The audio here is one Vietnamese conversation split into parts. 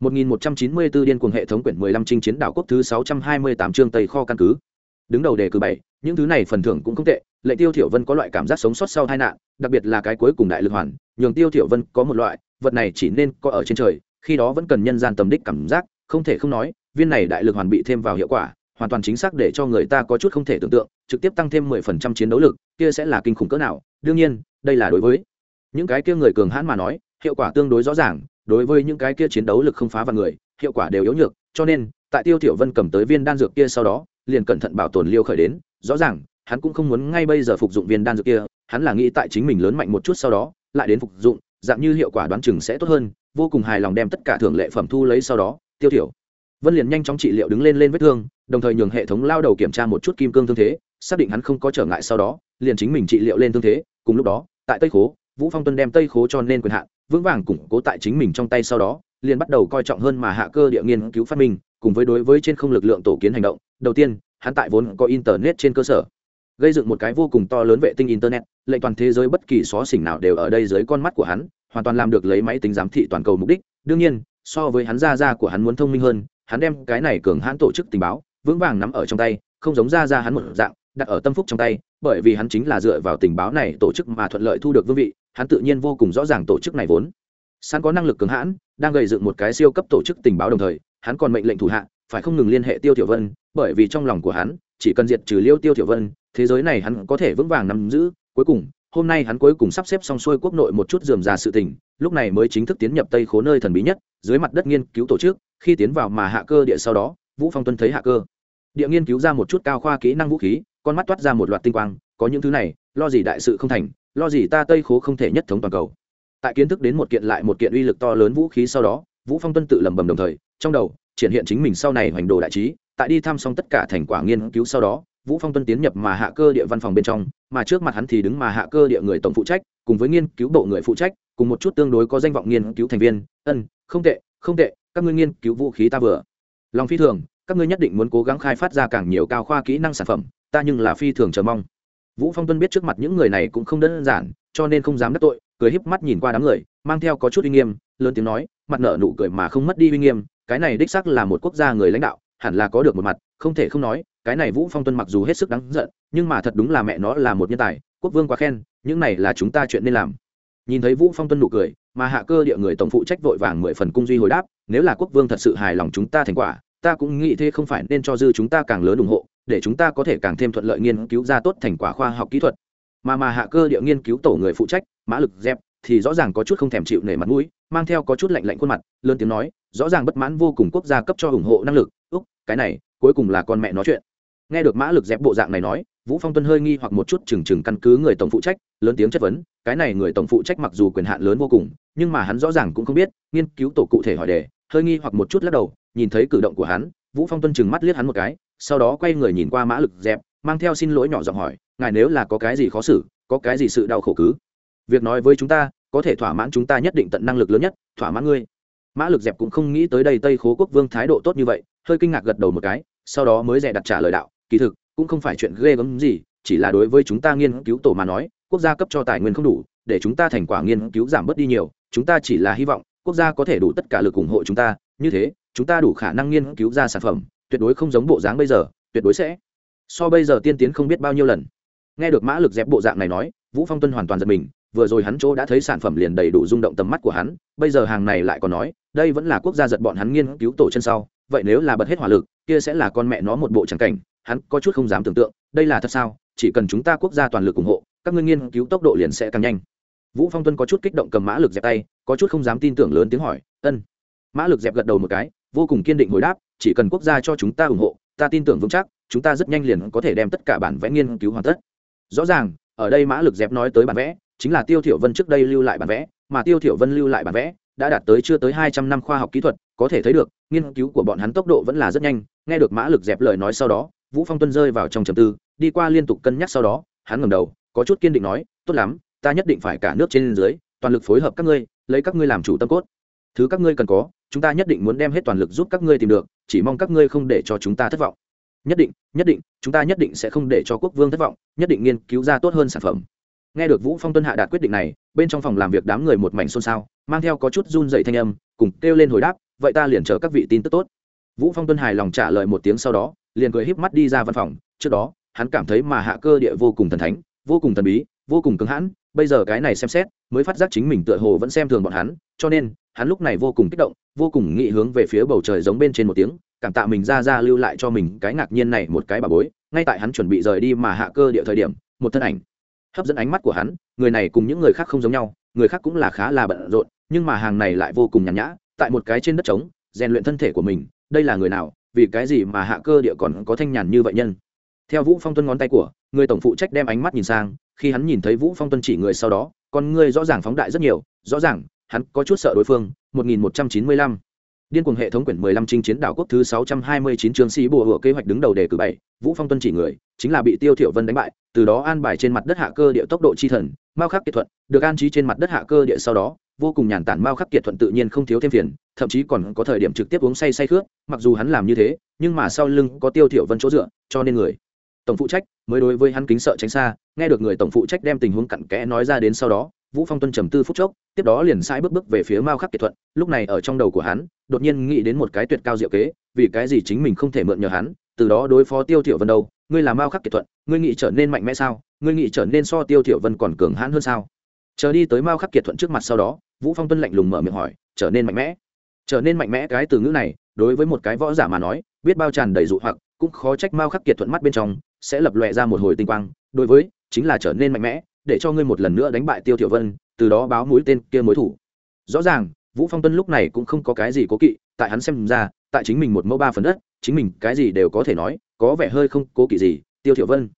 1194 điên cuồng hệ thống quyển 15 chinh chiến đảo quốc thứ 628 chương Tây kho căn cứ. Đứng đầu đề cử 7, những thứ này phần thưởng cũng không tệ, lệnh Tiêu Thiểu Vân có loại cảm giác sống sót sau tai nạn, đặc biệt là cái cuối cùng đại lực hoàn, nhường Tiêu Thiểu Vân có một loại, vật này chỉ nên có ở trên trời, khi đó vẫn cần nhân gian tầm đích cảm giác, không thể không nói, viên này đại lực hoàn bị thêm vào hiệu quả, hoàn toàn chính xác để cho người ta có chút không thể tưởng tượng, trực tiếp tăng thêm 10% chiến đấu lực, kia sẽ là kinh khủng cỡ nào. Đương nhiên, đây là đối với những cái kia người cường hãn mà nói, hiệu quả tương đối rõ ràng, đối với những cái kia chiến đấu lực không phá vào người, hiệu quả đều yếu nhược, cho nên, tại tiêu tiểu vân cầm tới viên đan dược kia sau đó, liền cẩn thận bảo tồn liêu khởi đến, rõ ràng, hắn cũng không muốn ngay bây giờ phục dụng viên đan dược kia, hắn là nghĩ tại chính mình lớn mạnh một chút sau đó, lại đến phục dụng, dạng như hiệu quả đoán chừng sẽ tốt hơn, vô cùng hài lòng đem tất cả thưởng lệ phẩm thu lấy sau đó, tiêu tiểu vân liền nhanh chóng trị liệu đứng lên lên vết thương, đồng thời nhường hệ thống lao đầu kiểm tra một chút kim cương thương thế, xác định hắn không có trở ngại sau đó, liền chính mình trị liệu lên thương thế, cùng lúc đó, tại tây khố, vũ phong tuân đem tây khố cho nên quyền hạn vững vàng củng cố tại chính mình trong tay sau đó, liền bắt đầu coi trọng hơn mà hạ cơ địa nghiên cứu phát minh, cùng với đối với trên không lực lượng tổ kiến hành động. Đầu tiên, hắn tại vốn có internet trên cơ sở, gây dựng một cái vô cùng to lớn vệ tinh internet, lệnh toàn thế giới bất kỳ xó xỉnh nào đều ở đây dưới con mắt của hắn, hoàn toàn làm được lấy máy tính giám thị toàn cầu mục đích. Đương nhiên, so với hắn ra ra của hắn muốn thông minh hơn, hắn đem cái này cường hãn tổ chức tình báo, vững vàng nắm ở trong tay, không giống ra ra hắn một dạng đặt ở tâm phúc trong tay, bởi vì hắn chính là dựa vào tình báo này tổ chức mà thuận lợi thu được vương vị, hắn tự nhiên vô cùng rõ ràng tổ chức này vốn. Sẵn có năng lực cường hãn, đang gây dựng một cái siêu cấp tổ chức tình báo đồng thời, hắn còn mệnh lệnh thủ hạ, phải không ngừng liên hệ tiêu tiểu vân, bởi vì trong lòng của hắn, chỉ cần diệt trừ liêu tiêu tiểu vân, thế giới này hắn có thể vững vàng nắm giữ. Cuối cùng, hôm nay hắn cuối cùng sắp xếp xong xuôi quốc nội một chút dườm già sự tình, lúc này mới chính thức tiến nhập tây khố nơi thần bí nhất, dưới mặt đất nghiên cứu tổ chức, khi tiến vào mà hạ cơ địa sau đó, vũ phong tuân thấy hạ cơ địa nghiên cứu ra một chút cao khoa kỹ năng vũ khí, con mắt toát ra một loạt tinh quang, có những thứ này, lo gì đại sự không thành, lo gì ta tây khố không thể nhất thống toàn cầu. Tại kiến thức đến một kiện lại một kiện uy lực to lớn vũ khí sau đó, vũ phong tuân tự lẩm bẩm đồng thời, trong đầu, triển hiện chính mình sau này hoành đồ đại trí, tại đi thăm xong tất cả thành quả nghiên cứu sau đó, vũ phong tuân tiến nhập mà hạ cơ địa văn phòng bên trong, mà trước mặt hắn thì đứng mà hạ cơ địa người tổng phụ trách, cùng với nghiên cứu bộ người phụ trách, cùng một chút tương đối có danh vọng nghiên cứu thành viên. Ân, không tệ không tệ, các ngươi nghiên cứu vũ khí ta vừa. Lòng phi thường các ngươi nhất định muốn cố gắng khai phát ra càng nhiều cao khoa kỹ năng sản phẩm, ta nhưng là phi thường chờ mong. Vũ phong tuân biết trước mặt những người này cũng không đơn giản, cho nên không dám đắc tội, cười híp mắt nhìn qua đám người, mang theo có chút uy nghiêm, lớn tiếng nói, mặt nở nụ cười mà không mất đi uy nghiêm, cái này đích xác là một quốc gia người lãnh đạo, hẳn là có được một mặt, không thể không nói, cái này vũ phong tuân mặc dù hết sức đáng giận, nhưng mà thật đúng là mẹ nó là một nhân tài, quốc vương quá khen, những này là chúng ta chuyện nên làm. Nhìn thấy vũ phong tuân nụ cười, mà hạ cơ địa người tổng phụ trách vội vàng mười phần cung duy hồi đáp, nếu là quốc vương thật sự hài lòng chúng ta thành quả ta cũng nghĩ thế không phải nên cho dư chúng ta càng lớn ủng hộ, để chúng ta có thể càng thêm thuận lợi nghiên cứu ra tốt thành quả khoa học kỹ thuật. Mà mà hạ cơ địa nghiên cứu tổ người phụ trách, mã lực dẹp, thì rõ ràng có chút không thèm chịu nể mặt mũi, mang theo có chút lạnh lạnh khuôn mặt, lớn tiếng nói, rõ ràng bất mãn vô cùng quốc gia cấp cho ủng hộ năng lực. Úc, cái này, cuối cùng là con mẹ nói chuyện. Nghe được mã lực dẹp bộ dạng này nói, vũ phong tuân hơi nghi hoặc một chút chừng chừng căn cứ người tổng phụ trách, lớn tiếng chất vấn, cái này người tổng phụ trách mặc dù quyền hạn lớn vô cùng, nhưng mà hắn rõ ràng cũng không biết, nghiên cứu tổ cụ thể hỏi đề, hơi nghi hoặc một chút lắc đầu nhìn thấy cử động của hắn, vũ phong tuân chừng mắt liếc hắn một cái, sau đó quay người nhìn qua mã lực dẹp, mang theo xin lỗi nhỏ giọng hỏi, ngài nếu là có cái gì khó xử, có cái gì sự đau khổ cứ? Việc nói với chúng ta, có thể thỏa mãn chúng ta nhất định tận năng lực lớn nhất, thỏa mãn ngươi. Mã lực dẹp cũng không nghĩ tới đây tây khố quốc vương thái độ tốt như vậy, hơi kinh ngạc gật đầu một cái, sau đó mới dè đặt trả lời đạo, kỳ thực, cũng không phải chuyện ghê gớm gì, chỉ là đối với chúng ta nghiên cứu tổ mà nói, quốc gia cấp cho tài nguyên không đủ, để chúng ta thành quả nghiên cứu giảm bớt đi nhiều, chúng ta chỉ là hy vọng quốc gia có thể đủ tất cả lực ủng hộ chúng ta, như thế chúng ta đủ khả năng nghiên cứu ra sản phẩm, tuyệt đối không giống bộ dáng bây giờ, tuyệt đối sẽ. So bây giờ tiên tiến không biết bao nhiêu lần. Nghe được mã lực dẹp bộ dạng này nói, vũ phong tuân hoàn toàn giật mình, vừa rồi hắn chỗ đã thấy sản phẩm liền đầy đủ rung động tầm mắt của hắn, bây giờ hàng này lại còn nói, đây vẫn là quốc gia giật bọn hắn nghiên cứu tổ chân sau, vậy nếu là bật hết hỏa lực, kia sẽ là con mẹ nó một bộ trắng cảnh, hắn có chút không dám tưởng tượng, đây là thật sao, chỉ cần chúng ta quốc gia toàn lực ủng hộ, các ngươi nghiên cứu tốc độ liền sẽ càng nhanh. Vũ phong tuân có chút kích động cầm mã lực dẹp tay, có chút không dám tin tưởng lớn tiếng hỏi, ân. Mã lực dẹp gật đầu một cái vô cùng kiên định hồi đáp, chỉ cần quốc gia cho chúng ta ủng hộ, ta tin tưởng vững chắc, chúng ta rất nhanh liền có thể đem tất cả bản vẽ nghiên cứu hoàn tất. Rõ ràng, ở đây mã lực dẹp nói tới bản vẽ, chính là tiêu thiểu vân trước đây lưu lại bản vẽ, mà tiêu thiểu vân lưu lại bản vẽ đã đạt tới chưa tới hai trăm năm khoa học kỹ thuật, có thể thấy được, nghiên cứu của bọn hắn tốc độ vẫn là rất nhanh. Nghe được mã lực dẹp lời nói sau đó, vũ phong tuân rơi vào trong trầm tư, đi qua liên tục cân nhắc sau đó, hắn ngẩng đầu, có chút kiên định nói, tốt lắm, ta nhất định phải cả nước trên dưới, toàn lực phối hợp các ngươi, lấy các ngươi làm chủ tâm cốt. Thứ các ngươi cần có chúng ta nhất định muốn đem hết toàn lực giúp các ngươi tìm được, chỉ mong các ngươi không để cho chúng ta thất vọng. Nhất định nhất định, chúng ta nhất định sẽ không để cho quốc vương thất vọng, nhất định nghiên cứu ra tốt hơn sản phẩm. Nghe được vũ phong tuân hạ đạt quyết định này, bên trong phòng làm việc đám người một mảnh xôn xao, mang theo có chút run dậy thanh âm, cùng kêu lên hồi đáp, vậy ta liền chờ các vị tin tức tốt. Vũ phong tuân hài lòng trả lời một tiếng sau đó, liền cười híp mắt đi ra văn phòng. Trước đó, hắn cảm thấy mà hạ cơ địa vô cùng thần thánh, vô cùng thần bí, vô cùng cứng hãn bây giờ cái này xem xét, mới phát giác chính mình tựa hồ vẫn xem thường bọn hắn, cho nên, hắn lúc này vô cùng kích động, vô cùng nghị hướng về phía bầu trời giống bên trên một tiếng, cảm tạ mình ra ra lưu lại cho mình cái ngạc nhiên này một cái bà bối, ngay tại hắn chuẩn bị rời đi mà hạ cơ địa thời điểm, một thân ảnh hấp dẫn ánh mắt của hắn, người này cùng những người khác không giống nhau, người khác cũng là khá là bận rộn, nhưng mà hàng này lại vô cùng nhàn nhã, tại một cái trên đất trống, rèn luyện thân thể của mình, đây là người nào, vì cái gì mà hạ cơ địa còn có thanh nhàn như vậy nhân? Theo vũ phong tuân ngón tay của, người tổng phụ trách đem ánh mắt nhìn sang khi hắn nhìn thấy vũ phong tuân chỉ người sau đó, con người rõ ràng phóng đại rất nhiều, rõ ràng, hắn có chút sợ đối phương 1195 điên cuồng hệ thống quyển 15 chinh chiến đảo quốc thứ 629 chương sĩ bùa hựa kế hoạch đứng đầu đề cử bảy, vũ phong tuân chỉ người, chính là bị tiêu thiểu vân đánh bại, từ đó an bài trên mặt đất hạ cơ địa tốc độ chi thần mao khắc kiệt thuận, được an trí trên mặt đất hạ cơ địa sau đó, vô cùng nhàn tản mao khắc kiệt thuận tự nhiên không thiếu thêm phiền, thậm chí còn có thời điểm trực tiếp uống say say khước mặc dù hắn làm như thế, nhưng mà sau lưng có tiêu thiểu vân chỗ dựa, cho nên người tổng phụ trách, mới đối với hắn kính sợ tránh xa, nghe được người tổng phụ trách đem tình huống cặn kẽ nói ra đến sau đó, vũ phong tuân trầm tư phút chốc, tiếp đó liền sai bước bước về phía mao khắc kiệt thuận, lúc này ở trong đầu của hắn, đột nhiên nghĩ đến một cái tuyệt cao diệu kế, vì cái gì chính mình không thể mượn nhờ hắn, từ đó đối phó tiêu thiểu vân đâu, ngươi là mao khắc kiệt thuận, ngươi nghĩ trở nên mạnh mẽ sao, ngươi nghĩ trở nên so tiêu thiểu vân còn cường hãn hơn sao? Chờ đi tới mao khắc kiệt thuận trước mặt sau đó, vũ phong tuân lạnh lùng mở miệng hỏi, trở nên mạnh mẽ? Trở nên mạnh mẽ cái từ ngữ này, đối với một cái võ giả mà nói, biết bao tràn đầy dụ hoặc, cũng khó trách mao khắc kiệt thuận mắt bên trong sẽ lập lòe ra một hồi tinh quang, đối với, chính là trở nên mạnh mẽ, để cho ngươi một lần nữa đánh bại tiêu thiểu vân, từ đó báo mũi tên kia mối thủ. Rõ ràng, vũ phong tuân lúc này cũng không có cái gì cố kỵ, tại hắn xem ra, tại chính mình một mẫu ba phần đất, chính mình cái gì đều có thể nói, có vẻ hơi không cố kỵ gì, tiêu thiểu vân.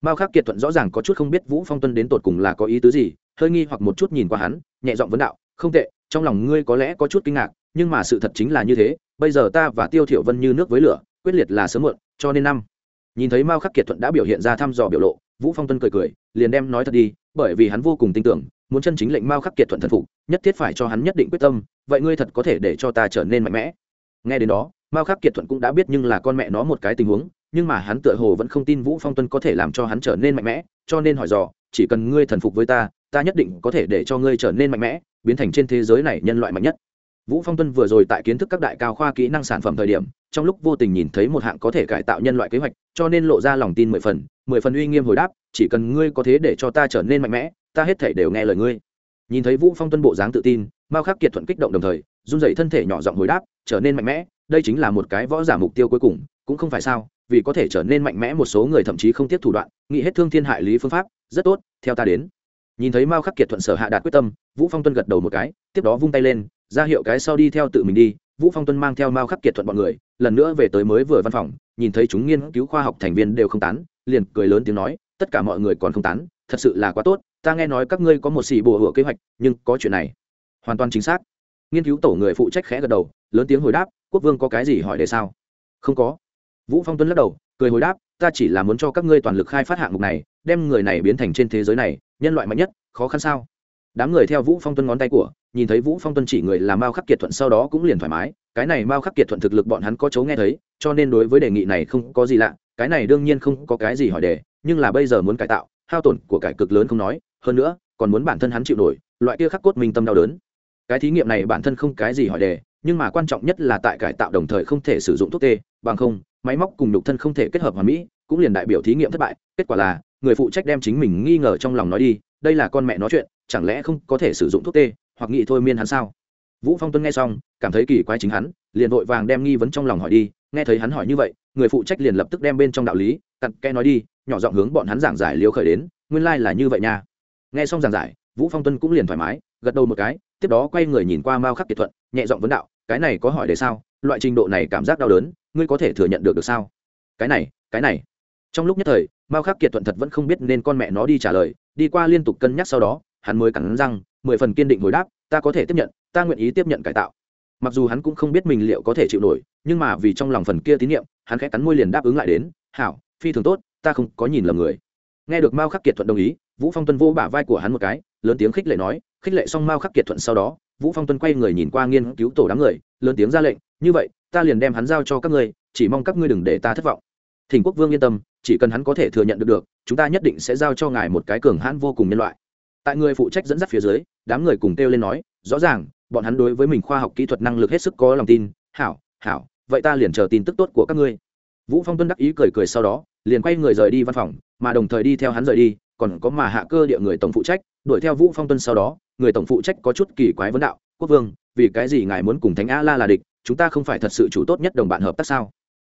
Mao khắc kiệt thuận rõ ràng có chút không biết vũ phong tuân đến tột cùng là có ý tứ gì, hơi nghi hoặc một chút nhìn qua hắn, nhẹ giọng vấn đạo, không tệ, trong lòng ngươi có lẽ có chút kinh ngạc, nhưng mà sự thật chính là như thế, bây giờ ta và tiêu thiểu vân như nước với lửa, quyết liệt là sớm muộn, cho nên năm nhìn thấy mao khắc kiệt thuận đã biểu hiện ra thăm dò biểu lộ, vũ phong tuân cười cười, liền đem nói thật đi, bởi vì hắn vô cùng tin tưởng, muốn chân chính lệnh mao khắc kiệt thuận thần phục, nhất thiết phải cho hắn nhất định quyết tâm, vậy ngươi thật có thể để cho ta trở nên mạnh mẽ. Nghe đến đó, mao khắc kiệt thuận cũng đã biết nhưng là con mẹ nó một cái tình huống, nhưng mà hắn tựa hồ vẫn không tin vũ phong tuân có thể làm cho hắn trở nên mạnh mẽ, cho nên hỏi dò, chỉ cần ngươi thần phục với ta ta nhất định có thể để cho ngươi trở nên mạnh mẽ, biến thành trên thế giới này nhân loại mạnh nhất vũ phong tuân vừa rồi tại kiến thức các đại cao khoa kỹ năng sản phẩm thời điểm, trong lúc vô tình nhìn thấy một hạng có thể cải tạo nhân loại kế hoạch, cho nên lộ ra lòng tin mười phần mười phần uy nghiêm hồi đáp, chỉ cần ngươi có thế để cho ta trở nên mạnh mẽ, ta hết thể đều nghe lời ngươi. Nhìn thấy vũ phong tuân bộ dáng tự tin, mao khắc kiệt thuận kích động đồng thời, run dậy thân thể nhỏ giọng hồi đáp, trở nên mạnh mẽ, đây chính là một cái võ giả mục tiêu cuối cùng, cũng không phải sao, vì có thể trở nên mạnh mẽ một số người thậm chí không tiếp thủ đoạn, nghĩ hết thương thiên hại lý phương pháp, rất tốt, theo ta đến. Nhìn thấy mao khắc kiệt thuận sở hạ đạt quyết tâm, vũ phong tuân gật đầu một cái, tiếp đó vung tay lên ra hiệu cái sau đi theo tự mình đi, vũ phong tuân mang theo mao khắc kiệt thuận bọn người, lần nữa về tới mới vừa văn phòng, nhìn thấy chúng nghiên cứu khoa học thành viên đều không tán, liền cười lớn tiếng nói, tất cả mọi người còn không tán, thật sự là quá tốt, ta nghe nói các ngươi có một xì bùa hựa kế hoạch, nhưng có chuyện này. Hoàn toàn chính xác. Nghiên cứu tổ người phụ trách khẽ gật đầu, lớn tiếng hồi đáp, quốc vương có cái gì hỏi để sao? Không có. Vũ phong tuân lắc đầu, cười hồi đáp, ta chỉ là muốn cho các ngươi toàn lực khai phát hạng mục này, đem người này biến thành trên thế giới này, nhân loại mạnh nhất, khó khăn sao? Đám người theo vũ phong tuân ngón tay của nhìn thấy vũ phong tuân chỉ người là mao khắc kiệt thuận sau đó cũng liền thoải mái. Cái này mao khắc kiệt thuận thực lực bọn hắn có chấu nghe thấy, cho nên đối với đề nghị này không có gì lạ. Cái này đương nhiên không có cái gì hỏi đề, nhưng là bây giờ muốn cải tạo, hao tổn của cải cực lớn không nói. Hơn nữa, còn muốn bản thân hắn chịu nổi, loại kia khắc cốt minh tâm đau đớn. Cái thí nghiệm này bản thân không cái gì hỏi đề, nhưng mà quan trọng nhất là tại cải tạo đồng thời không thể sử dụng thuốc tê, bằng không, máy móc cùng nhục thân không thể kết hợp hoàn mỹ, cũng liền đại biểu thí nghiệm thất bại. Kết quả là, người phụ trách đem chính mình nghi ngờ trong lòng nói đi, đây là con mẹ nói chuyện, chẳng lẽ không có thể sử dụng thuốc tê? Hoặc nghĩ thôi miên hắn sao? Vũ phong tuân nghe xong, cảm thấy kỳ quái chính hắn, liền vội vàng đem nghi vấn trong lòng hỏi đi. Nghe thấy hắn hỏi như vậy, người phụ trách liền lập tức đem bên trong đạo lý, cặn kẽ nói đi, nhỏ giọng hướng bọn hắn giảng giải liều khởi đến, nguyên lai like là như vậy nha. Nghe xong giảng giải, vũ phong tuân cũng liền thoải mái, gật đầu một cái, tiếp đó quay người nhìn qua mao khắc kiệt thuận, nhẹ giọng vấn đạo, cái này có hỏi để sao? Loại trình độ này cảm giác đau đớn, ngươi có thể thừa nhận được được sao? Cái này cái này. Trong lúc nhất thời, mao khắc kiệt thuận thật vẫn không biết nên con mẹ nó đi trả lời, đi qua liên tục cân nhắc sau đó, hắn mới cắn răng mười phần kiên định hồi đáp, ta có thể tiếp nhận, ta nguyện ý tiếp nhận cải tạo. Mặc dù hắn cũng không biết mình liệu có thể chịu nổi, nhưng mà vì trong lòng phần kia tín nhiệm, hắn khẽ cắn môi liền đáp ứng lại đến, hảo, phi thường tốt, ta không có nhìn lầm người. Nghe được mao khắc kiệt thuận đồng ý, vũ phong tuân vô bả vai của hắn một cái, lớn tiếng khích lệ nói, khích lệ xong mao khắc kiệt thuận sau đó, vũ phong tuân quay người nhìn qua nghiên cứu tổ đám người, lớn tiếng ra lệnh, như vậy, ta liền đem hắn giao cho các ngươi, chỉ mong các ngươi đừng để ta thất vọng. Thỉnh quốc vương yên tâm, chỉ cần hắn có thể thừa nhận được được, chúng ta nhất định sẽ giao cho ngài một cái cường hãn vô cùng nhân loại tại người phụ trách dẫn dắt phía dưới, đám người cùng kêu lên nói, rõ ràng, bọn hắn đối với mình khoa học kỹ thuật năng lực hết sức có lòng tin. Hảo hảo, vậy ta liền chờ tin tức tốt của các ngươi. Vũ phong tuân đắc ý cười cười sau đó, liền quay người rời đi văn phòng, mà đồng thời đi theo hắn rời đi, còn có mà hạ cơ địa người tổng phụ trách, đuổi theo vũ phong tuân sau đó, người tổng phụ trách có chút kỳ quái vấn đạo, quốc vương, vì cái gì ngài muốn cùng thánh a la là địch, chúng ta không phải thật sự chủ tốt nhất đồng bạn hợp tác sao?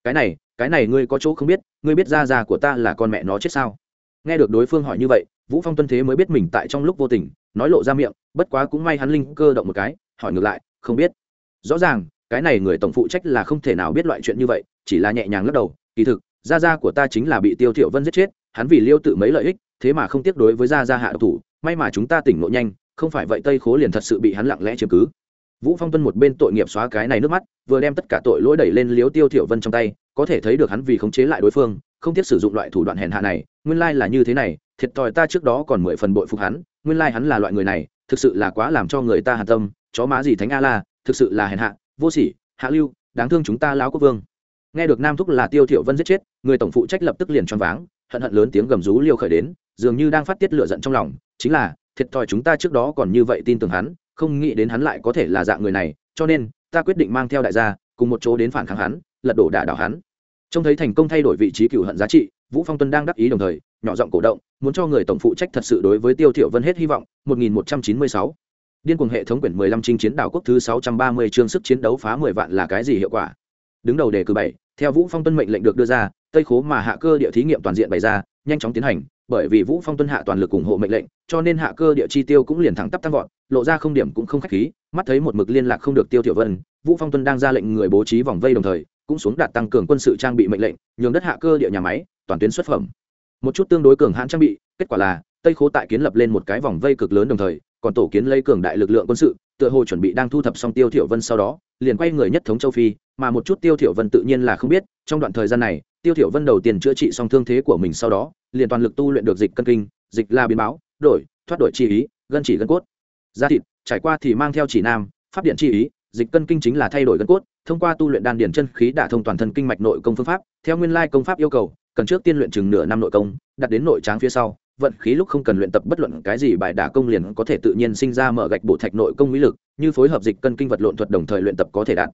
Cái này cái này ngươi có chỗ không biết, ngươi biết ra già của ta là con mẹ nó chết sao? Nghe được đối phương hỏi như vậy vũ phong tuân thế mới biết mình tại trong lúc vô tình, nói lộ ra miệng, bất quá cũng may hắn linh cơ động một cái, hỏi ngược lại, không biết. Rõ ràng, cái này người tổng phụ trách là không thể nào biết loại chuyện như vậy, chỉ là nhẹ nhàng lắc đầu, kỳ thực, gia gia của ta chính là bị tiêu thiệu vân giết chết, hắn vì liêu tự mấy lợi ích, thế mà không tiếc đối với gia gia hạ độc thủ, may mà chúng ta tỉnh ngộ nhanh, không phải vậy tây khố liền thật sự bị hắn lặng lẽ chiếm cứ. Vũ phong tuân một bên tội nghiệp xóa cái này nước mắt, vừa đem tất cả tội lỗi đẩy lên liếu tiêu thiệu vân trong tay, có thể thấy được hắn vì khống chế lại đối phương không tiếc sử dụng loại thủ đoạn hèn hạ này, nguyên lai là như thế này, thiệt thòi ta trước đó còn mười phần bội phục hắn, nguyên lai hắn là loại người này, thực sự là quá làm cho người ta hàn tâm, chó má gì thánh a la thực sự là hèn hạ, vô sỉ, hạ lưu, đáng thương chúng ta lão quốc vương. Nghe được nam thúc là tiêu thiểu vân giết chết, người tổng phụ trách lập tức liền choáng váng, hận hận lớn tiếng gầm rú liêu khởi đến, dường như đang phát tiết lửa giận trong lòng, chính là, thiệt thòi chúng ta trước đó còn như vậy tin tưởng hắn, không nghĩ đến hắn lại có thể là dạng người này, cho nên, ta quyết định mang theo đại gia, cùng một chỗ đến phản kháng hắn, lật đổ đả đảo hắn trông thấy thành công thay đổi vị trí cựu hận giá trị, vũ phong tuân đang đắc ý đồng thời, nhỏ giọng cổ động, muốn cho người tổng phụ trách thật sự đối với tiêu thiểu vân hết hy vọng 1196 điên cuồng hệ thống quyển 15 chinh chiến đảo quốc thứ 630 chương sức chiến đấu phá 10 vạn là cái gì hiệu quả? Đứng đầu đề cử bảy, theo vũ phong tuân mệnh lệnh được đưa ra, tây khố mà hạ cơ địa thí nghiệm toàn diện bày ra, nhanh chóng tiến hành bởi vì vũ phong tuân hạ toàn lực ủng hộ mệnh lệnh, cho nên hạ cơ địa chi tiêu cũng liền thẳng tắp tăng vọt, lộ ra không điểm cũng không khách khí, mắt thấy một mực liên lạc không được tiêu tiểu vân, vũ phong tuân đang ra lệnh người bố trí vòng vây đồng thời, cũng xuống đạt tăng cường quân sự trang bị mệnh lệnh, nhường đất hạ cơ địa nhà máy, toàn tuyến xuất phẩm. Một chút tương đối cường hãn trang bị, kết quả là, tây khố tại kiến lập lên một cái vòng vây cực lớn đồng thời, còn tổ kiến lấy cường đại lực lượng quân sự, tựa hồ chuẩn bị đang thu thập xong tiêu thiểu vân sau đó, liền quay người nhất thống châu phi, mà một chút tiêu thiểu vân tự nhiên là không biết, trong đoạn thời gian này, tiêu thiểu vân đầu tiên chữa trị xong thương thế của mình sau đó liền toàn lực tu luyện được dịch cân kinh, dịch là biến báo, đổi, thoát đổi chi ý, gân chỉ gân cốt. Da thịt, trải qua thì mang theo chỉ nam, pháp điện chi ý, dịch cân kinh chính là thay đổi gân cốt, thông qua tu luyện đan điện chân khí đả thông toàn thân kinh mạch nội công phương pháp, theo nguyên lai công pháp yêu cầu, cần trước tiên luyện chừng nửa năm nội công, đặt đến nội tráng phía sau, vận khí lúc không cần luyện tập bất luận cái gì bài đả công liền có thể tự nhiên sinh ra mở gạch bộ thạch nội công mỹ lực, như phối hợp dịch cân kinh vật lộn thuật đồng thời luyện tập có thể đạt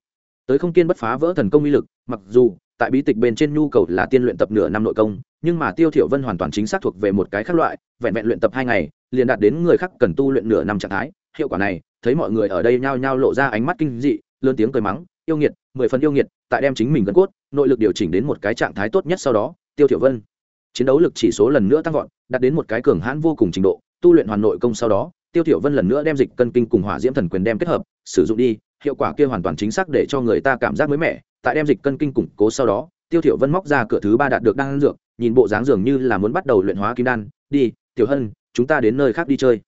tới không kiên bất phá vỡ thần công uy lực, mặc dù, tại bí tịch bên trên nhu cầu là tiên luyện tập nửa năm nội công, nhưng mà tiêu thiểu vân hoàn toàn chính xác thuộc về một cái khác loại, vẹn vẹn luyện tập hai ngày, liền đạt đến người khác cần tu luyện nửa năm trạng thái. Hiệu quả này, thấy mọi người ở đây nhao nhao lộ ra ánh mắt kinh dị, lớn tiếng cười mắng, yêu nghiệt, mười phần yêu nghiệt, tại đem chính mình gần cốt, nội lực điều chỉnh đến một cái trạng thái tốt nhất sau đó. Tiêu thiểu vân, chiến đấu lực chỉ số lần nữa tăng vọt, đạt đến một cái cường hãn vô cùng trình độ, tu luyện hoàn nội công sau đó, tiêu thiểu vân lần nữa đem dịch cân kinh cùng hỏa diễm thần quyền đem kết hợp, sử dụng đi hiệu quả kia hoàn toàn chính xác để cho người ta cảm giác mới mẻ, tại đem dịch cân kinh củng cố sau đó, tiêu thiểu vân móc ra cửa thứ ba đạt được đan dược, nhìn bộ dáng dường như là muốn bắt đầu luyện hóa kim đan, đi, tiểu hân, chúng ta đến nơi khác đi chơi.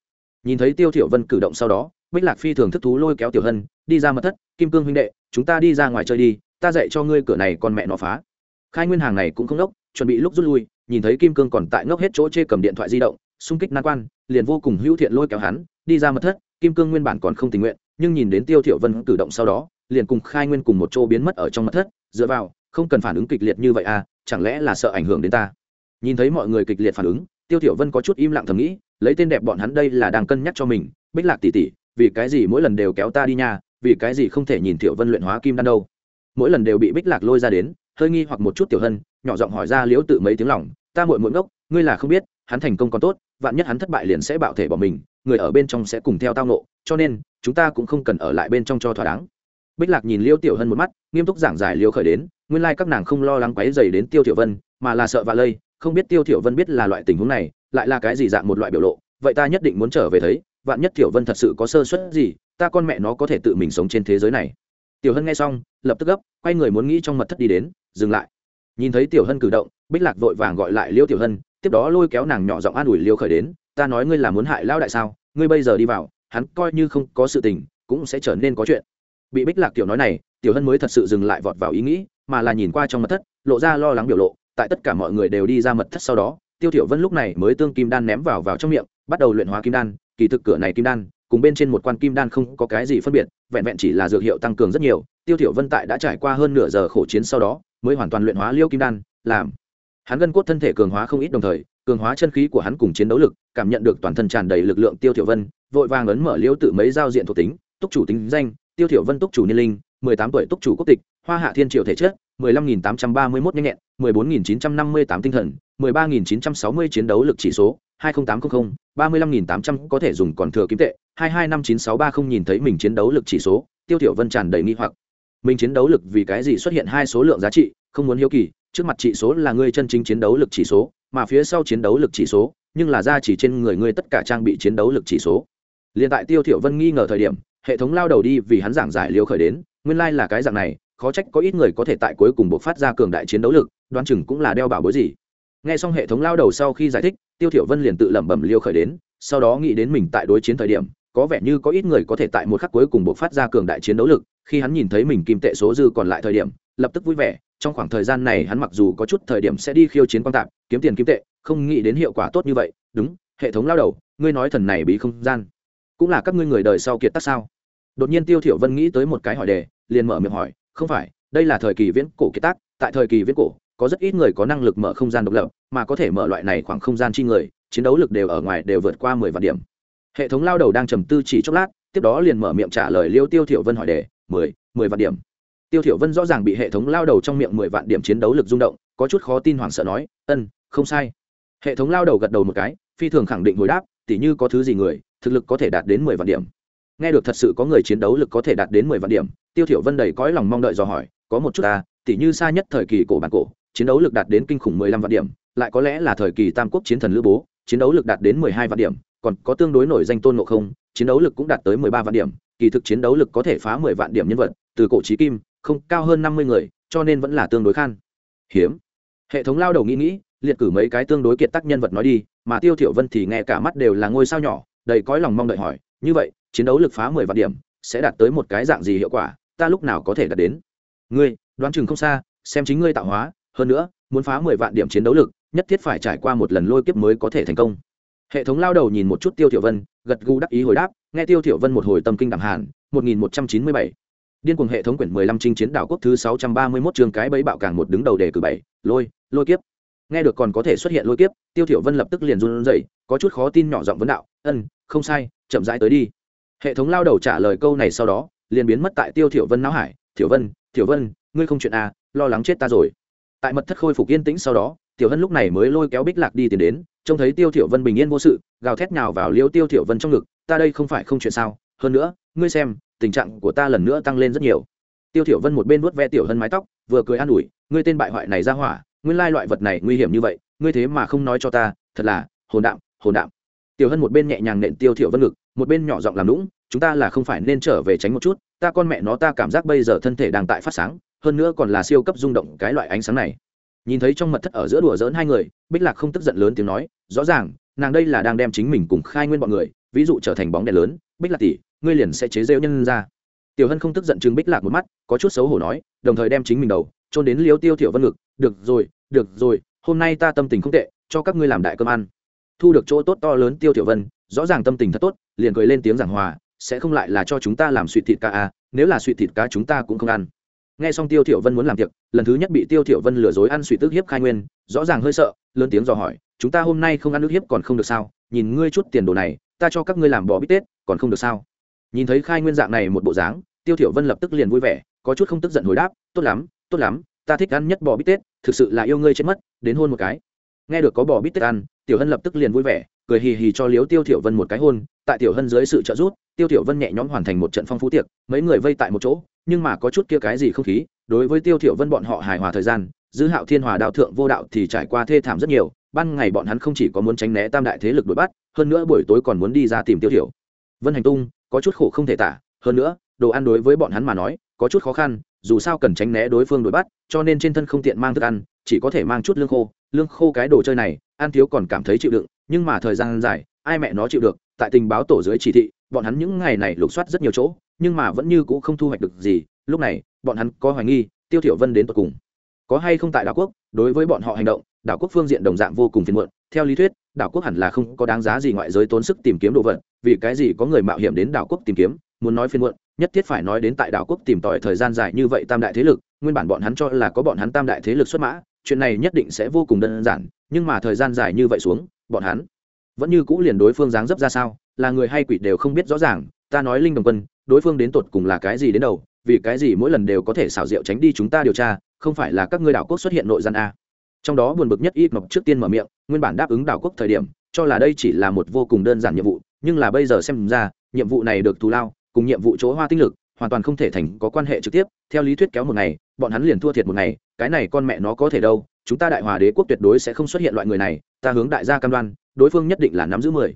Nhìn thấy tiêu thiểu vân cử động sau đó, bích lạc phi thường thức thú lôi kéo tiểu hân, đi ra mật thất, kim cương huynh đệ, chúng ta đi ra ngoài chơi đi, ta dạy cho ngươi cửa này con mẹ nó phá. Khai nguyên hàng này cũng không nốc chuẩn bị lúc rút lui, nhìn thấy kim cương còn tại ngốc hết chỗ chê cầm điện thoại di động, xung kích nan quan, liền vô cùng hữu thiện lôi kéo hắn, đi ra mật thất, kim cương nguyên bản còn không tình nguyện nhưng nhìn đến tiêu thiểu vân cử động sau đó, liền cùng khai nguyên cùng một chỗ biến mất ở trong mật thất, dựa vào, không cần phản ứng kịch liệt như vậy à chẳng lẽ là sợ ảnh hưởng đến ta? Nhìn thấy mọi người kịch liệt phản ứng, tiêu thiểu vân có chút im lặng thầm nghĩ, lấy tên đẹp bọn hắn đây là đang cân nhắc cho mình, bích lạc tỷ tỷ, vì cái gì mỗi lần đều kéo ta đi nha, vì cái gì không thể nhìn tiểu vân luyện hóa kim đan đâu? Mỗi lần đều bị bích lạc lôi ra đến, hơi nghi hoặc một chút tiểu hân, nhỏ giọng hỏi ra liễu tự mấy tiếng lòng, ta muội muội ngốc, ngươi là không biết, hắn thành công còn tốt, vạn nhất hắn thất bại liền sẽ bạo thể bỏ mình, người ở bên trong sẽ cùng theo tao nộ cho nên chúng ta cũng không cần ở lại bên trong cho thỏa đáng. Bích lạc nhìn liêu tiểu hân một mắt, nghiêm túc giảng giải liêu khởi đến, nguyên lai các nàng không lo lắng quáy dày đến tiêu tiểu vân, mà là sợ vạ lây, không biết tiêu tiểu vân biết là loại tình huống này, lại là cái gì dạng một loại biểu lộ, vậy ta nhất định muốn trở về thấy, vạn nhất tiểu vân thật sự có sơ suất gì, ta con mẹ nó có thể tự mình sống trên thế giới này. Tiểu hân nghe xong, lập tức gấp, quay người muốn nghĩ trong mật thất đi đến, dừng lại. Nhìn thấy tiểu hân cử động, bích lạc vội vàng gọi lại liêu tiểu hân, tiếp đó lôi kéo nàng nhỏ giọng an ủi liêu khởi đến, ta nói ngươi là muốn hại lao đại sao? Ngươi bây giờ đi vào hắn coi như không có sự tình, cũng sẽ trở nên có chuyện. Bị bích lạc tiểu nói này, tiểu hân mới thật sự dừng lại vọt vào ý nghĩ, mà là nhìn qua trong mật thất, lộ ra lo lắng biểu lộ, tại tất cả mọi người đều đi ra mật thất sau đó, tiêu tiểu vân lúc này mới tương kim đan ném vào vào trong miệng, bắt đầu luyện hóa kim đan, kỳ thực cửa này kim đan, cùng bên trên một quan kim đan không có cái gì phân biệt, vẹn vẹn chỉ là dược hiệu tăng cường rất nhiều, tiêu tiểu vân tại đã trải qua hơn nửa giờ khổ chiến sau đó, mới hoàn toàn luyện hóa liêu kim đan, làm. Hắn gân cốt thân thể cường hóa không ít đồng thời cường hóa chân khí của hắn cùng chiến đấu lực, cảm nhận được toàn thân tràn đầy lực lượng tiêu tiểu vân, vội vàng ấn mở liêu tự mấy giao diện thuộc tính, túc chủ tính danh, tiêu thiểu vân túc chủ niên linh, mười tám tuổi túc chủ quốc tịch, hoa hạ thiên triều thể chất, mười lăm nghìn tám trăm ba mươi mốt nhanh nhẹn mười bốn nghìn chín trăm năm mươi tám tinh thần, mười ba nghìn chín trăm sáu mươi chiến đấu lực chỉ số, hai nghìn tám trăm linh ba mươi lăm nghìn tám trăm có thể dùng còn thừa kim tệ, hai hai năm chín sáu ba không nhìn thấy mình chiến đấu lực chỉ số, tiêu thiểu vân tràn đầy nghi hoặc. Mình chiến đấu lực vì cái gì xuất hiện hai số lượng giá trị, không muốn hiếu kỳ, trước mặt chỉ số là ngươi chân chính chiến đấu lực chỉ số mà phía sau chiến đấu lực chỉ số, nhưng là ra chỉ trên người ngươi tất cả trang bị chiến đấu lực chỉ số. Liền tại tiêu thiểu vân nghi ngờ thời điểm, hệ thống lao đầu đi vì hắn giảng giải liều khởi đến, nguyên lai like là cái dạng này, khó trách có ít người có thể tại cuối cùng buộc phát ra cường đại chiến đấu lực, đoán chừng cũng là đeo bảo bối gì. Nghe xong hệ thống lao đầu sau khi giải thích, tiêu thiểu vân liền tự lẩm bẩm liều khởi đến, sau đó nghĩ đến mình tại đối chiến thời điểm, có vẻ như có ít người có thể tại một khắc cuối cùng buộc phát ra cường đại chiến đấu lực, khi hắn nhìn thấy mình kim tệ số dư còn lại thời điểm, lập tức vui vẻ trong khoảng thời gian này hắn mặc dù có chút thời điểm sẽ đi khiêu chiến quan tạp, kiếm tiền kiếm tệ, không nghĩ đến hiệu quả tốt như vậy. Đúng, hệ thống lao đầu, ngươi nói thần này bí không gian, cũng là các ngươi người đời sau kiệt tác sao? Đột nhiên tiêu thiểu vân nghĩ tới một cái hỏi đề, liền mở miệng hỏi, không phải, đây là thời kỳ viễn cổ kiệt tác, tại thời kỳ viễn cổ, có rất ít người có năng lực mở không gian độc lập, mà có thể mở loại này khoảng không gian chi người, chiến đấu lực đều ở ngoài đều vượt qua mười vạn điểm. Hệ thống lao đầu đang trầm tư chỉ chốc lát, tiếp đó liền mở miệng trả lời liêu tiêu thiểu vân hỏi đề, mười mười vạn điểm tiêu thiểu vân rõ ràng bị hệ thống lao đầu trong miệng mười vạn điểm chiến đấu lực rung động, có chút khó tin hoảng sợ nói, ân, không sai. Hệ thống lao đầu gật đầu một cái, phi thường khẳng định hồi đáp, tỉ như có thứ gì người, thực lực có thể đạt đến mười vạn điểm. Nghe được thật sự có người chiến đấu lực có thể đạt đến mười vạn điểm, tiêu thiểu vân đầy cõi lòng mong đợi dò hỏi, có một chút ta tỉ như xa nhất thời kỳ cổ bản cổ, chiến đấu lực đạt đến kinh khủng mười lăm vạn điểm, lại có lẽ là thời kỳ tam quốc chiến thần lữ bố, chiến đấu lực đạt đến mười hai vạn điểm, còn có tương đối nổi danh tôn ngộ không, chiến đấu lực cũng đạt tới mười ba vạn điểm, kỳ thực chiến đấu lực có thể phá mười vạn điểm nhân vật, từ cổ chí kim không cao hơn năm mươi người, cho nên vẫn là tương đối khan. Hiếm. Hệ thống lao đầu nghĩ nghĩ, liệt cử mấy cái tương đối kiệt tác nhân vật nói đi, mà tiêu thiểu vân thì nghe cả mắt đều là ngôi sao nhỏ, đầy cõi lòng mong đợi hỏi, như vậy, chiến đấu lực phá mười vạn điểm, sẽ đạt tới một cái dạng gì hiệu quả? Ta lúc nào có thể đạt đến? Ngươi, đoán chừng không xa, xem chính ngươi tạo hóa, hơn nữa, muốn phá mười vạn điểm chiến đấu lực, nhất thiết phải trải qua một lần lôi kiếp mới có thể thành công. Hệ thống lao đầu nhìn một chút tiêu thiểu vân, gật gù đáp ý hồi đáp, nghe tiêu thiểu vân một hồi tâm kinh đẳng hàn 1197 điên cuồng hệ thống quyển mười lăm trinh chiến đảo quốc thứ sáu trăm ba mươi 631 trường cái bẫy bạo càng một đứng đầu đề cử bảy, lôi lôi kiếp. Nghe được còn có thể xuất hiện lôi kiếp, tiêu thiểu vân lập tức liền run rẩy, có chút khó tin nhỏ giọng vấn đạo, ân, không sai, chậm rãi tới đi. Hệ thống lao đầu trả lời câu này sau đó, liền biến mất tại tiêu thiểu vân não hải, thiểu vân thiểu vân, ngươi không chuyện à lo lắng chết ta rồi. Tại mật thất khôi phục yên tĩnh sau đó, tiểu hân lúc này mới lôi kéo bích lạc đi tiến đến, trông thấy tiêu thiểu vân bình yên vô sự, gào thét nhào vào liêu tiêu thiểu vân trong ngực, ta đây không phải không chuyện sao, hơn nữa, ngươi xem tình trạng của ta lần nữa tăng lên rất nhiều. Tiêu thiểu vân một bên vuốt ve tiểu hân mái tóc, vừa cười an ủi, ngươi tên bại hoại này ra hỏa, nguyên lai loại vật này nguy hiểm như vậy, ngươi thế mà không nói cho ta, thật là hồn đạm hồn đạm. Tiểu hân một bên nhẹ nhàng nện tiêu thiểu vân ngực, một bên nhỏ giọng làm lũng chúng ta là không phải nên trở về tránh một chút, ta con mẹ nó ta cảm giác bây giờ thân thể đang tại phát sáng, hơn nữa còn là siêu cấp rung động cái loại ánh sáng này. Nhìn thấy trong mật thất ở giữa đùa dỡn hai người, bích lạc không tức giận lớn tiếng nói, rõ ràng, nàng đây là đang đem chính mình cùng khai nguyên bọn người, ví dụ trở thành bóng đèn lớn bích lạc tỷ, ngươi liền sẽ chế rêu nhân ra. Tiểu hân không tức giận chừng bích lạc một mắt, có chút xấu hổ nói, đồng thời đem chính mình đầu trôn đến liếu tiêu thiểu vân ngực. Được rồi được rồi, hôm nay ta tâm tình không tệ, cho các ngươi làm đại cơm ăn. Thu được chỗ tốt to lớn tiêu thiểu vân, rõ ràng tâm tình thật tốt, liền cười lên tiếng giảng hòa, sẽ không lại là cho chúng ta làm suy thịt cá à nếu là suy thịt cá chúng ta cũng không ăn. Nghe xong tiêu thiểu vân muốn làm tiệc, lần thứ nhất bị tiêu thiểu vân lừa dối ăn suy tức hiếp khai nguyên, rõ ràng hơi sợ, lớn tiếng dò hỏi, chúng ta hôm nay không ăn nước hiếp còn không được sao? Nhìn ngươi chút tiền đồ này, ta cho các ngươi làm bò bít tết còn không được sao? Nhìn thấy khai nguyên dạng này một bộ dáng, tiêu thiểu vân lập tức liền vui vẻ, có chút không tức giận hồi đáp, tốt lắm tốt lắm, ta thích ăn nhất bò bít tết, thực sự là yêu ngươi chết mất, đến hôn một cái. Nghe được có bò bít tết ăn, tiểu hân lập tức liền vui vẻ, cười hì hì cho liếu tiêu thiểu vân một cái hôn, tại tiểu hân dưới sự trợ giúp, tiêu thiểu vân nhẹ nhõm hoàn thành một trận phong phú tiệc, mấy người vây tại một chỗ, nhưng mà có chút kia cái gì không khí, đối với tiêu thiểu vân bọn họ hài hòa thời gian dư hạo thiên hòa đạo thượng vô đạo thì trải qua thê thảm rất nhiều, ban ngày bọn hắn không chỉ có muốn tránh né tam đại thế lực đuổi bắt, hơn nữa buổi tối còn muốn đi ra tìm tiêu thiểu vân hành tung, có chút khổ không thể tả, hơn nữa, đồ ăn đối với bọn hắn mà nói, có chút khó khăn, dù sao cần tránh né đối phương đuổi bắt, cho nên trên thân không tiện mang thức ăn, chỉ có thể mang chút lương khô. Lương khô cái đồ chơi này ăn thiếu còn cảm thấy chịu đựng, nhưng mà thời gian dài, ai mẹ nó chịu được, tại tình báo tổ dưới chỉ thị, bọn hắn những ngày này lục soát rất nhiều chỗ, nhưng mà vẫn như cũ không thu hoạch được gì. Lúc này, bọn hắn có hoài nghi, tiêu thiểu vân đến tận cùng. Có hay không tại đảo quốc, đối với bọn họ hành động, đảo quốc phương diện đồng dạng vô cùng phiền muộn. Theo lý thuyết, đảo quốc hẳn là không có đáng giá gì ngoại giới tốn sức tìm kiếm đồ vật vì cái gì có người mạo hiểm đến đảo quốc tìm kiếm, muốn nói phiền muộn, nhất thiết phải nói đến tại đảo quốc tìm tòi thời gian dài như vậy tam đại thế lực, nguyên bản bọn hắn cho là có bọn hắn tam đại thế lực xuất mã, chuyện này nhất định sẽ vô cùng đơn giản, nhưng mà thời gian dài như vậy xuống, bọn hắn vẫn như cũ liền đối phương dáng dấp ra sao, là người hay quỷ đều không biết rõ ràng, ta nói linh đồng quân, đối phương đến tột cùng là cái gì đến đầu, vì cái gì mỗi lần đều có thể xảo diệu tránh đi chúng ta điều tra, không phải là các ngươi đảo quốc xuất hiện nội gian a. Trong đó buồn bực nhất ít mộc trước tiên mở miệng, nguyên bản đáp ứng đảo quốc thời điểm, cho là đây chỉ là một vô cùng đơn giản nhiệm vụ nhưng là bây giờ xem ra, nhiệm vụ này được thù lao, cùng nhiệm vụ chỗ hoa tinh lực, hoàn toàn không thể thành có quan hệ trực tiếp. Theo lý thuyết kéo một ngày, bọn hắn liền thua thiệt một ngày, cái này con mẹ nó có thể đâu, chúng ta đại hòa đế quốc tuyệt đối sẽ không xuất hiện loại người này, ta hướng đại gia cam đoan, đối phương nhất định là nắm giữ mười.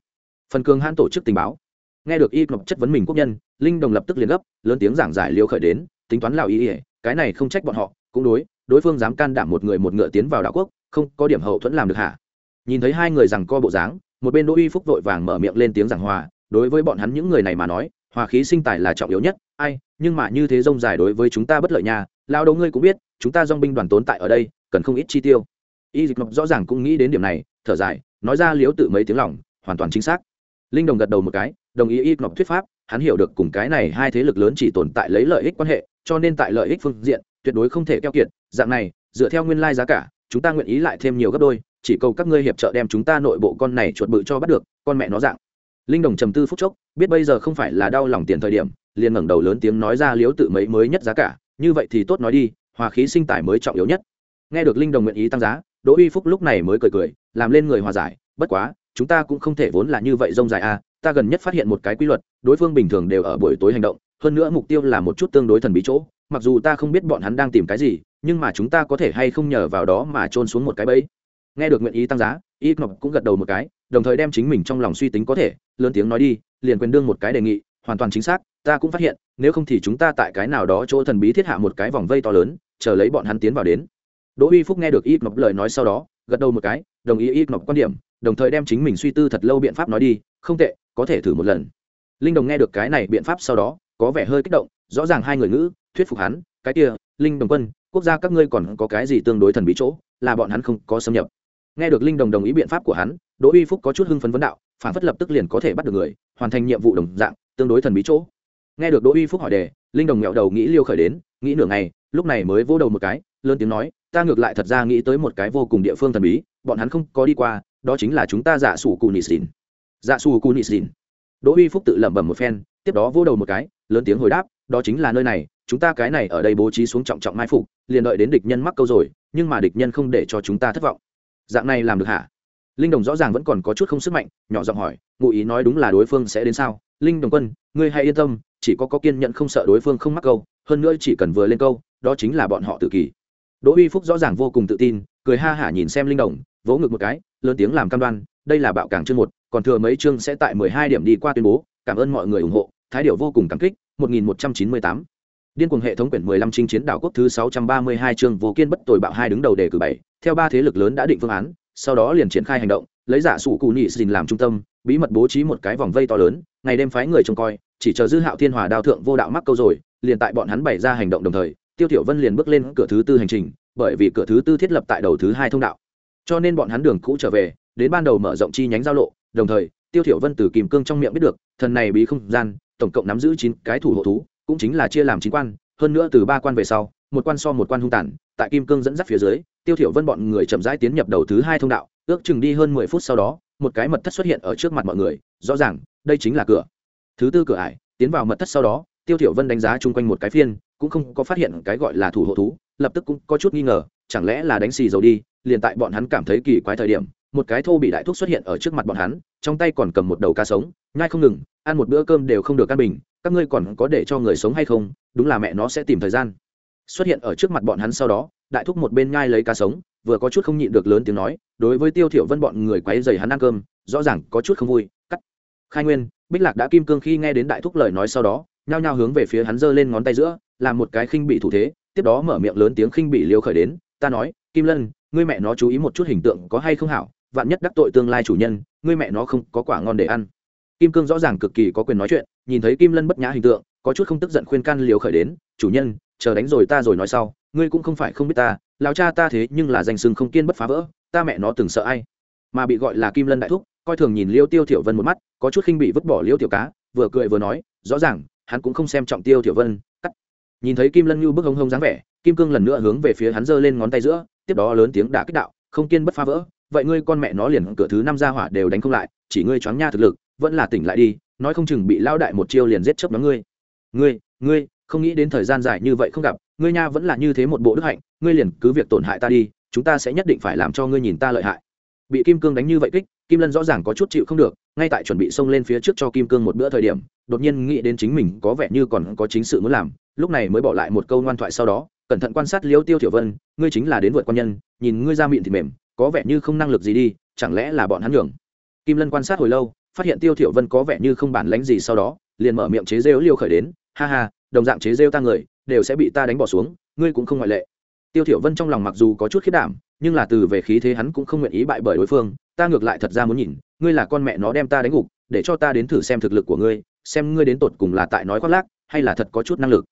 Phần cường hãn tổ chức tình báo. Nghe được y ngọc chất vấn mình quốc nhân, linh đồng lập tức liền gấp, lớn tiếng giảng giải liêu khởi đến, tính toán lào ý ỉa cái này không trách bọn họ, cũng đối đối phương dám can đảm một người một ngựa tiến vào đảo quốc, không có điểm hậu thuẫn làm được hả? Nhìn thấy hai người rằng co bộ dáng một bên đỗ uy phúc vội vàng mở miệng lên tiếng giảng hòa, đối với bọn hắn những người này mà nói, hòa khí sinh tài là trọng yếu nhất, ai, nhưng mà như thế rông dài đối với chúng ta bất lợi nha, lao đầu ngươi cũng biết, chúng ta dong binh đoàn tốn tại ở đây, cần không ít chi tiêu. Y dịch Ngọc rõ ràng cũng nghĩ đến điểm này, thở dài, nói ra liếu tự mấy tiếng lòng, hoàn toàn chính xác. Linh đồng gật đầu một cái, đồng ý y ngọc thuyết pháp, hắn hiểu được cùng cái này hai thế lực lớn chỉ tồn tại lấy lợi ích quan hệ, cho nên tại lợi ích phương diện, tuyệt đối không thể keo kiệt, dạng này, dựa theo nguyên lai giá cả, chúng ta nguyện ý lại thêm nhiều gấp đôi chỉ cầu các ngươi hiệp trợ đem chúng ta nội bộ con này chuột bự cho bắt được, con mẹ nó dạng linh đồng trầm tư phúc chốc, biết bây giờ không phải là đau lòng tiền thời điểm, liền ngẩng đầu lớn tiếng nói ra liếu tự mấy mới nhất giá cả, như vậy thì tốt nói đi, hòa khí sinh tài mới trọng yếu nhất nghe được linh đồng nguyện ý tăng giá, đỗ uy phúc lúc này mới cười cười, làm lên người hòa giải, bất quá, chúng ta cũng không thể vốn là như vậy rông dài a à. ta gần nhất phát hiện một cái quy luật, đối phương bình thường đều ở buổi tối hành động, hơn nữa mục tiêu là một chút tương đối thần bí chỗ, mặc dù ta không biết bọn hắn đang tìm cái gì, nhưng mà chúng ta có thể hay không nhờ vào đó mà trôn xuống một cái bẫy nghe được nguyện ý tăng giá, y ngọc cũng gật đầu một cái, đồng thời đem chính mình trong lòng suy tính có thể, lớn tiếng nói đi, liền quyền đương một cái đề nghị, hoàn toàn chính xác, ta cũng phát hiện, nếu không thì chúng ta tại cái nào đó chỗ thần bí thiết hạ một cái vòng vây to lớn, chờ lấy bọn hắn tiến vào đến. Đỗ uy phúc nghe được y ngọc lời nói sau đó, gật đầu một cái, đồng ý y ngọc quan điểm, đồng thời đem chính mình suy tư thật lâu biện pháp nói đi, không tệ, có thể thử một lần. Linh đồng nghe được cái này biện pháp sau đó, có vẻ hơi kích động, rõ ràng hai người ngữ, thuyết phục hắn, cái kia, linh đồng quân, quốc gia các ngươi còn có cái gì tương đối thần bí chỗ, là bọn hắn không có xâm nhập nghe được linh đồng đồng ý biện pháp của hắn, đỗ uy phúc có chút hưng phấn vấn đạo, phản phất lập tức liền có thể bắt được người, hoàn thành nhiệm vụ đồng dạng, tương đối thần bí chỗ. Nghe được đỗ uy phúc hỏi đề, linh đồng nghẹo đầu nghĩ liêu khởi đến, nghĩ nửa ngày, lúc này mới vô đầu một cái, lớn tiếng nói, ta ngược lại thật ra nghĩ tới một cái vô cùng địa phương thần bí, bọn hắn không có đi qua, đó chính là chúng ta giả sủ cù nị xỉn. Dạ sủ cù nị xin đỗ uy phúc tự lẩm bẩm một phen, tiếp đó vô đầu một cái, lớn tiếng hồi đáp, đó chính là nơi này, chúng ta cái này ở đây bố trí xuống trọng trọng mai phục, liền đợi đến địch nhân mắc câu rồi, nhưng mà địch nhân không để cho chúng ta thất vọng dạng này làm được hả? Linh đồng rõ ràng vẫn còn có chút không sức mạnh, nhỏ giọng hỏi, ngụ ý nói đúng là đối phương sẽ đến sao? Linh đồng quân, ngươi hãy yên tâm, chỉ có có kiên nhận không sợ đối phương không mắc câu, hơn nữa chỉ cần vừa lên câu, đó chính là bọn họ tự kỷ. Đỗ uy phúc rõ ràng vô cùng tự tin, cười ha hả nhìn xem linh đồng, vỗ ngực một cái, lớn tiếng làm cam đoan, đây là bạo cảng chương một, còn thừa mấy chương sẽ tại mười hai điểm đi qua tuyên bố, cảm ơn mọi người ủng hộ, thái điệu vô cùng cảm kích, một nghìn một trăm chín mươi tám điên cuồng hệ thống quyển mười lăm chinh chiến đảo quốc thứ sáu trăm ba mươi hai chương vô kiên bất tồi bạo hai đứng đầu đề cử bảy. Theo ba thế lực lớn đã định phương án, sau đó liền triển khai hành động, lấy giả sủ cụ nhị xin làm trung tâm, bí mật bố trí một cái vòng vây to lớn, ngày đêm phái người trông coi, chỉ chờ dư hạo thiên hòa đao thượng vô đạo mắc câu rồi, liền tại bọn hắn bày ra hành động đồng thời, tiêu tiểu vân liền bước lên cửa thứ tư hành trình, bởi vì cửa thứ tư thiết lập tại đầu thứ hai thông đạo. Cho nên bọn hắn đường cũ trở về, đến ban đầu mở rộng chi nhánh giao lộ, đồng thời, tiêu tiểu vân từ kìm cương trong miệng biết được, thần này bí không gian, tổng cộng nắm giữ chín cái thủ hộ thú cũng chính là chia làm chín quan, hơn nữa từ ba quan về sau, một quan so một quan hung tàn, tại kim cương dẫn dắt phía dưới, tiêu thiểu vân bọn người chậm rãi tiến nhập đầu thứ hai thông đạo, ước chừng đi hơn mười phút sau đó, một cái mật thất xuất hiện ở trước mặt mọi người, rõ ràng, đây chính là cửa. Thứ tư cửa ải, tiến vào mật thất sau đó, tiêu thiểu vân đánh giá chung quanh một cái phiên, cũng không có phát hiện cái gọi là thủ hộ thú, lập tức cũng có chút nghi ngờ, chẳng lẽ là đánh xì dầu đi, liền tại bọn hắn cảm thấy kỳ quái thời điểm, một cái thô bị đại thuốc xuất hiện ở trước mặt bọn hắn, trong tay còn cầm một đầu cá sống, nhai không ngừng, ăn một bữa cơm đều không được căn bình các ngươi còn có để cho người sống hay không, đúng là mẹ nó sẽ tìm thời gian. Xuất hiện ở trước mặt bọn hắn sau đó, đại thúc một bên ngai lấy cá sống, vừa có chút không nhịn được lớn tiếng nói, đối với tiêu thiểu vân bọn người quấy rầy hắn ăn cơm, rõ ràng có chút không vui, cắt. Khai nguyên, bích lạc đã kim cương khi nghe đến đại thúc lời nói sau đó, nhao nhao hướng về phía hắn giơ lên ngón tay giữa, làm một cái khinh bị thủ thế, tiếp đó mở miệng lớn tiếng khinh bị liêu khởi đến, ta nói, kim lân, ngươi mẹ nó chú ý một chút hình tượng có hay không hảo, vạn nhất đắc tội tương lai chủ nhân, ngươi mẹ nó không có quả ngon để ăn kim cương rõ ràng cực kỳ có quyền nói chuyện, nhìn thấy kim lân bất nhã hình tượng, có chút không tức giận khuyên can liều khởi đến, chủ nhân, chờ đánh rồi ta rồi nói sau, ngươi cũng không phải không biết ta lao cha ta thế nhưng là danh sưng không kiên bất phá vỡ, ta mẹ nó từng sợ ai. Mà bị gọi là kim lân đại thúc, coi thường nhìn liêu tiêu tiểu vân một mắt, có chút khinh bị vứt bỏ liêu tiểu cá, vừa cười vừa nói, rõ ràng, hắn cũng không xem trọng tiêu tiểu vân. Cắt. Nhìn thấy kim lân như bức hông hông dáng vẻ, kim cương lần nữa hướng về phía hắn giơ lên ngón tay giữa, tiếp đó lớn tiếng đả kích đạo, không kiên bất phá vỡ, vậy ngươi con mẹ nó liền cửa thứ năm ra hỏa đều đánh không lại, chỉ ngươi choáng nha thực lực vẫn là tỉnh lại đi, nói không chừng bị lao đại một chiêu liền giết chớp nhóm ngươi. Ngươi ngươi, không nghĩ đến thời gian dài như vậy không gặp, ngươi nha vẫn là như thế một bộ đức hạnh, ngươi liền cứ việc tổn hại ta đi, chúng ta sẽ nhất định phải làm cho ngươi nhìn ta lợi hại. Bị kim cương đánh như vậy kích, kim lân rõ ràng có chút chịu không được, ngay tại chuẩn bị xông lên phía trước cho kim cương một bữa thời điểm, đột nhiên nghĩ đến chính mình có vẻ như còn có chính sự muốn làm, lúc này mới bỏ lại một câu ngoan thoại sau đó, cẩn thận quan sát liêu tiêu thiểu vân, ngươi chính là đến vượt quan nhân, nhìn ngươi ra miệng thì mềm, có vẻ như không năng lực gì đi, chẳng lẽ là bọn hắn nhường? Kim lân quan sát hồi lâu phát hiện tiêu thiểu vân có vẻ như không bản lãnh gì sau đó, liền mở miệng chế rêu liêu khởi đến, ha ha, đồng dạng chế rêu ta người, đều sẽ bị ta đánh bỏ xuống, ngươi cũng không ngoại lệ. Tiêu thiểu vân trong lòng mặc dù có chút khiếp đảm, nhưng là từ về khí thế hắn cũng không nguyện ý bại bởi đối phương, ta ngược lại thật ra muốn nhìn, ngươi là con mẹ nó đem ta đánh gục, để cho ta đến thử xem thực lực của ngươi, xem ngươi đến tột cùng là tại nói khoác lác, hay là thật có chút năng lực.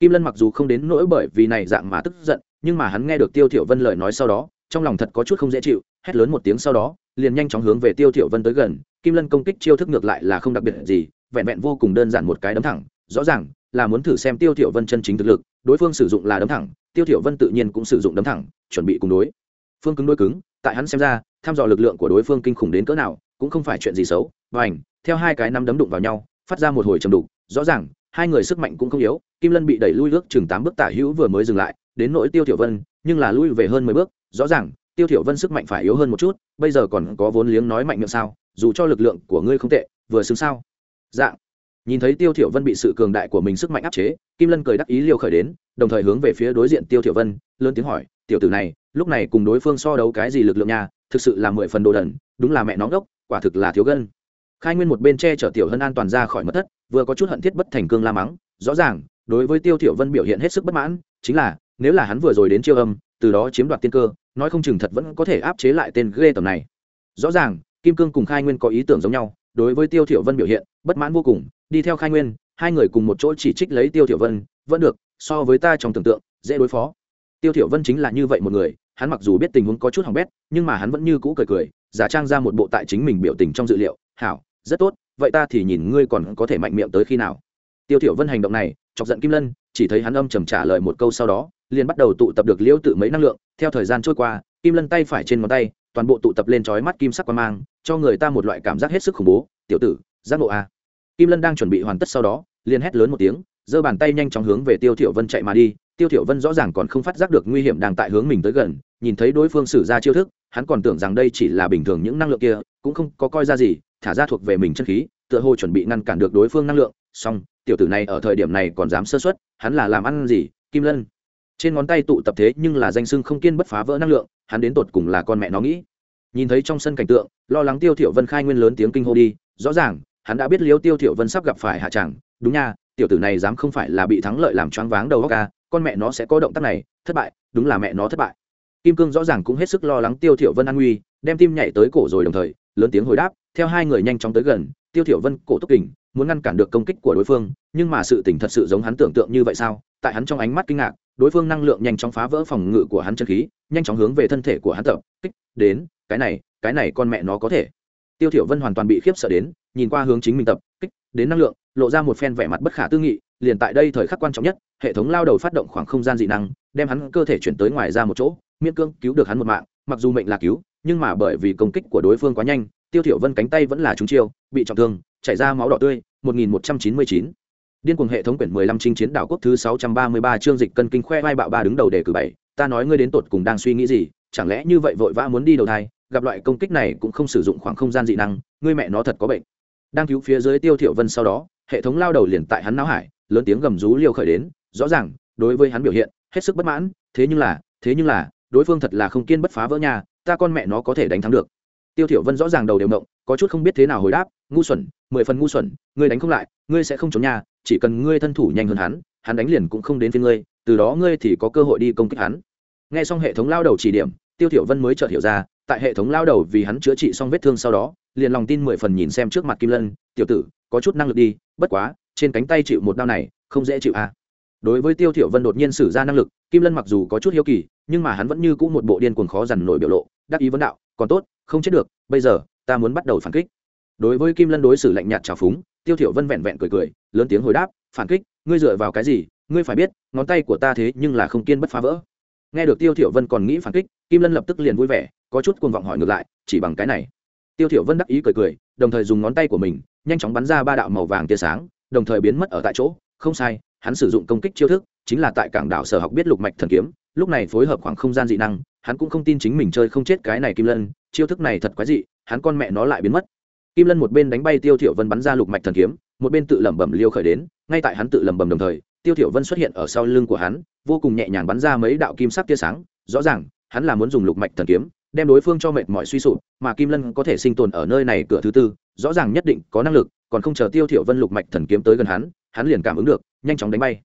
Kim lân mặc dù không đến nỗi bởi vì này dạng mà tức giận, nhưng mà hắn nghe được tiêu thiểu vân lời nói sau đó, trong lòng thật có chút không dễ chịu, hét lớn một tiếng sau đó, liền nhanh chóng hướng về tiêu thiểu vân tới gần kim lân công kích chiêu thức ngược lại là không đặc biệt gì, vẹn vẹn vô cùng đơn giản một cái đấm thẳng. Rõ ràng là muốn thử xem tiêu thiểu vân chân chính thực lực, đối phương sử dụng là đấm thẳng, tiêu thiểu vân tự nhiên cũng sử dụng đấm thẳng, chuẩn bị cùng đối. Phương cứng đối cứng, tại hắn xem ra, tham dò lực lượng của đối phương kinh khủng đến cỡ nào, cũng không phải chuyện gì xấu. Vành theo hai cái nắm đấm đụng vào nhau, phát ra một hồi trầm đục. Rõ ràng, hai người sức mạnh cũng không yếu, kim lân bị đẩy lui ước chừng tám bước tả hữu vừa mới dừng lại, đến nỗi tiêu thiểu vân, nhưng là lui về hơn mười bước. Rõ ràng, tiêu thiểu vân sức mạnh phải yếu hơn một chút, bây giờ còn có vốn liếng nói mạnh miệng sao? Dù cho lực lượng của ngươi không tệ, vừa xứng sao? Dạng. Nhìn thấy tiêu thiểu vân bị sự cường đại của mình sức mạnh áp chế, kim lân cười đắc ý liều khởi đến, đồng thời hướng về phía đối diện tiêu thiểu vân, lớn tiếng hỏi, tiểu tử này, lúc này cùng đối phương so đấu cái gì lực lượng nha? Thực sự là mười phần đồ đần, đúng là mẹ nó đốc quả thực là thiếu gân. Khai nguyên một bên che chở tiểu hân an toàn ra khỏi mất thất, vừa có chút hận thiết bất thành cương la mắng, rõ ràng, đối với tiêu thiểu vân biểu hiện hết sức bất mãn, chính là, nếu là hắn vừa rồi đến chiêu âm, từ đó chiếm đoạt tiên cơ, nói không chừng thật vẫn có thể áp chế lại tên ghê tầm này. Rõ ràng kim cương cùng khai nguyên có ý tưởng giống nhau, đối với tiêu thiểu vân biểu hiện, bất mãn vô cùng, đi theo khai nguyên, hai người cùng một chỗ chỉ trích lấy tiêu thiểu vân, vẫn được, so với ta trong tưởng tượng, dễ đối phó. Tiêu thiểu vân chính là như vậy một người, hắn mặc dù biết tình huống có chút hỏng bét, nhưng mà hắn vẫn như cũ cười cười, giả trang ra một bộ tại chính mình biểu tình trong dự liệu, hảo, rất tốt, vậy ta thì nhìn ngươi còn có thể mạnh miệng tới khi nào. Tiêu thiểu vân hành động này, chọc giận kim lân, chỉ thấy hắn âm trầm trả lời một câu sau đó, liền bắt đầu tụ tập được liễu tự mấy năng lượng, theo thời gian trôi qua, kim lân tay phải trên ngón tay toàn bộ tụ tập lên trói mắt kim sắc quan mang, cho người ta một loại cảm giác hết sức khủng bố. Tiểu tử, giác ngộ a. Kim lân đang chuẩn bị hoàn tất sau đó, liền hét lớn một tiếng, giơ bàn tay nhanh chóng hướng về tiêu thiểu vân chạy mà đi. Tiêu thiểu vân rõ ràng còn không phát giác được nguy hiểm đang tại hướng mình tới gần, nhìn thấy đối phương sử ra chiêu thức, hắn còn tưởng rằng đây chỉ là bình thường những năng lượng kia, cũng không có coi ra gì, thả ra thuộc về mình chân khí, tựa hồ chuẩn bị ngăn cản được đối phương năng lượng. Song tiểu tử này ở thời điểm này còn dám sơ suất, hắn là làm ăn gì? Kim lân trên ngón tay tụ tập thế nhưng là danh sưng không kiên bất phá vỡ năng lượng, hắn đến tột cùng là con mẹ nó nghĩ. Nhìn thấy trong sân cảnh tượng, lo lắng tiêu thiểu vân khai nguyên lớn tiếng kinh hô đi, rõ ràng, hắn đã biết liêu tiêu thiểu vân sắp gặp phải hạ chẳng đúng nha, tiểu tử này dám không phải là bị thắng lợi làm choáng váng đầu óc à con mẹ nó sẽ có động tác này, thất bại, đúng là mẹ nó thất bại. Kim cương rõ ràng cũng hết sức lo lắng tiêu thiểu vân an nguy, đem tim nhảy tới cổ rồi đồng thời, lớn tiếng hồi đáp, theo hai người nhanh chóng tới gần, tiêu thiểu vân cổ túc kình muốn ngăn cản được công kích của đối phương, nhưng mà sự tỉnh thật sự giống hắn tưởng tượng như vậy sao? Tại hắn trong ánh mắt kinh ngạc, đối phương năng lượng nhanh chóng phá vỡ phòng ngự của hắn chân khí, nhanh chóng hướng về thân thể của hắn tập kích, đến, cái này cái này con mẹ nó có thể. Tiêu thiểu vân hoàn toàn bị khiếp sợ đến, nhìn qua hướng chính mình tập kích, đến năng lượng, lộ ra một phen vẻ mặt bất khả tư nghị, liền tại đây thời khắc quan trọng nhất, hệ thống lao đầu phát động khoảng không gian dị năng, đem hắn cơ thể chuyển tới ngoài ra một chỗ, miễn cưỡng cứu được hắn một mạng, mặc dù mệnh là cứu, nhưng mà bởi vì công kích của đối phương quá nhanh, tiêu thiểu vân cánh tay vẫn là trúng chiêu, bị trọng thương chảy ra máu đỏ tươi 1199 điên cuồng hệ thống quyển 15 chinh chiến đảo quốc thứ 633 chương dịch cân kinh khoe vai bạo ba đứng đầu đề cử bảy, ta nói ngươi đến tột cùng đang suy nghĩ gì, chẳng lẽ như vậy vội vã muốn đi đầu thai, gặp loại công kích này cũng không sử dụng khoảng không gian dị năng, ngươi mẹ nó thật có bệnh. Đang cứu phía dưới tiêu thiểu vân sau đó, hệ thống lao đầu liền tại hắn não hải, lớn tiếng gầm rú liều khởi đến, rõ ràng, đối với hắn biểu hiện, hết sức bất mãn, thế nhưng là, thế nhưng là, đối phương thật là không kiên bất phá vỡ nhà, ta con mẹ nó có thể đánh thắng được. Tiêu thiểu vân rõ ràng đầu đều động, có chút không biết thế nào hồi đáp ngu xuẩn, mười phần ngu xuẩn, ngươi đánh không lại, ngươi sẽ không trốn nhà, chỉ cần ngươi thân thủ nhanh hơn hắn hắn đánh liền cũng không đến phía ngươi, từ đó ngươi thì có cơ hội đi công kích hắn. Nghe xong hệ thống lao đầu chỉ điểm, tiêu thiểu vân mới chợt hiểu ra, tại hệ thống lao đầu vì hắn chữa trị xong vết thương sau đó, liền lòng tin mười phần nhìn xem trước mặt kim lân, tiểu tử, có chút năng lực đi, bất quá, trên cánh tay chịu một đau này, không dễ chịu à. Đối với tiêu thiểu vân đột nhiên sử ra năng lực, kim lân mặc dù có chút hiếu kỳ, nhưng mà hắn vẫn như cũ một bộ điên cuồng khó dằn nổi biểu lộ, đắc ý vấn đạo, còn tốt, không chết được, bây giờ, ta muốn bắt đầu phản kích đối với kim lân đối xử lạnh nhạt trào phúng, tiêu thiểu vân vẹn vẹn cười cười, lớn tiếng hồi đáp, phản kích, ngươi dựa vào cái gì? Ngươi phải biết, ngón tay của ta thế nhưng là không kiên bất phá vỡ. Nghe được tiêu thiểu vân còn nghĩ phản kích, kim lân lập tức liền vui vẻ, có chút cuồng vọng hỏi ngược lại, chỉ bằng cái này. Tiêu thiểu vân đắc ý cười cười, đồng thời dùng ngón tay của mình, nhanh chóng bắn ra ba đạo màu vàng tia sáng, đồng thời biến mất ở tại chỗ. Không sai, hắn sử dụng công kích chiêu thức, chính là tại cảng đảo sở học biết lục mạch thần kiếm, lúc này phối hợp khoảng không gian dị năng, hắn cũng không tin chính mình chơi không chết cái này kim lân, chiêu thức này thật quái dị, hắn con mẹ nó lại biến mất kim lân một bên đánh bay tiêu thiểu vân bắn ra lục mạch thần kiếm một bên tự lẩm bẩm liêu khởi đến ngay tại hắn tự lẩm bẩm đồng thời tiêu thiểu vân xuất hiện ở sau lưng của hắn vô cùng nhẹ nhàng bắn ra mấy đạo kim sắc tia sáng rõ ràng hắn là muốn dùng lục mạch thần kiếm đem đối phương cho mệt mỏi suy sụp mà kim lân có thể sinh tồn ở nơi này cửa thứ tư rõ ràng nhất định có năng lực còn không chờ tiêu thiểu vân lục mạch thần kiếm tới gần hắn hắn liền cảm ứng được nhanh chóng đánh bay.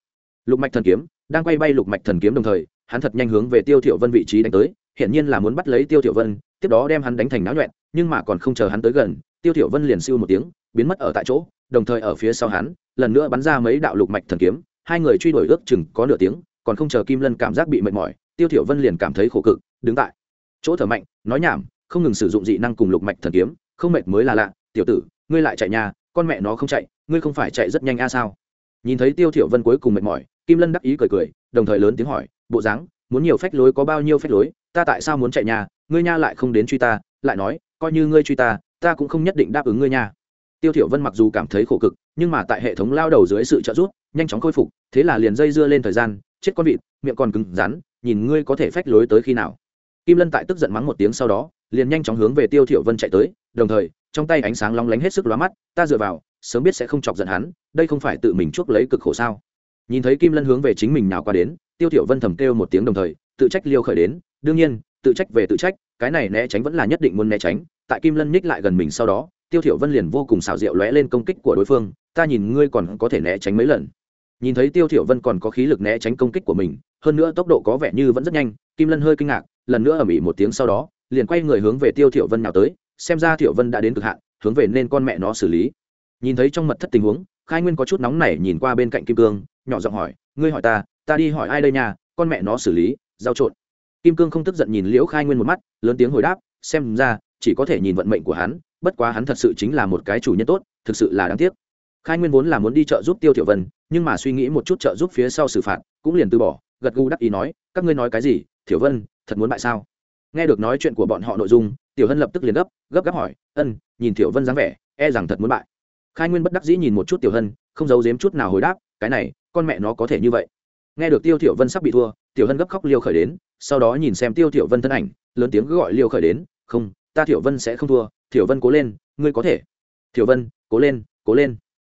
Lục mạch thần kiếm đang quay bay lục mạch thần kiếm đồng thời hắn thật nhanh hướng về tiêu thiểu vân vị trí đánh tới hiện nhiên là muốn bắt lấy tiêu thiểu vân tiếp đó đem hắn đánh thành náo loạn, nhưng mà còn không chờ hắn tới gần tiêu thiểu vân liền siêu một tiếng, biến mất ở tại chỗ, đồng thời ở phía sau hắn, lần nữa bắn ra mấy đạo lục mạch thần kiếm, hai người truy đuổi ước chừng có nửa tiếng, còn không chờ kim lân cảm giác bị mệt mỏi, tiêu thiểu vân liền cảm thấy khổ cực, đứng tại chỗ thở mạnh, nói nhảm, không ngừng sử dụng dị năng cùng lục mạch thần kiếm, không mệt mới là lạ, tiểu tử, ngươi lại chạy nhà con mẹ nó không chạy, ngươi không phải chạy rất nhanh a à sao? Nhìn thấy tiêu thiểu vân cuối cùng mệt mỏi, kim lân đắc ý cười cười, đồng thời lớn tiếng hỏi, bộ dáng, muốn nhiều phách lối có bao nhiêu phách lối, ta tại sao muốn chạy nhà ngươi nha lại không đến truy ta, lại nói, coi như ngươi truy ta ta cũng không nhất định đáp ứng ngươi nha. Tiêu thiểu vân mặc dù cảm thấy khổ cực, nhưng mà tại hệ thống lao đầu dưới sự trợ giúp, nhanh chóng khôi phục, thế là liền dây dưa lên thời gian, chết con vịt, miệng còn cứng rắn, nhìn ngươi có thể phách lối tới khi nào. Kim lân tại tức giận mắng một tiếng sau đó, liền nhanh chóng hướng về tiêu thiểu vân chạy tới, đồng thời, trong tay ánh sáng long lánh hết sức lóa mắt, ta dựa vào, sớm biết sẽ không chọc giận hắn, đây không phải tự mình chuốc lấy cực khổ sao? Nhìn thấy kim lân hướng về chính mình nào qua đến, tiêu thiểu vân thầm kêu một tiếng đồng thời, tự trách liêu khởi đến, đương nhiên, tự trách về tự trách, cái này né tránh vẫn là nhất định muốn né tránh tại kim lân ních lại gần mình sau đó, tiêu thiểu vân liền vô cùng xảo diệu lóe lên công kích của đối phương, ta nhìn ngươi còn có thể né tránh mấy lần. Nhìn thấy tiêu thiểu vân còn có khí lực né tránh công kích của mình, hơn nữa tốc độ có vẻ như vẫn rất nhanh, kim lân hơi kinh ngạc, lần nữa ầm ĩ một tiếng sau đó, liền quay người hướng về tiêu thiểu vân nào tới, xem ra thiểu vân đã đến cực hạn, hướng về nên con mẹ nó xử lý. Nhìn thấy trong mật thất tình huống, khai nguyên có chút nóng nảy nhìn qua bên cạnh kim cương, nhỏ giọng hỏi, ngươi hỏi ta ta đi hỏi ai đây nha, con mẹ nó xử lý, giao trộn. Kim cương không tức giận nhìn liễu khai nguyên một mắt, lớn tiếng hồi đáp, xem ra chỉ có thể nhìn vận mệnh của hắn, bất quá hắn thật sự chính là một cái chủ nhân tốt, thực sự là đáng tiếc. Khai nguyên vốn là muốn đi chợ giúp tiêu tiểu vân, nhưng mà suy nghĩ một chút trợ giúp phía sau xử phạt, cũng liền từ bỏ, gật gù đắc ý nói, các ngươi nói cái gì? Tiểu vân, thật muốn bại sao? Nghe được nói chuyện của bọn họ nội dung, tiểu hân lập tức liền gấp gấp gáp hỏi, ân, nhìn tiểu vân dáng vẻ e rằng thật muốn bại. Khai nguyên bất đắc dĩ nhìn một chút tiểu hân, không giấu giếm chút nào hồi đáp, cái này, con mẹ nó có thể như vậy. Nghe được tiêu tiểu vân sắp bị thua, tiểu hân gấp khóc liêu khởi đến, sau đó nhìn xem tiêu tiểu vân thân ảnh, lớn tiếng gọi liêu khởi đến, không ta tiểu vân sẽ không thua tiểu vân cố lên, ngươi có thể. Tiểu vân, cố lên cố lên.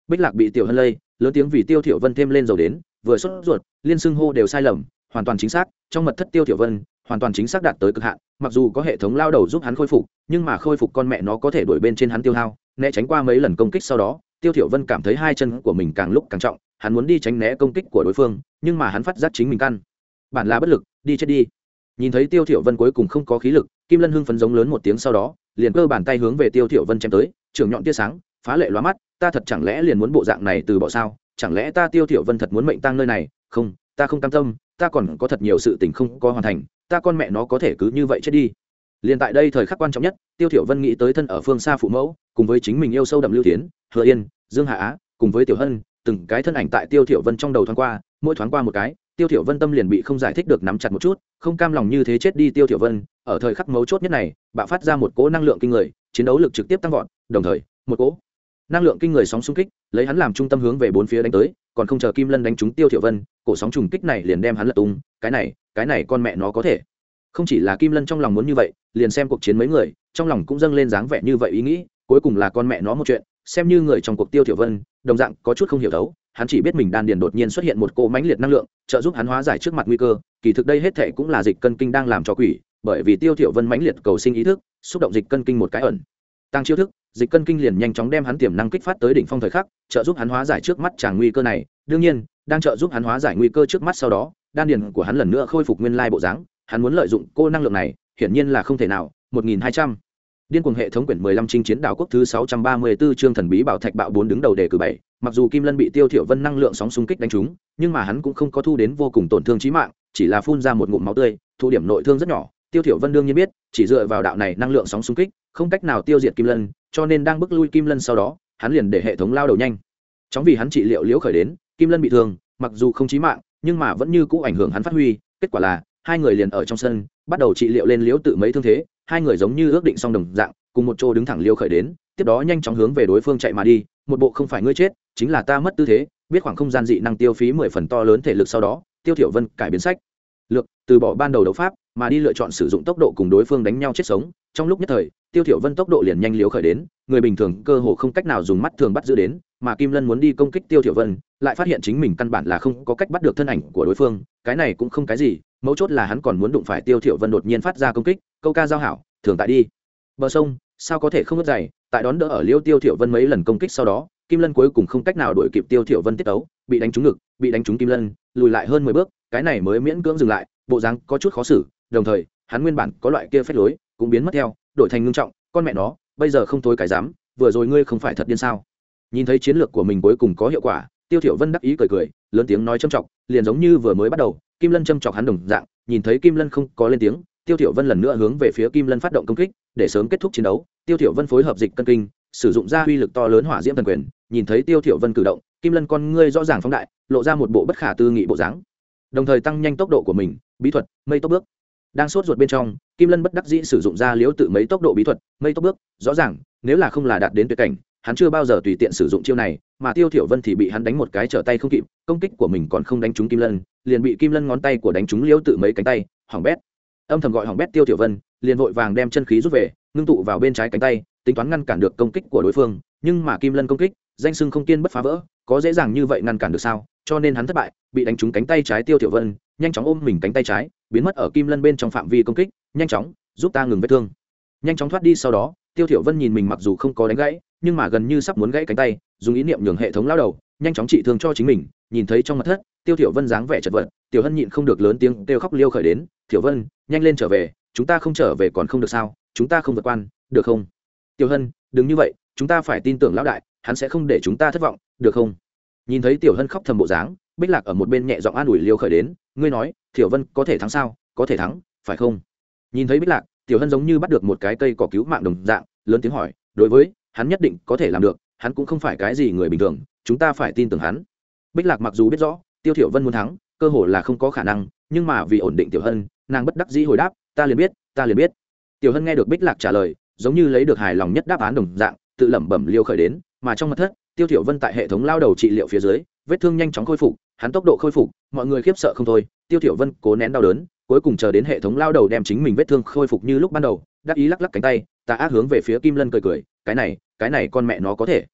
Bích lạc bị tiểu hân lây, lớn tiếng vì tiêu tiểu vân thêm lên dầu đến, vừa xuất ruột, liên xưng hô đều sai lầm, hoàn toàn chính xác, trong mật thất tiêu tiểu vân, hoàn toàn chính xác đạt tới cực hạn, mặc dù có hệ thống lao đầu giúp hắn khôi phục, nhưng mà khôi phục con mẹ nó có thể đuổi bên trên hắn tiêu hao, né tránh qua mấy lần công kích sau đó, tiêu tiểu vân cảm thấy hai chân của mình càng lúc càng trọng, hắn muốn đi tránh né công kích của đối phương, nhưng mà hắn phát giác chính mình căn. Bản là bất lực, đi chết đi nhìn thấy tiêu thiểu vân cuối cùng không có khí lực, kim lân hưng phấn giống lớn một tiếng sau đó, liền cơ bàn tay hướng về tiêu thiểu vân chém tới trường nhọn tia sáng, phá lệ loa mắt, ta thật chẳng lẽ liền muốn bộ dạng này từ bỏ sao? Chẳng lẽ ta tiêu thiểu vân thật muốn mệnh tang nơi này? Không, ta không cam tâm, ta còn có thật nhiều sự tình không có hoàn thành, ta con mẹ nó có thể cứ như vậy chết đi. Liền tại đây thời khắc quan trọng nhất, tiêu thiểu vân nghĩ tới thân ở phương xa phụ mẫu, cùng với chính mình yêu sâu đậm lưu tiến hứa yên, dương hạ á, cùng với tiểu hân, từng cái thân ảnh tại tiêu thiểu vân trong đầu thoáng qua, mỗi thoáng qua một cái tiêu thiểu vân tâm liền bị không giải thích được nắm chặt một chút, không cam lòng như thế chết đi tiêu thiểu vân, ở thời khắc mấu chốt nhất này, bạo phát ra một cỗ năng lượng kinh người, chiến đấu lực trực tiếp tăng vọt, đồng thời, một cỗ năng lượng kinh người sóng xung kích, lấy hắn làm trung tâm hướng về bốn phía đánh tới, còn không chờ kim lân đánh trúng tiêu thiểu vân, cổ sóng trùng kích này liền đem hắn lật tung, cái này cái này con mẹ nó có thể. Không chỉ là kim lân trong lòng muốn như vậy, liền xem cuộc chiến mấy người, trong lòng cũng dâng lên dáng vẻ như vậy ý nghĩ, cuối cùng là con mẹ nó một chuyện, xem như người trong cuộc tiêu thiểu vân, đồng dạng có chút không hiểu thấu hắn chỉ biết mình đan điền đột nhiên xuất hiện một cỗ mãnh liệt năng lượng, trợ giúp hắn hóa giải trước mặt nguy cơ. Kỳ thực đây hết thệ cũng là dịch cân kinh đang làm cho quỷ, bởi vì tiêu tiểu vân mãnh liệt cầu sinh ý thức, xúc động dịch cân kinh một cái ẩn. Tăng chiêu thức, dịch cân kinh liền nhanh chóng đem hắn tiềm năng kích phát tới đỉnh phong thời khắc, trợ giúp hắn hóa giải trước mắt chàng nguy cơ này. Đương nhiên, đang trợ giúp hắn hóa giải nguy cơ trước mắt sau đó, đan điền của hắn lần nữa khôi phục nguyên lai bộ dáng. Hắn muốn lợi dụng cô năng lượng này, hiển nhiên là không thể nào. 1200 Điên cuồng hệ thống quyển 15 chinh chiến đảo quốc thứ 634 chương thần bí bảo thạch bạo 4 đứng đầu đề cử 7, mặc dù Kim Lân bị Tiêu Thiểu Vân năng lượng sóng xung kích đánh trúng, nhưng mà hắn cũng không có thu đến vô cùng tổn thương chí mạng, chỉ là phun ra một ngụm máu tươi, thu điểm nội thương rất nhỏ. Tiêu Thiểu Vân đương nhiên biết, chỉ dựa vào đạo này năng lượng sóng xung kích, không cách nào tiêu diệt Kim Lân, cho nên đang bước lui Kim Lân sau đó, hắn liền để hệ thống lao đầu nhanh. Chóng vì hắn trị liệu liễu khởi đến, Kim Lân bị thương, mặc dù không chí mạng, nhưng mà vẫn như cũ ảnh hưởng hắn phát huy, kết quả là hai người liền ở trong sân, bắt đầu trị liệu lên liễu tự mấy thương thế, hai người giống như ước định xong đồng dạng, cùng một chỗ đứng thẳng liêu khởi đến tiếp đó nhanh chóng hướng về đối phương chạy mà đi một bộ không phải ngươi chết chính là ta mất tư thế biết khoảng không gian dị năng tiêu phí mười phần to lớn thể lực sau đó tiêu thiểu vân cải biến sách. Lược từ bỏ ban đầu đấu pháp mà đi lựa chọn sử dụng tốc độ cùng đối phương đánh nhau chết sống. Trong lúc nhất thời tiêu thiểu vân tốc độ liền nhanh liếu khởi đến người bình thường cơ hồ không cách nào dùng mắt thường bắt giữ đến mà kim lân muốn đi công kích tiêu thiểu vân lại phát hiện chính mình căn bản là không có cách bắt được thân ảnh của đối phương cái này cũng không cái gì mấu chốt là hắn còn muốn đụng phải tiêu thiểu vân đột nhiên phát ra công kích, câu ca giao hảo, thường tại đi. Bờ sông, sao có thể không mất dày tại đón đỡ ở liêu tiêu thiểu vân mấy lần công kích sau đó, kim lân cuối cùng không cách nào đuổi kịp tiêu thiểu vân tiết tấu, bị đánh trúng ngực, bị đánh trúng kim lân, lùi lại hơn mười bước, cái này mới miễn cưỡng dừng lại, bộ dáng có chút khó xử, đồng thời, hắn nguyên bản có loại kia phép lối, cũng biến mất theo, đổi thành ngưng trọng, con mẹ nó, bây giờ không thối cái dám, vừa rồi ngươi không phải thật điên sao? Nhìn thấy chiến lược của mình cuối cùng có hiệu quả, tiêu thiểu vân đắc ý cười cười, lớn tiếng nói trâm trọng, liền giống như vừa mới bắt đầu kim lân châm chọc hắn đồng dạng, nhìn thấy kim lân không có lên tiếng, tiêu thiểu vân lần nữa hướng về phía kim lân phát động công kích, để sớm kết thúc chiến đấu. Tiêu thiểu vân phối hợp dịch cân kinh, sử dụng ra uy lực to lớn hỏa diễm thần quyền, nhìn thấy tiêu thiểu vân cử động, kim lân con ngươi rõ ràng phóng đại, lộ ra một bộ bất khả tư nghị bộ dáng. Đồng thời tăng nhanh tốc độ của mình, bí thuật, mây tốc bước. Đang sốt ruột bên trong, kim lân bất đắc dĩ sử dụng ra liếu tự mấy tốc độ bí thuật, mây tốc bước, rõ ràng, nếu là không là đạt đến tuyệt cảnh hắn chưa bao giờ tùy tiện sử dụng chiêu này, mà tiêu thiểu vân thì bị hắn đánh một cái trở tay không kịp, công kích của mình còn không đánh trúng kim lân, liền bị kim lân ngón tay của đánh trúng liễu tự mấy cánh tay, hỏng bét. Âm thầm gọi hỏng bét tiêu thiểu vân, liền vội vàng đem chân khí rút về, ngưng tụ vào bên trái cánh tay, tính toán ngăn cản được công kích của đối phương, nhưng mà kim lân công kích, danh sưng không kiên bất phá vỡ, có dễ dàng như vậy ngăn cản được sao, cho nên hắn thất bại, bị đánh trúng cánh tay trái tiêu thiểu vân, nhanh chóng ôm mình cánh tay trái, biến mất ở kim lân bên trong phạm vi công kích, nhanh chóng giúp ta ngừng vết thương. Nhanh chóng thoát đi sau đó, tiêu thiểu vân nhìn mình mặc dù không có đánh gãy nhưng mà gần như sắp muốn gãy cánh tay, dùng ý niệm nhường hệ thống lao đầu, nhanh chóng trị thương cho chính mình, nhìn thấy trong mặt thất, tiêu thiểu vân dáng vẻ chật vật, tiểu hân nhịn không được lớn tiếng kêu khóc liêu khởi đến, thiểu vân, nhanh lên trở về, chúng ta không trở về còn không được sao, chúng ta không vượt quan, được không? Tiểu hân, đừng như vậy, chúng ta phải tin tưởng lão đại, hắn sẽ không để chúng ta thất vọng, được không? Nhìn thấy tiểu hân khóc thầm bộ dáng, bích lạc ở một bên nhẹ giọng an ủi liêu khởi đến, ngươi nói tiểu vân có thể thắng sao, có thể thắng, phải không? Nhìn thấy bích lạc, tiểu hân giống như bắt được một cái cây cỏ cứu mạng đồng dạng, lớn tiếng hỏi, đối với hắn nhất định có thể làm được, hắn cũng không phải cái gì người bình thường, chúng ta phải tin tưởng hắn. Bích lạc mặc dù biết rõ, tiêu thiểu vân muốn thắng, cơ hồ là không có khả năng, nhưng mà vì ổn định tiểu hân, nàng bất đắc dĩ hồi đáp, ta liền biết, ta liền biết. Tiểu hân nghe được bích lạc trả lời, giống như lấy được hài lòng nhất đáp án đồng dạng, tự lẩm bẩm liêu khởi đến, mà trong mặt thất, tiêu thiểu vân tại hệ thống lao đầu trị liệu phía dưới, vết thương nhanh chóng khôi phục, hắn tốc độ khôi phục, mọi người khiếp sợ không thôi, tiêu thiểu vân cố nén đau đớn, cuối cùng chờ đến hệ thống lao đầu đem chính mình vết thương khôi phục như lúc ban đầu đắc ý lắc lắc cánh tay ta ác hướng về phía kim lân cười cười, cái này cái này con mẹ nó có thể.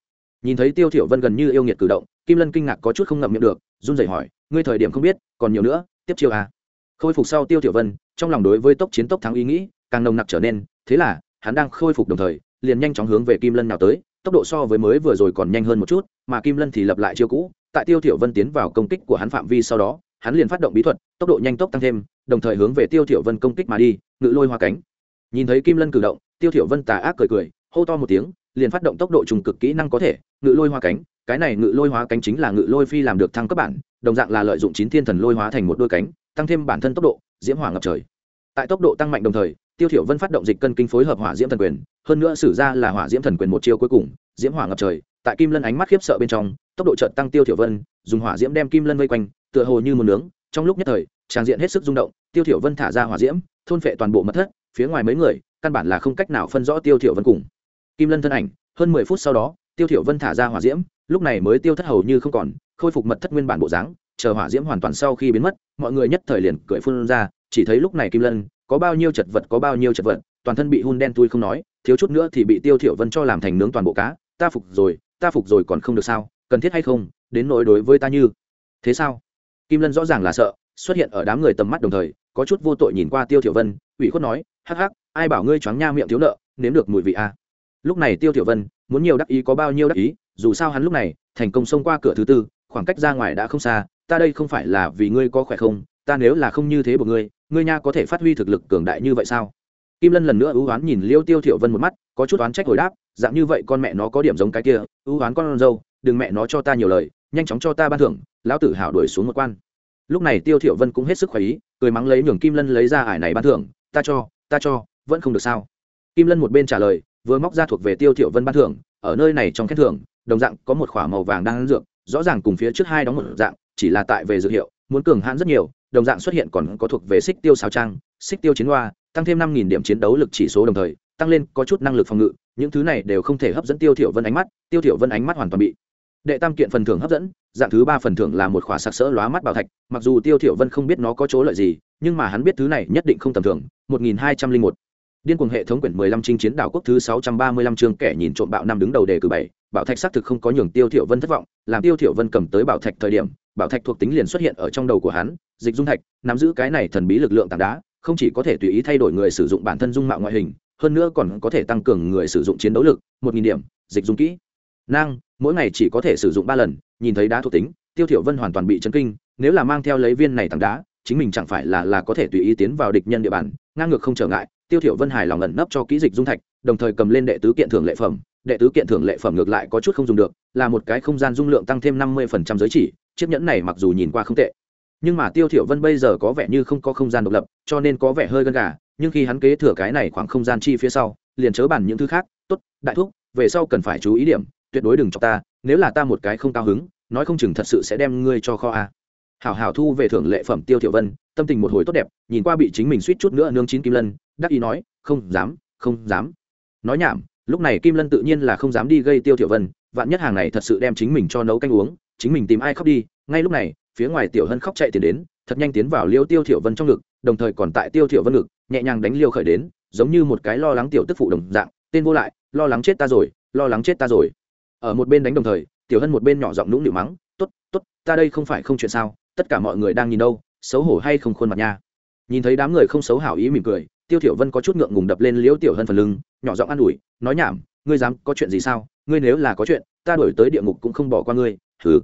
Nhìn thấy tiêu thiểu vân gần như yêu nghiệt cử động, kim lân kinh ngạc có chút không ngậm miệng được, run rẩy hỏi, ngươi thời điểm không biết, còn nhiều nữa, tiếp chiêu à? Khôi phục sau tiêu thiểu vân, trong lòng đối với tốc chiến tốc thắng ý nghĩ càng nồng nặc trở nên, thế là, hắn đang khôi phục đồng thời, liền nhanh chóng hướng về kim lân nào tới, tốc độ so với mới vừa rồi còn nhanh hơn một chút, mà kim lân thì lập lại chiêu cũ, tại tiêu thiểu vân tiến vào công kích của hắn phạm vi sau đó, hắn liền phát động bí thuật, tốc độ nhanh tốc tăng thêm, đồng thời hướng về tiêu thiểu vân công kích mà đi, ngự lôi hoa cánh nhìn thấy kim lân cử động, tiêu thiểu vân tà ác cười cười, hô to một tiếng, liền phát động tốc độ trùng cực kỹ năng có thể, ngự lôi hóa cánh. Cái này ngự lôi hóa cánh chính là ngự lôi phi làm được thăng cấp bản, đồng dạng là lợi dụng chín thiên thần lôi hóa thành một đôi cánh, tăng thêm bản thân tốc độ, diễm hỏa ngập trời. Tại tốc độ tăng mạnh đồng thời, tiêu thiểu vân phát động dịch cân kinh phối hợp hỏa diễm thần quyền, hơn nữa sử ra là hỏa diễm thần quyền một chiêu cuối cùng, diễm hỏa ngập trời. Tại kim lân ánh mắt khiếp sợ bên trong, tốc độ chợt tăng tiêu thiểu vân, dùng hỏa diễm đem kim lân vây quanh, tựa hồ như một nướng. Trong lúc nhất thời, tràng diện hết sức rung động, tiêu thiểu vân thả ra hỏa diễm, thôn phệ toàn bộ mật thất phía ngoài mấy người, căn bản là không cách nào phân rõ tiêu thiểu vân cùng. Kim lân thân ảnh, hơn mười phút sau đó, tiêu thiểu vân thả ra hỏa diễm, lúc này mới tiêu thất hầu như không còn, khôi phục mật thất nguyên bản bộ dáng, chờ hỏa diễm hoàn toàn sau khi biến mất, mọi người nhất thời liền cười phun ra, chỉ thấy lúc này kim lân, có bao nhiêu chật vật có bao nhiêu chật vật, toàn thân bị hun đen tui không nói, thiếu chút nữa thì bị tiêu thiểu vân cho làm thành nướng toàn bộ cá, ta phục rồi, ta phục rồi còn không được sao, cần thiết hay không, đến nỗi đối với ta như thế sao? Kim lân rõ ràng là sợ, xuất hiện ở đám người tầm mắt đồng thời, có chút vô tội nhìn qua tiêu thiểu vân, ủy khuất nói hắc hắc, ai bảo ngươi choáng nha miệng thiếu nợ, nếm được mùi vị a à. lúc này tiêu tiểu vân, muốn nhiều đắc ý có bao nhiêu đắc ý, dù sao hắn lúc này, thành công xông qua cửa thứ tư, khoảng cách ra ngoài đã không xa, ta đây không phải là vì ngươi có khỏe không, ta nếu là không như thế của ngươi ngươi nha có thể phát huy thực lực cường đại như vậy sao kim lân lần nữa ưu oán nhìn liêu tiêu thiểu vân một mắt, có chút oán trách hồi đáp, dạng như vậy con mẹ nó có điểm giống cái kia, ưu oán con dâu, đừng mẹ nó cho ta nhiều lời, nhanh chóng cho ta ban thưởng, lão tử hảo đuổi xuống một quan lúc này tiêu thiểu vân cũng hết sức khoái ý, cười mắng lấy nhường kim lân lấy ra ải này ban thưởng, ta cho ta cho, vẫn không được sao? Kim lân một bên trả lời, vừa móc ra thuộc về tiêu thiểu vân ban thưởng, ở nơi này trong khen thưởng, đồng dạng có một khỏa màu vàng đang ăn dược, rõ ràng cùng phía trước hai đóng một dạng, chỉ là tại về dược hiệu, muốn cường hãn rất nhiều, đồng dạng xuất hiện còn có thuộc về xích tiêu sáu trang, xích tiêu chiến hoa, tăng thêm năm nghìn điểm chiến đấu lực chỉ số đồng thời, tăng lên có chút năng lực phòng ngự, những thứ này đều không thể hấp dẫn tiêu thiểu vân ánh mắt, tiêu thiểu vân ánh mắt hoàn toàn bị đệ tam kiện phần thưởng hấp dẫn, dạng thứ ba phần thưởng là một khỏa sặc sỡ lóa mắt bảo thạch, mặc dù tiêu thiểu vân không biết nó có chỗ lợi gì, nhưng mà hắn biết thứ này nhất định không tầm thường 1201 điên cuồng hệ thống quyển 15 chinh chiến đảo quốc thứ 635 chương kẻ nhìn trộm bạo năm đứng đầu đề cử bảy, bảo thạch xác thực không có nhường tiêu thiểu vân thất vọng, làm tiêu thiểu vân cầm tới bảo thạch thời điểm, bảo thạch thuộc tính liền xuất hiện ở trong đầu của hắn, dịch dung thạch, nắm giữ cái này thần bí lực lượng tảng đá, không chỉ có thể tùy ý thay đổi người sử dụng bản thân dung mạo ngoại hình, hơn nữa còn có thể tăng cường người sử dụng chiến đấu lực, một nghìn điểm, dịch dung kỹ. Năng mỗi ngày chỉ có thể sử dụng ba lần, nhìn thấy đá thuộc tính, tiêu thiểu vân hoàn toàn bị chấn kinh, nếu là mang theo lấy viên này tảng đá, chính mình chẳng phải là là có thể tùy ý tiến vào địch nhân địa bàn, ngang ngược không trở ngại, tiêu thiểu vân hài lòng ẩn nấp cho kỹ dịch dung thạch, đồng thời cầm lên đệ tứ kiện thưởng lệ phẩm, đệ tứ kiện thưởng lệ phẩm ngược lại có chút không dùng được, là một cái không gian dung lượng tăng thêm năm mươi phần trăm giới chỉ, chiếc nhẫn này mặc dù nhìn qua không tệ, nhưng mà tiêu thiểu vân bây giờ có vẻ như không có không gian độc lập, cho nên có vẻ hơi gân gà, nhưng khi hắn kế thừa cái này khoảng không gian chi phía sau, liền chớ bàn những thứ khác, tốt, đại thúc, về sau cần phải chú ý điểm tuyệt đối đừng cho ta, nếu là ta một cái không cao hứng, nói không chừng thật sự sẽ đem ngươi cho kho a. Hảo hảo thu về thưởng lệ phẩm tiêu thiểu vân, tâm tình một hồi tốt đẹp, nhìn qua bị chính mình suýt chút nữa nương chín kim lân, đắc ý nói, không dám không dám. Nói nhảm, lúc này kim lân tự nhiên là không dám đi gây tiêu thiểu vân, vạn nhất hàng này thật sự đem chính mình cho nấu canh uống, chính mình tìm ai khóc đi, ngay lúc này, phía ngoài tiểu hân khóc chạy tiền đến, thật nhanh tiến vào liêu tiêu thiểu vân trong ngực, đồng thời còn tại tiêu thiểu vân ngực, nhẹ nhàng đánh liêu khởi đến, giống như một cái lo lắng tiểu tức phụ đồng dạng, tên vô lại, lo lắng chết ta rồi, lo lắng chết ta rồi ở một bên đánh đồng thời, tiểu hân một bên nhỏ giọng nũng nịu mắng, tốt tốt, ta đây không phải không chuyện sao, tất cả mọi người đang nhìn đâu, xấu hổ hay không khuôn mặt nha. Nhìn thấy đám người không xấu hảo ý mỉm cười, tiêu tiểu vân có chút ngượng ngùng đập lên liễu tiểu hân phần lưng, nhỏ giọng an ủi, nói nhảm, ngươi dám có chuyện gì sao? Ngươi nếu là có chuyện, ta đổi tới địa ngục cũng không bỏ qua ngươi. Thứ.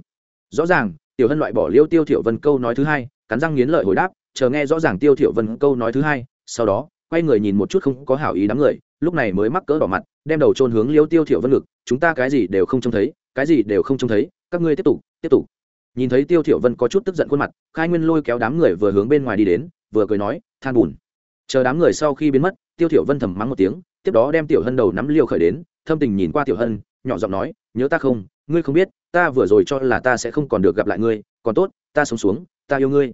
rõ ràng, tiểu hân loại bỏ liễu tiêu tiểu vân câu nói thứ hai, cắn răng nghiến lợi hồi đáp, chờ nghe rõ ràng tiêu tiểu vân câu nói thứ hai, sau đó, quay người nhìn một chút không có hảo ý đám người, lúc này mới mắc cỡ đỏ mặt đem đầu trôn hướng liêu tiêu thiểu vân ngực, chúng ta cái gì đều không trông thấy, cái gì đều không trông thấy, các ngươi tiếp tục tiếp tục. Nhìn thấy tiêu thiểu vân có chút tức giận khuôn mặt, khai nguyên lôi kéo đám người vừa hướng bên ngoài đi đến, vừa cười nói, than buồn chờ đám người sau khi biến mất, tiêu thiểu vân thầm mắng một tiếng, tiếp đó đem tiểu hân đầu nắm liêu khởi đến, thâm tình nhìn qua tiểu hân, nhỏ giọng nói, nhớ ta không, ngươi không biết, ta vừa rồi cho là ta sẽ không còn được gặp lại ngươi, còn tốt, ta sống xuống, ta yêu ngươi.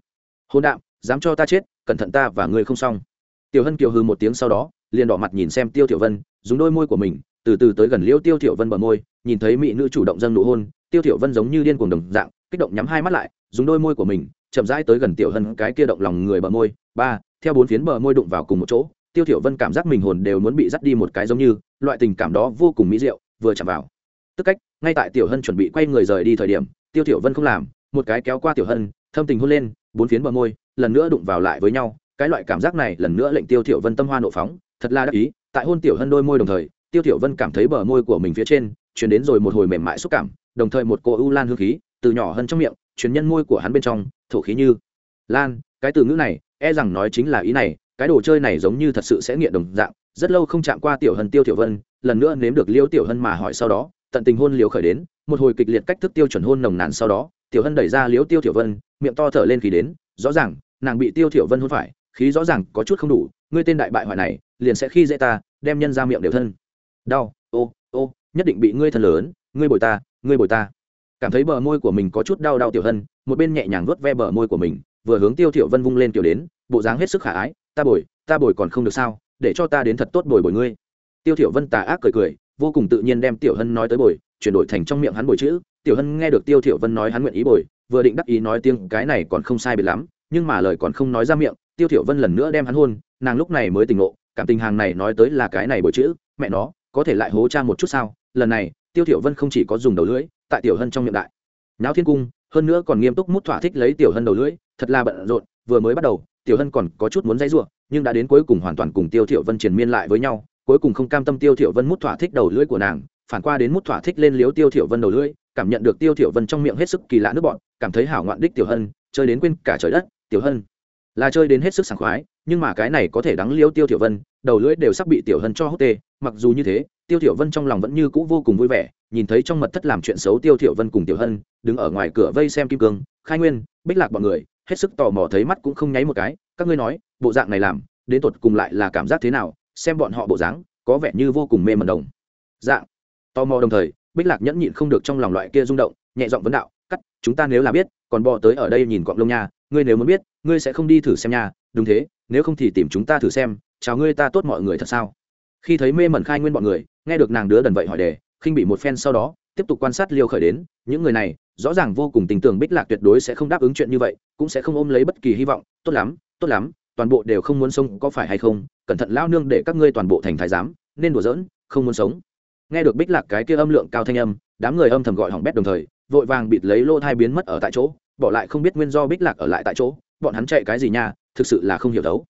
Hôn đạm, dám cho ta chết, cẩn thận ta và ngươi không xong. Tiểu hân kiều hư một tiếng sau đó liền đỏ mặt nhìn xem tiêu tiểu vân, dùng đôi môi của mình, từ từ tới gần liêu tiêu tiểu vân bờ môi, nhìn thấy mỹ nữ chủ động dâng nụ hôn, tiêu tiểu vân giống như điên cuồng đồng dạng, kích động nhắm hai mắt lại, dùng đôi môi của mình, chậm rãi tới gần tiểu hân, cái kia động lòng người bờ môi. Ba, theo bốn phiến bờ môi đụng vào cùng một chỗ, tiêu tiểu vân cảm giác mình hồn đều muốn bị dắt đi một cái giống như, loại tình cảm đó vô cùng mỹ diệu, vừa chạm vào. Tức cách, ngay tại tiểu hân chuẩn bị quay người rời đi thời điểm, tiêu tiểu vân không làm, một cái kéo qua tiểu hân, thâm tình hôn lên, bốn phiến bờ môi, lần nữa đụng vào lại với nhau, cái loại cảm giác này lần nữa lệnh tiêu tiểu vân tâm hoa nộ phóng thật là đắc ý, tại hôn tiểu hân đôi môi đồng thời, tiêu tiểu vân cảm thấy bờ môi của mình phía trên, chuyển đến rồi một hồi mềm mại xúc cảm, đồng thời một cô u lan hương khí, từ nhỏ hơn trong miệng, chuyển nhân môi của hắn bên trong, thổ khí như lan. Cái từ ngữ này e rằng nói chính là ý này, cái đồ chơi này giống như thật sự sẽ nghiện đồng dạng. Rất lâu không chạm qua tiểu hân tiêu tiểu vân, lần nữa nếm được liêu tiểu hân mà hỏi sau đó, tận tình hôn liều khởi đến, một hồi kịch liệt cách thức tiêu chuẩn hôn nồng nàn sau đó, tiểu hân đẩy ra liếu tiêu tiểu vân, miệng to thở lên khí đến, rõ ràng, nàng bị tiêu tiểu vân hôn phải, khí rõ ràng có chút không đủ, ngươi tên đại bại hoại này liền sẽ khi dễ ta, đem nhân ra miệng đều thân. Đau, ô ô, nhất định bị ngươi thân lớn, ngươi bồi ta, ngươi bồi ta. Cảm thấy bờ môi của mình có chút đau đau tiểu hân, một bên nhẹ nhàng vuốt ve bờ môi của mình, vừa hướng tiêu tiểu vân vung lên tiểu đến, bộ dáng hết sức khả ái, ta bồi ta bồi còn không được sao, để cho ta đến thật tốt bồi bồi ngươi. Tiêu tiểu vân tà ác cười cười, vô cùng tự nhiên đem tiểu hân nói tới bồi, chuyển đổi thành trong miệng hắn bồi chữ. Tiểu hân nghe được tiêu tiểu vân nói hắn nguyện ý bồi, vừa định đắc ý nói tiếng, cái này còn không sai biệt lắm, nhưng mà lời còn không nói ra miệng. Tiêu tiểu vân lần nữa đem hắn hôn, nàng lúc này mới tỉnh ngộ cảm tình hàng này nói tới là cái này bồi chữ, mẹ nó, có thể lại hố cha một chút sao? Lần này, tiêu tiểu vân không chỉ có dùng đầu lưỡi, tại tiểu hân trong miệng đại. Nháo thiên cung, hơn nữa còn nghiêm túc mút thỏa thích lấy tiểu hân đầu lưỡi, thật là bận rộn, vừa mới bắt đầu, tiểu hân còn có chút muốn dãy ruộng, nhưng đã đến cuối cùng hoàn toàn cùng tiêu thiểu vân triền miên lại với nhau, cuối cùng không cam tâm tiêu thiểu vân mút thỏa thích đầu lưỡi của nàng, phản qua đến mút thỏa thích lên liếu tiêu thiểu vân đầu lưỡi, cảm nhận được tiêu thiểu vân trong miệng hết sức kỳ lạ nước bọn, cảm thấy hảo ngoạn đích tiểu hân, chơi đến quên cả trời đất, tiểu hân là chơi đến hết sức sảng khoái, nhưng mà cái này có thể đắng liêu tiêu tiểu vân, đầu lưỡi đều sắp bị tiểu hân cho hốt tê, mặc dù như thế, tiêu tiểu vân trong lòng vẫn như cũ vô cùng vui vẻ, nhìn thấy trong mật thất làm chuyện xấu tiêu tiểu vân cùng tiểu hân, đứng ở ngoài cửa vây xem kim cương, khai nguyên, bích lạc bọn người, hết sức tò mò thấy mắt cũng không nháy một cái, các ngươi nói, bộ dạng này làm, đến tột cùng lại là cảm giác thế nào, xem bọn họ bộ dáng, có vẻ như vô cùng mê mẩn đồng. Dạng, tò mò đồng thời, bích lạc nhẫn nhịn không được trong lòng loại kia rung động, nhẹ giọng vấn đạo chúng ta nếu là biết, còn bọ tới ở đây nhìn cọng lông nha, ngươi nếu muốn biết, ngươi sẽ không đi thử xem nha, đúng thế, nếu không thì tìm chúng ta thử xem, chào ngươi ta tốt mọi người thật sao? Khi thấy mê mẩn khai nguyên bọn người, nghe được nàng đứa đần vậy hỏi đề, khinh bị một phen sau đó, tiếp tục quan sát liêu khởi đến, những người này, rõ ràng vô cùng tình tưởng bích lạc tuyệt đối sẽ không đáp ứng chuyện như vậy, cũng sẽ không ôm lấy bất kỳ hy vọng, tốt lắm tốt lắm, toàn bộ đều không muốn sống, có phải hay không? Cẩn thận lao nương để các ngươi toàn bộ thành thái giám, nên đùa giỡn, không muốn sống. Nghe được bích lạc cái kia âm lượng cao thanh âm, đám người âm thầm gọi hỏng bét đồng thời vội vàng bịt lấy lô thai biến mất ở tại chỗ, bỏ lại không biết nguyên do bích lạc ở lại tại chỗ, bọn hắn chạy cái gì nha, thực sự là không hiểu đấu.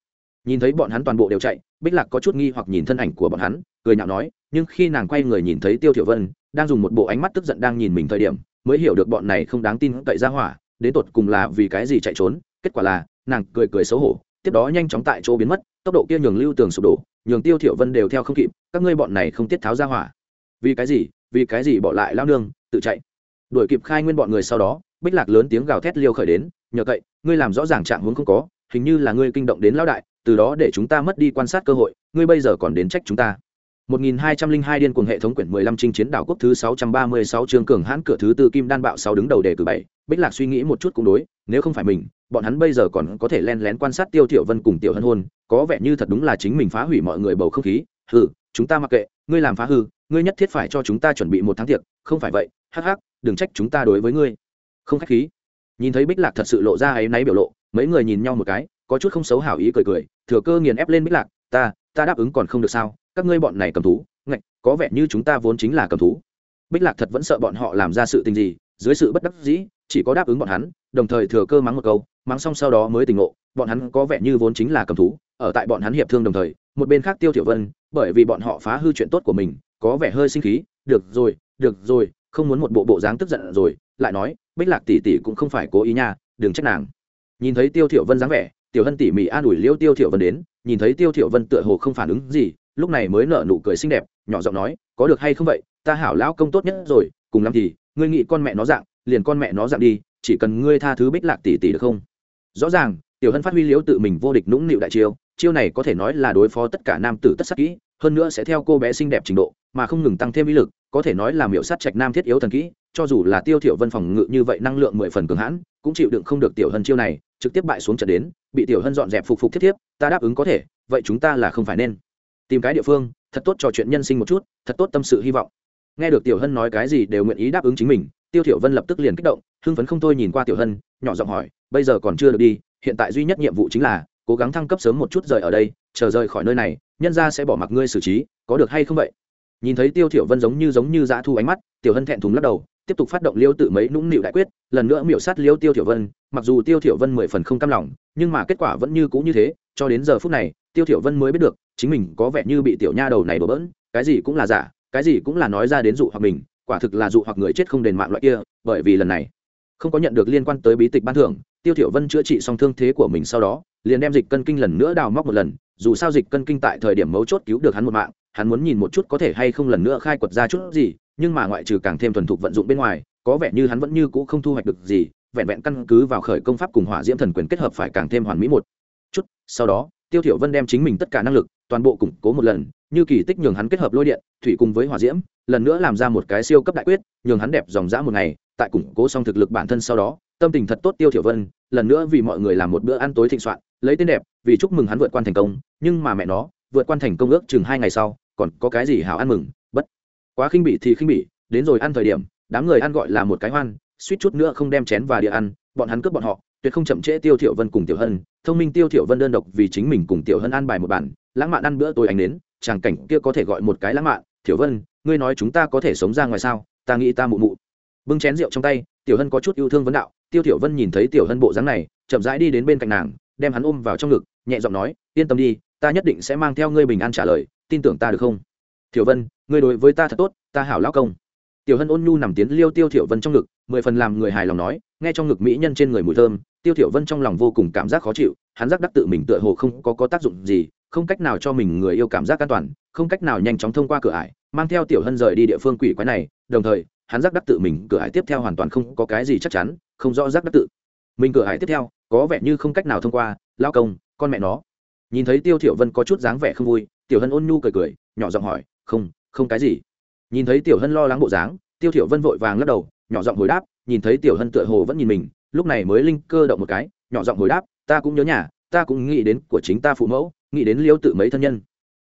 Nhìn thấy bọn hắn toàn bộ đều chạy, bích lạc có chút nghi hoặc nhìn thân ảnh của bọn hắn, cười nhạo nói, nhưng khi nàng quay người nhìn thấy tiêu thiểu vân, đang dùng một bộ ánh mắt tức giận đang nhìn mình thời điểm, mới hiểu được bọn này không đáng tin cậy ra hỏa, đến tột cùng là vì cái gì chạy trốn, kết quả là, nàng cười cười xấu hổ, tiếp đó nhanh chóng tại chỗ biến mất, tốc độ kia nhường lưu tường sụp đổ, nhường tiêu thiểu vân đều theo không kịp, các ngươi bọn này không tiết tháo ra hỏa. Vì cái gì, vì cái gì bỏ lại lao nương, tự chạy? Đuổi kịp khai nguyên bọn người sau đó bích lạc lớn tiếng gào thét liêu khởi đến nhờ cậy ngươi làm rõ ràng trạng huống không có hình như là ngươi kinh động đến lão đại từ đó để chúng ta mất đi quan sát cơ hội ngươi bây giờ còn đến trách chúng ta. 1202 điên cuồng hệ thống quyển 15 chinh chiến đảo quốc thứ 636 chương cường hãn cửa thứ tư kim đan bạo 6 đứng đầu đề cử 7, Bích Lạc suy nghĩ một chút cũng đối, nếu không phải mình, bọn hắn bây giờ còn có thể len lén quan sát Tiêu tiểu Vân cùng Tiểu Hân hôn, có vẻ như thật đúng là chính mình phá hủy mọi người bầu không khí, hừ, chúng ta mặc kệ, ngươi làm phá hư, ngươi nhất thiết phải cho chúng ta chuẩn bị một tháng tiệc, không phải vậy, hắc hắc, đừng trách chúng ta đối với ngươi. Không khách khí. Nhìn thấy Bích Lạc thật sự lộ ra ấy náy biểu lộ, mấy người nhìn nhau một cái, có chút không xấu hảo ý cười cười, thừa cơ nghiền ép lên Bích Lạc, ta, ta đáp ứng còn không được sao? các ngươi bọn này cầm thú ngạch có vẻ như chúng ta vốn chính là cầm thú bích lạc thật vẫn sợ bọn họ làm ra sự tình gì dưới sự bất đắc dĩ chỉ có đáp ứng bọn hắn đồng thời thừa cơ mắng một câu mắng xong sau đó mới tỉnh ngộ bọn hắn có vẻ như vốn chính là cầm thú ở tại bọn hắn hiệp thương đồng thời một bên khác tiêu thiểu vân bởi vì bọn họ phá hư chuyện tốt của mình có vẻ hơi sinh khí được rồi được rồi không muốn một bộ bộ dáng tức giận rồi, lại nói, bích lạc tỷ tỷ cũng không phải cố ý nha, đừng trách nàng. Nhìn thấy tiêu thiểu vân dáng vẻ, tiểu hân tỷ mỉ an ủi liêu tiêu thiểu vân đến, nhìn thấy tiêu thiểu vân tựa hồ không phản ứng gì, lúc này mới nở nụ cười xinh đẹp, nhỏ giọng nói, có được hay không vậy? Ta hảo lão công tốt nhất rồi, cùng lắm thì, ngươi nghĩ con mẹ nó dạng, liền con mẹ nó dạng đi, chỉ cần ngươi tha thứ bích lạc tỷ tỷ được không? Rõ ràng, tiểu hân phát huy liễu tự mình vô địch nũng nịu đại chiêu chiêu này có thể nói là đối phó tất cả nam tử tất sắc kỹ hơn nữa sẽ theo cô bé xinh đẹp trình độ, mà không ngừng tăng thêm ý lực, có thể nói là miểu sát trạch nam thiết yếu thần kỹ, cho dù là tiêu thiểu vân phòng ngự như vậy năng lượng mười phần cường hãn, cũng chịu đựng không được tiểu hân chiêu này, trực tiếp bại xuống trận đến, bị tiểu hân dọn dẹp phục phục thiết thiếp, ta đáp ứng có thể, vậy chúng ta là không phải nên. Tìm cái địa phương, thật tốt trò chuyện nhân sinh một chút, thật tốt tâm sự hy vọng. Nghe được tiểu hân nói cái gì đều nguyện ý đáp ứng chính mình, tiêu thiểu vân lập tức liền kích động, hưng phấn không thôi nhìn qua tiểu hân, nhỏ giọng hỏi, bây giờ còn chưa được đi, hiện tại duy nhất nhiệm vụ chính là cố gắng thăng cấp sớm một chút rời ở đây chờ rời khỏi nơi này, nhân gia sẽ bỏ mặc ngươi xử trí, có được hay không vậy? Nhìn thấy tiêu thiểu vân giống như giống như dã thu ánh mắt, tiểu hân thẹn thùng lắc đầu, tiếp tục phát động liêu tự mấy nũng nịu đại quyết, lần nữa miểu sát liêu tiêu thiểu vân, mặc dù tiêu thiểu vân mười phần không cam lòng, nhưng mà kết quả vẫn như cũ như thế, cho đến giờ phút này, tiêu thiểu vân mới biết được, chính mình có vẻ như bị tiểu nha đầu này đổ bỡn, cái gì cũng là giả, cái gì cũng là nói ra đến dụ hoặc mình, quả thực là dụ hoặc người chết không đền mạng loại kia, bởi vì lần này không có nhận được liên quan tới bí tịch ban thưởng, tiêu thiểu vân chữa trị xong thương thế của mình sau đó liền đem dịch cân kinh lần nữa đào móc một lần, dù sao dịch cân kinh tại thời điểm mấu chốt cứu được hắn một mạng, hắn muốn nhìn một chút có thể hay không lần nữa khai quật ra chút gì, nhưng mà ngoại trừ càng thêm thuần thục vận dụng bên ngoài, có vẻ như hắn vẫn như cũ không thu hoạch được gì, vẹn vẹn căn cứ vào khởi công pháp cùng hỏa diễm thần quyền kết hợp phải càng thêm hoàn mỹ một chút. Sau đó, tiêu thiểu vân đem chính mình tất cả năng lực, toàn bộ củng cố một lần, như kỳ tích nhường hắn kết hợp lôi điện, thủy cùng với hỏa diễm, lần nữa làm ra một cái siêu cấp đại quyết, nhường hắn đẹp dòng dã một ngày, tại củng cố xong thực lực bản thân sau đó, tâm tình thật tốt tiêu thiểu vân, lần nữa vì mọi người làm một bữa ăn tối thịnh soạn lấy tên đẹp, vì chúc mừng hắn vượt qua thành công, nhưng mà mẹ nó, vượt qua thành công ước chừng hai ngày sau, còn có cái gì hảo ăn mừng, bất. Quá khinh bỉ thì khinh bỉ, đến rồi ăn thời điểm, đám người ăn gọi là một cái hoan, suýt chút nữa không đem chén và địa ăn, bọn hắn cướp bọn họ, tuyệt không chậm trễ tiêu thiểu vân cùng tiểu hân. Thông minh tiêu thiểu vân đơn độc vì chính mình cùng tiểu hân ăn bài một bản, lãng mạn ăn bữa tối ánh đến chàng cảnh kia có thể gọi một cái lãng mạn. Tiểu vân, ngươi nói chúng ta có thể sống ra ngoài sao? Ta nghĩ ta mụ mụ. Bưng chén rượu trong tay, tiểu hân có chút yêu thương vấn đạo. Tiêu thiểu vân nhìn thấy tiểu hân bộ dáng này, chậm rãi đi đến bên cạnh nàng đem hắn ôm vào trong ngực, nhẹ giọng nói, yên tâm đi, ta nhất định sẽ mang theo ngươi bình an trả lời, tin tưởng ta được không? Thiểu vân, ngươi đối với ta thật tốt, ta hảo lão công. Tiểu hân ôn nhu nằm tiến liêu tiêu thiểu vân trong ngực, mười phần làm người hài lòng nói, nghe trong ngực mỹ nhân trên người mùi thơm, tiêu thiểu vân trong lòng vô cùng cảm giác khó chịu, hắn giác đắc tự mình tựa hồ không có có tác dụng gì, không cách nào cho mình người yêu cảm giác an toàn, không cách nào nhanh chóng thông qua cửa ải, mang theo tiểu hân rời đi địa phương quỷ quái này, đồng thời, hắn giác đắc tự mình, cửa ải tiếp theo hoàn toàn không có cái gì chắc chắn, không rõ giác đắc tự. Mình cửa ải tiếp theo có vẻ như không cách nào thông qua, lao công, con mẹ nó. Nhìn thấy tiêu thiểu vân có chút dáng vẻ không vui, tiểu hân ôn nhu cười cười, nhỏ giọng hỏi, không không cái gì. Nhìn thấy tiểu hân lo lắng bộ dáng, tiêu thiểu vân vội vàng lắc đầu, nhỏ giọng hồi đáp, nhìn thấy tiểu hân tựa hồ vẫn nhìn mình, lúc này mới linh cơ động một cái, nhỏ giọng hồi đáp, ta cũng nhớ nhà, ta cũng nghĩ đến của chính ta phụ mẫu, nghĩ đến liêu tự mấy thân nhân.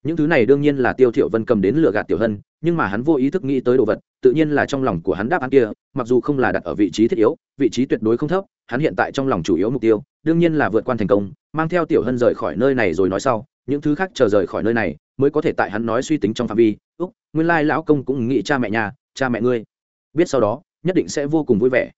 Những thứ này đương nhiên là tiêu thiểu vân cầm đến lừa gạt tiểu hân nhưng mà hắn vô ý thức nghĩ tới đồ vật, tự nhiên là trong lòng của hắn đáp án kia, mặc dù không là đặt ở vị trí thiết yếu, vị trí tuyệt đối không thấp, hắn hiện tại trong lòng chủ yếu mục tiêu, đương nhiên là vượt qua thành công, mang theo tiểu hân rời khỏi nơi này rồi nói sau, những thứ khác chờ rời khỏi nơi này, mới có thể tại hắn nói suy tính trong phạm vi, úc, nguyên lai lão công cũng nghĩ cha mẹ nhà, cha mẹ ngươi. Biết sau đó, nhất định sẽ vô cùng vui vẻ.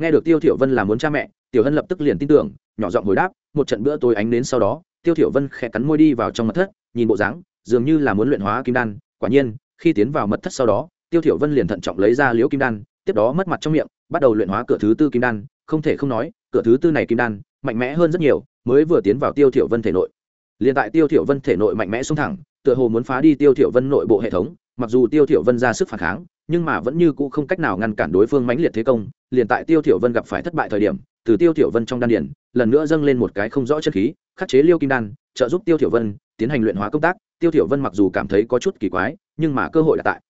Nghe được tiêu thiểu vân là muốn cha mẹ, tiểu hân lập tức liền tin tưởng, nhỏ giọng hồi đáp, một trận bữa tối ánh đến sau đó, tiêu thiểu vân khẽ cắn môi đi vào trong mật thất, nhìn bộ dáng, dường như là muốn luyện hóa kim đan, quả nhiên khi tiến vào mật thất sau đó, tiêu thiểu vân liền thận trọng lấy ra liễu kim đan, tiếp đó mất mặt trong miệng, bắt đầu luyện hóa cửa thứ tư kim đan. Không thể không nói, cửa thứ tư này kim đan, mạnh mẽ hơn rất nhiều, mới vừa tiến vào tiêu thiểu vân thể nội. Liền tại tiêu thiểu vân thể nội mạnh mẽ xuống thẳng, tựa hồ muốn phá đi tiêu thiểu vân nội bộ hệ thống, mặc dù tiêu thiểu vân ra sức phản kháng, nhưng mà vẫn như cũ không cách nào ngăn cản đối phương mãnh liệt thế công. Liền tại tiêu thiểu vân gặp phải thất bại thời điểm, từ tiêu thiểu vân trong đan điển lần nữa dâng lên một cái không rõ chân khí, khắc chế liêu kim đan, trợ giúp tiêu thiểu vân tiến hành luyện hóa công tác tiêu thiểu vân mặc dù cảm thấy có chút kỳ quái, nhưng mà cơ hội là tại.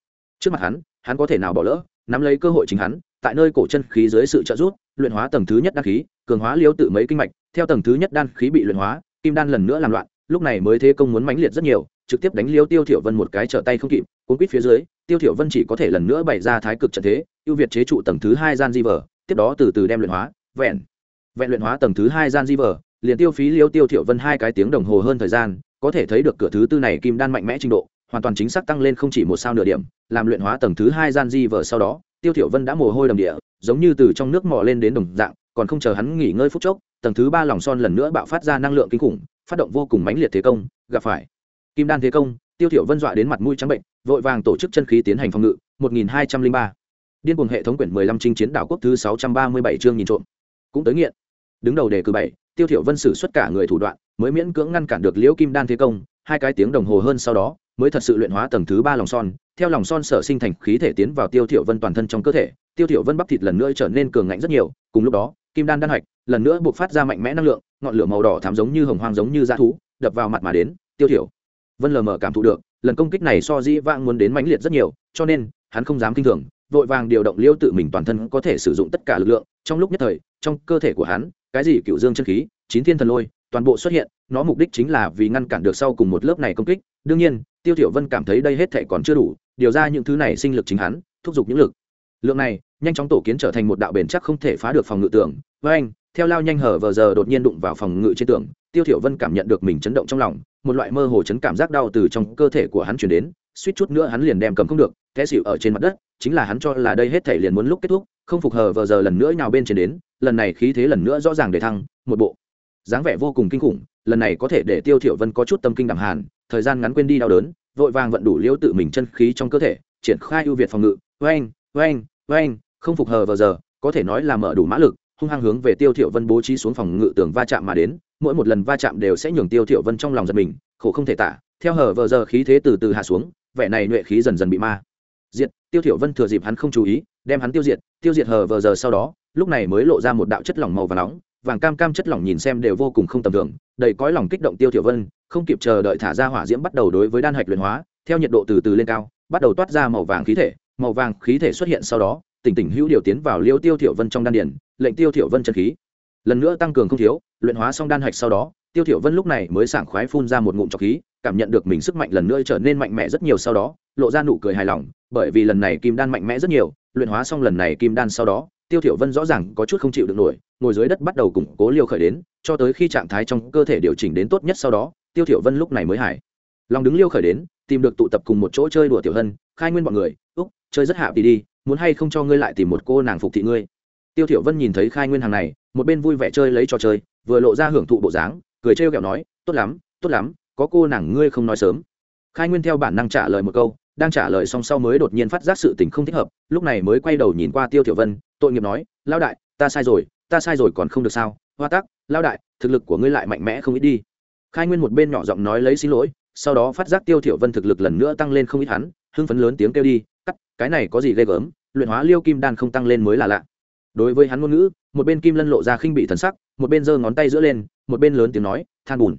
Trước mặt hắn hắn có thể nào bỏ lỡ, nắm lấy cơ hội chính hắn, tại nơi cổ chân khí dưới sự trợ giúp, luyện hóa tầng thứ nhất đan khí, cường hóa liêu tự mấy kinh mạch, theo tầng thứ nhất đan khí bị luyện hóa, kim đan lần nữa làm loạn, lúc này mới thế công muốn mãnh liệt rất nhiều, trực tiếp đánh liêu tiêu thiểu vân một cái trở tay không kịp, cuốn quít phía dưới, tiêu thiểu vân chỉ có thể lần nữa bày ra thái cực trận thế, ưu việt chế trụ tầng thứ hai gian di vở tiếp đó từ từ đem luyện hóa, vẹn vẹn luyện hóa tầng thứ hai gian di vở liền tiêu phí liêu tiêu thiểu vân hai cái tiếng đồng hồ hơn thời gian có thể thấy được cửa thứ tư này kim đan mạnh mẽ trình độ, hoàn toàn chính xác tăng lên không chỉ một sao nửa điểm, làm luyện hóa tầng thứ hai gian di vở sau đó, tiêu thiểu vân đã mồ hôi đầm địa, giống như từ trong nước mò lên đến đồng dạng, còn không chờ hắn nghỉ ngơi phút chốc, tầng thứ ba lòng son lần nữa bạo phát ra năng lượng kinh khủng, phát động vô cùng mãnh liệt thế công, gặp phải. Kim đan thế công, tiêu thiểu vân dọa đến mặt mũi trắng bệnh, vội vàng tổ chức chân khí tiến hành phòng ngự 1203 điên cuồng hệ thống quyển 15 chinh chiến đảo quốc thứ 637 chương nhìn trộm. Cũng tới nghiện. Đứng đầu đề cử bảy tiêu thiểu vân sử xuất cả người thủ đoạn, mới miễn cưỡng ngăn cản được liễu kim đan thế công, hai cái tiếng đồng hồ hơn sau đó, mới thật sự luyện hóa tầng thứ ba lòng son. Theo lòng son sở sinh thành khí thể tiến vào tiêu thiểu vân toàn thân trong cơ thể, tiêu thiểu vân bắp thịt lần nữa trở nên cường ngạnh rất nhiều. Cùng lúc đó, kim đan đan hạch lần nữa buộc phát ra mạnh mẽ năng lượng, ngọn lửa màu đỏ thắm giống như hồng hoang giống như dã thú, đập vào mặt mà đến, tiêu thiểu. Vân lờ mờ cảm thụ được, lần công kích này so dĩ vãng muốn đến mãnh liệt rất nhiều, cho nên, hắn không dám kinh thường, vội vàng điều động liêu tự mình toàn thân có thể sử dụng tất cả lực lượng. Trong lúc nhất thời, trong cơ thể của hắn cái gì cựu dương chân khí, chín thiên thần lôi, toàn bộ xuất hiện, nó mục đích chính là vì ngăn cản được sau cùng một lớp này công kích. Đương nhiên, tiêu thiểu vân cảm thấy đây hết thể còn chưa đủ, điều ra những thứ này sinh lực chính hắn, thúc giục những lực. Lượng này, nhanh chóng tổ kiến trở thành một đạo bền chắc không thể phá được phòng ngự tường với anh, theo lao nhanh hở vờ giờ đột nhiên đụng vào phòng ngự trên tường tiêu thiểu vân cảm nhận được mình chấn động trong lòng, một loại mơ hồ chấn cảm giác đau từ trong cơ thể của hắn truyền đến, suýt chút nữa hắn liền đem cầm không được, té xỉu ở trên mặt đất, chính là hắn cho là đây hết thể liền muốn lúc kết thúc, không phục hờ vờ giờ lần nữa nhào bên trên đến lần này khí thế lần nữa rõ ràng để thăng, một bộ. Dáng vẻ vô cùng kinh khủng, lần này có thể để tiêu thiểu vân có chút tâm kinh đẳng hàn, thời gian ngắn quên đi đau đớn, vội vàng vận đủ liễu tự mình chân khí trong cơ thể, triển khai ưu việt phòng ngự, oanh oanh oanh, không phục hờ vào giờ, có thể nói là mở đủ mã lực, hung hăng hướng về tiêu thiểu vân bố trí xuống phòng ngự tường va chạm mà đến, mỗi một lần va chạm đều sẽ nhường tiêu thiểu vân trong lòng giật mình, khổ không thể tả. Theo hở vờ giờ khí thế từ từ hạ xuống, vẻ này nhuệ khí dần dần bị ma diệt, tiêu thiểu vân thừa dịp hắn không chú ý đem hắn tiêu diệt tiêu diệt hờ vờ giờ sau đó, lúc này mới lộ ra một đạo chất lỏng màu vàng nóng, vàng cam cam chất lỏng nhìn xem đều vô cùng không tầm thường, đầy cõi lòng kích động tiêu thiểu vân, không kịp chờ đợi thả ra hỏa diễm bắt đầu đối với đan hạch luyện hóa, theo nhiệt độ từ từ lên cao, bắt đầu toát ra màu vàng khí thể, màu vàng khí thể xuất hiện sau đó, tỉnh tỉnh hữu điều tiến vào liêu tiêu thiểu vân trong đan điển lệnh tiêu thiểu vân chân khí lần nữa tăng cường không thiếu, luyện hóa xong đan hạch sau đó, tiêu thiểu vân lúc này mới sảng khoái phun ra một ngụm trọc khí, cảm nhận được mình sức mạnh lần nữa trở nên mạnh mẽ rất nhiều sau đó, lộ ra nụ cười hài lòng, bởi vì lần này kim đan mạnh mẽ rất nhiều luyện hóa xong lần này kim đan sau đó, tiêu thiểu vân rõ ràng có chút không chịu được nổi, ngồi dưới đất bắt đầu củng cố liều khởi đến, cho tới khi trạng thái trong cơ thể điều chỉnh đến tốt nhất sau đó, tiêu thiểu vân lúc này mới hài. Lòng đứng liêu khởi đến, tìm được tụ tập cùng một chỗ chơi đùa tiểu hân, khai nguyên bọn người, úc, chơi rất hạ thì đi, muốn hay không cho ngươi lại tìm một cô nàng phục thị ngươi? Tiêu thiểu vân nhìn thấy khai nguyên hàng này, một bên vui vẻ chơi lấy trò chơi, vừa lộ ra hưởng thụ bộ dáng, cười trêu ghẹo nói, tốt lắm tốt lắm, có cô nàng ngươi không nói sớm. Khai nguyên theo bản năng trả lời một câu đang trả lời xong sau mới đột nhiên phát giác sự tình không thích hợp, lúc này mới quay đầu nhìn qua tiêu thiểu vân, tội nghiệp nói lao đại, ta sai rồi, ta sai rồi còn không được sao? Hoa tắc lao đại, thực lực của ngươi lại mạnh mẽ không ít đi. Khai nguyên một bên nhỏ giọng nói lấy xin lỗi, sau đó phát giác tiêu thiểu vân thực lực lần nữa tăng lên không ít hắn, hưng phấn lớn tiếng kêu đi, cắt, cái này có gì ghê gớm, luyện hóa liêu kim đan không tăng lên mới là lạ. Đối với hắn ngôn ngữ, một bên kim lân lộ ra khinh bị thần sắc, một bên giơ ngón tay giữa lên, một bên lớn tiếng nói, than bùn.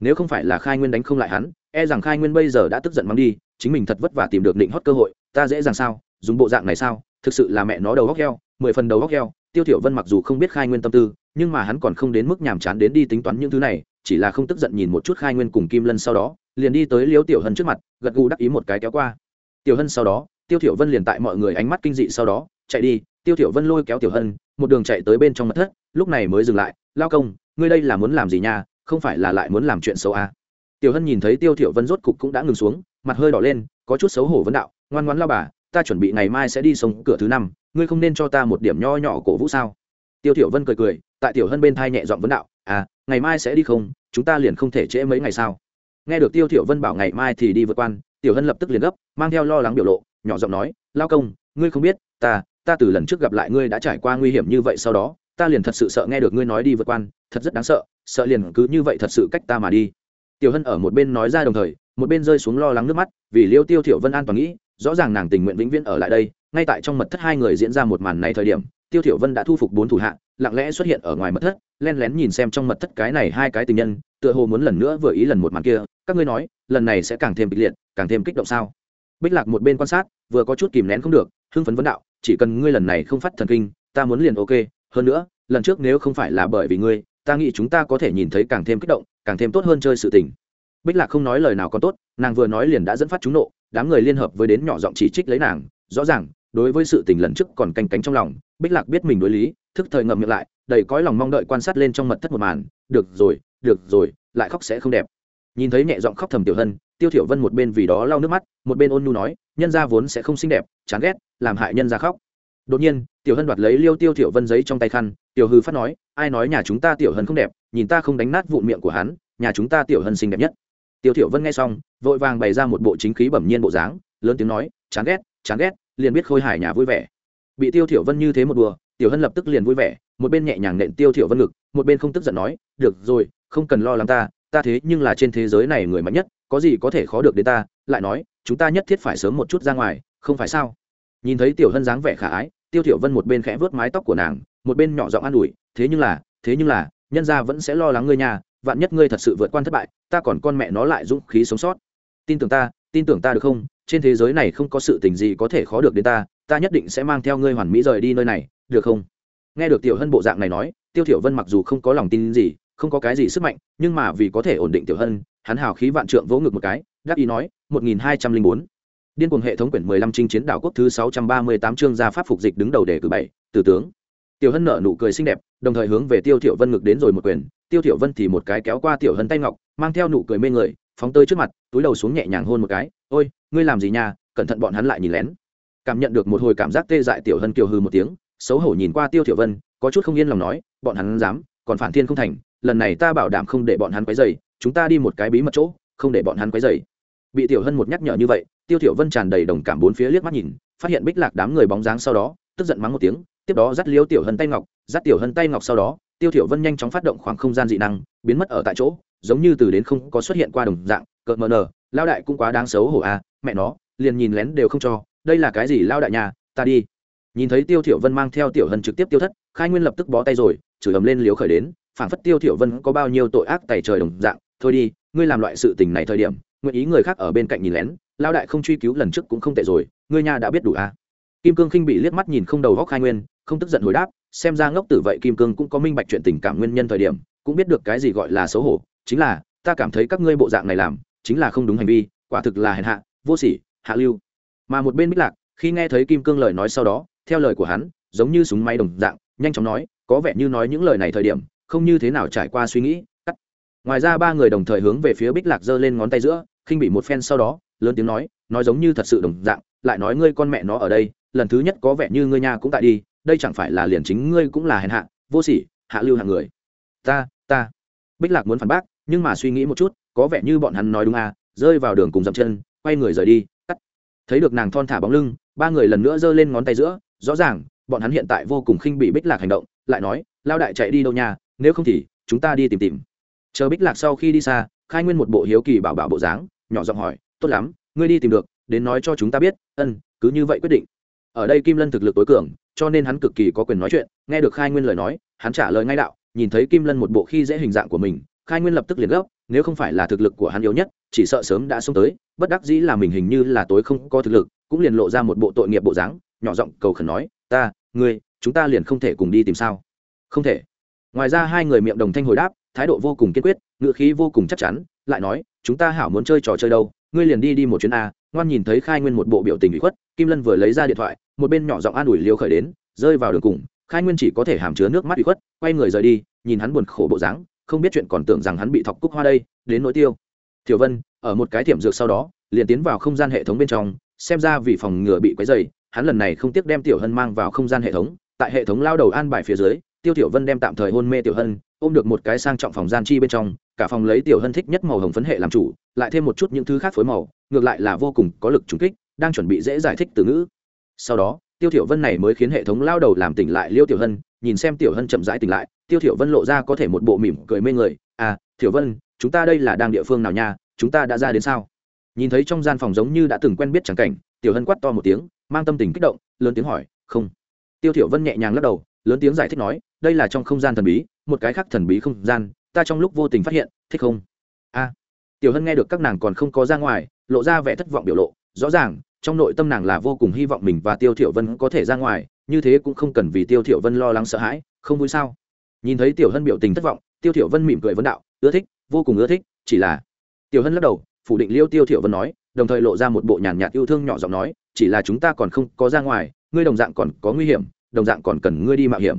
Nếu không phải là khai nguyên đánh không lại hắn e rằng khai nguyên bây giờ đã tức giận mắng đi chính mình thật vất vả tìm được định hót cơ hội, ta dễ dàng sao? Dùng bộ dạng này sao? Thực sự là mẹ nó đầu góc heo, mười phần đầu góc heo. Tiêu thiểu vân mặc dù không biết khai nguyên tâm tư, nhưng mà hắn còn không đến mức nhàm chán đến đi tính toán những thứ này, chỉ là không tức giận nhìn một chút khai nguyên cùng kim lân sau đó, liền đi tới liêu tiểu hân trước mặt, gật gù đắc ý một cái kéo qua. Tiểu hân sau đó, tiêu thiểu vân liền tại mọi người ánh mắt kinh dị sau đó, chạy đi. Tiêu thiểu vân lôi kéo tiểu hân, một đường chạy tới bên trong mật thất, lúc này mới dừng lại. Lao công, ngươi đây là muốn làm gì nha? Không phải là lại muốn làm chuyện xấu à? Tiểu hân nhìn thấy tiêu thiểu vân rốt cục cũng đã ngừng xuống mặt hơi đỏ lên, có chút xấu hổ vấn đạo, ngoan ngoãn lao bà, ta chuẩn bị ngày mai sẽ đi sông cửa thứ năm, ngươi không nên cho ta một điểm nho nhỏ cổ vũ sao? Tiêu tiểu vân cười cười, tại tiểu hân bên thai nhẹ giọng vấn đạo à ngày mai sẽ đi không, chúng ta liền không thể trễ mấy ngày sao? Nghe được tiêu tiểu vân bảo ngày mai thì đi vượt quan, tiểu hân lập tức liền gấp, mang theo lo lắng biểu lộ, nhỏ giọng nói, lao công, ngươi không biết, ta ta từ lần trước gặp lại ngươi đã trải qua nguy hiểm như vậy sau đó, ta liền thật sự sợ nghe được ngươi nói đi vượt quan, thật rất đáng sợ sợ liền cứ như vậy thật sự cách ta mà đi. Tiểu hân ở một bên nói ra đồng thời một bên rơi xuống lo lắng nước mắt, vì liêu tiêu thiểu vân an toàn nghĩ, rõ ràng nàng tình nguyện vĩnh viễn ở lại đây, ngay tại trong mật thất hai người diễn ra một màn này thời điểm, tiêu thiểu vân đã thu phục bốn thủ hạ, lặng lẽ xuất hiện ở ngoài mật thất, len lén nhìn xem trong mật thất cái này hai cái tình nhân, tựa hồ muốn lần nữa vừa ý lần một màn kia, các ngươi nói, lần này sẽ càng thêm kịch liệt, càng thêm kích động sao? Bích lạc một bên quan sát, vừa có chút kìm nén không được, hưng phấn vấn đạo, chỉ cần ngươi lần này không phát thần kinh, ta muốn liền ok, hơn nữa, lần trước nếu không phải là bởi vì ngươi, ta nghĩ chúng ta có thể nhìn thấy càng thêm kích động, càng thêm tốt hơn chơi sự tình bích lạc không nói lời nào còn tốt, nàng vừa nói liền đã dẫn phát chúng nộ, đám người liên hợp với đến nhỏ giọng chỉ trích lấy nàng, rõ ràng, đối với sự tình lần trước còn canh cánh trong lòng, bích lạc biết mình đối lý, thức thời ngậm miệng lại, đầy cõi lòng mong đợi quan sát lên trong mật thất một màn, được rồi được rồi, lại khóc sẽ không đẹp. Nhìn thấy nhẹ giọng khóc thầm tiểu hân, tiêu thiểu vân một bên vì đó lau nước mắt, một bên ôn nhu nói, nhân gia vốn sẽ không xinh đẹp, chán ghét, làm hại nhân gia khóc. Đột nhiên, tiểu hân đoạt lấy liêu tiêu thiểu vân giấy trong tay khăn, tiểu hư phát nói, ai nói nhà chúng ta tiểu hân không đẹp, nhìn ta không đánh nát vụn miệng của hắn, nhà chúng ta tiểu hân xinh đẹp nhất tiêu thiểu vân nghe xong, vội vàng bày ra một bộ chính khí bẩm nhiên bộ dáng, lớn tiếng nói, chán ghét chán ghét, liền biết khôi hài nhà vui vẻ. Bị tiêu thiểu vân như thế một đùa, tiểu hân lập tức liền vui vẻ, một bên nhẹ nhàng nện tiêu thiểu vân ngực, một bên không tức giận nói, được rồi, không cần lo lắng ta ta thế nhưng là trên thế giới này người mạnh nhất, có gì có thể khó được đến ta. Lại nói, chúng ta nhất thiết phải sớm một chút ra ngoài, không phải sao? Nhìn thấy tiểu hân dáng vẻ khả ái, tiêu thiểu vân một bên khẽ vớt mái tóc của nàng, một bên nhỏ giọng an ủi, thế nhưng là, thế nhưng là, nhân gia vẫn sẽ lo lắng ngươi nhà vạn nhất ngươi thật sự vượt qua thất bại, ta còn con mẹ nó lại dũng khí sống sót. Tin tưởng ta, tin tưởng ta được không? Trên thế giới này không có sự tình gì có thể khó được đến ta ta nhất định sẽ mang theo ngươi hoàn mỹ rời đi nơi này, được không? Nghe được tiểu hân bộ dạng này nói, tiêu thiểu vân mặc dù không có lòng tin gì, không có cái gì sức mạnh, nhưng mà vì có thể ổn định tiểu hân, hắn hào khí vạn trượng vỗ ngực một cái, đáp ý nói, một nghìn hai trăm linh bốn, điên cuồng hệ thống quyển mười lăm trinh chiến đảo quốc thứ sáu trăm ba mươi tám chương gia pháp phục dịch đứng đầu đề cử bảy, tử tướng. Tiểu hân nở nụ cười xinh đẹp, đồng thời hướng về tiêu thiểu vân ngực đến rồi một quyền tiêu thiểu vân thì một cái kéo qua tiểu hân tay ngọc, mang theo nụ cười mê người, phóng tới trước mặt, túi đầu xuống nhẹ nhàng hôn một cái, ôi, ngươi làm gì nha, cẩn thận bọn hắn lại nhìn lén. Cảm nhận được một hồi cảm giác tê dại tiểu hân kiều hư một tiếng, xấu hổ nhìn qua tiêu thiểu vân, có chút không yên lòng nói, bọn hắn dám, còn phản thiên không thành, lần này ta bảo đảm không để bọn hắn quấy rầy, chúng ta đi một cái bí mật chỗ, không để bọn hắn quấy rầy. Bị tiểu hân một nhắc nhở như vậy, tiêu thiểu vân tràn đầy đồng cảm bốn phía liếc mắt nhìn, phát hiện bích lạc đám người bóng dáng sau đó, tức giận mắng một tiếng, tiếp đó dắt liêu tiểu hân tay ngọc, dắt tiểu hân tay ngọc sau đó tiêu thiểu vân nhanh chóng phát động khoảng không gian dị năng, biến mất ở tại chỗ, giống như từ đến không có xuất hiện qua đồng dạng, cợt mờ nở. lao đại cũng quá đáng xấu hổ à mẹ nó, liền nhìn lén đều không cho, đây là cái gì lao đại nhà, ta đi nhìn thấy tiêu thiểu vân mang theo tiểu hân trực tiếp tiêu thất, khai nguyên lập tức bó tay rồi, chửi ầm lên liếu khởi đến, phảng phất tiêu thiểu vân có bao nhiêu tội ác tày trời đồng dạng, thôi đi, ngươi làm loại sự tình này thời điểm, nguyện ý người khác ở bên cạnh nhìn lén lao đại không truy cứu lần trước cũng không tệ rồi, ngươi nhà đã biết đủ à kim cương khinh bị liếc mắt nhìn không đầu góc khai nguyên, không tức giận hồi đáp xem ra ngốc tử vậy kim cương cũng có minh bạch chuyện tình cảm nguyên nhân thời điểm, cũng biết được cái gì gọi là xấu hổ, chính là, ta cảm thấy các ngươi bộ dạng này làm, chính là không đúng hành vi, quả thực là hèn hạ, vô sỉ, hạ lưu. Mà một bên bích lạc, khi nghe thấy kim cương lời nói sau đó, theo lời của hắn, giống như súng máy đồng dạng, nhanh chóng nói, có vẻ như nói những lời này thời điểm, không như thế nào trải qua suy nghĩ, cắt. Ngoài ra ba người đồng thời hướng về phía bích lạc giơ lên ngón tay giữa, khinh bị một phen sau đó, lớn tiếng nói nói giống như thật sự đồng dạng, lại nói ngươi con mẹ nó ở đây, lần thứ nhất có vẻ như ngươi nhà cũng tại đi đây chẳng phải là liền chính ngươi cũng là hèn hạ, vô sỉ, hạ lưu hạng người. Ta ta. Bích lạc muốn phản bác, nhưng mà suy nghĩ một chút, có vẻ như bọn hắn nói đúng à rơi vào đường cùng dậm chân, quay người rời đi, cắt. Thấy được nàng thon thả bóng lưng, ba người lần nữa giơ lên ngón tay giữa, rõ ràng, bọn hắn hiện tại vô cùng khinh bị bích lạc hành động, lại nói, lao đại chạy đi đâu nhà nếu không thì, chúng ta đi tìm tìm. Chờ bích lạc sau khi đi xa, khai nguyên một bộ hiếu kỳ bảo bảo bộ dáng, nhỏ giọng hỏi, tốt lắm, ngươi đi tìm được, đến nói cho chúng ta biết, ân, cứ như vậy quyết định ở đây kim lân thực lực tối cường, cho nên hắn cực kỳ có quyền nói chuyện, nghe được khai nguyên lời nói, hắn trả lời ngay đạo, nhìn thấy kim lân một bộ khi dễ hình dạng của mình, khai nguyên lập tức liền gấp, nếu không phải là thực lực của hắn yếu nhất, chỉ sợ sớm đã xông tới, bất đắc dĩ là mình hình như là tối không có thực lực, cũng liền lộ ra một bộ tội nghiệp bộ dáng, nhỏ giọng cầu khẩn nói, ta, ngươi, chúng ta liền không thể cùng đi tìm sao? Không thể. Ngoài ra hai người miệng đồng thanh hồi đáp, thái độ vô cùng kiên quyết ngựa khí vô cùng chắc chắn, lại nói, chúng ta hảo muốn chơi trò chơi đâu, ngươi liền đi đi một chuyến a. Ngoan nhìn thấy khai nguyên một bộ biểu tình bị khuất kim lân vừa lấy ra điện thoại, một bên nhỏ giọng an ủi liêu khởi đến, rơi vào đường cùng, khai nguyên chỉ có thể hàm chứa nước mắt bị khuất, quay người rời đi, nhìn hắn buồn khổ bộ dáng, không biết chuyện còn tưởng rằng hắn bị thọc cúc hoa đây, đến nỗi tiêu. Thiểu vân, ở một cái thiểm dược sau đó, liền tiến vào không gian hệ thống bên trong, xem ra vì phòng ngừa bị quấy dày hắn lần này không tiếc đem tiểu hân mang vào không gian hệ thống, tại hệ thống lao đầu an bài phía dưới, tiêu tiểu vân đem tạm thời hôn mê tiểu hân, ôm được một cái sang trọng phòng gian chi bên trong, cả phòng lấy tiểu hân thích nhất màu hồng phấn hệ làm chủ, lại thêm một chút những thứ khác phối màu, ngược lại là vô cùng có lực trùng kích đang chuẩn bị dễ giải thích từ ngữ. Sau đó, tiêu thiểu vân này mới khiến hệ thống lao đầu làm tỉnh lại liêu tiểu hân, nhìn xem tiểu hân chậm rãi tỉnh lại, tiêu thiểu vân lộ ra có thể một bộ mỉm cười mê người à tiểu vân, chúng ta đây là đang địa phương nào nha? Chúng ta đã ra đến sao? Nhìn thấy trong gian phòng giống như đã từng quen biết chẳng cảnh, tiểu hân quát to một tiếng, mang tâm tình kích động, lớn tiếng hỏi, không. Tiêu thiểu vân nhẹ nhàng lắc đầu, lớn tiếng giải thích nói, đây là trong không gian thần bí, một cái khác thần bí không gian, ta trong lúc vô tình phát hiện, thích không? A. Tiểu hân nghe được các nàng còn không có ra ngoài, lộ ra vẻ thất vọng biểu lộ rõ ràng, trong nội tâm nàng là vô cùng hy vọng mình và tiêu thiểu vân có thể ra ngoài, như thế cũng không cần vì tiêu thiểu vân lo lắng sợ hãi, không vui sao? Nhìn thấy tiểu hân biểu tình thất vọng, tiêu thiểu vân mỉm cười vấn đạo, ưa thích, vô cùng ưa thích, chỉ là tiểu hân lắc đầu, phủ định liêu tiêu thiểu vân nói, đồng thời lộ ra một bộ nhàn nhạt yêu thương nhỏ giọng nói, chỉ là chúng ta còn không có ra ngoài, ngươi đồng dạng còn có nguy hiểm, đồng dạng còn cần ngươi đi mạo hiểm.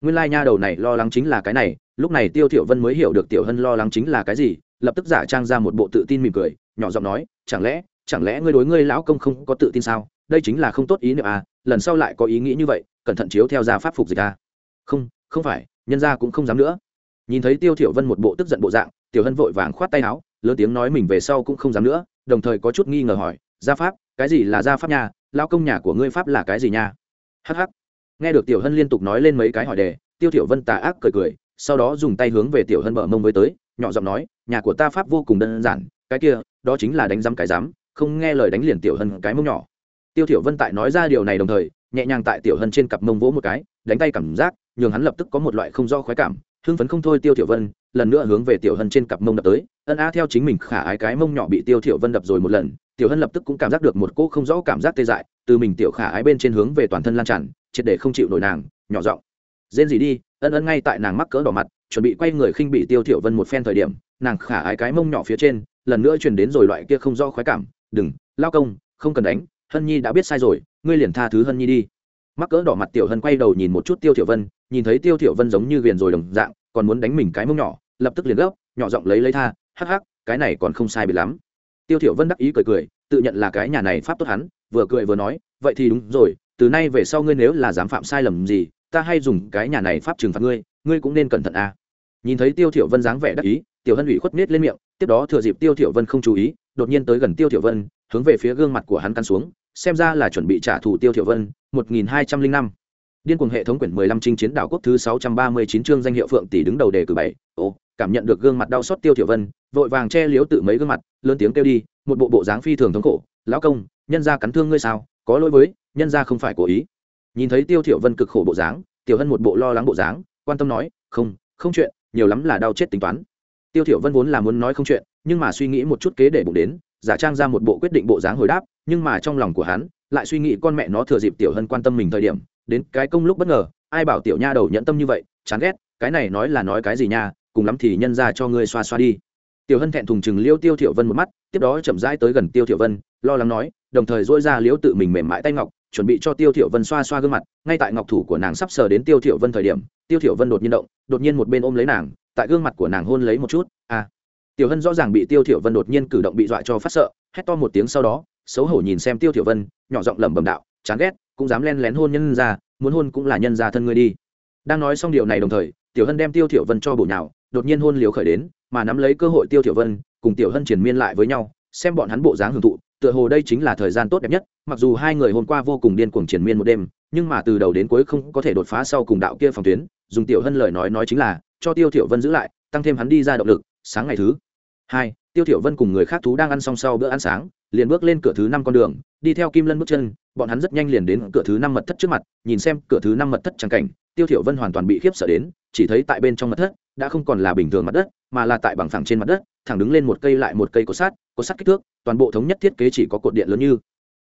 Nguyên lai nha đầu này lo lắng chính là cái này, lúc này tiêu thiểu vân mới hiểu được tiểu hân lo lắng chính là cái gì, lập tức giả trang ra một bộ tự tin mỉm cười, nhỏ giọng nói, chẳng lẽ chẳng lẽ ngươi đối ngươi lão công không có tự tin sao? Đây chính là không tốt ý niệm à lần sau lại có ý nghĩ như vậy, cẩn thận chiếu theo gia pháp phục dịch à. Không không phải, nhân gia cũng không dám nữa. Nhìn thấy tiêu thiểu vân một bộ tức giận bộ dạng, tiểu hân vội vàng khoát tay áo, lớn tiếng nói mình về sau cũng không dám nữa, đồng thời có chút nghi ngờ hỏi, gia pháp, cái gì là gia pháp nhà lão công nhà của ngươi pháp là cái gì nha? Hắc hắc. Nghe được tiểu hân liên tục nói lên mấy cái hỏi đề, tiêu tiểu vân tà ác cười cười, sau đó dùng tay hướng về tiểu hân bờ mông với tới, nhỏ giọng nói, nhà của ta pháp vô cùng đơn giản, cái kia, đó chính là đánh giám cái giám không nghe lời đánh liền tiểu hân cái mông nhỏ. Tiêu thiểu vân tại nói ra điều này đồng thời, nhẹ nhàng tại tiểu hân trên cặp mông vỗ một cái, đánh tay cảm giác, nhường hắn lập tức có một loại không do khoái cảm, hưng phấn không thôi tiêu thiểu vân, lần nữa hướng về tiểu hân trên cặp mông đập tới, ân á theo chính mình khả ái cái mông nhỏ bị tiêu thiểu vân đập rồi một lần, tiểu hân lập tức cũng cảm giác được một cỗ không rõ cảm giác tê dại, từ mình tiểu khả ái bên trên hướng về toàn thân lan tràn, triệt để không chịu nổi nàng, nhỏ giọng. Rên gì đi, ân ân ngay tại nàng mắc cỡ đỏ mặt, chuẩn bị quay người khinh bị tiêu thiểu vân một phen thời điểm, nàng khả ái cái mông nhỏ phía trên, lần nữa truyền đến rồi loại kia không rõ khoái cảm đừng, lao công, không cần đánh, hân nhi đã biết sai rồi, ngươi liền tha thứ hân nhi đi mắc cỡ đỏ mặt tiểu hân quay đầu nhìn một chút tiêu tiểu vân, nhìn thấy tiêu tiểu vân giống như viền rồi đồng dạng, còn muốn đánh mình cái mông nhỏ, lập tức liền gấp, nhỏ giọng lấy lấy tha, hắc hắc, cái này còn không sai bị lắm tiêu tiểu vân đắc ý cười cười, tự nhận là cái nhà này pháp tốt hắn, vừa cười vừa nói, vậy thì đúng rồi, từ nay về sau ngươi nếu là dám phạm sai lầm gì, ta hay dùng cái nhà này pháp trừng phạt ngươi ngươi cũng nên cẩn thận à. nhìn thấy tiêu thiểu vân dáng vẻ đắc ý tiểu hân ủy khuất nết lên miệng, tiếp đó thừa dịp tiêu thiểu vân không chú ý, đột nhiên tới gần tiêu thiểu vân, hướng về phía gương mặt của hắn căn xuống, xem ra là chuẩn bị trả thù tiêu thiểu vân 1205 điên cuồng hệ thống quyển 15 trinh chiến đảo quốc thứ 639 chương danh hiệu phượng tỷ đứng đầu đề cử bảy. Ồ, cảm nhận được gương mặt đau xót tiêu thiểu vân, vội vàng che liếu tự mấy gương mặt, lớn tiếng kêu đi, một bộ bộ dáng phi thường thống khổ. Lão công, nhân gia cắn thương ngươi sao? Có lỗi với, nhân gia không phải cố ý. Nhìn thấy tiêu thiểu vân cực khổ bộ dáng, tiểu hân một bộ lo lắng bộ dáng, quan tâm nói, không không chuyện, nhiều lắm là đau chết tính toán tiêu thiểu vân vốn là muốn nói không chuyện, nhưng mà suy nghĩ một chút kế để bụng đến, giả trang ra một bộ quyết định bộ dáng hồi đáp, nhưng mà trong lòng của hắn, lại suy nghĩ con mẹ nó thừa dịp tiểu hân quan tâm mình thời điểm, đến cái công lúc bất ngờ, ai bảo tiểu nha đầu nhẫn tâm như vậy, chán ghét, cái này nói là nói cái gì nha, cùng lắm thì nhân ra cho ngươi xoa xoa đi. Tiểu hân thẹn thùng chừng liêu tiêu thiểu vân một mắt, tiếp đó chậm rãi tới gần tiêu thiểu vân, lo lắng nói, đồng thời dỗi ra liếu tự mình mềm mại tay ngọc, chuẩn bị cho tiêu thiểu vân xoa xoa gương mặt, ngay tại ngọc thủ của nàng sắp sờ đến tiêu thiểu vân thời điểm, tiêu thiểu vân đột nhiên động, đột nhiên một bên ôm lấy nàng tại gương mặt của nàng hôn lấy một chút à. Tiểu hân rõ ràng bị tiêu thiểu vân đột nhiên cử động bị dọa cho phát sợ, hét to một tiếng sau đó, xấu hổ nhìn xem tiêu thiểu vân, nhỏ giọng lẩm bẩm đạo, chán ghét, cũng dám len lén hôn nhân ra, muốn hôn cũng là nhân ra thân ngươi đi. Đang nói xong điều này đồng thời, tiểu hân đem tiêu thiểu vân cho bổ nhào, đột nhiên hôn liều khởi đến, mà nắm lấy cơ hội tiêu thiểu vân, cùng tiểu hân triển miên lại với nhau, xem bọn hắn bộ dáng hưởng thụ, tựa hồ đây chính là thời gian tốt đẹp nhất, mặc dù hai người hôm qua vô cùng điên cuồng triển miên một đêm, nhưng mà từ đầu đến cuối không có thể đột phá sau cùng đạo kia phòng tuyến, dùng tiểu hân lời nói nói chính là cho tiêu thiểu vân giữ lại, tăng thêm hắn đi ra động lực, sáng ngày thứ hai, tiêu thiểu vân cùng người khác thú đang ăn xong sau bữa ăn sáng, liền bước lên cửa thứ năm con đường, đi theo kim lân bước chân, bọn hắn rất nhanh liền đến cửa thứ năm mật thất trước mặt, nhìn xem cửa thứ năm mật thất trắng cảnh, tiêu thiểu vân hoàn toàn bị khiếp sợ đến, chỉ thấy tại bên trong mật thất, đã không còn là bình thường mặt đất, mà là tại bằng phẳng trên mặt đất, thẳng đứng lên một cây lại một cây cột sắt cột sắt kích thước, toàn bộ thống nhất thiết kế chỉ có cột điện lớn như.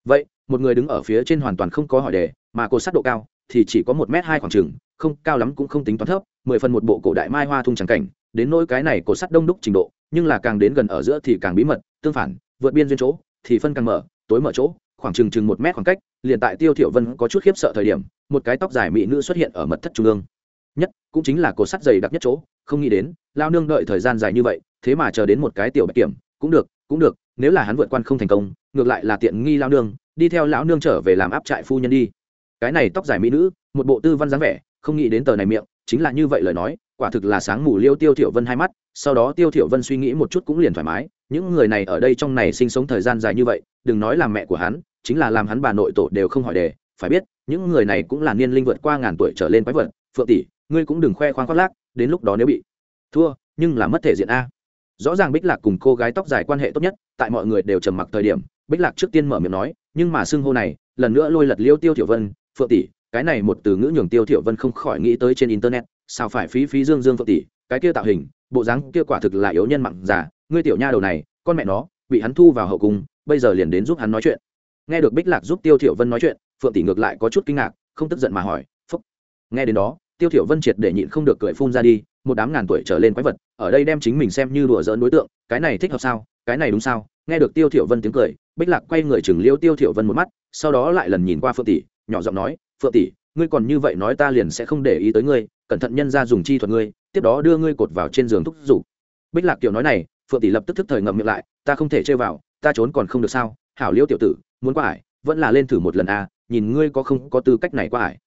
Vậy, một người đứng ở phía trên hoàn toàn không có hỏi đề, mà cột sắt độ cao thì chỉ có một m hai khoảng chừng không, cao lắm cũng không tính toán thấp, mười phần một bộ cổ đại mai hoa thung trắng cảnh, đến nỗi cái này cột sắt đông đúc trình độ, nhưng là càng đến gần ở giữa thì càng bí mật, tương phản, vượt biên duyên chỗ, thì phân càng mở, tối mở chỗ, khoảng chừng chừng một mét khoảng cách, liền tại tiêu thiểu vân có chút khiếp sợ thời điểm, một cái tóc dài mỹ nữ xuất hiện ở mật thất trung ương. Nhất, cũng chính là cột sắt dày đặc nhất chỗ, không nghĩ đến, lao nương đợi thời gian dài như vậy, thế mà chờ đến một cái tiểu bạch kiểm, cũng được cũng được, nếu là hắn vượt quan không thành công, ngược lại là tiện nghi lao nương, đi theo lão nương trở về làm áp trại phu nhân đi. Cái này tóc dài mỹ nữ, một bộ tư văn dáng vẻ không nghĩ đến tờ này miệng, chính là như vậy lời nói, quả thực là sáng mù liêu tiêu thiểu vân hai mắt, sau đó tiêu thiểu vân suy nghĩ một chút cũng liền thoải mái, những người này ở đây trong này sinh sống thời gian dài như vậy, đừng nói làm mẹ của hắn, chính là làm hắn bà nội tổ đều không hỏi đề, phải biết, những người này cũng là niên linh vượt qua ngàn tuổi trở lên quái vật, phượng tỷ, ngươi cũng đừng khoe khoang khoác lác, đến lúc đó nếu bị thua, nhưng là mất thể diện a. Rõ ràng bích lạc cùng cô gái tóc dài quan hệ tốt nhất, tại mọi người đều trầm mặc thời điểm, bích lạc trước tiên mở miệng nói, nhưng mà xưng hô này, lần nữa lôi lật liêu tiêu thiểu vân, phượng tỷ cái này một từ ngữ nhường tiêu thiểu vân không khỏi nghĩ tới trên internet, sao phải phí phí dương dương phượng tỷ, cái kia tạo hình, bộ dáng kia quả thực là yếu nhân mặn già ngươi tiểu nha đầu này, con mẹ nó, bị hắn thu vào hậu cung, bây giờ liền đến giúp hắn nói chuyện. Nghe được bích lạc giúp tiêu thiểu vân nói chuyện, phượng tỷ ngược lại có chút kinh ngạc, không tức giận mà hỏi, phúc. Nghe đến đó, tiêu thiểu vân triệt để nhịn không được cười phun ra đi, một đám ngàn tuổi trở lên quái vật, ở đây đem chính mình xem như đùa giỡn đối tượng, cái này thích hợp sao, cái này đúng sao? Nghe được tiêu thiểu vân tiếng cười, bích lạc quay người chừng liêu tiêu thiểu vân một mắt, sau đó lại lần nhìn qua phượng tỷ, nhỏ giọng nói phượng tỷ, ngươi còn như vậy nói ta liền sẽ không để ý tới ngươi, cẩn thận nhân ra dùng chi thuật ngươi, tiếp đó đưa ngươi cột vào trên giường thúc giục. Bích lạc tiểu nói này, phượng tỷ lập tức thức thời ngậm miệng lại, ta không thể chơi vào, ta trốn còn không được sao? Hảo liêu tiểu tử, muốn qua ải vẫn là lên thử một lần a nhìn ngươi có không có tư cách này qua ải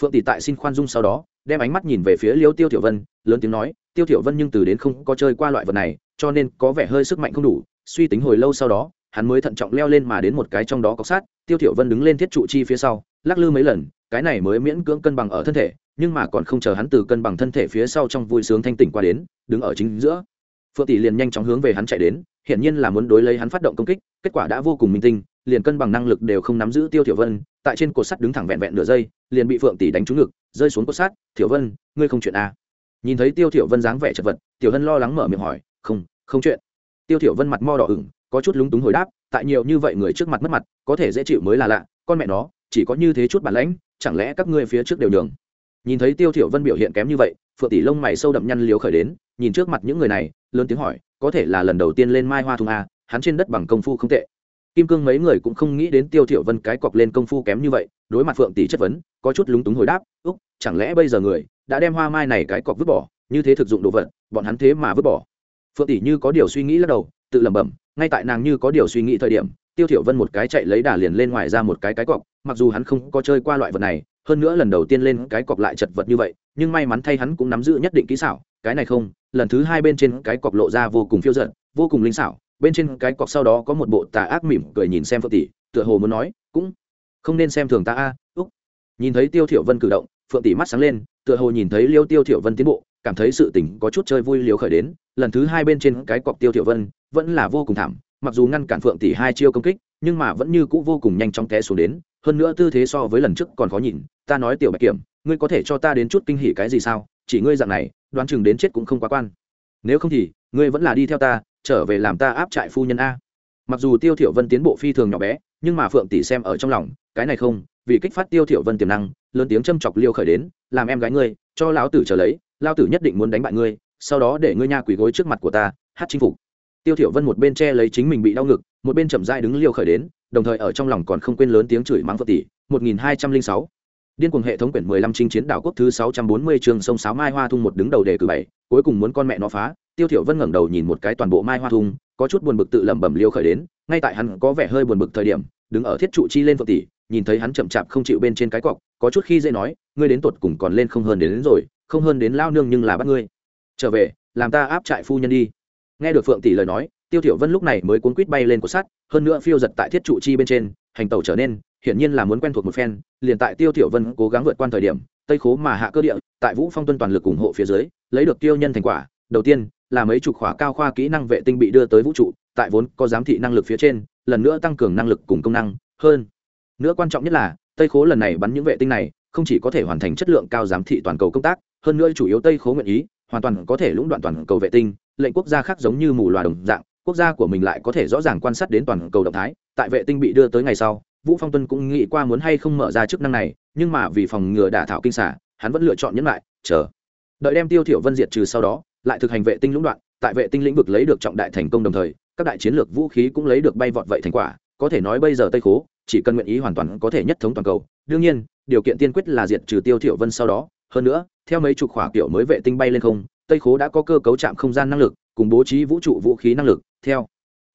phượng tỷ tại xin khoan dung sau đó, đem ánh mắt nhìn về phía liêu tiêu tiểu vân, lớn tiếng nói, tiêu tiểu vân nhưng từ đến không có chơi qua loại vật này, cho nên có vẻ hơi sức mạnh không đủ, suy tính hồi lâu sau đó, hắn mới thận trọng leo lên mà đến một cái trong đó cọc sát, tiêu tiểu vân đứng lên thiết trụ chi phía sau lắc lư mấy lần, cái này mới miễn cưỡng cân bằng ở thân thể, nhưng mà còn không chờ hắn từ cân bằng thân thể phía sau trong vui sướng thanh tỉnh qua đến, đứng ở chính giữa phượng tỷ liền nhanh chóng hướng về hắn chạy đến, hiển nhiên là muốn đối lấy hắn phát động công kích, kết quả đã vô cùng minh tinh, liền cân bằng năng lực đều không nắm giữ tiêu tiểu vân, tại trên cột sắt đứng thẳng vẹn vẹn nửa giây, liền bị phượng tỷ đánh trúng ngực, rơi xuống cột sắt tiểu vân, ngươi không chuyện à. nhìn thấy tiêu tiểu vân dáng vẻ chật vật, tiểu hân lo lắng mở miệng hỏi, không không chuyện tiêu tiểu vân mặt mo đỏ ửng, có chút lúng túng hồi đáp, tại nhiều như vậy người trước mặt mất mặt, có thể dễ chịu mới là lạ, con mẹ nó chỉ có như thế chút bản lãnh, chẳng lẽ các ngươi phía trước đều nhường? Nhìn thấy tiêu thiểu vân biểu hiện kém như vậy, phượng tỷ lông mày sâu đậm nhăn liếu khởi đến, nhìn trước mặt những người này, lớn tiếng hỏi, có thể là lần đầu tiên lên mai hoa thung a hắn trên đất bằng công phu không tệ. Kim cương mấy người cũng không nghĩ đến tiêu thiểu vân cái cọc lên công phu kém như vậy, đối mặt phượng tỷ chất vấn, có chút lúng túng hồi đáp, úc, chẳng lẽ bây giờ người đã đem hoa mai này cái cọc vứt bỏ, như thế thực dụng đồ vật, bọn hắn thế mà vứt bỏ? Phượng tỷ như có điều suy nghĩ lắc đầu, tự lẩm bẩm, ngay tại nàng như có điều suy nghĩ thời điểm tiêu thiểu vân một cái chạy lấy đà liền lên ngoài ra một cái cái cọc mặc dù hắn không có chơi qua loại vật này hơn nữa lần đầu tiên lên cái cọc lại chật vật như vậy nhưng may mắn thay hắn cũng nắm giữ nhất định kỹ xảo cái này không lần thứ hai bên trên cái cọc lộ ra vô cùng phiêu dật, vô cùng linh xảo bên trên cái cọc sau đó có một bộ tà ác mỉm cười nhìn xem phượng tỷ tựa hồ muốn nói cũng không nên xem thường ta a úc. Nhìn thấy tiêu thiểu vân cử động phượng tỷ mắt sáng lên tựa hồ nhìn thấy liêu tiêu thiểu vân tiến bộ cảm thấy sự tình có chút chơi vui liều khởi đến lần thứ hai bên trên cái cọc tiêu thiểu vân vẫn là vô cùng thảm mặc dù ngăn cản phượng tỷ hai chiêu công kích, nhưng mà vẫn như cũ vô cùng nhanh chóng té xuống đến, hơn nữa tư thế so với lần trước còn khó nhìn, ta nói tiểu bạch kiểm, ngươi có thể cho ta đến chút kinh hỉ cái gì sao? Chỉ ngươi dạng này, đoán chừng đến chết cũng không quá quan. Nếu không thì, ngươi vẫn là đi theo ta, trở về làm ta áp trại phu nhân a. Mặc dù tiêu thiểu vân tiến bộ phi thường nhỏ bé, nhưng mà phượng tỷ xem ở trong lòng, cái này không, vì kích phát tiêu thiểu vân tiềm năng, lớn tiếng châm chọc liêu khởi đến, làm em gái ngươi, cho lão tử trở lấy, lão tử nhất định muốn đánh bại ngươi, sau đó để ngươi nha quỳ gối trước mặt của ta, hát chinh phục tiêu thiểu vân một bên che lấy chính mình bị đau ngực một bên chậm rãi đứng liêu khởi đến đồng thời ở trong lòng còn không quên lớn tiếng chửi mắng phật tỷ 1206 điên cuồng hệ thống quyển 15 chinh chiến đảo quốc thứ 640 trường sông sáo mai hoa thung một đứng đầu đề cử bảy cuối cùng muốn con mẹ nó phá tiêu thiểu vân ngẩng đầu nhìn một cái toàn bộ mai hoa thung có chút buồn bực tự lẩm bẩm liêu khởi đến ngay tại hắn có vẻ hơi buồn bực thời điểm đứng ở thiết trụ chi lên phật tỷ nhìn thấy hắn chậm chạp không chịu bên trên cái cọc có chút khi dễ nói ngươi đến tuột cùng còn lên không hơn đến, đến rồi không hơn đến lao nương nhưng là bắt ngươi. Trở về làm ta áp trại phu nhân đi nghe được phượng tỷ lời nói, tiêu thiểu vân lúc này mới cuốn quít bay lên của sắt, hơn nữa phiêu giật tại thiết trụ chi bên trên, hành tàu trở nên, hiển nhiên là muốn quen thuộc một phen, liền tại tiêu thiểu vân cố gắng vượt qua thời điểm, tây khố mà hạ cơ địa, tại vũ phong tuân toàn lực ủng hộ phía dưới, lấy được tiêu nhân thành quả. Đầu tiên, là mấy chục khóa cao khoa kỹ năng vệ tinh bị đưa tới vũ trụ, tại vốn có giám thị năng lực phía trên, lần nữa tăng cường năng lực cùng công năng, hơn. Nữa quan trọng nhất là, tây khố lần này bắn những vệ tinh này, không chỉ có thể hoàn thành chất lượng cao giám thị toàn cầu công tác, hơn nữa chủ yếu tây khố nguyện ý, hoàn toàn có thể lũng đoạn toàn cầu vệ tinh lệnh quốc gia khác giống như mù loà đồng dạng, quốc gia của mình lại có thể rõ ràng quan sát đến toàn cầu động thái, tại vệ tinh bị đưa tới ngày sau, vũ phong tuân cũng nghĩ qua muốn hay không mở ra chức năng này, nhưng mà vì phòng ngừa đả thảo kinh xả, hắn vẫn lựa chọn nhẫn lại, chờ. Đợi đem tiêu thiểu vân diệt trừ sau đó, lại thực hành vệ tinh lũng đoạn, tại vệ tinh lĩnh vực lấy được trọng đại thành công đồng thời, các đại chiến lược vũ khí cũng lấy được bay vọt vậy thành quả, có thể nói bây giờ tây khố, chỉ cần nguyện ý hoàn toàn có thể nhất thống toàn cầu. Đương nhiên, điều kiện tiên quyết là diệt trừ tiêu thiểu vân sau đó, hơn nữa, theo mấy chục khỏa kiểu mới vệ tinh bay lên không tây khố đã có cơ cấu chạm không gian năng lực, cùng bố trí vũ trụ vũ khí năng lực. Theo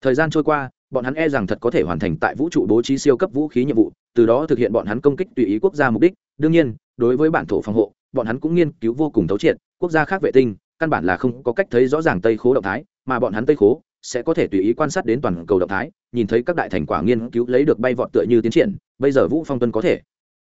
thời gian trôi qua, bọn hắn e rằng thật có thể hoàn thành tại vũ trụ bố trí siêu cấp vũ khí nhiệm vụ, từ đó thực hiện bọn hắn công kích tùy ý quốc gia mục đích. Đương nhiên, đối với bản thổ phòng hộ, bọn hắn cũng nghiên cứu vô cùng thấu triệt, quốc gia khác vệ tinh, căn bản là không có cách thấy rõ ràng tây khố động thái, mà bọn hắn tây khố sẽ có thể tùy ý quan sát đến toàn cầu động thái, nhìn thấy các đại thành quả nghiên cứu lấy được bay vọt tựa như tiến triển, bây giờ vũ phong tuân có thể.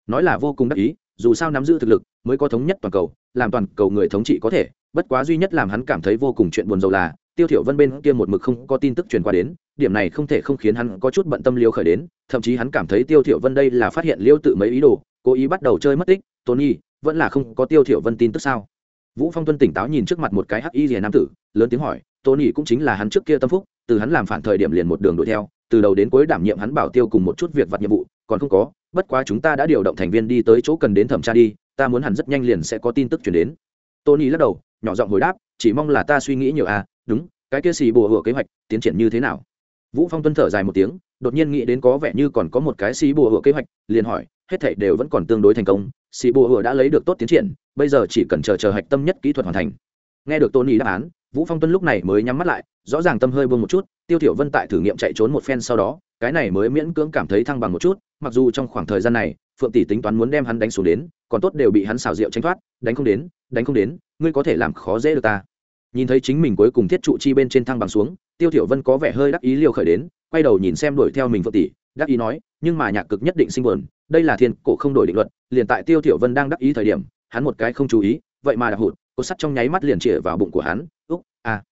Nói là vô cùng đắc ý, dù sao nắm giữ thực lực mới có thống nhất toàn cầu, làm toàn cầu người thống trị có thể bất quá duy nhất làm hắn cảm thấy vô cùng chuyện buồn rầu là, tiêu thiểu vân bên kia một mực không có tin tức truyền qua đến, điểm này không thể không khiến hắn có chút bận tâm liêu khởi đến, thậm chí hắn cảm thấy tiêu thiểu vân đây là phát hiện liêu tự mấy ý đồ, cố ý bắt đầu chơi mất tích, tony, vẫn là không có tiêu thiểu vân tin tức sao? Vũ phong tuân tỉnh táo nhìn trước mặt một cái hắc y rìa nam tử, lớn tiếng hỏi, tony cũng chính là hắn trước kia tâm phúc, từ hắn làm phản thời điểm liền một đường đuổi theo, từ đầu đến cuối đảm nhiệm hắn bảo tiêu cùng một chút việc vặt nhiệm vụ, còn không có, bất quá chúng ta đã điều động thành viên đi tới chỗ cần đến thẩm tra đi, ta muốn hẳn rất nhanh liền sẽ có tin tức truyền đến. Tony lắc đầu nhỏ giọng hồi đáp, chỉ mong là ta suy nghĩ nhiều à đúng, cái kia xì bùa hựa kế hoạch tiến triển như thế nào? Vũ phong tuân thở dài một tiếng, đột nhiên nghĩ đến có vẻ như còn có một cái xì bùa hựa kế hoạch, liền hỏi, hết thảy đều vẫn còn tương đối thành công, xì bùa hựa đã lấy được tốt tiến triển, bây giờ chỉ cần chờ chờ hạch tâm nhất kỹ thuật hoàn thành. Nghe được tony đáp án, vũ phong tuân lúc này mới nhắm mắt lại, rõ ràng tâm hơi buông một chút, tiêu thiểu vân tại thử nghiệm chạy trốn một phen sau đó, cái này mới miễn cưỡng cảm thấy thăng bằng một chút, mặc dù trong khoảng thời gian này, phượng tỷ tính toán muốn đem hắn đánh xuống đến, còn tốt đều bị hắn xào rượu tranh thoát, đánh không đến đánh không đến, ngươi có thể làm khó dễ được ta. Nhìn thấy chính mình cuối cùng thiết trụ chi bên trên thang bằng xuống, tiêu thiểu vân có vẻ hơi đắc ý liều khởi đến, quay đầu nhìn xem đuổi theo mình vợ tỷ, đắc ý nói, nhưng mà nhạc cực nhất định sinh buồn, đây là thiên cổ không đổi định luật, liền tại tiêu thiểu vân đang đắc ý thời điểm, hắn một cái không chú ý, vậy mà đạp hụt, cột sắt trong nháy mắt liền chĩa vào bụng của hắn úc a.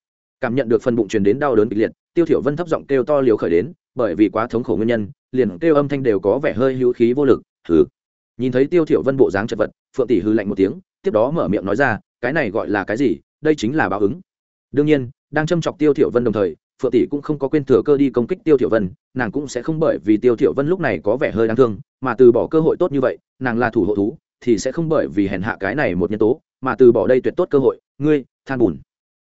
Cảm nhận được phần bụng truyền đến đau đớn kịch liệt, tiêu thiểu vân thấp giọng kêu to liều khởi đến, bởi vì quá thống khổ nguyên nhân, liền kêu âm thanh đều có vẻ hơi hữu khí vô lực, hừ. Nhìn thấy tiêu thiểu vân bộ dáng chật vật, phượng tỷ hừ lạnh một tiếng tiếp đó mở miệng nói ra, cái này gọi là cái gì? Đây chính là báo ứng. Đương nhiên, đang châm chọc tiêu thiểu vân đồng thời, phượng tỷ cũng không có quên thừa cơ đi công kích tiêu thiểu vân, nàng cũng sẽ không bởi vì tiêu thiểu vân lúc này có vẻ hơi đáng thương, mà từ bỏ cơ hội tốt như vậy, nàng là thủ hộ thú, thì sẽ không bởi vì hèn hạ cái này một nhân tố, mà từ bỏ đây tuyệt tốt cơ hội. Ngươi, than buồn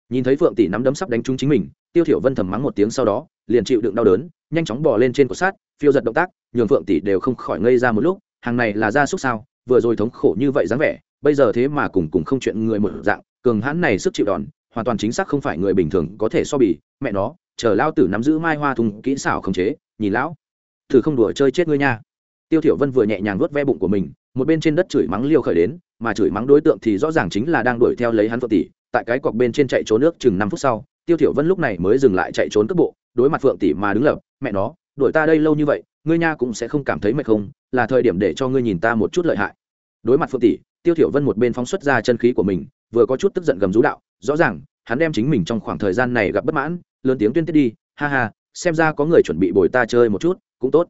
nhìn thấy phượng tỷ nắm đấm sắp đánh trúng chính mình, tiêu thiểu vân thầm mắng một tiếng sau đó, liền chịu đựng đau đớn, nhanh chóng bò lên trên cột sát phiêu giật động tác, nhường phượng tỷ đều không khỏi ngây ra một lúc, hàng này là gia súc sao? Vừa rồi thống khổ như vậy dáng vẻ bây giờ thế mà cùng cùng không chuyện người một dạng, cường hãn này sức chịu đòn, hoàn toàn chính xác không phải người bình thường có thể so bì. Mẹ nó, chờ lao tử nắm giữ mai hoa thùng kỹ xảo khống chế, nhìn lão. Thử không đùa chơi chết ngươi nha. Tiêu thiểu vân vừa nhẹ nhàng vuốt ve bụng của mình, một bên trên đất chửi mắng liêu khởi đến, mà chửi mắng đối tượng thì rõ ràng chính là đang đuổi theo lấy hắn phượng tỷ. Tại cái cọc bên trên chạy trốn nước chừng năm phút sau, tiêu thiểu vân lúc này mới dừng lại chạy trốn cước bộ, đối mặt phượng tỷ mà đứng lập, mẹ nó, đuổi ta đây lâu như vậy, ngươi nha cũng sẽ không cảm thấy mệt không? Là thời điểm để cho ngươi nhìn ta một chút lợi hại. Đối mặt phượng tỷ tiêu thiểu vân một bên phóng xuất ra chân khí của mình, vừa có chút tức giận gầm rú đạo, rõ ràng, hắn đem chính mình trong khoảng thời gian này gặp bất mãn, lớn tiếng tuyên tiết đi, ha ha, xem ra có người chuẩn bị bồi ta chơi một chút, cũng tốt.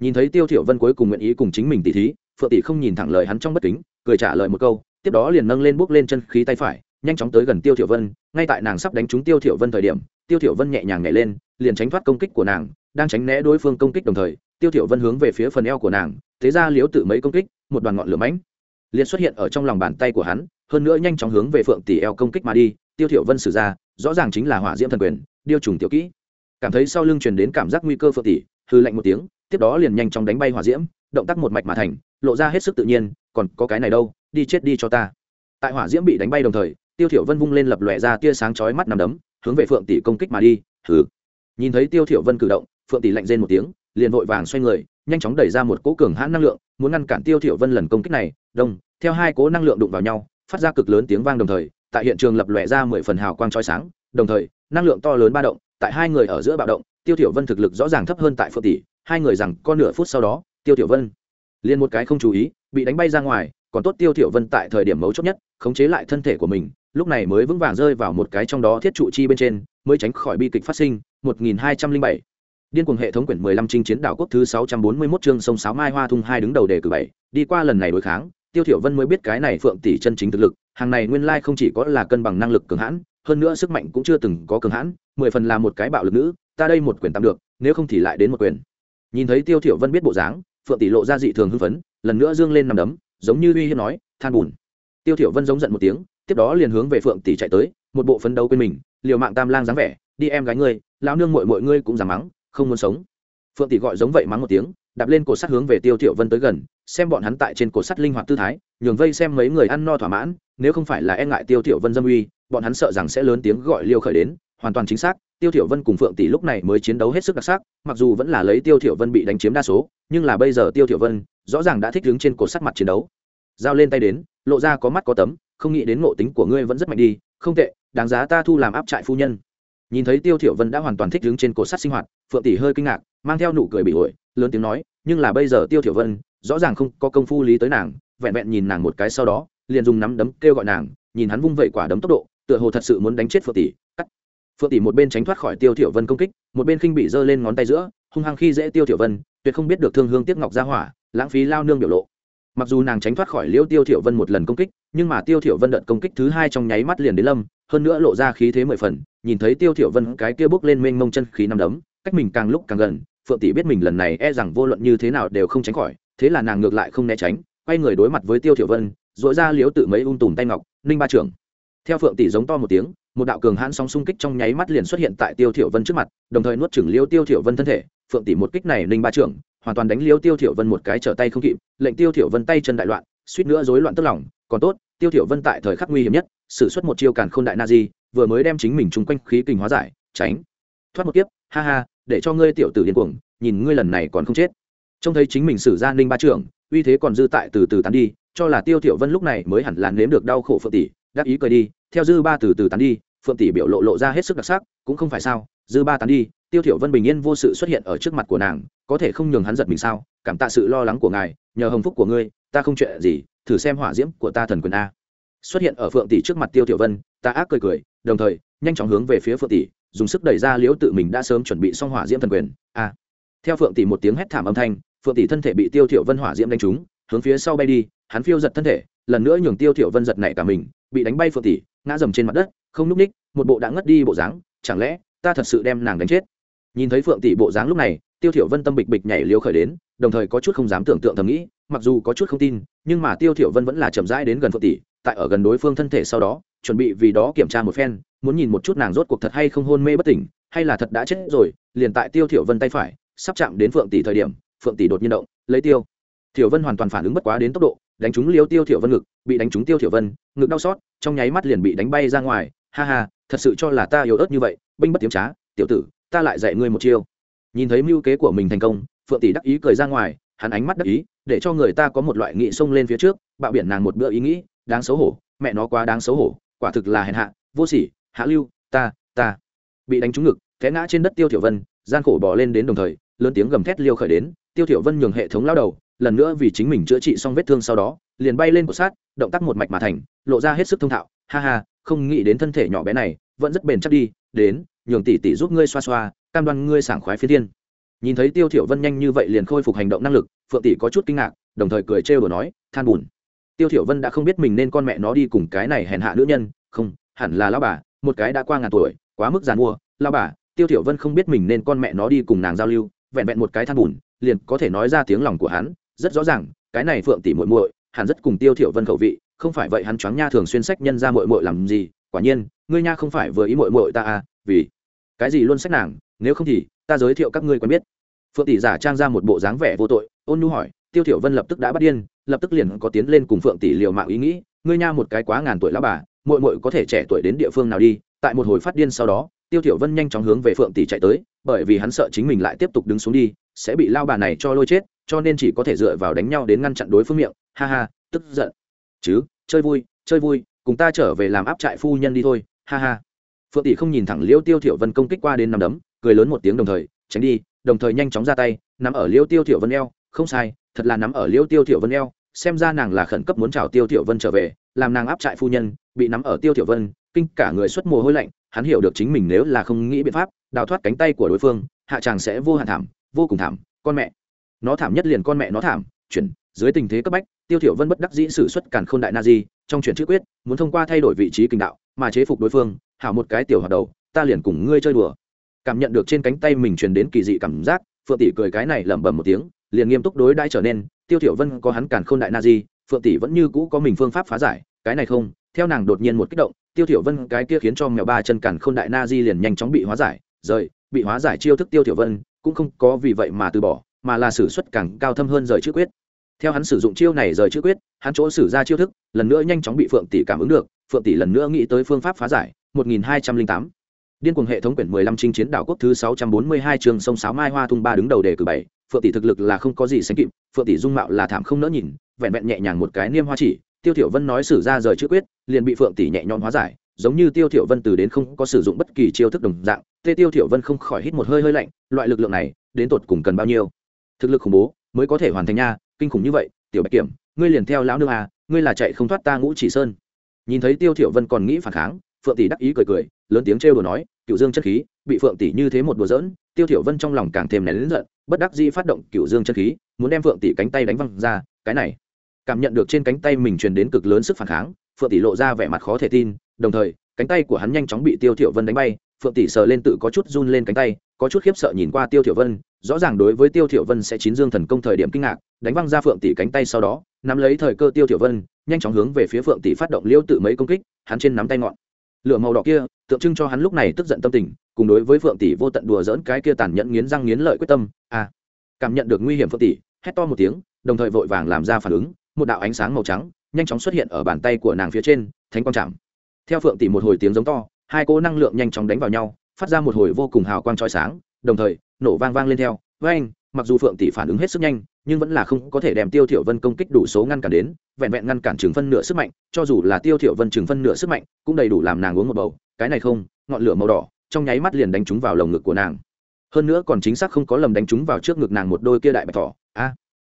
Nhìn thấy tiêu thiểu vân cuối cùng nguyện ý cùng chính mình tỷ thí, phượng tỷ không nhìn thẳng lời hắn trong bất kính, cười trả lời một câu, tiếp đó liền nâng lên bước lên chân khí tay phải, nhanh chóng tới gần tiêu thiểu vân, ngay tại nàng sắp đánh trúng tiêu thiểu vân thời điểm, tiêu thiểu vân nhẹ nhàng nhảy lên, liền tránh thoát công kích của nàng, đang tránh né đối phương công kích đồng thời, tiêu thiểu vân hướng về phía phần eo của nàng, thế ra liếu tự mấy công kích, một đoàn ngọn lửa mãnh liền xuất hiện ở trong lòng bàn tay của hắn, hơn nữa nhanh chóng hướng về phượng tỷ eo công kích mà đi, tiêu thiểu vân sử ra, rõ ràng chính là hỏa diễm thần quyền, điêu trùng tiểu kỹ. Cảm thấy sau lưng truyền đến cảm giác nguy cơ phượng tỷ hư lạnh một tiếng, tiếp đó liền nhanh chóng đánh bay hỏa diễm, động tác một mạch mà thành, lộ ra hết sức tự nhiên, còn có cái này đâu, đi chết đi cho ta. Tại hỏa diễm bị đánh bay đồng thời, tiêu thiểu vân vung lên lập lòe ra tia sáng chói mắt nằm đấm, hướng về phượng tỷ công kích mà đi, hừ. Nhìn thấy tiêu thiểu vân cử động, phượng tỷ lạnh rên một tiếng, liền vội vàng xoay người, nhanh chóng đẩy ra một cỗ cường hãn năng lượng, muốn ngăn cản tiêu thiểu vân lần công kích này đông theo hai cố năng lượng đụng vào nhau phát ra cực lớn tiếng vang đồng thời tại hiện trường lập lòe ra mười phần hào quang chói sáng đồng thời năng lượng to lớn ba động tại hai người ở giữa bạo động tiêu thiểu vân thực lực rõ ràng thấp hơn tại phượng tỷ hai người rằng có nửa phút sau đó tiêu thiểu vân liền một cái không chú ý bị đánh bay ra ngoài còn tốt tiêu thiểu vân tại thời điểm mấu chốt nhất khống chế lại thân thể của mình lúc này mới vững vàng rơi vào một cái trong đó thiết trụ chi bên trên mới tránh khỏi bi kịch phát sinh 1207 Điên cuồng hệ thống quyển 15 chinh chiến đảo quốc thứ 641 chương sông sáo mai hoa thung hai đứng đầu đề cử bảy, đi qua lần này đối kháng, Tiêu Thiểu Vân mới biết cái này Phượng tỷ chân chính thực lực, hàng này nguyên lai không chỉ có là cân bằng năng lực cường hãn, hơn nữa sức mạnh cũng chưa từng có cường hãn, mười phần là một cái bạo lực nữ, ta đây một quyền tạm được, nếu không thì lại đến một quyền. Nhìn thấy Tiêu Thiểu Vân biết bộ dáng, Phượng tỷ lộ ra dị thường hưng phấn, lần nữa dương lên nằm đấm, giống như uy hiếp nói, than buồn. Tiêu Thiểu Vân giống giận một tiếng, tiếp đó liền hướng về Phượng tỷ chạy tới, một bộ phấn đấu quên mình, liều mạng tam lang dáng vẻ, đi em gái ngươi, lão nương muội muội ngươi cũng dám mắng, không muốn sống phượng tỷ gọi giống vậy mắng một tiếng đạp lên cột sắt hướng về tiêu thiểu vân tới gần xem bọn hắn tại trên cổ sắt linh hoạt tư thái, nhường vây xem mấy người ăn no thỏa mãn, nếu không phải là e ngại tiêu thiểu vân dâm uy, bọn hắn sợ rằng sẽ lớn tiếng gọi liêu khởi đến, hoàn toàn chính xác, tiêu thiểu vân cùng phượng tỷ lúc này mới chiến đấu hết sức đặc sắc, mặc dù vẫn là lấy tiêu thiểu vân bị đánh chiếm đa số, nhưng là bây giờ tiêu thiểu vân rõ ràng đã thích đứng trên cột sắt mặt chiến đấu. Giao lên tay đến, lộ ra có mắt có tấm, không nghĩ đến ngộ tính của ngươi vẫn rất mạnh đi, không tệ, đáng giá ta thu làm áp trại phu nhân. Nhìn thấy tiêu thiểu vân đã hoàn toàn thích đứng trên cột sắt sinh hoạt, phượng tỷ hơi kinh ngạc, mang theo nụ cười bị ổi lớn tiếng nói, nhưng là bây giờ tiêu thiểu vân rõ ràng không có công phu lý tới nàng, vẹn vẹn nhìn nàng một cái sau đó, liền dùng nắm đấm kêu gọi nàng, nhìn hắn vung vẩy quả đấm tốc độ, tựa hồ thật sự muốn đánh chết phượng tỷ, cắt. Phượng tỷ một bên tránh thoát khỏi tiêu thiểu vân công kích, một bên khinh bị giơ lên ngón tay giữa, hung hăng khi dễ tiêu thiểu vân, tuyệt không biết được thương hương tiếc ngọc ra hỏa, lãng phí lao nương biểu lộ. Mặc dù nàng tránh thoát khỏi liêu tiêu thiểu vân một lần công kích, nhưng mà tiêu thiểu vân đợt công kích thứ hai trong nháy mắt liền đến lâm, hơn nữa lộ ra khí thế mười phần, nhìn thấy tiêu thiểu vân cái kia bước lên mênh mông chân khí năm đấm, cách mình càng lúc càng gần, phượng tỷ biết mình lần này e rằng vô luận như thế nào đều không tránh khỏi thế là nàng ngược lại không né tránh, quay người đối mặt với tiêu thiểu vân dội ra liếu tự mấy ung tùm tay ngọc, ninh ba trưởng. Theo phượng tỷ giống to một tiếng, một đạo cường hãn sóng xung kích trong nháy mắt liền xuất hiện tại tiêu thiểu vân trước mặt, đồng thời nuốt chửng liêu tiêu thiểu vân thân thể. Phượng tỷ một kích này ninh ba trưởng, hoàn toàn đánh liêu tiêu thiểu vân một cái trở tay không kịp, lệnh tiêu thiểu vân tay chân đại loạn, suýt nữa rối loạn tức lòng. Còn tốt, tiêu thiểu vân tại thời khắc nguy hiểm nhất, sử xuất một chiêu càn khôn đại na di, vừa mới đem chính mình trung quanh khí kình hóa giải, tránh. Thoát một kiếp, ha ha, để cho ngươi tiểu tử điên cuồng, nhìn ngươi lần này còn không chết trông thấy chính mình sử ra ninh ba trưởng, uy thế còn dư tại từ từ tán đi, cho là tiêu thiểu vân lúc này mới hẳn là nếm được đau khổ phượng tỷ đáp ý cười đi, theo dư ba từ từ tán đi, phượng tỷ biểu lộ lộ ra hết sức đặc sắc, cũng không phải sao, dư ba tán đi, tiêu thiểu vân bình yên vô sự xuất hiện ở trước mặt của nàng, có thể không nhường hắn giật mình sao, cảm tạ sự lo lắng của ngài, nhờ hồng phúc của ngươi, ta không chuyện gì, thử xem hỏa diễm của ta thần quyền a. Xuất hiện ở phượng tỷ trước mặt tiêu thiểu vân, ta ác cười cười, đồng thời, nhanh chóng hướng về phía phượng tỷ, dùng sức đẩy ra liễu tự mình đã sớm chuẩn bị xong hỏa diễm thần quyền, a. Theo phượng tỷ một tiếng hét thảm âm thanh phượng tỷ thân thể bị tiêu thiểu vân hỏa diễm đánh trúng, hướng phía sau bay đi, hắn phiêu giật thân thể, lần nữa nhường tiêu thiểu vân giật nảy cả mình, bị đánh bay phượng tỷ, ngã dầm trên mặt đất, không núp ních, một bộ đã ngất đi bộ dáng, chẳng lẽ ta thật sự đem nàng đánh chết? Nhìn thấy phượng tỷ bộ dáng lúc này, tiêu thiểu vân tâm bịch bịch nhảy liều khởi đến, đồng thời có chút không dám tưởng tượng thầm nghĩ, mặc dù có chút không tin, nhưng mà tiêu thiểu vân vẫn là chậm rãi đến gần phượng tỷ, tại ở gần đối phương thân thể sau đó, chuẩn bị vì đó kiểm tra một phen, muốn nhìn một chút nàng rốt cuộc thật hay không hôn mê bất tỉnh, hay là thật đã chết rồi, liền tại tiêu thiểu vân tay phải, sắp chạm đến phượng tỷ thời điểm phượng tỷ đột nhiên động, lấy tiêu. Thiểu vân hoàn toàn phản ứng bất quá đến tốc độ, đánh trúng liêu tiêu thiểu vân ngực, bị đánh trúng tiêu thiểu vân, ngực đau xót, trong nháy mắt liền bị đánh bay ra ngoài. Ha ha, thật sự cho là ta yếu ớt như vậy, binh bất tiếm trá, tiểu tử, ta lại dạy ngươi một chiêu. Nhìn thấy mưu kế của mình thành công, phượng tỷ đắc ý cười ra ngoài, hắn ánh mắt đắc ý, để cho người ta có một loại nghị xông lên phía trước, bạo biển nàng một bữa ý nghĩ, đáng xấu hổ, mẹ nó quá đáng xấu hổ, quả thực là hèn hạ, vô sỉ, hạ lưu, ta ta. Bị đánh trúng ngực, té ngã trên đất tiêu thiểu vân, gian khổ bò lên đến đồng thời, lớn tiếng gầm thét liêu khởi đến tiêu thiểu vân nhường hệ thống lao đầu, lần nữa vì chính mình chữa trị xong vết thương sau đó, liền bay lên của sát, động tác một mạch mà thành, lộ ra hết sức thông thạo. Ha ha, không nghĩ đến thân thể nhỏ bé này, vẫn rất bền chắc đi, đến, nhường tỷ tỷ giúp ngươi xoa xoa, cam đoan ngươi sảng khoái phi thiên. Nhìn thấy tiêu thiểu vân nhanh như vậy liền khôi phục hành động năng lực, phượng tỷ có chút kinh ngạc, đồng thời cười trêu đùa nói, than buồn tiêu thiểu vân đã không biết mình nên con mẹ nó đi cùng cái này hèn hạ nữ nhân, không, hẳn là lão bà, một cái đã qua ngàn tuổi, quá mức giàn mua. Lão bà, tiêu thiểu vân không biết mình nên con mẹ nó đi cùng nàng giao lưu, vẹn vẹn một cái than buồn liền có thể nói ra tiếng lòng của hắn, rất rõ ràng, cái này phượng tỷ muội muội, hẳn rất cùng tiêu thiểu vân khẩu vị, không phải vậy hắn choáng nha thường xuyên sách nhân ra muội muội làm gì, quả nhiên, ngươi nha không phải vừa ý muội muội ta à vì cái gì luôn sách nàng, nếu không thì, ta giới thiệu các ngươi quen biết. Phượng tỷ giả trang ra một bộ dáng vẻ vô tội, ôn nhu hỏi, tiêu thiểu vân lập tức đã bắt điên, lập tức liền có tiến lên cùng phượng tỷ liều mạng ý nghĩ, ngươi nha một cái quá ngàn tuổi lão bà, muội muội có thể trẻ tuổi đến địa phương nào đi, tại một hồi phát điên sau đó, tiêu thiểu vân nhanh chóng hướng về phượng tỷ chạy tới, bởi vì hắn sợ chính mình lại tiếp tục đứng xuống đi sẽ bị lao bà này cho lôi chết, cho nên chỉ có thể dựa vào đánh nhau đến ngăn chặn đối phương miệng. Ha ha, tức giận. Chứ, chơi vui chơi vui, cùng ta trở về làm áp trại phu nhân đi thôi. Ha ha. Phượng tỷ không nhìn thẳng liêu tiêu thiểu vân công kích qua đến nằm đấm, cười lớn một tiếng đồng thời, tránh đi, đồng thời nhanh chóng ra tay, nắm ở liêu tiêu thiểu vân eo. Không sai, thật là nắm ở liêu tiêu thiểu vân eo. Xem ra nàng là khẩn cấp muốn chào tiêu thiểu vân trở về, làm nàng áp trại phu nhân, bị nắm ở tiêu thiểu vân, kinh cả người xuất mồ hôi lạnh, hắn hiểu được chính mình nếu là không nghĩ biện pháp, đào thoát cánh tay của đối phương, hạ chàng sẽ vô hạn thảm vô cùng thảm, con mẹ. Nó thảm nhất liền con mẹ nó thảm, chuyển, dưới tình thế cấp bách, tiêu thiểu vân bất đắc dĩ sử xuất càn khôn đại na di, trong chuyển chữ quyết, muốn thông qua thay đổi vị trí kinh đạo, mà chế phục đối phương, hảo một cái tiểu hoạt đầu, ta liền cùng ngươi chơi đùa. Cảm nhận được trên cánh tay mình truyền đến kỳ dị cảm giác, phượng tỷ cười cái này lẩm bẩm một tiếng, liền nghiêm túc đối đãi trở nên, tiêu thiểu vân có hắn càn khôn đại na di, phượng tỷ vẫn như cũ có mình phương pháp phá giải, cái này không, theo nàng đột nhiên một kích động, tiêu thiểu vân cái kia khiến cho mèo ba chân càn khôn đại na di liền nhanh chóng bị hóa giải, rời, bị hóa giải chiêu thức tiêu thiểu vân cũng không có vì vậy mà từ bỏ, mà là sử xuất càng cao thâm hơn rời chữ quyết. Theo hắn sử dụng chiêu này rời chữ quyết, hắn chỗ sử ra chiêu thức, lần nữa nhanh chóng bị phượng tỷ cảm ứng được, phượng tỷ lần nữa nghĩ tới phương pháp phá giải 1208 điên cuồng hệ thống quyển 15 chinh chiến đảo quốc thứ 642 trường sông sáo mai hoa thung ba đứng đầu đề cử bảy, phượng tỷ thực lực là không có gì sánh kịp, phượng tỷ dung mạo là thảm không nỡ nhìn, vẹn vẹn nhẹ nhàng một cái niêm hoa chỉ, tiêu thiểu vân nói sử ra rời chữ quyết, liền bị phượng tỷ nhẹ nhõm hóa giải giống như tiêu thiểu vân từ đến không có sử dụng bất kỳ chiêu thức đồng dạng tê tiêu thiểu vân không khỏi hít một hơi hơi lạnh, loại lực lượng này, đến tột cùng cần bao nhiêu? Thực lực khủng bố, mới có thể hoàn thành nha, kinh khủng như vậy, tiểu bạch kiểm, ngươi liền theo lão nương à ngươi là chạy không thoát ta ngũ chỉ sơn. Nhìn thấy tiêu thiểu vân còn nghĩ phản kháng, phượng tỷ đắc ý cười cười, lớn tiếng trêu đùa nói cựu dương chân khí, bị phượng tỷ như thế một đùa giỡn, tiêu thiểu vân trong lòng càng thêm nén lớn giận, bất đắc dĩ phát động cựu dương chân khí, muốn đem phượng tỷ cánh tay đánh văng ra, cái này. Cảm nhận được trên cánh tay mình truyền đến cực lớn sức phản kháng, phượng tỷ lộ ra vẻ mặt khó thể tin đồng thời, cánh tay của hắn nhanh chóng bị tiêu thiểu vân đánh bay, phượng tỷ sờ lên tự có chút run lên cánh tay, có chút khiếp sợ nhìn qua tiêu thiểu vân, rõ ràng đối với tiêu thiểu vân sẽ chín dương thần công thời điểm kinh ngạc, đánh văng ra phượng tỷ cánh tay sau đó, nắm lấy thời cơ tiêu thiểu vân, nhanh chóng hướng về phía phượng tỷ phát động liêu tự mấy công kích, hắn trên nắm tay ngọn lửa màu đỏ kia, tượng trưng cho hắn lúc này tức giận tâm tình, cùng đối với phượng tỷ vô tận đùa dỡn cái kia tàn nhẫn nghiến răng nghiến lợi quyết tâm à cảm nhận được nguy hiểm phượng tỷ, hét to một tiếng, đồng thời vội vàng làm ra phản ứng, một đạo ánh sáng màu trắng nhanh chóng xuất hiện ở bàn tay của nàng phía trên, thánh quang chạm theo phượng tỷ một hồi tiếng giống to, hai cỗ năng lượng nhanh chóng đánh vào nhau, phát ra một hồi vô cùng hào quang chói sáng, đồng thời, nổ vang vang lên theo. Với anh, mặc dù phượng tỷ phản ứng hết sức nhanh, nhưng vẫn là không có thể đem tiêu thiểu vân công kích đủ số ngăn cản đến, vẹn vẹn ngăn cản trường phân nửa sức mạnh, cho dù là tiêu thiểu vân trường phân nửa sức mạnh, cũng đầy đủ làm nàng uống một bầu. Cái này không, ngọn lửa màu đỏ, trong nháy mắt liền đánh trúng vào lồng ngực của nàng. Hơn nữa còn chính xác không có lầm đánh trúng vào trước ngực nàng một đôi kia đại bạch thỏ. A!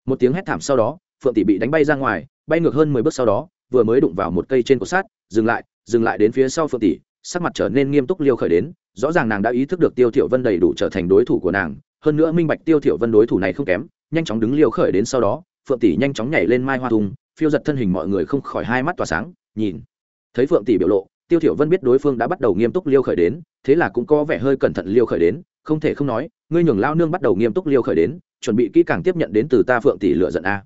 Một tiếng hét thảm sau đó, phượng tỷ bị đánh bay ra ngoài, bay ngược hơn mười bước sau đó vừa mới đụng vào một cây trên cột sắt, dừng lại dừng lại đến phía sau phượng tỷ, sắc mặt trở nên nghiêm túc liêu khởi đến, rõ ràng nàng đã ý thức được tiêu thiểu vân đầy đủ trở thành đối thủ của nàng, hơn nữa minh bạch tiêu thiểu vân đối thủ này không kém, nhanh chóng đứng liêu khởi đến sau đó, phượng tỷ nhanh chóng nhảy lên mai hoa thùng, phiêu giật thân hình mọi người không khỏi hai mắt tỏa sáng, nhìn, thấy phượng tỷ biểu lộ, tiêu thiểu vân biết đối phương đã bắt đầu nghiêm túc liêu khởi đến, thế là cũng có vẻ hơi cẩn thận liêu khởi đến, không thể không nói, ngươi nhường lao nương bắt đầu nghiêm túc liêu khởi đến, chuẩn bị kỹ càng tiếp nhận đến từ ta phượng tỷ lựa giận a.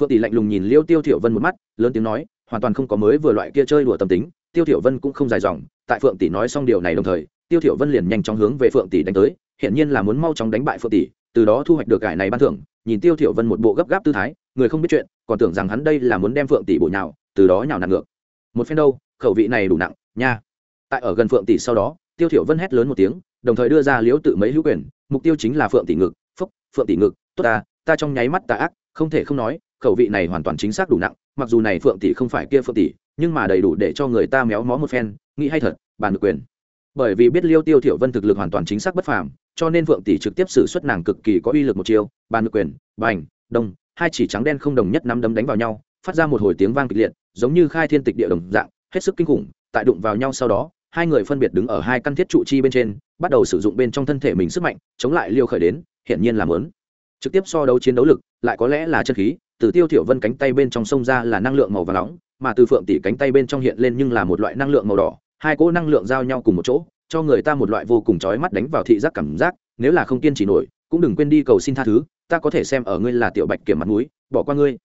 Phượng tỷ lạnh lùng nhìn liêu tiêu thiểu vân một mắt, lớn tiếng nói hoàn toàn không có mới vừa loại kia chơi đùa tâm tính, tiêu thiểu vân cũng không dài dòng, tại phượng tỷ nói xong điều này đồng thời, tiêu thiểu vân liền nhanh chóng hướng về phượng tỷ đánh tới hiện nhiên là muốn mau chóng đánh bại phượng tỷ, từ đó thu hoạch được cải này ban thưởng, nhìn tiêu thiểu vân một bộ gấp gáp tư thái, người không biết chuyện, còn tưởng rằng hắn đây là muốn đem phượng tỷ bổ nhào, từ đó nhào nặn ngược. Một phen đâu, khẩu vị này đủ nặng, nha. Tại ở gần phượng tỷ sau đó, tiêu thiểu vân hét lớn một tiếng, đồng thời đưa ra liễu tự mấy hữu quyền, mục tiêu chính là phượng tỷ ngực, phúc, phượng tỷ ngực, tốt ta ta trong nháy mắt ta ác, không thể không nói, khẩu vị này hoàn toàn chính xác đủ nặng mặc dù này phượng tỷ không phải kia phượng tỷ, nhưng mà đầy đủ để cho người ta méo mó một phen, nghĩ hay thật, bàn được quyền. Bởi vì biết liêu tiêu thiểu vân thực lực hoàn toàn chính xác bất phàm, cho nên phượng tỷ trực tiếp sử xuất nàng cực kỳ có uy lực một chiêu, bàn được quyền, bành, đông, hai chỉ trắng đen không đồng nhất năm đấm đánh vào nhau, phát ra một hồi tiếng vang kịch liệt, giống như khai thiên tịch địa đồng dạng, hết sức kinh khủng, tại đụng vào nhau sau đó, hai người phân biệt đứng ở hai căn thiết trụ chi bên trên, bắt đầu sử dụng bên trong thân thể mình sức mạnh, chống lại liêu khởi đến, hiển nhiên là lớn trực tiếp so đấu chiến đấu lực, lại có lẽ là chân khí từ tiêu thiểu vân cánh tay bên trong sông ra là năng lượng màu vàng nóng, mà từ phượng tỷ cánh tay bên trong hiện lên nhưng là một loại năng lượng màu đỏ. Hai cỗ năng lượng giao nhau cùng một chỗ, cho người ta một loại vô cùng chói mắt đánh vào thị giác cảm giác, nếu là không kiên trì nổi, cũng đừng quên đi cầu xin tha thứ, ta có thể xem ở ngươi là tiểu bạch kiểm mặt mũi, bỏ qua ngươi.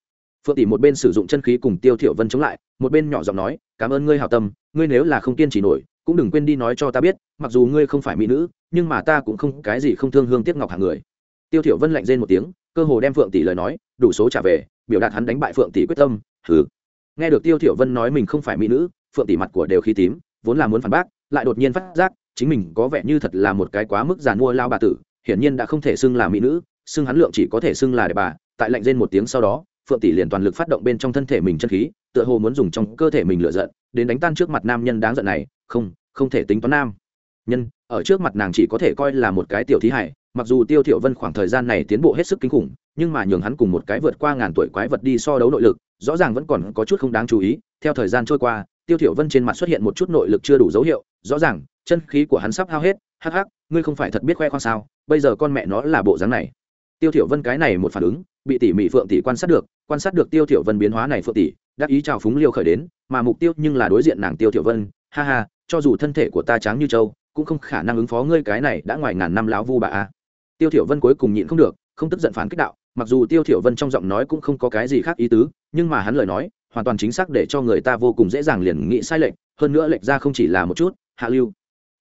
Phượng tỷ một bên sử dụng chân khí cùng tiêu thiểu vân chống lại, một bên nhỏ giọng nói, cảm ơn ngươi hảo tâm, ngươi nếu là không kiên trì nổi, cũng đừng quên đi nói cho ta biết, mặc dù ngươi không phải mỹ nữ, nhưng mà ta cũng không, cái gì không thương hương tiếc ngọc hạng người. Tiêu thiểu vân lạnh rên một tiếng, cơ hồ đem phượng tỷ lời nói đủ số trả về, biểu đạt hắn đánh bại phượng tỷ quyết tâm, hừ. Nghe được tiêu thiểu vân nói mình không phải mỹ nữ, phượng tỷ mặt của đều khí tím, vốn là muốn phản bác, lại đột nhiên phát giác, chính mình có vẻ như thật là một cái quá mức giàn mua lao bà tử, hiển nhiên đã không thể xưng là mỹ nữ, xưng hắn lượng chỉ có thể xưng là đẹp bà, tại lạnh rên một tiếng sau đó, phượng tỷ liền toàn lực phát động bên trong thân thể mình chân khí, tựa hồ muốn dùng trong cơ thể mình lựa giận, đến đánh tan trước mặt nam nhân đáng giận này, không không thể tính toán nam. Nhân, ở trước mặt nàng chỉ có thể coi là một cái tiểu thí hải mặc dù tiêu thiểu vân khoảng thời gian này tiến bộ hết sức kinh khủng, nhưng mà nhường hắn cùng một cái vượt qua ngàn tuổi quái vật đi so đấu nội lực, rõ ràng vẫn còn có chút không đáng chú ý. Theo thời gian trôi qua, tiêu thiểu vân trên mặt xuất hiện một chút nội lực chưa đủ dấu hiệu, rõ ràng, chân khí của hắn sắp hao hết. Hắc hắc, ngươi không phải thật biết khoe khoang sao? Bây giờ con mẹ nó là bộ dáng này. Tiêu thiểu vân cái này một phản ứng, bị tỷ mỹ phượng tỷ quan sát được, quan sát được tiêu thiểu vân biến hóa này phượng tỷ đáp ý chào phúng liêu khởi đến, mà mục tiêu nhưng là đối diện nàng tiêu thiểu vân. Ha ha, cho dù thân thể của ta trắng như châu cũng không khả năng ứng phó ngươi cái này đã ngoài ngàn năm láo vu bà a tiêu thiểu vân cuối cùng nhịn không được, không tức giận phản kích đạo, mặc dù tiêu thiểu vân trong giọng nói cũng không có cái gì khác ý tứ, nhưng mà hắn lời nói, hoàn toàn chính xác để cho người ta vô cùng dễ dàng liền nghĩ sai lệch, hơn nữa lệch ra không chỉ là một chút, hạ lưu.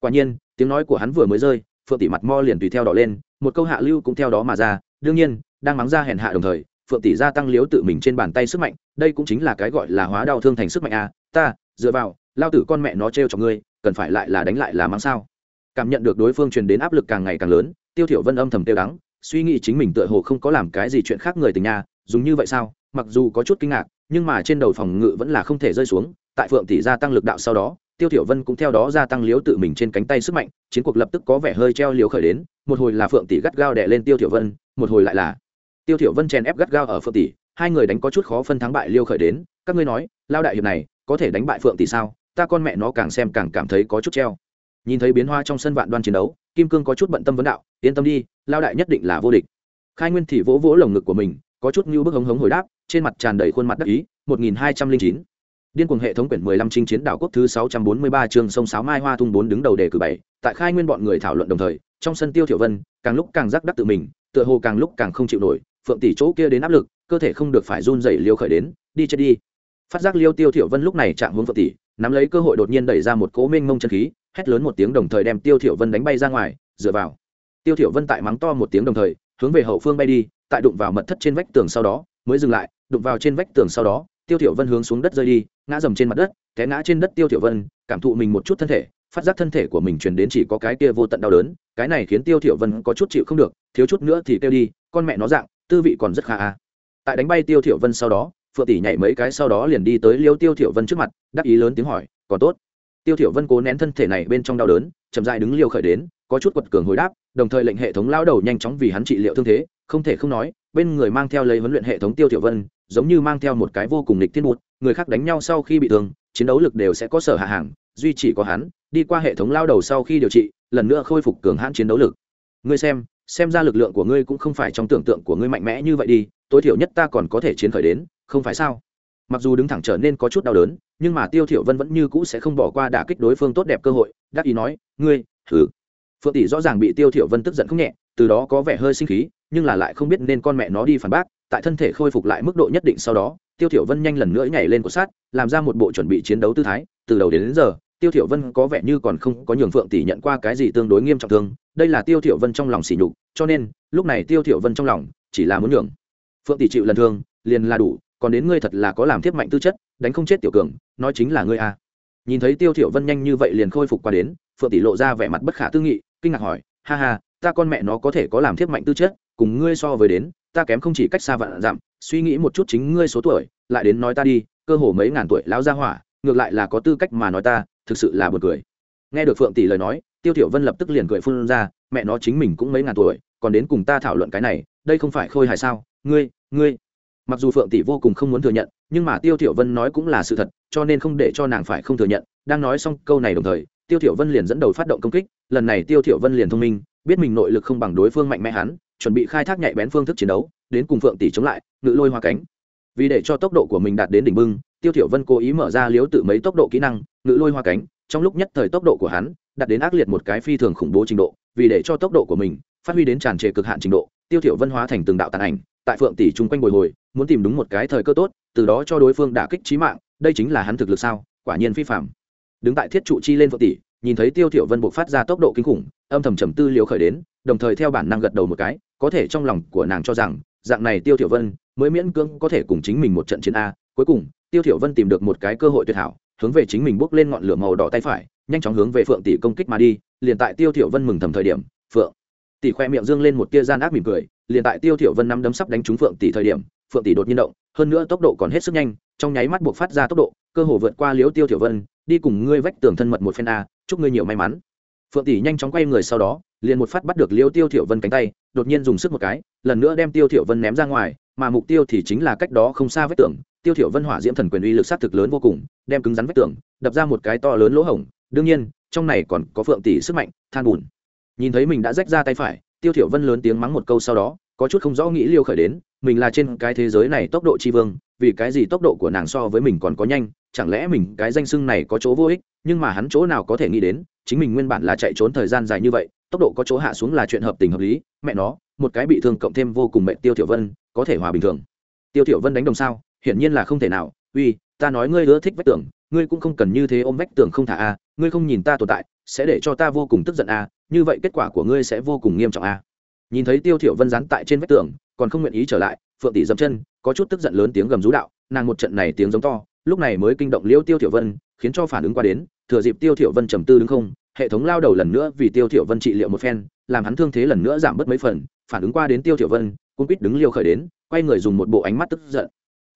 Quả nhiên, tiếng nói của hắn vừa mới rơi, phượng tỷ mặt mo liền tùy theo đỏ lên, một câu hạ lưu cũng theo đó mà ra, đương nhiên, đang mắng ra hèn hạ đồng thời, phượng tỷ gia tăng liếu tự mình trên bàn tay sức mạnh, đây cũng chính là cái gọi là hóa đau thương thành sức mạnh a ta, dựa vào, lao tử con mẹ nó trêu cho ngươi, cần phải lại là đánh lại là mắng sao? Cảm nhận được đối phương truyền đến áp lực càng ngày càng lớn tiêu thiểu vân âm thầm tiêu đắng suy nghĩ chính mình tựa hồ không có làm cái gì chuyện khác người tình nhà dùng như vậy sao? Mặc dù có chút kinh ngạc, nhưng mà trên đầu phòng ngự vẫn là không thể rơi xuống, tại phượng tỷ gia tăng lực đạo sau đó, tiêu thiểu vân cũng theo đó gia tăng liếu tự mình trên cánh tay sức mạnh, chiến cuộc lập tức có vẻ hơi treo liếu khởi đến, một hồi là phượng tỷ gắt gao đè lên tiêu thiểu vân, một hồi lại là tiêu thiểu vân chèn ép gắt gao ở phượng tỷ, hai người đánh có chút khó phân thắng bại liêu khởi đến, các ngươi nói, lao đại hiệp này, có thể đánh bại phượng tỷ sao? Ta con mẹ nó càng xem càng cảm thấy có chút treo. Nhìn thấy biến hoa trong sân vạn đoan chiến đấu, kim cương có chút bận tâm vấn đạo yên tâm đi, lao đại nhất định là vô địch. Khai nguyên thì vỗ vỗ lồng ngực của mình, có chút như bức hống hống hồi đáp, trên mặt tràn đầy khuôn mặt đắc ý, một nghìn hai trăm linh chín. Điên cuồng hệ thống quyển mười lăm chinh chiến đảo quốc thứ sáu trăm bốn mươi ba chương sông sáo mai hoa thung bốn đứng đầu đề cử bảy. Tại khai nguyên bọn người thảo luận đồng thời, trong sân tiêu thiểu vân, càng lúc càng rắc đắc tự mình, tựa hồ càng lúc càng không chịu nổi, phượng tỷ chỗ kia đến áp lực, cơ thể không được phải run rẩy liêu khởi đến, đi chết đi. Phát giác liêu tiêu thiểu vân lúc này chạm hướng phượng tỷ, nắm lấy cơ hội đột nhiên đẩy ra một cỗ mênh mông chân khí, hét lớn một tiếng đồng thời đem tiêu thiểu vân đánh bay ra ngoài, dựa vào tiêu thiểu vân tại mắng to một tiếng đồng thời, hướng về hậu phương bay đi, tại đụng vào mật thất trên vách tường sau đó, mới dừng lại, đụng vào trên vách tường sau đó, tiêu thiểu vân hướng xuống đất rơi đi, ngã dầm trên mặt đất, té ngã trên đất tiêu thiểu vân, cảm thụ mình một chút thân thể, phát giác thân thể của mình truyền đến chỉ có cái kia vô tận đau đớn, cái này khiến tiêu thiểu vân có chút chịu không được, thiếu chút nữa thì kêu đi, con mẹ nó dạng, tư vị còn rất khá à. Tại đánh bay tiêu thiểu vân sau đó, phượng tỷ nhảy mấy cái sau đó liền đi tới liêu tiêu thiểu vân trước mặt đáp ý lớn tiếng hỏi, còn tốt? Tiêu thiểu vân cố nén thân thể này bên trong đau đớn, chậm rãi đứng liêu khởi đến, có chút quật cường hồi đáp đồng thời lệnh hệ thống lao đầu nhanh chóng vì hắn trị liệu thương thế, không thể không nói, bên người mang theo lấy huấn luyện hệ thống tiêu tiểu vân, giống như mang theo một cái vô cùng lịch thiên bụt, người khác đánh nhau sau khi bị thương, chiến đấu lực đều sẽ có sở hạ hàng, duy chỉ có hắn, đi qua hệ thống lao đầu sau khi điều trị, lần nữa khôi phục cường hãn chiến đấu lực. Ngươi xem xem ra lực lượng của ngươi cũng không phải trong tưởng tượng của ngươi mạnh mẽ như vậy đi, tối thiểu nhất ta còn có thể chiến khởi đến, không phải sao? Mặc dù đứng thẳng trở nên có chút đau đớn, nhưng mà tiêu thiểu vân vẫn như cũ sẽ không bỏ qua đả kích đối phương tốt đẹp cơ hội, đắc ý nói, ngươi thử phượng tỷ rõ ràng bị tiêu thiểu vân tức giận không nhẹ từ đó có vẻ hơi sinh khí nhưng là lại không biết nên con mẹ nó đi phản bác tại thân thể khôi phục lại mức độ nhất định sau đó tiêu thiểu vân nhanh lần nữa nhảy lên cột sát làm ra một bộ chuẩn bị chiến đấu tư thái từ đầu đến, đến giờ tiêu thiểu vân có vẻ như còn không có nhường phượng tỷ nhận qua cái gì tương đối nghiêm trọng thương đây là tiêu thiểu vân trong lòng sỉ nhục cho nên lúc này tiêu thiểu vân trong lòng chỉ là muốn nhường. Phượng tỷ chịu lần thương liền là đủ còn đến ngươi thật là có làm thiếp mạnh tư chất đánh không chết tiểu cường nói chính là ngươi a nhìn thấy tiêu thiểu vân nhanh như vậy liền khôi phục qua đến phượng tỷ lộ ra vẻ mặt bất khả tư nghị kinh ngạc hỏi, ha ha, ta con mẹ nó có thể có làm thiếp mạnh tư chất, cùng ngươi so với đến, ta kém không chỉ cách xa vạn dặm, suy nghĩ một chút chính ngươi số tuổi, lại đến nói ta đi, cơ hồ mấy ngàn tuổi lão gia hỏa, ngược lại là có tư cách mà nói ta, thực sự là buồn cười. Nghe được phượng tỷ lời nói, tiêu tiểu vân lập tức liền cười phun ra, mẹ nó chính mình cũng mấy ngàn tuổi, còn đến cùng ta thảo luận cái này, đây không phải khôi hài sao? Ngươi ngươi. Mặc dù phượng tỷ vô cùng không muốn thừa nhận, nhưng mà tiêu tiểu vân nói cũng là sự thật, cho nên không để cho nàng phải không thừa nhận. Đang nói xong câu này đồng thời, tiêu tiểu vân liền dẫn đầu phát động công kích lần này tiêu thiểu vân liền thông minh, biết mình nội lực không bằng đối phương mạnh mẽ hắn, chuẩn bị khai thác nhạy bén phương thức chiến đấu, đến cùng phượng tỷ chống lại, ngự lôi hoa cánh. Vì để cho tốc độ của mình đạt đến đỉnh bưng, tiêu thiểu vân cố ý mở ra liếu tự mấy tốc độ kỹ năng, ngự lôi hoa cánh, trong lúc nhất thời tốc độ của hắn đạt đến ác liệt một cái phi thường khủng bố trình độ, vì để cho tốc độ của mình phát huy đến tràn trề cực hạn trình độ, tiêu thiểu vân hóa thành từng đạo tàn ảnh, tại phượng tỷ trung quanh bồi hồi, muốn tìm đúng một cái thời cơ tốt, từ đó cho đối phương đả kích chí mạng, đây chính là hắn thực lực sao, quả nhiên phi phạm đứng tại thiết trụ chi lên phượng tỷ nhìn thấy tiêu thiểu vân bộc phát ra tốc độ kinh khủng, âm thầm trầm tư liều khởi đến, đồng thời theo bản năng gật đầu một cái, có thể trong lòng của nàng cho rằng, dạng này tiêu thiểu vân mới miễn cưỡng có thể cùng chính mình một trận chiến a. Cuối cùng, tiêu thiểu vân tìm được một cái cơ hội tuyệt hảo, hướng về chính mình bước lên ngọn lửa màu đỏ tay phải, nhanh chóng hướng về phượng tỷ công kích mà đi, liền tại tiêu thiểu vân mừng thầm thời điểm, phượng tỷ khoe miệng dương lên một tia gian ác mỉm cười, liền tại tiêu thiểu vân nắm đấm sắp đánh trúng phượng tỷ thời điểm, phượng tỷ đột nhiên động, hơn nữa tốc độ còn hết sức nhanh, trong nháy mắt buộc phát ra tốc độ, cơ hồ vượt qua liễu tiêu thiểu vân, đi cùng ngươi vách tường thân mật một phen a chúc ngươi nhiều may mắn. Phượng tỷ nhanh chóng quay người sau đó, liền một phát bắt được liêu tiêu thiểu vân cánh tay, đột nhiên dùng sức một cái, lần nữa đem tiêu thiểu vân ném ra ngoài, mà mục tiêu thì chính là cách đó không xa vách tường. Tiêu thiểu vân hỏa diễm thần quyền uy lực sát thực lớn vô cùng, đem cứng rắn vách tường, đập ra một cái to lớn lỗ hổng. Đương nhiên, trong này còn có phượng tỷ sức mạnh, than bùn. Nhìn thấy mình đã rách ra tay phải, tiêu thiểu vân lớn tiếng mắng một câu sau đó, có chút không rõ nghĩ liêu khởi đến, mình là trên cái thế giới này tốc độ chi vương, vì cái gì tốc độ của nàng so với mình còn có nhanh chẳng lẽ mình cái danh xưng này có chỗ vô ích, nhưng mà hắn chỗ nào có thể nghĩ đến, chính mình nguyên bản là chạy trốn thời gian dài như vậy, tốc độ có chỗ hạ xuống là chuyện hợp tình hợp lý, mẹ nó, một cái bị thương cộng thêm vô cùng mẹ tiêu tiểu vân, có thể hòa bình thường. Tiêu tiểu vân đánh đồng sao, hiển nhiên là không thể nào, uy, ta nói ngươi ưa thích vách tường, ngươi cũng không cần như thế ôm vách tường không thả a, ngươi không nhìn ta tồn tại, sẽ để cho ta vô cùng tức giận a, như vậy kết quả của ngươi sẽ vô cùng nghiêm trọng a. Nhìn thấy tiêu thiểu vân dán tại trên vách tường, còn không nguyện ý trở lại, phượng tỷ dậm chân, có chút tức giận lớn tiếng gầm rú đạo, nàng một trận này tiếng giống to lúc này mới kinh động liêu tiêu thiểu vân, khiến cho phản ứng qua đến, thừa dịp tiêu thiểu vân trầm tư đứng không, hệ thống lao đầu lần nữa vì tiêu thiểu vân trị liệu một phen, làm hắn thương thế lần nữa giảm bớt mấy phần, phản ứng qua đến tiêu thiểu vân cũng quýt đứng liêu khởi đến, quay người dùng một bộ ánh mắt tức giận.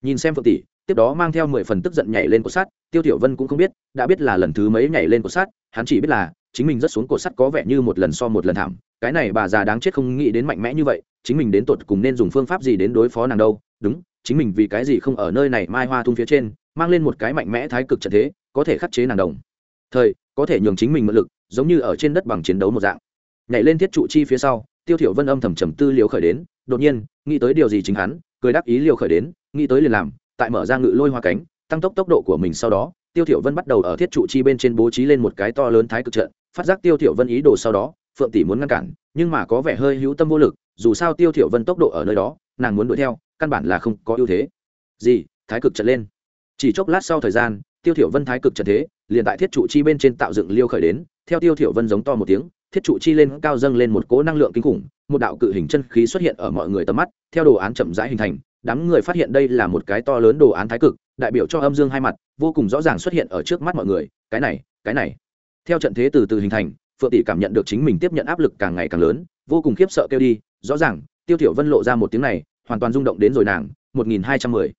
Nhìn xem phượng tỷ, tiếp đó mang theo mười phần tức giận nhảy lên cột sắt, tiêu thiểu vân cũng không biết, đã biết là lần thứ mấy nhảy lên cột sắt, hắn chỉ biết là, chính mình rất xuống cột sắt có vẻ như một lần so một lần thảm, cái này bà già đáng chết không nghĩ đến mạnh mẽ như vậy, chính mình đến tột cùng nên dùng phương pháp gì đến đối phó nàng đâu, đúng, chính mình vì cái gì không ở nơi này mai hoa thung phía trên mang lên một cái mạnh mẽ thái cực trận thế, có thể khắc chế nàng đồng. Thời, có thể nhường chính mình mượn lực, giống như ở trên đất bằng chiến đấu một dạng. Nhảy lên thiết trụ chi phía sau, tiêu thiểu vân âm thầm trầm tư liều khởi đến, đột nhiên, nghĩ tới điều gì chính hắn, cười đáp ý liều khởi đến, nghĩ tới liền làm, tại mở ra ngự lôi hoa cánh, tăng tốc tốc độ của mình sau đó, tiêu thiểu vân bắt đầu ở thiết trụ chi bên trên bố trí lên một cái to lớn thái cực trận, phát giác tiêu thiểu vân ý đồ sau đó, phượng tỷ muốn ngăn cản, nhưng mà có vẻ hơi hữu tâm vô lực, dù sao tiêu thiểu vân tốc độ ở nơi đó, nàng muốn đuổi theo, căn bản là không có ưu thế. Gì? Thái cực trận lên chỉ chốc lát sau thời gian, tiêu thiểu vân thái cực trận thế, liền tại thiết trụ chi bên trên tạo dựng liêu khởi đến. Theo tiêu thiểu vân giống to một tiếng, thiết trụ chi lên cao dâng lên một cỗ năng lượng kinh khủng, một đạo cự hình chân khí xuất hiện ở mọi người tầm mắt, theo đồ án chậm rãi hình thành, đám người phát hiện đây là một cái to lớn đồ án thái cực, đại biểu cho âm dương hai mặt, vô cùng rõ ràng xuất hiện ở trước mắt mọi người, cái này cái này. Theo trận thế từ từ hình thành, phượng tỷ cảm nhận được chính mình tiếp nhận áp lực càng ngày càng lớn, vô cùng khiếp sợ kêu đi, rõ ràng, tiêu thiểu vân lộ ra một tiếng này, hoàn toàn rung động đến rồi nàng 1210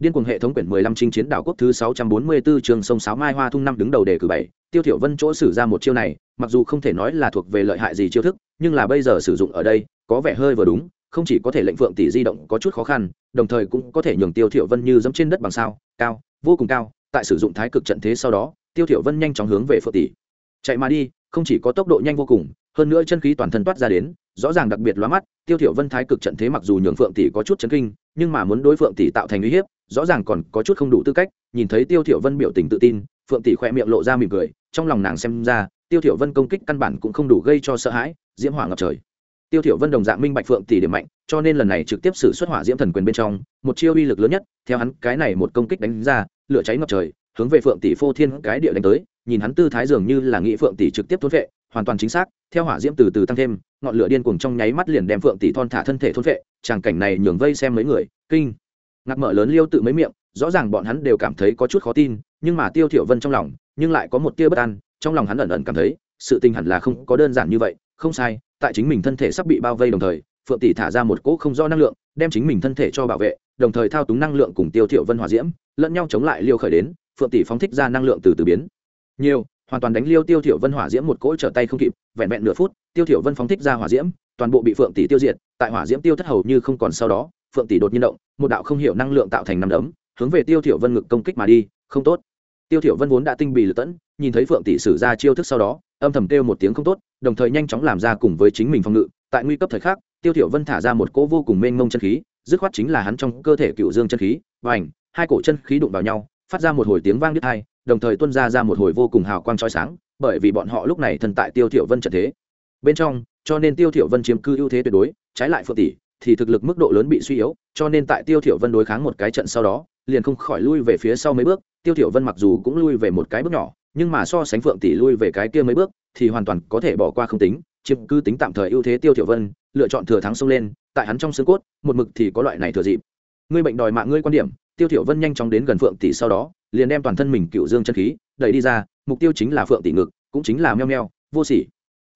điên cuồng hệ thống quyển 15 chinh chiến đảo quốc thứ 644 trường sông sáo mai hoa thung năm đứng đầu đề cử bảy. Tiêu thiểu vân chỗ sử ra một chiêu này, mặc dù không thể nói là thuộc về lợi hại gì chiêu thức, nhưng là bây giờ sử dụng ở đây, có vẻ hơi vừa đúng, không chỉ có thể lệnh phượng tỷ di động có chút khó khăn, đồng thời cũng có thể nhường tiêu thiểu vân như dẫm trên đất bằng sao, cao, vô cùng cao, tại sử dụng thái cực trận thế sau đó, tiêu thiểu vân nhanh chóng hướng về phượng tỷ. Chạy mà đi, không chỉ có tốc độ nhanh vô cùng hơn nữa chân khí toàn thân toát ra đến, rõ ràng đặc biệt lóa mắt, tiêu thiểu vân thái cực trận thế mặc dù nhường phượng tỷ có chút chấn kinh, nhưng mà muốn đối phượng tỷ tạo thành uy hiếp, rõ ràng còn có chút không đủ tư cách. Nhìn thấy tiêu thiểu vân biểu tình tự tin, phượng tỷ khoe miệng lộ ra mỉm cười, trong lòng nàng xem ra, tiêu thiểu vân công kích căn bản cũng không đủ gây cho sợ hãi, diễm hỏa ngập trời. Tiêu thiểu vân đồng dạng minh bạch phượng tỷ điểm mạnh, cho nên lần này trực tiếp sử xuất hỏa diễm thần quyền bên trong, một chiêu uy lực lớn nhất, theo hắn cái này một công kích đánh ra, lửa cháy ngập trời, hướng về phượng tỷ phô thiên cái địa đánh tới, nhìn hắn tư thái dường như là nghĩ phượng tỷ trực tiếp thôn vệ hoàn toàn chính xác, theo hỏa diễm từ từ tăng thêm, ngọn lửa điên cuồng trong nháy mắt liền đem phượng tỷ thon thả thân thể thôn vệ tràng cảnh này nhường vây xem mấy người, kinh. Ngạc mở lớn liêu tự mấy miệng, rõ ràng bọn hắn đều cảm thấy có chút khó tin, nhưng mà tiêu thiểu vân trong lòng, nhưng lại có một tia bất an, trong lòng hắn ẩn ẩn cảm thấy, sự tình hẳn là không có đơn giản như vậy, không sai, tại chính mình thân thể sắp bị bao vây đồng thời, phượng tỷ thả ra một cỗ không do năng lượng, đem chính mình thân thể cho bảo vệ, đồng thời thao túng năng lượng cùng tiêu thiểu vân hỏa diễm, lẫn nhau chống lại liêu khởi đến, phượng tỷ phóng thích ra năng lượng từ từ biến. Nhiều hoàn toàn đánh liêu tiêu thiểu vân hỏa diễm một cỗ trở tay không kịp, vẹn vẹn nửa phút, tiêu thiểu vân phóng thích ra hỏa diễm, toàn bộ bị phượng tỷ tiêu diệt, tại hỏa diễm tiêu thất hầu như không còn sau đó, phượng tỷ đột nhiên động, một đạo không hiểu năng lượng tạo thành năm đấm, hướng về tiêu thiểu vân ngực công kích mà đi, không tốt. Tiêu thiểu vân vốn đã tinh bì lửa tẫn, nhìn thấy phượng tỷ sử ra chiêu thức sau đó, âm thầm kêu một tiếng không tốt, đồng thời nhanh chóng làm ra cùng với chính mình phòng ngự, tại nguy cấp thời khắc, tiêu thiểu vân thả ra một cỗ vô cùng mênh mông chân khí, dứt khoát chính là hắn trong cơ thể cựu dương chân khí vành hai cổ chân khí đụng vào nhau, phát ra một hồi tiếng vang đứt hai đồng thời tuôn ra ra một hồi vô cùng hào quang chói sáng, bởi vì bọn họ lúc này thần tại tiêu thiểu vân trận thế. Bên trong, cho nên tiêu thiểu vân chiếm cư ưu thế tuyệt đối, trái lại phượng tỷ thì thực lực mức độ lớn bị suy yếu, cho nên tại tiêu thiểu vân đối kháng một cái trận sau đó, liền không khỏi lui về phía sau mấy bước. Tiêu thiểu vân mặc dù cũng lui về một cái bước nhỏ, nhưng mà so sánh phượng tỷ lui về cái kia mấy bước, thì hoàn toàn có thể bỏ qua không tính. Chiếm cư tính tạm thời ưu thế tiêu thiểu vân, lựa chọn thừa thắng xông lên, tại hắn trong xương cốt, một mực thì có loại này thừa dịp. Ngươi bệnh đòi mạng ngươi quan điểm, tiêu thiểu vân nhanh chóng đến gần phượng tỷ sau đó liền đem toàn thân mình cựu dương chân khí đẩy đi ra, mục tiêu chính là phượng tỷ ngực, cũng chính là meo meo, vô sỉ.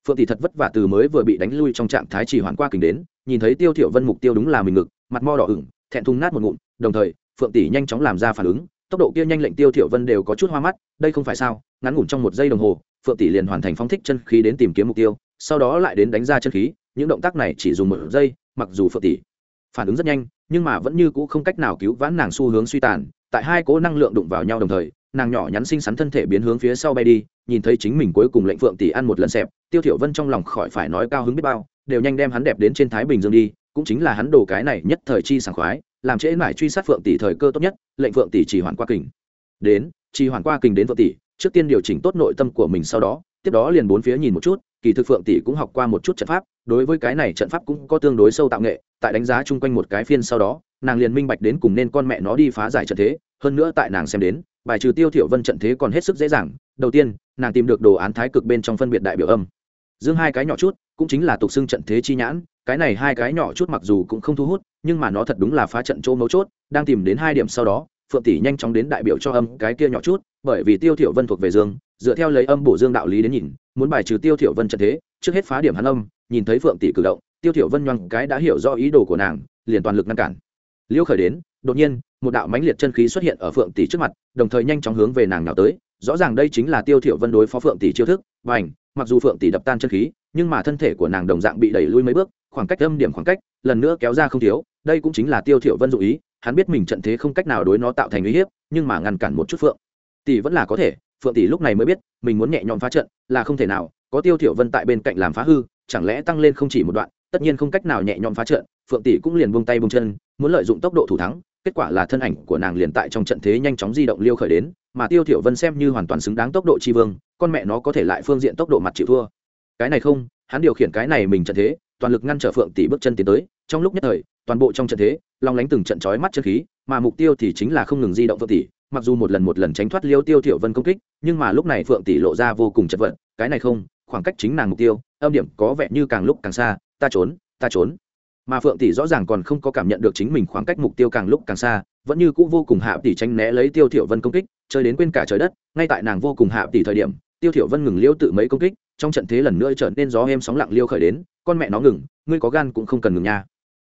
Phượng tỷ thật vất vả từ mới vừa bị đánh lui trong trạng thái trì hoãn qua kình đến, nhìn thấy tiêu thiểu vân mục tiêu đúng là mình ngực, mặt mo đỏ ửng, thẹn thùng nát một ngụm, đồng thời, phượng tỷ nhanh chóng làm ra phản ứng, tốc độ kia nhanh lệnh tiêu thiểu vân đều có chút hoa mắt, đây không phải sao, ngắn ngủn trong một giây đồng hồ, phượng tỷ liền hoàn thành phóng thích chân khí đến tìm kiếm mục tiêu, sau đó lại đến đánh ra chân khí, những động tác này chỉ dùng một giây, mặc dù phượng tỷ phản ứng rất nhanh nhưng mà vẫn như cũ không cách nào cứu vãn nàng xu hướng suy tàn, tại hai cố năng lượng đụng vào nhau đồng thời, nàng nhỏ nhắn xinh xắn thân thể biến hướng phía sau bay đi, nhìn thấy chính mình cuối cùng lệnh phượng tỷ ăn một lần xẹp, tiêu thiểu vân trong lòng khỏi phải nói cao hứng biết bao, đều nhanh đem hắn đẹp đến trên thái bình dương đi, cũng chính là hắn đồ cái này nhất thời chi sảng khoái, làm trễ mãi truy sát phượng tỷ thời cơ tốt nhất, lệnh phượng tỷ chỉ hoàn qua kình. Đến, chỉ hoàn qua kình đến phượng tỷ, trước tiên điều chỉnh tốt nội tâm của mình sau đó, tiếp đó liền bốn phía nhìn một chút, kỳ thực phượng tỷ cũng học qua một chút trận pháp đối với cái này trận pháp cũng có tương đối sâu tạo nghệ, tại đánh giá chung quanh một cái phiên sau đó, nàng liền minh bạch đến cùng nên con mẹ nó đi phá giải trận thế, hơn nữa tại nàng xem đến, bài trừ tiêu thiểu vân trận thế còn hết sức dễ dàng, đầu tiên, nàng tìm được đồ án thái cực bên trong phân biệt đại biểu âm. Dương hai cái nhỏ chút, cũng chính là tục xưng trận thế chi nhãn, cái này hai cái nhỏ chút mặc dù cũng không thu hút, nhưng mà nó thật đúng là phá trận chỗ mấu chốt, đang tìm đến hai điểm sau đó, phượng tỷ nhanh chóng đến đại biểu cho âm cái kia nhỏ chút, bởi vì tiêu thiểu vân thuộc về dương, dựa theo lấy âm bổ dương đạo lý đến nhìn, muốn bài trừ tiêu thiểu vân trận thế, trước hết phá điểm hắn âm nhìn thấy phượng tỷ cử động, tiêu thiểu vân nhoang cái đã hiểu rõ ý đồ của nàng, liền toàn lực ngăn cản. Liêu khởi đến, đột nhiên, một đạo mãnh liệt chân khí xuất hiện ở phượng tỷ trước mặt, đồng thời nhanh chóng hướng về nàng nào tới, rõ ràng đây chính là tiêu thiểu vân đối phó phượng tỷ chiêu thức và mặc dù phượng tỷ đập tan chân khí, nhưng mà thân thể của nàng đồng dạng bị đẩy lui mấy bước, khoảng cách âm điểm khoảng cách, lần nữa kéo ra không thiếu, đây cũng chính là tiêu thiểu vân dụ ý, hắn biết mình trận thế không cách nào đối nó tạo thành uy hiếp, nhưng mà ngăn cản một chút phượng tỷ vẫn là có thể, phượng tỷ lúc này mới biết, mình muốn nhẹ nhõm phá trận là không thể nào có tiêu thiểu vân tại bên cạnh làm phá hư, chẳng lẽ tăng lên không chỉ một đoạn, tất nhiên không cách nào nhẹ nhõm phá trận, phượng tỷ cũng liền buông tay buông chân, muốn lợi dụng tốc độ thủ thắng, kết quả là thân ảnh của nàng liền tại trong trận thế nhanh chóng di động liêu khởi đến, mà tiêu thiểu vân xem như hoàn toàn xứng đáng tốc độ chi vương, con mẹ nó có thể lại phương diện tốc độ mặt chịu thua. Cái này không, hắn điều khiển cái này mình trận thế, toàn lực ngăn trở phượng tỷ bước chân tiến tới, trong lúc nhất thời, toàn bộ trong trận thế, long lánh từng trận chói mắt chân khí, mà mục tiêu thì chính là không ngừng di động phượng tỷ, mặc dù một lần một lần tránh thoát liêu tiêu thiểu vân công kích, nhưng mà lúc này phượng tỷ lộ ra vô cùng chật vật, cái này không khoảng cách chính nàng mục tiêu, âm điểm có vẻ như càng lúc càng xa, ta trốn ta trốn. Mà phượng tỷ rõ ràng còn không có cảm nhận được chính mình khoảng cách mục tiêu càng lúc càng xa, vẫn như cũ vô cùng hạ tỷ tranh né lấy tiêu thiểu vân công kích, chơi đến quên cả trời đất, ngay tại nàng vô cùng hạ tỷ thời điểm, tiêu thiểu vân ngừng liêu tự mấy công kích, trong trận thế lần nữa trở nên gió em sóng lặng liêu khởi đến, con mẹ nó ngừng, ngươi có gan cũng không cần ngừng nha.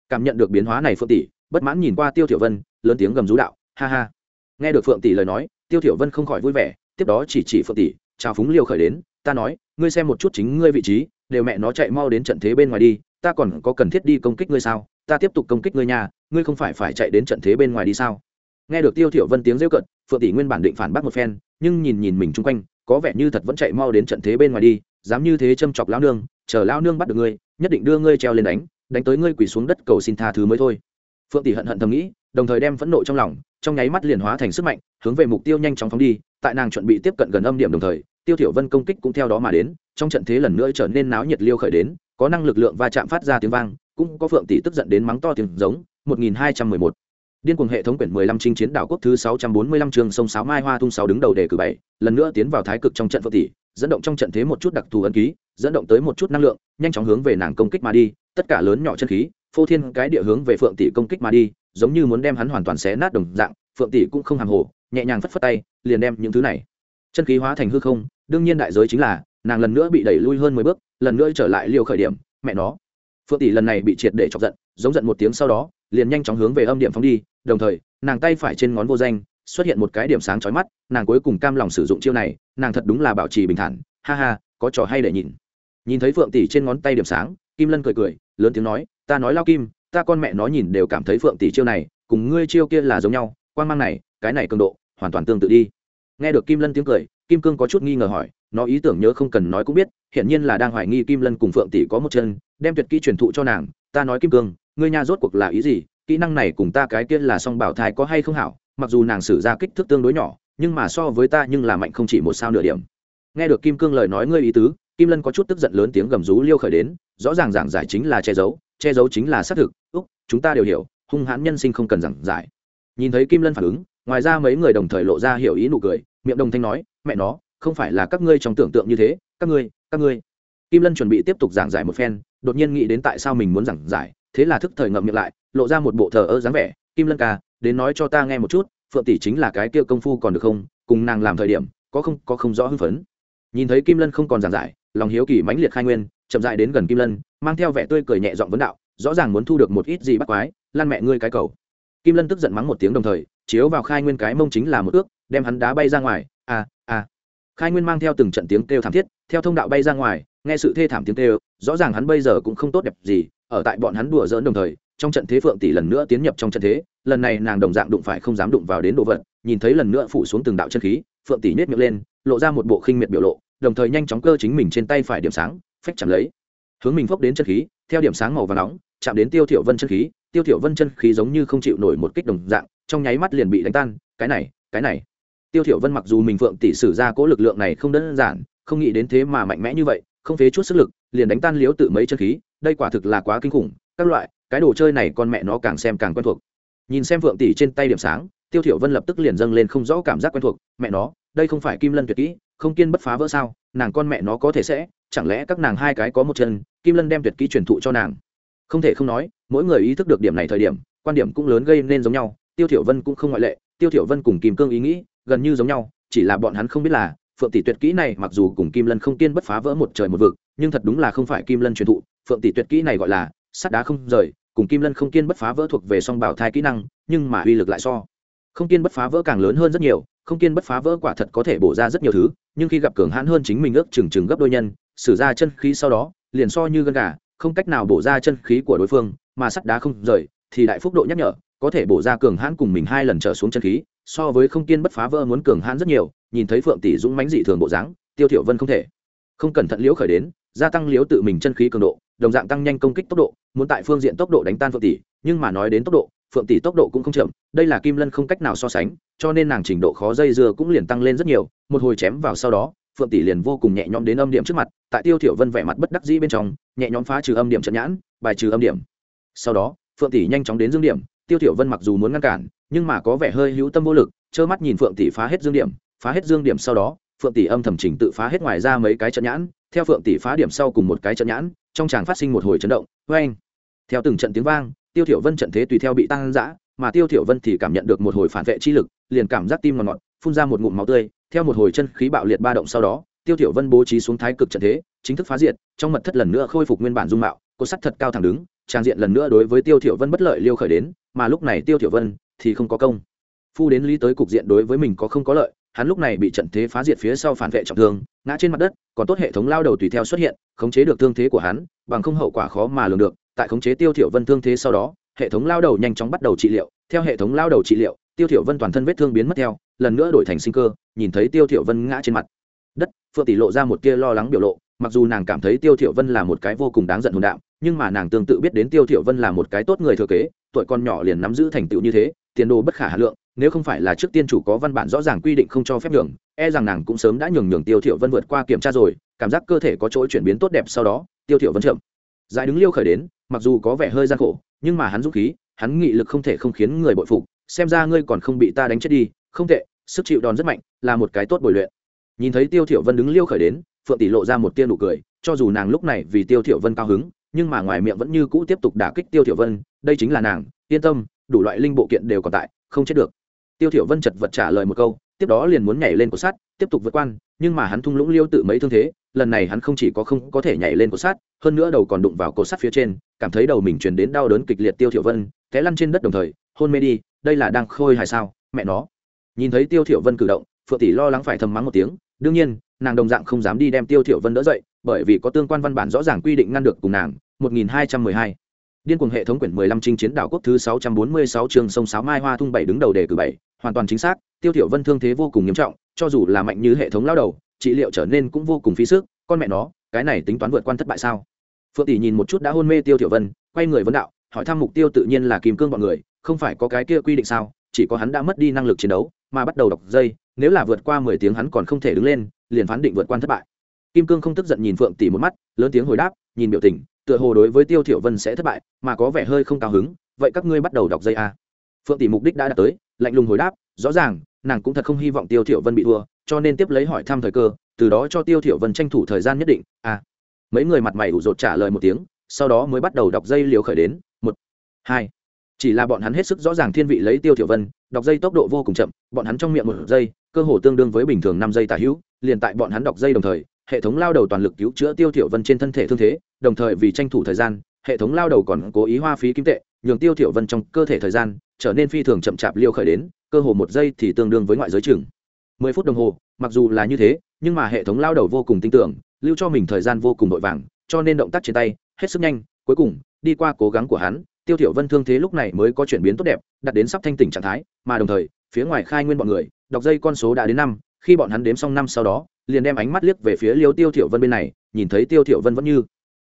Cảm nhận được biến hóa này phượng tỷ, bất mãn nhìn qua tiêu thiểu vân, lớn tiếng gầm rú đạo, ha ha. Nghe được phượng tỷ lời nói, tiêu thiểu vân không khỏi vui vẻ, tiếp đó chỉ chỉ phượng tỷ chào phúng liêu khởi đến ta nói, ngươi xem một chút chính ngươi vị trí, đều mẹ nó chạy mau đến trận thế bên ngoài đi, ta còn có cần thiết đi công kích ngươi sao? Ta tiếp tục công kích ngươi nhà ngươi không phải phải chạy đến trận thế bên ngoài đi sao? Nghe được tiêu thiểu vân tiếng rêu cận phượng tỷ nguyên bản định phản bác một phen, nhưng nhìn nhìn mình chung quanh, có vẻ như thật vẫn chạy mau đến trận thế bên ngoài đi, dám như thế châm chọc lão nương, chờ lão nương bắt được ngươi, nhất định đưa ngươi treo lên đánh đánh tới ngươi quỳ xuống đất cầu xin tha thứ mới thôi. Phượng tỷ hận hận thầm nghĩ, đồng thời đem phẫn nộ trong lòng, trong nháy mắt liền hóa thành sức mạnh, hướng về mục tiêu nhanh chóng phóng đi, tại nàng chuẩn bị tiếp cận gần âm điểm đồng thời tiêu thiểu vân công kích cũng theo đó mà đến trong trận thế lần nữa trở nên náo nhiệt liêu khởi đến có năng lực lượng va chạm phát ra tiếng vang cũng có phượng tỷ tức giận đến mắng to tiếng giống 1211 Điên cuồng hệ thống quyển 15 chinh chiến đảo quốc thứ 645 trường sông sáo mai hoa tung sáu đứng đầu đề cử bảy, lần nữa tiến vào thái cực trong trận phượng tỷ, dẫn động trong trận thế một chút đặc thù ấn ký, dẫn động tới một chút năng lượng, nhanh chóng hướng về nàng công kích mà đi, tất cả lớn nhỏ chân khí, phô thiên cái địa hướng về phượng tỷ công kích mà đi, giống như muốn đem hắn hoàn toàn xé nát đồng dạng, phượng tỷ cũng không hàm hồ, nhẹ nhàng phất phất tay, liền đem những thứ này chân khí hóa thành hư không, đương nhiên đại giới chính là nàng lần nữa bị đẩy lui hơn mười bước, lần nữa trở lại liều khởi điểm, mẹ nó. Phượng tỷ lần này bị triệt để chọc giận, giống giận một tiếng sau đó, liền nhanh chóng hướng về âm điểm phóng đi, đồng thời nàng tay phải trên ngón vô danh xuất hiện một cái điểm sáng chói mắt nàng cuối cùng cam lòng sử dụng chiêu này nàng thật đúng là bảo trì bình thản ha ha có trò hay để nhìn nhìn thấy phượng tỷ trên ngón tay điểm sáng kim lân cười cười lớn tiếng nói ta nói lao kim ta con mẹ nó nhìn đều cảm thấy phượng tỷ chiêu này cùng ngươi chiêu kia là giống nhau quan mang này cái này cường độ hoàn toàn tương tự đi nghe được kim lân tiếng cười, kim cương có chút nghi ngờ hỏi, nó ý tưởng nhớ không cần nói cũng biết, hiển nhiên là đang hoài nghi kim lân cùng phượng tỷ có một chân, đem tuyệt kỹ truyền thụ cho nàng, ta nói kim cương, ngươi nha rốt cuộc là ý gì, kỹ năng này cùng ta cái kia là song bảo thai có hay không hảo, mặc dù nàng sử ra kích thước tương đối nhỏ, nhưng mà so với ta nhưng là mạnh không chỉ một sao nửa điểm. Nghe được kim cương lời nói ngươi ý tứ, kim lân có chút tức giận lớn tiếng gầm rú liêu khởi đến, rõ ràng giảng giải chính là che giấu che giấu chính là xác thực, úc, chúng ta đều hiểu, hung hãn nhân sinh không cần giảng giải. Nhìn thấy kim lân phản ứng, ngoài ra mấy người đồng thời lộ ra hiểu ý nụ cười miệng đồng thanh nói, mẹ nó, không phải là các ngươi trong tưởng tượng như thế, các ngươi các ngươi. Kim lân chuẩn bị tiếp tục giảng giải một phen, đột nhiên nghĩ đến tại sao mình muốn giảng giải, thế là thức thời ngậm miệng lại, lộ ra một bộ thờ ơ dáng vẻ, kim lân ca, đến nói cho ta nghe một chút, phượng tỷ chính là cái kia công phu còn được không, cùng nàng làm thời điểm, có không có không rõ hưng phấn. Nhìn thấy kim lân không còn giảng giải, lòng hiếu kỳ mãnh liệt khai nguyên, chậm dại đến gần kim lân, mang theo vẻ tươi cười nhẹ giọng vấn đạo, rõ ràng muốn thu được một ít gì bắt quái, lan mẹ ngươi cái cầu. Kim lân tức giận mắng một tiếng đồng thời, chiếu vào khai nguyên cái mông chính là một ước đem hắn đá bay ra ngoài a a khai nguyên mang theo từng trận tiếng kêu thảm thiết, theo thông đạo bay ra ngoài, nghe sự thê thảm tiếng kêu, rõ ràng hắn bây giờ cũng không tốt đẹp gì, ở tại bọn hắn đùa dỡn đồng thời, trong trận thế phượng tỷ lần nữa tiến nhập trong trận thế, lần này nàng đồng dạng đụng phải không dám đụng vào đến đồ vật, nhìn thấy lần nữa phủ xuống từng đạo chân khí, phượng tỷ nết miệng lên, lộ ra một bộ khinh miệt biểu lộ, đồng thời nhanh chóng cơ chính mình trên tay phải điểm sáng, phách chạm lấy. Hướng mình phốc đến chân khí, theo điểm sáng màu và nóng, chạm đến tiêu thiểu vân chân khí, tiêu thiểu vân chân khí giống như không chịu nổi một kích đồng dạng, trong nháy mắt liền bị đánh tan, cái này cái này tiêu thiểu vân mặc dù mình phượng tỷ sử ra cố lực lượng này không đơn giản, không nghĩ đến thế mà mạnh mẽ như vậy, không phế chút sức lực, liền đánh tan liếu tự mấy chân khí, đây quả thực là quá kinh khủng, các loại, cái đồ chơi này con mẹ nó càng xem càng quen thuộc. Nhìn xem phượng tỷ trên tay điểm sáng, tiêu thiểu vân lập tức liền dâng lên không rõ cảm giác quen thuộc, mẹ nó, đây không phải kim lân tuyệt kỹ, không kiên bất phá vỡ sao, nàng con mẹ nó có thể sẽ, chẳng lẽ các nàng hai cái có một chân, kim lân đem tuyệt kỹ truyền thụ cho nàng? Không thể không nói, mỗi người ý thức được điểm này thời điểm, quan điểm cũng lớn gây nên giống nhau, tiêu thiểu vân cũng không ngoại lệ, tiêu thiểu vân cùng kim cương ý nghĩ gần như giống nhau, chỉ là bọn hắn không biết là, phượng tỷ tuyệt kỹ này mặc dù cùng kim lân không tiên bất phá vỡ một trời một vực, nhưng thật đúng là không phải kim lân truyền thụ. Phượng tỷ tuyệt kỹ này gọi là sắt đá không rời, cùng kim lân không tiên bất phá vỡ thuộc về song bảo thai kỹ năng, nhưng mà uy lực lại so. Không tiên bất phá vỡ càng lớn hơn rất nhiều, không tiên bất phá vỡ quả thật có thể bổ ra rất nhiều thứ, nhưng khi gặp cường hãn hơn chính mình ước chừng chừng gấp đôi nhân, sử ra chân khí sau đó, liền so như gân gà, không cách nào bổ ra chân khí của đối phương, mà sắt đá không rời, thì đại phúc độ nhắc nhở, có thể bổ ra cường hãn cùng mình hai lần trở xuống chân khí so với không tiên bất phá vỡ muốn cường hãn rất nhiều, nhìn thấy phượng tỷ dũng mãnh dị thường bộ dáng, tiêu thiểu vân không thể. Không cẩn thận liễu khởi đến, gia tăng liễu tự mình chân khí cường độ, đồng dạng tăng nhanh công kích tốc độ, muốn tại phương diện tốc độ đánh tan phượng tỷ, nhưng mà nói đến tốc độ, phượng tỷ tốc độ cũng không chậm, đây là kim lân không cách nào so sánh, cho nên nàng trình độ khó dây dưa cũng liền tăng lên rất nhiều, một hồi chém vào sau đó, phượng tỷ liền vô cùng nhẹ nhõm đến âm điểm trước mặt, tại tiêu thiểu vân vẻ mặt bất đắc dĩ bên trong, nhẹ nhõm phá trừ âm điểm trận nhãn, bài trừ âm điểm. Sau đó, phượng tỷ nhanh chóng đến dương điểm, tiêu thiểu vân mặc dù muốn ngăn cản nhưng mà có vẻ hơi hữu tâm vô lực, trơ mắt nhìn phượng tỷ phá hết dương điểm, phá hết dương điểm sau đó, phượng tỷ âm thầm chỉnh tự phá hết ngoài ra mấy cái trận nhãn, theo phượng tỷ phá điểm sau cùng một cái trận nhãn, trong tràng phát sinh một hồi chấn động vang theo từng trận tiếng vang, tiêu thiểu vân trận thế tùy theo bị tăng dã, mà tiêu thiểu vân thì cảm nhận được một hồi phản vệ chi lực, liền cảm giác tim ngọt ngọt, phun ra một ngụm máu tươi, theo một hồi chân khí bạo liệt ba động sau đó, tiêu thiểu vân bố trí xuống thái cực trận thế, chính thức phá diệt, trong mật thất lần nữa khôi phục nguyên bản dung mạo, cột sắt thật cao thẳng đứng, trang diện lần nữa đối với tiêu thiểu vân bất lợi liêu khởi đến, mà lúc này tiêu thiểu vân thì không có công. Phu đến lý tới cục diện đối với mình có không có lợi, hắn lúc này bị trận thế phá diệt phía sau phản vệ trọng thương, ngã trên mặt đất, còn tốt hệ thống lao đầu tùy theo xuất hiện, khống chế được thương thế của hắn, bằng không hậu quả khó mà lường được. Tại khống chế tiêu thiểu vân thương thế sau đó, hệ thống lao đầu nhanh chóng bắt đầu trị liệu. Theo hệ thống lao đầu trị liệu, tiêu thiểu vân toàn thân vết thương biến mất theo, lần nữa đổi thành sinh cơ, nhìn thấy tiêu thiểu vân ngã trên mặt. Đất, phượng tỷ lộ ra một kia lo lắng biểu lộ, mặc dù nàng cảm thấy tiêu thiểu vân là một cái vô cùng đáng giận hồn đạo, nhưng mà nàng tương tự biết đến tiêu thiểu vân là một cái tốt người thừa kế, tuổi con nhỏ liền nắm giữ thành tựu như thế tiền đồ bất khả hà lượng, nếu không phải là trước tiên chủ có văn bản rõ ràng quy định không cho phép nhường e rằng nàng cũng sớm đã nhường nhường tiêu thiểu vân vượt qua kiểm tra rồi, cảm giác cơ thể có chỗ chuyển biến tốt đẹp sau đó, tiêu thiểu vân chậm. Giải đứng liêu khởi đến, mặc dù có vẻ hơi gian khổ, nhưng mà hắn dũng khí, hắn nghị lực không thể không khiến người bội phục, xem ra ngươi còn không bị ta đánh chết đi, không tệ, sức chịu đòn rất mạnh, là một cái tốt bồi luyện. Nhìn thấy tiêu thiểu vân đứng liêu khởi đến, phượng tỷ lộ ra một tia nụ cười, cho dù nàng lúc này vì tiêu thiểu vân cao hứng, nhưng mà ngoài miệng vẫn như cũ tiếp tục đả kích tiêu thiểu vân, đây chính là nàng, yên tâm đủ loại linh bộ kiện đều còn tại, không chết được. Tiêu thiểu vân chật vật trả lời một câu, tiếp đó liền muốn nhảy lên cột sắt, tiếp tục vượt quan, nhưng mà hắn thung lũng liêu tự mấy thương thế, lần này hắn không chỉ có không có thể nhảy lên cột sắt, hơn nữa đầu còn đụng vào cột sắt phía trên, cảm thấy đầu mình truyền đến đau đớn kịch liệt tiêu thiểu vân, té lăn trên đất đồng thời, hôn mê đi, đây là đang khôi hài sao, mẹ nó. Nhìn thấy tiêu thiểu vân cử động, phượng tỷ lo lắng phải thầm mắng một tiếng, đương nhiên, nàng đồng dạng không dám đi đem tiêu thiểu vân đỡ dậy, bởi vì có tương quan văn bản rõ ràng quy định ngăn được cùng nàng 1212 điên cuồng hệ thống quyển 15 chinh chiến đảo quốc thứ 646 trường sông sáo mai hoa thung bảy đứng đầu đề cử bảy, hoàn toàn chính xác, tiêu thiểu vân thương thế vô cùng nghiêm trọng, cho dù là mạnh như hệ thống lao đầu, trị liệu trở nên cũng vô cùng phí sức, con mẹ nó, cái này tính toán vượt quan thất bại sao? Phượng tỷ nhìn một chút đã hôn mê tiêu thiểu vân, quay người vấn đạo, hỏi thăm mục tiêu tự nhiên là kim cương bọn người, không phải có cái kia quy định sao? Chỉ có hắn đã mất đi năng lực chiến đấu, mà bắt đầu đọc dây, nếu là vượt qua mười tiếng hắn còn không thể đứng lên, liền phán định vượt quan thất bại. Kim cương không tức giận nhìn phượng tỷ một mắt, lớn tiếng hồi đáp, nhìn biểu tình tựa hồ đối với tiêu thiểu vân sẽ thất bại, mà có vẻ hơi không cao hứng, vậy các ngươi bắt đầu đọc dây a. Phượng tỷ mục đích đã đạt tới, lạnh lùng hồi đáp, rõ ràng, nàng cũng thật không hy vọng tiêu thiểu vân bị thua, cho nên tiếp lấy hỏi thăm thời cơ, từ đó cho tiêu thiểu vân tranh thủ thời gian nhất định, a. Mấy người mặt mày ủ rột trả lời một tiếng, sau đó mới bắt đầu đọc dây liều khởi đến, một, hai. Chỉ là bọn hắn hết sức rõ ràng thiên vị lấy tiêu thiểu vân, đọc dây tốc độ vô cùng chậm, bọn hắn trong miệng một giây, cơ hồ tương đương với bình thường năm giây tả hữu, liền tại bọn hắn đọc dây đồng thời hệ thống lao đầu toàn lực cứu chữa tiêu thiểu vân trên thân thể thương thế, đồng thời vì tranh thủ thời gian, hệ thống lao đầu còn cố ý hoa phí kim tệ, nhường tiêu thiểu vân trong cơ thể thời gian trở nên phi thường chậm chạp liêu khởi đến, cơ hồ một giây thì tương đương với ngoại giới chừng. Mười phút đồng hồ, mặc dù là như thế, nhưng mà hệ thống lao đầu vô cùng tin tưởng, lưu cho mình thời gian vô cùng vội vàng, cho nên động tác trên tay hết sức nhanh, cuối cùng, đi qua cố gắng của hắn, tiêu thiểu vân thương thế lúc này mới có chuyển biến tốt đẹp, đạt đến sắp thanh tỉnh trạng thái, mà đồng thời, phía ngoài khai nguyên bọn người, đọc dây con số đã đến năm khi bọn hắn đếm xong năm sau đó, liền đem ánh mắt liếc về phía liêu tiêu thiểu vân bên này, nhìn thấy tiêu thiểu vân vẫn như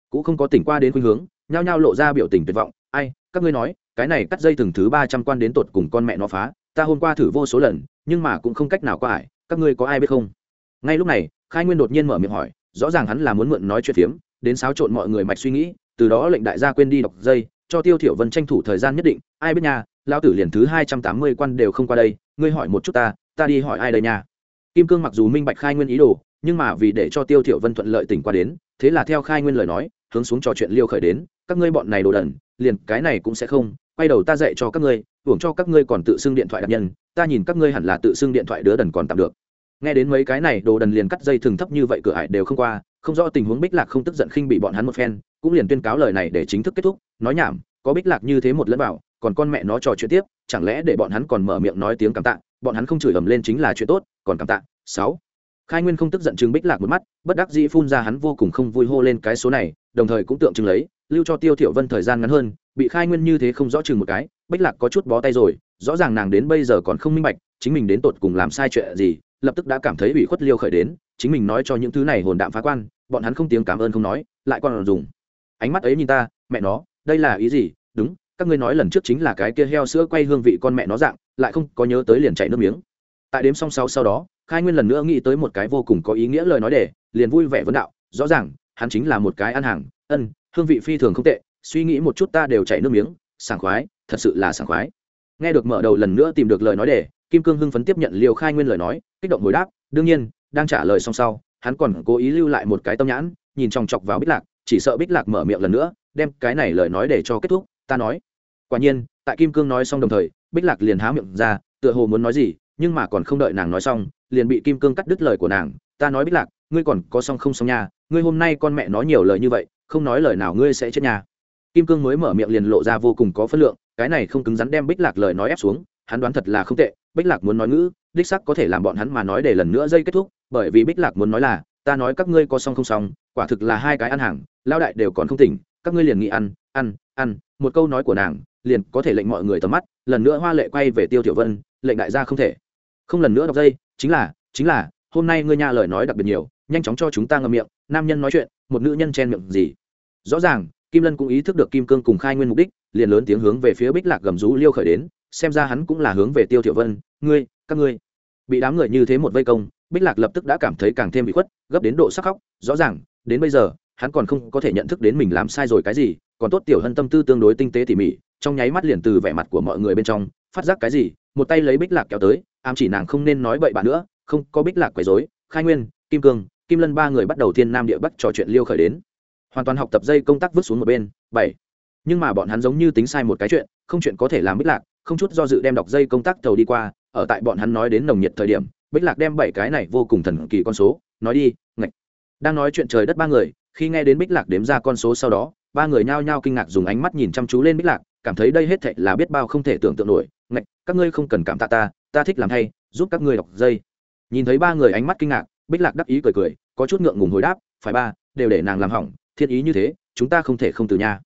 cũng không có tỉnh qua đến khuynh hướng, nhao nhao lộ ra biểu tình tuyệt vọng. Ai, các ngươi nói, cái này cắt dây từng thứ ba trăm quan đến tột cùng con mẹ nó phá, ta hôm qua thử vô số lần, nhưng mà cũng không cách nào qua ải, các ngươi có ai biết không? Ngay lúc này, khai nguyên đột nhiên mở miệng hỏi, rõ ràng hắn là muốn mượn nói chuyện phiếm, đến xáo trộn mọi người mạch suy nghĩ, từ đó lệnh đại gia quên đi đọc dây, cho tiêu thiểu vân tranh thủ thời gian nhất định, ai biết nha, Lão tử liền thứ hai trăm tám mươi quan đều không qua đây, ngươi hỏi một chút ta ta đi hỏi ai đây nha? Kim cương mặc dù minh bạch khai nguyên ý đồ, nhưng mà vì để cho tiêu thiểu vân thuận lợi tỉnh qua đến, thế là theo khai nguyên lời nói, hướng xuống trò chuyện liêu khởi đến, các ngươi bọn này đồ đần, liền cái này cũng sẽ không, quay đầu ta dạy cho các ngươi hưởng cho các ngươi còn tự xưng điện thoại đặc nhân, ta nhìn các ngươi hẳn là tự xưng điện thoại đứa đần còn tạm được. Nghe đến mấy cái này, đồ đần liền cắt dây thừng thấp như vậy, cửa ải đều không qua, không rõ tình huống bích lạc không tức giận khinh bị bọn hắn một phen, cũng liền tuyên cáo lời này để chính thức kết thúc, nói nhảm, có bích lạc như thế một lẫn vào, còn con mẹ nó trò chuyện tiếp, chẳng lẽ để bọn hắn còn mở miệng nói tiếng cảm tạ bọn hắn không chửi ầm lên chính là chuyện tốt, còn cảm tạ. Sáu. Khai nguyên không tức giận chừng bích lạc một mắt, bất đắc dĩ phun ra hắn vô cùng không vui hô lên cái số này, đồng thời cũng tượng trưng lấy, lưu cho tiêu thiểu vân thời gian ngắn hơn, bị khai nguyên như thế không rõ chừng một cái, bích lạc có chút bó tay rồi, rõ ràng nàng đến bây giờ còn không minh bạch, chính mình đến tột cùng làm sai chuyện gì, lập tức đã cảm thấy ủy khuất liêu khởi đến, chính mình nói cho những thứ này hồn đạm phá quan, bọn hắn không tiếng cảm ơn không nói, lại còn dùng. Ánh mắt ấy nhìn ta, mẹ nó, đây là ý gì? Đúng các ngươi nói lần trước chính là cái kia heo sữa quay hương vị con mẹ nó dạng, lại không có nhớ tới liền chảy nước miếng. Tại đếm xong sau sau đó, khai nguyên lần nữa nghĩ tới một cái vô cùng có ý nghĩa lời nói để, liền vui vẻ vấn đạo, rõ ràng, hắn chính là một cái ăn hàng, ân, hương vị phi thường không tệ, suy nghĩ một chút ta đều chảy nước miếng, sảng khoái, thật sự là sảng khoái. Nghe được mở đầu lần nữa tìm được lời nói để, kim cương hưng phấn tiếp nhận liều khai nguyên lời nói, kích động hồi đáp, đương nhiên, đang trả lời xong sau, hắn còn cố ý lưu lại một cái tâm nhãn, nhìn chòng chọc vào bích lạc, chỉ sợ bích lạc mở miệng lần nữa, đem cái này lời nói để cho kết thúc ta nói. Quả nhiên, tại kim cương nói xong đồng thời, bích lạc liền há miệng ra, tựa hồ muốn nói gì, nhưng mà còn không đợi nàng nói xong, liền bị kim cương cắt đứt lời của nàng. Ta nói bích lạc, ngươi còn có xong không xong nha? Ngươi hôm nay con mẹ nói nhiều lời như vậy, không nói lời nào ngươi sẽ chết nha. kim cương mới mở miệng liền lộ ra vô cùng có phân lượng, cái này không cứng rắn đem bích lạc lời nói ép xuống, hắn đoán thật là không tệ, bích lạc muốn nói ngữ, đích sắc có thể làm bọn hắn mà nói để lần nữa dây kết thúc, bởi vì bích lạc muốn nói là, ta nói các ngươi có xong không xong, quả thực là hai cái ăn hàng lao đại đều còn không tỉnh, các ngươi liền nghĩ ăn ăn ăn, một câu nói của nàng, liền có thể lệnh mọi người tầm mắt, lần nữa hoa lệ quay về tiêu tiểu vân, lệnh đại gia không thể. Không lần nữa đọc dây, chính là chính là, hôm nay ngươi nha lời nói đặc biệt nhiều, nhanh chóng cho chúng ta ngậm miệng, nam nhân nói chuyện, một nữ nhân chen miệng gì. Rõ ràng, kim lân cũng ý thức được kim cương cùng khai nguyên mục đích, liền lớn tiếng hướng về phía bích lạc gầm rú liêu khởi đến, xem ra hắn cũng là hướng về tiêu tiểu vân, ngươi, các ngươi. Bị đám người như thế một vây công, bích lạc lập tức đã cảm thấy càng thêm bị khuất, gấp đến độ sắc khóc, rõ ràng, đến bây giờ hắn còn không có thể nhận thức đến mình làm sai rồi cái gì, còn tốt tiểu hân tâm tư tương đối tinh tế tỉ mỉ, trong nháy mắt liền từ vẻ mặt của mọi người bên trong, phát giác cái gì, một tay lấy bích lạc kéo tới, ám chỉ nàng không nên nói bậy bạn nữa, không, có bích lạc quấy dối khai nguyên, kim cương, kim lân ba người bắt đầu thiên nam địa bắc trò chuyện liêu khởi đến. Hoàn toàn học tập dây công tác vứt xuống một bên, bảy. Nhưng mà bọn hắn giống như tính sai một cái chuyện, không chuyện có thể làm bích lạc, không chút do dự đem đọc dây công tác tàu đi qua, ở tại bọn hắn nói đến nồng nhiệt thời điểm, bích lạc đem bảy cái này vô cùng thần kỳ con số, nói đi, ngạch. Đang nói chuyện trời đất ba người khi nghe đến bích lạc đếm ra con số sau đó, ba người nhao nhao kinh ngạc dùng ánh mắt nhìn chăm chú lên bích lạc, cảm thấy đây hết thệ là biết bao không thể tưởng tượng nổi. Ngạch, các ngươi không cần cảm tạ ta ta thích làm hay, giúp các ngươi đọc dây. Nhìn thấy ba người ánh mắt kinh ngạc, bích lạc đắc ý cười cười, có chút ngượng ngùng hồi đáp, phải ba, đều để nàng làm hỏng, thiên ý như thế, chúng ta không thể không từ nhà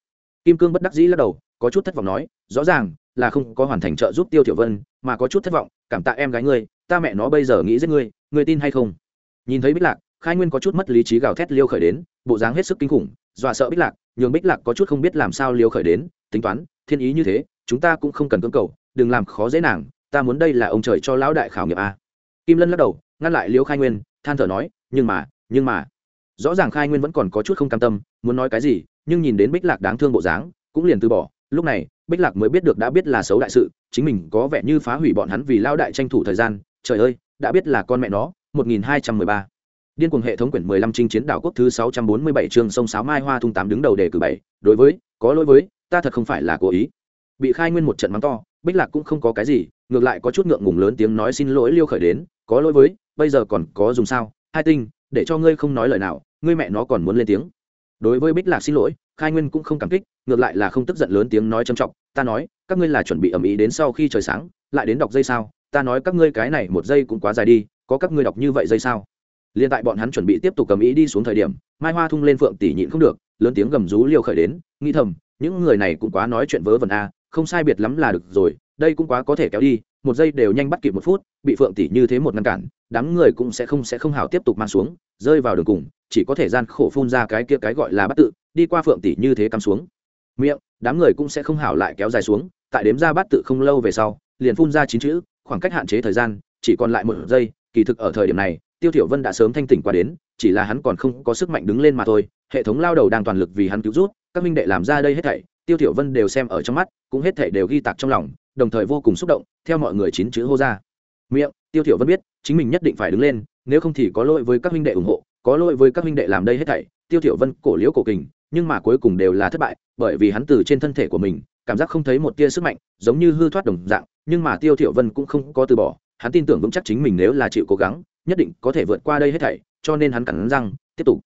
kim cương bất đắc dĩ lắc đầu, có chút thất vọng nói, rõ ràng là không có hoàn thành trợ giúp tiêu tiểu vân, mà có chút thất vọng, cảm tạ em gái ngươi, ta mẹ nó bây giờ nghĩ giết ngươi ngươi tin hay không? Nhìn thấy bích lạc khai nguyên có chút mất lý trí gào thét liêu khởi đến, bộ dáng hết sức kinh khủng, dọa sợ bích lạc, nhường bích lạc có chút không biết làm sao liêu khởi đến, tính toán, thiên ý như thế, chúng ta cũng không cần cưỡng cầu, đừng làm khó dễ nàng, ta muốn đây là ông trời cho lão đại khảo nghiệm a. Kim lân lắc đầu, ngăn lại liêu khai nguyên, than thở nói, nhưng mà nhưng mà. Rõ ràng khai nguyên vẫn còn có chút không cam tâm, muốn nói cái gì, nhưng nhìn đến bích lạc đáng thương bộ dáng, cũng liền từ bỏ. Lúc này, bích lạc mới biết được đã biết là xấu đại sự, chính mình có vẻ như phá hủy bọn hắn vì lao đại tranh thủ thời gian. Trời ơi, đã biết là con mẹ nó 1213 điên cuồng hệ thống quyển 15 chinh chiến đảo quốc thứ 647 chương sông sáo mai hoa thung tám đứng đầu đề cử bảy. Đối với, có lỗi với, ta thật không phải là cố ý. Bị khai nguyên một trận mắng to, bích lạc cũng không có cái gì, ngược lại có chút ngượng ngùng lớn tiếng nói xin lỗi liêu khởi đến, có lỗi với, bây giờ còn có dùng sao? Hai tinh, để cho ngươi không nói lời nào, ngươi mẹ nó còn muốn lên tiếng. Đối với bích lạc xin lỗi, khai nguyên cũng không cảm kích, ngược lại là không tức giận lớn tiếng nói trầm trọng, ta nói, các ngươi là chuẩn bị ầm ĩ đến sau khi trời sáng, lại đến đọc dây sao? Ta nói các ngươi cái này một giây cũng quá dài đi, có các ngươi đọc như vậy dây sao? Liên tại bọn hắn chuẩn bị tiếp tục cầm ý đi xuống thời điểm, mai hoa thung lên phượng tỷ nhịn không được, lớn tiếng gầm rú liều khởi đến, nghĩ thầm, những người này cũng quá nói chuyện vớ vẩn a, không sai biệt lắm là được rồi, đây cũng quá có thể kéo đi, một giây đều nhanh bắt kịp một phút, bị phượng tỷ như thế một ngăn cản, đám người cũng sẽ không sẽ không hào tiếp tục mang xuống, rơi vào đường cùng, chỉ có thể gian khổ phun ra cái kia cái gọi là bắt tự, đi qua phượng tỷ như thế cắm xuống. Miệng, đám người cũng sẽ không hảo lại kéo dài xuống, tại đếm ra bắt tự không lâu về sau, liền phun ra chín chữ, khoảng cách hạn chế thời gian, chỉ còn lại một giây, kỳ thực ở thời điểm này tiêu thiểu vân đã sớm thanh tỉnh qua đến, chỉ là hắn còn không có sức mạnh đứng lên mà thôi. Hệ thống lao đầu đang toàn lực vì hắn cứu rút các minh đệ làm ra đây hết thảy, tiêu thiểu vân đều xem ở trong mắt, cũng hết thảy đều ghi tạc trong lòng, đồng thời vô cùng xúc động, theo mọi người chín chữ hô ra. Miệng, tiêu thiểu vân biết, chính mình nhất định phải đứng lên, nếu không thì có lỗi với các minh đệ ủng hộ, có lỗi với các minh đệ làm đây hết thảy, tiêu thiểu vân cổ liễu cổ kình, nhưng mà cuối cùng đều là thất bại, bởi vì hắn từ trên thân thể của mình, cảm giác không thấy một tia sức mạnh, giống như hư thoát đồng dạng, nhưng mà tiêu thiểu vân cũng không có từ bỏ, hắn tin tưởng vững chắc chính mình nếu là chịu cố gắng nhất định có thể vượt qua đây hết thảy, cho nên hắn cắn răng, tiếp tục.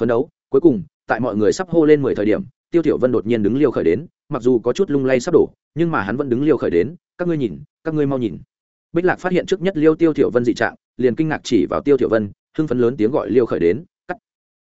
Phấn đấu, cuối cùng, tại mọi người sắp hô lên mười thời điểm, tiêu thiểu vân đột nhiên đứng liêu khởi đến, mặc dù có chút lung lay sắp đổ, nhưng mà hắn vẫn đứng liêu khởi đến, các ngươi nhìn, các ngươi mau nhìn. Bích lạc phát hiện trước nhất liêu tiêu thiểu vân dị trạng, liền kinh ngạc chỉ vào tiêu thiểu vân, hưng phấn lớn tiếng gọi liêu khởi đến, cắt.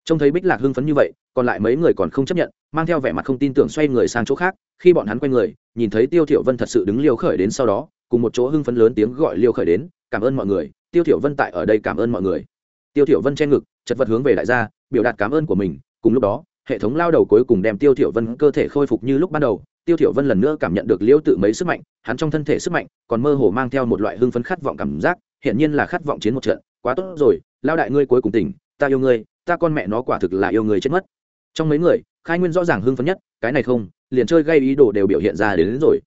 Trông thấy bích lạc hưng phấn như vậy, còn lại mấy người còn không chấp nhận, mang theo vẻ mặt không tin tưởng xoay người sang chỗ khác, khi bọn hắn quay người, nhìn thấy tiêu thiểu vân thật sự đứng liêu khởi đến sau đó, cùng một chỗ hưng phấn lớn tiếng gọi liêu khởi đến, cảm ơn mọi người tiêu thiểu vân tại ở đây cảm ơn mọi người. Tiêu thiểu vân che ngực chật vật hướng về đại gia biểu đạt cảm ơn của mình. Cùng lúc đó hệ thống lao đầu cuối cùng đem tiêu thiểu vân cơ thể khôi phục như lúc ban đầu. Tiêu thiểu vân lần nữa cảm nhận được liêu tự mấy sức mạnh hắn trong thân thể sức mạnh còn mơ hồ mang theo một loại hưng phấn khát vọng cảm giác hiện nhiên là khát vọng chiến một trận. Quá tốt rồi lao đại ngươi cuối cùng tỉnh ta yêu ngươi ta con mẹ nó quả thực là yêu ngươi chết mất. Trong mấy người khai nguyên rõ ràng hưng phấn nhất cái này không liền chơi gây ý đồ đều biểu hiện ra đến, đến rồi.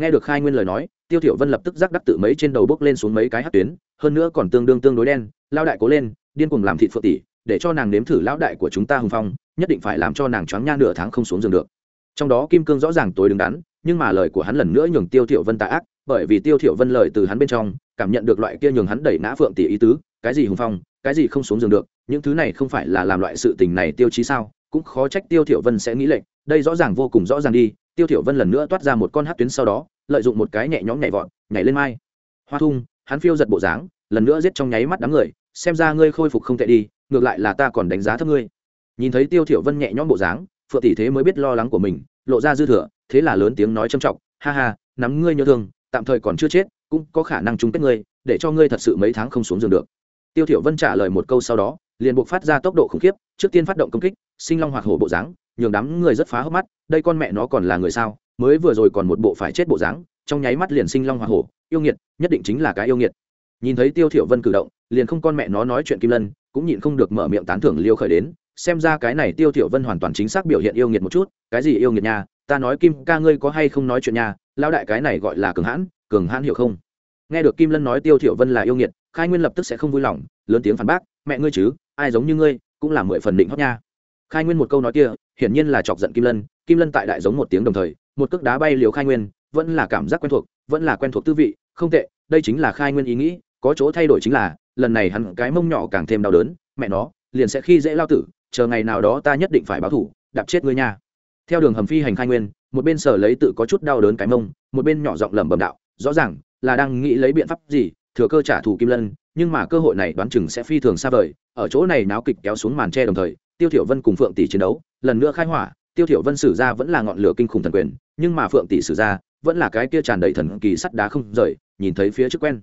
Nghe được khai nguyên lời nói tiêu thiểu vân lập tức giác đắc tự mấy trên đầu bước lên xuống mấy cái hất tuyến, hơn nữa còn tương đương tương đối đen lao đại cố lên, điên cuồng làm thịt phượng tỷ, để cho nàng nếm thử lão đại của chúng ta hùng phong, nhất định phải làm cho nàng choáng nha nửa tháng không xuống giường được. Trong đó kim cương rõ ràng tối đứng đắn, nhưng mà lời của hắn lần nữa nhường tiêu thiểu vân tà ác, bởi vì tiêu thiểu vân lời từ hắn bên trong, cảm nhận được loại kia nhường hắn đẩy nã phượng tỷ ý tứ, cái gì hùng phong, cái gì không xuống giường được, những thứ này không phải là làm loại sự tình này tiêu chí sao, cũng khó trách tiêu thiểu vân sẽ nghĩ lệnh đây rõ ràng vô cùng rõ ràng đi, tiêu thiểu vân lần nữa toát ra một con hắc tuyến sau đó lợi dụng một cái nhẹ nhõm nhảy vọt, nhảy lên mai. Hoa thung, hắn phiêu giật bộ dáng, lần nữa giết trong nháy mắt đám người, xem ra ngươi khôi phục không tệ đi, ngược lại là ta còn đánh giá thấp ngươi. Nhìn thấy tiêu thiểu vân nhẹ nhõm bộ dáng, phượng tỷ thế mới biết lo lắng của mình, lộ ra dư thừa, thế là lớn tiếng nói trầm trọng, ha ha, nắm ngươi nhớ thương, tạm thời còn chưa chết, cũng có khả năng chung kết ngươi, để cho ngươi thật sự mấy tháng không xuống giường được. Tiêu thiểu vân trả lời một câu sau đó, liền buộc phát ra tốc độ khủng khiếp, trước tiên phát động công kích, sinh long hoạt hổ bộ dáng, nhường đám người rất phá hốc mắt, đây con mẹ nó còn là người sao? Mới vừa rồi còn một bộ phải chết bộ dáng, trong nháy mắt liền sinh long hoạt hổ, yêu nghiệt, nhất định chính là cái yêu nghiệt. Nhìn thấy tiêu thiểu vân cử động, liền không con mẹ nó nói chuyện kim lân, cũng nhịn không được mở miệng tán thưởng liêu khởi đến, xem ra cái này tiêu thiểu vân hoàn toàn chính xác biểu hiện yêu nghiệt một chút, cái gì yêu nghiệt nha, ta nói kim ca ngươi có hay không nói chuyện nha lao đại cái này gọi là cường hãn cường hãn hiểu không? Nghe được kim lân nói tiêu thiểu vân là yêu nghiệt, khai nguyên lập tức sẽ không vui lòng, lớn tiếng phản bác, mẹ ngươi chứ, ai giống như ngươi, cũng là mười phần định hót nha. Khai nguyên một câu nói kia, hiển nhiên là chọc giận kim lân kim lân tại đại giống một tiếng đồng thời một cước đá bay liều khai nguyên, vẫn là cảm giác quen thuộc, vẫn là quen thuộc tư vị, không tệ, đây chính là khai nguyên ý nghĩ, có chỗ thay đổi chính là, lần này hắn cái mông nhỏ càng thêm đau đớn, mẹ nó, liền sẽ khi dễ lao tử, chờ ngày nào đó ta nhất định phải báo thủ, đạp chết ngươi nha. Theo đường hầm phi hành khai nguyên, một bên sở lấy tự có chút đau đớn cái mông, một bên nhỏ giọng lẩm bẩm đạo, rõ ràng là đang nghĩ lấy biện pháp gì, thừa cơ trả thù kim lân, nhưng mà cơ hội này đoán chừng sẽ phi thường xa vời, ở chỗ này náo kịch kéo xuống màn tre đồng thời, tiêu thiểu vân cùng phượng tỷ chiến đấu, lần nữa khai hỏa, tiêu thiểu vân sử ra vẫn là ngọn lửa kinh khủng thần quyền nhưng mà phượng tỷ sử ra vẫn là cái kia tràn đầy thần kỳ sắt đá không rời, nhìn thấy phía trước quen.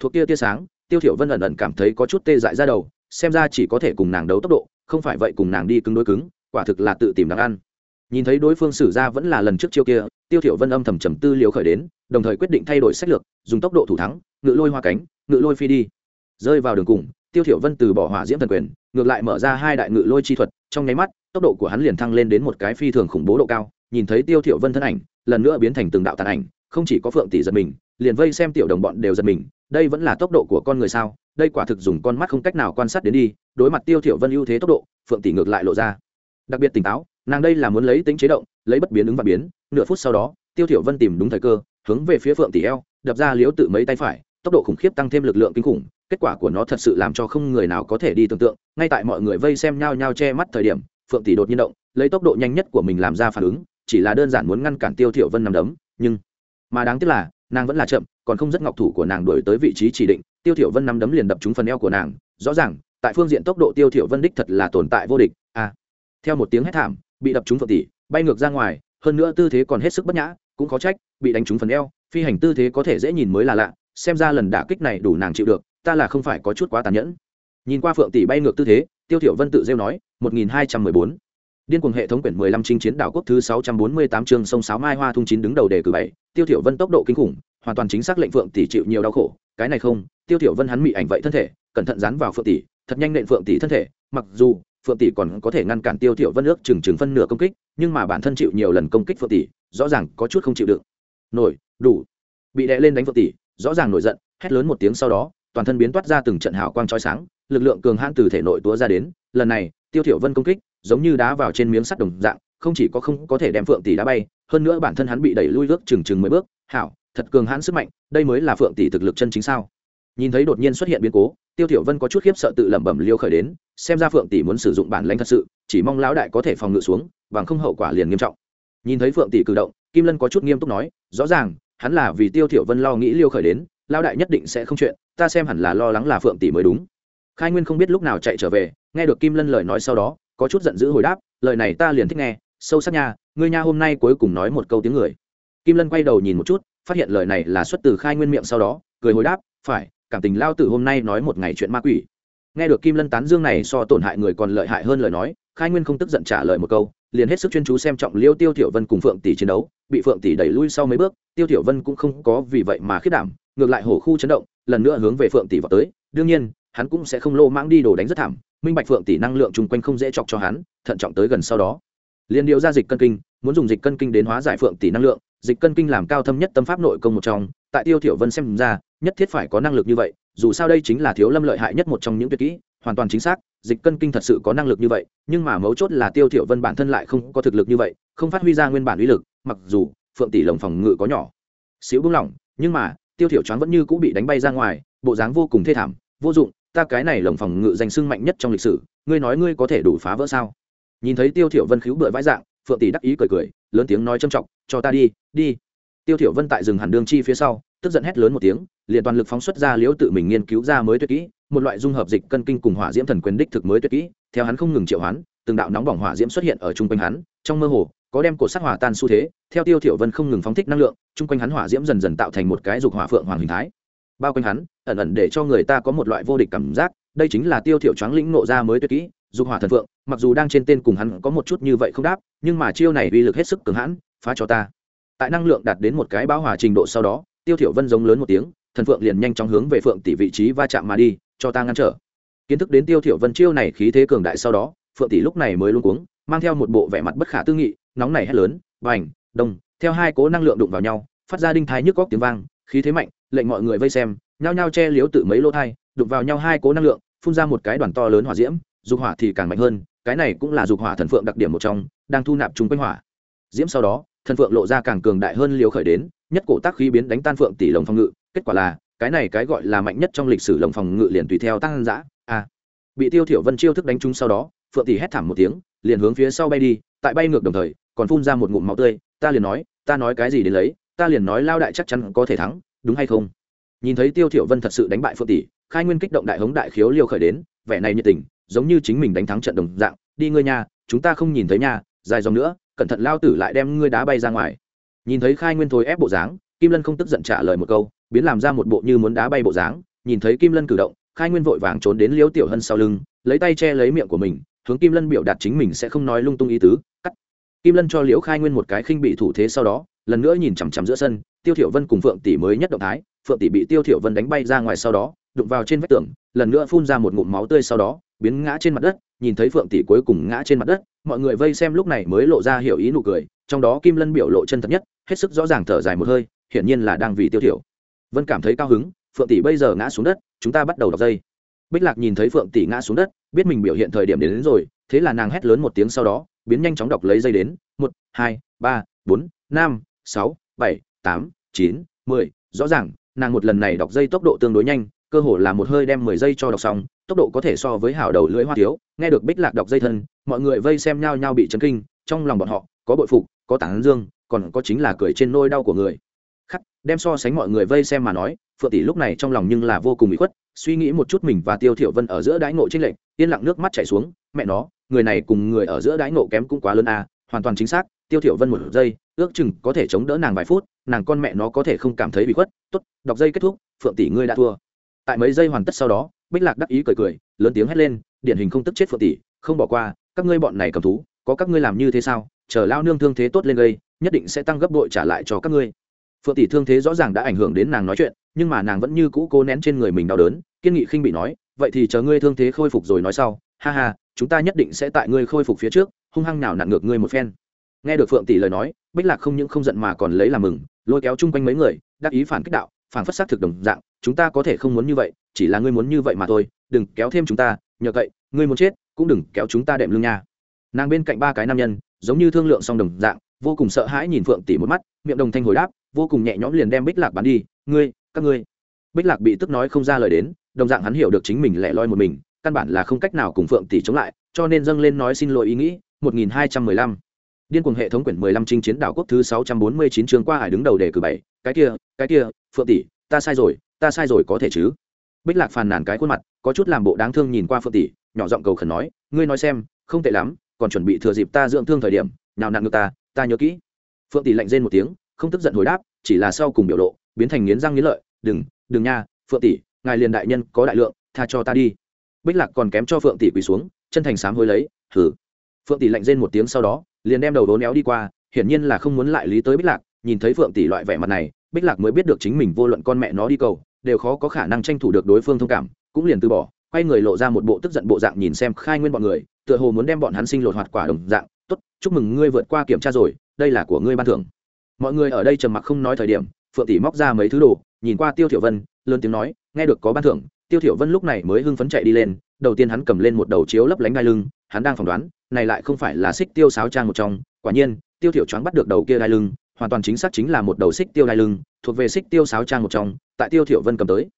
Thuộc kia tia sáng, tiêu thiểu vân ẩn ẩn cảm thấy có chút tê dại ra đầu, xem ra chỉ có thể cùng nàng đấu tốc độ, không phải vậy cùng nàng đi cứng đối cứng, quả thực là tự tìm đáng ăn. Nhìn thấy đối phương sử ra vẫn là lần trước chiêu kia, tiêu thiểu vân âm thầm trầm tư liều khởi đến, đồng thời quyết định thay đổi sách lược, dùng tốc độ thủ thắng, ngự lôi hoa cánh, ngự lôi phi đi. Rơi vào đường cùng, tiêu thiểu vân từ bỏ hỏa diễm thần quyền, ngược lại mở ra hai đại ngự lôi chi thuật, trong nháy mắt, tốc độ của hắn liền thăng lên đến một cái phi thường khủng bố độ cao nhìn thấy tiêu thiểu vân thân ảnh, lần nữa biến thành từng đạo tàn ảnh, không chỉ có phượng tỷ giật mình, liền vây xem tiểu đồng bọn đều giật mình, đây vẫn là tốc độ của con người sao? Đây quả thực dùng con mắt không cách nào quan sát đến đi, đối mặt tiêu thiểu vân ưu thế tốc độ, phượng tỷ ngược lại lộ ra. Đặc biệt tỉnh táo, nàng đây là muốn lấy tính chế động, lấy bất biến ứng và biến, nửa phút sau đó, tiêu thiểu vân tìm đúng thời cơ, hướng về phía phượng tỷ eo, đập ra liếu tự mấy tay phải, tốc độ khủng khiếp tăng thêm lực lượng kinh khủng, kết quả của nó thật sự làm cho không người nào có thể đi tưởng tượng, ngay tại mọi người vây xem nhau nhau che mắt thời điểm, phượng tỷ đột nhiên động, lấy tốc độ nhanh nhất của mình làm ra phản ứng chỉ là đơn giản muốn ngăn cản tiêu thiểu vân nằm đấm, nhưng mà đáng tiếc là, nàng vẫn là chậm, còn không rất ngọc thủ của nàng đuổi tới vị trí chỉ định, tiêu thiểu vân nắm đấm liền đập trúng phần eo của nàng, rõ ràng, tại phương diện tốc độ tiêu thiểu vân đích thật là tồn tại vô địch à. Theo một tiếng hét thảm, bị đập trúng phượng tỷ, bay ngược ra ngoài, hơn nữa tư thế còn hết sức bất nhã, cũng khó trách, bị đánh trúng phần eo, phi hành tư thế có thể dễ nhìn mới là lạ, xem ra lần đả kích này đủ nàng chịu được, ta là không phải có chút quá tàn nhẫn. Nhìn qua phượng tỷ bay ngược tư thế, tiêu thiểu vân tự rêu nói 1214 Điên cuồng hệ thống quyển 15 chinh chiến đảo quốc thứ 648 chương sông sáo mai hoa thung chín đứng đầu đề cử bảy, Tiêu Thiểu Vân tốc độ kinh khủng, hoàn toàn chính xác lệnh Phượng tỷ chịu nhiều đau khổ, cái này không, Tiêu Thiểu Vân hắn mị ảnh vậy thân thể, cẩn thận dán vào Phượng tỷ, thật nhanh nện Phượng tỷ thân thể, mặc dù Phượng tỷ còn có thể ngăn cản Tiêu Thiểu Vân ước chừng chừng phân nửa công kích, nhưng mà bản thân chịu nhiều lần công kích Phượng tỷ, rõ ràng có chút không chịu được. Nổi, đủ. Bị đè lên đánh Phượng tỷ, rõ ràng nổi giận, hét lớn một tiếng sau đó, toàn thân biến toát ra từng trận hào quang chói sáng, lực lượng cường hãn từ thể nội túa ra đến, lần này tiêu thiểu vân công kích giống như đá vào trên miếng sắt đồng dạng, không chỉ có không có thể đem phượng tỷ đá bay, hơn nữa bản thân hắn bị đẩy lui ước chừng chừng mười bước. Hảo, thật cường hãn sức mạnh, đây mới là phượng tỷ thực lực chân chính sao? Nhìn thấy đột nhiên xuất hiện biến cố, tiêu thiểu vân có chút khiếp sợ tự lẩm bẩm liêu khởi đến, xem ra phượng tỷ muốn sử dụng bản lãnh thật sự, chỉ mong lão đại có thể phòng ngự xuống, bằng không hậu quả liền nghiêm trọng. Nhìn thấy phượng tỷ cử động, kim lân có chút nghiêm túc nói, rõ ràng, hắn là vì tiêu thiểu vân lo nghĩ liêu khởi đến, lão đại nhất định sẽ không chuyện, ta xem hẳn là lo lắng là phượng tỷ mới đúng. Khai nguyên không biết lúc nào chạy trở về, nghe được kim lân lời nói sau đó có chút giận dữ hồi đáp, lời này ta liền thích nghe, sâu sắc nha, ngươi nha hôm nay cuối cùng nói một câu tiếng người. Kim lân quay đầu nhìn một chút, phát hiện lời này là xuất từ khai nguyên miệng sau đó, cười hồi đáp, phải, cảm tình lao tử hôm nay nói một ngày chuyện ma quỷ. Nghe được kim lân tán dương này so tổn hại người còn lợi hại hơn lời nói, khai nguyên không tức giận trả lời một câu, liền hết sức chuyên chú xem trọng liêu tiêu thiểu vân cùng phượng tỷ chiến đấu, bị phượng tỷ đẩy lui sau mấy bước, tiêu thiểu vân cũng không có vì vậy mà khiết đảm, ngược lại hổ khu chấn động, lần nữa hướng về phượng tỷ vào tới, đương nhiên, hắn cũng sẽ không lô mãng đi đồ đánh rất thảm minh bạch phượng tỷ năng lượng chung quanh không dễ chọc cho hắn, thận trọng tới gần sau đó. Liền điều ra dịch cân kinh, muốn dùng dịch cân kinh đến hóa giải phượng tỷ năng lượng, dịch cân kinh làm cao thâm nhất tâm pháp nội công một trong, tại tiêu thiểu vân xem ra, nhất thiết phải có năng lực như vậy, dù sao đây chính là thiếu lâm lợi hại nhất một trong những tuyệt kỹ, hoàn toàn chính xác, dịch cân kinh thật sự có năng lực như vậy, nhưng mà mấu chốt là tiêu thiểu vân bản thân lại không có thực lực như vậy, không phát huy ra nguyên bản uy lực, mặc dù phượng tỷ lồng phòng ngự có nhỏ. Xíu buông lỏng, nhưng mà, tiêu thiểu choáng vẫn như cũ bị đánh bay ra ngoài, bộ dáng vô cùng thê thảm, vô dụng ta cái này lồng phòng ngự danh sưng mạnh nhất trong lịch sử, ngươi nói ngươi có thể đủ phá vỡ sao? Nhìn thấy tiêu thiểu vân khiếu bựa vãi dạng, phượng tỷ đắc ý cười cười, lớn tiếng nói trâm trọng, cho ta đi đi. Tiêu thiểu vân tại rừng hàn đương chi phía sau, tức giận hét lớn một tiếng, liền toàn lực phóng xuất ra liễu tự mình nghiên cứu ra mới tuyệt kỹ, một loại dung hợp dịch cân kinh cùng hỏa diễm thần quyền đích thực mới tuyệt kỹ, theo hắn không ngừng triệu hoán, từng đạo nóng bỏng hỏa diễm xuất hiện ở trung quanh hắn, trong mơ hồ, có đem cổ sắc hỏa tan xu thế, theo tiêu thiểu vân không ngừng phóng thích năng lượng, trung quanh hắn hỏa diễm dần dần tạo thành một cái dục hỏa phượng hoàng hình thái bao quanh hắn, ẩn ẩn để cho người ta có một loại vô địch cảm giác, đây chính là tiêu thiểu choáng lĩnh nộ ra mới tuyệt kỹ, dục hỏa thần phượng, mặc dù đang trên tên cùng hắn có một chút như vậy không đáp, nhưng mà chiêu này uy lực hết sức cường hãn, phá cho ta. Tại năng lượng đạt đến một cái bão hòa trình độ sau đó, tiêu thiểu vân giống lớn một tiếng, thần phượng liền nhanh chóng hướng về phượng tỷ vị trí va chạm mà đi, cho ta ngăn trở. Kiến thức đến tiêu thiểu vân chiêu này khí thế cường đại sau đó, phượng tỷ lúc này mới luống cuống, mang theo một bộ vẻ mặt bất khả tư nghị, nóng nảy hét lớn vành đông, theo hai cố năng lượng đụng vào nhau, phát ra đinh thái nhức góc tiếng vang, khí thế mạnh lệnh mọi người vây xem, nhao nhao che liếu tự mấy lỗ thai, đụng vào nhau hai cố năng lượng, phun ra một cái đoàn to lớn hỏa diễm, dục hỏa thì càng mạnh hơn, cái này cũng là dục hỏa thần phượng đặc điểm một trong, đang thu nạp chung quanh hỏa diễm sau đó, thần phượng lộ ra càng cường đại hơn liều khởi đến, nhất cổ tác khí biến đánh tan phượng tỷ lồng phòng ngự, kết quả là, cái này cái gọi là mạnh nhất trong lịch sử lồng phòng ngự liền tùy theo tăng giã a à. bị tiêu thiểu vân chiêu thức đánh trúng sau đó, phượng tỷ hét thảm một tiếng, liền hướng phía sau bay đi, tại bay ngược đồng thời, còn phun ra một ngụm máu tươi, ta liền nói, ta nói cái gì đến lấy, ta liền nói lao đại chắc chắn có thể thắng đúng hay không? Nhìn thấy tiêu thiểu vân thật sự đánh bại phượng tỷ, khai nguyên kích động đại hống đại khiếu liêu khởi đến, vẻ này nhiệt tình, giống như chính mình đánh thắng trận đồng dạng, đi ngươi nhà chúng ta không nhìn thấy nhà dài dòng nữa, cẩn thận lao tử lại đem ngươi đá bay ra ngoài. Nhìn thấy khai nguyên thối ép bộ dáng, kim lân không tức giận trả lời một câu, biến làm ra một bộ như muốn đá bay bộ dáng, nhìn thấy kim lân cử động, khai nguyên vội vàng trốn đến liễu tiểu hân sau lưng, lấy tay che lấy miệng của mình, hướng kim lân biểu đạt chính mình sẽ không nói lung tung ý tứ, cắt. Kim lân cho liễu khai nguyên một cái khinh bị thủ thế sau đó lần nữa nhìn chằm chằm giữa sân tiêu thiểu vân cùng phượng tỷ mới nhất động thái phượng tỷ bị tiêu thiểu vân đánh bay ra ngoài sau đó đụng vào trên vách tường lần nữa phun ra một ngụm máu tươi sau đó biến ngã trên mặt đất nhìn thấy phượng tỷ cuối cùng ngã trên mặt đất mọi người vây xem lúc này mới lộ ra hiểu ý nụ cười trong đó kim lân biểu lộ chân thật nhất hết sức rõ ràng thở dài một hơi hiển nhiên là đang vì tiêu thiểu. Vân cảm thấy cao hứng phượng tỷ bây giờ ngã xuống đất chúng ta bắt đầu đọc dây. Bích lạc nhìn thấy phượng tỷ ngã xuống đất biết mình biểu hiện thời điểm đến, đến rồi thế là nàng hét lớn một tiếng sau đó biến nhanh chóng đọc lấy dây đến một hai ba bốn năm sáu, bảy, tám, chín, mười. Rõ ràng, nàng một lần này đọc dây tốc độ tương đối nhanh, cơ hồ là một hơi đem mười giây cho đọc xong, tốc độ có thể so với hảo đầu lưỡi hoa thiếu. Nghe được bích lạc đọc dây thân, mọi người vây xem nhau nhau bị chấn kinh, trong lòng bọn họ, có bội phục, có tảng dương, còn có chính là cười trên nôi đau của người. Khắc, đem so sánh mọi người vây xem mà nói, phượng tỷ lúc này trong lòng nhưng là vô cùng bị khuất, suy nghĩ một chút mình và tiêu thiểu vân ở giữa đái ngộ trên lệnh yên lặng nước mắt chảy xuống, mẹ nó, người này cùng người ở giữa đái ngộ kém cũng quá lớn à hoàn toàn chính xác tiêu thiểu vân một giây, ước chừng có thể chống đỡ nàng vài phút, nàng con mẹ nó có thể không cảm thấy bị khuất. Tốt, đọc dây kết thúc, phượng tỷ ngươi đã thua. Tại mấy giây hoàn tất sau đó, bích lạc đắc ý cười cười, lớn tiếng hét lên, điển hình không tức chết phượng tỷ, không bỏ qua, các ngươi bọn này cầm thú, có các ngươi làm như thế sao? Chờ lao nương thương thế tốt lên gây, nhất định sẽ tăng gấp bội trả lại cho các ngươi. Phượng tỷ thương thế rõ ràng đã ảnh hưởng đến nàng nói chuyện, nhưng mà nàng vẫn như cũ cố nén trên người mình đau đớn, kiên nghị khinh bị nói, vậy thì chờ ngươi thương thế khôi phục rồi nói sau. Ha ha, chúng ta nhất định sẽ tại ngươi khôi phục phía trước, hung hăng nào nặn ngược ngươi một phen nghe được phượng tỷ lời nói, bích lạc không những không giận mà còn lấy làm mừng, lôi kéo chung quanh mấy người, đắc ý phản kích đạo, phản phất xác thực đồng dạng, chúng ta có thể không muốn như vậy, chỉ là ngươi muốn như vậy mà thôi, đừng kéo thêm chúng ta, nhờ cậy ngươi muốn chết, cũng đừng kéo chúng ta đệm lưng nha. Nàng bên cạnh ba cái nam nhân, giống như thương lượng song đồng dạng, vô cùng sợ hãi nhìn phượng tỷ một mắt, miệng đồng thanh hồi đáp, vô cùng nhẹ nhõm liền đem bích lạc bắn đi, ngươi, các ngươi. Bích lạc bị tức nói không ra lời đến, đồng dạng hắn hiểu được chính mình lẻ loi một mình, căn bản là không cách nào cùng phượng tỷ chống lại, cho nên dâng lên nói xin lỗi ý nghĩ 1215 điên cuồng hệ thống quyển 15 chinh chiến đảo quốc thứ 649 chương qua hải đứng đầu đề cử bảy, cái kia cái kia, phượng tỷ, ta sai rồi, ta sai rồi có thể chứ? Bích lạc phàn nàn cái khuôn mặt, có chút làm bộ đáng thương nhìn qua phượng tỷ, nhỏ giọng cầu khẩn nói, ngươi nói xem, không tệ lắm, còn chuẩn bị thừa dịp ta dưỡng thương thời điểm, nào nặng ngược ta ta nhớ kỹ. Phượng tỷ lạnh rên một tiếng, không tức giận hồi đáp, chỉ là sau cùng biểu lộ, biến thành nghiến răng nghiến lợi, đừng đừng nha, phượng tỷ, ngài liền đại nhân có đại lượng, tha cho ta đi. Bích lạc còn kém cho phượng tỷ quỳ xuống, chân thành sám hối lấy thử phượng tỷ lạnh rên một tiếng sau đó liền đem đầu đố néo đi qua, hiển nhiên là không muốn lại lý tới bích lạc, nhìn thấy phượng tỷ loại vẻ mặt này, bích lạc mới biết được chính mình vô luận con mẹ nó đi cầu, đều khó có khả năng tranh thủ được đối phương thông cảm, cũng liền từ bỏ, quay người lộ ra một bộ tức giận bộ dạng nhìn xem khai nguyên bọn người, tựa hồ muốn đem bọn hắn sinh lột hoạt quả đồng dạng, tốt, chúc mừng ngươi vượt qua kiểm tra rồi, đây là của ngươi ban thưởng. Mọi người ở đây trầm mặc không nói thời điểm, phượng tỷ móc ra mấy thứ đồ, nhìn qua tiêu thiểu vân, lớn tiếng nói, nghe được có ban thưởng. Tiêu thiểu vân lúc này mới hưng phấn chạy đi lên, đầu tiên hắn cầm lên một đầu chiếu lấp lánh gai lưng, hắn đang phỏng đoán này lại không phải là xích tiêu sáo trang một trong, quả nhiên, tiêu thiểu choáng bắt được đầu kia đai lưng, hoàn toàn chính xác chính là một đầu xích tiêu đai lưng, thuộc về xích tiêu sáo trang một trong, tại tiêu thiểu vân cầm tới.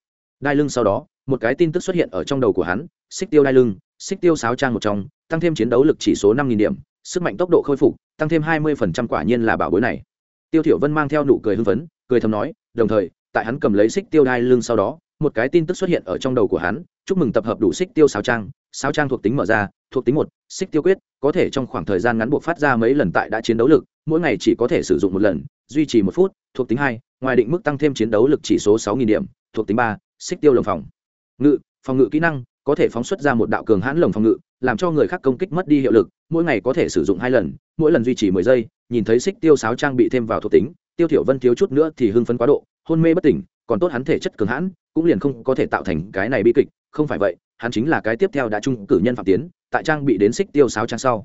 Đai lưng sau đó, một cái tin tức xuất hiện ở trong đầu của hắn, xích tiêu đai lưng, xích tiêu sáo trang một trong, tăng thêm chiến đấu lực chỉ số năm nghìn điểm, sức mạnh tốc độ khôi phục, tăng thêm hai mươi phần trăm quả nhiên là bảo bối này. Tiêu thiểu vân mang theo nụ cười hưng phấn, cười thầm nói, đồng thời, tại hắn cầm lấy xích tiêu đai lưng sau đó, một cái tin tức xuất hiện ở trong đầu của hắn, chúc mừng tập hợp đủ xích tiêu sáo trang sáo trang thuộc tính mở ra, thuộc tính một xích tiêu quyết, có thể trong khoảng thời gian ngắn buộc phát ra mấy lần tại đã chiến đấu lực, mỗi ngày chỉ có thể sử dụng một lần, duy trì một phút, thuộc tính hai, ngoài định mức tăng thêm chiến đấu lực chỉ số sáu nghìn điểm, thuộc tính ba, xích tiêu lồng phòng. Ngự phòng ngự kỹ năng, có thể phóng xuất ra một đạo cường hãn lồng phòng ngự, làm cho người khác công kích mất đi hiệu lực, mỗi ngày có thể sử dụng hai lần, mỗi lần duy trì mười giây, nhìn thấy xích tiêu sáo trang bị thêm vào thuộc tính, tiêu thiểu vân thiếu chút nữa thì hưng phấn quá độ, hôn mê bất tỉnh còn tốt hắn thể chất cường hãn, cũng liền không có thể tạo thành cái này bi kịch, không phải vậy, hắn chính là cái tiếp theo đã trung cử nhân phạm tiến, tại trang bị đến xích tiêu sáo trang sau.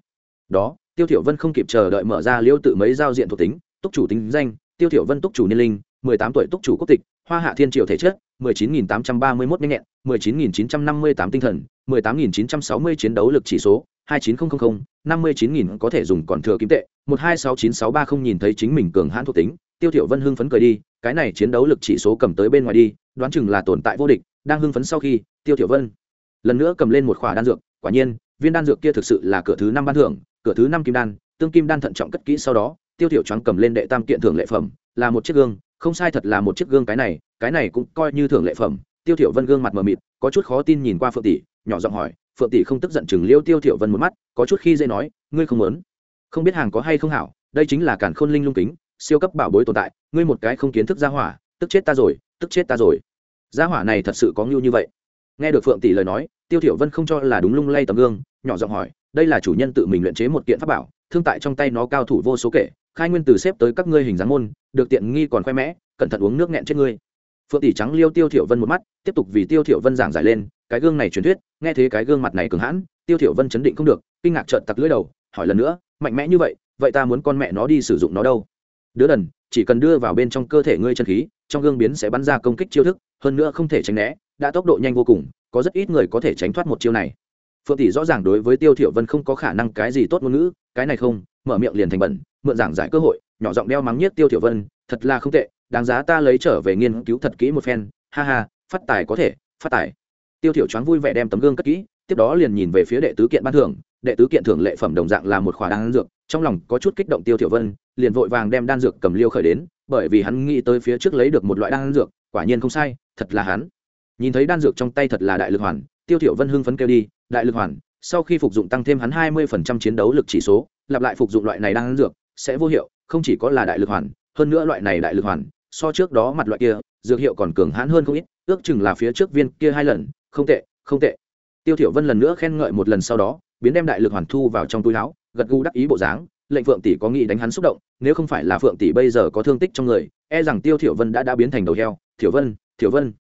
Đó, tiêu thiểu vân không kịp chờ đợi mở ra liêu tự mấy giao diện thuộc tính, túc chủ tính danh, tiêu thiểu vân túc chủ niên linh 18 tuổi túc chủ quốc tịch, hoa hạ thiên triều thể chất 19.831 nhanh nhẹn 19.958 tinh thần 18.960 chiến đấu lực chỉ số 29000 59000 có thể dùng còn thừa kim tệ 1269630 nhìn thấy chính mình cường hãn thuộc tính tiêu thiểu vân hưng phấn cười đi, cái này chiến đấu lực chỉ số cầm tới bên ngoài đi, đoán chừng là tồn tại vô địch, đang hưng phấn sau khi, tiêu thiểu vân lần nữa cầm lên một khỏa đan dược, quả nhiên, viên đan dược kia thực sự là cửa thứ năm ban thưởng, cửa thứ năm kim đan, tương kim đan thận trọng cất kỹ sau đó, tiêu thiểu choáng cầm lên đệ tam kiện thưởng lệ phẩm, là một chiếc gương, không sai thật là một chiếc gương cái này cái này cũng coi như thưởng lệ phẩm, tiêu thiểu vân gương mặt mờ mịt, có chút khó tin nhìn qua phượng tỷ, nhỏ giọng hỏi, phượng tỷ không tức giận chừng liêu tiêu thiểu vân một mắt, có chút khi dễ nói, ngươi không muốn, không biết hàng có hay không hảo, đây chính là cản khôn linh lung kính siêu cấp bảo bối tồn tại, ngươi một cái không kiến thức gia hỏa, tức chết ta rồi, tức chết ta rồi. Gia hỏa này thật sự có ngưu như vậy. Nghe được phượng tỷ lời nói, tiêu thiểu vân không cho là đúng lung lay tấm gương, nhỏ giọng hỏi, đây là chủ nhân tự mình luyện chế một kiện pháp bảo, thương tại trong tay nó cao thủ vô số kể, khai nguyên từ xếp tới các ngươi hình dáng môn, được tiện nghi còn khoe mẽ, cẩn thận uống nước nghẹn chết ngươi. Phượng tỷ trắng liêu tiêu thiểu vân một mắt, tiếp tục vì tiêu thiểu vân giảng giải lên, cái gương này truyền thuyết, nghe thế cái gương mặt này cường hãn, tiêu thiểu vân chấn định không được, kinh ngạc trợn tặc lưỡi đầu, hỏi lần nữa, mạnh mẽ như vậy vậy ta muốn con mẹ nó đi sử dụng nó đâu? Đứa đần, chỉ cần đưa vào bên trong cơ thể ngươi chân khí, trong gương biến sẽ bắn ra công kích chiêu thức, hơn nữa không thể tránh né, đã tốc độ nhanh vô cùng, có rất ít người có thể tránh thoát một chiêu này. Phượng tỷ rõ ràng đối với tiêu thiểu vân không có khả năng cái gì tốt ngôn ngữ, cái này không, mở miệng liền thành bẩn, mượn giảng giải cơ hội, nhỏ giọng đeo mắng nhiếc tiêu thiểu vân, thật là không tệ, đáng giá ta lấy trở về nghiên cứu thật kỹ một phen, ha ha, phát tài có thể, phát tài. Tiêu thiểu choáng vui vẻ đem tấm gương cất kỹ, tiếp đó liền nhìn về phía đệ tứ kiện ban thưởng, đệ tứ kiện thưởng lệ phẩm đồng dạng là một khỏa đan dược trong lòng có chút kích động tiêu thiểu vân, liền vội vàng đem đan dược cầm liêu khởi đến, bởi vì hắn nghĩ tới phía trước lấy được một loại đan dược, quả nhiên không sai, thật là hắn. Nhìn thấy đan dược trong tay thật là đại lực hoàn, tiêu thiểu vân hưng phấn kêu đi, đại lực hoàn, sau khi phục dụng tăng thêm hắn 20% chiến đấu lực chỉ số, lặp lại phục dụng loại này đan dược, sẽ vô hiệu, không chỉ có là đại lực hoàn, hơn nữa loại này đại lực hoàn, so trước đó mặt loại kia, dược hiệu còn cường hãn hơn không ít, ước chừng là phía trước viên kia hai lần, không tệ không tệ. Tiêu thiểu vân lần nữa khen ngợi một lần sau đó, biến đem đại lực hoàn thu vào trong túi áo gật gù đắc ý bộ dáng, lệnh phượng tỷ có nghĩ đánh hắn xúc động, nếu không phải là phượng tỷ bây giờ có thương tích trong người e rằng tiêu thiểu vân đã đã biến thành đầu heo. Thiểu vân thiểu vân.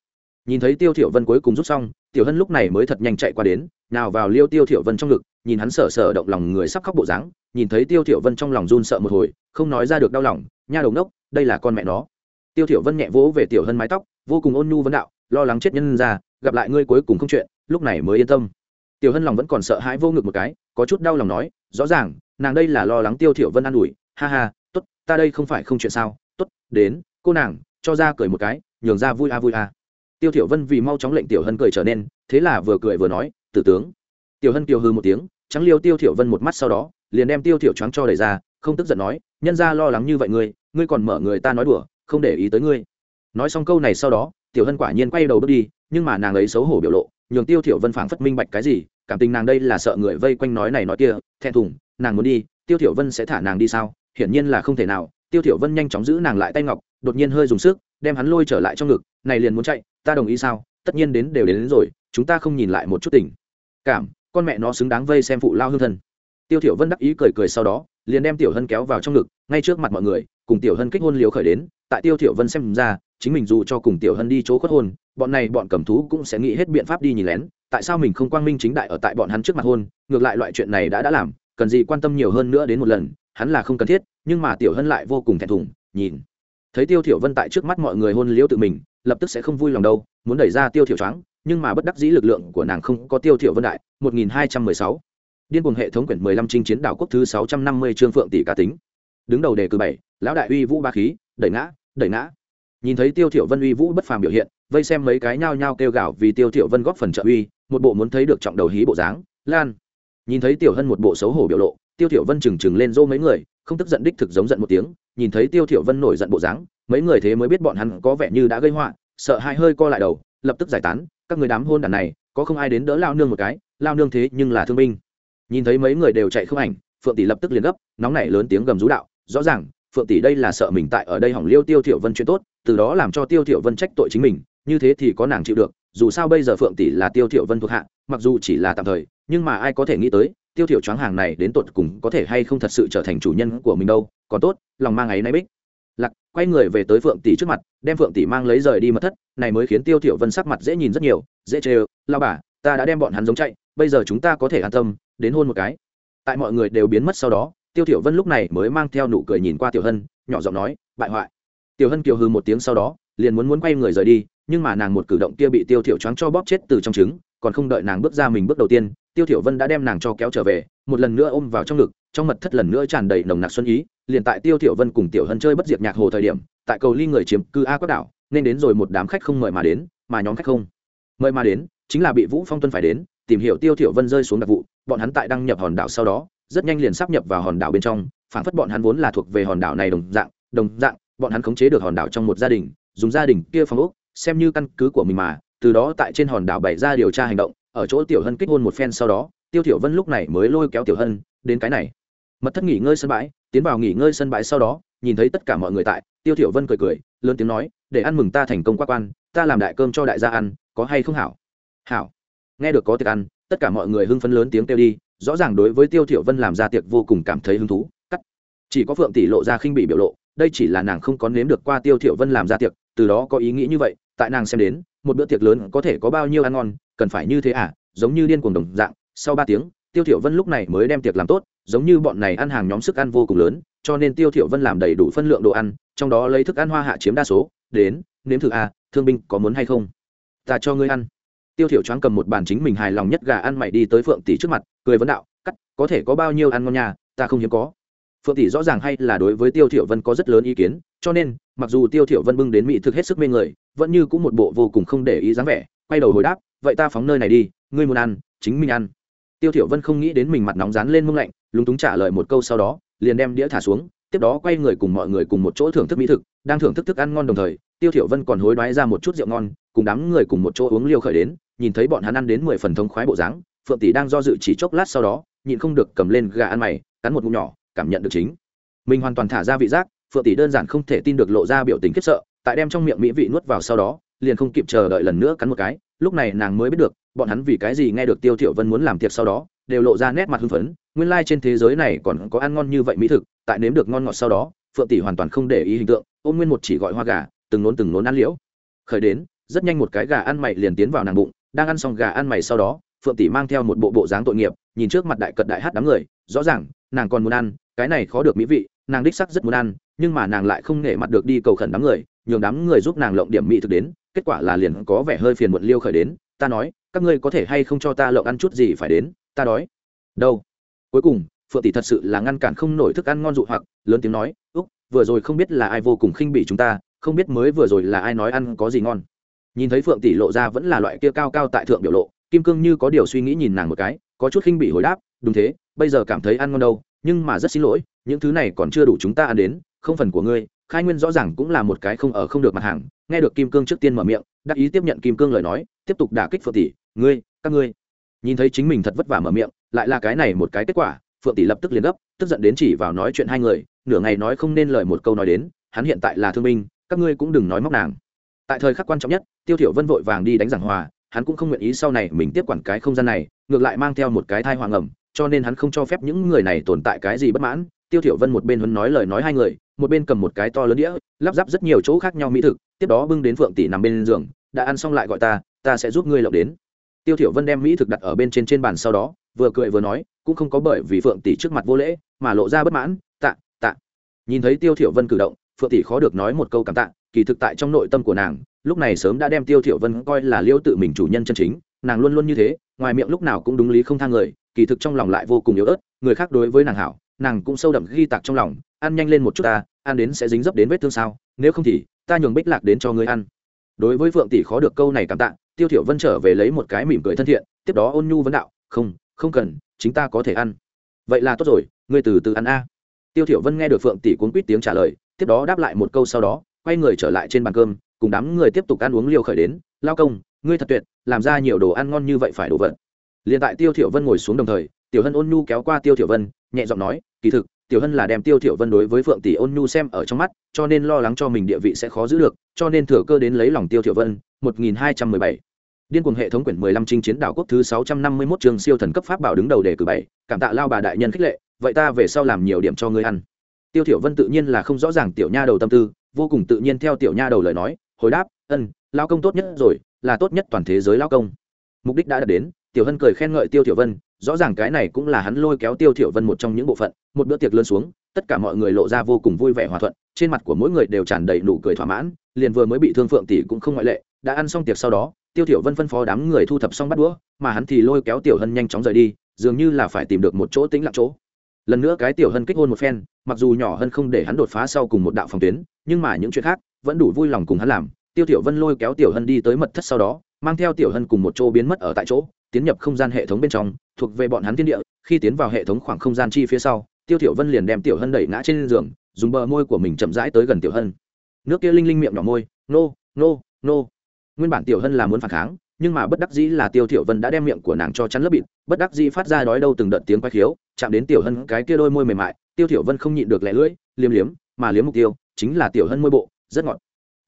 Nhìn thấy tiêu thiểu vân cuối cùng rút xong, tiểu hân lúc này mới thật nhanh chạy qua đến, nào vào liêu tiêu thiểu vân trong ngực, nhìn hắn sở sở động lòng người sắp khóc bộ dáng, nhìn thấy tiêu thiểu vân trong lòng run sợ một hồi, không nói ra được đau lòng, nha đầu nốc đây là con mẹ nó. Tiêu thiểu vân nhẹ vỗ về tiểu hân mái tóc, vô cùng ôn nhu vấn đạo, lo lắng chết nhân ra, gặp lại ngươi cuối cùng không chuyện, lúc này mới yên tâm tiểu hân lòng vẫn còn sợ hãi vô ngực một cái, có chút đau lòng nói, rõ ràng, nàng đây là lo lắng tiêu thiểu vân an ủi, ha ha, tốt, ta đây không phải không chuyện sao, tốt, đến, cô nàng, cho ra cười một cái, nhường ra vui a vui a. Tiêu thiểu vân vì mau chóng lệnh tiểu hân cười trở nên, thế là vừa cười vừa nói, tử tướng. Tiểu hân kiều hư một tiếng, trắng liêu tiêu thiểu vân một mắt sau đó, liền đem tiêu thiểu choáng cho đẩy ra, không tức giận nói, nhân gia lo lắng như vậy ngươi ngươi còn mở người ta nói đùa, không để ý tới ngươi. Nói xong câu này sau đó, tiểu hân quả nhiên quay đầu bước đi nhưng mà nàng ấy xấu hổ biểu lộ nhường tiêu thiểu vân phảng phất minh bạch cái gì cảm tình nàng đây là sợ người vây quanh nói này nói kia thẹn thùng nàng muốn đi tiêu thiểu vân sẽ thả nàng đi sao? Hiển nhiên là không thể nào tiêu thiểu vân nhanh chóng giữ nàng lại tay ngọc đột nhiên hơi dùng sức đem hắn lôi trở lại trong ngực này liền muốn chạy ta đồng ý sao? Tất nhiên đến đều đến, đến rồi chúng ta không nhìn lại một chút tình. Cảm con mẹ nó xứng đáng vây xem phụ lao hương thân. Tiêu thiểu vân đắc ý cười cười sau đó liền đem tiểu hân kéo vào trong ngực ngay trước mặt mọi người cùng tiểu hân kích hôn liều khởi đến tại tiêu thiểu vân xem ra chính mình dù cho cùng tiểu hân đi chỗ khuất hôn, bọn này bọn cầm thú cũng sẽ nghĩ hết biện pháp đi nhìn lén, tại sao mình không quang minh chính đại ở tại bọn hắn trước mặt hôn, ngược lại loại chuyện này đã đã làm, cần gì quan tâm nhiều hơn nữa đến một lần, hắn là không cần thiết, nhưng mà tiểu hân lại vô cùng thẹn thùng, nhìn. Thấy tiêu thiểu vân tại trước mắt mọi người hôn liễu tự mình, lập tức sẽ không vui lòng đâu, muốn đẩy ra tiêu thiểu choáng, nhưng mà bất đắc dĩ lực lượng của nàng không có tiêu thiểu vân đại 1216 điên cuồng hệ thống quyển 15 chinh chiến đảo quốc thứ 650 trương phượng tỷ cá tính. Đứng đầu đề cử bảy, lão đại uy vũ ba khí, đẩy ngã đẩy ngã nhìn thấy tiêu thiểu vân uy vũ bất phàm biểu hiện, vây xem mấy cái nhao nhao kêu gào vì tiêu thiểu vân góp phần trợ uy, một bộ muốn thấy được trọng đầu hí bộ dáng, lan. Nhìn thấy tiểu hân một bộ xấu hổ biểu lộ, tiêu thiểu vân chừng chừng lên dô mấy người, không tức giận đích thực giống giận một tiếng, nhìn thấy tiêu thiểu vân nổi giận bộ dáng, mấy người thế mới biết bọn hắn có vẻ như đã gây họa, sợ hai hơi co lại đầu, lập tức giải tán, các người đám hôn đàn này, có không ai đến đỡ lao nương một cái, lao nương thế nhưng là thương binh. Nhìn thấy mấy người đều chạy không ảnh, phượng tỷ lập tức liền gấp, nóng nảy lớn tiếng gầm rú đạo, rõ ràng, phượng tỷ đây là sợ mình tại ở đây hỏng liêu tiêu thiểu vân chuyện tốt từ đó làm cho tiêu thiểu vân trách tội chính mình, như thế thì có nàng chịu được, dù sao bây giờ phượng tỷ là tiêu thiểu vân thuộc hạ, mặc dù chỉ là tạm thời, nhưng mà ai có thể nghĩ tới, tiêu thiểu choáng hàng này đến tột cùng có thể hay không thật sự trở thành chủ nhân của mình đâu, còn tốt, lòng mang ấy nay bích. Lạc, quay người về tới phượng tỷ trước mặt, đem phượng tỷ mang lấy rời đi mật thất, này mới khiến tiêu thiểu vân sắc mặt dễ nhìn rất nhiều, dễ chơi lao bà, ta đã đem bọn hắn giống chạy, bây giờ chúng ta có thể an tâm, đến hôn một cái. Tại mọi người đều biến mất sau đó, tiêu thiểu vân lúc này mới mang theo nụ cười nhìn qua tiểu hân, nhỏ giọng nói, bại hoại tiểu hân kiều hừ một tiếng sau đó, liền muốn muốn quay người rời đi, nhưng mà nàng một cử động kia bị tiêu thiểu choáng cho bóp chết từ trong trứng, còn không đợi nàng bước ra mình bước đầu tiên, tiêu thiểu vân đã đem nàng cho kéo trở về, một lần nữa ôm vào trong ngực, trong mật thất lần nữa tràn đầy nồng nặc xuân ý, liền tại tiêu thiểu vân cùng tiểu hân chơi bất diệt nhạc hồ thời điểm, tại cầu ly người chiếm cư a quốc đảo, nên đến rồi một đám khách không mời mà đến, mà nhóm khách không mời mà đến, chính là bị vũ phong tuân phải đến, tìm hiểu tiêu thiểu vân rơi xuống đặc vụ, bọn hắn tại đăng nhập hòn đảo sau đó, rất nhanh liền sắp nhập vào hòn đảo bên trong phản phất bọn hắn vốn là thuộc về hòn đảo này đồng dạng đồng dạng bọn hắn khống chế được hòn đảo trong một gia đình, dùng gia đình kia phòng ốc, xem như căn cứ của mình mà, từ đó tại trên hòn đảo bày ra điều tra hành động, ở chỗ tiểu hân kích hôn một phen sau đó, tiêu tiểu vân lúc này mới lôi kéo tiểu hân đến cái này. Mật thất nghỉ ngơi sân bãi, tiến vào nghỉ ngơi sân bãi sau đó, nhìn thấy tất cả mọi người tại, tiêu tiểu vân cười cười, lớn tiếng nói, để ăn mừng ta thành công qua quan, ta làm đại cơm cho đại gia ăn, có hay không hảo? Hảo. Nghe được có tiệc ăn, tất cả mọi người hưng phấn lớn tiếng kêu đi, rõ ràng đối với tiêu tiểu vân làm ra tiệc vô cùng cảm thấy hứng thú, cắt. Chỉ có phượng tỷ lộ ra khinh bị biểu lộ đây chỉ là nàng không có nếm được qua tiêu thiểu vân làm ra tiệc, từ đó có ý nghĩ như vậy, tại nàng xem đến, một bữa tiệc lớn có thể có bao nhiêu ăn ngon, cần phải như thế à giống như điên cuồng đồng dạng. Sau ba tiếng, tiêu thiểu vân lúc này mới đem tiệc làm tốt, giống như bọn này ăn hàng nhóm sức ăn vô cùng lớn, cho nên tiêu thiểu vân làm đầy đủ phân lượng đồ ăn, trong đó lấy thức ăn hoa hạ chiếm đa số, đến, nếm thử à thương binh có muốn hay không? Ta cho ngươi ăn. Tiêu thiểu choáng cầm một bàn chính mình hài lòng nhất gà ăn mày đi tới phượng tỷ trước mặt, cười vấn đạo, cắt, có thể có bao nhiêu ăn ngon nhà ta không hiếm có phượng tỷ rõ ràng hay là đối với tiêu thiểu vân có rất lớn ý kiến, cho nên, mặc dù tiêu thiểu vân bưng đến mỹ thực hết sức mê người, vẫn như cũng một bộ vô cùng không để ý dáng vẻ, quay đầu hồi đáp, vậy ta phóng nơi này đi, ngươi muốn ăn, chính mình ăn. Tiêu thiểu vân không nghĩ đến mình mặt nóng rán lên mông lạnh, lúng túng trả lời một câu sau đó, liền đem đĩa thả xuống, tiếp đó quay người cùng mọi người cùng một chỗ thưởng thức mỹ thực, đang thưởng thức thức ăn ngon đồng thời, tiêu thiểu vân còn hối đoái ra một chút rượu ngon, cùng đám người cùng một chỗ uống liều khởi đến, nhìn thấy bọn hắn ăn đến mười phần thông khoái bộ dáng, phượng tỷ đang do dự chỉ chốc lát sau đó, nhịn không được cầm lên gà ăn mày, cắn một ngụm nhỏ cảm nhận được chính. Mình hoàn toàn thả ra vị giác, phượng tỷ đơn giản không thể tin được lộ ra biểu tình khiếp sợ, tại đem trong miệng mỹ vị nuốt vào sau đó, liền không kịp chờ đợi lần nữa cắn một cái, lúc này nàng mới biết được, bọn hắn vì cái gì nghe được tiêu thiểu vân muốn làm tiệc sau đó, đều lộ ra nét mặt hưng phấn, nguyên lai like trên thế giới này còn có ăn ngon như vậy mỹ thực, tại nếm được ngon ngọt sau đó, phượng tỷ hoàn toàn không để ý hình tượng, ôm nguyên một chỉ gọi hoa gà, từng nốn từng nốn ăn liễu. Khởi đến, rất nhanh một cái gà ăn mày liền tiến vào nàng bụng, đang ăn xong gà ăn mày sau đó, phượng tỷ mang theo một bộ bộ dáng tội nghiệp, nhìn trước mặt đại cật đại hát đám người, rõ ràng, nàng còn muốn ăn cái này khó được mỹ vị, nàng đích sắc rất muốn ăn, nhưng mà nàng lại không nể mặt được đi cầu khẩn đám người, nhường đám người giúp nàng lộng điểm mỹ thực đến, kết quả là liền có vẻ hơi phiền muộn liêu khởi đến, ta nói, các ngươi có thể hay không cho ta lộng ăn chút gì phải đến, ta đói. Đâu? Cuối cùng, phượng tỷ thật sự là ngăn cản không nổi thức ăn ngon dụ hoặc, lớn tiếng nói, úc, vừa rồi không biết là ai vô cùng khinh bỉ chúng ta, không biết mới vừa rồi là ai nói ăn có gì ngon. Nhìn thấy phượng tỷ lộ ra vẫn là loại kia cao cao tại thượng biểu lộ, kim cương như có điều suy nghĩ nhìn nàng một cái, có chút khinh bỉ hồi đáp, đúng thế, bây giờ cảm thấy ăn ngon đâu nhưng mà rất xin lỗi, những thứ này còn chưa đủ chúng ta ăn đến, không phần của ngươi, khai nguyên rõ ràng cũng là một cái không ở không được mặt hàng. Nghe được kim cương trước tiên mở miệng, đắc ý tiếp nhận kim cương lời nói, tiếp tục đả kích phượng tỷ, ngươi, các ngươi. Nhìn thấy chính mình thật vất vả mở miệng, lại là cái này một cái kết quả, phượng tỷ lập tức liền gấp, tức giận đến chỉ vào nói chuyện hai người, nửa ngày nói không nên lời một câu nói đến, hắn hiện tại là thương binh, các ngươi cũng đừng nói móc nàng. Tại thời khắc quan trọng nhất, tiêu thiểu vân vội vàng đi đánh giảng hòa, hắn cũng không nguyện ý sau này mình tiếp quản cái không gian này, ngược lại mang theo một cái thai hoàng ẩm cho nên hắn không cho phép những người này tồn tại cái gì bất mãn. Tiêu thiểu vân một bên huấn nói lời nói hai người, một bên cầm một cái to lớn đĩa, lắp ráp rất nhiều chỗ khác nhau mỹ thực, tiếp đó bưng đến phượng tỷ nằm bên giường, đã ăn xong lại gọi ta ta sẽ giúp ngươi lộng đến. Tiêu thiểu vân đem mỹ thực đặt ở bên trên trên bàn sau đó, vừa cười vừa nói, cũng không có bởi vì phượng tỷ trước mặt vô lễ, mà lộ ra bất mãn, tạ tạ. Nhìn thấy tiêu thiểu vân cử động, phượng tỷ khó được nói một câu cảm tạ, kỳ thực tại trong nội tâm của nàng, lúc này sớm đã đem tiêu thiểu vân coi là liêu tự mình chủ nhân chân chính, nàng luôn luôn như thế, ngoài miệng lúc nào cũng đúng lý không thang người kỳ thực trong lòng lại vô cùng yếu ớt, người khác đối với nàng hảo, nàng cũng sâu đậm ghi tạc trong lòng, ăn nhanh lên một chút ta, ăn đến sẽ dính dấp đến vết thương sao, nếu không thì, ta nhường bích lạc đến cho ngươi ăn. Đối với phượng tỷ khó được câu này cảm tạ, tiêu thiểu vân trở về lấy một cái mỉm cười thân thiện, tiếp đó ôn nhu vấn đạo, không không cần, chính ta có thể ăn. Vậy là tốt rồi, ngươi từ từ ăn a. Tiêu thiểu vân nghe được phượng tỷ cuốn quýt tiếng trả lời, tiếp đó đáp lại một câu sau đó, quay người trở lại trên bàn cơm, cùng đám người tiếp tục ăn uống liều khởi đến, lao công, ngươi thật tuyệt, làm ra nhiều đồ ăn ngon như vậy phải đồ vật liền tại tiêu thiểu vân ngồi xuống đồng thời, tiểu hân ôn nhu kéo qua tiêu thiểu vân, nhẹ giọng nói, kỳ thực, tiểu hân là đem tiêu thiểu vân đối với phượng tỷ ôn nhu xem ở trong mắt, cho nên lo lắng cho mình địa vị sẽ khó giữ được, cho nên thừa cơ đến lấy lòng tiêu thiểu vân 1217 điên cuồng hệ thống quyển 15 trinh chiến đảo quốc thứ 651 trường siêu thần cấp pháp bảo đứng đầu đề cử bảy, cảm tạ lao bà đại nhân khích lệ, vậy ta về sau làm nhiều điểm cho ngươi ăn. Tiêu thiểu vân tự nhiên là không rõ ràng tiểu nha đầu tâm tư, vô cùng tự nhiên theo tiểu nha đầu lời nói, hồi đáp, ân, lao công tốt nhất rồi, là tốt nhất toàn thế giới lao công. Mục đích đã đạt đến tiểu hân cười khen ngợi tiêu tiểu vân, rõ ràng cái này cũng là hắn lôi kéo tiêu tiểu vân một trong những bộ phận, một bữa tiệc lớn xuống, tất cả mọi người lộ ra vô cùng vui vẻ hòa thuận, trên mặt của mỗi người đều tràn đầy nụ cười thỏa mãn, liền vừa mới bị thương phượng tỷ cũng không ngoại lệ, đã ăn xong tiệc sau đó, tiêu tiểu vân phân phó đám người thu thập xong bắt đũa, mà hắn thì lôi kéo tiểu hân nhanh chóng rời đi, dường như là phải tìm được một chỗ tĩnh lặng chỗ. Lần nữa cái tiểu hân kích hôn một phen, mặc dù nhỏ hơn không để hắn đột phá sau cùng một đạo phòng tuyến, nhưng mà những chuyện khác vẫn đủ vui lòng cùng hắn làm. Tiêu tiểu vân lôi kéo tiểu hân đi tới mật thất sau đó, mang theo tiểu hân cùng một chỗ biến mất ở tại chỗ tiến nhập không gian hệ thống bên trong, thuộc về bọn hắn thiên địa, khi tiến vào hệ thống khoảng không gian chi phía sau, tiêu tiểu vân liền đem tiểu hân đẩy ngã trên giường, dùng bờ môi của mình chậm rãi tới gần tiểu hân. Nước kia linh linh miệng nhỏ môi, nô nô nô. Nguyên bản tiểu hân là muốn phản kháng, nhưng mà bất đắc dĩ là tiêu tiểu vân đã đem miệng của nàng cho chắn lớp bịt, bất đắc dĩ phát ra đói đâu từng đợt tiếng quay khiếu, chạm đến tiểu hân cái kia đôi môi mềm mại, tiêu tiểu vân không nhịn được lẻ lưỡi, liếm liếm, mà liếm mục tiêu, chính là tiểu hân môi bộ, rất ngọt.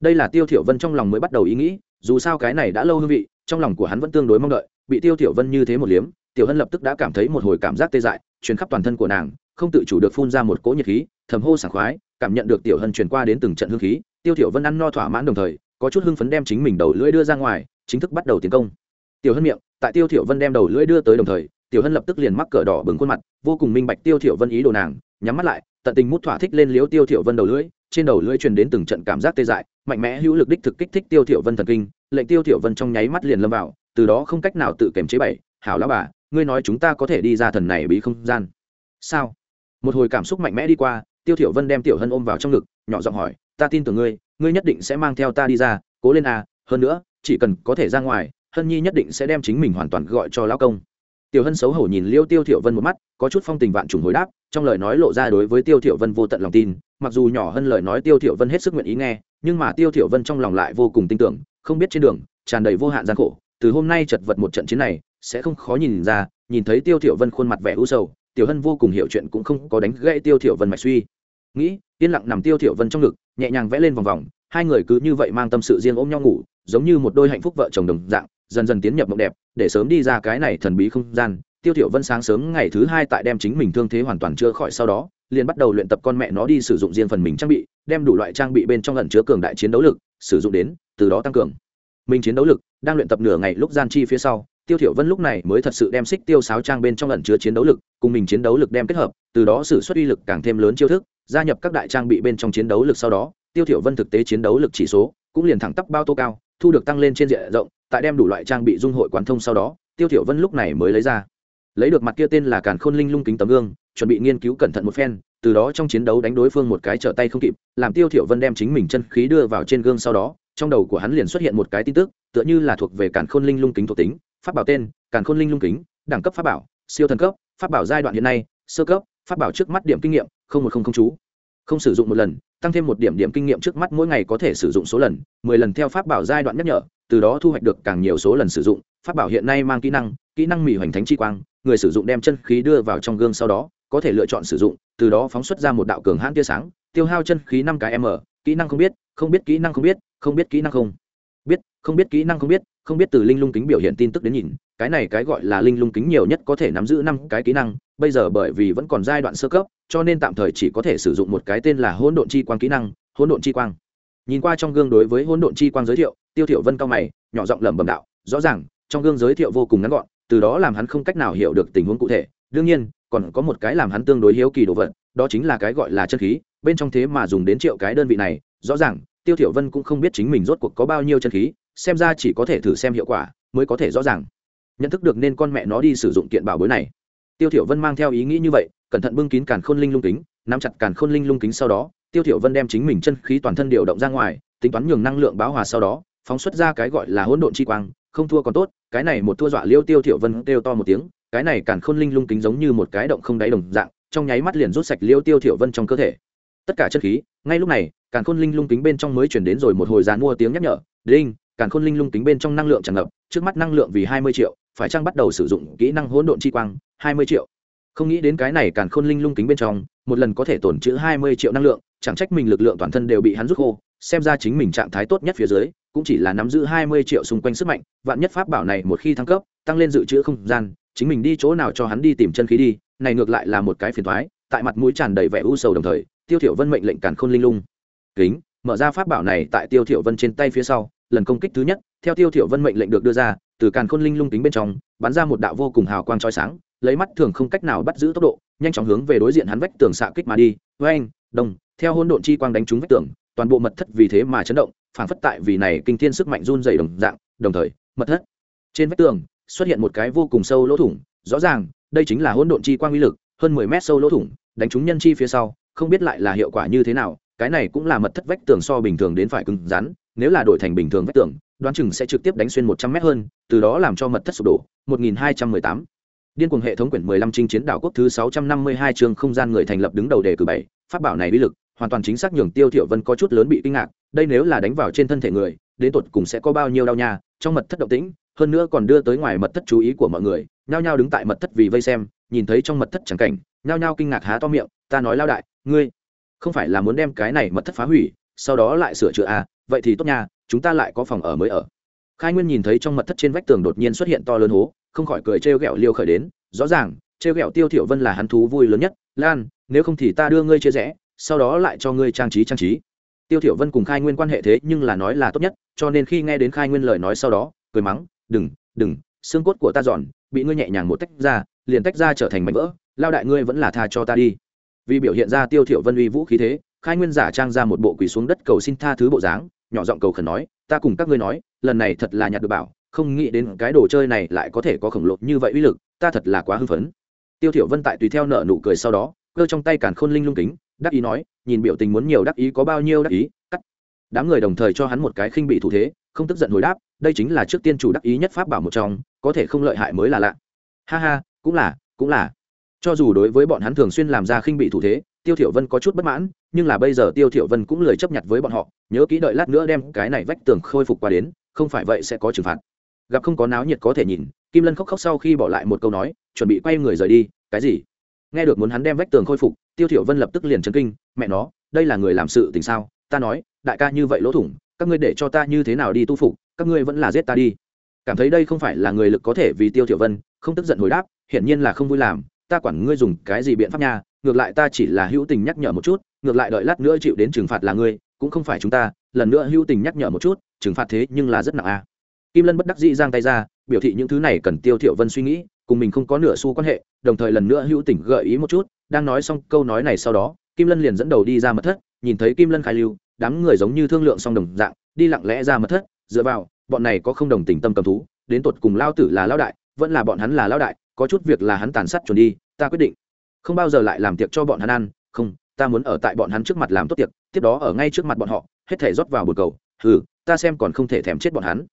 Đây là tiêu tiểu vân trong lòng mới bắt đầu ý nghĩ, dù sao cái này đã lâu hương vị, trong lòng của hắn vẫn tương đối mong đợi bị tiêu tiểu vân như thế một liếm, tiểu hân lập tức đã cảm thấy một hồi cảm giác tê dại, truyền khắp toàn thân của nàng, không tự chủ được phun ra một cỗ nhiệt khí, thầm hô sảng khoái, cảm nhận được tiểu hân truyền qua đến từng trận hương khí, tiêu tiểu vân ăn no thỏa mãn đồng thời, có chút hưng phấn đem chính mình đầu lưỡi đưa ra ngoài, chính thức bắt đầu tiến công. Tiểu hân miệng, tại tiêu tiểu vân đem đầu lưỡi đưa tới đồng thời, tiểu hân lập tức liền mắc cỡ đỏ bừng khuôn mặt, vô cùng minh bạch tiêu tiểu vân ý đồ nàng, nhắm mắt lại, tận tình mút thỏa thích lên liếu tiêu tiểu vân đầu lưỡi, trên đầu lưỡi truyền đến từng trận cảm giác tê dại, mạnh mẽ hữu lực đích thực kích thích tiêu tiểu vân thần kinh, lệnh tiêu tiểu vân trong nháy mắt liền lâm vào từ đó không cách nào tự kiềm chế bảy, hảo lão bà, ngươi nói chúng ta có thể đi ra thần này bí không gian. Sao? Một hồi cảm xúc mạnh mẽ đi qua, tiêu tiểu vân đem tiểu hân ôm vào trong ngực, nhỏ giọng hỏi, ta tin tưởng ngươi ngươi nhất định sẽ mang theo ta đi ra, cố lên à hơn nữa, chỉ cần có thể ra ngoài, hân nhi nhất định sẽ đem chính mình hoàn toàn gọi cho lão công. Tiểu hân xấu hổ nhìn liêu tiêu thiểu vân một mắt, có chút phong tình vạn trùng hồi đáp, trong lời nói lộ ra đối với tiêu thiểu vân vô tận lòng tin, mặc dù nhỏ hơn lời nói tiêu thiểu vân hết sức nguyện ý nghe, nhưng mà tiêu thiểu vân trong lòng lại vô cùng tin tưởng, không biết trên đường, tràn đầy vô hạn gian khổ từ hôm nay chật vật một trận chiến này, sẽ không khó nhìn ra, nhìn thấy tiêu thiểu vân khuôn mặt vẻ u sầu, tiểu hân vô cùng hiểu chuyện cũng không có đánh gãy tiêu thiểu vân mạch suy. Nghĩ, yên lặng nằm tiêu thiểu vân trong ngực, nhẹ nhàng vẽ lên vòng vòng, hai người cứ như vậy mang tâm sự riêng ôm nhau ngủ, giống như một đôi hạnh phúc vợ chồng đồng dạng, dần dần tiến nhập mộng đẹp, để sớm đi ra cái này thần bí không gian, tiêu thiểu vân sáng sớm ngày thứ hai tại đem chính mình thương thế hoàn toàn chữa khỏi sau đó, liền bắt đầu luyện tập con mẹ nó đi sử dụng riêng phần mình trang bị, đem đủ loại trang bị bên trong ẩn chứa cường đại chiến đấu lực, sử dụng đến, từ đó tăng cường mình chiến đấu lực, đang luyện tập nửa ngày lúc gian chi phía sau, tiêu thiểu vân lúc này mới thật sự đem xích tiêu sáo trang bên trong ẩn chứa chiến đấu lực, cùng mình chiến đấu lực đem kết hợp, từ đó sử xuất uy lực càng thêm lớn chiêu thức, gia nhập các đại trang bị bên trong chiến đấu lực sau đó, tiêu thiểu vân thực tế chiến đấu lực chỉ số cũng liền thẳng tắp bao tô cao, thu được tăng lên trên diện rộng, tại đem đủ loại trang bị dung hội quán thông sau đó, tiêu thiểu vân lúc này mới lấy ra. Lấy được mặt kia tên là càn khôn linh lung kính tấm gương, chuẩn bị nghiên cứu cẩn thận một phen, từ đó trong chiến đấu đánh đối phương một cái trở tay không kịp, làm tiêu thiểu vân đem chính mình chân khí đưa vào trên gương sau đó trong đầu của hắn liền xuất hiện một cái tin tức, tựa như là thuộc về càn khôn linh lung kính thuộc tính, pháp bảo tên, càn khôn linh lung kính, đẳng cấp pháp bảo, siêu thần cấp, pháp bảo giai đoạn hiện nay, sơ cấp, pháp bảo trước mắt điểm kinh nghiệm, không một không không chú. Không sử dụng một lần, tăng thêm một điểm điểm kinh nghiệm trước mắt mỗi ngày có thể sử dụng số lần, mười lần theo pháp bảo giai đoạn nhắc nhở, từ đó thu hoạch được càng nhiều số lần sử dụng. Pháp bảo hiện nay mang kỹ năng kỹ năng mỹ hoành thánh chi quang, người sử dụng đem chân khí đưa vào trong gương sau đó, có thể lựa chọn sử dụng, từ đó phóng xuất ra một đạo cường hãn tia sáng, tiêu hao chân khí năm cái m, kỹ năng không biết không biết, kỹ năng không biết không biết kỹ năng không? Biết không biết kỹ năng không biết không biết từ linh lung kính biểu hiện tin tức đến nhìn, cái này cái gọi là linh lung kính nhiều nhất có thể nắm giữ năm cái kỹ năng, bây giờ bởi vì vẫn còn giai đoạn sơ cấp, cho nên tạm thời chỉ có thể sử dụng một cái tên là hỗn độn chi quang kỹ năng, hỗn độn chi quang. Nhìn qua trong gương đối với hỗn độn chi quang giới thiệu, tiêu thiểu vân cao mày, nhỏ giọng lẩm bẩm đạo, rõ ràng, trong gương giới thiệu vô cùng ngắn gọn, từ đó làm hắn không cách nào hiểu được tình huống cụ thể. Đương nhiên, còn có một cái làm hắn tương đối hiếu kỳ đồ vật, đó chính là cái gọi là chân khí, bên trong thế mà dùng đến triệu cái đơn vị này, rõ ràng tiêu thiểu vân cũng không biết chính mình rốt cuộc có bao nhiêu chân khí, xem ra chỉ có thể thử xem hiệu quả, mới có thể rõ ràng. Nhận thức được nên con mẹ nó đi sử dụng kiện bảo bối này. Tiêu thiểu vân mang theo ý nghĩ như vậy, cẩn thận bưng kín càn khôn linh lung kính, nắm chặt càn khôn linh lung kính sau đó, tiêu thiểu vân đem chính mình chân khí toàn thân điều động ra ngoài, tính toán nhường năng lượng báo hòa sau đó, phóng xuất ra cái gọi là hỗn độn chi quang, không thua còn tốt, cái này một thua dọa liêu tiêu thiểu vân kêu to một tiếng, cái này càn khôn linh lung kính giống như một cái động không đáy đồng dạng, trong nháy mắt liền rút sạch liêu tiêu thiểu vân trong cơ thể tất cả chân khí, ngay lúc này, càn khôn linh lung kính bên trong mới chuyển đến rồi một hồi dàn mua tiếng nhắc nhở linh càn khôn linh lung kính bên trong năng lượng tràn ngập, trước mắt năng lượng vì hai mươi triệu, phải chăng bắt đầu sử dụng kỹ năng hỗn độn chi quang, hai mươi triệu? Không nghĩ đến cái này càn khôn linh lung kính bên trong, một lần có thể tổn trữ hai mươi triệu năng lượng, chẳng trách mình lực lượng toàn thân đều bị hắn rút khô, xem ra chính mình trạng thái tốt nhất phía dưới, cũng chỉ là nắm giữ hai mươi triệu xung quanh sức mạnh, vạn nhất pháp bảo này một khi thăng cấp, tăng lên dự trữ không gian, chính mình đi chỗ nào cho hắn đi tìm chân khí đi, này ngược lại là một cái phiền toái, tại mặt mũi tràn đầy vẻ u sầu đồng thời tiêu thiểu vân mệnh lệnh càn khôn linh lung. Kính, mở ra pháp bảo này tại tiêu thiểu vân trên tay phía sau, lần công kích thứ nhất, theo tiêu thiểu vân mệnh lệnh được đưa ra, từ càn khôn linh lung kính bên trong, bắn ra một đạo vô cùng hào quang chói sáng, lấy mắt thường không cách nào bắt giữ tốc độ, nhanh chóng hướng về đối diện hắn vách tường xạ kích mà đi. Với anh theo hỗn độn chi quang đánh trúng vách tường, toàn bộ mật thất vì thế mà chấn động phản phất tại vì này kinh thiên sức mạnh run rẩy đồng dạng, đồng thời, mật thất trên vách tường xuất hiện một cái vô cùng sâu lỗ thủng, rõ ràng, đây chính là hỗn độn chi quang uy lực, hơn mười mét sâu lỗ thủng, đánh trúng nhân chi phía sau không biết lại là hiệu quả như thế nào, cái này cũng là mật thất vách tường so bình thường đến phải cứng rắn, nếu là đổi thành bình thường vách tường, đoán chừng sẽ trực tiếp đánh xuyên một trăm mét hơn, từ đó làm cho mật thất sụp đổ, một nghìn hai trăm mười tám. Điên cuồng hệ thống quyển mười lăm chinh chiến đảo quốc thứ sáu trăm năm mươi hai chương không gian người thành lập đứng đầu đề cử bảy phát bảo này uy lực, hoàn toàn chính xác nhường tiêu thiểu vân có chút lớn bị kinh ngạc, đây nếu là đánh vào trên thân thể người, đến tột cùng sẽ có bao nhiêu đau nha, trong mật thất động tĩnh, hơn nữa còn đưa tới ngoài mật thất chú ý của mọi người, nhao nhao đứng tại mật thất vì vây xem, nhìn thấy trong mật thất chẳng cảnh, nhao nhao kinh ngạc há to miệng, ta nói lao đại ngươi, không phải là muốn đem cái này mật thất phá hủy, sau đó lại sửa chữa à? Vậy thì tốt nha, chúng ta lại có phòng ở mới ở. Khai nguyên nhìn thấy trong mật thất trên vách tường đột nhiên xuất hiện to lớn hố, không khỏi cười trêu ghẹo liêu khởi đến. Rõ ràng, trêu ghẹo tiêu thiểu vân là hắn thú vui lớn nhất. Lan, nếu không thì ta đưa ngươi chia rẽ, sau đó lại cho ngươi trang trí trang trí. Tiêu thiểu vân cùng khai nguyên quan hệ thế nhưng là nói là tốt nhất, cho nên khi nghe đến khai nguyên lời nói sau đó, cười mắng, đừng đừng, xương cốt của ta giòn, bị ngươi nhẹ nhàng một tách ra, liền tách ra trở thành mảnh vỡ, lao đại ngươi vẫn là tha cho ta đi vì biểu hiện ra tiêu thiểu vân uy vũ khí thế, khai nguyên giả trang ra một bộ quỳ xuống đất cầu xin tha thứ bộ dáng, nhỏ giọng cầu khẩn nói, ta cùng các ngươi nói, lần này thật là nhặt được bảo, không nghĩ đến cái đồ chơi này lại có thể có khổng lồ như vậy uy lực, ta thật là quá hưng phấn. Tiêu thiểu vân tại tùy theo nợ nụ cười sau đó, cơ trong tay càn khôn linh lung kính, đắc ý nói, nhìn biểu tình muốn nhiều đắc ý có bao nhiêu đắc ý, cắt. Đám người đồng thời cho hắn một cái khinh bị thủ thế, không tức giận hồi đáp, đây chính là trước tiên chủ đắc ý nhất pháp bảo một trong, có thể không lợi hại mới là lạ. Ha ha, cũng là cũng là cho dù đối với bọn hắn thường xuyên làm ra khinh bị thủ thế, tiêu thiểu vân có chút bất mãn, nhưng là bây giờ tiêu thiểu vân cũng lười chấp nhận với bọn họ, nhớ kỹ đợi lát nữa đem cái này vách tường khôi phục qua đến, không phải vậy sẽ có trừng phạt. Gặp không có náo nhiệt có thể nhìn, kim lân khóc khóc sau khi bỏ lại một câu nói, chuẩn bị quay người rời đi, cái gì? Nghe được muốn hắn đem vách tường khôi phục, tiêu thiểu vân lập tức liền chấn kinh, mẹ nó, đây là người làm sự tình sao? Ta nói, đại ca như vậy lỗ thủng, các ngươi để cho ta như thế nào đi tu phục, các ngươi vẫn là giết ta đi. Cảm thấy đây không phải là người lực có thể vì tiêu thiểu vân, không tức giận hồi đáp, hiển nhiên là không vui làm ta quản ngươi dùng cái gì biện pháp nha, ngược lại ta chỉ là hữu tình nhắc nhở một chút, ngược lại đợi lát nữa chịu đến trừng phạt là ngươi, cũng không phải chúng ta, lần nữa hữu tình nhắc nhở một chút, trừng phạt thế nhưng là rất nặng a à. kim lân bất đắc dĩ giang tay ra, biểu thị những thứ này cần tiêu Thiệu vân suy nghĩ, cùng mình không có nửa xu quan hệ, đồng thời lần nữa hữu tình gợi ý một chút, đang nói xong câu nói này sau đó, kim lân liền dẫn đầu đi ra mật thất, nhìn thấy kim lân khai lưu, đám người giống như thương lượng xong đồng dạng, đi lặng lẽ ra mật thất, dựa vào, bọn này có không đồng tình tâm cầm thú, đến tột cùng lao tử là lao đại, vẫn là bọn hắn là lao đại có chút việc là hắn tàn sát chuẩn đi ta quyết định. Không bao giờ lại làm tiệc cho bọn hắn ăn không ta muốn ở tại bọn hắn trước mặt làm tốt tiệc tiếp đó ở ngay trước mặt bọn họ hết thể rót vào bột cầu Hừ, ta xem còn không thể thèm chết bọn hắn.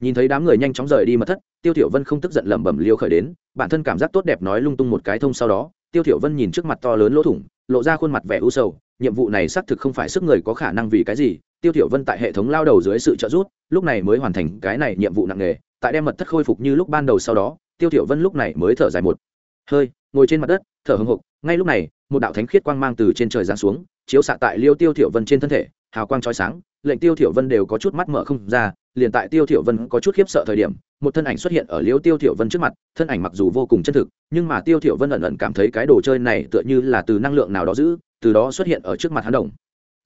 Nhìn thấy đám người nhanh chóng rời đi mật thất tiêu thiểu vân không tức giận lẩm bẩm liêu khởi đến bản thân cảm giác tốt đẹp nói lung tung một cái thông sau đó tiêu thiểu vân nhìn trước mặt to lớn lỗ thủng lộ ra khuôn mặt vẻ u sầu nhiệm vụ này xác thực không phải sức người có khả năng vì cái gì tiêu thiểu vân tại hệ thống lao đầu dưới sự trợ giúp lúc này mới hoàn thành cái này nhiệm vụ nặng nề tại đem mật thất khôi phục như lúc ban đầu sau đó tiêu tiểu vân lúc này mới thở dài một hơi, ngồi trên mặt đất, thở hững hộc ngay lúc này, một đạo thánh khiết quang mang từ trên trời giáng xuống, chiếu xạ tại liêu tiêu tiểu vân trên thân thể, hào quang chói sáng, lệnh tiêu tiểu vân đều có chút mắt mở không ra, liền tại tiêu tiểu vân có chút khiếp sợ thời điểm, một thân ảnh xuất hiện ở liêu tiêu tiểu vân trước mặt, thân ảnh mặc dù vô cùng chân thực, nhưng mà tiêu tiểu vân ẩn ẩn cảm thấy cái đồ chơi này tựa như là từ năng lượng nào đó giữ, từ đó xuất hiện ở trước mặt hắn đồng.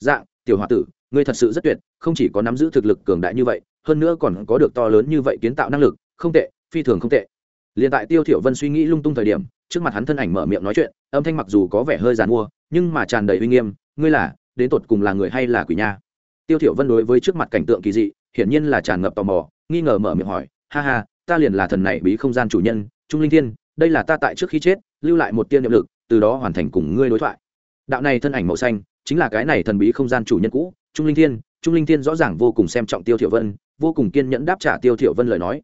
Dạng tiểu hòa tử, ngươi thật sự rất tuyệt, không chỉ có nắm giữ thực lực cường đại như vậy, hơn nữa còn có được to lớn như vậy kiến tạo năng lực, không tệ, phi thường không tệ liền tại tiêu thiểu vân suy nghĩ lung tung thời điểm, trước mặt hắn thân ảnh mở miệng nói chuyện, âm thanh mặc dù có vẻ hơi giàn mua, nhưng mà tràn đầy uy nghiêm, ngươi là, đến tột cùng là người hay là quỷ nha? Tiêu thiểu vân đối với trước mặt cảnh tượng kỳ dị, hiển nhiên là tràn ngập tò mò, nghi ngờ mở miệng hỏi, ha ha, ta liền là thần này bí không gian chủ nhân, trung linh thiên, đây là ta tại trước khi chết, lưu lại một tiên niệm lực, từ đó hoàn thành cùng ngươi đối thoại. Đạo này thân ảnh màu xanh, chính là cái này thần bí không gian chủ nhân cũ, trung linh thiên, trung linh thiên rõ ràng vô cùng xem trọng tiêu thiểu vân, vô cùng kiên nhẫn đáp trả tiêu thiểu vân lời nói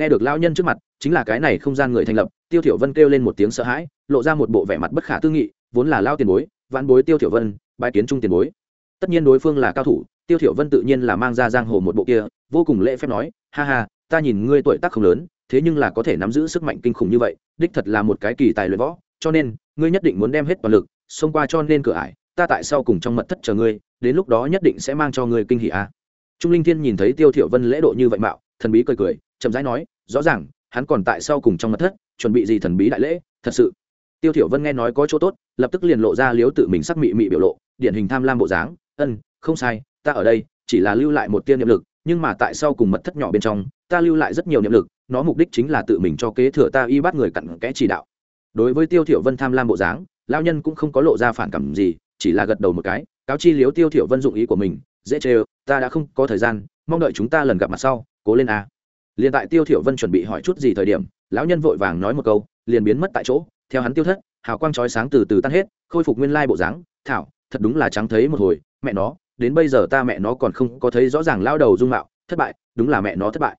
nghe được lão nhân trước mặt, chính là cái này không gian người thành lập, tiêu thiểu vân kêu lên một tiếng sợ hãi, lộ ra một bộ vẻ mặt bất khả tư nghị, vốn là lao tiền bối vạn bối tiêu thiểu vân, bái kiến trung tiền bối. Tất nhiên đối phương là cao thủ, tiêu thiểu vân tự nhiên là mang ra giang hồ một bộ kia, vô cùng lễ phép nói, ha ha, ta nhìn ngươi tuổi tác không lớn, thế nhưng là có thể nắm giữ sức mạnh kinh khủng như vậy, đích thật là một cái kỳ tài luyện võ, cho nên, ngươi nhất định muốn đem hết toàn lực, xông qua cho nên cửa ải, ta tại sau cùng trong mật thất chờ ngươi, đến lúc đó nhất định sẽ mang cho ngươi kinh hỉ a. Trung linh thiên nhìn thấy tiêu thiểu vân lễ độ như vậy mạo, thần bí cười cười chậm rãi nói, rõ ràng, hắn còn tại sau cùng trong mật thất, chuẩn bị gì thần bí đại lễ, thật sự. Tiêu thiểu vân nghe nói có chỗ tốt, lập tức liền lộ ra liếu tự mình sắc mị mị biểu lộ, điển hình tham lam bộ dáng, ân, không sai, ta ở đây, chỉ là lưu lại một tiên niệm lực, nhưng mà tại sau cùng mật thất nhỏ bên trong, ta lưu lại rất nhiều niệm lực, nó mục đích chính là tự mình cho kế thừa ta y bắt người cặn kẽ chỉ đạo. Đối với tiêu thiểu vân tham lam bộ dáng, lão nhân cũng không có lộ ra phản cảm gì, chỉ là gật đầu một cái, cáo chi liếu tiêu thiểu vân dụng ý của mình, dễ chơi ta đã không có thời gian, mong đợi chúng ta lần gặp mặt sau, cố lên a liền tại tiêu thiểu vân chuẩn bị hỏi chút gì thời điểm, lão nhân vội vàng nói một câu, liền biến mất tại chỗ, theo hắn tiêu thất, hào quang chói sáng từ từ tan hết, khôi phục nguyên lai bộ dáng. Thảo, thật đúng là trắng thấy một hồi, mẹ nó, đến bây giờ ta mẹ nó còn không có thấy rõ ràng lao đầu dung mạo, thất bại, đúng là mẹ nó thất bại.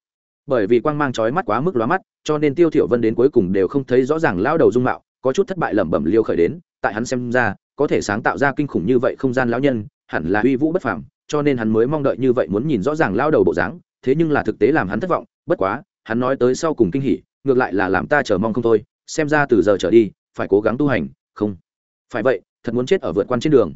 Bởi vì quang mang chói mắt quá mức lóa mắt, cho nên tiêu thiểu vân đến cuối cùng đều không thấy rõ ràng lao đầu dung mạo, có chút thất bại lẩm bẩm liêu khởi đến, tại hắn xem ra, có thể sáng tạo ra kinh khủng như vậy không gian lão nhân, hẳn là uy vũ bất phàm, cho nên hắn mới mong đợi như vậy muốn nhìn rõ ràng lao đầu bộ dáng, thế nhưng là thực tế làm hắn thất vọng bất quá, hắn nói tới sau cùng kinh hỉ, ngược lại là làm ta chờ mong không thôi, xem ra từ giờ trở đi, phải cố gắng tu hành, không. Phải vậy, thật muốn chết ở vượt quan trên đường.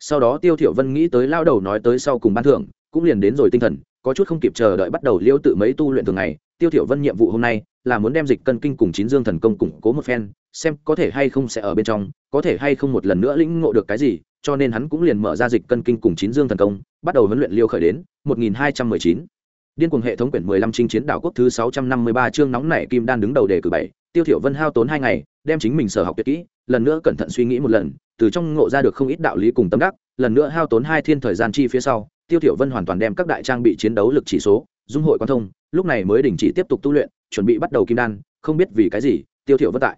Sau đó tiêu thiểu vân nghĩ tới lao đầu nói tới sau cùng ban thưởng, cũng liền đến rồi tinh thần, có chút không kịp chờ đợi bắt đầu liêu tự mấy tu luyện thường ngày, tiêu thiểu vân nhiệm vụ hôm nay là muốn đem dịch cân kinh cùng chín dương thần công củng cố một phen, xem có thể hay không sẽ ở bên trong, có thể hay không một lần nữa lĩnh ngộ được cái gì, cho nên hắn cũng liền mở ra dịch cân kinh cùng chín dương thần công, bắt đầu huấn luyện liêu khởi đến 1219 điên cuồng hệ thống quyển 15 chinh chiến đảo quốc thứ 653 chương nóng nảy kim đan đứng đầu đề cử bảy, tiêu thiểu vân hao tốn hai ngày, đem chính mình sở học tuyệt kỹ, lần nữa cẩn thận suy nghĩ một lần, từ trong ngộ ra được không ít đạo lý cùng tâm đắc, lần nữa hao tốn hai thiên thời gian chi phía sau, tiêu thiểu vân hoàn toàn đem các đại trang bị chiến đấu lực chỉ số, dung hội quan thông, lúc này mới đình chỉ tiếp tục tu luyện, chuẩn bị bắt đầu kim đan, không biết vì cái gì, tiêu thiểu vân tại.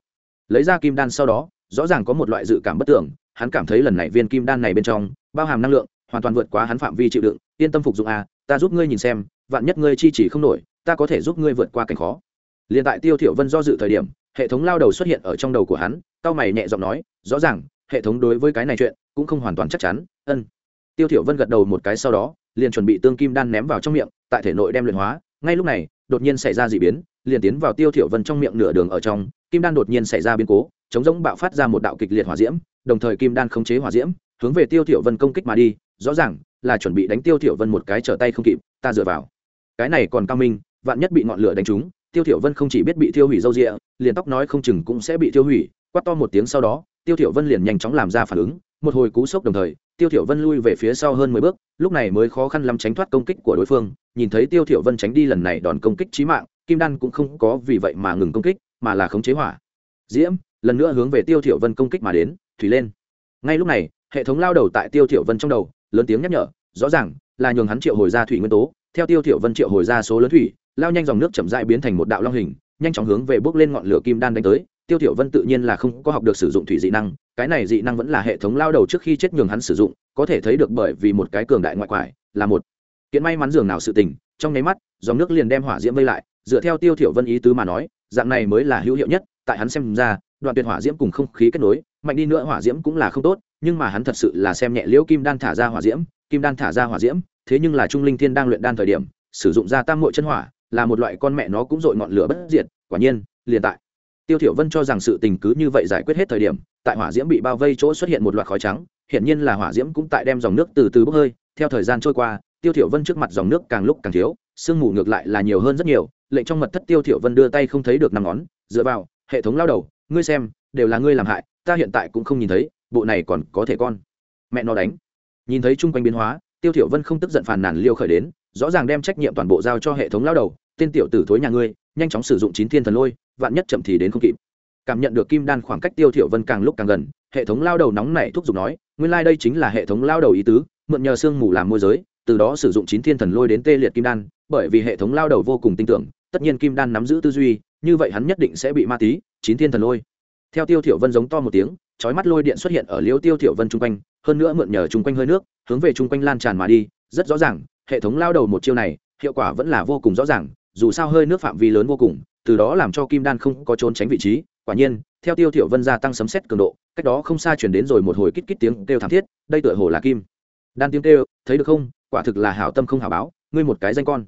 Lấy ra kim đan sau đó, rõ ràng có một loại dự cảm bất tưởng, hắn cảm thấy lần này viên kim đan này bên trong, bao hàm năng lượng, hoàn toàn vượt quá hắn phạm vi chịu đựng, yên tâm phục dụng a ta giúp ngươi nhìn xem, vạn nhất ngươi chi chỉ không nổi, ta có thể giúp ngươi vượt qua cảnh khó. Liền tại tiêu thiểu vân do dự thời điểm, hệ thống lao đầu xuất hiện ở trong đầu của hắn, cao mày nhẹ giọng nói, rõ ràng, hệ thống đối với cái này chuyện cũng không hoàn toàn chắc chắn. Ân. Tiêu thiểu vân gật đầu một cái sau đó, liền chuẩn bị tương kim đan ném vào trong miệng, tại thể nội đem luyện hóa. Ngay lúc này, đột nhiên xảy ra dị biến, liền tiến vào tiêu thiểu vân trong miệng nửa đường ở trong, kim đan đột nhiên xảy ra biến cố, chống giống bạo phát ra một đạo kịch liệt hỏa diễm, đồng thời kim đan khống chế hỏa diễm, hướng về tiêu thiểu vân công kích mà đi. Rõ ràng là chuẩn bị đánh tiêu thiểu vân một cái trở tay không kịp ta dựa vào. Cái này còn cao minh vạn nhất bị ngọn lửa đánh trúng tiêu thiểu vân không chỉ biết bị thiêu hủy dâu ria, liền tóc nói không chừng cũng sẽ bị thiêu hủy. Quát to một tiếng sau đó tiêu thiểu vân liền nhanh chóng làm ra phản ứng một hồi cú sốc đồng thời tiêu thiểu vân lui về phía sau hơn mười bước lúc này mới khó khăn lắm tránh thoát công kích của đối phương. Nhìn thấy tiêu thiểu vân tránh đi lần này đòn công kích chí mạng kim đan cũng không có vì vậy mà ngừng công kích mà là khống chế hỏa. Diễm lần nữa hướng về tiêu thiểu vân công kích mà đến thủy lên. Ngay lúc này hệ thống lao đầu tại tiêu thiểu vân trong đầu lớn tiếng nhắc nhở, rõ ràng là nhường hắn triệu hồi ra thủy nguyên tố, theo tiêu thiểu vân triệu hồi ra số lớn thủy, lao nhanh dòng nước chậm rãi biến thành một đạo long hình, nhanh chóng hướng về bước lên ngọn lửa kim đan đánh tới, tiêu thiểu vân tự nhiên là không có học được sử dụng thủy dị năng, cái này dị năng vẫn là hệ thống lao đầu trước khi chết nhường hắn sử dụng, có thể thấy được bởi vì một cái cường đại ngoại quải là một kiện may mắn dường nào sự tình, trong nháy mắt, dòng nước liền đem hỏa diễm vây lại, dựa theo tiêu thiểu vân ý tứ mà nói, dạng này mới là hữu hiệu nhất, tại hắn xem ra, đoạn tuyệt hỏa diễm cùng không khí kết nối mạnh đi nữa hỏa diễm cũng là không tốt, nhưng mà hắn thật sự là xem nhẹ liễu kim đan thả ra hỏa diễm, kim đan thả ra hỏa diễm, thế nhưng là trung linh thiên đang luyện đan thời điểm, sử dụng ra tam muội chân hỏa, là một loại con mẹ nó cũng dội ngọn lửa bất diệt, quả nhiên, liền tại. Tiêu thiểu vân cho rằng sự tình cứ như vậy giải quyết hết thời điểm, tại hỏa diễm bị bao vây chỗ xuất hiện một loạt khói trắng hiện nhiên là hỏa diễm cũng tại đem dòng nước từ từ bốc hơi, theo thời gian trôi qua, tiêu thiểu vân trước mặt dòng nước càng lúc càng thiếu, sương mù ngược lại là nhiều hơn rất nhiều, lệnh trong mật thất tiêu thiểu vân đưa tay không thấy được năm ngón, dựa vào, hệ thống lao đầu, ngươi xem, đều là ngươi làm hại ta hiện tại cũng không nhìn thấy, bộ này còn có thể con. Mẹ nó đánh. Nhìn thấy chung quanh biến hóa, tiêu thiểu vân không tức giận phàn nàn liêu khởi đến, rõ ràng đem trách nhiệm toàn bộ giao cho hệ thống lao đầu, tên tiểu tử thối nhà ngươi, nhanh chóng sử dụng chín thiên thần lôi, vạn nhất chậm thì đến không kịp. Cảm nhận được kim đan khoảng cách tiêu thiểu vân càng lúc càng gần, hệ thống lao đầu nóng nảy thúc giục nói, nguyên lai like đây chính là hệ thống lao đầu ý tứ, mượn nhờ xương mù làm môi giới, từ đó sử dụng chín thiên thần lôi đến tê liệt kim đan, bởi vì hệ thống lao đầu vô cùng tin tưởng, tất nhiên kim đan nắm giữ tư duy, như vậy hắn nhất định sẽ bị ma tí, chín thiên thần lôi theo tiêu thiểu vân giống to một tiếng, chói mắt lôi điện xuất hiện ở liêu tiêu thiểu vân trung quanh, hơn nữa mượn nhờ trung quanh hơi nước, hướng về trung quanh lan tràn mà đi, rất rõ ràng, hệ thống lao đầu một chiêu này, hiệu quả vẫn là vô cùng rõ ràng, dù sao hơi nước phạm vi lớn vô cùng, từ đó làm cho kim đan không có trốn tránh vị trí, quả nhiên, theo tiêu thiểu vân gia tăng sấm sét cường độ, cách đó không xa truyền đến rồi một hồi kít kít tiếng kêu thảm thiết, đây tựa hồ là kim đan tiếng kêu, thấy được không? Quả thực là hảo tâm không hảo báo, ngươi một cái danh con.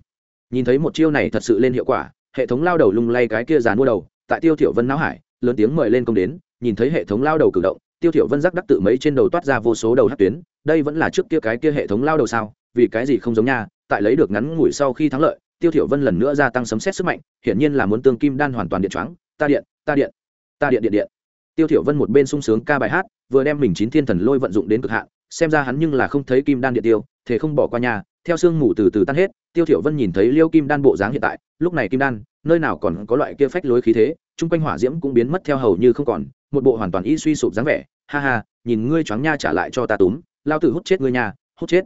Nhìn thấy một chiêu này thật sự lên hiệu quả, hệ thống lao đầu lung lay cái kia dàn mua đầu, tại tiêu thiểu vân não hải lớn tiếng mời lên công đến, nhìn thấy hệ thống lao đầu cử động, tiêu thiểu vân giác đắc tự mấy trên đầu toát ra vô số đầu hất tuyến, đây vẫn là trước kia cái kia hệ thống lao đầu sao, vì cái gì không giống nha, tại lấy được ngắn ngủi sau khi thắng lợi, tiêu thiểu vân lần nữa gia tăng sấm xét sức mạnh, hiển nhiên là muốn tương kim đan hoàn toàn điện choáng, ta điện ta điện ta điện điện điện. Tiêu thiểu vân một bên sung sướng ca bài hát, vừa đem mình chín thiên thần lôi vận dụng đến cực hạn, xem ra hắn nhưng là không thấy kim đan điện tiêu thế không bỏ qua nhà theo sương mù từ từ tan hết, tiêu thiểu vân nhìn thấy liêu kim đan bộ dáng hiện tại, lúc này kim đan nơi nào còn có loại kia phách lối khí thế trung quanh hỏa diễm cũng biến mất theo hầu như không còn, một bộ hoàn toàn y suy sụp dáng vẻ. Ha ha, nhìn ngươi choáng nha trả lại cho ta túm, lao tử hút chết ngươi nha, hút chết.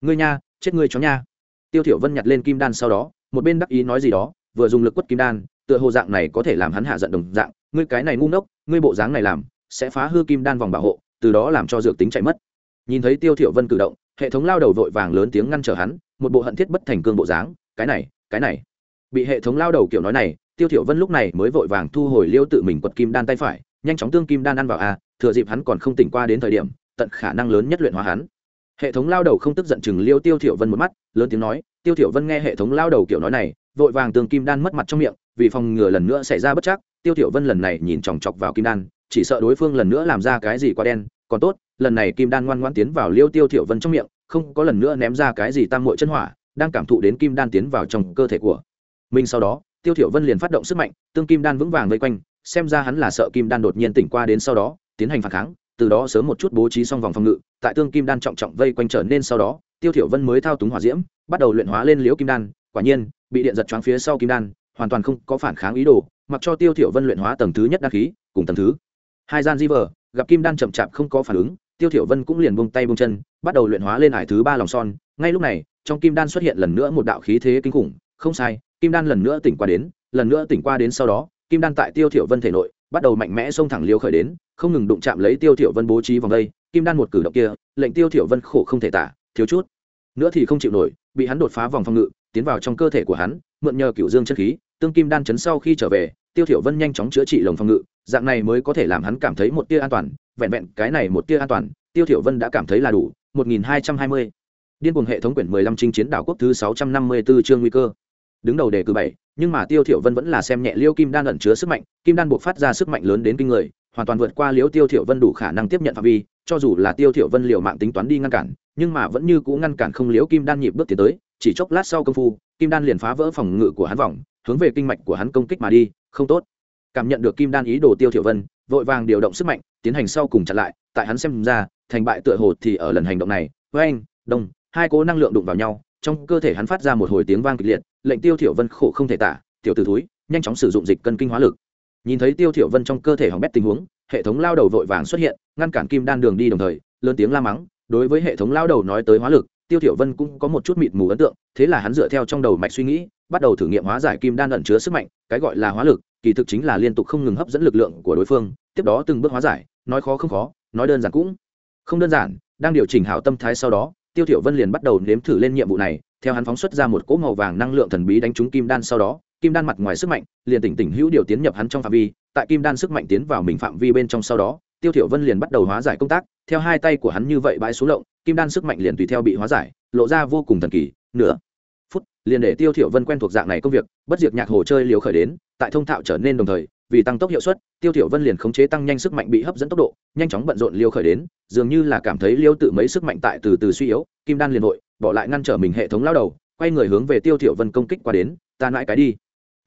Ngươi nha, chết ngươi choáng nha. Tiêu thiểu vân nhặt lên kim đan sau đó, một bên đắc ý nói gì đó, vừa dùng lực quất kim đan, tựa hồ dạng này có thể làm hắn hạ giận đồng dạng. Ngươi cái này ngu ngốc, ngươi bộ dáng này làm, sẽ phá hư kim đan vòng bảo hộ, từ đó làm cho dược tính chạy mất. Nhìn thấy tiêu thiểu vân cử động, hệ thống lao đầu vội vàng lớn tiếng ngăn trở hắn, một bộ hận thiết bất thành cương bộ dáng. Cái này cái này bị hệ thống lao đầu kiểu nói này, tiêu thiểu vân lúc này mới vội vàng thu hồi liêu tự mình quật kim đan tay phải, nhanh chóng tương kim đan ăn vào a, thừa dịp hắn còn không tỉnh qua đến thời điểm, tận khả năng lớn nhất luyện hóa hắn. Hệ thống lao đầu không tức giận chừng liêu tiêu thiểu vân một mắt, lớn tiếng nói, tiêu thiểu vân nghe hệ thống lao đầu kiểu nói này, vội vàng tương kim đan mất mặt trong miệng, vì phòng ngừa lần nữa xảy ra bất chắc, tiêu thiểu vân lần này nhìn chòng chọc vào kim đan, chỉ sợ đối phương lần nữa làm ra cái gì quá đen, còn tốt, lần này kim đan ngoan ngoãn tiến vào liêu tiêu thiểu vân trong miệng, không có lần nữa ném ra cái gì tam muội chân hỏa, đang cảm thụ đến kim đan tiến vào trong cơ thể của mình sau đó, tiêu thiểu vân liền phát động sức mạnh, tương kim đan vững vàng vây quanh, xem ra hắn là sợ kim đan đột nhiên tỉnh qua đến sau đó, tiến hành phản kháng, từ đó sớm một chút bố trí xong vòng phòng ngự, tại tương kim đan trọng trọng vây quanh trở nên sau đó, tiêu thiểu vân mới thao túng hỏa diễm, bắt đầu luyện hóa lên liễu kim đan, quả nhiên, bị điện giật choáng phía sau kim đan, hoàn toàn không có phản kháng ý đồ, mặc cho tiêu thiểu vân luyện hóa tầng thứ nhất đan khí, cùng tầng thứ hai gian di vờ, gặp kim đan chậm chạp không có phản ứng, tiêu thiểu vân cũng liền buông tay buông chân, bắt đầu luyện hóa lên hải thứ ba lòng son, ngay lúc này, trong kim đan xuất hiện lần nữa một đạo khí thế kinh khủng, không sai kim đan lần nữa tỉnh qua đến, lần nữa tỉnh qua đến sau đó, kim đan tại tiêu thiểu vân thể nội, bắt đầu mạnh mẽ xông thẳng liều khởi đến, không ngừng đụng chạm lấy tiêu thiểu vân bố trí vòng đây. Kim đan một cử động kia, lệnh tiêu thiểu vân khổ không thể tả, thiếu chút. Nữa thì không chịu nổi, bị hắn đột phá vòng phòng ngự, tiến vào trong cơ thể của hắn, mượn nhờ cửu dương chân khí, tương kim đan chấn sau khi trở về, tiêu thiểu vân nhanh chóng chữa trị lồng phòng ngự, dạng này mới có thể làm hắn cảm thấy một tia an toàn, vẹn vẹn cái này một tia an toàn, tiêu thiểu vân đã cảm thấy là đủ. 1220 điên cuồng hệ thống quyển 15 chinh chiến đảo quốc thứ 654 chương nguy cơ đứng đầu đề cử bảy, nhưng mà tiêu thiểu vân vẫn là xem nhẹ liêu kim đan ẩn chứa sức mạnh, kim đan buộc phát ra sức mạnh lớn đến kinh người, hoàn toàn vượt qua liêu tiêu thiểu vân đủ khả năng tiếp nhận phạm vi, cho dù là tiêu thiểu vân liều mạng tính toán đi ngăn cản, nhưng mà vẫn như cũ ngăn cản không liêu kim đan nhịp bước tiến tới, chỉ chốc lát sau công phu, kim đan liền phá vỡ phòng ngự của hắn vòng, hướng về kinh mạch của hắn công kích mà đi, không tốt. Cảm nhận được kim đan ý đồ tiêu thiểu vân, vội vàng điều động sức mạnh, tiến hành sau cùng chặn lại, tại hắn xem ra, thành bại tựa hồ thì ở lần hành động này với anh đông, hai cố năng lượng đụng vào nhau, trong cơ thể hắn phát ra một hồi tiếng vang kịch liệt lệnh tiêu thiểu vân khổ không thể tả, tiểu tử thúi, nhanh chóng sử dụng dịch cân kinh hóa lực. Nhìn thấy tiêu thiểu vân trong cơ thể hỏng bét tình huống, hệ thống lao đầu vội vàng xuất hiện, ngăn cản kim đan đường đi đồng thời, lớn tiếng la mắng, đối với hệ thống lao đầu nói tới hóa lực, tiêu thiểu vân cũng có một chút mịt mù ấn tượng, thế là hắn dựa theo trong đầu mạch suy nghĩ, bắt đầu thử nghiệm hóa giải kim đan ẩn chứa sức mạnh, cái gọi là hóa lực, kỳ thực chính là liên tục không ngừng hấp dẫn lực lượng của đối phương, tiếp đó từng bước hóa giải, nói khó không khó, nói đơn giản cũng không đơn giản, đang điều chỉnh hảo tâm thái sau đó, tiêu thiểu vân liền bắt đầu nếm thử lên nhiệm vụ này theo hắn phóng xuất ra một cỗ màu vàng năng lượng thần bí đánh trúng kim đan sau đó, kim đan mặt ngoài sức mạnh liền tỉnh tỉnh hữu điều tiến nhập hắn trong phạm vi, tại kim đan sức mạnh tiến vào mình phạm vi bên trong sau đó, tiêu thiểu vân liền bắt đầu hóa giải công tác, theo hai tay của hắn như vậy bãi xuống lộng, kim đan sức mạnh liền tùy theo bị hóa giải, lộ ra vô cùng thần kỳ, nửa phút, liền để tiêu thiểu vân quen thuộc dạng này công việc, bất diệt nhạc hồ chơi liều khởi đến, tại thông thạo trở nên đồng thời, vì tăng tốc hiệu suất, tiêu thiểu vân liền khống chế tăng nhanh sức mạnh bị hấp dẫn tốc độ, nhanh chóng bận rộn liều khởi đến, dường như là cảm thấy liêu tự mấy sức mạnh tại từ từ suy yếu, kim đan liền hội bỏ lại ngăn trở mình hệ thống lao đầu, quay người hướng về tiêu thiểu vân công kích qua đến, ta nãi cái đi.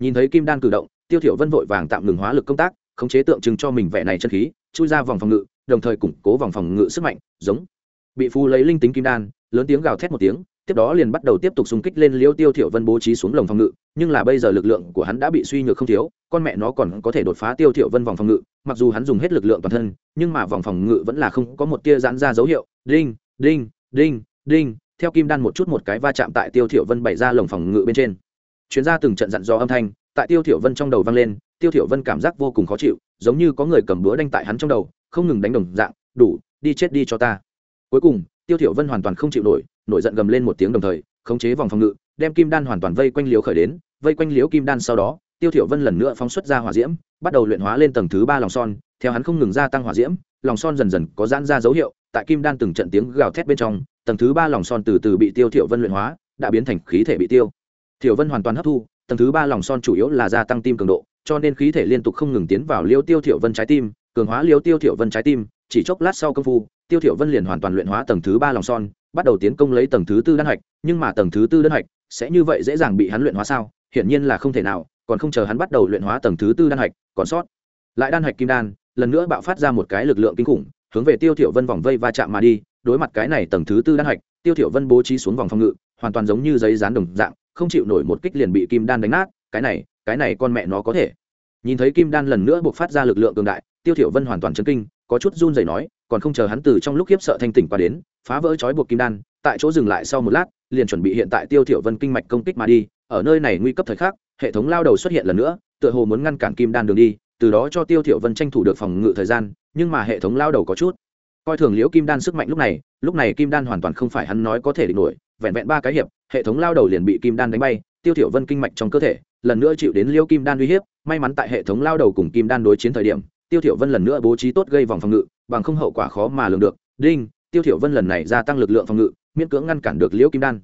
Nhìn thấy kim đan cử động, tiêu thiểu vân vội vàng tạm ngừng hóa lực công tác, khống chế tượng trưng cho mình vẻ này chân khí, chui ra vòng phòng ngự, đồng thời củng cố vòng phòng ngự sức mạnh, giống bị phu lấy linh tính kim đan, lớn tiếng gào thét một tiếng, tiếp đó liền bắt đầu tiếp tục xung kích lên liêu tiêu thiểu vân bố trí xuống lồng phòng ngự, nhưng là bây giờ lực lượng của hắn đã bị suy nhược không thiếu, con mẹ nó còn có thể đột phá tiêu thiểu vân vòng phòng ngự, mặc dù hắn dùng hết lực lượng toàn thân, nhưng mà vòng phòng ngự vẫn là không có một tia giãn ra dấu hiệu. Đinh đinh đinh đinh theo kim đan một chút một cái va chạm tại tiêu thiểu vân bày ra lồng phòng ngự bên trên. Chuyến ra từng trận dặn dò âm thanh, tại tiêu thiểu vân trong đầu vang lên, tiêu thiểu vân cảm giác vô cùng khó chịu, giống như có người cầm búa đánh tại hắn trong đầu, không ngừng đánh đồng dạng, đủ, đi chết đi cho ta. Cuối cùng, tiêu thiểu vân hoàn toàn không chịu nổi nổi giận gầm lên một tiếng đồng thời, khống chế vòng phòng ngự, đem kim đan hoàn toàn vây quanh liếu khởi đến, vây quanh liếu kim đan sau đó, tiêu thiểu vân lần nữa phóng xuất ra hỏa diễm, bắt đầu luyện hóa lên tầng thứ ba lòng son, theo hắn không ngừng gia tăng hỏa diễm, lòng son dần dần có giãn ra dấu hiệu tại kim đan từng trận tiếng gào thét bên trong, tầng thứ ba lòng son từ từ bị tiêu thiểu vân luyện hóa, đã biến thành khí thể bị tiêu. Thiểu vân hoàn toàn hấp thu, tầng thứ ba lòng son chủ yếu là gia tăng tim cường độ, cho nên khí thể liên tục không ngừng tiến vào liêu tiêu thiểu vân trái tim, cường hóa liêu tiêu thiểu vân trái tim, chỉ chốc lát sau công phu, tiêu thiểu vân liền hoàn toàn luyện hóa tầng thứ ba lòng son, bắt đầu tiến công lấy tầng thứ tư đơn hạch, nhưng mà tầng thứ tư đơn hạch sẽ như vậy dễ dàng bị hắn luyện hóa sao? Hiển nhiên là không thể nào, còn không chờ hắn bắt đầu luyện hóa tầng thứ tư đan hạch, còn sót lại đan hạch kim đan, lần nữa bạo phát ra một cái lực lượng kinh khủng hướng về tiêu thiểu vân vòng vây va chạm mà đi, đối mặt cái này tầng thứ tư đan hạch, tiêu thiểu vân bố trí xuống vòng phòng ngự, hoàn toàn giống như giấy dán đồng dạng, không chịu nổi một kích liền bị kim đan đánh nát, cái này cái này con mẹ nó có thể. Nhìn thấy kim đan lần nữa buộc phát ra lực lượng cường đại, tiêu thiểu vân hoàn toàn chấn kinh, có chút run rẩy nói, còn không chờ hắn từ trong lúc khiếp sợ thanh tỉnh qua đến, phá vỡ chói buộc kim đan, tại chỗ dừng lại sau một lát, liền chuẩn bị hiện tại tiêu thiểu vân kinh mạch công kích mà đi, ở nơi này nguy cấp thời khắc, hệ thống lao đầu xuất hiện lần nữa, tựa hồ muốn ngăn cản kim đan đường đi, từ đó cho tiêu thiểu vân tranh thủ được phòng ngự thời gian nhưng mà hệ thống lao đầu có chút. Coi thường liễu kim đan sức mạnh lúc này lúc này kim đan hoàn toàn không phải hắn nói có thể địch nổi, vẹn vẹn ba cái hiệp, hệ thống lao đầu liền bị kim đan đánh bay, tiêu thiểu vân kinh mạch trong cơ thể, lần nữa chịu đến liễu kim đan uy hiếp, may mắn tại hệ thống lao đầu cùng kim đan đối chiến thời điểm, tiêu thiểu vân lần nữa bố trí tốt gây vòng phòng ngự, bằng không hậu quả khó mà lường được. Đinh, tiêu thiểu vân lần này gia tăng lực lượng phòng ngự, miễn cưỡng ngăn cản được liễu kim đan.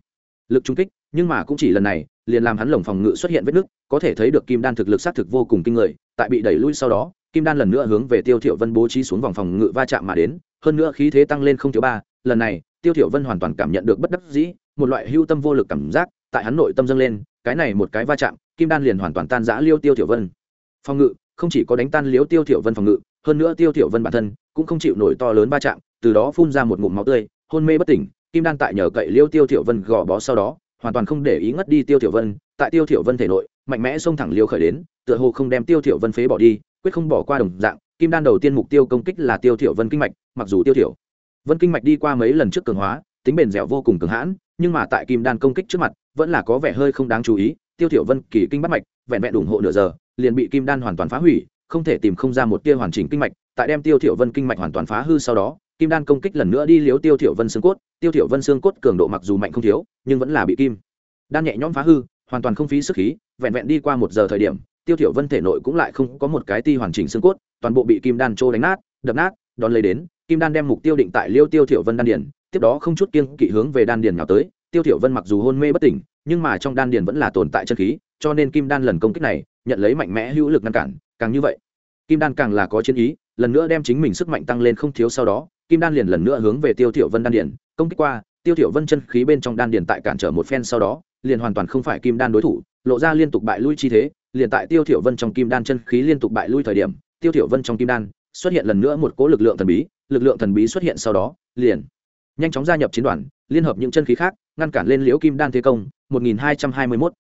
Lực trung kích, nhưng mà cũng chỉ lần này, liền làm hắn lồng phòng ngự xuất hiện vết nứt, có thể thấy được kim đan thực lực sát thực vô cùng kinh người, tại bị đẩy lui sau đó kim đan lần nữa hướng về tiêu thiểu vân bố trí xuống vòng phòng ngự va chạm mà đến, hơn nữa khí thế tăng lên không thiếu ba. Lần này, tiêu thiểu vân hoàn toàn cảm nhận được bất đắc dĩ, một loại hưu tâm vô lực cảm giác tại hắn nội tâm dâng lên, cái này một cái va chạm, kim đan liền hoàn toàn tan rã liêu tiêu thiểu vân. Phòng ngự, không chỉ có đánh tan liêu tiêu thiểu vân phòng ngự, hơn nữa tiêu thiểu vân bản thân cũng không chịu nổi to lớn va chạm, từ đó phun ra một ngụm máu tươi, hôn mê bất tỉnh, kim đan tại nhờ cậy liêu tiêu thiểu vân gò bó sau đó, hoàn toàn không để ý ngất đi tiêu thiểu vân, tại tiêu thiểu vân thể nội, mạnh mẽ xông thẳng liêu khởi đến, tựa hồ không đem tiêu thiểu vân phế bỏ đi quyết không bỏ qua đồng dạng, kim đan đầu tiên mục tiêu công kích là tiêu thiểu vân kinh mạch, mặc dù tiêu thiểu. Vân kinh mạch đi qua mấy lần trước cường hóa, tính bền dẻo vô cùng cường hãn, nhưng mà tại kim đan công kích trước mặt, vẫn là có vẻ hơi không đáng chú ý, tiêu thiểu vân kỳ kinh bắt mạch, vẹn vẹn ủng hộ nửa giờ, liền bị kim đan hoàn toàn phá hủy, không thể tìm không ra một tia hoàn chỉnh kinh mạch, tại đem tiêu thiểu vân kinh mạch hoàn toàn phá hư sau đó, kim đan công kích lần nữa đi liếu tiêu thiểu vân xương cốt, tiêu thiểu vân xương cốt cường độ mặc dù mạnh không thiếu, nhưng vẫn là bị kim đan nhẹ nhõm phá hư, hoàn toàn không phí sức khí, vẹn vẹn đi qua một giờ thời điểm tiêu thiểu vân thể nội cũng lại không có một cái ti hoàn chỉnh xương cốt, toàn bộ bị kim đan trô đánh nát, đập nát, đón lấy đến, kim đan đem mục tiêu định tại liêu tiêu thiểu vân đan điền, tiếp đó không chút kiêng kỵ hướng về đan điền nhào tới. Tiêu thiểu vân mặc dù hôn mê bất tỉnh, nhưng mà trong đan điền vẫn là tồn tại chân khí, cho nên kim đan lần công kích này, nhận lấy mạnh mẽ hữu lực ngăn cản, càng như vậy, kim đan càng là có chiến ý, lần nữa đem chính mình sức mạnh tăng lên không thiếu sau đó, kim đan liền lần nữa hướng về tiêu thiểu vân đan điền, công kích qua, tiêu thiểu vân chân khí bên trong đan điền tại cản trở một phen sau đó, liền hoàn toàn không phải kim đan đối thủ lộ ra liên tục bại lui chi thế, liền tại tiêu thiểu vân trong kim đan chân khí liên tục bại lui thời điểm, tiêu thiểu vân trong kim đan xuất hiện lần nữa một cỗ lực lượng thần bí, lực lượng thần bí xuất hiện sau đó, liền nhanh chóng gia nhập chiến đoàn, liên hợp những chân khí khác, ngăn cản lên liễu kim đan thế công 1221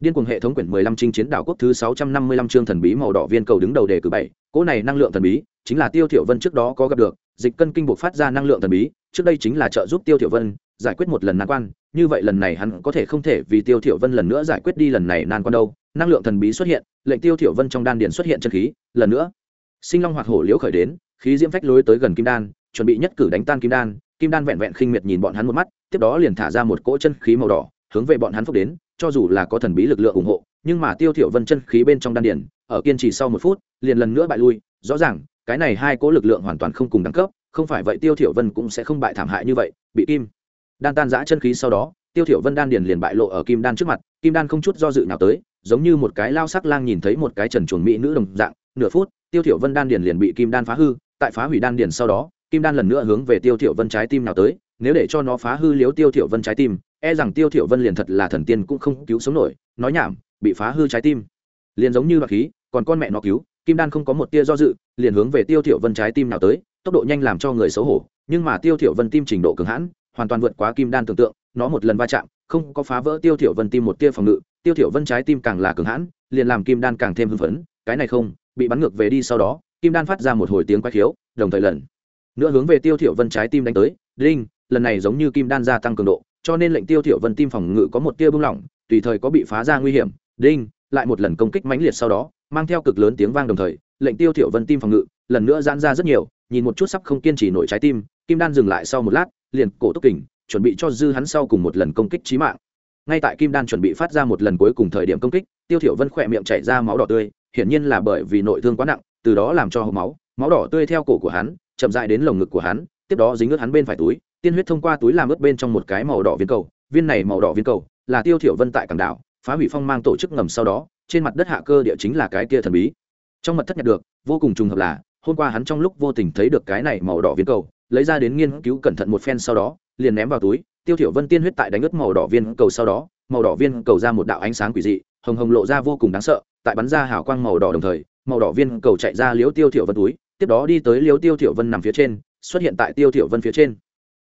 điên cuồng hệ thống quyển 15 chinh chiến đảo quốc thứ 655 chương thần bí màu đỏ viên cầu đứng đầu đề cử bảy, cỗ này năng lượng thần bí chính là tiêu thiểu vân trước đó có gặp được, dịch cân kinh buộc phát ra năng lượng thần bí, trước đây chính là trợ giúp tiêu thiểu vân giải quyết một lần nan quan như vậy lần này hắn có thể không thể vì tiêu thiểu vân lần nữa giải quyết đi lần này nan quan đâu. Năng lượng thần bí xuất hiện, lệnh tiêu thiểu vân trong đan điền xuất hiện chân khí, lần nữa. Sinh long hoạt hổ liễu khởi đến, khí diễm phách lối tới gần kim đan, chuẩn bị nhất cử đánh tan kim đan. Kim đan vẹn vẹn khinh miệt nhìn bọn hắn một mắt, tiếp đó liền thả ra một cỗ chân khí màu đỏ, hướng về bọn hắn phúc đến, cho dù là có thần bí lực lượng ủng hộ, nhưng mà tiêu thiểu vân chân khí bên trong đan điền, ở kiên trì sau một phút, liền lần nữa bại lui. Rõ ràng, cái này hai cỗ lực lượng hoàn toàn không cùng đẳng cấp, không phải vậy tiêu thiểu vân cũng sẽ không bại thảm hại như vậy, bị kim đan tan giã chân khí sau đó, tiêu thiểu vân đan điền liền bại lộ ở kim đan trước mặt, kim đan không chút do dự nào tới, giống như một cái lao sắc lang nhìn thấy một cái trần chuồng mỹ nữ đồng dạng, nửa phút, tiêu thiểu vân đan điền liền bị kim đan phá hư, tại phá hủy đan điền sau đó, kim đan lần nữa hướng về tiêu thiểu vân trái tim nào tới, nếu để cho nó phá hư liếu tiêu thiểu vân trái tim e rằng tiêu thiểu vân liền thật là thần tiên cũng không cứu sống nổi, nói nhảm, bị phá hư trái tim. Liền giống như bạc khí, còn con mẹ nó cứu, kim đan không có một tia do dự, liền hướng về tiêu thiểu vân trái tim nào tới, tốc độ nhanh làm cho người xấu hổ, nhưng mà tiêu thiểu vân tim trình độ cường hãn hoàn toàn vượt quá kim đan tưởng tượng, nó một lần va chạm, không có phá vỡ tiêu thiểu vân tim một tia phòng ngự, tiêu thiểu vân trái tim càng là cường hãn, liền làm kim đan càng thêm hưng phấn, cái này không, bị bắn ngược về đi sau đó, kim đan phát ra một hồi tiếng quái khiếu, đồng thời lần nữa hướng về tiêu thiểu vân trái tim đánh tới, đinh, lần này giống như kim đan gia tăng cường độ, cho nên lệnh tiêu thiểu vân tim phòng ngự có một tia bung lỏng, tùy thời có bị phá ra nguy hiểm, đinh, lại một lần công kích mãnh liệt sau đó, mang theo cực lớn tiếng vang đồng thời, lệnh tiêu thiểu vân tim phòng ngự lần nữa giãn ra rất nhiều, nhìn một chút sắp không kiên trì nổi trái tim, kim đan dừng lại sau một lát liền cổ túc kình, chuẩn bị cho dư hắn sau cùng một lần công kích chí mạng. Ngay tại kim đan chuẩn bị phát ra một lần cuối cùng thời điểm công kích, tiêu thiểu vân khỏe miệng chảy ra máu đỏ tươi, hiển nhiên là bởi vì nội thương quá nặng, từ đó làm cho hộc máu máu đỏ tươi theo cổ của hắn, chậm rãi đến lồng ngực của hắn, tiếp đó dính ướt hắn bên phải túi, tiên huyết thông qua túi làm ướt bên trong một cái màu đỏ viên cầu, viên này màu đỏ viên cầu là tiêu thiểu vân tại cảng đảo, phá hủy phong mang tổ chức ngầm sau đó, trên mặt đất hạ cơ địa chính là cái kia thần bí. Trong mật thất nhặt được, vô cùng trùng hợp là, hôm qua hắn trong lúc vô tình thấy được cái này màu đỏ viên cầu lấy ra đến nghiên cứu cẩn thận một phen sau đó, liền ném vào túi, tiêu thiểu vân tiên huyết tại đánh ướt màu đỏ viên cầu sau đó, màu đỏ viên cầu ra một đạo ánh sáng quỷ dị, hồng hồng lộ ra vô cùng đáng sợ, tại bắn ra hào quang màu đỏ đồng thời, màu đỏ viên cầu chạy ra liếu tiêu thiểu vân túi, tiếp đó đi tới liếu tiêu thiểu vân nằm phía trên, xuất hiện tại tiêu thiểu vân phía trên.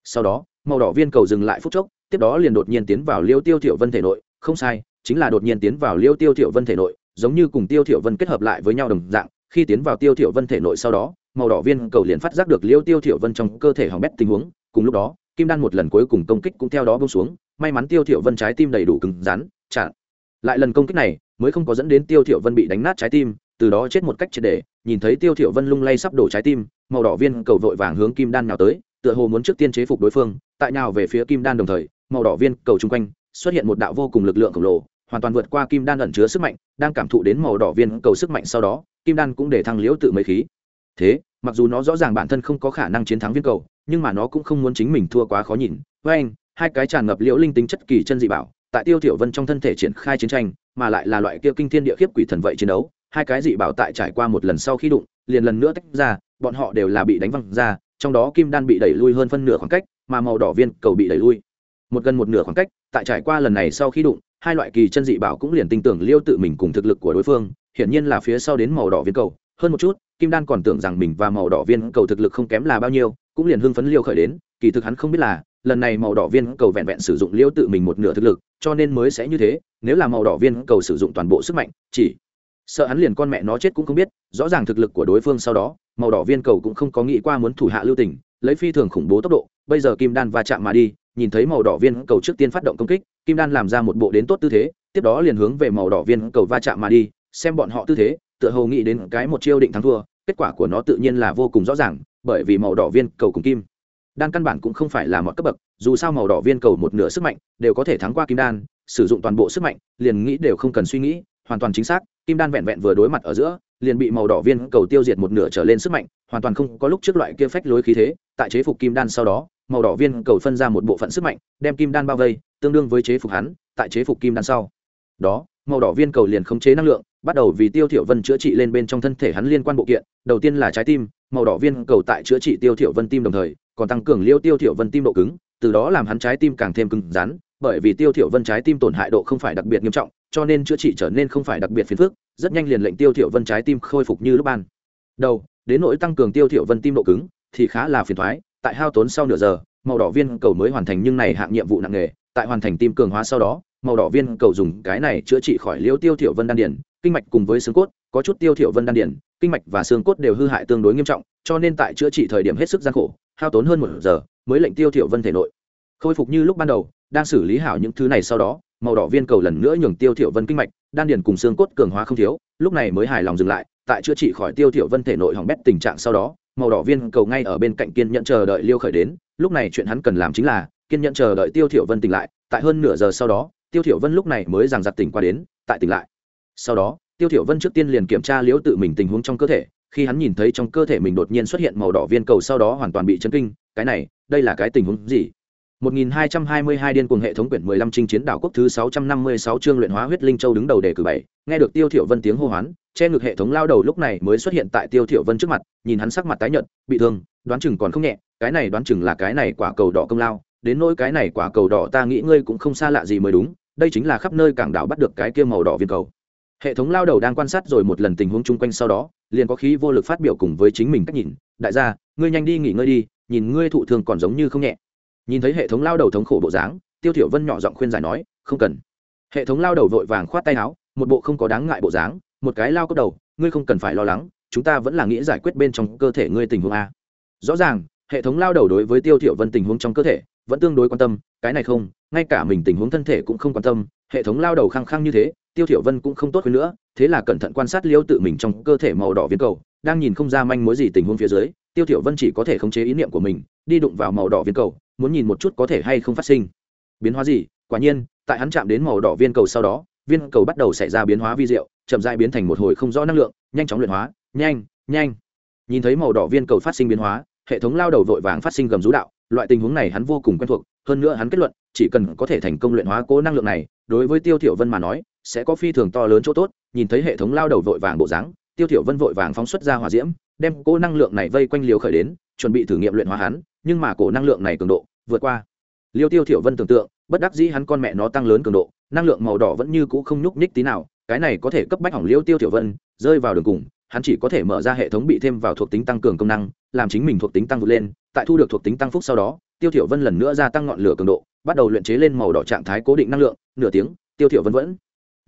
Sau đó, màu đỏ viên cầu dừng lại phút chốc, tiếp đó liền đột nhiên tiến vào liêu tiêu thiểu vân thể nội, không sai, chính là đột nhiên tiến vào liêu tiêu thiểu vân thể nội, giống như cùng tiêu thiểu vân kết hợp lại với nhau đồng dạng, khi tiến vào tiêu thiểu vân thể nội sau đó màu đỏ viên cầu liền phát giác được liêu tiêu thiểu vân trong cơ thể hỏng bét tình huống, cùng lúc đó, kim đan một lần cuối cùng công kích cũng theo đó buông xuống, may mắn tiêu thiểu vân trái tim đầy đủ cứng rắn, chặn. Lại lần công kích này, mới không có dẫn đến tiêu thiểu vân bị đánh nát trái tim, từ đó chết một cách triệt để, nhìn thấy tiêu thiểu vân lung lay sắp đổ trái tim, màu đỏ viên cầu vội vàng hướng kim đan nào tới, tựa hồ muốn trước tiên chế phục đối phương, tại nào về phía kim đan đồng thời, màu đỏ viên cầu trung quanh, xuất hiện một đạo vô cùng lực lượng khổng lồ, hoàn toàn vượt qua kim đan ẩn chứa sức mạnh, đang cảm thụ đến màu đỏ viên cầu sức mạnh sau đó, kim đan cũng để thăng liễu tự mấy khí thế, mặc dù nó rõ ràng bản thân không có khả năng chiến thắng viên cầu, nhưng mà nó cũng không muốn chính mình thua quá khó nhìn. Với anh, hai cái tràn ngập liễu linh tính chất kỳ chân dị bảo, tại tiêu tiểu vân trong thân thể triển khai chiến tranh, mà lại là loại kia kinh thiên địa khiếp quỷ thần vậy chiến đấu, hai cái dị bảo tại trải qua một lần sau khi đụng, liền lần nữa tách ra, bọn họ đều là bị đánh văng ra, trong đó kim đan bị đẩy lui hơn phân nửa khoảng cách, mà màu đỏ viên cầu bị đẩy lui. Một gần một nửa khoảng cách, tại trải qua lần này sau khi đụng, hai loại kỳ chân dị bảo cũng liền tin tưởng liêu tự mình cùng thực lực của đối phương, hiển nhiên là phía sau đến màu đỏ viên cầu hơn một chút, kim đan còn tưởng rằng mình và màu đỏ viên cầu thực lực không kém là bao nhiêu, cũng liền hưng phấn liêu khởi đến, kỳ thực hắn không biết là, lần này màu đỏ viên cầu vẹn vẹn sử dụng liêu tự mình một nửa thực lực, cho nên mới sẽ như thế, nếu là màu đỏ viên cầu sử dụng toàn bộ sức mạnh, chỉ sợ hắn liền con mẹ nó chết cũng không biết, rõ ràng thực lực của đối phương sau đó, màu đỏ viên cầu cũng không có nghĩ qua muốn thủ hạ lưu tình, lấy phi thường khủng bố tốc độ, bây giờ kim đan va chạm mà đi, nhìn thấy màu đỏ viên cầu trước tiên phát động công kích, kim đan làm ra một bộ đến tốt tư thế, tiếp đó liền hướng về màu đỏ viên cầu va chạm mà đi, xem bọn họ tư thế tựa hồ nghĩ đến cái một chiêu định thắng thua, kết quả của nó tự nhiên là vô cùng rõ ràng, bởi vì màu đỏ viên cầu cùng kim. Đan căn bản cũng không phải là một cấp bậc, dù sao màu đỏ viên cầu một nửa sức mạnh đều có thể thắng qua kim đan, sử dụng toàn bộ sức mạnh, liền nghĩ đều không cần suy nghĩ, hoàn toàn chính xác, kim đan vẹn vẹn vừa đối mặt ở giữa, liền bị màu đỏ viên cầu tiêu diệt một nửa trở lên sức mạnh, hoàn toàn không có lúc trước loại kia phách lối khí thế, tại chế phục kim đan sau đó, màu đỏ viên cầu phân ra một bộ phận sức mạnh, đem kim đan bao vây, tương đương với chế phục hắn, tại chế phục kim đan sau. Đó, màu đỏ viên cầu liền khống chế năng lượng bắt đầu vì tiêu thiểu vân chữa trị lên bên trong thân thể hắn liên quan bộ kiện, đầu tiên là trái tim, màu đỏ viên cầu tại chữa trị tiêu thiểu vân tim đồng thời, còn tăng cường liêu tiêu thiểu vân tim độ cứng, từ đó làm hắn trái tim càng thêm cứng rắn, bởi vì tiêu thiểu vân trái tim tổn hại độ không phải đặc biệt nghiêm trọng, cho nên chữa trị trở nên không phải đặc biệt phiền phức, rất nhanh liền lệnh tiêu thiểu vân trái tim khôi phục như lúc ban đầu, đến nỗi tăng cường tiêu thiểu vân tim độ cứng thì khá là phiền toái tại hao tốn sau nửa giờ, màu đỏ viên cầu mới hoàn thành nhưng này hạng nhiệm vụ nặng nề, tại hoàn thành tim cường hóa sau đó, màu đỏ viên cầu dùng cái này chữa trị khỏi liêu tiêu thiểu vân đan điển kinh mạch cùng với xương cốt, có chút tiêu thiểu vân đan điển, kinh mạch và xương cốt đều hư hại tương đối nghiêm trọng, cho nên tại chữa trị thời điểm hết sức gian khổ, hao tốn hơn một giờ mới lệnh tiêu thiểu vân thể nội. Khôi phục như lúc ban đầu, đang xử lý hảo những thứ này sau đó, màu đỏ viên cầu lần nữa nhường tiêu thiểu vân kinh mạch, đan điển cùng xương cốt cường hóa không thiếu, lúc này mới hài lòng dừng lại, tại chữa trị khỏi tiêu thiểu vân thể nội hỏng bét tình trạng sau đó, màu đỏ viên cầu ngay ở bên cạnh kiên nhẫn chờ đợi liêu khởi đến, lúc này chuyện hắn cần làm chính là, kiên nhẫn chờ đợi tiêu thiểu vân tỉnh lại, tại hơn nửa giờ sau đó, tiêu thiểu vân lúc này mới giằng giật tỉnh qua đến, tại tỉnh lại sau đó tiêu thiểu vân trước tiên liền kiểm tra liễu tự mình tình huống trong cơ thể khi hắn nhìn thấy trong cơ thể mình đột nhiên xuất hiện màu đỏ viên cầu sau đó hoàn toàn bị chấn kinh cái này đây là cái tình huống gì 1222 điên cuồng hệ thống quyển 15 chinh chiến đảo quốc thứ 656 chương luyện hóa huyết linh châu đứng đầu đề cử 7, nghe được Tiêu Thiểu Vân tiếng hô hoán, che ngực hệ thống lao đầu lúc này mới xuất hiện tại Tiêu Thiểu Vân trước mặt, nhìn hắn sắc mặt tái nhợt, bị thương, đoán chừng còn không nhẹ, cái này đoán chừng là cái này quả cầu đỏ công lao, đến nỗi cái này quả cầu đỏ ta nghĩ ngươi cũng không xa lạ gì mới đúng, đây chính là khắp nơi cảng đảo bắt được cái kia màu đỏ viên cầu. Hệ thống lao đầu đang quan sát rồi một lần tình huống chung quanh sau đó, liền có khí vô lực phát biểu cùng với chính mình cách nhìn, đại gia, ngươi nhanh đi nghỉ ngơi đi, nhìn ngươi thụ thương còn giống như không nhẹ. Nhìn thấy hệ thống lao đầu thống khổ bộ dáng tiêu thiểu vân nhỏ giọng khuyên giải nói không cần. Hệ thống lao đầu vội vàng khoát tay áo một bộ không có đáng ngại bộ dáng một cái lao cấp đầu ngươi không cần phải lo lắng chúng ta vẫn là nghĩ giải quyết bên trong cơ thể ngươi tình huống a. Rõ ràng hệ thống lao đầu đối với tiêu thiểu vân tình huống trong cơ thể vẫn tương đối quan tâm cái này không ngay cả mình tình huống thân thể cũng không quan tâm hệ thống lao đầu khăng khăng như thế tiêu thiểu vân cũng không tốt hơn nữa, thế là cẩn thận quan sát liêu tự mình trong cơ thể màu đỏ viên cầu, đang nhìn không ra manh mối gì tình huống phía dưới, tiêu thiểu vân chỉ có thể khống chế ý niệm của mình, đi đụng vào màu đỏ viên cầu, muốn nhìn một chút có thể hay không phát sinh. Biến hóa gì? Quả nhiên, tại hắn chạm đến màu đỏ viên cầu sau đó, viên cầu bắt đầu xảy ra biến hóa vi diệu, chậm rãi biến thành một hồi không rõ năng lượng, nhanh chóng luyện hóa, nhanh nhanh. Nhìn thấy màu đỏ viên cầu phát sinh biến hóa, hệ thống lao đầu vội vàng phát sinh gầm rú đạo, loại tình huống này hắn vô cùng quen thuộc, hơn nữa hắn kết luận, chỉ cần có thể thành công luyện hóa cố năng lượng này đối với tiêu thiểu vân mà nói, sẽ có phi thường to lớn chỗ tốt, nhìn thấy hệ thống lao đầu vội vàng bộ dáng, tiêu thiểu vân vội vàng phóng xuất ra hỏa diễm, đem cỗ năng lượng này vây quanh liều khởi đến, chuẩn bị thử nghiệm luyện hóa hắn, nhưng mà cổ năng lượng này cường độ vượt qua. Liêu tiêu thiểu vân tưởng tượng, bất đắc dĩ hắn con mẹ nó tăng lớn cường độ, năng lượng màu đỏ vẫn như cũ không nhúc nhích tí nào, cái này có thể cấp bách hỏng liêu tiêu thiểu vân, rơi vào đường cùng, hắn chỉ có thể mở ra hệ thống bị thêm vào thuộc tính tăng cường công năng, làm chính mình thuộc tính tăng vượt lên, tại thu được thuộc tính tăng phúc sau đó, tiêu thiểu vân lần nữa gia tăng ngọn lửa cường độ bắt đầu luyện chế lên màu đỏ trạng thái cố định năng lượng, nửa tiếng, tiêu thiểu vân vẫn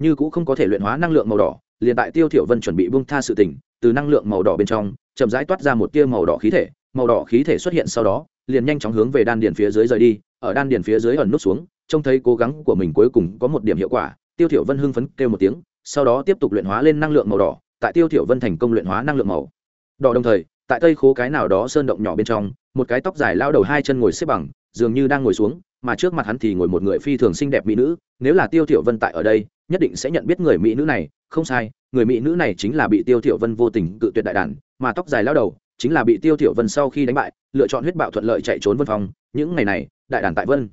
như cũ không có thể luyện hóa năng lượng màu đỏ, liền tại tiêu thiểu vân chuẩn bị buông tha sự tỉnh từ năng lượng màu đỏ bên trong, chậm rãi toát ra một tia màu đỏ khí thể, màu đỏ khí thể xuất hiện sau đó, liền nhanh chóng hướng về đan điền phía dưới rời đi, ở đan điền phía dưới ẩn nút xuống, trông thấy cố gắng của mình cuối cùng có một điểm hiệu quả, tiêu thiểu vân hưng phấn kêu một tiếng, sau đó tiếp tục luyện hóa lên năng lượng màu đỏ, tại tiêu thiểu vân thành công luyện hóa năng lượng màu đỏ đồng thời, tại tây khố cái nào đó sơn động nhỏ bên trong, một cái tóc dài lao đầu hai chân ngồi xếp bằng, dường như đang ngồi xuống mà trước mặt hắn thì ngồi một người phi thường xinh đẹp mỹ nữ, nếu là tiêu thiểu vân tại ở đây, nhất định sẽ nhận biết người mỹ nữ này. Không sai, người mỹ nữ này chính là bị tiêu thiểu vân vô tình cự tuyệt đại đàn, mà tóc dài lao đầu chính là bị tiêu thiểu vân sau khi đánh bại, lựa chọn huyết bạo thuận lợi chạy trốn vân phong. Những ngày này, đại đàn tại vân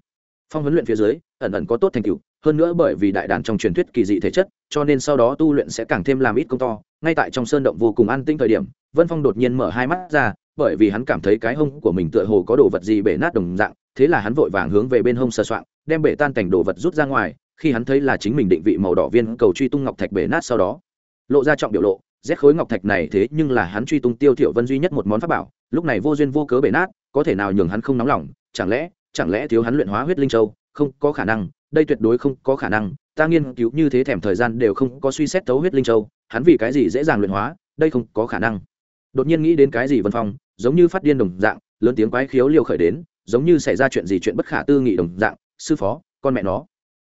phong huấn luyện phía dưới, ẩn ẩn có tốt thành tựu, hơn nữa bởi vì đại đàn trong truyền thuyết kỳ dị thể chất, cho nên sau đó tu luyện sẽ càng thêm làm ít công to. Ngay tại trong sơn động vô cùng an tĩnh thời điểm, vân phong đột nhiên mở hai mắt ra, bởi vì hắn cảm thấy cái hông của mình tựa hồ có đồ vật gì bể nát đồng dạng thế là hắn vội vàng hướng về bên hông sờ soạng, đem bể tan cảnh đồ vật rút ra ngoài, khi hắn thấy là chính mình định vị màu đỏ viên cầu truy tung ngọc thạch bể nát sau đó, lộ ra trọng biểu lộ, rét khối ngọc thạch này thế nhưng là hắn truy tung tiêu thiểu vân duy nhất một món pháp bảo, lúc này vô duyên vô cớ bể nát, có thể nào nhường hắn không nóng lòng, chẳng lẽ chẳng lẽ thiếu hắn luyện hóa huyết linh châu, không có khả năng, đây tuyệt đối không có khả năng, ta nghiên cứu như thế thèm thời gian đều không có suy xét thấu huyết linh châu, hắn vì cái gì dễ dàng luyện hóa, đây không có khả năng. Đột nhiên nghĩ đến cái gì vân phong, giống như phát điên đồng dạng, lớn tiếng quái khiếu liều khởi đến giống như xảy ra chuyện gì chuyện bất khả tư nghị đồng dạng, sư phó, con mẹ nó.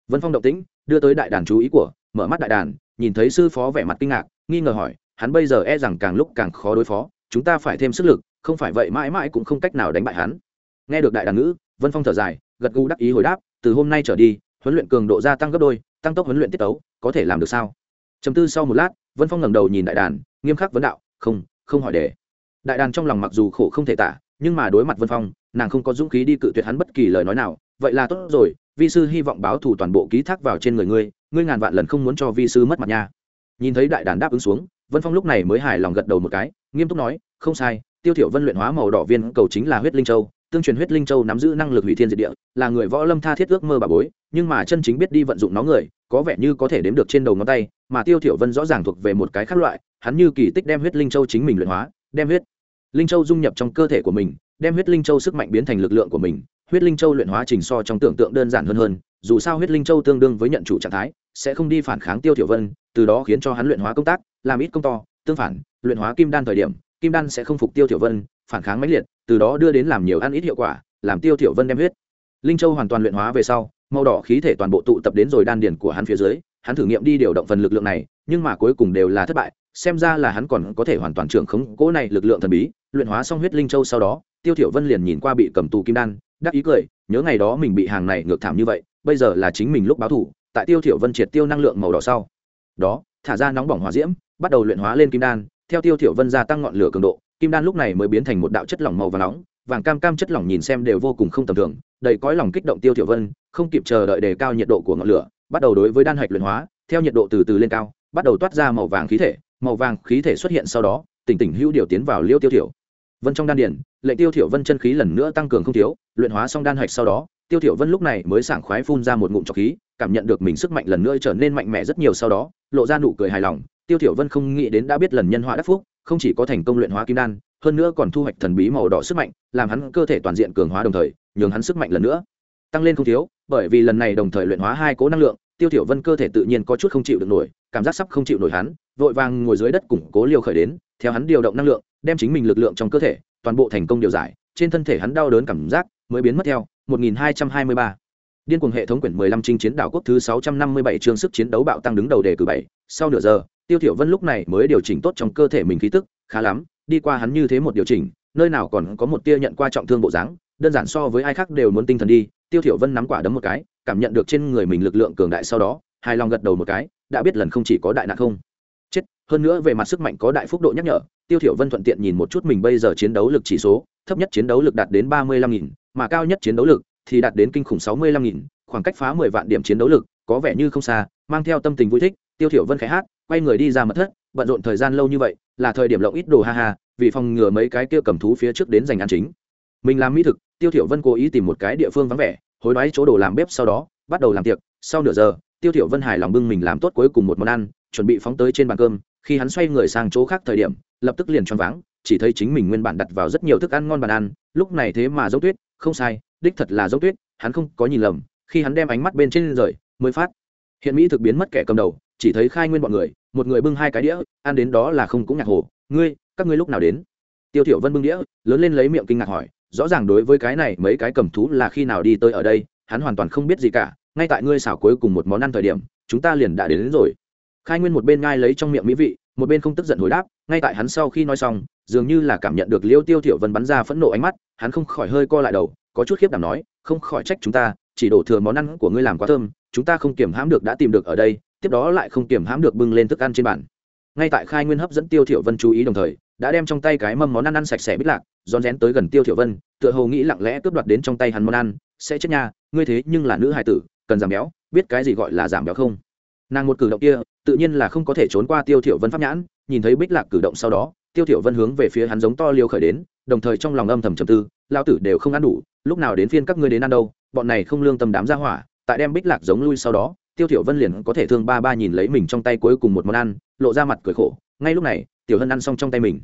Vân phong động tĩnh, đưa tới đại đàn chú ý của, mở mắt đại đàn, nhìn thấy sư phó vẻ mặt kinh ngạc, nghi ngờ hỏi, hắn bây giờ e rằng càng lúc càng khó đối phó, chúng ta phải thêm sức lực, không phải vậy mãi mãi cũng không cách nào đánh bại hắn. Nghe được đại đàn ngữ, vân phong thở dài, gật gù đắc ý hồi đáp, từ hôm nay trở đi, huấn luyện cường độ gia tăng gấp đôi, tăng tốc huấn luyện tiết tấu, có thể làm được sao? Chấm tư sau một lát, vân phong ngẩng đầu nhìn đại đàn, nghiêm khắc vấn đạo, không không hỏi đề. Đại đàn trong lòng mặc dù khổ không thể tả, nhưng mà đối mặt vân phong nàng không có dũng khí đi cự tuyệt hắn bất kỳ lời nói nào. Vậy là tốt rồi, vi sư hy vọng báo thù toàn bộ ký thác vào trên người ngươi ngươi ngàn vạn lần không muốn cho vi sư mất mặt nha. Nhìn thấy đại đàn đáp ứng xuống, vân phong lúc này mới hài lòng gật đầu một cái, nghiêm túc nói, không sai, tiêu thiểu vân luyện hóa màu đỏ viên cầu chính là huyết linh châu, tương truyền huyết linh châu nắm giữ năng lực hủy thiên diệt địa, là người võ lâm tha thiết ước mơ bà bối, nhưng mà chân chính biết đi vận dụng nó người, có vẻ như có thể đếm được trên đầu ngón tay, mà tiêu thiểu vân rõ ràng thuộc về một cái khác loại, hắn như kỳ tích đem huyết linh châu chính mình luyện hóa, đem huyết linh châu dung nhập trong cơ thể của mình đem huyết linh châu sức mạnh biến thành lực lượng của mình, huyết linh châu luyện hóa trình so trong tưởng tượng đơn giản hơn hơn, dù sao huyết linh châu tương đương với nhận chủ trạng thái, sẽ không đi phản kháng tiêu thiểu vân, từ đó khiến cho hắn luyện hóa công tác, làm ít công to, tương phản, luyện hóa kim đan thời điểm, kim đan sẽ không phục tiêu thiểu vân, phản kháng mãnh liệt, từ đó đưa đến làm nhiều ăn ít hiệu quả, làm tiêu thiểu vân đem huyết linh châu hoàn toàn luyện hóa về sau, màu đỏ khí thể toàn bộ tụ tập đến rồi đan điền của hắn phía dưới, hắn thử nghiệm đi điều động phần lực lượng này, nhưng mà cuối cùng đều là thất bại, xem ra là hắn còn có thể hoàn toàn trưởng khống cỗ này lực lượng thần bí, luyện hóa xong huyết linh châu sau đó tiêu thiểu vân liền nhìn qua bị cầm tù kim đan, đắc ý cười, nhớ ngày đó mình bị hàng này ngược thảm như vậy, bây giờ là chính mình lúc báo thù tại tiêu thiểu vân triệt tiêu năng lượng màu đỏ sau. Đó, thả ra nóng bỏng hỏa diễm, bắt đầu luyện hóa lên kim đan, theo tiêu thiểu vân gia tăng ngọn lửa cường độ, kim đan lúc này mới biến thành một đạo chất lỏng màu vàng nóng, vàng cam cam chất lỏng nhìn xem đều vô cùng không tầm thường, đầy cõi lòng kích động tiêu thiểu vân, không kịp chờ đợi đề cao nhiệt độ của ngọn lửa, bắt đầu đối với đan hạch luyện hóa, theo nhiệt độ từ từ lên cao, bắt đầu toát ra màu vàng khí thể, màu vàng khí thể xuất hiện sau đó, tỉnh tỉnh hữu điều tiến vào liêu tiêu thiểu vân trong đan điển lệnh tiêu thiểu vân chân khí lần nữa tăng cường không thiếu, luyện hóa xong đan hạch sau đó, tiêu thiểu vân lúc này mới sảng khoái phun ra một ngụm trọc khí, cảm nhận được mình sức mạnh lần nữa trở nên mạnh mẽ rất nhiều sau đó, lộ ra nụ cười hài lòng, tiêu thiểu vân không nghĩ đến đã biết lần nhân hóa đắc phúc, không chỉ có thành công luyện hóa kim đan, hơn nữa còn thu hoạch thần bí màu đỏ sức mạnh, làm hắn cơ thể toàn diện cường hóa đồng thời, nhường hắn sức mạnh lần nữa tăng lên không thiếu, bởi vì lần này đồng thời luyện hóa hai cố năng lượng, tiêu thiểu vân cơ thể tự nhiên có chút không chịu được nổi, cảm giác sắp không chịu nổi hắn, vội vàng ngồi dưới đất củng cố liều khởi đến, theo hắn điều động năng lượng đem chính mình lực lượng trong cơ thể, toàn bộ thành công điều giải, trên thân thể hắn đau đớn cảm giác mới biến mất theo 1223 điên cuồng hệ thống quyển 15 chinh chiến đảo quốc thứ 657 chương sức chiến đấu bạo tăng đứng đầu đề cử 7 sau nửa giờ, tiêu thiểu vân lúc này mới điều chỉnh tốt trong cơ thể mình khí tức, khá lắm, đi qua hắn như thế một điều chỉnh, nơi nào còn có một tia nhận qua trọng thương bộ dáng, đơn giản so với ai khác đều muốn tinh thần đi, tiêu thiểu vân nắm quả đấm một cái, cảm nhận được trên người mình lực lượng cường đại sau đó, hài lòng gật đầu một cái, đã biết lần không chỉ có đại nạn không hơn nữa về mặt sức mạnh có đại phúc độ nhắc nhở, tiêu thiểu vân thuận tiện nhìn một chút mình bây giờ chiến đấu lực chỉ số, thấp nhất chiến đấu lực đạt đến ba mươi lăm nghìn, mà cao nhất chiến đấu lực thì đạt đến kinh khủng sáu mươi lăm nghìn, khoảng cách phá mười vạn điểm chiến đấu lực có vẻ như không xa, mang theo tâm tình vui thích, tiêu thiểu vân khẽ hát, quay người đi ra mật thất, bận rộn thời gian lâu như vậy, là thời điểm lộng ít đồ ha ha, vì phòng ngừa mấy cái kia cầm thú phía trước đến giành ăn chính. Mình làm mỹ thực, tiêu thiểu vân cố ý tìm một cái địa phương vắng vẻ, hối đoái chỗ đồ làm bếp sau đó, bắt đầu làm tiệc. Sau nửa giờ, tiêu thiểu vân hài lòng bưng mình làm tốt cuối cùng một món ăn, chuẩn bị phóng tới trên bàn cơm khi hắn xoay người sang chỗ khác thời điểm lập tức liền choáng váng chỉ thấy chính mình nguyên bản đặt vào rất nhiều thức ăn ngon bàn ăn lúc này thế mà giống tuyết không sai đích thật là giống tuyết hắn không có nhìn lầm khi hắn đem ánh mắt bên trên rời mới phát hiện mỹ thực biến mất kẻ cầm đầu chỉ thấy khai nguyên bọn người một người bưng hai cái đĩa ăn đến đó là không cũng nhạc hồ ngươi các ngươi lúc nào đến? Tiêu thiểu vân bưng đĩa lớn lên lấy miệng kinh ngạc hỏi rõ ràng đối với cái này mấy cái cầm thú là khi nào đi tới ở đây hắn hoàn toàn không biết gì cả ngay tại ngươi xảo cuối cùng một món ăn thời điểm chúng ta liền đã đến, đến rồi khai nguyên một bên ngai lấy trong miệng mỹ vị, một bên không tức giận hồi đáp, ngay tại hắn sau khi nói xong, dường như là cảm nhận được liêu tiêu thiểu vân bắn ra phẫn nộ ánh mắt, hắn không khỏi hơi co lại đầu, có chút khiếp đảm nói, không khỏi trách chúng ta, chỉ đổ thừa món ăn của ngươi làm quá thơm, chúng ta không kiểm hãm được đã tìm được ở đây, tiếp đó lại không kiểm hãm được bưng lên thức ăn trên bàn. Ngay tại khai nguyên hấp dẫn tiêu thiểu vân chú ý đồng thời, đã đem trong tay cái mâm món ăn ăn sạch sẽ bít lạc rón rén tới gần tiêu thiểu vân, tựa hồ nghĩ lặng lẽ cướp đoạt đến trong tay hắn món ăn, sẽ chết nha, ngươi thế nhưng là nữ hài tử, cần giảm béo, biết cái gì gọi là giảm béo không? Nàng một cử động kia, tự nhiên là không có thể trốn qua tiêu thiểu vân pháp nhãn, nhìn thấy bích lạc cử động sau đó, tiêu thiểu vân hướng về phía hắn giống to liêu khởi đến, đồng thời trong lòng âm thầm trầm tư, lao tử đều không ăn đủ, lúc nào đến phiên các ngươi đến ăn đâu, bọn này không lương tâm đám ra hỏa, tại đem bích lạc giống lui sau đó, tiêu thiểu vân liền có thể thương ba ba nhìn lấy mình trong tay cuối cùng một món ăn, lộ ra mặt cười khổ, ngay lúc này, tiểu hân ăn xong trong tay mình.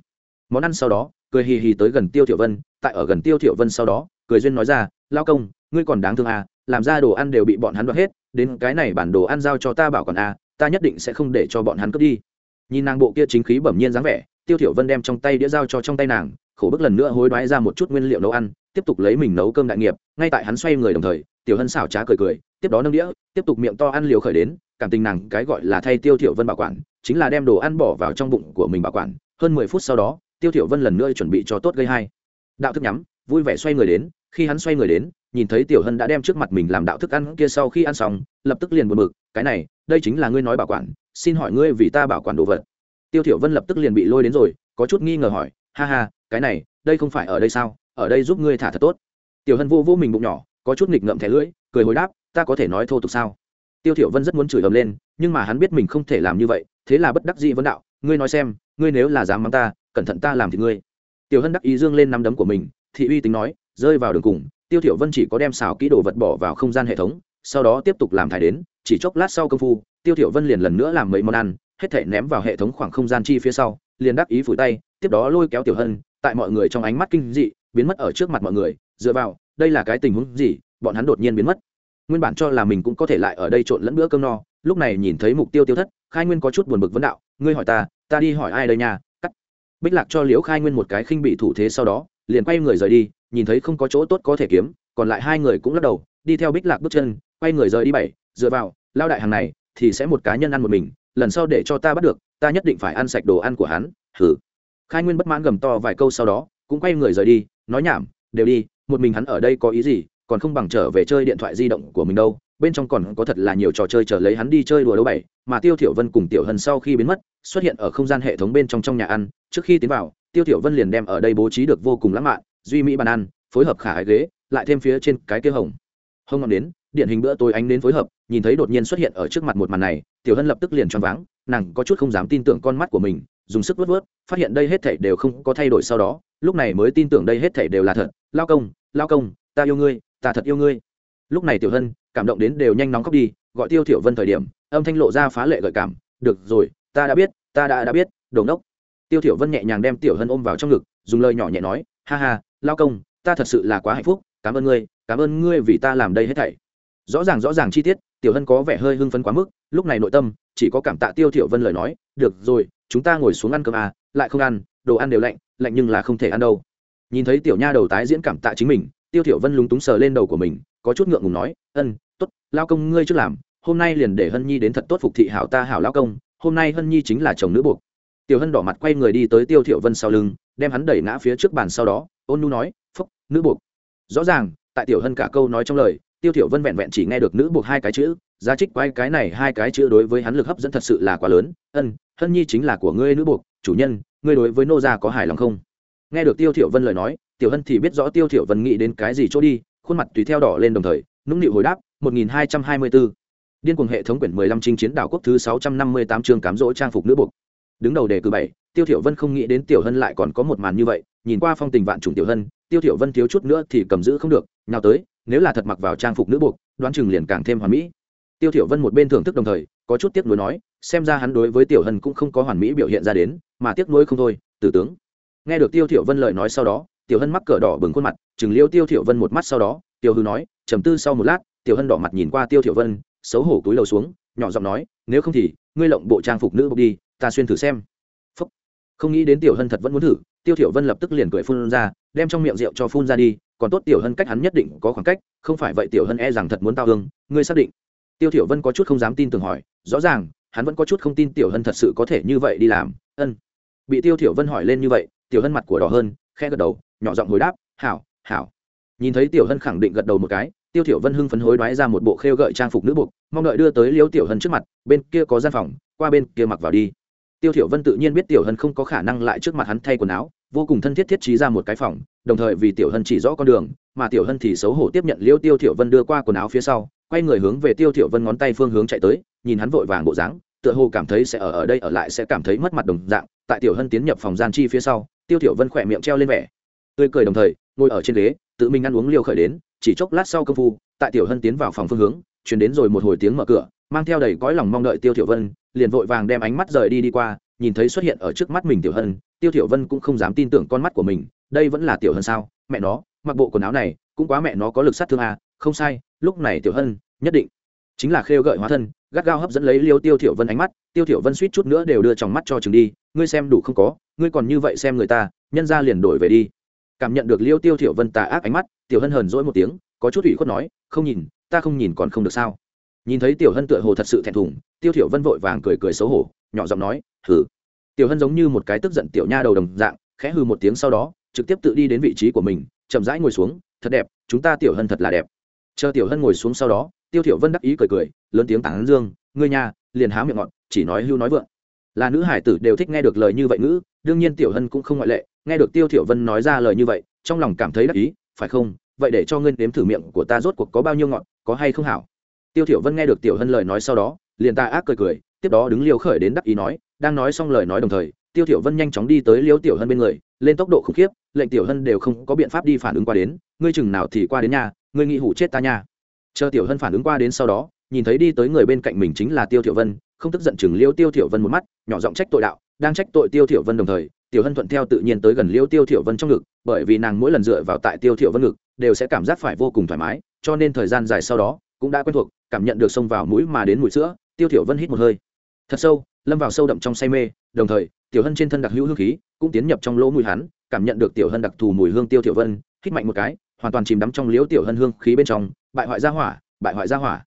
Món ăn sau đó, cười hì hì tới gần tiêu thiểu vân, tại ở gần tiêu thiểu vân sau đó, cười duyên nói ra, lao công, ngươi còn đáng thương à làm ra đồ ăn đều bị bọn hắn đoạt hết đến cái này bản đồ ăn giao cho ta bảo còn à ta nhất định sẽ không để cho bọn hắn cướp đi. Nhìn nàng bộ kia chính khí bẩm nhiên dáng vẻ, tiêu thiểu vân đem trong tay đĩa giao cho trong tay nàng, khổ bức lần nữa hối đoái ra một chút nguyên liệu nấu ăn, tiếp tục lấy mình nấu cơm đại nghiệp, ngay tại hắn xoay người đồng thời, tiểu hân xảo trá cười cười, tiếp đó nâng đĩa, tiếp tục miệng to ăn liều khởi đến, cảm tình nàng cái gọi là thay tiêu thiểu vân bảo quản, chính là đem đồ ăn bỏ vào trong bụng của mình bảo quản. Hơn mười phút sau đó, tiêu thiểu vân lần nữa chuẩn bị cho tốt gây hai. Đạo thức nhắm, vui vẻ xoay người đến, khi hắn xoay người đến nhìn thấy tiểu hân đã đem trước mặt mình làm đạo thức ăn kia sau khi ăn xong, lập tức liền buồn bực, cái này, đây chính là ngươi nói bảo quản, xin hỏi ngươi vì ta bảo quản đồ vật. Tiêu thiểu vân lập tức liền bị lôi đến rồi, có chút nghi ngờ hỏi, ha ha, cái này, đây không phải ở đây sao? Ở đây giúp ngươi thả thật tốt. Tiểu hân vô vô mình bụng nhỏ, có chút nghịch ngợm thẻ lưỡi, cười hồi đáp, ta có thể nói thô tục sao? Tiêu thiểu vân rất muốn chửi ầm lên, nhưng mà hắn biết mình không thể làm như vậy, thế là bất đắc dĩ vấn đạo, ngươi nói xem, ngươi nếu là dám mắng ta, cẩn thận ta làm thì ngươi. Tiểu hân đắc ý dương lên nắm đấm của mình, thị uy tính nói, rơi vào đường cùng tiêu thiểu vân chỉ có đem xào kỹ đồ vật bỏ vào không gian hệ thống, sau đó tiếp tục làm thải đến, chỉ chốc lát sau công phu, tiêu thiểu vân liền lần nữa làm mấy món ăn, hết thể ném vào hệ thống khoảng không gian chi phía sau, liền đắc ý phủi tay, tiếp đó lôi kéo tiểu hân, tại mọi người trong ánh mắt kinh dị, biến mất ở trước mặt mọi người, dựa vào, đây là cái tình huống gì, bọn hắn đột nhiên biến mất. Nguyên bản cho là mình cũng có thể lại ở đây trộn lẫn bữa cơm no, lúc này nhìn thấy mục tiêu tiêu thất, khai nguyên có chút buồn bực vấn đạo, ngươi hỏi ta ta đi hỏi ai đây nha? Cắt. Bích lạc cho liễu khai nguyên một cái khinh bị thủ thế sau đó liền quay người rời đi, nhìn thấy không có chỗ tốt có thể kiếm, còn lại hai người cũng lắc đầu, đi theo bích lạc bước chân, quay người rời đi bảy, dựa vào, lao đại hàng này, thì sẽ một cá nhân ăn một mình, lần sau để cho ta bắt được, ta nhất định phải ăn sạch đồ ăn của hắn hử khai nguyên bất mãn gầm to vài câu sau đó, cũng quay người rời đi, nói nhảm, đều đi, một mình hắn ở đây có ý gì, còn không bằng trở về chơi điện thoại di động của mình đâu, bên trong còn có thật là nhiều trò chơi chờ lấy hắn đi chơi đùa đâu bảy, mà tiêu thiểu vân cùng tiểu hân sau khi biến mất, xuất hiện ở không gian hệ thống bên trong trong nhà ăn, trước khi tiến vào tiêu thiểu vân liền đem ở đây bố trí được vô cùng lãng mạn, duy mỹ bàn ăn, phối hợp khả ái ghế, lại thêm phía trên cái kia hồng. Hông ngọn đến điện hình bữa tối ánh đến phối hợp, nhìn thấy đột nhiên xuất hiện ở trước mặt một màn này, tiểu hân lập tức liền choáng váng, nàng có chút không dám tin tưởng con mắt của mình, dùng sức vớt vớt, phát hiện đây hết thảy đều không có thay đổi sau đó, lúc này mới tin tưởng đây hết thảy đều là thật. Lao công lao công, ta yêu ngươi, ta thật yêu ngươi. Lúc này tiểu hân cảm động đến đều nhanh nóng khóc đi, gọi tiêu thiểu vân thời điểm, âm thanh lộ ra phá lệ gợi cảm, được rồi, ta đã biết, ta đã đã biết đồng đốc tiêu thiểu vân nhẹ nhàng đem tiểu hân ôm vào trong ngực, dùng lời nhỏ nhẹ nói, ha ha, lao công, ta thật sự là quá hạnh phúc, cảm ơn ngươi, cảm ơn ngươi vì ta làm đây hết thảy. Rõ ràng rõ ràng chi tiết, tiểu hân có vẻ hơi hưng phấn quá mức, lúc này nội tâm chỉ có cảm tạ tiêu thiểu vân lời nói, được rồi, chúng ta ngồi xuống ăn cơm à lại không ăn, đồ ăn đều lạnh lạnh nhưng là không thể ăn đâu. Nhìn thấy tiểu nha đầu tái diễn cảm tạ chính mình, tiêu thiểu vân lúng túng sờ lên đầu của mình, có chút ngượng ngùng nói, ân, tốt, lao công ngươi trước làm, hôm nay liền để hân nhi đến thật tốt phục thị hảo ta hảo lao công, hôm nay hân nhi chính là chồng nữ buộc tiểu hân đỏ mặt quay người đi tới tiêu thiểu vân sau lưng, đem hắn đẩy ngã phía trước bàn sau đó, ôn nu nói, phúc, nữ buộc. Rõ ràng, tại tiểu hân cả câu nói trong lời, tiêu thiểu vân vẹn vẹn chỉ nghe được nữ buộc hai cái chữ, giá trích quay cái này hai cái chữ đối với hắn lực hấp dẫn thật sự là quá lớn. Ân, hân nhi chính là của ngươi nữ buộc, chủ nhân, ngươi đối với nô gia có hài lòng không? Nghe được tiêu thiểu vân lời nói, tiểu hân thì biết rõ tiêu thiểu vân nghĩ đến cái gì chỗ đi, khuôn mặt tùy theo đỏ lên đồng thời, nũng nịu hồi đáp 1224 điên cuồng hệ thống quyển 15 chinh chiến đảo quốc thứ 658 chương cám dỗ trang phục nữ buộc đứng đầu đề cử bảy, tiêu thiểu vân không nghĩ đến tiểu hân lại còn có một màn như vậy, nhìn qua phong tình vạn trùng tiểu hân, tiêu thiểu vân thiếu chút nữa thì cầm giữ không được, nào tới, nếu là thật mặc vào trang phục nữ buộc, đoán chừng liền càng thêm hoàn mỹ. Tiêu thiểu vân một bên thưởng thức đồng thời, có chút tiếc nuối nói, xem ra hắn đối với tiểu hân cũng không có hoàn mỹ biểu hiện ra đến, mà tiếc nuối không thôi, tử tướng. Nghe được tiêu thiểu vân lời nói sau đó, tiểu hân mắc cỡ đỏ bừng khuôn mặt chừng liêu tiêu thiểu vân một mắt sau đó, tiểu hư nói, trầm tư sau một lát, tiểu hân đỏ mặt nhìn qua tiêu thiểu vân, xấu hổ cúi đầu xuống, nhỏ giọng nói, nếu không thì, ngươi lộng bộ trang phục nữ buộc đi ta xuyên thử xem. Phúc. không nghĩ đến tiểu hân thật vẫn muốn thử, tiêu thiểu vân lập tức liền cười phun ra, đem trong miệng rượu cho phun ra đi, còn tốt tiểu hân cách hắn nhất định có khoảng cách, không phải vậy tiểu hân e rằng thật muốn tao hương, ngươi xác định. Tiêu thiểu vân có chút không dám tin tưởng hỏi, rõ ràng, hắn vẫn có chút không tin tiểu hân thật sự có thể như vậy đi làm, ân. Bị tiêu thiểu vân hỏi lên như vậy, tiểu hân mặt của đỏ hơn, khẽ gật đầu, nhỏ giọng hồi đáp, hảo hảo. Nhìn thấy tiểu hân khẳng định gật đầu một cái, tiêu thiểu vân hưng phấn hối đoái ra một bộ khêu gợi trang phục nữ buộc, mong đợi đưa tới liêu tiểu hân trước mặt, bên kia có gian phòng, qua bên kia mặc vào đi tiêu thiểu vân tự nhiên biết tiểu hân không có khả năng lại trước mặt hắn thay quần áo, vô cùng thân thiết thiết trí ra một cái phòng, đồng thời vì tiểu hân chỉ rõ con đường, mà tiểu hân thì xấu hổ tiếp nhận liêu tiêu thiểu vân đưa qua quần áo phía sau, quay người hướng về tiêu thiểu vân ngón tay phương hướng chạy tới, nhìn hắn vội vàng bộ dáng, tựa hồ cảm thấy sẽ ở ở đây ở lại sẽ cảm thấy mất mặt đồng dạng, tại tiểu hân tiến nhập phòng gian chi phía sau, tiêu thiểu vân khỏe miệng treo lên vẻ, tươi cười đồng thời, ngồi ở trên ghế, tự mình ăn uống liều khởi đến, chỉ chốc lát sau công phu, tại tiểu hân tiến vào phòng phương hướng truyền đến rồi một hồi tiếng mở cửa mang theo đầy cõi lòng mong đợi tiêu thiểu vân, liền vội vàng đem ánh mắt rời đi đi qua, nhìn thấy xuất hiện ở trước mắt mình tiểu hân, tiêu thiểu vân cũng không dám tin tưởng con mắt của mình, đây vẫn là tiểu hân sao? Mẹ nó, mặc bộ quần áo này, cũng quá mẹ nó có lực sát thương à? Không sai, lúc này tiểu hân, nhất định chính là khêu gợi hóa thân, gắt gao hấp dẫn lấy liêu tiêu thiểu vân ánh mắt, tiêu thiểu vân suýt chút nữa đều đưa trong mắt cho chừng đi, ngươi xem đủ không có, ngươi còn như vậy xem người ta, nhân ra liền đổi về đi. Cảm nhận được liêu tiêu thiểu vân tà ác ánh mắt, tiểu hân hờn dỗi một tiếng, có chút ủy khuất nói, không nhìn, ta không nhìn còn không được sao? Nhìn thấy tiểu hân tựa hồ thật sự thẹn thùng tiêu thiểu vân vội vàng cười cười xấu hổ nhỏ giọng nói hừ. Tiểu hân giống như một cái tức giận tiểu nha đầu đồng dạng khẽ hừ một tiếng sau đó trực tiếp tự đi đến vị trí của mình chậm rãi ngồi xuống thật đẹp chúng ta tiểu hân thật là đẹp. Chờ tiểu hân ngồi xuống sau đó tiêu thiểu vân đắc ý cười cười lớn tiếng tán dương ngươi nhà liền há miệng ngọn chỉ nói hưu nói vượng. Là nữ hải tử đều thích nghe được lời như vậy ngữ đương nhiên tiểu hân cũng không ngoại lệ nghe được tiêu thiểu vân nói ra lời như vậy trong lòng cảm thấy đắc ý phải không? Vậy để cho ngươi nếm thử miệng của ta rốt cuộc có bao nhiêu ngọn, có hay không hảo? Tiêu thiểu vân nghe được tiểu hân lời nói sau đó, liền ta ác cười cười, tiếp đó đứng liều khởi đến đắc ý nói, đang nói xong lời nói đồng thời, tiêu thiểu vân nhanh chóng đi tới liêu tiểu hân bên người, lên tốc độ khủng khiếp, lệnh tiểu hân đều không có biện pháp đi phản ứng qua đến, ngươi chừng nào thì qua đến nhà, ngươi nghĩ hủ chết ta nha. Chờ tiểu hân phản ứng qua đến sau đó, nhìn thấy đi tới người bên cạnh mình chính là tiêu thiểu vân, không tức giận chừng liêu tiêu thiểu vân một mắt, nhỏ giọng trách tội đạo, đang trách tội tiêu thiểu vân đồng thời, tiểu hân thuận theo tự nhiên tới gần liêu tiêu thiểu vân trong ngực, bởi vì nàng mỗi lần dựa vào tại tiêu thiểu vân ngực, đều sẽ cảm giác phải vô cùng thoải mái, cho nên thời gian dài sau đó cũng đã quen thuộc, cảm nhận được xông vào mũi mà đến mũi sữa, tiêu thiểu vân hít một hơi. Thật sâu, lâm vào sâu đậm trong say mê, đồng thời, tiểu hân trên thân đặc hữu hương khí cũng tiến nhập trong lỗ mũi hắn, cảm nhận được tiểu hân đặc thù mùi hương tiêu thiểu vân, hít mạnh một cái, hoàn toàn chìm đắm trong liễu tiểu hân hương khí bên trong, bại hoại gia hỏa, bại hoại gia hỏa.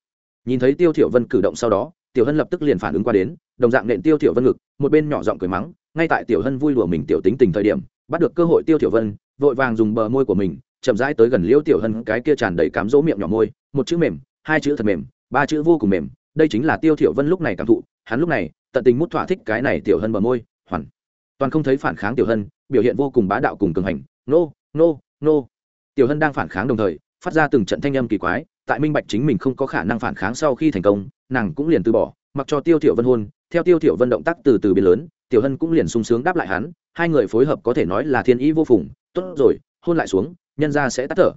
Nhìn thấy tiêu thiểu vân cử động sau đó, tiểu hân lập tức liền phản ứng qua đến, đồng dạng nện tiêu thiểu vân ngực, một bên nhỏ giọng cười mắng, ngay tại tiểu hân vui đùa mình tiểu tính tình thời điểm, bắt được cơ hội tiêu thiểu vân, vội vàng dùng bờ môi của mình, chậm rãi tới gần liễu tiểu hân cái kia tràn đầy cám dỗ miệng nhỏ môi, một chữ mềm hai chữ thật mềm, ba chữ vô cùng mềm, đây chính là tiêu thiểu vân lúc này cảm thụ, hắn lúc này, tận tình mút thỏa thích cái này tiểu hân bờ môi, hoàn. Toàn không thấy phản kháng tiểu hân, biểu hiện vô cùng bá đạo cùng cường hành, nô nô nô. Tiểu hân đang phản kháng đồng thời, phát ra từng trận thanh âm kỳ quái, tại minh bạch chính mình không có khả năng phản kháng sau khi thành công, nàng cũng liền từ bỏ, mặc cho tiêu thiểu vân hôn, theo tiêu thiểu vân động tác từ từ biến lớn, tiểu hân cũng liền sung sướng đáp lại hắn, hai người phối hợp có thể nói là thiên ý vô phùng, tốt rồi, hôn lại xuống, nhân gia sẽ tắt thở.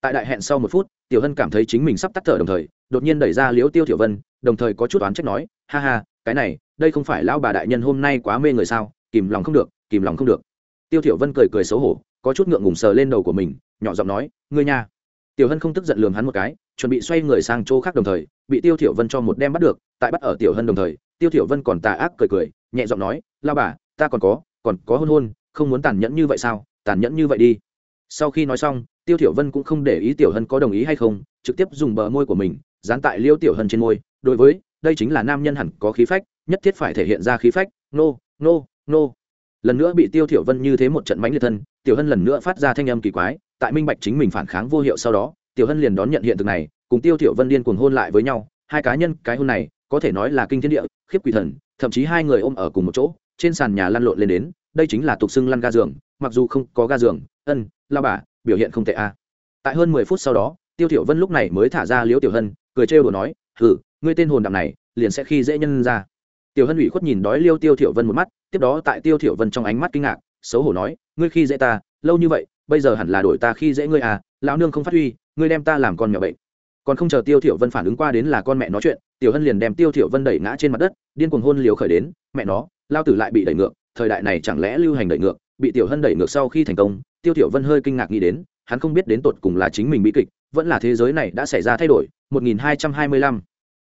Tại đại hẹn sau một phút tiểu hân cảm thấy chính mình sắp tắt thở đồng thời, đột nhiên đẩy ra liễu tiêu Tiểu vân, đồng thời có chút oán trách nói, ha ha, cái này, đây không phải lão bà đại nhân hôm nay quá mê người sao, kìm lòng không được, kìm lòng không được. Tiêu Tiểu vân cười cười xấu hổ, có chút ngượng ngùng sờ lên đầu của mình, nhỏ giọng nói, ngươi nha. Tiểu hân không tức giận lườm hắn một cái, chuẩn bị xoay người sang chỗ khác đồng thời, bị tiêu Tiểu vân cho một đem bắt được, tại bắt ở tiểu hân đồng thời, tiêu Tiểu vân còn tà ác cười cười, nhẹ giọng nói lao bà, ta còn có còn có hôn hôn, không muốn tàn nhẫn như vậy sao, tàn nhẫn như vậy đi. Sau khi nói xong tiêu thiểu vân cũng không để ý tiểu hân có đồng ý hay không, trực tiếp dùng bờ môi của mình, dán tại liêu tiểu hân trên môi. Đối với, đây chính là nam nhân hẳn có khí phách, nhất thiết phải thể hiện ra khí phách. Nô nô nô. Lần nữa bị tiêu thiểu vân như thế một trận mãnh liệt thân, tiểu hân lần nữa phát ra thanh âm kỳ quái, tại minh bạch chính mình phản kháng vô hiệu sau đó, tiểu hân liền đón nhận hiện thực này, cùng tiêu thiểu vân điên cuồng hôn lại với nhau. Hai cá nhân, cái hôn này, có thể nói là kinh thiên địa, khiếp quỷ thần, thậm chí hai người ôm ở cùng một chỗ, trên sàn nhà lăn lộn lên đến. Đây chính là tục xưng lăn ga giường, mặc dù không có ga giường, ân, lao bà biểu hiện không tệ a tại hơn mười phút sau đó, tiêu thiểu vân lúc này mới thả ra liễu tiểu hân, cười trêu đùa nói, hừ, ngươi tên hồn đạm này, liền sẽ khi dễ nhân ra. Tiểu hân ủy khuất nhìn đói liêu tiêu thiểu vân một mắt, tiếp đó tại tiêu thiểu vân trong ánh mắt kinh ngạc, xấu hổ nói, ngươi khi dễ ta, lâu như vậy, bây giờ hẳn là đổi ta khi dễ ngươi à lão nương không phát huy, ngươi đem ta làm con mèo bệnh. Còn không chờ tiêu thiểu vân phản ứng qua đến là con mẹ nói chuyện, tiểu hân liền đem tiêu thiểu vân đẩy ngã trên mặt đất, điên cuồng hôn liều khởi đến, mẹ nó lao tử lại bị đẩy ngược, thời đại này chẳng lẽ lưu hành đẩy ngược bị tiểu hân đẩy ngược sau khi thành công tiêu Tiểu vân hơi kinh ngạc nghĩ đến hắn không biết đến tột cùng là chính mình bị kịch vẫn là thế giới này đã xảy ra thay đổi 1225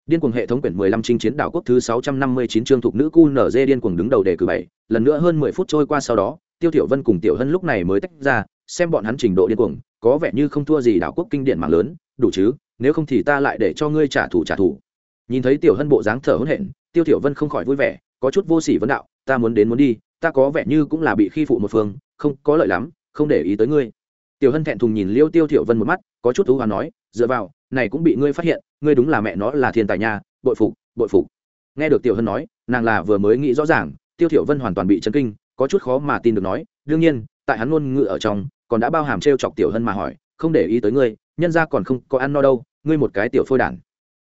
Điên cuồng hệ thống quyển 15 chinh chiến đảo quốc thứ 659 chương thuộc nữ cu nở dê điên cuồng đứng đầu đề cử bảy, lần nữa hơn 10 phút trôi qua sau đó, Tiêu Tiểu Vân cùng Tiểu Hân lúc này mới tách ra, xem bọn hắn trình độ điên cuồng, có vẻ như không thua gì đảo quốc kinh điển mạng lớn, đủ chứ, nếu không thì ta lại để cho ngươi trả thù trả thù. Nhìn thấy Tiểu Hân bộ dáng thở hổn hển, Tiêu Tiểu Vân không khỏi vui vẻ, có chút vô sỉ vấn đạo, ta muốn đến muốn đi, ta có vẻ như cũng là bị khi phụ một phương, không, có lợi lắm, không để ý tới ngươi. Tiểu Hân thẹn thùng nhìn Liêu Tiêu thiểu Vân một mắt, có chút thú hoa nói, dựa vào, này cũng bị ngươi phát hiện, ngươi đúng là mẹ nó là thiên tài nha, bội phục bội phục nghe được tiểu hân nói nàng là vừa mới nghĩ rõ ràng tiêu thiểu vân hoàn toàn bị chấn kinh có chút khó mà tin được nói đương nhiên tại hắn ngôn ngữ ở trong còn đã bao hàm treo chọc tiểu hân mà hỏi không để ý tới ngươi nhân gia còn không có ăn no đâu ngươi một cái tiểu phôi đản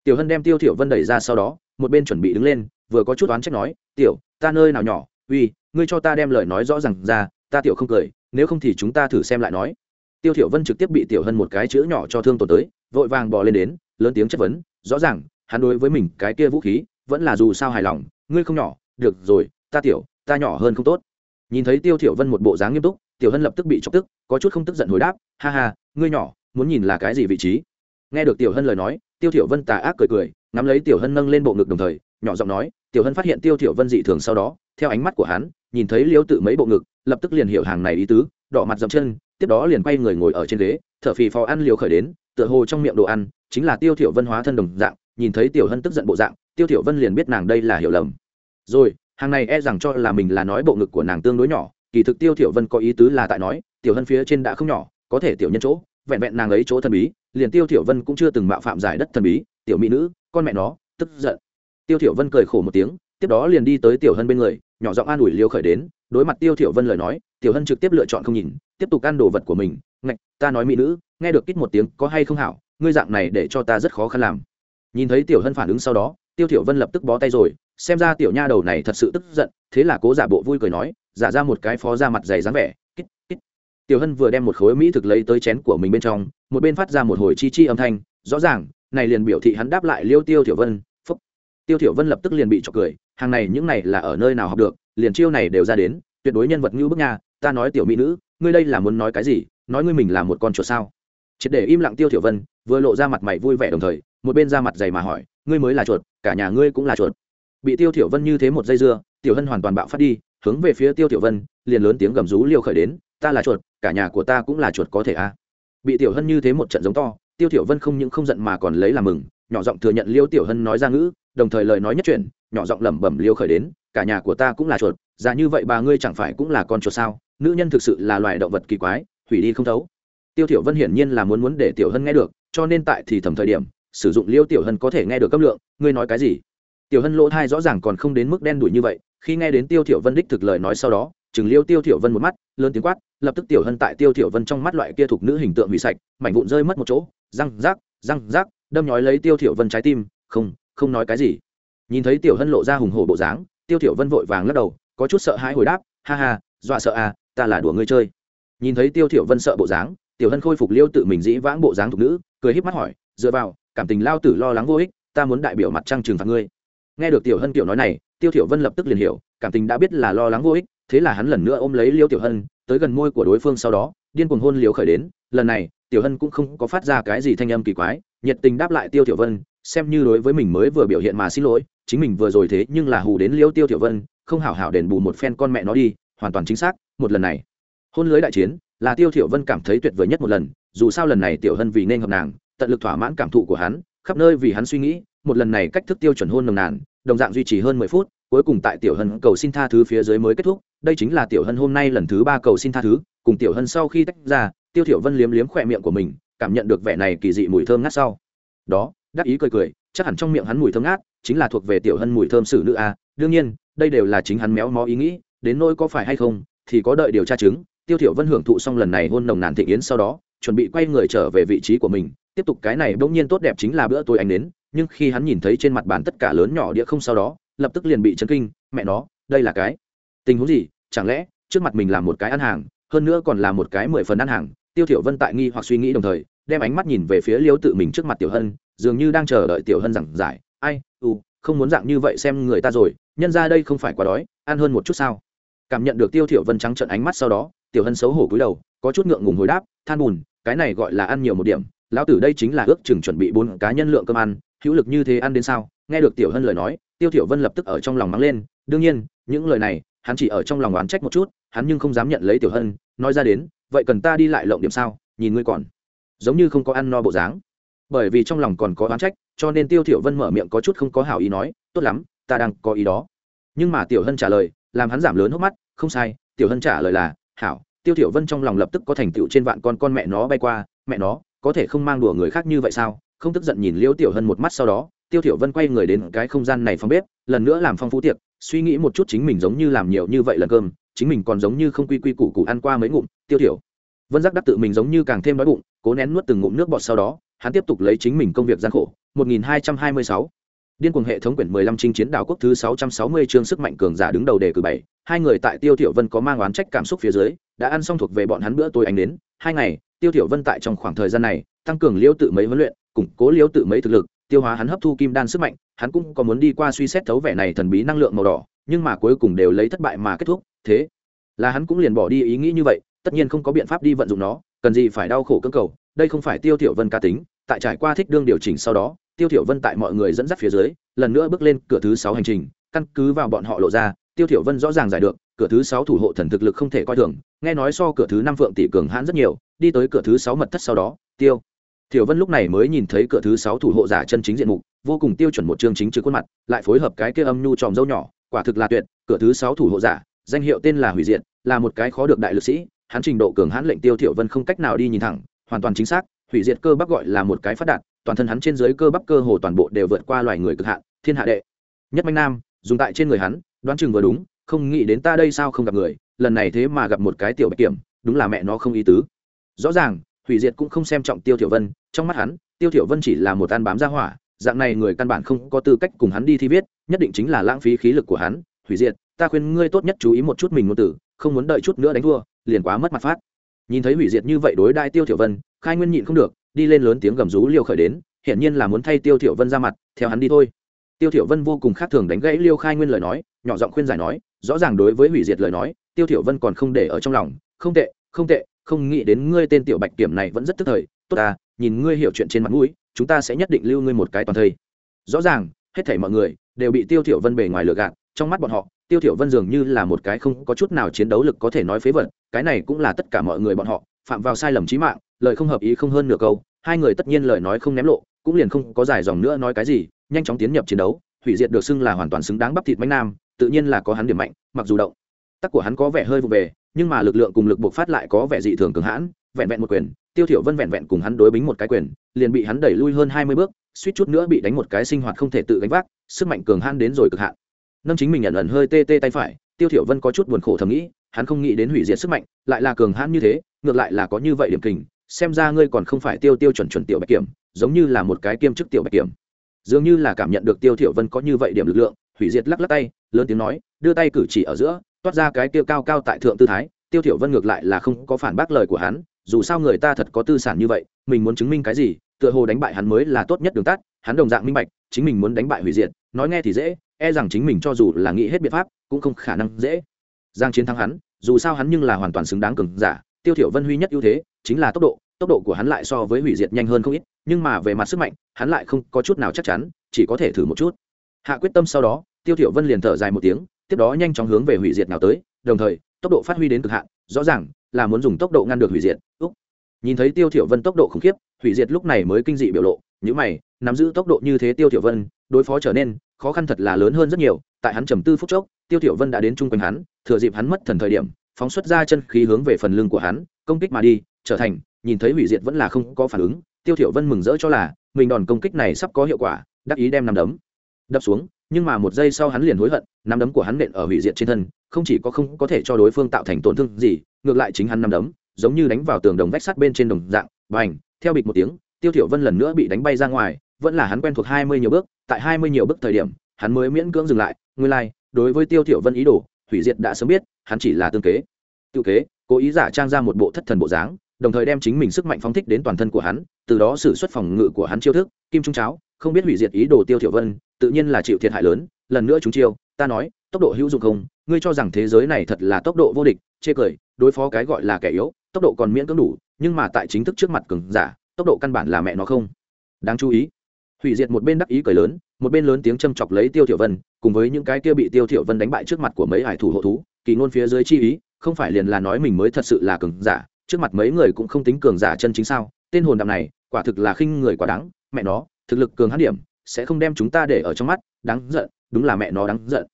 tiểu hân đem tiêu thiểu vân đẩy ra sau đó một bên chuẩn bị đứng lên vừa có chút oán trách nói tiểu ta nơi nào nhỏ uy ngươi cho ta đem lời nói rõ ràng ra, ta tiểu không cười, nếu không thì chúng ta thử xem lại nói. Tiêu thiểu vân trực tiếp bị tiểu hân một cái chữ nhỏ cho thương tổn tới, vội vàng bò lên đến, lớn tiếng chất vấn, rõ ràng, hắn đối với mình cái kia vũ khí, vẫn là dù sao hài lòng, ngươi không nhỏ, được rồi, ta tiểu, ta nhỏ hơn không tốt. Nhìn thấy tiêu thiểu vân một bộ dáng nghiêm túc, tiểu hân lập tức bị chọc tức, có chút không tức giận hồi đáp, ha ha, ngươi nhỏ, muốn nhìn là cái gì vị trí? Nghe được tiểu hân lời nói, tiêu thiểu vân tà ác cười cười nắm lấy tiểu hân nâng lên bộ ngực đồng thời, nhỏ giọng nói tiểu hân phát hiện tiêu thiểu vân dị thường sau đó, theo ánh mắt của hắn, nhìn thấy liêu tự mấy bộ ngực, lập tức liền hiểu hàng này ý tứ, đỏ mặt dậm chân, tiếp đó liền quay người ngồi ở trên ghế, thở phì phò ăn liều khởi đến, tựa hồ trong miệng đồ ăn, chính là tiêu thiểu vân hóa thân đồng dạng, nhìn thấy tiểu hân tức giận bộ dạng, tiêu thiểu vân liền biết nàng đây là hiểu lầm. Rồi, hàng này e rằng cho là mình là nói bộ ngực của nàng tương đối nhỏ, kỳ thực tiêu thiểu vân có ý tứ là tại nói, tiểu hân phía trên đã không nhỏ, có thể tiểu nhân chỗ, vẹn vẹn nàng ấy chỗ thần bí, liền tiêu thiểu vân cũng chưa từng mạo phạm giải đất thần bí, tiểu mỹ nữ, con mẹ nó, tức giận tiêu thiểu vân cười khổ một tiếng, tiếp đó liền đi tới tiểu hân bên người, nhỏ giọng an ủi liêu khởi đến, đối mặt tiêu thiểu vân lời nói, tiểu hân trực tiếp lựa chọn không nhìn, tiếp tục ăn đồ vật của mình, ngạch, ta nói mỹ nữ, nghe được kít một tiếng, có hay không hảo, ngươi dạng này để cho ta rất khó khăn làm. Nhìn thấy tiểu hân phản ứng sau đó, tiêu thiểu vân lập tức bó tay rồi, xem ra tiểu nha đầu này thật sự tức giận, thế là cố giả bộ vui cười nói, giả ra một cái phó ra mặt dày dáng vẻ kít kít tiểu hân vừa đem một khối mỹ thực lấy tới chén của mình bên trong, một bên phát ra một hồi chi chi âm thanh, rõ ràng, này liền biểu thị hắn đáp lại liêu tiêu tiểu vân tiêu thiểu vân lập tức liền bị chọc cười, hàng này những này là ở nơi nào học được, liền chiêu này đều ra đến, tuyệt đối nhân vật như bức nha, ta nói tiểu mỹ nữ, ngươi đây là muốn nói cái gì, nói ngươi mình là một con chuột sao triệt để im lặng tiêu thiểu vân, vừa lộ ra mặt mày vui vẻ đồng thời, một bên ra mặt dày mà hỏi, ngươi mới là chuột, cả nhà ngươi cũng là chuột bị tiêu thiểu vân như thế một dây dưa, tiểu hân hoàn toàn bạo phát đi, hướng về phía tiêu tiểu vân, liền lớn tiếng gầm rú liều khởi đến, ta là chuột, cả nhà của ta cũng là chuột có thể a à. bị tiểu hân như thế một trận giống to, tiêu thiểu vân không những không giận mà còn lấy làm mừng, nhỏ giọng thừa nhận liêu tiểu hân nói ra ngữ đồng thời lời nói nhất chuyện nhỏ giọng lẩm bẩm liêu khởi đến, cả nhà của ta cũng là chuột, già như vậy bà ngươi chẳng phải cũng là con chuột sao? Nữ nhân thực sự là loài động vật kỳ quái, hủy đi không thấu. Tiêu thiểu vân hiển nhiên là muốn muốn để tiểu hân nghe được, cho nên tại thì thầm thời điểm, sử dụng liêu tiểu hân có thể nghe được cấp lượng, ngươi nói cái gì? Tiểu hân lỗ thai rõ ràng còn không đến mức đen đuổi như vậy, khi nghe đến tiêu thiểu vân đích thực lời nói sau đó, chừng liêu tiêu thiểu vân một mắt, lớn tiếng quát, lập tức tiểu hân tại tiêu thiểu vân trong mắt loại kia thuộc nữ hình tượng hủy sạch, mảnh vụn rơi mất một chỗ, răng rác răng rác, đâm nhói lấy tiêu thiểu vân trái tim, không không nói cái gì. Nhìn thấy tiểu hân lộ ra hùng hổ bộ dáng, tiêu thiểu vân vội vàng lắc đầu, có chút sợ hãi hồi đáp, ha ha, dọa sợ à ta là đùa ngươi chơi. Nhìn thấy tiêu thiểu vân sợ bộ dáng, tiểu hân khôi phục liêu tự mình dĩ vãng bộ dáng thuộc nữ, cười híp mắt hỏi, dựa vào, cảm tình lao tử lo lắng vô ích, ta muốn đại biểu mặt trăng trừng phạt ngươi. Nghe được tiểu hân tiểu nói này, tiêu thiểu vân lập tức liền hiểu, cảm tình đã biết là lo lắng vô ích, thế là hắn lần nữa ôm lấy liêu tiểu hân, tới gần môi của đối phương sau đó, điên cuồng hôn liều khởi đến. Lần này, tiểu hân cũng không có phát ra cái gì thanh âm kỳ quái, nhiệt tình đáp lại tiêu tiểu vân xem như đối với mình mới vừa biểu hiện mà xin lỗi, chính mình vừa rồi thế nhưng là hù đến liêu tiêu tiểu vân, không hảo hảo đền bù một phen con mẹ nó đi, hoàn toàn chính xác, một lần này. Hôn lưới đại chiến, là tiêu tiểu vân cảm thấy tuyệt vời nhất một lần, dù sao lần này tiểu hân vì nên hợp nàng, tận lực thỏa mãn cảm thụ của hắn, khắp nơi vì hắn suy nghĩ, một lần này cách thức tiêu chuẩn hôn nồng nàn, đồng dạng duy trì hơn mười phút, cuối cùng tại tiểu hân cầu xin tha thứ phía dưới mới kết thúc, đây chính là tiểu hân hôm nay lần thứ ba cầu xin tha thứ, cùng tiểu hân sau khi tách ra, tiêu tiểu vân liếm liếm khỏe miệng của mình, cảm nhận được vẻ này kỳ dị mùi thơm ngát sau. Đó đắc ý cười cười, chắc hẳn trong miệng hắn mùi thơm ngát, chính là thuộc về tiểu hân mùi thơm xử nữ a. Đương nhiên, đây đều là chính hắn méo mó ý nghĩ, đến nỗi có phải hay không, thì có đợi điều tra chứng. Tiêu thiểu vân hưởng thụ xong lần này hôn nồng nàn thịnh yến sau đó, chuẩn bị quay người trở về vị trí của mình. Tiếp tục cái này bỗng nhiên tốt đẹp chính là bữa tối anh đến, nhưng khi hắn nhìn thấy trên mặt bàn tất cả lớn nhỏ đĩa không sau đó, lập tức liền bị chấn kinh. Mẹ nó, đây là cái tình huống gì? Chẳng lẽ, trước mặt mình là một cái ăn hàng, hơn nữa còn là một cái mười phần ăn hàng? Tiêu thiểu vân tại nghi hoặc suy nghĩ đồng thời, đem ánh mắt nhìn về phía liêu tự mình trước mặt tiểu hân dường như đang chờ đợi tiểu hân giảng giải. Ai u không muốn dạng như vậy xem người ta rồi, nhân ra đây không phải quá đói, ăn hơn một chút sao? Cảm nhận được tiêu thiểu vân trắng trợn ánh mắt sau đó, tiểu hân xấu hổ cúi đầu, có chút ngượng ngùng hồi đáp, than buồn cái này gọi là ăn nhiều một điểm, lão tử đây chính là ước chừng chuẩn bị bốn cá nhân lượng cơm ăn, hữu lực như thế ăn đến sao? Nghe được tiểu hân lời nói, tiêu thiểu vân lập tức ở trong lòng mắng lên, đương nhiên, những lời này, hắn chỉ ở trong lòng oán trách một chút, hắn nhưng không dám nhận lấy tiểu hân, nói ra đến, vậy cần ta đi lại lộng điểm sao? Nhìn ngươi còn giống như không có ăn no bộ dáng bởi vì trong lòng còn có oán trách, cho nên tiêu thiểu vân mở miệng có chút không có hảo ý nói, tốt lắm, ta đang có ý đó. Nhưng mà tiểu hân trả lời, làm hắn giảm lớn hốc mắt, không sai, tiểu hân trả lời là, hảo, tiêu thiểu vân trong lòng lập tức có thành tựu trên vạn con con mẹ nó bay qua, mẹ nó, có thể không mang đùa người khác như vậy sao? Không tức giận nhìn liêu tiểu hân một mắt sau đó, tiêu thiểu vân quay người đến cái không gian này phòng bếp, lần nữa làm phong phú tiệc, suy nghĩ một chút chính mình giống như làm nhiều như vậy lần cơm, chính mình còn giống như không quy quy củ củ ăn qua mấy ngụm, tiêu thiểu vân giác đắc tự mình giống như càng thêm đói bụng, cố nén nuốt từng ngụm nước bọt sau đó hắn tiếp tục lấy chính mình công việc gian khổ 1226 Điên cuồng hệ thống quyển 15 chinh chiến đảo quốc thứ 660 chương sức mạnh cường giả đứng đầu đề cử bảy. hai người tại Tiêu Thiểu Vân có mang oán trách cảm xúc phía dưới, đã ăn xong thuộc về bọn hắn bữa tối ánh đến, hai ngày, Tiêu Thiểu Vân tại trong khoảng thời gian này, tăng cường liêu tự mấy huấn luyện, củng cố liêu tự mấy thực lực, tiêu hóa hắn hấp thu kim đan sức mạnh, hắn cũng có muốn đi qua suy xét thấu vẻ này thần bí năng lượng màu đỏ, nhưng mà cuối cùng đều lấy thất bại mà kết thúc, thế là hắn cũng liền bỏ đi ý nghĩ như vậy, tất nhiên không có biện pháp đi vận dụng nó, cần gì phải đau khổ cưỡng cầu, đây không phải Tiêu Thiểu Vân cá tính, tại trải qua thích đương điều chỉnh sau đó, Tiêu Thiểu Vân tại mọi người dẫn dắt phía dưới, lần nữa bước lên cửa thứ 6 hành trình, căn cứ vào bọn họ lộ ra, Tiêu Thiểu Vân rõ ràng giải được, cửa thứ 6 thủ hộ thần thực lực không thể coi thường, nghe nói so cửa thứ 5 vượng tỷ cường hãn rất nhiều, đi tới cửa thứ 6 mật thất sau đó, Tiêu Thiểu Vân lúc này mới nhìn thấy cửa thứ 6 thủ hộ giả chân chính diện mục, vô cùng tiêu chuẩn một chương chính trực khuôn mặt, lại phối hợp cái kia âm nhu tròn dâu nhỏ, quả thực là tuyệt, cửa thứ sáu thủ hộ giả, danh hiệu tên là Hủy Diệt, là một cái khó được đại lực sĩ, hắn trình độ cường hãn lệnh Tiêu Thiểu Vân không cách nào đi nhìn thẳng, hoàn toàn chính xác, Hủy Diệt cơ bắp gọi là một cái phát đạt, toàn thân hắn trên dưới cơ bắp cơ hồ toàn bộ đều vượt qua loài người cực hạn, thiên hạ đệ. Nhất Minh Nam, dùng tại trên người hắn, đoán chừng vừa đúng, không nghĩ đến ta đây sao không gặp người, lần này thế mà gặp một cái tiểu bạch kiểm, đúng là mẹ nó không ý tứ. Rõ ràng, Hủy Diệt cũng không xem trọng Tiêu Thiểu Vân, trong mắt hắn, Tiêu Thiểu Vân chỉ là một ăn bám ra hỏa, dạng này người căn bản không có tư cách cùng hắn đi thi viết, nhất định chính là lãng phí khí lực của hắn. Hủy Diệt, ta khuyên ngươi tốt nhất chú ý một chút mình ngôn tử, không muốn đợi chút nữa đánh thua, liền quá mất mặt phát. Nhìn thấy Hủy Diệt như vậy đối đại Tiêu Thiểu Vân, Khai Nguyên nhịn không được, đi lên lớn tiếng gầm rú liêu khởi đến hiển nhiên là muốn thay tiêu thiểu vân ra mặt theo hắn đi thôi. Tiêu thiểu vân vô cùng khác thường đánh gãy liêu khai nguyên lời nói nhỏ giọng khuyên giải nói rõ ràng đối với hủy diệt lời nói tiêu thiểu vân còn không để ở trong lòng. Không tệ không tệ không nghĩ đến ngươi tên tiểu bạch kiểm này vẫn rất tức thời. Tốt à nhìn ngươi hiểu chuyện trên mặt mũi chúng ta sẽ nhất định lưu ngươi một cái toàn thây. Rõ ràng hết thảy mọi người đều bị tiêu thiểu vân bề ngoài lừa gạt trong mắt bọn họ tiêu thiểu vân dường như là một cái không có chút nào chiến đấu lực có thể nói phế vật, cái này cũng là tất cả mọi người bọn họ, phạm vào sai lầm chí mạng, lời không hợp ý không hơn nửa câu, hai người tất nhiên lời nói không ném lộ, cũng liền không có dài dòng nữa nói cái gì, nhanh chóng tiến nhập chiến đấu, hủy diệt được xưng là hoàn toàn xứng đáng bắp thịt bánh nam, tự nhiên là có hắn điểm mạnh, mặc dù động. Tác của hắn có vẻ hơi vụ về, nhưng mà lực lượng cùng lực buộc phát lại có vẻ dị thường cường hãn, vẹn vẹn một quyền, tiêu thiểu vân vẹn vẹn cùng hắn đối bính một cái quyền, liền bị hắn đẩy lui hơn hai mươi bước, suýt chút nữa bị đánh một cái sinh hoạt không thể tự gánh vác, sức mạnh cường hãn đến rồi cực hạn nâng chính mình nhận ẩn hơi tê tê tay phải, tiêu thiểu vân có chút buồn khổ thầm nghĩ, hắn không nghĩ đến hủy diệt sức mạnh, lại là cường hãn như thế, ngược lại là có như vậy điểm kình, xem ra ngươi còn không phải tiêu tiêu chuẩn chuẩn tiểu bạch kiểm, giống như là một cái kiêm chức tiểu bạch kiểm. Dường như là cảm nhận được tiêu thiểu vân có như vậy điểm lực lượng, hủy diệt lắc lắc tay, lớn tiếng nói, đưa tay cử chỉ ở giữa, toát ra cái tiêu cao cao tại thượng tư thái, tiêu thiểu vân ngược lại là không có phản bác lời của hắn, dù sao người ta thật có tư sản như vậy, mình muốn chứng minh cái gì, tựa hồ đánh bại hắn mới là tốt nhất đường tắt, hắn đồng dạng minh bạch chính mình muốn đánh bại hủy diệt, nói nghe thì dễ e rằng chính mình cho dù là nghĩ hết biện pháp, cũng không khả năng dễ. Giang chiến thắng hắn, dù sao hắn nhưng là hoàn toàn xứng đáng cường giả, tiêu thiểu vân huy nhất ưu thế, chính là tốc độ tốc độ của hắn lại so với hủy diệt nhanh hơn không ít, nhưng mà về mặt sức mạnh, hắn lại không có chút nào chắc chắn, chỉ có thể thử một chút. Hạ quyết tâm sau đó, tiêu thiểu vân liền thở dài một tiếng, tiếp đó nhanh chóng hướng về hủy diệt nào tới, đồng thời, tốc độ phát huy đến cực hạn, rõ ràng là muốn dùng tốc độ ngăn được hủy diệt. Úc. nhìn thấy tiêu thiểu vân tốc độ khủng khiếp, hủy diệt lúc này mới kinh dị biểu lộ những mày nắm giữ tốc độ như thế tiêu tiểu vân, đối phó trở nên khó khăn thật là lớn hơn rất nhiều. Tại hắn trầm tư phút chốc, tiêu tiểu vân đã đến trung quanh hắn, thừa dịp hắn mất thần thời điểm, phóng xuất ra chân khí hướng về phần lưng của hắn, công kích mà đi, trở thành, nhìn thấy hủy diệt vẫn là không có phản ứng, tiêu tiểu vân mừng rỡ cho là, mình đòn công kích này sắp có hiệu quả, đắc ý đem nắm đấm, đập xuống, nhưng mà một giây sau hắn liền hối hận, nắm đấm của hắn nện ở hủy diệt trên thân, không chỉ có không có thể cho đối phương tạo thành tổn thương gì, ngược lại chính hắn nắm đấm, giống như đánh vào tường đồng vách sắt bên trên đồng dạng, bành, theo bịch một tiếng, tiêu tiểu vân lần nữa bị đánh bay ra ngoài vẫn là hắn quen thuộc hai mươi nhiều bước tại hai mươi nhiều bước thời điểm hắn mới miễn cưỡng dừng lại nguyên lai like, đối với tiêu thiểu vân ý đồ hủy diệt đã sớm biết hắn chỉ là tương kế. Tiêu kế cố ý giả trang ra một bộ thất thần bộ dáng đồng thời đem chính mình sức mạnh phóng thích đến toàn thân của hắn từ đó xử xuất phòng ngự của hắn chiêu thức kim trung cháo không biết hủy diệt ý đồ tiêu thiểu vân tự nhiên là chịu thiệt hại lớn lần nữa chúng chiêu ta nói tốc độ hữu dụng không ngươi cho rằng thế giới này thật là tốc độ vô địch chê cười đối phó cái gọi là kẻ yếu tốc độ còn miễn cưỡng đủ nhưng mà tại chính thức trước mặt cường giả tốc độ căn bản là mẹ nó không. Đáng chú ý hủy diệt một bên đắc ý cười lớn, một bên lớn tiếng châm chọc lấy tiêu thiểu vân, cùng với những cái kia bị tiêu thiểu vân đánh bại trước mặt của mấy hải thủ hộ thú, kỳ ngôn phía dưới chi ý, không phải liền là nói mình mới thật sự là cường giả, trước mặt mấy người cũng không tính cường giả chân chính sao, tên hồn đạm này, quả thực là khinh người quá đáng, mẹ nó, thực lực cường hãn điểm, sẽ không đem chúng ta để ở trong mắt, đáng giận, đúng là mẹ nó đáng giận.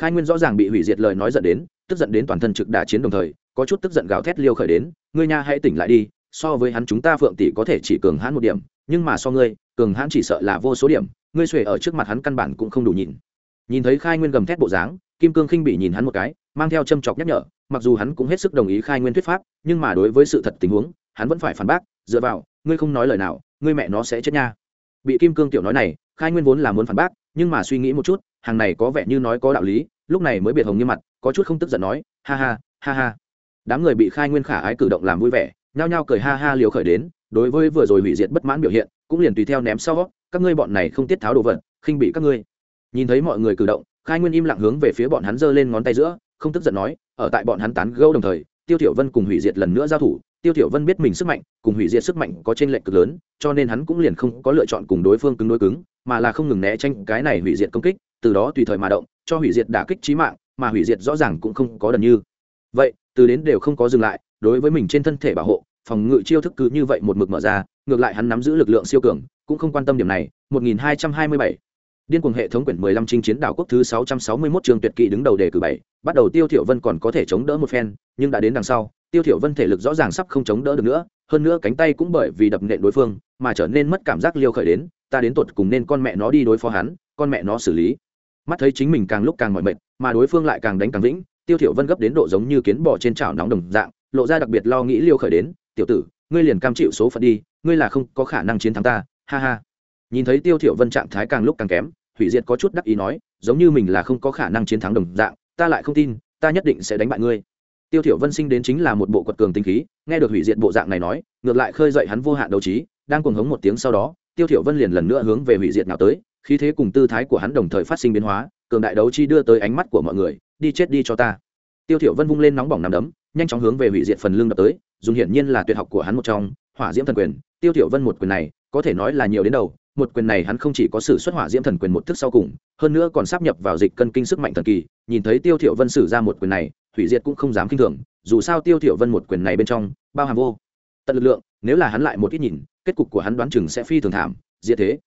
Khai nguyên rõ ràng bị hủy diệt lời nói giận đến, tức giận đến toàn thân trực đả chiến đồng thời, có chút tức giận gào thét liêu khởi đến, ngươi nha, hãy tỉnh lại đi so với hắn chúng ta phượng tỷ có thể chỉ cường hãn một điểm, nhưng mà so ngươi, cường hãn chỉ sợ là vô số điểm, ngươi xuể ở trước mặt hắn căn bản cũng không đủ nhìn. Nhìn thấy khai nguyên gầm thét bộ dáng, kim cương khinh bị nhìn hắn một cái, mang theo châm chọc nhắc nhở, mặc dù hắn cũng hết sức đồng ý khai nguyên thuyết pháp, nhưng mà đối với sự thật tình huống, hắn vẫn phải phản bác, dựa vào, ngươi không nói lời nào, ngươi mẹ nó sẽ chết nha. Bị kim cương tiểu nói này, khai nguyên vốn là muốn phản bác, nhưng mà suy nghĩ một chút, hàng này có vẻ như nói có đạo lý, lúc này mới biệt hồng như mặt, có chút không tức giận nói, ha ha ha ha. Đám người bị khai nguyên khả ái cử động làm vui vẻ nhao nhao cười ha ha liều khởi đến, đối với vừa rồi hủy diệt bất mãn biểu hiện, cũng liền tùy theo ném sau, các ngươi bọn này không tiết tháo đồ vật, khinh bị các ngươi. Nhìn thấy mọi người cử động, khai nguyên im lặng hướng về phía bọn hắn giơ lên ngón tay giữa, không tức giận nói, ở tại bọn hắn tán gẫu đồng thời, tiêu thiểu vân cùng hủy diệt lần nữa giao thủ, tiêu thiểu vân biết mình sức mạnh, cùng hủy diệt sức mạnh có trên lệnh cực lớn, cho nên hắn cũng liền không có lựa chọn cùng đối phương cứng đối cứng, mà là không ngừng né tránh cái này hủy diệt công kích, từ đó tùy thời mà động, cho hủy diệt đả kích chí mạng, mà hủy diệt rõ ràng cũng không có đần như. Vậy, từ đến đều không có dừng lại đối với mình trên thân thể bảo hộ phòng ngự chiêu thức cứ như vậy một mực mở ra ngược lại hắn nắm giữ lực lượng siêu cường cũng không quan tâm điểm này. 1227 Điên cuồng hệ thống quyển 15 chinh chiến đảo quốc thứ 661 trường tuyệt kỵ đứng đầu đề cử 7, bắt đầu Tiêu Thiểu Vân còn có thể chống đỡ một phen, nhưng đã đến đằng sau, Tiêu Thiểu Vân thể lực rõ ràng sắp không chống đỡ được nữa, hơn nữa cánh tay cũng bởi vì đập nện đối phương, mà trở nên mất cảm giác liêu khởi đến, ta đến tuột cùng nên con mẹ nó đi đối phó hắn, con mẹ nó xử lý. Mắt thấy chính mình càng lúc càng mỏi mệt, mà đối phương lại càng đánh càng vĩnh, Tiêu Thiểu Vân gấp đến độ giống như kiến bò trên chảo nóng đồng dạng, lộ ra đặc biệt lo nghĩ liêu khởi đến, "Tiểu tử, ngươi liền cam chịu số phận đi, ngươi là không có khả năng chiến thắng ta." Ha ha. Nhìn thấy Tiêu Thiểu Vân trạng thái càng lúc càng kém, hủy diệt có chút đắc ý nói giống như mình là không có khả năng chiến thắng đồng dạng ta lại không tin ta nhất định sẽ đánh bại ngươi tiêu thiểu vân sinh đến chính là một bộ quật cường tinh khí nghe được hủy diệt bộ dạng này nói ngược lại khơi dậy hắn vô hạn đấu trí đang cuồng hống một tiếng sau đó tiêu thiểu vân liền lần nữa hướng về hủy diệt nào tới khí thế cùng tư thái của hắn đồng thời phát sinh biến hóa cường đại đấu chi đưa tới ánh mắt của mọi người đi chết đi cho ta tiêu thiểu vân vung lên nóng bỏng nắm đấm nhanh chóng hướng về hủy diệt phần lưng đập tới, dùng hiển nhiên là tuyệt học của hắn một trong, hỏa diễm thần quyền. Tiêu Tiểu vân một quyền này, có thể nói là nhiều đến đầu, một quyền này hắn không chỉ có sự xuất hỏa diễm thần quyền một thức sau cùng, hơn nữa còn sắp nhập vào dịch cân kinh sức mạnh thần kỳ, nhìn thấy tiêu Tiểu vân sử ra một quyền này, hủy diệt cũng không dám kinh thường, dù sao tiêu Tiểu vân một quyền này bên trong, bao hàm vô tận lực lượng, nếu là hắn lại một ít nhìn, kết cục của hắn đoán chừng sẽ phi thường thảm, diệt thế.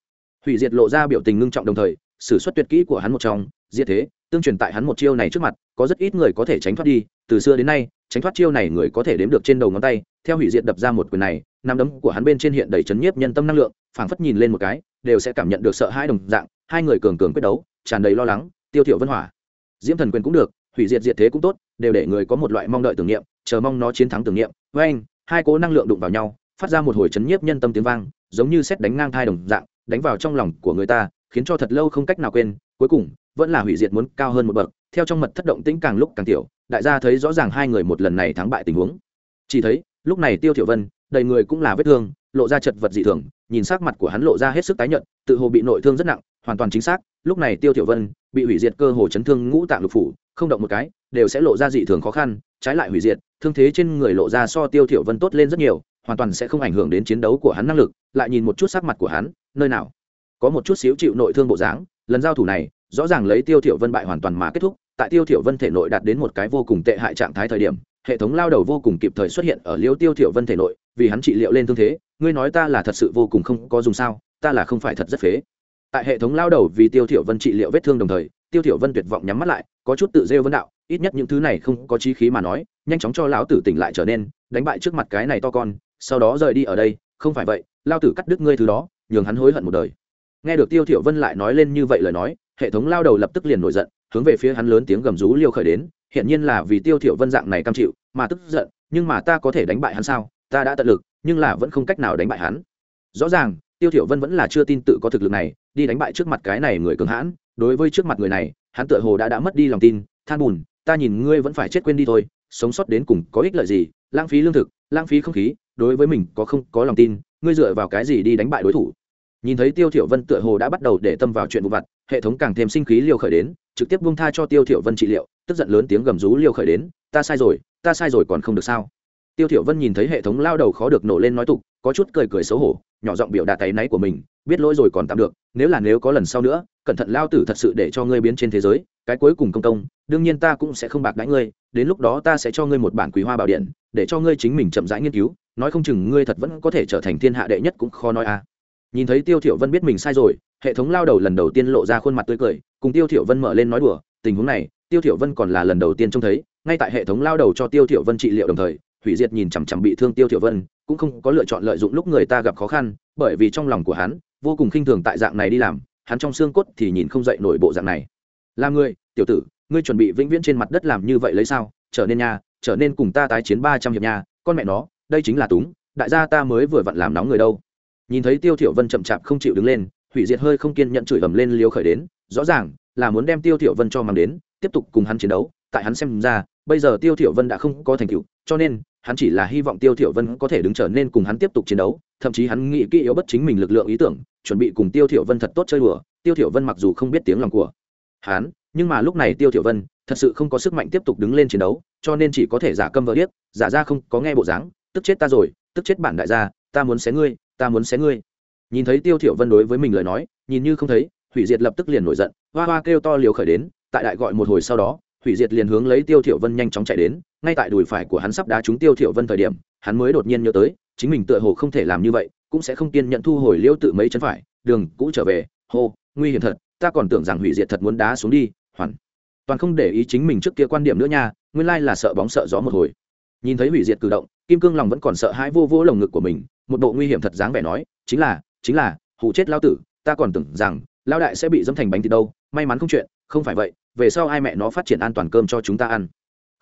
Hủy diệt lộ ra biểu tình ngưng trọng đồng thời, sử xuất tuyệt kỹ của hắn một trong, diệt thế, tương truyền tại hắn một chiêu này trước mặt, có rất ít người có thể tránh thoát đi, từ xưa đến nay tránh thoát chiêu này người có thể đếm được trên đầu ngón tay, theo hủy diệt đập ra một quyền này, nắm đấm của hắn bên trên hiện đầy chấn nhiếp nhân tâm năng lượng, phảng phất nhìn lên một cái, đều sẽ cảm nhận được sợ hãi đồng dạng, hai người cường cường quyết đấu, tràn đầy lo lắng, tiêu thiểu vân hỏa. Diễm thần quyền cũng được, hủy diệt diệt thế cũng tốt, đều để người có một loại mong đợi tưởng niệm, chờ mong nó chiến thắng tưởng niệm. Với anh, hai cố năng lượng đụng vào nhau, phát ra một hồi chấn nhiếp nhân tâm tiếng vang, giống như xét đánh ngang thai đồng dạng, đánh vào trong lòng của người ta, khiến cho thật lâu không cách nào quên, cuối cùng, vẫn là hủy diệt muốn cao hơn một bậc, theo trong mật thất động tĩnh càng lúc càng tiểu đại gia thấy rõ ràng hai người một lần này thắng bại tình huống. Chỉ thấy, lúc này tiêu thiểu vân, đầy người cũng là vết thương, lộ ra chật vật dị thường, nhìn sắc mặt của hắn lộ ra hết sức tái nhợt, tự hồ bị nội thương rất nặng, hoàn toàn chính xác, lúc này tiêu thiểu vân bị hủy diệt cơ hồ chấn thương ngũ tạng lục phủ, không động một cái, đều sẽ lộ ra dị thường khó khăn, trái lại hủy diệt, thương thế trên người lộ ra so tiêu thiểu vân tốt lên rất nhiều, hoàn toàn sẽ không ảnh hưởng đến chiến đấu của hắn năng lực, lại nhìn một chút sắc mặt của hắn, nơi nào? Có một chút xíu chịu nội thương bộ dáng, lần giao thủ này, rõ ràng lấy tiêu thiểu vân bại hoàn toàn mà kết thúc tại tiêu thiểu vân thể nội đạt đến một cái vô cùng tệ hại trạng thái thời điểm, hệ thống lao đầu vô cùng kịp thời xuất hiện ở liêu tiêu thiểu vân thể nội, vì hắn trị liệu lên thương thế, ngươi nói ta là thật sự vô cùng không có dùng sao, ta là không phải thật rất phế. Tại hệ thống lao đầu vì tiêu thiểu vân trị liệu vết thương đồng thời, tiêu thiểu vân tuyệt vọng nhắm mắt lại, có chút tự rêu vấn đạo, ít nhất những thứ này không có trí khí mà nói, nhanh chóng cho lão tử tỉnh lại trở nên, đánh bại trước mặt cái này to con, sau đó rời đi ở đây, không phải vậy, lao tử cắt đứt ngươi thứ đó, nhường hắn hối hận một đời. Nghe được tiêu thiểu vân lại nói lên như vậy lời nói, hệ thống lao đầu lập tức liền nổi giận hướng về phía hắn lớn tiếng gầm rú liêu khởi đến hiện nhiên là vì tiêu thiểu vân dạng này cam chịu, mà tức giận, nhưng mà ta có thể đánh bại hắn sao? Ta đã tận lực, nhưng là vẫn không cách nào đánh bại hắn. Rõ ràng, tiêu thiểu vân vẫn là chưa tin tự có thực lực này, đi đánh bại trước mặt cái này người cường hãn, đối với trước mặt người này, hắn tựa hồ đã đã mất đi lòng tin, than buồn ta nhìn ngươi vẫn phải chết quên đi thôi, sống sót đến cùng có ích lợi gì, lãng phí lương thực, lãng phí không khí, đối với mình có không có lòng tin, ngươi dựa vào cái gì đi đánh bại đối thủ? Nhìn thấy tiêu thiểu vân tựa hồ đã bắt đầu để tâm vào chuyện vụ vặt, hệ thống càng thêm sinh khí liều khởi đến trực tiếp buông tha cho tiêu thiểu vân trị liệu, tức giận lớn tiếng gầm rú liều khởi đến, ta sai rồi, ta sai rồi còn không được sao? Tiêu thiểu vân nhìn thấy hệ thống lao đầu khó được nổ lên nói tục, có chút cười cười xấu hổ, nhỏ giọng biểu đạt tay náy của mình, biết lỗi rồi còn tạm được, nếu là nếu có lần sau nữa, cẩn thận lao tử thật sự để cho ngươi biến trên thế giới, cái cuối cùng công công, đương nhiên ta cũng sẽ không bạc đãi ngươi, đến lúc đó ta sẽ cho ngươi một bản quý hoa bảo điện, để cho ngươi chính mình chậm rãi nghiên cứu, nói không chừng ngươi thật vẫn có thể trở thành thiên hạ đệ nhất cũng khó nói a nhìn thấy tiêu thiểu vân biết mình sai rồi, hệ thống lao đầu lần đầu tiên lộ ra khuôn mặt tươi cười, cùng tiêu thiểu vân mở lên nói đùa, tình huống này, tiêu thiểu vân còn là lần đầu tiên trông thấy, ngay tại hệ thống lao đầu cho tiêu thiểu vân trị liệu đồng thời, hủy diệt nhìn chằm chằm bị thương tiêu thiểu vân, cũng không có lựa chọn lợi dụng lúc người ta gặp khó khăn, bởi vì trong lòng của hắn, vô cùng khinh thường tại dạng này đi làm, hắn trong xương cốt thì nhìn không dậy nổi bộ dạng này. Làm người tiểu tử, ngươi chuẩn bị vĩnh viễn trên mặt đất làm như vậy lấy sao? Trở nên nha, trở nên cùng ta tái chiến ba trăm hiệp nha, con mẹ nó, đây chính là túng, đại gia ta mới vừa vặn làm nóng người đâu nhìn thấy tiêu thiểu vân chậm chạp không chịu đứng lên, hủy diệt hơi không kiên nhẫn chửi ầm lên liêu khởi đến, rõ ràng là muốn đem tiêu thiểu vân cho mang đến, tiếp tục cùng hắn chiến đấu. Tại hắn xem ra, bây giờ tiêu thiểu vân đã không có thành tựu, cho nên hắn chỉ là hy vọng tiêu thiểu vân có thể đứng trở nên cùng hắn tiếp tục chiến đấu, thậm chí hắn nghĩ kỹ yếu bất chính mình lực lượng ý tưởng, chuẩn bị cùng tiêu thiểu vân thật tốt chơi đùa. Tiêu thiểu vân mặc dù không biết tiếng lòng của hắn, nhưng mà lúc này tiêu thiểu vân thật sự không có sức mạnh tiếp tục đứng lên chiến đấu, cho nên chỉ có thể giả câm vỡ điếc, giả ra không có nghe bộ dáng, tức chết ta rồi, tức chết bản đại gia, ta muốn xé ngươi ta muốn xé ngươi. Nhìn thấy tiêu thiểu vân đối với mình lời nói, nhìn như không thấy, hủy diệt lập tức liền nổi giận, hoa hoa kêu to liều khởi đến, tại đại gọi một hồi sau đó, hủy diệt liền hướng lấy tiêu thiểu vân nhanh chóng chạy đến, ngay tại đùi phải của hắn sắp đá trúng tiêu thiểu vân thời điểm, hắn mới đột nhiên nhớ tới, chính mình tựa hồ không thể làm như vậy, cũng sẽ không kiên nhận thu hồi liêu tự mấy chân phải, đường, cũ trở về, hô, nguy hiểm thật, ta còn tưởng rằng hủy diệt thật muốn đá xuống đi, hoàn. Toàn không để ý chính mình trước kia quan điểm nữa nha, nguyên lai là sợ bóng sợ gió một hồi. Nhìn thấy hủy diệt cử động, kim cương lòng vẫn còn sợ hãi vô vô lồng ngực của mình một bộ nguy hiểm thật dáng vẻ nói, chính là chính là hụ chết lao tử, ta còn tưởng rằng, lao đại sẽ bị dẫm thành bánh thịt đâu, may mắn không chuyện, không phải vậy, về sau ai mẹ nó phát triển an toàn cơm cho chúng ta ăn.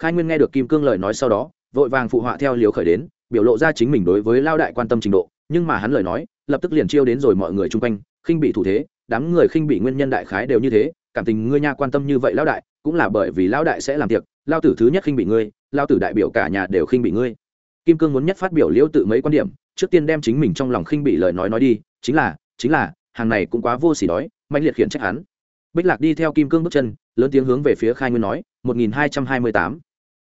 Khai nguyên nghe được kim cương lời nói sau đó, vội vàng phụ họa theo liều khởi đến, biểu lộ ra chính mình đối với lao đại quan tâm trình độ, nhưng mà hắn lời nói, lập tức liền chiêu đến rồi mọi người chung quanh, khinh bị thủ thế, đám người khinh bị nguyên nhân đại khái đều như thế, cảm tình ngươi nha quan tâm như vậy lao đại, cũng là bởi vì lao đại sẽ làm việc, lao tử thứ nhất khinh bị ngươi, lao tử đại biểu cả nhà đều khinh bị ngươi. Kim cương muốn nhất phát biểu liễu tự mấy quan điểm trước tiên đem chính mình trong lòng khinh bị lời nói nói đi, chính là chính là, hàng này cũng quá vô s ỉ đói, mạnh liệt khiển trách hắn. Bích lạc đi theo kim cương bước chân, lớn tiếng hướng về phía khai nguyên nói, một nghìn hai trăm hai mươi tám.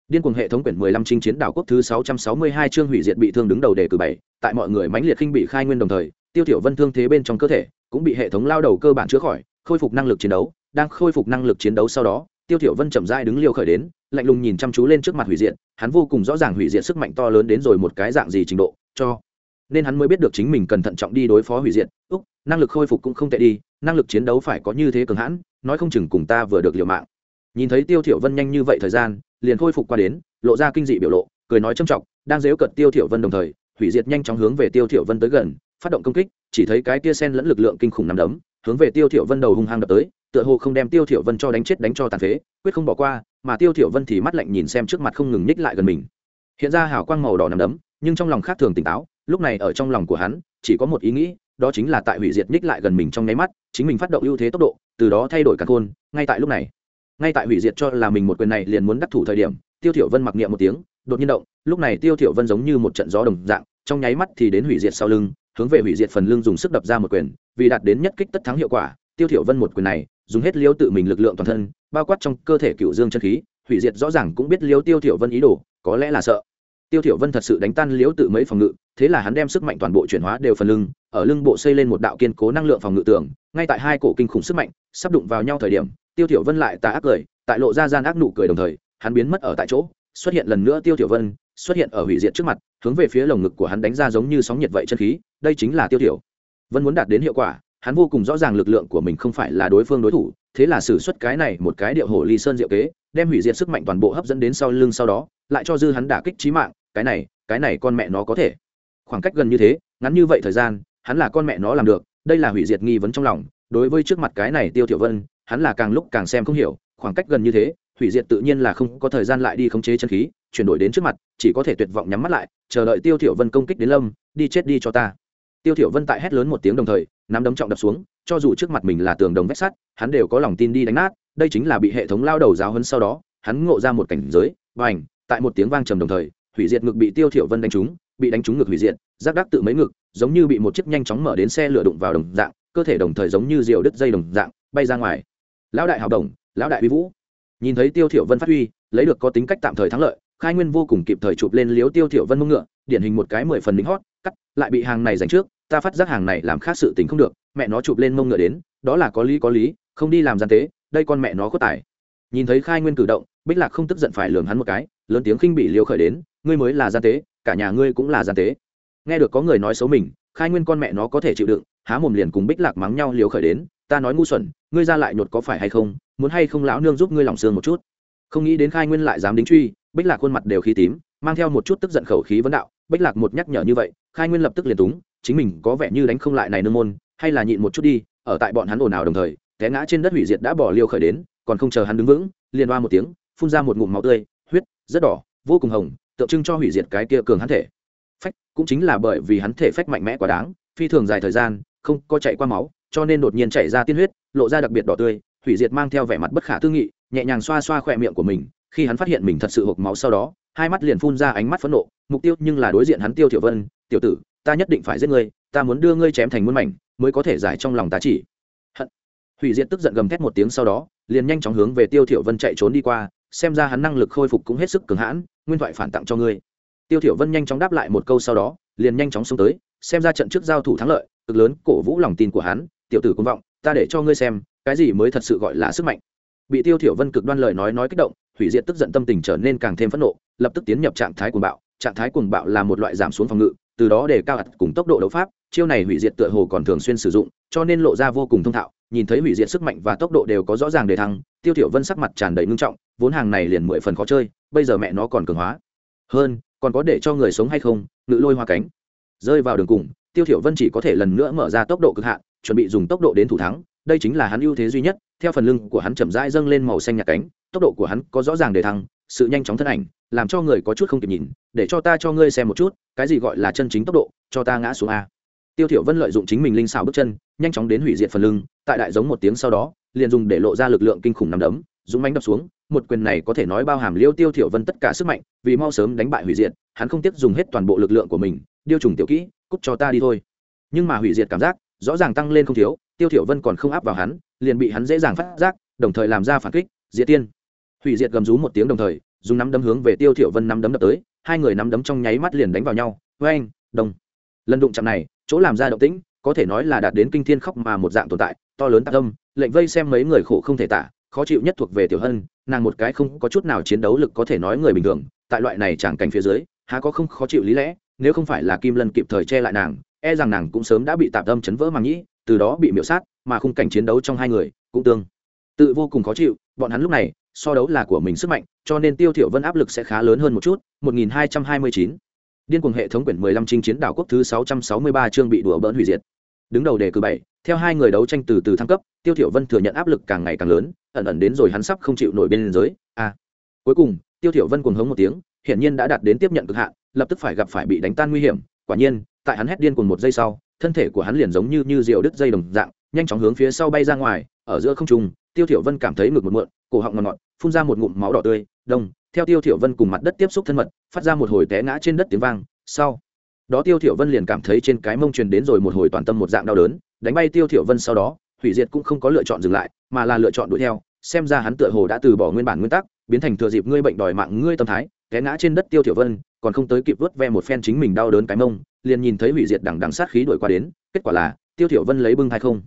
Điên cuồng hệ thống quyển mười lăm chinh chiến đảo quốc thứ sáu trăm sáu mươi hai chương hủy diệt bị thương đứng đầu đề cử bảy, tại mọi người mãnh liệt khinh bị khai nguyên đồng thời, tiêu tiểu vân thương thế bên trong cơ thể cũng bị hệ thống lao đầu cơ bản chữa khỏi, khôi phục năng lực chiến đấu, đang khôi phục năng lực chiến đấu sau đó, tiêu tiểu vân chậm rãi đứng liều khởi đến, lạnh lùng nhìn chăm chú lên trước mặt hủy diệt, hắn vô cùng rõ ràng hủy diệt sức mạnh to lớn đến rồi một cái dạng gì trình độ, cho nên hắn mới biết được chính mình cần thận trọng đi đối phó hủy diệt. Úc, năng lực khôi phục cũng không tệ đi, năng lực chiến đấu phải có như thế cường hãn, nói không chừng cùng ta vừa được liều mạng. Nhìn thấy tiêu thiểu vân nhanh như vậy thời gian, liền khôi phục qua đến, lộ ra kinh dị biểu lộ, cười nói trâm trọng, đang dếu cận tiêu thiểu vân đồng thời, hủy diệt nhanh chóng hướng về tiêu thiểu vân tới gần, phát động công kích, chỉ thấy cái kia sen lẫn lực lượng kinh khủng nằm đấm, hướng về tiêu thiểu vân đầu hung hăng đập tới, tựa hồ không đem tiêu thiểu vân cho đánh chết đánh cho tàn phế, quyết không bỏ qua, mà tiêu thiểu vân thì mắt lạnh nhìn xem trước mặt không ngừng nhích lại gần mình. Hiện ra hào quang màu đỏ nằm đấm, nhưng trong lòng khác thường tỉnh táo lúc này ở trong lòng của hắn, chỉ có một ý nghĩ, đó chính là tại hủy diệt ních lại gần mình trong nháy mắt, chính mình phát động ưu thế tốc độ, từ đó thay đổi cả khôn, ngay tại lúc này. Ngay tại hủy diệt cho là mình một quyền này liền muốn đắc thủ thời điểm, tiêu thiểu vân mặc niệm một tiếng, đột nhiên động, lúc này tiêu thiểu vân giống như một trận gió đồng dạng, trong nháy mắt thì đến hủy diệt sau lưng, hướng về hủy diệt phần lưng dùng sức đập ra một quyền, vì đạt đến nhất kích tất thắng hiệu quả, tiêu thiểu vân một quyền này, dùng hết liêu tự mình lực lượng toàn thân, bao quát trong cơ thể cựu dương chân khí, hủy diệt rõ ràng cũng biết liêu tiêu thiểu vân ý đồ, có lẽ là sợ tiêu thiểu vân thật sự đánh tan liễu tự mấy phòng ngự, thế là hắn đem sức mạnh toàn bộ chuyển hóa đều phần lưng, ở lưng bộ xây lên một đạo kiên cố năng lượng phòng ngự tường, ngay tại hai cổ kinh khủng sức mạnh sắp đụng vào nhau thời điểm, tiêu thiểu vân lại tà ác cười, tại lộ ra gian ác nụ cười đồng thời, hắn biến mất ở tại chỗ, xuất hiện lần nữa tiêu thiểu vân, xuất hiện ở hủy diệt trước mặt, hướng về phía lồng ngực của hắn đánh ra giống như sóng nhiệt vậy chân khí, đây chính là tiêu thiểu. Vân muốn đạt đến hiệu quả, hắn vô cùng rõ ràng lực lượng của mình không phải là đối phương đối thủ, thế là sử xuất cái này một cái điệu hổ ly sơn diệu kế, đem hủy diệt sức mạnh toàn bộ hấp dẫn đến sau lưng sau đó lại cho dư hắn đả kích chí mạng, cái này cái này con mẹ nó có thể. Khoảng cách gần như thế, ngắn như vậy thời gian, hắn là con mẹ nó làm được, đây là hủy diệt nghi vấn trong lòng, đối với trước mặt cái này tiêu tiểu vân, hắn là càng lúc càng xem không hiểu, khoảng cách gần như thế, hủy diệt tự nhiên là không có thời gian lại đi khống chế chân khí, chuyển đổi đến trước mặt, chỉ có thể tuyệt vọng nhắm mắt lại, chờ đợi tiêu tiểu vân công kích đến lâm, đi chết đi cho ta. Tiêu tiểu vân tại hét lớn một tiếng đồng thời, nắm đấm trọng đập xuống, cho dù trước mặt mình là tường đồng vách sắt, hắn đều có lòng tin đi đánh nát, đây chính là bị hệ thống lao đầu giáo hơn sau đó, hắn ngộ ra một cảnh giới và ảnh tại một tiếng vang trầm đồng thời, hủy diệt ngực bị tiêu thiểu vân đánh trúng, bị đánh trúng ngực hủy diệt giác đắc tự mấy ngực, giống như bị một chiếc nhanh chóng mở đến xe lửa đụng vào đồng dạng, cơ thể đồng thời giống như diều đứt dây đồng dạng, bay ra ngoài. Lão đại hào đồng, lão đại uy vũ. Nhìn thấy tiêu thiểu vân phát huy, lấy được có tính cách tạm thời thắng lợi, khai nguyên vô cùng kịp thời chụp lên liếu tiêu thiểu vân mông ngựa, điển hình một cái mười phần lính hót, cắt, lại bị hàng này giành trước, ta phát giác hàng này làm khác sự tình không được, mẹ nó chụp lên mông ngựa đến, đó là có lý có lý, không đi làm gian tế, đây con mẹ nó có tài. Nhìn thấy khai nguyên cử động, bích lạc không tức giận phải lườm hắn một cái lớn tiếng khinh bị liêu khởi đến, ngươi mới là gian tế, cả nhà ngươi cũng là gian tế. Nghe được có người nói xấu mình, khai nguyên con mẹ nó có thể chịu đựng, há mồm liền cùng bích lạc mắng nhau liều khởi đến, ta nói ngu xuẩn, ngươi ra lại nhột có phải hay không? Muốn hay không lão nương giúp ngươi lòng xương một chút? Không nghĩ đến khai nguyên lại dám đính truy, bích lạc khuôn mặt đều khí tím, mang theo một chút tức giận khẩu khí vấn đạo, bích lạc một nhắc nhở như vậy, khai nguyên lập tức liền túng, chính mình có vẻ như đánh không lại này nương môn, hay là nhịn một chút đi, ở tại bọn hắn ồn ào đồng thời, té ngã trên đất hủy diệt đã bỏ liêu khởi đến, còn không chờ hắn đứng vững, liền oa một tiếng, phun ra một ngụm máu tươi rất đỏ, vô cùng hồng, tượng trưng cho hủy diệt cái kia cường hắn thể. Phách, cũng chính là bởi vì hắn thể phách mạnh mẽ quá đáng, phi thường dài thời gian, không có chạy qua máu, cho nên đột nhiên chảy ra tiên huyết, lộ ra đặc biệt đỏ tươi, hủy diệt mang theo vẻ mặt bất khả tư nghị, nhẹ nhàng xoa xoa khỏe miệng của mình, khi hắn phát hiện mình thật sự hộp máu sau đó, hai mắt liền phun ra ánh mắt phẫn nộ, mục tiêu nhưng là đối diện hắn tiêu tiểu vân, tiểu tử, ta nhất định phải giết ngươi, ta muốn đưa ngươi chém thành muôn mảnh, mới có thể giải trong lòng ta chỉ. Hận. Hủy diệt tức giận gầm thét một tiếng sau đó, liền nhanh chóng hướng về tiêu tiểu vân chạy trốn đi qua xem ra hắn năng lực khôi phục cũng hết sức cường hãn, nguyên thoại phản tặng cho ngươi. Tiêu thiểu vân nhanh chóng đáp lại một câu sau đó, liền nhanh chóng xông tới, xem ra trận trước giao thủ thắng lợi, cực lớn cổ vũ lòng tin của hắn, tiểu tử công vọng, ta để cho ngươi xem, cái gì mới thật sự gọi là sức mạnh. Bị tiêu thiểu vân cực đoan lời nói nói kích động, hủy diệt tức giận tâm tình trở nên càng thêm phẫn nộ, lập tức tiến nhập trạng thái cuồng bạo. Trạng thái cuồng bạo là một loại giảm xuống phòng ngự, từ đó để cao ạt cùng tốc độ đấu pháp, chiêu này hủy diệt tựa hồ còn thường xuyên sử dụng, cho nên lộ ra vô cùng thông thạo nhìn thấy hủy diệt sức mạnh và tốc độ đều có rõ ràng đề thăng, tiêu tiểu vân sắc mặt tràn đầy ngưng trọng, vốn hàng này liền mười phần khó chơi, bây giờ mẹ nó còn cường hóa. Hơn, còn có để cho người sống hay không, ngự lôi hoa cánh. Rơi vào đường cùng, tiêu tiểu vân chỉ có thể lần nữa mở ra tốc độ cực hạn, chuẩn bị dùng tốc độ đến thủ thắng, đây chính là hắn ưu thế duy nhất, theo phần lưng của hắn chậm rãi dâng lên màu xanh nhạt cánh, tốc độ của hắn có rõ ràng để thăng, sự nhanh chóng thân ảnh, làm cho người có chút không kịp nhìn, để cho ta cho ngươi xem một chút, cái gì gọi là chân chính tốc độ, cho ta ngã xuống a. Tiêu thiểu vân lợi dụng chính mình linh xảo bước chân nhanh chóng đến hủy diệt phần lưng, tại đại giống một tiếng sau đó, liền dùng để lộ ra lực lượng kinh khủng nằm đấm, dũng mánh đập xuống, một quyền này có thể nói bao hàm liêu tiêu thiểu vân tất cả sức mạnh, vì mau sớm đánh bại hủy diệt, hắn không tiếc dùng hết toàn bộ lực lượng của mình, điêu trùng tiểu kỹ, cút cho ta đi thôi. Nhưng mà hủy diệt cảm giác, rõ ràng tăng lên không thiếu, tiêu thiểu vân còn không áp vào hắn, liền bị hắn dễ dàng phát giác, đồng thời làm ra phản kích, diệt tiên. Hủy diệt gầm rú một tiếng đồng thời, dùng nắm đấm hướng về tiêu thiểu vân nắm đấm đập tới, hai người nắm đấm trong nháy mắt liền đánh vào nhau. Với anh đồng. Lần đụng chạm này, chỗ làm ra động tĩnh có thể nói là đạt đến kinh thiên khóc mà một dạng tồn tại, to lớn tác tâm lệnh vây xem mấy người khổ không thể tả, khó chịu nhất thuộc về tiểu hân, nàng một cái không có chút nào chiến đấu lực có thể nói người bình thường, tại loại này chẳng cảnh phía dưới, há có không khó chịu lý lẽ, nếu không phải là kim lân kịp thời che lại nàng e rằng nàng cũng sớm đã bị tạm tâm chấn vỡ màng nhĩ, từ đó bị miễu sát, mà khung cảnh chiến đấu trong hai người cũng tương tự vô cùng khó chịu, bọn hắn lúc này, so đấu là của mình sức mạnh, cho nên tiêu thiểu vân áp lực sẽ khá lớn hơn một chút 1229 điên cuồng hệ thống quyển 15 chinh chiến đảo quốc thứ 663 chương bị đùa bỡn hủy diệt đứng đầu đề cử bảy, theo hai người đấu tranh từ từ thăng cấp, tiêu thiểu vân thừa nhận áp lực càng ngày càng lớn, ẩn ẩn đến rồi hắn sắp không chịu nổi bên giới, a à. cuối cùng, tiêu thiểu vân cuồng hống một tiếng, hiển nhiên đã đạt đến tiếp nhận cực hạn, lập tức phải gặp phải bị đánh tan nguy hiểm, quả nhiên, tại hắn hét điên cuồng một giây sau, thân thể của hắn liền giống như như diều đứt dây đồng dạng, nhanh chóng hướng phía sau bay ra ngoài, ở giữa không trung, tiêu thiểu vân cảm thấy ngực một muộn, cổ họng ngọt ngọt, phun ra một ngụm máu đỏ tươi, đông, theo tiêu thiểu vân cùng mặt đất tiếp xúc thân mật, phát ra một hồi té ngã trên đất tiếng vang, sau đó tiêu thiểu vân liền cảm thấy trên cái mông truyền đến rồi một hồi toàn tâm một dạng đau đớn, đánh bay tiêu thiểu vân sau đó, hủy diệt cũng không có lựa chọn dừng lại, mà là lựa chọn đuổi theo, xem ra hắn tựa hồ đã từ bỏ nguyên bản nguyên tắc, biến thành thừa dịp ngươi bệnh đòi mạng ngươi tâm thái, té ngã trên đất tiêu thiểu vân, còn không tới kịp vớt ve một phen chính mình đau đớn cái mông, liền nhìn thấy hủy diệt đằng đằng sát khí đuổi qua đến, kết quả là tiêu thiểu vân lấy bưng hay không.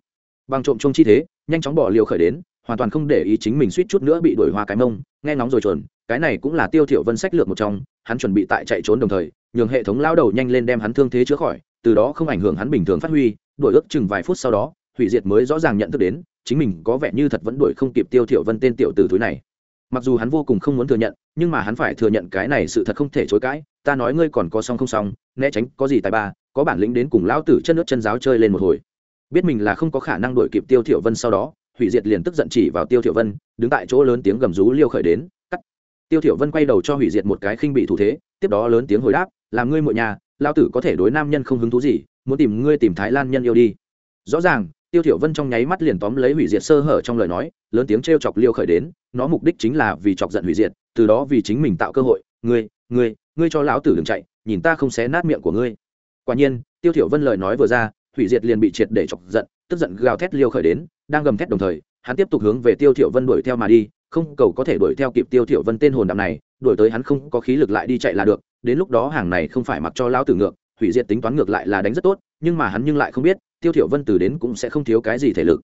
Bằng trộm chung chi thế, nhanh chóng bỏ liều khởi đến, hoàn toàn không để ý chính mình suýt chút nữa bị đuổi hoa cái mông, nghe nóng rồi chuẩn, cái này cũng là tiêu thiểu vân sách lược một trong, hắn chuẩn bị tại chạy trốn đồng thời nhường hệ thống lao đầu nhanh lên đem hắn thương thế chữa khỏi, từ đó không ảnh hưởng hắn bình thường phát huy, đuổi ước chừng vài phút sau đó, hủy diệt mới rõ ràng nhận thức đến, chính mình có vẻ như thật vẫn đuổi không kịp tiêu thiểu vân tên tiểu tử thúi này. Mặc dù hắn vô cùng không muốn thừa nhận, nhưng mà hắn phải thừa nhận cái này sự thật không thể chối cãi, ta nói ngươi còn có song không song, né tránh, có gì tài ba, có bản lĩnh đến cùng lão tử chân nước chân giáo chơi lên một hồi. Biết mình là không có khả năng đuổi kịp tiêu thiểu vân sau đó, hủy diệt liền tức giận chỉ vào tiêu thiểu vân, đứng tại chỗ lớn tiếng gầm rú liêu khởi đến, cắt. Tiêu thiểu vân quay đầu cho hủy diệt một cái khinh bị thủ thế, tiếp đó lớn tiếng hồi đáp làm ngươi muội nhà, lão tử có thể đối nam nhân không hứng thú gì, muốn tìm ngươi tìm thái lan nhân yêu đi. Rõ ràng, tiêu thiểu vân trong nháy mắt liền tóm lấy hủy diệt sơ hở trong lời nói, lớn tiếng treo chọc liêu khởi đến, nó mục đích chính là vì chọc giận hủy diệt, từ đó vì chính mình tạo cơ hội, ngươi ngươi ngươi cho lão tử đừng chạy, nhìn ta không xé nát miệng của ngươi. Quả nhiên, tiêu thiểu vân lời nói vừa ra, hủy diệt liền bị triệt để chọc giận, tức giận gào thét liêu khởi đến, đang gầm thét đồng thời, hắn tiếp tục hướng về tiêu thiểu vân đuổi theo mà đi, không cầu có thể đuổi theo kịp tiêu thiểu vân tên hồn đạm này, đuổi tới hắn không có khí lực lại đi chạy là được đến lúc đó hàng này không phải mặc cho lão tử ngược, hủy diệt tính toán ngược lại là đánh rất tốt, nhưng mà hắn nhưng lại không biết, tiêu thiểu vân từ đến cũng sẽ không thiếu cái gì thể lực.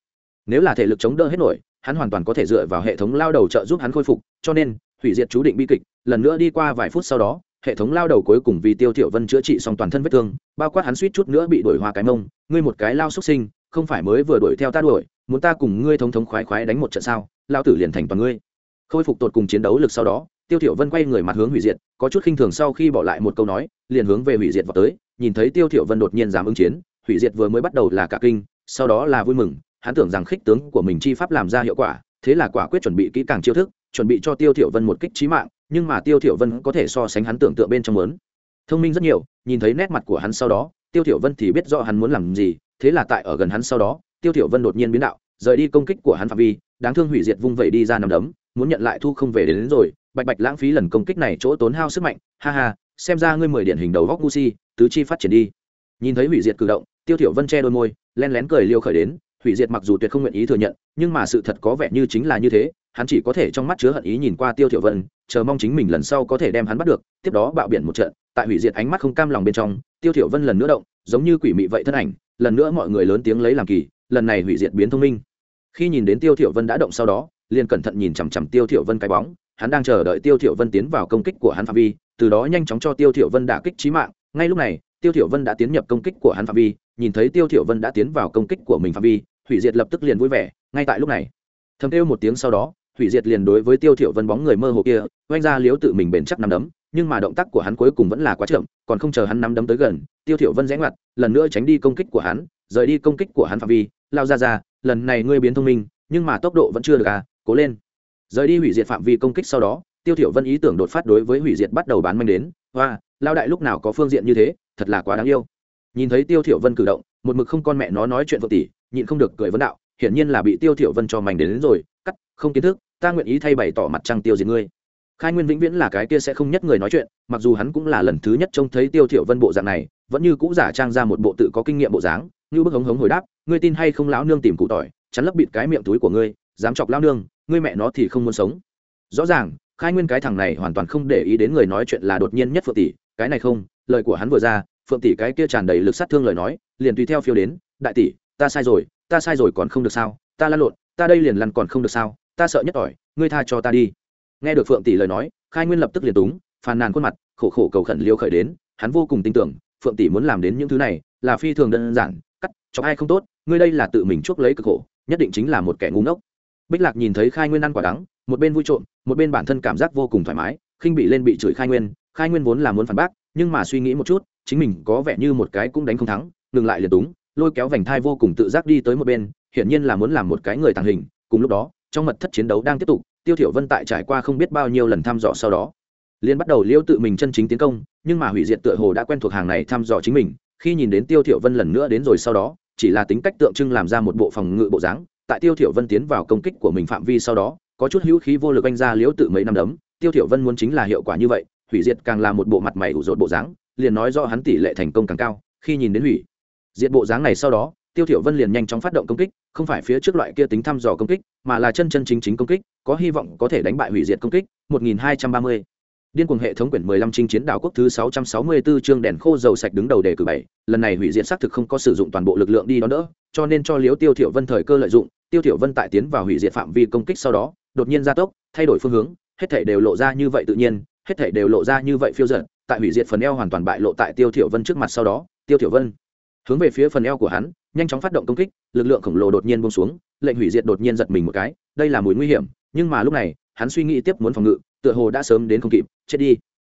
Nếu là thể lực chống đỡ hết nổi, hắn hoàn toàn có thể dựa vào hệ thống lao đầu trợ giúp hắn khôi phục, cho nên, hủy diệt chú định bi kịch, lần nữa đi qua vài phút sau đó, hệ thống lao đầu cuối cùng vì tiêu thiểu vân chữa trị xong toàn thân vết thương, bao quát hắn suýt chút nữa bị đuổi hoa cái mông, ngươi một cái lao xuất sinh, không phải mới vừa đuổi theo ta đuổi, muốn ta cùng ngươi thống thống khoái khoái đánh một trận sao? Lao tử liền thành toàn ngươi. Khôi phục tột cùng chiến đấu lực sau đó tiêu thiểu vân quay người mặt hướng hủy diệt có chút khinh thường sau khi bỏ lại một câu nói liền hướng về hủy diệt vào tới nhìn thấy tiêu thiểu vân đột nhiên dám ứng chiến hủy diệt vừa mới bắt đầu là cả kinh sau đó là vui mừng hắn tưởng rằng khích tướng của mình chi pháp làm ra hiệu quả thế là quả quyết chuẩn bị kỹ càng chiêu thức chuẩn bị cho tiêu thiểu vân một kích chí mạng nhưng mà tiêu thiểu vân có thể so sánh hắn tưởng tượng bên trong muốn, thông minh rất nhiều nhìn thấy nét mặt của hắn sau đó tiêu thiểu vân thì biết rõ hắn muốn làm gì thế là tại ở gần hắn sau đó tiêu thiểu vân đột nhiên biến đạo rời đi công kích của hắn phạm vi đáng thương hủy diệt vung vẩy đi ra nằm đấm muốn nhận lại thu không về đến, đến rồi bạch bạch lãng phí lần công kích này chỗ tốn hao sức mạnh, ha ha, xem ra ngươi mười điển hình đầu góc ngu si, tứ chi phát triển đi. Nhìn thấy hủy diệt cử động, tiêu thiểu vân che đôi môi, len lén cười liêu khởi đến, hủy diệt mặc dù tuyệt không nguyện ý thừa nhận, nhưng mà sự thật có vẻ như chính là như thế, hắn chỉ có thể trong mắt chứa hận ý nhìn qua tiêu thiểu vân, chờ mong chính mình lần sau có thể đem hắn bắt được, tiếp đó bạo biển một trận, tại hủy diệt ánh mắt không cam lòng bên trong, tiêu thiểu vân lần nữa động, giống như quỷ mị vậy thân ảnh, lần nữa mọi người lớn tiếng lấy làm kỳ, lần này hủy diệt biến thông minh. Khi nhìn đến tiêu thiểu vân đã động sau đó, liền cẩn thận nhìn chằm chằm tiêu thiểu vân cái bóng hắn đang chờ đợi tiêu thiểu vân tiến vào công kích của hắn phạm vi, từ đó nhanh chóng cho tiêu thiểu vân đả kích chí mạng. Ngay lúc này, tiêu thiểu vân đã tiến nhập công kích của hắn phạm vi, nhìn thấy tiêu thiểu vân đã tiến vào công kích của mình phạm vi, hủy diệt lập tức liền vui vẻ. Ngay tại lúc này, thầm kêu một tiếng sau đó, hủy diệt liền đối với tiêu thiểu vân bóng người mơ hồ kia, oanh ra liếu tự mình bền chắc nắm đấm, nhưng mà động tác của hắn cuối cùng vẫn là quá chậm, còn không chờ hắn nắm đấm tới gần, tiêu thiểu vân rẽ ngoặt, lần nữa tránh đi công kích của hắn, rời đi công kích của hắn phạm vi. Lao ra ra, lần này ngươi biến thông minh, nhưng mà tốc độ vẫn chưa được à cố lên rời đi hủy diệt phạm vi công kích sau đó tiêu thiểu vân ý tưởng đột phát đối với hủy diệt bắt đầu bán manh đến hoa lao đại lúc nào có phương diện như thế thật là quá đáng yêu. Nhìn thấy tiêu thiểu vân cử động một mực không con mẹ nó nói chuyện vợ tỷ nhịn không được cười vấn đạo hiển nhiên là bị tiêu thiểu vân cho mảnh đến, đến rồi cắt không kiến thức ta nguyện ý thay bày tỏ mặt trăng tiêu diệt ngươi. Khai nguyên vĩnh viễn là cái kia sẽ không nhất người nói chuyện mặc dù hắn cũng là lần thứ nhất trông thấy tiêu thiểu vân bộ dạng này vẫn như cũ giả trang ra một bộ tự có kinh nghiệm bộ dáng như bức hống hống hồi đáp ngươi tin hay không lão nương tìm cụ tỏi chắn lấp bịt cái miệng túi của ngươi dám chọc lão nương ngươi mẹ nó thì không muốn sống. Rõ ràng, khai nguyên cái thằng này hoàn toàn không để ý đến người nói chuyện là đột nhiên nhất phượng tỷ. Cái này không, lời của hắn vừa ra, phượng tỷ cái kia tràn đầy lực sát thương lời nói, liền tùy theo phiêu đến, đại tỷ, ta sai rồi, ta sai rồi còn không được sao? Ta lăn lộn, ta đây liền lăn còn không được sao? Ta sợ nhất ỏi ngươi tha cho ta đi. Nghe được phượng tỷ lời nói, khai nguyên lập tức liền túng, phàn nàn khuôn mặt, khổ khổ cầu khẩn liêu khởi đến, hắn vô cùng tin tưởng, phượng tỷ muốn làm đến những thứ này là phi thường đơn giản, cắt cho ai không tốt, ngươi đây là tự mình chuốc lấy cực khổ, nhất định chính là một kẻ ngu ngốc bích lạc nhìn thấy khai nguyên ăn quả đắng, một bên vui trộm, một bên bản thân cảm giác vô cùng thoải mái, khinh bị lên bị chửi khai nguyên khai nguyên vốn là muốn phản bác, nhưng mà suy nghĩ một chút, chính mình có vẻ như một cái cũng đánh không thắng, ngừng lại liền túng, lôi kéo vành thai vô cùng tự giác đi tới một bên, hiển nhiên là muốn làm một cái người tàng hình, cùng lúc đó, trong mật thất chiến đấu đang tiếp tục, tiêu thiểu vân tại trải qua không biết bao nhiêu lần thăm dò sau đó, liền bắt đầu liêu tự mình chân chính tiến công, nhưng mà hủy diệt tựa hồ đã quen thuộc hàng này thăm dò chính mình, khi nhìn đến tiêu thiểu vân lần nữa đến rồi sau đó, chỉ là tính cách tượng trưng làm ra một bộ phòng ngự bộ dáng tại tiêu thiểu vân tiến vào công kích của mình phạm vi sau đó, có chút hữu khí vô lực anh ra liễu tự mấy năm đấm. Tiêu thiểu vân muốn chính là hiệu quả như vậy, hủy diệt càng là một bộ mặt mày ủ rột bộ dáng, liền nói do hắn tỷ lệ thành công càng cao, khi nhìn đến hủy diệt bộ dáng này sau đó, tiêu thiểu vân liền nhanh chóng phát động công kích, không phải phía trước loại kia tính thăm dò công kích, mà là chân chân chính chính công kích, có hy vọng có thể đánh bại hủy diệt công kích 1230 điên cuồng hệ thống quyển 15 chinh chiến đảo quốc thứ 664 chương đèn khô dầu sạch đứng đầu đề cử bảy. Lần này hủy diệt xác thực không có sử dụng toàn bộ lực lượng đi đón đỡ, cho nên cho liếu tiêu thiểu vân thời cơ lợi dụng tiêu thiểu vân tại tiến vào hủy diệt phạm vi công kích sau đó, đột nhiên gia tốc, thay đổi phương hướng, hết thảy đều lộ ra như vậy tự nhiên, hết thảy đều lộ ra như vậy phiêu dật, tại hủy diệt phần eo hoàn toàn bại lộ tại tiêu thiểu vân trước mặt sau đó, tiêu thiểu vân hướng về phía phần eo của hắn, nhanh chóng phát động công kích, lực lượng khổng lồ đột nhiên buông xuống, lệnh hủy diệt đột nhiên giật mình một cái, đây là mùi nguy hiểm, nhưng mà lúc này, hắn suy nghĩ tiếp muốn phòng ngự, tựa hồ đã sớm đến không kịp, chết đi.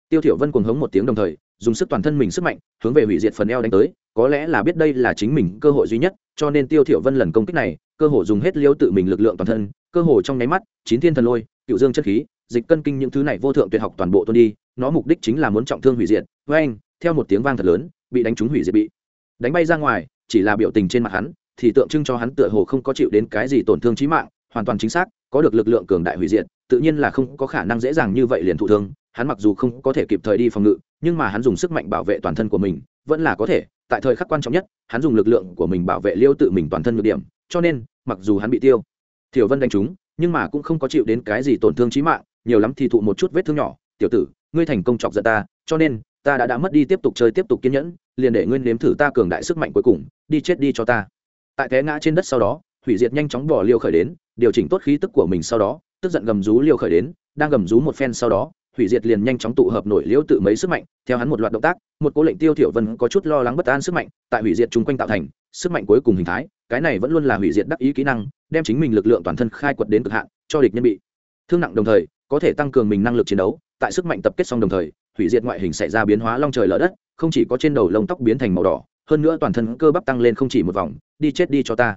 Tiêu thiểu vân cuồng hống một tiếng đồng thời dùng sức toàn thân mình sức mạnh, hướng về hủy diệt phần eo đánh tới. Có lẽ là biết đây là chính mình cơ hội duy nhất, cho nên tiêu thiểu vân lần công kích này, cơ hội dùng hết liêu tự mình lực lượng toàn thân, cơ hội trong nháy mắt, chín thiên thần lôi, cựu dương chân khí, dịch cân kinh những thứ này vô thượng tuyệt học toàn bộ tuôn đi. Nó mục đích chính là muốn trọng thương hủy diệt. Với anh theo một tiếng vang thật lớn, bị đánh trúng hủy diệt bị đánh bay ra ngoài, chỉ là biểu tình trên mặt hắn, thì tượng trưng cho hắn tựa hồ không có chịu đến cái gì tổn thương chí mạng, hoàn toàn chính xác, có được lực lượng cường đại hủy diệt, tự nhiên là không có khả năng dễ dàng như vậy liền thụ thương hắn mặc dù không có thể kịp thời đi phòng ngự, nhưng mà hắn dùng sức mạnh bảo vệ toàn thân của mình, vẫn là có thể. Tại thời khắc quan trọng nhất, hắn dùng lực lượng của mình bảo vệ liêu tự mình toàn thân nhược điểm, cho nên, mặc dù hắn bị tiêu, thiểu vân đánh trúng, nhưng mà cũng không có chịu đến cái gì tổn thương chí mạng, nhiều lắm thì thụ một chút vết thương nhỏ. Tiểu tử, ngươi thành công chọc giận ta, cho nên, ta đã đã mất đi tiếp tục chơi tiếp tục kiên nhẫn, liền để ngươi nếm thử ta cường đại sức mạnh cuối cùng, đi chết đi cho ta. Tại té ngã trên đất sau đó, hủy diệt nhanh chóng bỏ liêu khởi đến, điều chỉnh tốt khí tức của mình sau đó, tức giận gầm rú liêu khởi đến, đang gầm rú một phen sau đó hủy diệt liền nhanh chóng tụ hợp nổi liễu tự mấy sức mạnh, theo hắn một loạt động tác, một cố lệnh tiêu thiểu vân có chút lo lắng bất an sức mạnh, tại hủy diệt chúng quanh tạo thành, sức mạnh cuối cùng hình thái, cái này vẫn luôn là hủy diệt đắc ý kỹ năng, đem chính mình lực lượng toàn thân khai quật đến cực hạn, cho địch nhân bị thương nặng đồng thời, có thể tăng cường mình năng lực chiến đấu, tại sức mạnh tập kết xong đồng thời, hủy diệt ngoại hình xảy ra biến hóa long trời lở đất, không chỉ có trên đầu lông tóc biến thành màu đỏ, hơn nữa toàn thân cơ bắp tăng lên không chỉ một vòng, đi chết đi cho ta.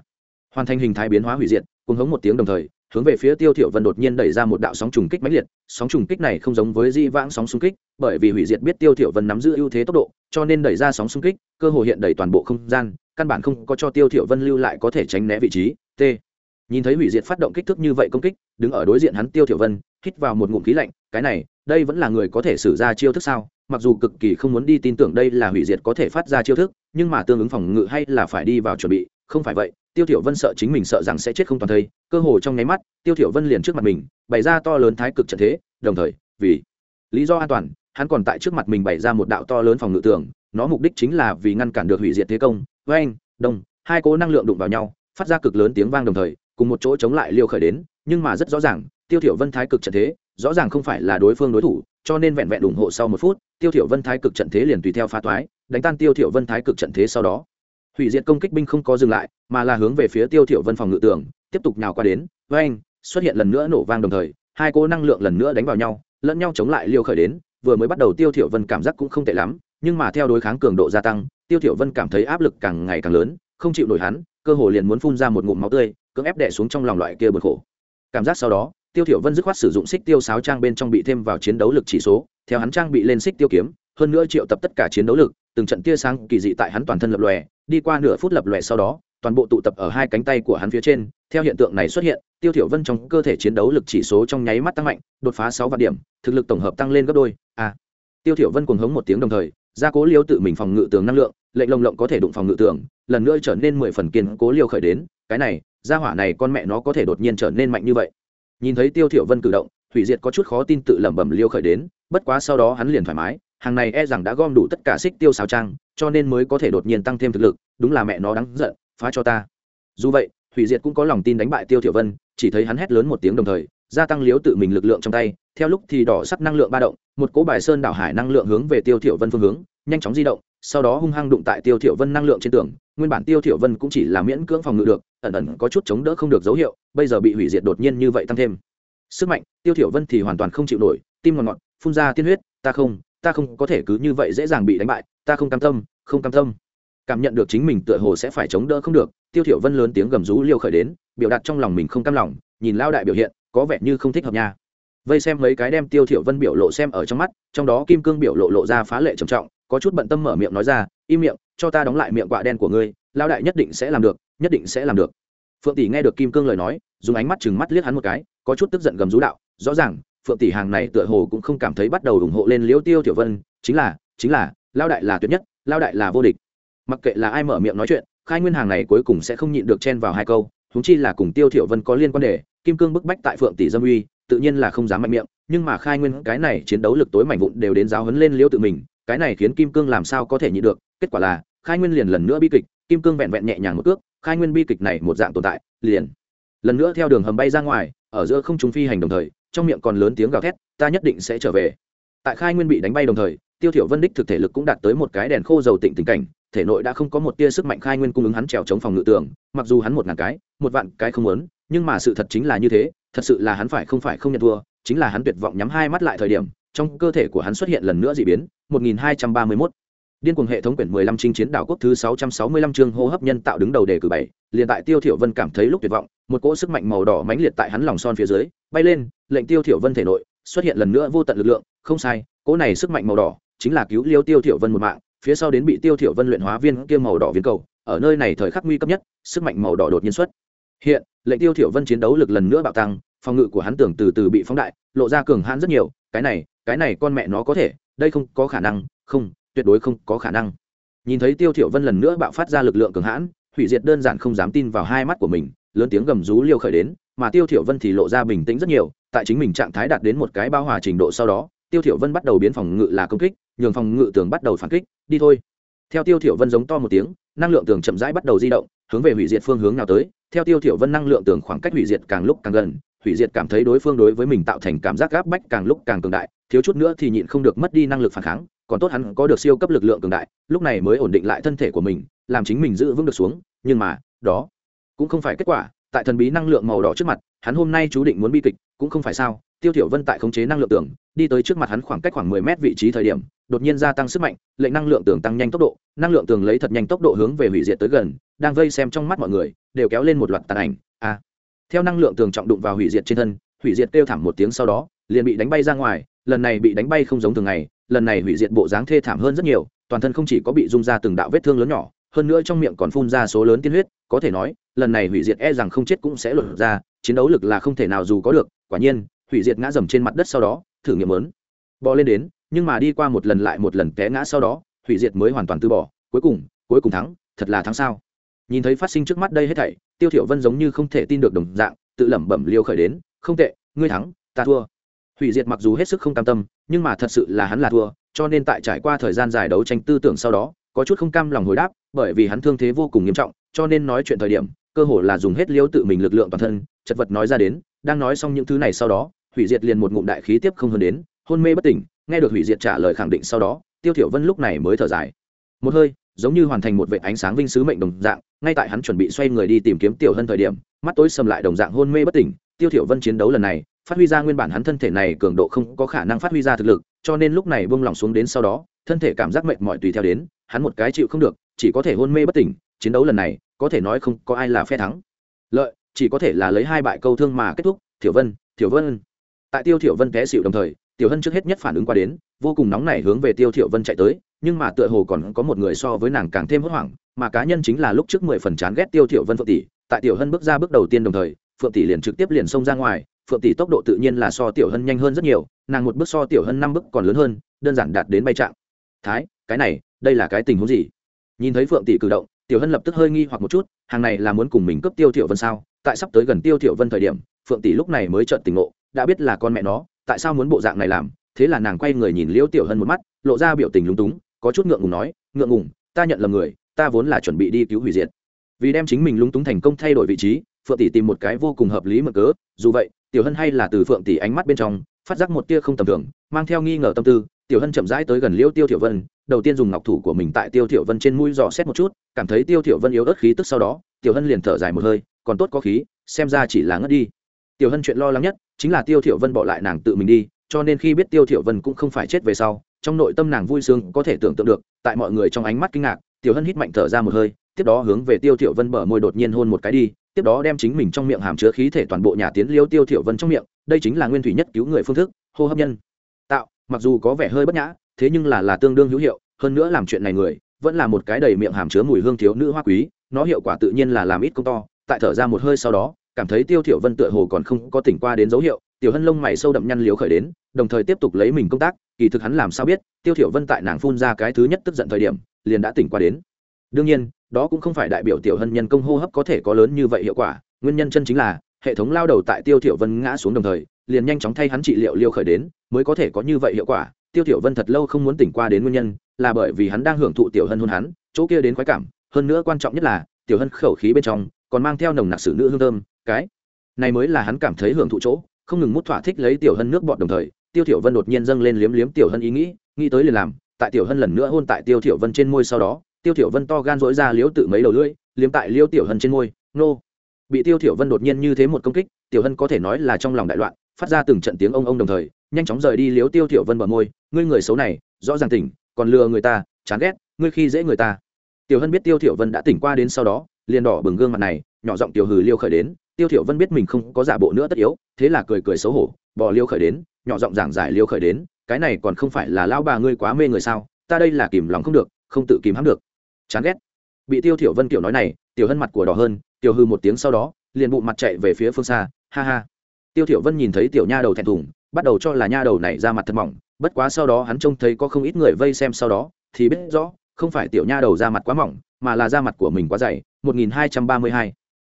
Hoàn thành hình thái biến hóa hủy diệt cùng hống một tiếng đồng thời hướng về phía tiêu thiểu vân đột nhiên đẩy ra một đạo sóng trùng kích mãnh liệt. Sóng trùng kích này không giống với di vãng sóng xung kích, bởi vì hủy diệt biết tiêu thiểu vân nắm giữ ưu thế tốc độ, cho nên đẩy ra sóng xung kích, cơ hội hiện đầy toàn bộ không gian, căn bản không có cho tiêu thiểu vân lưu lại có thể tránh né vị trí. T. Nhìn thấy hủy diệt phát động kích thước như vậy công kích, đứng ở đối diện hắn tiêu thiểu vân, hít vào một ngụm khí lạnh, cái này, đây vẫn là người có thể sử ra chiêu thức sao? Mặc dù cực kỳ không muốn đi tin tưởng đây là hủy diệt có thể phát ra chiêu thức, nhưng mà tương ứng phòng ngự hay là phải đi vào chuẩn bị không phải vậy tiêu thiểu vân sợ chính mình sợ rằng sẽ chết không toàn thây cơ hồ trong nháy mắt tiêu thiểu vân liền trước mặt mình bày ra to lớn thái cực trận thế đồng thời vì lý do an toàn hắn còn tại trước mặt mình bày ra một đạo to lớn phòng ngự tường nó mục đích chính là vì ngăn cản được hủy diệt thế công van, đông hai cố năng lượng đụng vào nhau phát ra cực lớn tiếng vang đồng thời cùng một chỗ chống lại liêu khởi đến nhưng mà rất rõ ràng tiêu thiểu vân thái cực trận thế rõ ràng không phải là đối phương đối thủ cho nên vẹn vẹn ủng hộ sau một phút tiêu thiểu vân thái cực trận thế liền tùy theo phá toái đánh tan tiêu thiểu vân thái cực trận thế sau đó hủy diệt công kích binh không có dừng lại, mà là hướng về phía tiêu thiểu vân phòng ngự tường, tiếp tục nhào qua đến. Với anh xuất hiện lần nữa nổ vang đồng thời, hai cỗ năng lượng lần nữa đánh vào nhau, lẫn nhau chống lại liêu khởi đến. Vừa mới bắt đầu tiêu thiểu vân cảm giác cũng không tệ lắm, nhưng mà theo đối kháng cường độ gia tăng, tiêu thiểu vân cảm thấy áp lực càng ngày càng lớn, không chịu nổi hắn, cơ hồ liền muốn phun ra một ngụm máu tươi, cưỡng ép đè xuống trong lòng loại kia bực khổ. Cảm giác sau đó, tiêu thiểu vân dứt khoát sử dụng xích tiêu sáo trang bên trong bị thêm vào chiến đấu lực chỉ số, theo hắn trang bị lên xích tiêu kiếm, hơn nữa triệu tập tất cả chiến đấu lực từng trận tia sáng kỳ dị tại hắn toàn thân lập lòe, đi qua nửa phút lập lòe sau đó, toàn bộ tụ tập ở hai cánh tay của hắn phía trên, theo hiện tượng này xuất hiện, tiêu thiểu vân trong cơ thể chiến đấu lực chỉ số trong nháy mắt tăng mạnh, đột phá sáu vạn điểm, thực lực tổng hợp tăng lên gấp đôi a à. tiêu thiểu vân cuồng hống một tiếng đồng thời gia cố liêu tự mình phòng ngự tường năng lượng, lệnh lồng lộng có thể đụng phòng ngự tường, lần nữa trở nên mười phần kiên cố liêu khởi đến, cái này, gia hỏa này con mẹ nó có thể đột nhiên trở nên mạnh như vậy nhìn thấy tiêu thiểu vân cử động, Thủy diệt có chút khó tin tự lẩm bẩm liêu khởi đến, bất quá sau đó hắn liền thoải mái hàng này e rằng đã gom đủ tất cả xích tiêu xào trang, cho nên mới có thể đột nhiên tăng thêm thực lực, đúng là mẹ nó đáng giận, phá cho ta. Dù vậy, hủy diệt cũng có lòng tin đánh bại tiêu thiểu vân, chỉ thấy hắn hét lớn một tiếng đồng thời, gia tăng liếu tự mình lực lượng trong tay, theo lúc thì đỏ sắc năng lượng ba động, một cỗ bài sơn đảo hải năng lượng hướng về tiêu thiểu vân phương hướng, nhanh chóng di động, sau đó hung hăng đụng tại tiêu thiểu vân năng lượng trên tường, nguyên bản tiêu thiểu vân cũng chỉ là miễn cưỡng phòng ngự được, ẩn ẩn có chút chống đỡ không được dấu hiệu, bây giờ bị hủy diệt đột nhiên như vậy tăng thêm. Sức mạnh, tiêu thiểu vân thì hoàn toàn không chịu nổi, tim ngọt ngọt, phun ra tiên huyết, ta không ta không có thể cứ như vậy dễ dàng bị đánh bại, ta không cam tâm, không cam tâm. Cảm nhận được chính mình tựa hồ sẽ phải chống đỡ không được, tiêu thiểu vân lớn tiếng gầm rú liêu khởi đến, biểu đạt trong lòng mình không cam lòng, nhìn lao đại biểu hiện, có vẻ như không thích hợp nha. Vây xem mấy cái đem tiêu thiểu vân biểu lộ xem ở trong mắt, trong đó kim cương biểu lộ lộ ra phá lệ trầm trọng, có chút bận tâm mở miệng nói ra, im miệng, cho ta đóng lại miệng quạ đen của ngươi, lao đại nhất định sẽ làm được, nhất định sẽ làm được. Phượng tỷ nghe được kim cương lời nói, dùng ánh mắt chừng mắt liếc hắn một cái, có chút tức giận gầm rú đạo, rõ ràng phượng tỷ hàng này tựa hồ cũng không cảm thấy bắt đầu ủng hộ lên liễu tiêu tiểu vân, chính là chính là, lao đại là tuyệt nhất, lao đại là vô địch. Mặc kệ là ai mở miệng nói chuyện, khai nguyên hàng này cuối cùng sẽ không nhịn được chen vào hai câu húng chi là cùng tiêu thiểu vân có liên quan đề, kim cương bức bách tại phượng tỷ dâm uy, tự nhiên là không dám mạnh miệng, nhưng mà khai nguyên cái này chiến đấu lực tối mạnh vụn đều đến giáo huấn lên liễu tự mình, cái này khiến kim cương làm sao có thể nhịn được, kết quả là, khai nguyên liền lần nữa bi kịch, kim cương vẹn vẹn nhẹ nhàng một cước, khai nguyên bi kịch này một dạng tồn tại, liền, lần nữa theo đường hầm bay ra ngoài, ở giữa không trung phi hành đồng thời trong miệng còn lớn tiếng gào thét ta nhất định sẽ trở về. Tại khai nguyên bị đánh bay đồng thời tiêu thiểu vân đích thực thể lực cũng đạt tới một cái đèn khô dầu tịnh tình cảnh thể nội đã không có một tia sức mạnh khai nguyên cung ứng hắn trèo chống phòng ngự tường mặc dù hắn một ngàn cái một vạn cái không muốn nhưng mà sự thật chính là như thế thật sự là hắn phải không phải không nhận thua chính là hắn tuyệt vọng nhắm hai mắt lại thời điểm trong cơ thể của hắn xuất hiện lần nữa dị biến 1231 Điên cuồng hệ thống quyển 15 chinh chiến đảo quốc thứ 665 chương hô hấp nhân tạo đứng đầu đề cử bảy, liền tại Tiêu Thiểu Vân cảm thấy lúc tuyệt vọng, một cỗ sức mạnh màu đỏ mãnh liệt tại hắn lòng son phía dưới, bay lên, lệnh Tiêu Thiểu Vân thể nội xuất hiện lần nữa vô tận lực lượng, không sai, cỗ này sức mạnh màu đỏ chính là cứu Liêu Tiêu Thiểu Vân một mạng, phía sau đến bị Tiêu Thiểu Vân luyện hóa viên kia màu đỏ viên cầu, ở nơi này thời khắc nguy cấp nhất, sức mạnh màu đỏ đột nhiên xuất. Hiện, lệnh Tiêu Thiểu Vân chiến đấu lực lần nữa bạo tăng, phòng ngự của hắn tưởng từ từ bị phóng đại, lộ ra cường hãn rất nhiều, cái này, cái này con mẹ nó có thể, đây không có khả năng, không, tuyệt đối không có khả năng. Nhìn thấy tiêu thiểu vân lần nữa bạo phát ra lực lượng cường hãn hủy diệt đơn giản không dám tin vào hai mắt của mình lớn tiếng gầm rú liêu khởi đến mà tiêu thiểu vân thì lộ ra bình tĩnh rất nhiều, tại chính mình trạng thái đạt đến một cái bao hòa trình độ sau đó, tiêu thiểu vân bắt đầu biến phòng ngự là công kích, nhường phòng ngự tường bắt đầu phản kích, đi thôi. Theo tiêu thiểu vân giống to một tiếng, năng lượng tường chậm rãi bắt đầu di động, hướng về hủy diệt phương hướng nào tới. Theo tiêu thiểu vân năng lượng tường khoảng cách hủy diệt càng lúc càng gần, hủy diệt cảm thấy đối phương đối với mình tạo thành cảm giác gáp bách càng lúc càng cường đại, thiếu chút nữa thì nhịn không được mất đi năng lực phản kháng, còn tốt hắn có được siêu cấp lực lượng cường đại, lúc này mới ổn định lại thân thể của mình, làm chính mình giữ vững được xuống, nhưng mà, đó cũng không phải kết quả tại thần bí năng lượng màu đỏ trước mặt, hắn hôm nay chú định muốn bi kịch, cũng không phải sao, tiêu thiểu vân tại khống chế năng lượng tưởng, đi tới trước mặt hắn khoảng cách khoảng 10 mét vị trí thời điểm, đột nhiên gia tăng sức mạnh, lệnh năng lượng tưởng tăng nhanh tốc độ, năng lượng tường lấy thật nhanh tốc độ hướng về hủy diệt tới gần, đang vây xem trong mắt mọi người, đều kéo lên một loạt tàn ảnh a à. theo năng lượng tường trọng đụng vào hủy diệt trên thân, hủy diệt kêu thảm một tiếng sau đó, liền bị đánh bay ra ngoài, lần này bị đánh bay không giống thường ngày, lần này hủy diệt bộ dáng thê thảm hơn rất nhiều, toàn thân không chỉ có bị rung ra từng đạo vết thương lớn nhỏ, hơn nữa trong miệng còn phun ra số lớn tiên huyết, có thể nói lần này hủy diệt e rằng không chết cũng sẽ lột ra, chiến đấu lực là không thể nào dù có được, quả nhiên, hủy diệt ngã dầm trên mặt đất sau đó, thử nghiệm lớn. Bò lên đến, nhưng mà đi qua một lần lại một lần té ngã sau đó, hủy diệt mới hoàn toàn từ bỏ cuối cùng cuối cùng thắng, thật là thắng sao. Nhìn thấy phát sinh trước mắt đây hết thảy, tiêu thiểu vân giống như không thể tin được đồng dạng, tự lẩm bẩm liêu khởi đến, không tệ, ngươi thắng, ta thua. Hủy diệt mặc dù hết sức không cam tâm, nhưng mà thật sự là hắn là thua, cho nên tại trải qua thời gian dài đấu tranh tư tưởng sau đó, có chút không cam lòng hồi đáp, bởi vì hắn thương thế vô cùng nghiêm trọng, cho nên nói chuyện thời điểm cơ hồ là dùng hết liêu tự mình lực lượng toàn thân, chật vật nói ra đến, đang nói xong những thứ này sau đó, hủy diệt liền một ngụm đại khí tiếp không hơn đến, hôn mê bất tỉnh, nghe được hủy diệt trả lời khẳng định sau đó, tiêu thiểu vân lúc này mới thở dài. Một hơi, giống như hoàn thành một vệ ánh sáng vinh sứ mệnh đồng dạng, ngay tại hắn chuẩn bị xoay người đi tìm kiếm tiểu hân thời điểm, mắt tối sầm lại đồng dạng hôn mê bất tỉnh, tiêu thiểu vân chiến đấu lần này, phát huy ra nguyên bản hắn thân thể này cường độ không có khả năng phát huy ra thực lực, cho nên lúc này buông lỏng xuống đến sau đó, thân thể cảm giác mệt mỏi tùy theo đến, hắn một cái chịu không được, chỉ có thể hôn mê bất tỉnh, chiến đấu lần này có thể nói không có ai là phe thắng. Lợi, chỉ có thể là lấy hai bại câu thương mà kết thúc, thiểu vân thiểu vân. Tại tiêu thiểu vân té xịu đồng thời, tiểu hân trước hết nhất phản ứng qua đến, vô cùng nóng nảy hướng về tiêu thiểu vân chạy tới, nhưng mà tựa hồ còn có một người so với nàng càng thêm hốt hoảng, mà cá nhân chính là lúc trước mười phần chán ghét tiêu thiểu vân phượng tỷ. Tại tiểu hân bước ra bước đầu tiên đồng thời, phượng tỷ liền trực tiếp liền xông ra ngoài, phượng tỷ tốc độ tự nhiên là so tiểu hân nhanh hơn rất nhiều, nàng một bước so tiểu hân năm bước còn lớn hơn, đơn giản đạt đến bay trạng. Thái, cái này, đây là cái tình huống gì? Nhìn thấy phượng tỷ cử động tiểu hân lập tức hơi nghi hoặc một chút, hàng này là muốn cùng mình cướp tiêu thiểu vân sao? Tại sắp tới gần tiêu thiểu vân thời điểm, phượng tỷ lúc này mới chợt tỉnh ngộ, đã biết là con mẹ nó, tại sao muốn bộ dạng này làm? Thế là nàng quay người nhìn liễu tiểu hân một mắt, lộ ra biểu tình lúng túng, có chút ngượng ngùng nói, ngượng ngùng, ta nhận lầm người, ta vốn là chuẩn bị đi cứu hủy diệt. Vì đem chính mình lúng túng thành công thay đổi vị trí, phượng tỷ tìm một cái vô cùng hợp lý mà cớ, dù vậy, tiểu hân hay là từ phượng tỷ ánh mắt bên trong, phát giác một tia không tầm thường, mang theo nghi ngờ tâm tư tiểu hân chậm rãi tới gần liễu tiêu thiểu vân, đầu tiên dùng ngọc thủ của mình tại tiêu thiểu vân trên mũi dò xét một chút, cảm thấy tiêu thiểu vân yếu ớt khí tức sau đó, tiểu hân liền thở dài một hơi, còn tốt có khí, xem ra chỉ là ngất đi. Tiểu hân chuyện lo lắng nhất, chính là tiêu thiểu vân bỏ lại nàng tự mình đi, cho nên khi biết tiêu thiểu vân cũng không phải chết về sau, trong nội tâm nàng vui sướng có thể tưởng tượng được, tại mọi người trong ánh mắt kinh ngạc, tiểu hân hít mạnh thở ra một hơi, tiếp đó hướng về tiêu thiểu vân bờ môi đột nhiên hôn một cái đi, tiếp đó đem chính mình trong miệng hàm chứa khí thể toàn bộ nhà tiến liêu tiêu thiểu vân trong miệng, đây chính là nguyên thủy nhất cứu người phương thức, hô hấp nhân mặc dù có vẻ hơi bất nhã, thế nhưng là là tương đương hữu hiệu, hơn nữa làm chuyện này người, vẫn là một cái đầy miệng hàm chứa mùi hương thiếu nữ hoa quý, nó hiệu quả tự nhiên là làm ít công to, tại thở ra một hơi sau đó, cảm thấy tiêu thiểu vân tựa hồ còn không có tỉnh qua đến dấu hiệu, tiểu hân lông mày sâu đậm nhăn liếu khởi đến, đồng thời tiếp tục lấy mình công tác, kỳ thực hắn làm sao biết, tiêu thiểu vân tại nàng phun ra cái thứ nhất tức giận thời điểm, liền đã tỉnh qua đến. Đương nhiên, đó cũng không phải đại biểu tiểu hân nhân công hô hấp có thể có lớn như vậy hiệu quả, nguyên nhân chân chính là, hệ thống lao đầu tại tiêu thiểu vân ngã xuống đồng thời, liền nhanh chóng thay hắn trị liệu liêu khởi đến mới có thể có như vậy hiệu quả, tiêu Tiểu vân thật lâu không muốn tỉnh qua đến nguyên nhân, là bởi vì hắn đang hưởng thụ tiểu hân hôn hắn, chỗ kia đến khoái cảm, hơn nữa quan trọng nhất là, tiểu hân khẩu khí bên trong, còn mang theo nồng nặc sử nữ hương thơm, cái này mới là hắn cảm thấy hưởng thụ chỗ, không ngừng mút thỏa thích lấy tiểu hân nước bọt đồng thời, tiêu Tiểu vân đột nhiên dâng lên liếm liếm tiểu hân ý nghĩ nghĩ tới liền làm, tại tiểu hân lần nữa hôn tại tiêu Tiểu vân trên môi sau đó, tiêu Tiểu vân to gan dỗi ra liếu tự mấy đầu lưỡi, liếm tại liêu tiểu hân trên môi, nô! Bị tiêu Tiểu vân đột nhiên như thế một công kích, tiểu hân có thể nói là trong lòng đại loạn, phát ra từng trận tiếng ông ông đồng thời nhanh chóng rời đi liếu tiêu thiểu vân bờ môi, ngươi người xấu này, rõ ràng tỉnh, còn lừa người ta, chán ghét, ngươi khi dễ người ta. Tiểu hân biết tiêu thiểu vân đã tỉnh qua đến sau đó, liền đỏ bừng gương mặt này, nhỏ giọng tiểu hừ liêu khởi đến, tiêu thiểu vân biết mình không có giả bộ nữa tất yếu, thế là cười cười xấu hổ, bỏ liêu khởi đến, nhỏ giọng giảng giải liêu khởi đến, cái này còn không phải là lão bà ngươi quá mê người sao, ta đây là kìm lòng không được, không tự kìm hãm được. Chán ghét. Bị tiêu thiểu vân tiểu nói này, tiểu hân mặt của đỏ hơn, tiểu hư một tiếng sau đó, liền bụng mặt chạy về phía phương xa, ha ha. Tiêu thiểu vân nhìn thấy tiểu nha đầu thẹn thùng bắt đầu cho là nha đầu này ra mặt thật mỏng bất quá sau đó hắn trông thấy có không ít người vây xem sau đó thì biết rõ không phải tiểu nha đầu ra mặt quá mỏng mà là da mặt của mình quá dày 1232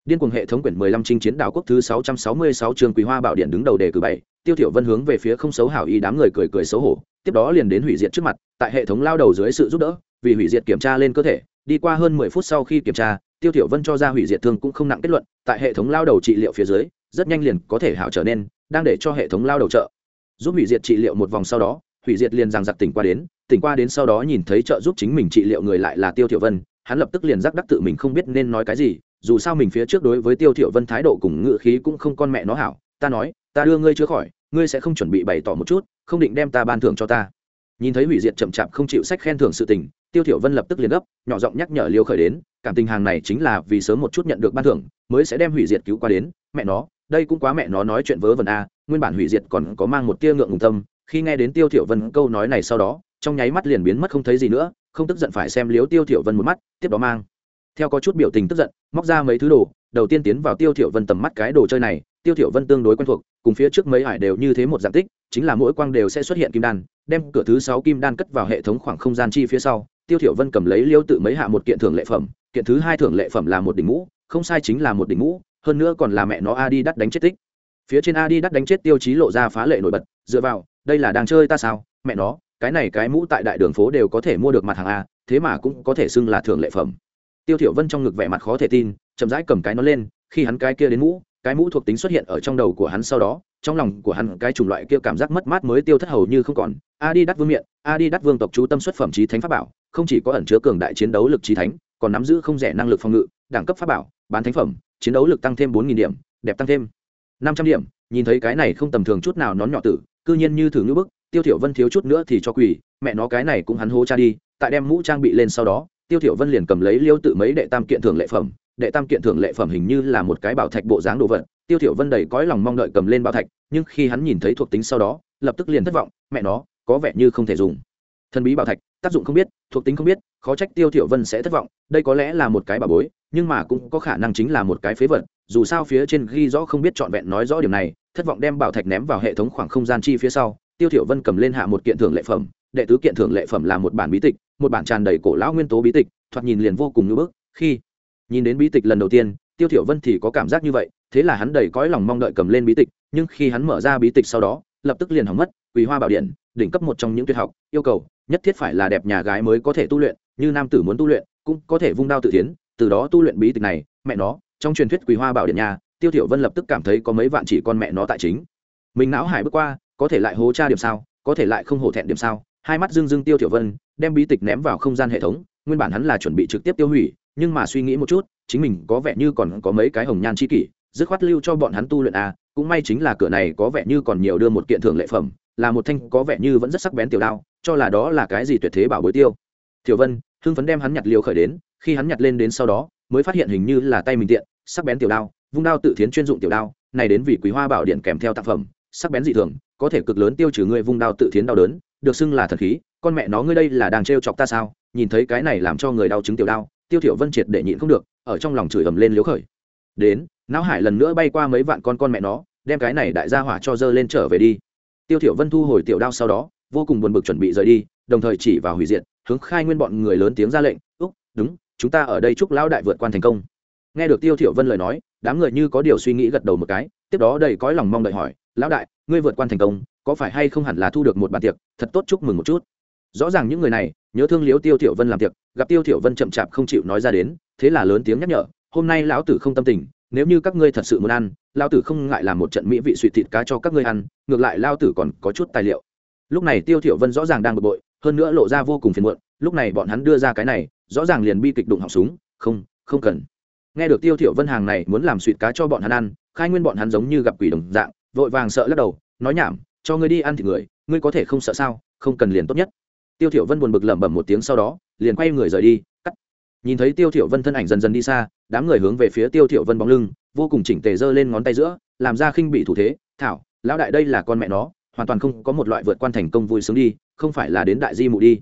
Điên cuồng hệ thống quyển 15 chinh chiến đảo quốc thứ 666 trường Quỳ Hoa Bảo Điện đứng đầu đề cử bảy. Tiêu Thiểu Vân hướng về phía không xấu hảo ý đám người cười cười xấu hổ, tiếp đó liền đến hủy diệt trước mặt, tại hệ thống lao đầu dưới sự giúp đỡ, vì hủy diệt kiểm tra lên cơ thể, đi qua hơn 10 phút sau khi kiểm tra, Tiêu Thiểu Vân cho ra hủy diệt thương cũng không nặng kết luận, tại hệ thống lao đầu trị liệu phía dưới, rất nhanh liền có thể hảo trở nên, đang để cho hệ thống lao đầu trợ giúp hủy diệt trị liệu một vòng sau đó, hủy diệt liền rằng giặc tỉnh qua đến, tỉnh qua đến sau đó nhìn thấy trợ giúp chính mình trị liệu người lại là Tiêu Thiểu Vân, hắn lập tức liền giác đắc tự mình không biết nên nói cái gì, dù sao mình phía trước đối với tiêu thiểu vân thái độ cùng ngựa khí cũng không con mẹ nó hảo ta nói ta đưa ngươi chữa khỏi ngươi sẽ không chuẩn bị bày tỏ một chút không định đem ta ban thưởng cho ta. Nhìn thấy hủy diệt chậm chạp không chịu sách khen thưởng sự tình tiêu thiểu vân lập tức liền gấp nhỏ giọng nhắc nhở liêu khởi đến cảm tình hàng này chính là vì sớm một chút nhận được ban thưởng mới sẽ đem hủy diệt cứu qua đến mẹ nó đây cũng quá mẹ nó nói chuyện vớ vẩn a, nguyên bản hủy diệt còn có mang một tia ngượng ngùng tâm, khi nghe đến tiêu thiểu vân câu nói này sau đó, trong nháy mắt liền biến mất không thấy gì nữa, không tức giận phải xem liếu tiêu thiểu vân một mắt, tiếp đó mang. Theo có chút biểu tình tức giận, móc ra mấy thứ đồ, đầu tiên tiến vào tiêu thiểu vân tầm mắt cái đồ chơi này, tiêu thiểu vân tương đối quen thuộc, cùng phía trước mấy hải đều như thế một dạng tích, chính là mỗi quang đều sẽ xuất hiện kim đan, đem cửa thứ sáu kim đan cất vào hệ thống khoảng không gian chi phía sau, tiêu thiểu vân cầm lấy liêu tự mấy hạ một kiện thưởng lệ phẩm, kiện thứ hai thưởng lệ phẩm là một đỉnh mũ, không sai chính là một đỉnh mũ hơn nữa còn là mẹ nó adi đắt đánh chết tích. Phía trên adi đắt đánh chết tiêu chí lộ ra phá lệ nổi bật, dựa vào, đây là đang chơi ta sao? Mẹ nó, cái này cái mũ tại đại đường phố đều có thể mua được mặt hàng a, thế mà cũng có thể xưng là thưởng lệ phẩm. Tiêu thiểu vân trong ngực vẻ mặt khó thể tin, chậm rãi cầm cái nó lên, khi hắn cái kia đến mũ, cái mũ thuộc tính xuất hiện ở trong đầu của hắn sau đó, trong lòng của hắn cái chủng loại kia cảm giác mất mát mới tiêu thất hầu như không còn. Adi đắt vương miện adi đắt vương tộc chú tâm xuất phẩm trí thánh pháp bảo, không chỉ có ẩn chứa cường đại chiến đấu lực trí thánh, còn nắm giữ không rẻ năng lực phòng ngự, đẳng cấp pháp bảo, bán thánh phẩm chiến đấu lực tăng thêm bốn nghìn điểm, đẹp tăng thêm năm trăm điểm. Nhìn thấy cái này không tầm thường chút nào nón nhỏ tử, cư nhiên như thử ngữ bức, tiêu thiểu vân thiếu chút nữa thì cho quỷ mẹ nó cái này cũng hắn hô cha đi, tại đem mũ trang bị lên sau đó, tiêu thiểu vân liền cầm lấy liêu tự mấy đệ tam kiện thưởng lệ phẩm, đệ tam kiện thưởng lệ phẩm hình như là một cái bảo thạch bộ dáng đồ vật. Tiêu thiểu vân đầy cõi lòng mong đợi cầm lên bảo thạch, nhưng khi hắn nhìn thấy thuộc tính sau đó, lập tức liền thất vọng, mẹ nó, có vẻ như không thể dùng. Thần bí bảo thạch, tác dụng không biết, thuộc tính không biết, khó trách tiêu thiểu vân sẽ thất vọng, đây có lẽ là một cái bảo bối nhưng mà cũng có khả năng chính là một cái phế vật, dù sao phía trên ghi rõ không biết trọn vẹn nói rõ điểm này, thất vọng đem bảo thạch ném vào hệ thống khoảng không gian chi phía sau, tiêu thiểu vân cầm lên hạ một kiện thưởng lệ phẩm, đệ tứ kiện thưởng lệ phẩm là một bản bí tịch, một bản tràn đầy cổ lão nguyên tố bí tịch, thoạt nhìn liền vô cùng ngưỡng bức, khi nhìn đến bí tịch lần đầu tiên, tiêu thiểu vân thì có cảm giác như vậy, thế là hắn đầy cõi lòng mong đợi cầm lên bí tịch, nhưng khi hắn mở ra bí tịch sau đó, lập tức liền hỏng mất, quỳ hoa bảo điện, đỉnh cấp một trong những tuyệt học, yêu cầu, nhất thiết phải là đẹp nhà gái mới có thể tu luyện, như nam tử muốn tu luyện, cũng có thể vung đao tự tiến từ đó tu luyện bí tịch này, mẹ nó, trong truyền thuyết quý hoa bảo điện nhà tiêu thiểu vân lập tức cảm thấy có mấy vạn chỉ con mẹ nó tại chính. Mình não hải bước qua, có thể lại hố tra điểm sao, có thể lại không hổ thẹn điểm sao, hai mắt dưng dưng tiêu tiểu vân, đem bí tịch ném vào không gian hệ thống, nguyên bản hắn là chuẩn bị trực tiếp tiêu hủy, nhưng mà suy nghĩ một chút, chính mình có vẻ như còn có mấy cái hồng nhan chi kỷ, dứt khoát lưu cho bọn hắn tu luyện à cũng may chính là cửa này có vẻ như còn nhiều đưa một kiện thưởng lệ phẩm, là một thanh có vẻ như vẫn rất sắc bén tiểu đao, cho là đó là cái gì tuyệt thế bảo bối tiêu. Tiểu vân, hưng phấn đem hắn nhặt liều khởi đến khi hắn nhặt lên đến sau đó, mới phát hiện hình như là tay mình tiện, sắc bén tiểu đao, vung đao tự thiến chuyên dụng tiểu đao, này đến vì quý hoa bảo điện kèm theo tác phẩm, sắc bén dị thường, có thể cực lớn tiêu trừ ngươi vung đao tự thiến đau đớn, được xưng là thần khí, con mẹ nó ngươi đây là đang trêu chọc ta sao? Nhìn thấy cái này làm cho người đau chứng tiểu đao, tiêu thiểu vân triệt để nhịn không được, ở trong lòng chửi ầm lên liếu khởi. Đến, não hải lần nữa bay qua mấy vạn con con mẹ nó, đem cái này đại gia hỏa cho dơ lên trở về đi. Tiêu thiểu vân thu hồi tiểu đao sau đó, vô cùng buồn bực chuẩn bị rời đi, đồng thời chỉ vào hủy diệt, hướng khai nguyên bọn người lớn tiếng ra lệnh, úc, đúng chúng ta ở đây chúc lão đại vượt quan thành công. Nghe được tiêu thiểu vân lời nói, đám người như có điều suy nghĩ gật đầu một cái, tiếp đó đầy cõi lòng mong đợi hỏi, lão đại, ngươi vượt quan thành công, có phải hay không hẳn là thu được một bàn tiệc? Thật tốt, chúc mừng một chút. Rõ ràng những người này, nhớ thương liếu tiêu thiểu vân làm tiệc, gặp tiêu thiểu vân chậm chạp không chịu nói ra đến, thế là lớn tiếng nhắc nhở, hôm nay lão tử không tâm tình, nếu như các ngươi thật sự muốn ăn, lão tử không ngại làm một trận mỹ vị suy thịt cá cho các ngươi ăn, ngược lại lão tử còn có chút tài liệu. Lúc này tiêu thiểu vân rõ ràng đang bực bội, hơn nữa lộ ra vô cùng phiền muộn lúc này bọn hắn đưa ra cái này, rõ ràng liền bi kịch đụng họng súng, không không cần. Nghe được tiêu thiểu vân hàng này muốn làm suy cá cho bọn hắn ăn, khai nguyên bọn hắn giống như gặp quỷ đồng dạng, vội vàng sợ lắc đầu, nói nhảm, cho ngươi đi ăn thì người, ngươi có thể không sợ sao, không cần liền tốt nhất. Tiêu thiểu vân buồn bực lẩm bẩm một tiếng sau đó, liền quay người rời đi, cắt. Nhìn thấy tiêu thiểu vân thân ảnh dần dần đi xa, đám người hướng về phía tiêu thiểu vân bóng lưng, vô cùng chỉnh tề giơ lên ngón tay giữa, làm ra khinh bị thủ thế, thảo, lão đại đây là con mẹ nó, hoàn toàn không có một loại vượt quan thành công vui sướng đi, không phải là đến đại di mụ đi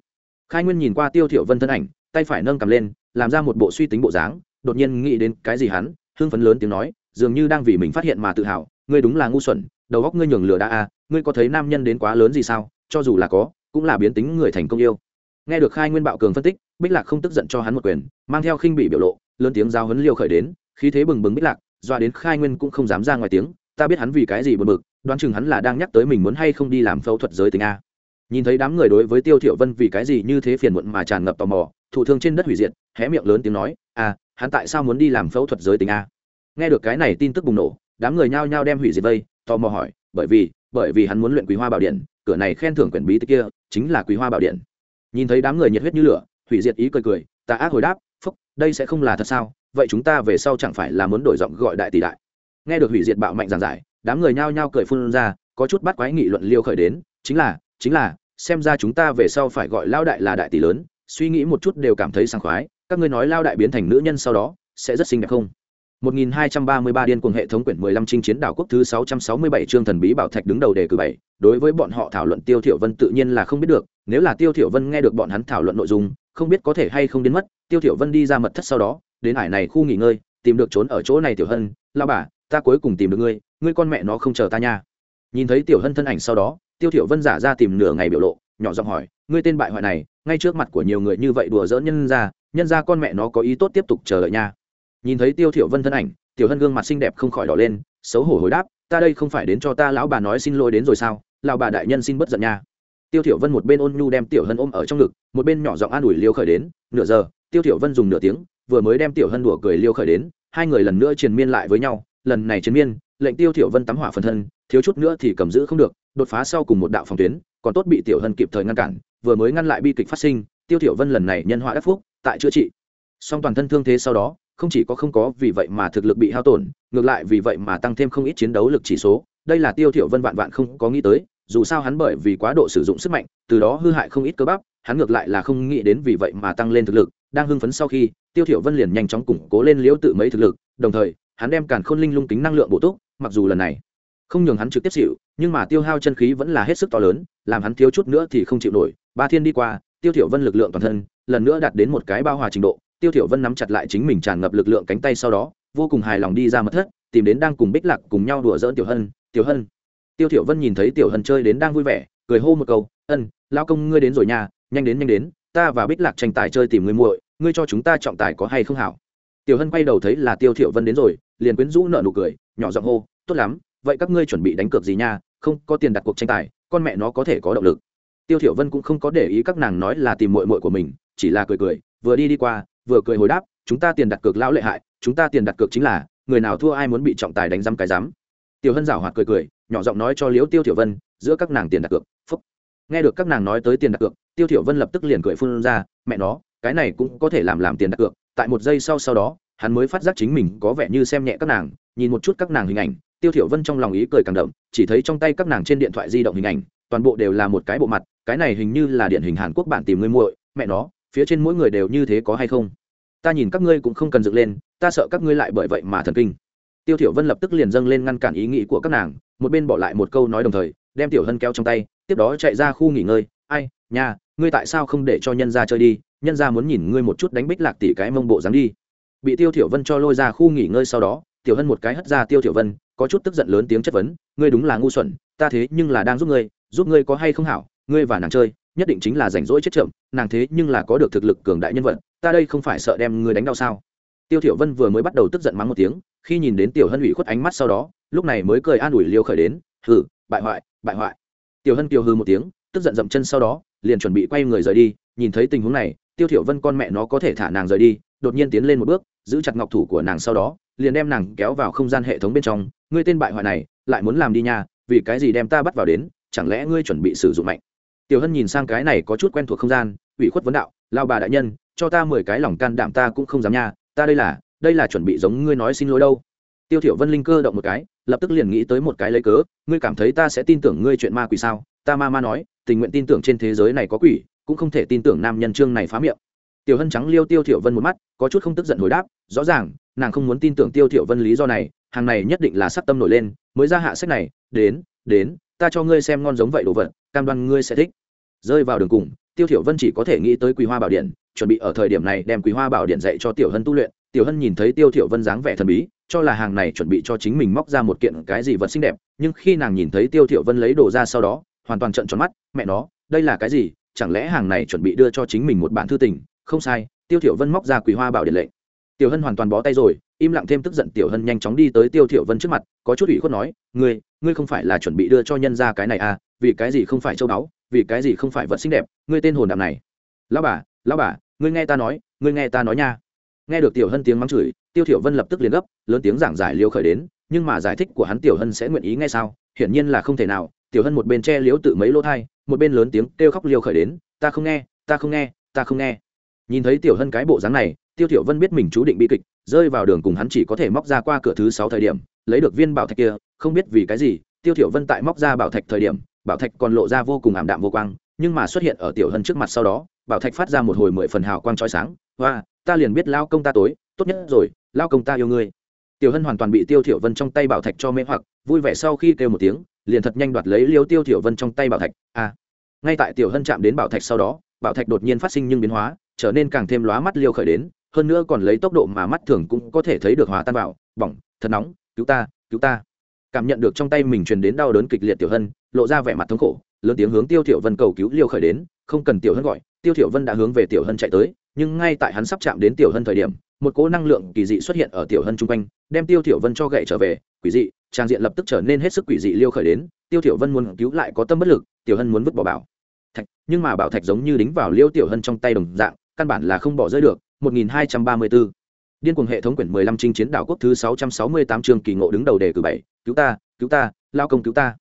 khai nguyên nhìn qua tiêu thiểu vân thân ảnh, tay phải nâng cầm lên, làm ra một bộ suy tính bộ dáng, đột nhiên nghĩ đến cái gì hắn, hưng phấn lớn tiếng nói, dường như đang vì mình phát hiện mà tự hào, ngươi đúng là ngu xuẩn, đầu óc ngươi nhường lừa đã a ngươi có thấy nam nhân đến quá lớn gì sao, cho dù là có, cũng là biến tính người thành công yêu. Nghe được khai nguyên bạo cường phân tích, bích lạc không tức giận cho hắn một quyền, mang theo khinh bị biểu lộ, lớn tiếng giao hấn liêu khởi đến, khí thế bừng bừng bích lạc doa đến khai nguyên cũng không dám ra ngoài tiếng, ta biết hắn vì cái gì bực bực, đoán chừng hắn là đang nhắc tới mình muốn hay không đi làm phẫu thuật giới tính a nhìn thấy đám người đối với tiêu thiểu vân vì cái gì như thế phiền muộn mà tràn ngập tò mò thủ thương trên đất hủy diệt, hé miệng lớn tiếng nói a hắn tại sao muốn đi làm phẫu thuật giới tính a? Nghe được cái này tin tức bùng nổ, đám người nhao nhao đem hủy diệt vây, tò mò hỏi, bởi vì bởi vì hắn muốn luyện quý hoa bảo điện, cửa này khen thưởng quyển bí tích kia chính là quý hoa bảo điện. Nhìn thấy đám người nhiệt huyết như lửa, hủy diệt ý cười cười ta ác hồi đáp, phúc, đây sẽ không là thật sao? Vậy chúng ta về sau chẳng phải là muốn đổi giọng gọi đại tỷ đại? Nghe được hủy diệt bạo mạnh giảng giải, đám người nhao nhao cười phun ra, có chút bắt quái nghị luận liêu khởi đến, chính là chính là xem ra chúng ta về sau phải gọi lao đại là đại tỷ lớn suy nghĩ một chút đều cảm thấy sảng khoái các ngươi nói lao đại biến thành nữ nhân sau đó sẽ rất xinh đẹp không 1233 điên cuồng hệ thống quyển 15 chinh chiến đảo quốc thứ 667 chương thần bí bảo thạch đứng đầu đề cử 7, đối với bọn họ thảo luận Tiêu Thiểu Vân tự nhiên là không biết được, nếu là Tiêu Thiểu Vân nghe được bọn hắn thảo luận nội dung, không biết có thể hay không đến mất, Tiêu Thiểu Vân đi ra mật thất sau đó, đến hải này khu nghỉ ngơi, tìm được trốn ở chỗ này Tiểu Hân, lão bà, ta cuối cùng tìm được ngươi, ngươi con mẹ nó không chờ ta nha. Nhìn thấy Tiểu Hân thân ảnh sau đó, Tiêu Thiểu Vân giả ra tìm nửa ngày biểu lộ, nhỏ giọng hỏi, ngươi tên bại hoại này, ngay trước mặt của nhiều người như vậy đùa giỡn nhân gia, nhân gia con mẹ nó có ý tốt tiếp tục chờ đợi nha. Nhìn thấy tiêu thiểu vân thân ảnh tiểu hân gương mặt xinh đẹp không khỏi đỏ lên xấu hổ hồi đáp ta đây không phải đến cho ta lão bà nói xin lỗi đến rồi sao? Lão bà đại nhân xin bất giận nha. Tiêu thiểu vân một bên ôn nhu đem tiểu hân ôm ở trong ngực một bên nhỏ giọng an ủi liêu khởi đến nửa giờ. Tiêu thiểu vân dùng nửa tiếng vừa mới đem tiểu hân đùa cười liêu khởi đến hai người lần nữa triền miên lại với nhau lần này triền miên lệnh tiêu thiểu vân tắm hỏa phần thân thiếu chút nữa thì cầm giữ không được, đột phá sau cùng một đạo phòng tuyến, còn tốt bị tiểu hân kịp thời ngăn cản, vừa mới ngăn lại bi kịch phát sinh, tiêu Tiểu vân lần này nhân họa đắc phúc, tại chữa trị. Song toàn thân thương thế sau đó, không chỉ có không có vì vậy mà thực lực bị hao tổn, ngược lại vì vậy mà tăng thêm không ít chiến đấu lực chỉ số, đây là tiêu Tiểu vân vạn vạn không có nghĩ tới, dù sao hắn bởi vì quá độ sử dụng sức mạnh, từ đó hư hại không ít cơ bắp, hắn ngược lại là không nghĩ đến vì vậy mà tăng lên thực lực, đang hưng phấn sau khi, tiêu Tiểu vân liền nhanh chóng củng cố lên liễu tự mấy thực lực, đồng thời, hắn đem càn khôn linh lung tính năng lượng bổ túc, mặc dù lần này không nhường hắn trực tiếp chịu nhưng mà tiêu hao chân khí vẫn là hết sức to lớn, làm hắn thiếu chút nữa thì không chịu nổi. Ba thiên đi qua, tiêu thiểu vân lực lượng toàn thân, lần nữa đạt đến một cái bao hòa trình độ. Tiêu thiểu vân nắm chặt lại chính mình tràn ngập lực lượng cánh tay sau đó, vô cùng hài lòng đi ra mật thất, tìm đến đang cùng bích lạc cùng nhau đùa giỡn tiểu hân. Tiểu hân. Tiêu thiểu vân nhìn thấy tiểu hân chơi đến đang vui vẻ, cười hô một câu, ân, lão công ngươi đến rồi nha, nhanh đến nhanh đến, ta và bích lạc tranh tài chơi tìm ngươi muội, ngươi cho chúng ta trọng tài có hay không hảo? Tiểu hân quay đầu thấy là tiêu thiểu vân đến rồi, liền quyến rũ nở nụ cười, nhỏ giọng hô, tốt lắm vậy các ngươi chuẩn bị đánh cược gì nha? Không, có tiền đặt cuộc tranh tài, con mẹ nó có thể có động lực. Tiêu thiểu vân cũng không có để ý các nàng nói là tìm muội muội của mình, chỉ là cười cười, vừa đi đi qua, vừa cười hồi đáp, chúng ta tiền đặt cược lão lệ hại, chúng ta tiền đặt cược chính là, người nào thua ai muốn bị trọng tài đánh răm cái dám tiểu hân giảo hoạt cười cười, nhỏ giọng nói cho liễu tiêu thiểu vân, giữa các nàng tiền đặt cược, phúc. Nghe được các nàng nói tới tiền đặt cược, tiêu thiểu vân lập tức liền cười phun ra, mẹ nó, cái này cũng có thể làm làm tiền đặt cược, tại một giây sau sau đó, hắn mới phát giác chính mình có vẻ như xem nhẹ các nàng, nhìn một chút các nàng hình ảnh tiêu thiểu vân trong lòng ý cười càng đậm, chỉ thấy trong tay các nàng trên điện thoại di động hình ảnh, toàn bộ đều là một cái bộ mặt, cái này hình như là điện hình hàn quốc bản tìm người muội, mẹ nó, phía trên mỗi người đều như thế có hay không? Ta nhìn các ngươi cũng không cần dựng lên, ta sợ các ngươi lại bởi vậy mà thần kinh. Tiêu thiểu vân lập tức liền dâng lên ngăn cản ý nghĩ của các nàng, một bên bỏ lại một câu nói đồng thời, đem tiểu hân kéo trong tay, tiếp đó chạy ra khu nghỉ ngơi. Ai, nhà, ngươi tại sao không để cho nhân gia chơi đi? Nhân gia muốn nhìn ngươi một chút đánh bích lạc tỷ cái mông bộ dáng đi. Bị tiêu thiểu vân cho lôi ra khu nghỉ ngơi sau đó, tiểu hân một cái hất ra tiêu thiểu vân có chút tức giận lớn tiếng chất vấn, ngươi đúng là ngu xuẩn, ta thế nhưng là đang giúp ngươi giúp ngươi có hay không hảo, ngươi và nàng chơi, nhất định chính là rảnh rỗi chết chậm, nàng thế nhưng là có được thực lực cường đại nhân vật, ta đây không phải sợ đem ngươi đánh đau sao? Tiêu thiểu vân vừa mới bắt đầu tức giận mắng một tiếng, khi nhìn đến tiểu hân ủy khuất ánh mắt sau đó, lúc này mới cười an ủi liêu khởi đến, hừ, bại hoại bại hoại. Tiểu hân kiều hừ một tiếng, tức giận dậm chân sau đó, liền chuẩn bị quay người rời đi, nhìn thấy tình huống này, tiêu thiểu vân con mẹ nó có thể thả nàng rời đi, đột nhiên tiến lên một bước, giữ chặt ngọc thủ của nàng sau đó liền đem nàng kéo vào không gian hệ thống bên trong, ngươi tên bại hoại này, lại muốn làm đi nha, vì cái gì đem ta bắt vào đến, chẳng lẽ ngươi chuẩn bị sử dụng mạnh? Tiểu hân nhìn sang cái này có chút quen thuộc không gian, ủy khuất vấn đạo, lao bà đại nhân, cho ta mười cái lòng can đảm ta cũng không dám nha, ta đây là đây là chuẩn bị giống ngươi nói xin lỗi đâu. Tiêu thiểu vân linh cơ động một cái, lập tức liền nghĩ tới một cái lấy cớ, ngươi cảm thấy ta sẽ tin tưởng ngươi chuyện ma quỷ sao? Ta ma ma nói, tình nguyện tin tưởng trên thế giới này có quỷ, cũng không thể tin tưởng nam nhân trương này phá miệng. Tiểu hân trắng liêu tiêu thiểu vân một mắt, có chút không tức giận hồi đáp, rõ ràng nàng không muốn tin tưởng tiêu thiểu vân lý do này, hàng này nhất định là sắc tâm nổi lên, mới ra hạ sách này, đến đến, ta cho ngươi xem ngon giống vậy đồ vật, cam đoan ngươi sẽ thích. Rơi vào đường cùng, tiêu thiểu vân chỉ có thể nghĩ tới quý hoa bảo điện, chuẩn bị ở thời điểm này đem quý hoa bảo điện dạy cho tiểu hân tu luyện. Tiểu hân nhìn thấy tiêu thiểu vân dáng vẻ thần bí, cho là hàng này chuẩn bị cho chính mình móc ra một kiện cái gì vật xinh đẹp, nhưng khi nàng nhìn thấy tiêu thiểu vân lấy đồ ra sau đó, hoàn toàn trợn tròn mắt, mẹ nó, đây là cái gì? Chẳng lẽ hàng này chuẩn bị đưa cho chính mình một bản thư tình? Không sai. Tiêu thiểu vân móc ra quý hoa bảo điện lệnh tiểu hân hoàn toàn bó tay rồi, im lặng thêm tức giận tiểu hân nhanh chóng đi tới tiêu thiểu vân trước mặt, có chút ủy khuất nói, ngươi ngươi không phải là chuẩn bị đưa cho nhân gia cái này à vì cái gì không phải châu đáo vì cái gì không phải vật xinh đẹp, ngươi tên hồn đạm này. Lão bà lão bà, ngươi nghe ta nói, ngươi nghe ta nói nha. Nghe được tiểu hân tiếng mắng chửi, tiêu thiểu vân lập tức liền gấp, lớn tiếng giảng giải liêu khởi đến, nhưng mà giải thích của hắn tiểu hân sẽ nguyện ý nghe sao, hiển nhiên là không thể nào, tiểu hân một bên che liếu tự mấy lỗ thai, một bên lớn tiếng kêu khóc liêu khởi đến, ta không nghe, ta không nghe, ta không nghe. Nhìn thấy tiểu hân cái bộ dáng này tiêu thiểu vân biết mình chú định bi kịch, rơi vào đường cùng hắn chỉ có thể móc ra qua cửa thứ sáu thời điểm, lấy được viên bảo thạch kia, không biết vì cái gì, tiêu thiểu vân tại móc ra bảo thạch thời điểm, bảo thạch còn lộ ra vô cùng ảm đạm vô quang, nhưng mà xuất hiện ở tiểu hân trước mặt sau đó, bảo thạch phát ra một hồi mười phần hào quang chói sáng, hoa, ta liền biết lao công ta tối, tốt nhất rồi lao công ta yêu ngươi tiểu hân hoàn toàn bị tiêu thiểu vân trong tay bảo thạch cho mê hoặc, vui vẻ sau khi kêu một tiếng, liền thật nhanh đoạt lấy liêu tiêu thiểu vân trong tay bảo thạch a à. ngay tại tiểu hân chạm đến bảo thạch sau đó, bảo thạch đột nhiên phát sinh nhưng biến hóa, trở nên càng thêm lóa mắt liêu khởi đến hơn nữa còn lấy tốc độ mà mắt thường cũng có thể thấy được hòa tan vào, bỏng, thật nóng, cứu ta cứu ta. Cảm nhận được trong tay mình truyền đến đau đớn kịch liệt tiểu hân, lộ ra vẻ mặt thống khổ, lớn tiếng hướng tiêu thiểu vân cầu cứu liêu khởi đến, không cần tiểu hân gọi, tiêu thiểu vân đã hướng về tiểu hân chạy tới, nhưng ngay tại hắn sắp chạm đến tiểu hân thời điểm, một cỗ năng lượng kỳ dị xuất hiện ở tiểu hân trung quanh, đem tiêu thiểu vân cho gậy trở về. Quỷ dị, trang diện lập tức trở nên hết sức quỷ dị liêu khởi đến, tiêu thiểu vân muốn cứu lại có tâm bất lực, tiểu hân muốn vứt bỏ bảo thạch, nhưng mà bảo thạch giống như đính vào liêu tiểu hân trong tay đồng dạng, căn bản là không bỏ rơi được 1234 điên cuồng hệ thống quyển 15 chinh chiến đảo quốc thứ 668 chương kỳ ngộ đứng đầu đề cử bảy, cứu ta cứu ta, lao công cứu ta.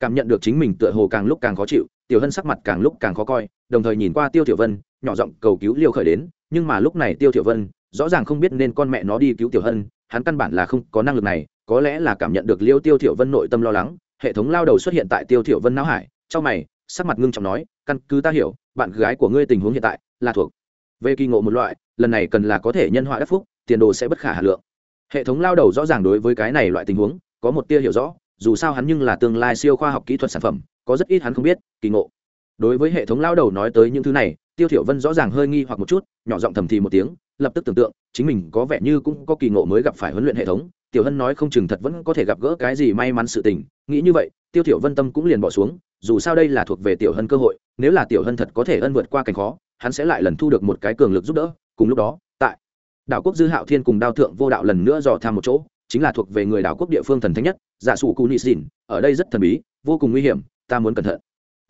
Cảm nhận được chính mình tựa hồ càng lúc càng khó chịu, tiểu hân sắc mặt càng lúc càng khó coi, đồng thời nhìn qua tiêu tiểu vân, nhỏ giọng cầu cứu liêu khởi đến, nhưng mà lúc này tiêu tiểu vân, rõ ràng không biết nên con mẹ nó đi cứu tiểu hân, hắn căn bản là không có năng lực này, có lẽ là cảm nhận được liêu tiêu tiểu vân nội tâm lo lắng, hệ thống lao đầu xuất hiện tại tiêu tiểu vân não hải trong mày, sắc mặt ngưng trọng nói, căn cứ ta hiểu, bạn gái của ngươi tình huống hiện tại là thuộc về kỳ ngộ một loại, lần này cần là có thể nhân họa đắc phúc, tiền đồ sẽ bất khả hà lượng. Hệ thống lao đầu rõ ràng đối với cái này loại tình huống, có một tia hiểu rõ, dù sao hắn nhưng là tương lai siêu khoa học kỹ thuật sản phẩm, có rất ít hắn không biết, kỳ ngộ. Đối với hệ thống lao đầu nói tới những thứ này, tiêu thiểu vân rõ ràng hơi nghi hoặc một chút, nhỏ giọng thầm thì một tiếng, lập tức tưởng tượng, chính mình có vẻ như cũng có kỳ ngộ mới gặp phải huấn luyện hệ thống. Tiểu hân nói không chừng thật vẫn có thể gặp gỡ cái gì may mắn sự tình. Nghĩ như vậy, tiêu thiểu vân tâm cũng liền bỏ xuống, dù sao đây là thuộc về tiểu hân cơ hội, nếu là tiểu hân thật có thể ân vượt qua cảnh khó hắn sẽ lại lần thu được một cái cường lực giúp đỡ, cùng lúc đó, tại đảo quốc dư hạo thiên cùng đao thượng vô đạo lần nữa dò tham một chỗ, chính là thuộc về người đảo quốc địa phương thần thánh nhất, giả sủ cú nị dìn ở đây rất thần bí, vô cùng nguy hiểm, ta muốn cẩn thận.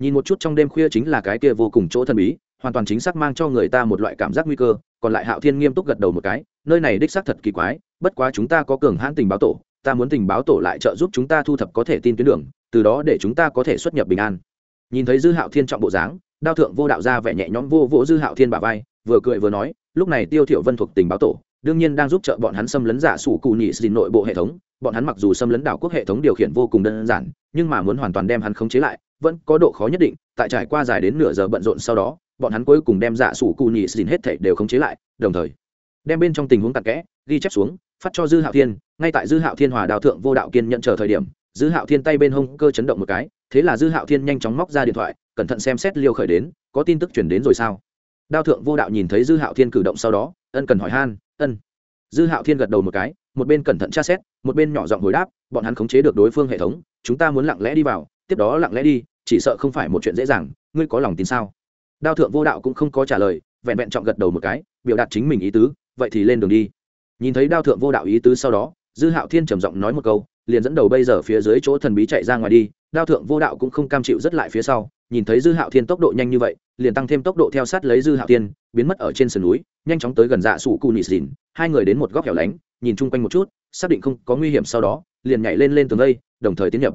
Nhìn một chút trong đêm khuya chính là cái kia vô cùng chỗ thần bí, hoàn toàn chính xác mang cho người ta một loại cảm giác nguy cơ, còn lại hạo thiên nghiêm túc gật đầu một cái, nơi này đích xác thật kỳ quái, bất quá chúng ta có cường hãn tình báo tổ, ta muốn tình báo tổ lại trợ giúp chúng ta thu thập có thể tin tuyến đường, từ đó để chúng ta có thể xuất nhập bình an. Nhìn thấy dư hạo thiên trọng bộ dáng đao thượng vô đạo ra vẻ nhẹ nhõm vô vỗ dư hạo thiên bà vai, vừa cười vừa nói, lúc này tiêu thiểu vân thuộc tình báo tổ, đương nhiên đang giúp trợ bọn hắn xâm lấn giả sủ cụ nhị xin nội bộ hệ thống. Bọn hắn mặc dù xâm lấn đảo quốc hệ thống điều khiển vô cùng đơn giản, nhưng mà muốn hoàn toàn đem hắn khống chế lại, vẫn có độ khó nhất định, tại trải qua dài đến nửa giờ bận rộn sau đó, bọn hắn cuối cùng đem giả sủ cụ nhị xin hết thảy đều khống chế lại, đồng thời, đem bên trong tình huống tạc kẽ, ghi chép xuống, phát cho dư hạo thiên. Ngay tại dư hạo thiên hòa đào thượng vô đạo kiên nhận chờ thời điểm, dư hạo thiên tay bên hông cơ chấn động một cái thế là dư hạo thiên nhanh chóng móc ra điện thoại, cẩn thận xem xét liêu khởi đến, có tin tức chuyển đến rồi sao? Đao thượng vô đạo nhìn thấy dư hạo thiên cử động sau đó, ân cần hỏi han, ân. Dư hạo thiên gật đầu một cái, một bên cẩn thận tra xét, một bên nhỏ giọng hồi đáp, bọn hắn khống chế được đối phương hệ thống, chúng ta muốn lặng lẽ đi vào, tiếp đó lặng lẽ đi, chỉ sợ không phải một chuyện dễ dàng, ngươi có lòng tin sao? Đao thượng vô đạo cũng không có trả lời, vẹn vẹn trọng gật đầu một cái, biểu đạt chính mình ý tứ, vậy thì lên đường đi. Nhìn thấy đao thượng vô đạo ý tứ sau đó, dư hạo thiên trầm giọng nói một câu liền dẫn đầu bây giờ phía dưới chỗ thần bí chạy ra ngoài đi, đao thượng vô đạo cũng không cam chịu rất lại phía sau, nhìn thấy dư hạo thiên tốc độ nhanh như vậy, liền tăng thêm tốc độ theo sát lấy dư hạo thiên, biến mất ở trên sườn núi, nhanh chóng tới gần dạ sủ cù nị dìn hai người đến một góc hẻo lánh, nhìn chung quanh một chút, xác định không có nguy hiểm sau đó, liền nhảy lên lên tường lây đồng thời tiến nhập.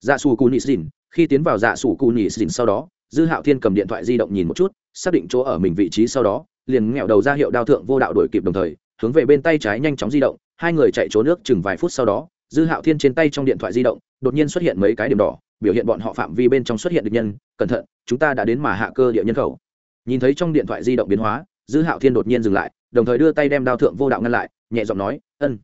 Dạ sủ cù nị dìn khi tiến vào dạ sủ cù nị dìn sau đó, dư hạo thiên cầm điện thoại di động nhìn một chút, xác định chỗ ở mình vị trí sau đó, liền nghẹo đầu ra hiệu đao thượng vô đạo đổi kịp đồng thời, hướng về bên tay trái nhanh chóng di động, hai người chạy trốn nước chừng vài phút sau đó dư hạo thiên trên tay trong điện thoại di động, đột nhiên xuất hiện mấy cái điểm đỏ, biểu hiện bọn họ phạm vi bên trong xuất hiện được nhân, cẩn thận, chúng ta đã đến mà hạ cơ địa nhân khẩu. Nhìn thấy trong điện thoại di động biến hóa, dư hạo thiên đột nhiên dừng lại, đồng thời đưa tay đem đao thượng vô đạo ngăn lại, nhẹ giọng nói, ân.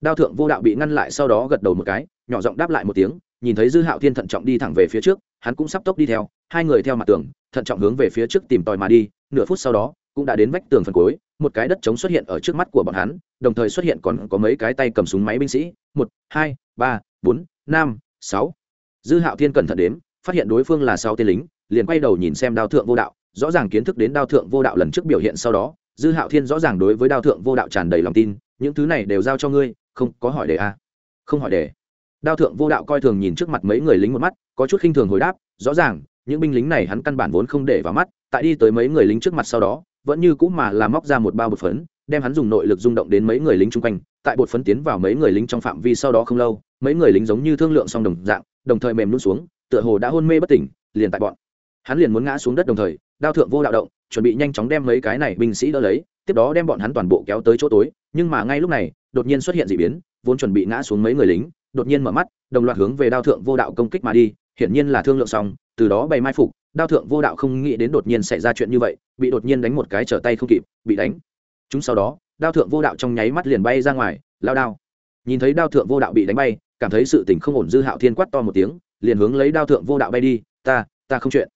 Đao thượng vô đạo bị ngăn lại sau đó gật đầu một cái, nhỏ giọng đáp lại một tiếng, nhìn thấy dư hạo thiên thận trọng đi thẳng về phía trước, hắn cũng sắp tốc đi theo, hai người theo mặt tường, thận trọng hướng về phía trước tìm tòi mà đi, nửa phút sau đó, cũng đã đến vách tường phần cuối, một cái đất trống xuất hiện ở trước mắt của bọn hắn, đồng thời xuất hiện còn có mấy cái tay cầm súng máy binh sĩ một, hai, ba, bốn, năm, sáu dư hạo thiên cẩn thận đếm, phát hiện đối phương là sáu tên lính, liền quay đầu nhìn xem đao thượng vô đạo, rõ ràng kiến thức đến đao thượng vô đạo lần trước biểu hiện sau đó, dư hạo thiên rõ ràng đối với đao thượng vô đạo tràn đầy lòng tin, những thứ này đều giao cho ngươi, không có hỏi đề a à. không hỏi đề đao thượng vô đạo coi thường nhìn trước mặt mấy người lính một mắt, có chút khinh thường hồi đáp, rõ ràng, những binh lính này hắn căn bản vốn không để vào mắt, tại đi tới mấy người lính trước mặt sau đó, vẫn như cũ mà làm móc ra một bao bột phấn đem hắn dùng nội lực rung động đến mấy người lính chung quanh, tại bột phấn tiến vào mấy người lính trong phạm vi sau đó không lâu, mấy người lính giống như thương lượng xong đồng dạng, đồng thời mềm luôn xuống, tựa hồ đã hôn mê bất tỉnh, liền tại bọn hắn liền muốn ngã xuống đất đồng thời, đao thượng vô đạo động, chuẩn bị nhanh chóng đem mấy cái này binh sĩ đỡ lấy, tiếp đó đem bọn hắn toàn bộ kéo tới chỗ tối, nhưng mà ngay lúc này, đột nhiên xuất hiện d ị biến, vốn chuẩn bị ngã xuống mấy người lính, đột nhiên mở mắt, đồng loạt hướng về đao thượng vô đạo công kích mà đi, hiển nhiên là thương lượng xong, từ đó bày mai phục, đao thượng vô đạo không nghĩ đến đột nhiên xảy ra chuyện như vậy, bị đột nhiên đánh một cái trở tay không kịp, bị đánh chúng sau đó, đao thượng vô đạo trong nháy mắt liền bay ra ngoài, lao đao. Nhìn thấy đao thượng vô đạo bị đánh bay, cảm thấy sự tình không ổn dư hạo thiên quát to một tiếng, liền hướng lấy đao thượng vô đạo bay đi, ta ta không chuyện.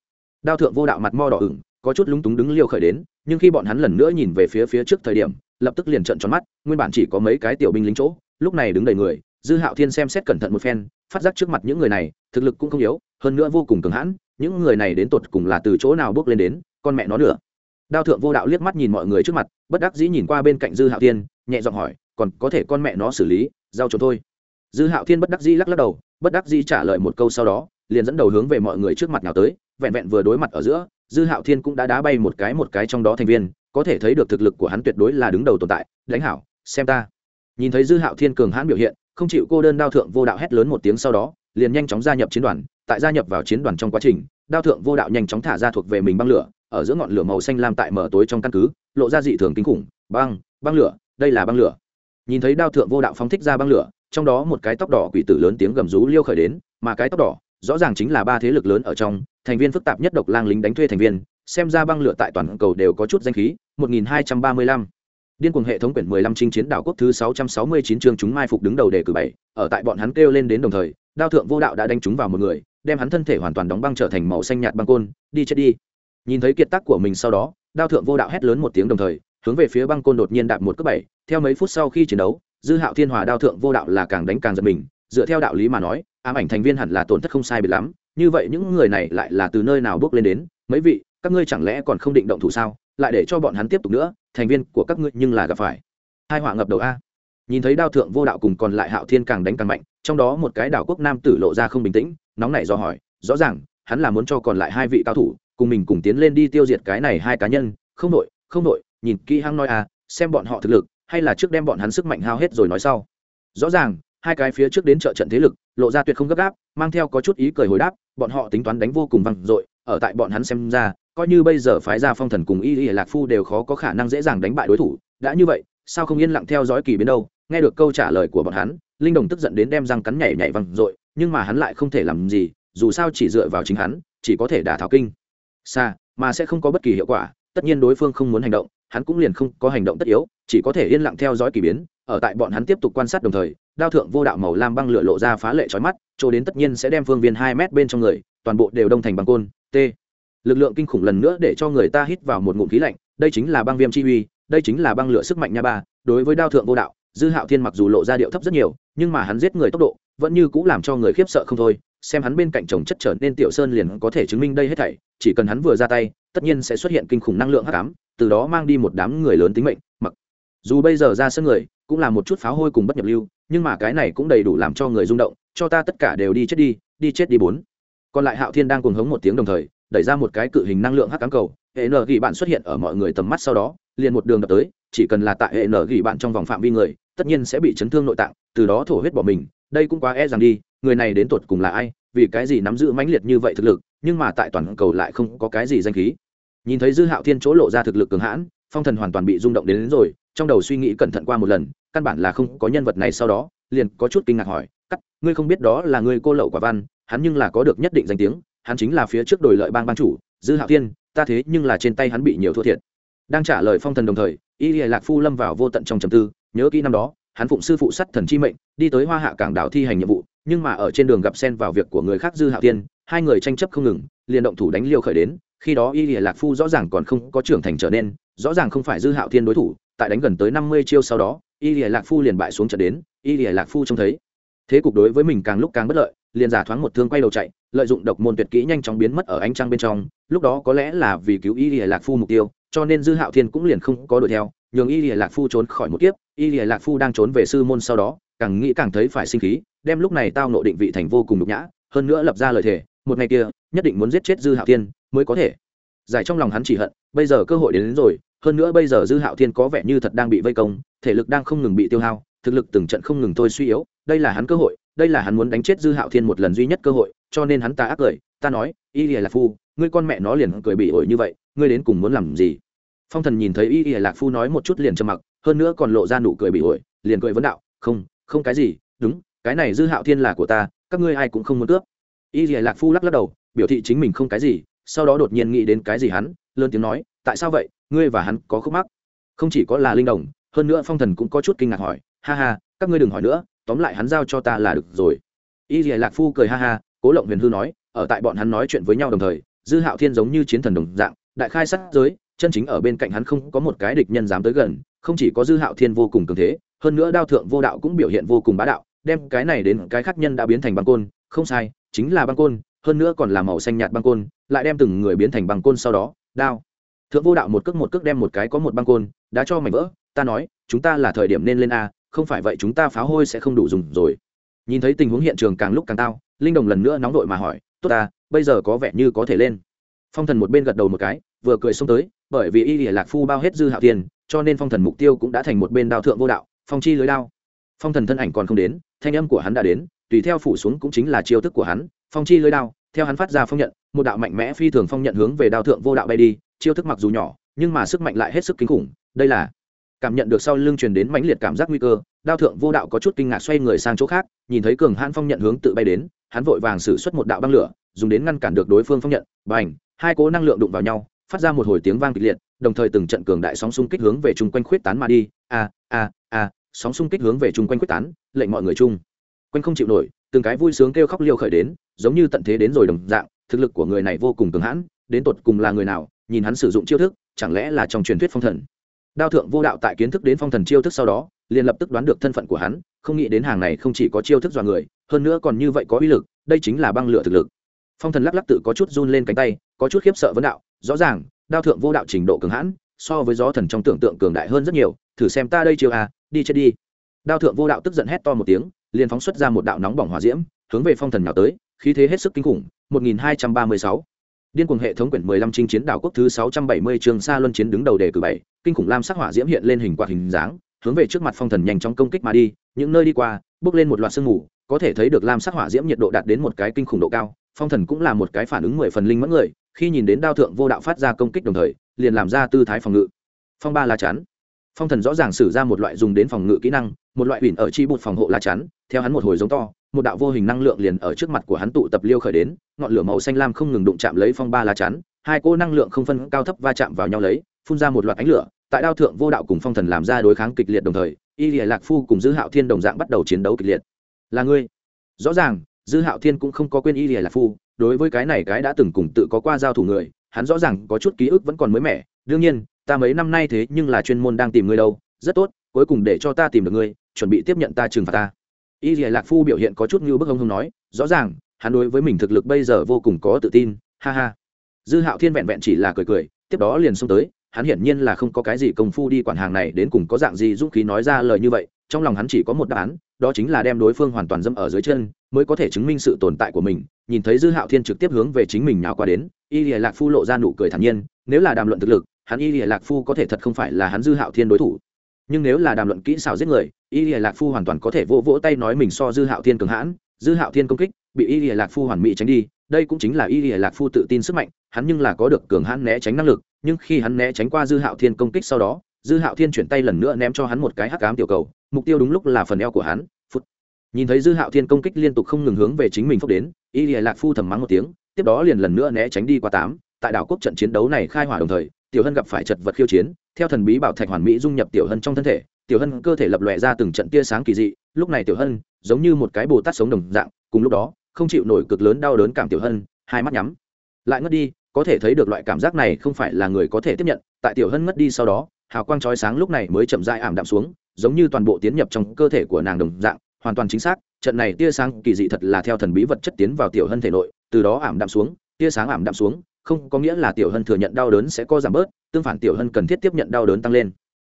Đao thượng vô đạo mặt mo đỏ ửng, có chút lúng túng đứng liêu khởi đến, nhưng khi bọn hắn lần nữa nhìn về phía phía trước thời điểm, lập tức liền trợn tròn mắt, nguyên bản chỉ có mấy cái tiểu binh lính chỗ, lúc này đứng đầy người, dư hạo thiên xem xét cẩn thận một phen, phát giác trước mặt những người này, thực lực cũng không yếu, hơn nữa vô cùng cường hãn, những người này đến tột cùng là từ chỗ nào bước lên đến, con mẹ nó nữa đao thượng vô đạo liếc mắt nhìn mọi người trước mặt, bất đắc dĩ nhìn qua bên cạnh dư hạo thiên, nhẹ giọng hỏi, còn có thể con mẹ nó xử lý, giao cho thôi dư hạo thiên bất đắc dĩ lắc lắc đầu, bất đắc dĩ trả lời một câu sau đó, liền dẫn đầu hướng về mọi người trước mặt nào tới, vẹn vẹn vừa đối mặt ở giữa, dư hạo thiên cũng đã đá bay một cái một cái trong đó thành viên, có thể thấy được thực lực của hắn tuyệt đối là đứng đầu tồn tại, lãnh hảo xem ta. Nhìn thấy dư hạo thiên cường hãn biểu hiện, không chịu cô đơn đao thượng vô đạo hét lớn một tiếng sau đó, liền nhanh chóng gia nhập chiến đoàn, tại gia nhập vào chiến đoàn trong quá trình, đao thượng vô đạo nhanh chóng thả ra thuộc về mình băng lửa ở giữa ngọn lửa màu xanh lam tại mở tối trong căn cứ lộ ra dị thường kinh khủng băng băng lửa đây là băng lửa nhìn thấy đao thượng vô đạo phóng thích ra băng lửa trong đó một cái tóc đỏ quỷ tử lớn tiếng gầm rú liêu khởi đến mà cái tóc đỏ rõ ràng chính là ba thế lực lớn ở trong thành viên phức tạp nhất độc lang lính đánh thuê thành viên xem ra băng lửa tại toàn cầu đều có chút danh khí 1235 Điên cuồng hệ thống quyển 15 chinh chiến đảo quốc thứ 669 chương chúng mai phục đứng đầu đề cử bảy, ở tại bọn hắn kêu lên đến đồng thời, đao thượng vô đạo đã đánh chúng vào một người, đem hắn thân thể hoàn toàn đóng băng trở thành màu xanh nhạt băng côn, đi chết đi. Nhìn thấy kiệt tác của mình sau đó, đao thượng vô đạo hét lớn một tiếng đồng thời, hướng về phía băng côn đột nhiên đạp một cước bảy, theo mấy phút sau khi chiến đấu, dư hạo thiên hòa đao thượng vô đạo là càng đánh càng giật mình, dựa theo đạo lý mà nói, ám ảnh thành viên hẳn là tổn thất không sai biệt lắm, như vậy những người này lại là từ nơi nào bước lên đến, mấy vị, các ngươi chẳng lẽ còn không định động thủ sao? Lại để cho bọn hắn tiếp tục nữa, thành viên của các ngươi nhưng là gặp phải. Hai họa ngập đầu a. Nhìn thấy đao thượng vô đạo cùng còn lại hạo thiên càng đánh càng mạnh trong đó một cái đảo quốc nam tử lộ ra không bình tĩnh nóng nảy do hỏi rõ ràng hắn là muốn cho còn lại hai vị cao thủ cùng mình cùng tiến lên đi tiêu diệt cái này hai cá nhân, không nội không nội nhìn kỹ hăng nói à xem bọn họ thực lực, hay là trước đem bọn hắn sức mạnh hao hết rồi nói sau. Rõ ràng, hai cái phía trước đến trợ trận thế lực, lộ ra tuyệt không gấp gáp, mang theo có chút ý cười hồi đáp, bọn họ tính toán đánh vô cùng văng dội, ở tại bọn hắn xem ra, coi như bây giờ phái ra phong thần cùng y y lạc phu đều khó có khả năng dễ dàng đánh bại đối thủ, đã như vậy, sao không yên lặng theo dõi kỳ biến đâu, nghe được câu trả lời của bọn hắn, linh đồng tức giận đến đem răng cắn nhảy nhảy văng dội, nhưng mà hắn lại không thể làm gì, dù sao chỉ dựa vào chính hắn, chỉ có thể đả thảo kinh xa, mà sẽ không có bất kỳ hiệu quả, tất nhiên đối phương không muốn hành động, hắn cũng liền không có hành động tất yếu, chỉ có thể yên lặng theo dõi kỳ biến, ở tại bọn hắn tiếp tục quan sát đồng thời, đao thượng vô đạo màu lam băng lửa lộ ra phá lệ trói mắt, chỗ đến tất nhiên sẽ đem phương viên hai mét bên trong người, toàn bộ đều đông thành băng côn, t. Lực lượng kinh khủng lần nữa để cho người ta hít vào một ngụm khí lạnh, đây chính là băng viêm chi uy, đây chính là băng lửa sức mạnh nha ba, đối với đao thượng vô đạo, dư hạo thiên mặc dù lộ ra điệu thấp rất nhiều, nhưng mà hắn giết người tốc độ, vẫn như cũng làm cho người khiếp sợ không thôi xem hắn bên cạnh chồng chất trở nên tiểu sơn liền có thể chứng minh đây hết thảy, chỉ cần hắn vừa ra tay, tất nhiên sẽ xuất hiện kinh khủng năng lượng hắc ám, từ đó mang đi một đám người lớn tính mệnh, mặc dù bây giờ ra sân người cũng là một chút pháo hôi cùng bất nhập lưu, nhưng mà cái này cũng đầy đủ làm cho người rung động, cho ta tất cả đều đi chết đi đi chết đi bốn. Còn lại hạo thiên đang cuồng hống một tiếng đồng thời, đẩy ra một cái cự hình năng lượng hắc cám cầu hệ nở gỉ bạn xuất hiện ở mọi người tầm mắt sau đó, liền một đường đập tới, chỉ cần là tại hệ nở gỉ bạn trong vòng phạm vi người, tất nhiên sẽ bị chấn thương nội tạng từ đó thổ huyết bỏ mình đây cũng quá e rằng đi người này đến tột cùng là ai vì cái gì nắm giữ mãnh liệt như vậy thực lực nhưng mà tại toàn cầu lại không có cái gì danh khí. Nhìn thấy dư hạo thiên chỗ lộ ra thực lực cường hãn phong thần hoàn toàn bị rung động đến, đến rồi trong đầu suy nghĩ cẩn thận qua một lần căn bản là không có nhân vật này sau đó liền có chút kinh ngạc hỏi cắt ngươi không biết đó là ngươi cô lậu quả văn hắn nhưng là có được nhất định danh tiếng hắn chính là phía trước đổi lợi bang ban chủ dư hạo thiên ta thế nhưng là trên tay hắn bị nhiều thua thiệt. Đang trả lời phong thần đồng thời y lạc phu lâm vào vô tận trong trầm tư nhớ kỹ năm đó hắn phụng sư phụ sắt thần chi mệnh, đi tới hoa hạ cảng đảo thi hành nhiệm vụ, nhưng mà ở trên đường gặp xen vào việc của người khác dư hạo thiên hai người tranh chấp không ngừng, liền động thủ đánh liêu khởi đến, khi đó y lìa lạc phu rõ ràng còn không có trưởng thành trở nên, rõ ràng không phải dư hạo thiên đối thủ, tại đánh gần tới năm mươi chiêu sau đó, y lìa lạc phu liền bại xuống trận đến, y lìa lạc phu trông thấy. Thế cục đối với mình càng lúc càng bất lợi, liền giả thoáng một thương quay đầu chạy, lợi dụng độc môn tuyệt kỹ nhanh chóng biến mất ở ánh trăng bên trong, lúc đó có lẽ là vì cứu y lìa lạc phu mục tiêu, cho nên dư hạo thiên cũng liền không có đuổi theo nhường y lìa lạc phu trốn khỏi một kiếp y lìa lạc phu đang trốn về sư môn sau đó càng nghĩ càng thấy phải sinh khí đem lúc này tao nộ định vị thành vô cùng nhục nhã hơn nữa lập ra lời thề một ngày kia nhất định muốn giết chết dư hạo thiên mới có thể. Giải trong lòng hắn chỉ hận bây giờ cơ hội đến, đến rồi hơn nữa bây giờ dư hạo thiên có vẻ như thật đang bị vây công thể lực đang không ngừng bị tiêu hao thực lực từng trận không ngừng thôi suy yếu đây là hắn cơ hội đây là hắn muốn đánh chết dư hạo thiên một lần duy nhất cơ hội cho nên hắn ta ác cười ta nói y lìa lạc phu ngươi con mẹ nó liền cười bị ổi như vậy ngươi đến cùng muốn làm gì? Phong thần nhìn thấy y y lạc phu nói một chút liền trầm mặc, hơn nữa còn lộ ra nụ cười bị ổi, liền cười vấn đạo, không không cái gì, đúng, cái này dư hạo thiên là của ta, các ngươi ai cũng không muốn cướp. Y y lạc phu lắc lắc đầu, biểu thị chính mình không cái gì, sau đó đột nhiên nghĩ đến cái gì hắn, lớn tiếng nói, tại sao vậy, ngươi và hắn có khúc mắc? Không chỉ có là linh đồng, hơn nữa phong thần cũng có chút kinh ngạc hỏi, ha ha, các ngươi đừng hỏi nữa, tóm lại hắn giao cho ta là được rồi. Y dì lạc phu cười ha ha, cố lộng huyền hư nói, ở tại bọn hắn nói chuyện với nhau đồng thời, dư hạo thiên giống như chiến thần đồng dạng, đại khai sát giới chân chính ở bên cạnh hắn không có một cái địch nhân dám tới gần, không chỉ có dư hạo thiên vô cùng cường thế, hơn nữa đao thượng vô đạo cũng biểu hiện vô cùng bá đạo, đem cái này đến cái khác nhân đã biến thành băng côn, không sai, chính là băng côn, hơn nữa còn là màu xanh nhạt băng côn, lại đem từng người biến thành băng côn sau đó, đao. Thượng vô đạo một cước một cước đem một cái có một băng côn đã cho mảnh vỡ, ta nói, chúng ta là thời điểm nên lên a, không phải vậy chúng ta pháo hôi sẽ không đủ dùng rồi. Nhìn thấy tình huống hiện trường càng lúc càng tao, linh đồng lần nữa nóng đội mà hỏi, tốt ta, bây giờ có vẻ như có thể lên. Phong thần một bên gật đầu một cái vừa cười xông tới, bởi vì y lìa lạc phu bao hết dư hạo tiền, cho nên phong thần mục tiêu cũng đã thành một bên đao thượng vô đạo, phong chi lưới đao. Phong thần thân ảnh còn không đến, thanh âm của hắn đã đến, tùy theo phủ xuống cũng chính là chiêu thức của hắn, phong chi lưới đao, theo hắn phát ra phong nhận, một đạo mạnh mẽ phi thường phong nhận hướng về đao thượng vô đạo bay đi, chiêu thức mặc dù nhỏ, nhưng mà sức mạnh lại hết sức kinh khủng, đây là cảm nhận được sau lưng truyền đến mãnh liệt cảm giác nguy cơ, đao thượng vô đạo có chút kinh ngạc xoay người sang chỗ khác, nhìn thấy cường hãn phong nhận hướng tự bay đến, hắn vội vàng xử suất một đạo băng lửa, dùng đến ngăn cản được đối phương phong nhận, bành, hai cố năng lượng đụng vào nhau phát ra một hồi tiếng vang kịch liệt, đồng thời từng trận cường đại sóng xung kích hướng về chung quanh khuyết tán mà đi. A a a sóng xung kích hướng về chung quanh khuyết tán, lệnh mọi người chung quanh không chịu nổi, từng cái vui sướng kêu khóc liêu khởi đến, giống như tận thế đến rồi đồng dạng, thực lực của người này vô cùng cường hãn, đến tột cùng là người nào, nhìn hắn sử dụng chiêu thức, chẳng lẽ là trong truyền thuyết phong thần? Đao thượng vô đạo tại kiến thức đến phong thần chiêu thức sau đó, liền lập tức đoán được thân phận của hắn, không nghĩ đến hàng này không chỉ có chiêu thức dọa người, hơn nữa còn như vậy có uy lực, đây chính là băng lửa thực lực. Phong thần lắc lắc tự có chút run lên cánh tay, có chút khiếp sợ vấn đạo rõ ràng đao thượng vô đạo trình độ cường hãn so với gió thần trong tưởng tượng cường đại hơn rất nhiều thử xem ta đây chiêu à đi chết đi. Đao thượng vô đạo tức giận hét to một tiếng liền phóng xuất ra một đạo nóng bỏng hỏa diễm hướng về phong thần nào tới khí thế hết sức kinh khủng 1236 Điên cuồng hệ thống quyển 15 chinh chiến đảo quốc thứ 670 trường Sa Luân chiến đứng đầu đề cử bảy, kinh khủng lam sắc hỏa diễm hiện lên hình quạt hình dáng, hướng về trước mặt phong thần nhanh chóng công kích mà đi, những nơi đi qua, bước lên một loạt sương mù có thể thấy được lam sắc hỏa diễm nhiệt độ đạt đến một cái kinh khủng độ cao phong thần cũng là một cái phản ứng mười phần linh mẫn người, khi nhìn đến đao thượng vô đạo phát ra công kích đồng thời, liền làm ra tư thái phòng ngự. Phong ba lá chắn. Phong thần rõ ràng sử ra một loại dùng đến phòng ngự kỹ năng, một loại ủy ở chi bụt phòng hộ lá chắn, theo hắn một hồi giống to, một đạo vô hình năng lượng liền ở trước mặt của hắn tụ tập liêu khởi đến, ngọn lửa màu xanh lam không ngừng đụng chạm lấy phong ba lá chắn, hai cô năng lượng không phân cao thấp va chạm vào nhau lấy, phun ra một loạt ánh lửa, tại đao thượng vô đạo cùng phong thần làm ra đối kháng kịch liệt đồng thời, y lìa lạc phu cùng dư hạo thiên đồng dạng bắt đầu chiến đấu kịch liệt. Là ngươi. Rõ ràng dư hạo thiên cũng không có quên y lìa lạc phu, đối với cái này cái đã từng cùng tự có qua giao thủ người, hắn rõ ràng có chút ký ức vẫn còn mới mẻ. Đương nhiên, ta mấy năm nay thế nhưng là chuyên môn đang tìm ngươi đâu, rất tốt, cuối cùng để cho ta tìm được ngươi chuẩn bị tiếp nhận ta trừng phạt ta. Y lìa lạc phu biểu hiện có chút như bức hông hông nói, rõ ràng, hắn đối với mình thực lực bây giờ vô cùng có tự tin, ha ha. Dư hạo thiên vẹn vẹn chỉ là cười cười, tiếp đó liền xông tới, hắn hiển nhiên là không có cái gì công phu đi quản hàng này đến cùng có dạng gì dũng khí nói ra lời như vậy, trong lòng hắn chỉ có một đáp án, đó chính là đem đối phương hoàn toàn dâm ở dưới chân mới có thể chứng minh sự tồn tại của mình, nhìn thấy dư hạo thiên trực tiếp hướng về chính mình nào qua đến, y lìa lạc phu lộ ra nụ cười thản nhiên, nếu là đàm luận thực lực, hắn y lìa lạc phu có thể thật không phải là hắn dư hạo thiên đối thủ. Nhưng nếu là đàm luận kỹ xảo giết người, y lìa lạc phu hoàn toàn có thể vỗ vỗ tay nói mình so dư hạo thiên cường hãn, dư hạo thiên công kích, bị y lìa lạc phu hoàn mỹ tránh đi, đây cũng chính là y lìa lạc phu tự tin sức mạnh, hắn nhưng là có được cường hãn né tránh năng lực, nhưng khi hắn né tránh qua dư hạo thiên công kích sau đó, dư hạo thiên chuyển tay lần nữa ném cho hắn một cái hắc cám tiểu cầu, mục tiêu đúng lúc là phần eo của hắn nhìn thấy dư hạo thiên công kích liên tục không ngừng hướng về chính mình phúc đến, y lìa lạc phu thầm mắng một tiếng, tiếp đó liền lần nữa né tránh đi qua tám. Tại đảo quốc trận chiến đấu này khai hỏa đồng thời, tiểu hân gặp phải chật vật khiêu chiến, theo thần bí bảo thạch hoàn mỹ dung nhập tiểu hân trong thân thể, tiểu hân cơ thể lập lòe ra từng trận tia sáng kỳ dị, lúc này tiểu hân giống như một cái bồ tát sống đồng dạng, cùng lúc đó, không chịu nổi cực lớn đau đớn cảm tiểu hân, hai mắt nhắm. Lại ngất đi, có thể thấy được loại cảm giác này không phải là người có thể tiếp nhận, tại tiểu hân ngất đi sau đó, hào quang chói sáng lúc này mới chậm rãi ảm đạm xuống, giống như toàn bộ tiến nhập trong cơ thể của nàng đồng dạng hoàn toàn chính xác, trận này tia sáng kỳ dị thật là theo thần bí vật chất tiến vào tiểu hân thể nội, từ đó ảm đạm xuống, tia sáng ảm đạm xuống, không có nghĩa là tiểu hân thừa nhận đau đớn sẽ có giảm bớt, tương phản tiểu hân cần thiết tiếp nhận đau đớn tăng lên.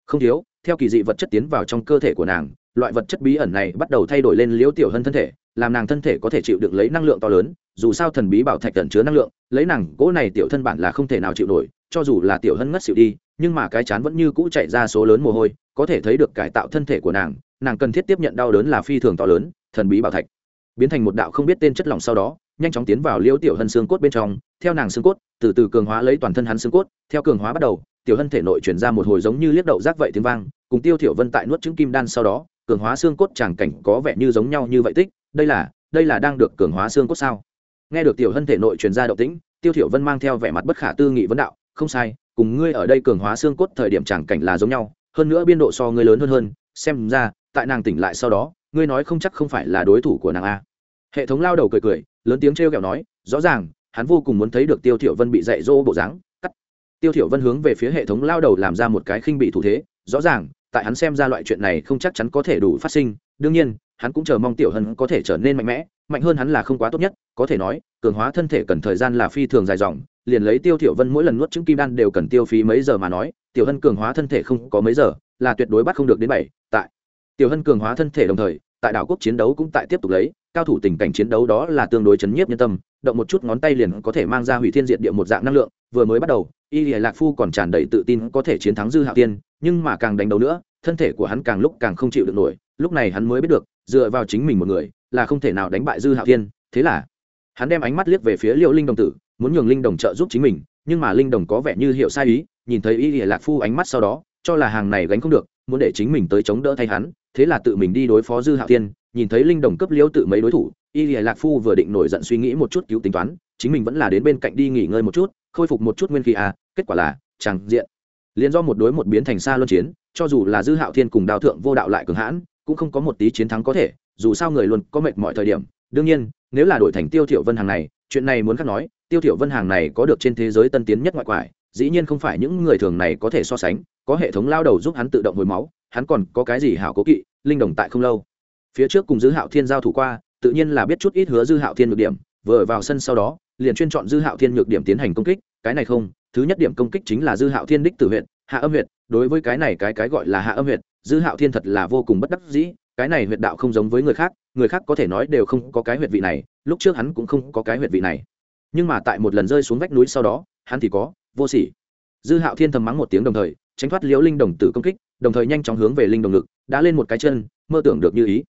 Không thiếu, theo kỳ dị vật chất tiến vào trong cơ thể của nàng, loại vật chất bí ẩn này bắt đầu thay đổi lên liễu tiểu hân thân thể, làm nàng thân thể có thể chịu đựng lấy năng lượng to lớn, dù sao thần bí bảo thạch tẩn chứa năng lượng, lấy nàng cỗ này tiểu thân bản là không thể nào chịu nổi, cho dù là tiểu hân ngất xịu đi, nhưng mà cái chán vẫn như cũ chạy ra số lớn mồ hôi, có thể thấy được cải tạo thân thể của nàng nàng cần thiết tiếp nhận đau đớn là phi thường to lớn, thần bí bảo thạch. Biến thành một đạo không biết tên chất lỏng sau đó, nhanh chóng tiến vào liễu tiểu hân xương cốt bên trong. Theo nàng xương cốt, từ từ cường hóa lấy toàn thân hắn xương cốt, theo cường hóa bắt đầu, tiểu hân thể nội chuyển ra một hồi giống như liếc đậu rác vậy tiếng vang, cùng tiêu thiểu vân tại nuốt trứng kim đan sau đó, cường hóa xương cốt chẳng cảnh có vẻ như giống nhau như vậy tích. Đây là đây là đang được cường hóa xương cốt sao? Nghe được tiểu hân thể nội truyền ra động tĩnh, tiêu thiểu vân mang theo vẻ mặt bất khả tư nghị vấn đạo, không sai, cùng ngươi ở đây cường hóa xương cốt thời điểm chẳng cảnh là giống nhau, hơn nữa biên độ so ngươi lớn hơn hơn, xem ra tại nàng tỉnh lại sau đó, ngươi nói không chắc không phải là đối thủ của nàng a. Hệ thống lao đầu cười cười, lớn tiếng treo kẹo nói, rõ ràng, hắn vô cùng muốn thấy được tiêu thiểu vân bị dạy dỗ bộ dáng, cắt. Tiêu thiểu vân hướng về phía hệ thống lao đầu làm ra một cái khinh bị thủ thế, rõ ràng, tại hắn xem ra loại chuyện này không chắc chắn có thể đủ phát sinh, đương nhiên, hắn cũng chờ mong tiểu hân có thể trở nên mạnh mẽ, mạnh hơn hắn là không quá tốt nhất, có thể nói, cường hóa thân thể cần thời gian là phi thường dài dòng, liền lấy tiêu thiểu vân mỗi lần nuốt trứng kim đan đều cần tiêu phí mấy giờ mà nói, tiểu hân cường hóa thân thể không có mấy giờ, là tuyệt đối bắt không được đến bảy, tại tiểu hân cường hóa thân thể đồng thời, tại đảo quốc chiến đấu cũng tại tiếp tục lấy, cao thủ tình cảnh chiến đấu đó là tương đối chấn nhiếp nhân tâm, động một chút ngón tay liền có thể mang ra hủy thiên diệt địa một dạng năng lượng, vừa mới bắt đầu, y lìa lạc phu còn tràn đầy tự tin có thể chiến thắng dư hạo tiên, nhưng mà càng đánh đấu nữa, thân thể của hắn càng lúc càng không chịu được nổi, lúc này hắn mới biết được, dựa vào chính mình một người, là không thể nào đánh bại dư hạo thiên thế là, hắn đem ánh mắt liếc về phía liệu linh đồng tử, muốn nhường linh đồng trợ giúp chính mình, nhưng mà linh đồng có vẻ như hiểu sai ý, nhìn thấy y lìa lạc phu ánh mắt sau đó, cho là hàng này gánh không được muốn để chính mình tới chống đỡ thay hắn, thế là tự mình đi đối phó dư hạo thiên, nhìn thấy linh đồng cấp liễu tự mấy đối thủ, y lìa lạc phu vừa định nổi giận suy nghĩ một chút cứu tính toán, chính mình vẫn là đến bên cạnh đi nghỉ ngơi một chút, khôi phục một chút nguyên khí à kết quả là, chẳng diện. Liền do một đối một biến thành xa luân chiến, cho dù là dư hạo thiên cùng đào thượng vô đạo lại cường hãn, cũng không có một tí chiến thắng có thể, dù sao người luôn có mệt mọi thời điểm. Đương nhiên, nếu là đổi thành tiêu thiểu vân hàng này, chuyện này muốn khác nói, tiêu thiểu vân hàng này có được trên thế giới tân tiến nhất ngoại quải, dĩ nhiên không phải những người thường này có thể so sánh có hệ thống lao đầu giúp hắn tự động hồi máu, hắn còn có cái gì hảo cố kỵ, linh đồng tại không lâu. Phía trước cùng dư hạo thiên giao thủ qua, tự nhiên là biết chút ít hứa dư hạo thiên nhược điểm, vừa vào sân sau đó, liền chuyên chọn dư hạo thiên nhược điểm tiến hành công kích, cái này không, thứ nhất điểm công kích chính là dư hạo thiên đích tử huyện hạ âm huyện đối với cái này cái cái gọi là hạ âm huyện dư hạo thiên thật là vô cùng bất đắc dĩ, cái này huyệt đạo không giống với người khác người khác có thể nói đều không có cái huyệt vị này, lúc trước hắn cũng không có cái huyệt vị này. Nhưng mà tại một lần rơi xuống vách núi sau đó, hắn thì có, vô sỉ. Dư hạo thiên thầm mắng một tiếng đồng thời tránh thoát liễu linh đồng tử công kích, đồng thời nhanh chóng hướng về linh đồng ngực, đã lên một cái chân, mơ tưởng được như ý.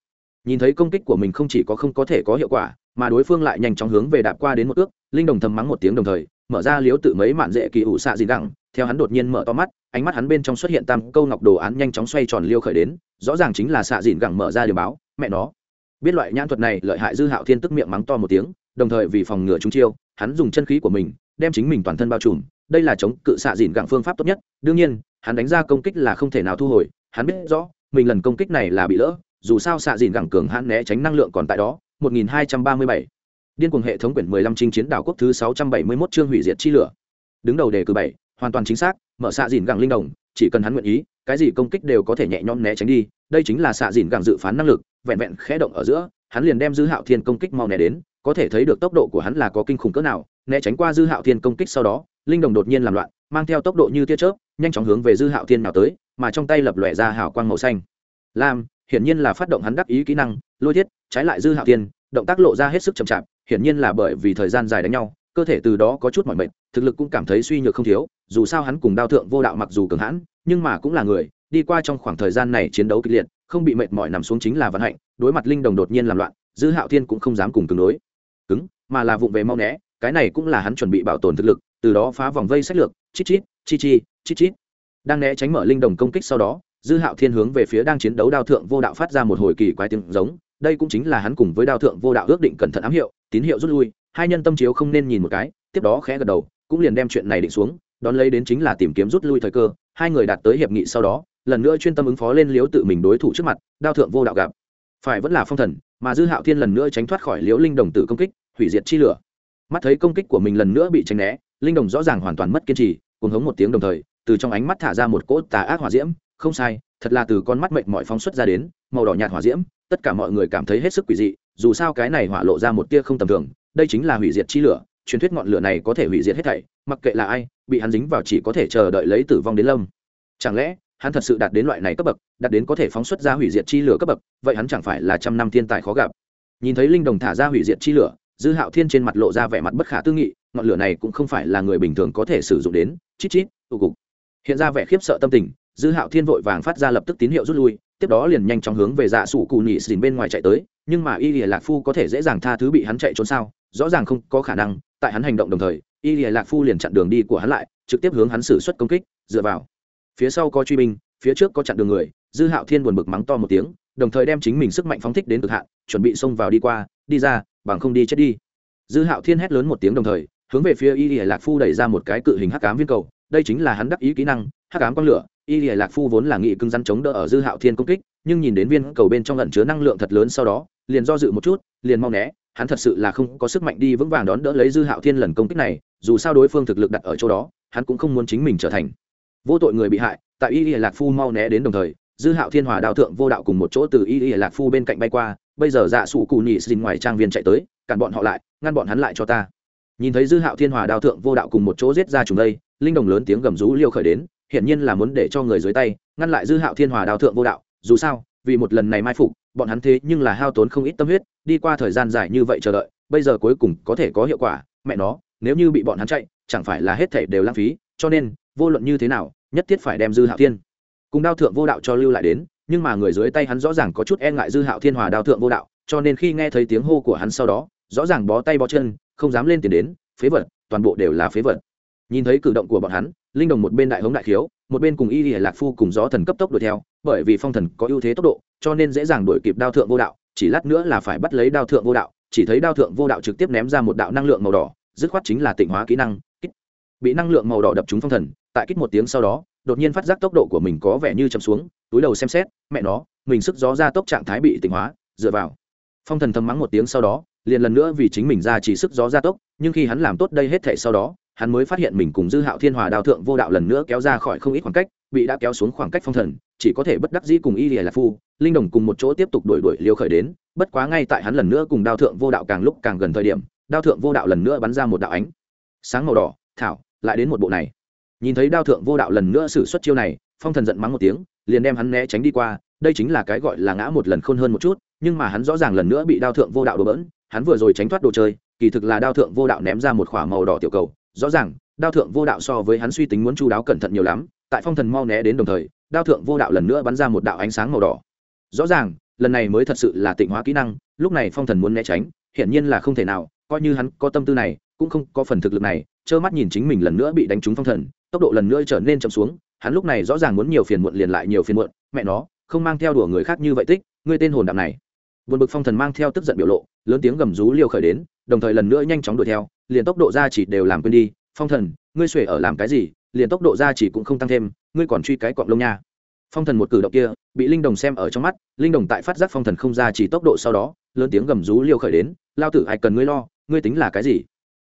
Nhìn thấy công kích của mình không chỉ có không có thể có hiệu quả, mà đối phương lại nhanh chóng hướng về đạp qua đến một ước, linh đồng thầm mắng một tiếng đồng thời, mở ra liếu tự mấy mạn dễ kỳ ủ xạ gì gẳng theo hắn đột nhiên mở to mắt, ánh mắt hắn bên trong xuất hiện tam câu ngọc đồ án nhanh chóng xoay tròn liêu khởi đến, rõ ràng chính là xạ dịn gẳng mở ra điều báo, mẹ nó. Biết loại nhãn thuật này, lợi hại dư hạo thiên tức miệng mắng to một tiếng, đồng thời vì phòng ngừa chúng chiêu, hắn dùng chân khí của mình, đem chính mình toàn thân bao trùm, đây là chống cự xạ dịn gẳng phương pháp tốt nhất, đương nhiên hắn đánh ra công kích là không thể nào thu hồi, hắn biết rõ, mình lần công kích này là bị lỡ, dù sao xạ dìn gẳng cường hắn né tránh năng lượng còn tại đó 1237. điên cuồng hệ thống quyển 15 chinh chiến đảo quốc thứ 671 chương hủy diệt chi lửa đứng đầu đề cử bảy, hoàn toàn chính xác, mở xạ dìn gẳng linh đồng, chỉ cần hắn nguyện ý, cái gì công kích đều có thể nhẹ nhõm né tránh đi, đây chính là xạ dìn gẳng dự phán năng lực, vẹn vẹn khẽ động ở giữa, hắn liền đem dư hạo thiên công kích mau né đến, có thể thấy được tốc độ của hắn là có kinh khủng cỡ nào, né tránh qua dư hạo thiên công kích sau đó, linh đồng đột nhiên làm loạn, mang theo tốc độ như tia chớp nhanh chóng hướng về dư hạo thiên nào tới, mà trong tay lập lòe ra hào quang màu xanh. Lam, hiển nhiên là phát động hắn đắc ý kỹ năng, lôi thiết, trái lại dư hạo thiên, động tác lộ ra hết sức chậm chạp, hiển nhiên là bởi vì thời gian dài đánh nhau, cơ thể từ đó có chút mỏi mệt, thực lực cũng cảm thấy suy nhược không thiếu, dù sao hắn cùng đao thượng vô đạo mặc dù cường hãn, nhưng mà cũng là người, đi qua trong khoảng thời gian này chiến đấu kịch liệt, không bị mệt mỏi nằm xuống chính là vận hạnh, đối mặt linh đồng đột nhiên làm loạn, dư hạo thiên cũng không dám cùng cứng đối. Cứng, mà là vụng về mau né, cái này cũng là hắn chuẩn bị bảo tồn thực lực, từ đó phá vòng vây sách lược, chít chít, chi chi chít chít. Đang né tránh mở linh đồng công kích sau đó, dư hạo thiên hướng về phía đang chiến đấu đao thượng vô đạo phát ra một hồi kỳ quái tiếng giống, đây cũng chính là hắn cùng với đao thượng vô đạo ước định cẩn thận ám hiệu, tín hiệu rút lui, hai nhân tâm chiếu không nên nhìn một cái, tiếp đó khẽ gật đầu, cũng liền đem chuyện này định xuống, đón lấy đến chính là tìm kiếm rút lui thời cơ, hai người đạt tới hiệp nghị sau đó, lần nữa chuyên tâm ứng phó lên liếu tự mình đối thủ trước mặt, đao thượng vô đạo gặp. Phải vẫn là phong thần, mà dư hạo thiên lần nữa tránh thoát khỏi liếu linh đồng tử công kích, hủy diệt chi lửa. Mắt thấy công kích của mình lần nữa bị tránh né, linh đồng rõ ràng hoàn toàn mất kiên trì cùng hống một tiếng đồng thời từ trong ánh mắt thả ra một cỗ tà ác hỏa diễm, không sai, thật là từ con mắt mệnh mọi phóng xuất ra đến, màu đỏ nhạt hỏa diễm, tất cả mọi người cảm thấy hết sức quỷ dị, dù sao cái này hỏa lộ ra một tia không tầm thường, đây chính là hủy diệt chi lửa, truyền thuyết ngọn lửa này có thể hủy diệt hết thảy, mặc kệ là ai, bị hắn dính vào chỉ có thể chờ đợi lấy tử vong đến lâm. Chẳng lẽ, hắn thật sự đạt đến loại này cấp bậc, đạt đến có thể phóng xuất ra hủy diệt chi lửa cấp bậc, vậy hắn chẳng phải là trăm năm thiên tài khó gặp. Nhìn thấy linh đồng thả ra hủy diệt chi lửa, dư hạo thiên trên mặt lộ ra vẻ mặt bất khả tư nghị, ngọn lửa này cũng không phải là người bình thường có thể sử dụng đến, chít chít, tụ cục hiện ra vẻ khiếp sợ tâm tình, dư hạo thiên vội vàng phát ra lập tức tín hiệu rút lui, tiếp đó liền nhanh chóng hướng về dạ sủ cù nhị xỉn bên ngoài chạy tới, nhưng mà y lìa lạc phu có thể dễ dàng tha thứ bị hắn chạy trốn sao? Rõ ràng không có khả năng, tại hắn hành động đồng thời, y lìa lạc phu liền chặn đường đi của hắn lại, trực tiếp hướng hắn xử suất công kích, dựa vào. Phía sau có truy binh, phía trước có chặn đường người, dư hạo thiên buồn bực mắng to một tiếng, đồng thời đem chính mình sức mạnh phóng thích đến cực hạn, chuẩn bị xông vào đi qua, đi ra, bằng không đi chết đi. Dư hạo thiên hét lớn một tiếng đồng thời, hướng về phía y lìa lạc phu đẩy ra một cái cự hình hắc cám viên cầu đây chính là hắn đắc ý kỹ năng, hắc ám quang lửa, y lìa lạc phu vốn là nghị cưng răn chống đỡ ở dư hạo thiên công kích, nhưng nhìn đến viên cầu bên trong lẩn chứa năng lượng thật lớn sau đó, liền do dự một chút, liền mau né, hắn thật sự là không có sức mạnh đi vững vàng đón đỡ lấy dư hạo thiên lần công kích này, dù sao đối phương thực lực đặt ở chỗ đó, hắn cũng không muốn chính mình trở thành vô tội người bị hại, tại y lìa lạc phu mau né đến đồng thời, dư hạo thiên hòa đạo thượng vô đạo cùng một chỗ từ y lìa lạc phu bên cạnh bay qua, bây giờ dạ sụ cù nhị xin ngoài trang viên chạy tới, cản bọn họ lại, ngăn bọn hắn lại cho ta. Nhìn thấy dư hạo thiên hòa đao thượng vô đạo cùng một chỗ giết ra chúng đây linh đồng lớn tiếng gầm rú liêu khởi đến, hiển nhiên là muốn để cho người dưới tay, ngăn lại dư hạo thiên hòa đào thượng vô đạo. Dù sao, vì một lần này mai phục, bọn hắn thế nhưng là hao tốn không ít tâm huyết, đi qua thời gian dài như vậy chờ đợi, bây giờ cuối cùng có thể có hiệu quả. Mẹ nó, nếu như bị bọn hắn chạy, chẳng phải là hết thể đều lãng phí, cho nên, vô luận như thế nào, nhất thiết phải đem dư hạo thiên cùng đao thượng vô đạo cho lưu lại đến, nhưng mà người dưới tay hắn rõ ràng có chút e ngại dư hạo thiên hòa đao thượng vô đạo, cho nên khi nghe thấy tiếng hô của hắn sau đó, rõ ràng bó tay bó chân, không dám lên tiền đến, phế vật, toàn bộ đều là phế vật nhìn thấy cử động của bọn hắn, linh đồng một bên đại hống đại khiếu, một bên cùng y y lạc phu cùng gió thần cấp tốc đuổi theo, bởi vì phong thần có ưu thế tốc độ, cho nên dễ dàng đuổi kịp đao thượng vô đạo, chỉ lát nữa là phải bắt lấy đao thượng vô đạo, chỉ thấy đao thượng vô đạo trực tiếp ném ra một đạo năng lượng màu đỏ, dứt khoát chính là tịnh hóa kỹ năng, kích. bị năng lượng màu đỏ đập trúng phong thần, tại kích một tiếng sau đó, đột nhiên phát giác tốc độ của mình có vẻ như chậm xuống, túi đầu xem xét, mẹ nó, mình sức gió ra tốc trạng thái bị tịnh hóa, dựa vào phong thần thầm mắng một tiếng sau đó, liền lần nữa vì chính mình ra chỉ sức gió gia tốc, nhưng khi hắn làm tốt đây hết thể sau đó hắn mới phát hiện mình cùng dư hạo thiên hòa đào thượng vô đạo lần nữa kéo ra khỏi không ít khoảng cách, bị đã kéo xuống khoảng cách phong thần, chỉ có thể bất đắc dĩ cùng y lìa là phu, linh đồng cùng một chỗ tiếp tục đuổi đuổi liều khởi đến, bất quá ngay tại hắn lần nữa cùng đao thượng vô đạo càng lúc càng gần thời điểm, đao thượng vô đạo lần nữa bắn ra một đạo ánh sáng màu đỏ, thảo, lại đến một bộ này. Nhìn thấy đao thượng vô đạo lần nữa xử suất chiêu này, phong thần giận mắng một tiếng, liền đem hắn né tránh đi qua, đây chính là cái gọi là ngã một lần khôn hơn một chút, nhưng mà hắn rõ ràng lần nữa bị đao thượng vô đạo đổ bỡn, hắn vừa rồi tránh thoát đồ chơi, kỳ thực là đao thượng vô đạo ném ra một k h ỏ a màu đỏ tiểu cầu rõ ràng, đao thượng vô đạo so với hắn suy tính muốn chu đáo cẩn thận nhiều lắm, tại phong thần mau né đến đồng thời, đao thượng vô đạo lần nữa bắn ra một đạo ánh sáng màu đỏ. Rõ ràng, lần này mới thật sự là tịnh hóa kỹ năng, lúc này phong thần muốn né tránh, hiển nhiên là không thể nào, coi như hắn có tâm tư này, cũng không có phần thực lực này, trơ mắt nhìn chính mình lần nữa bị đánh trúng phong thần, tốc độ lần nữa trở nên chậm xuống, hắn lúc này rõ ràng muốn nhiều phiền muộn liền lại nhiều phiền muộn, mẹ nó, không mang theo đùa người khác như vậy tích, ngươi tên hồn đạm này. Vượt bực phong thần mang theo tức giận biểu lộ, lớn tiếng gầm rú liều khởi đến, đồng thời lần nữa nhanh chóng đuổi theo liền tốc độ ra chỉ đều làm quên đi. Phong thần, ngươi xuể ở làm cái gì? Liền tốc độ ra chỉ cũng không tăng thêm, ngươi còn truy cái cọng lông nha. Phong thần một cử động kia, bị linh đồng xem ở trong mắt, linh đồng tại phát giác phong thần không ra chỉ tốc độ sau đó, lớn tiếng gầm rú liều khởi đến, lao tử ai cần ngươi lo, ngươi tính là cái gì?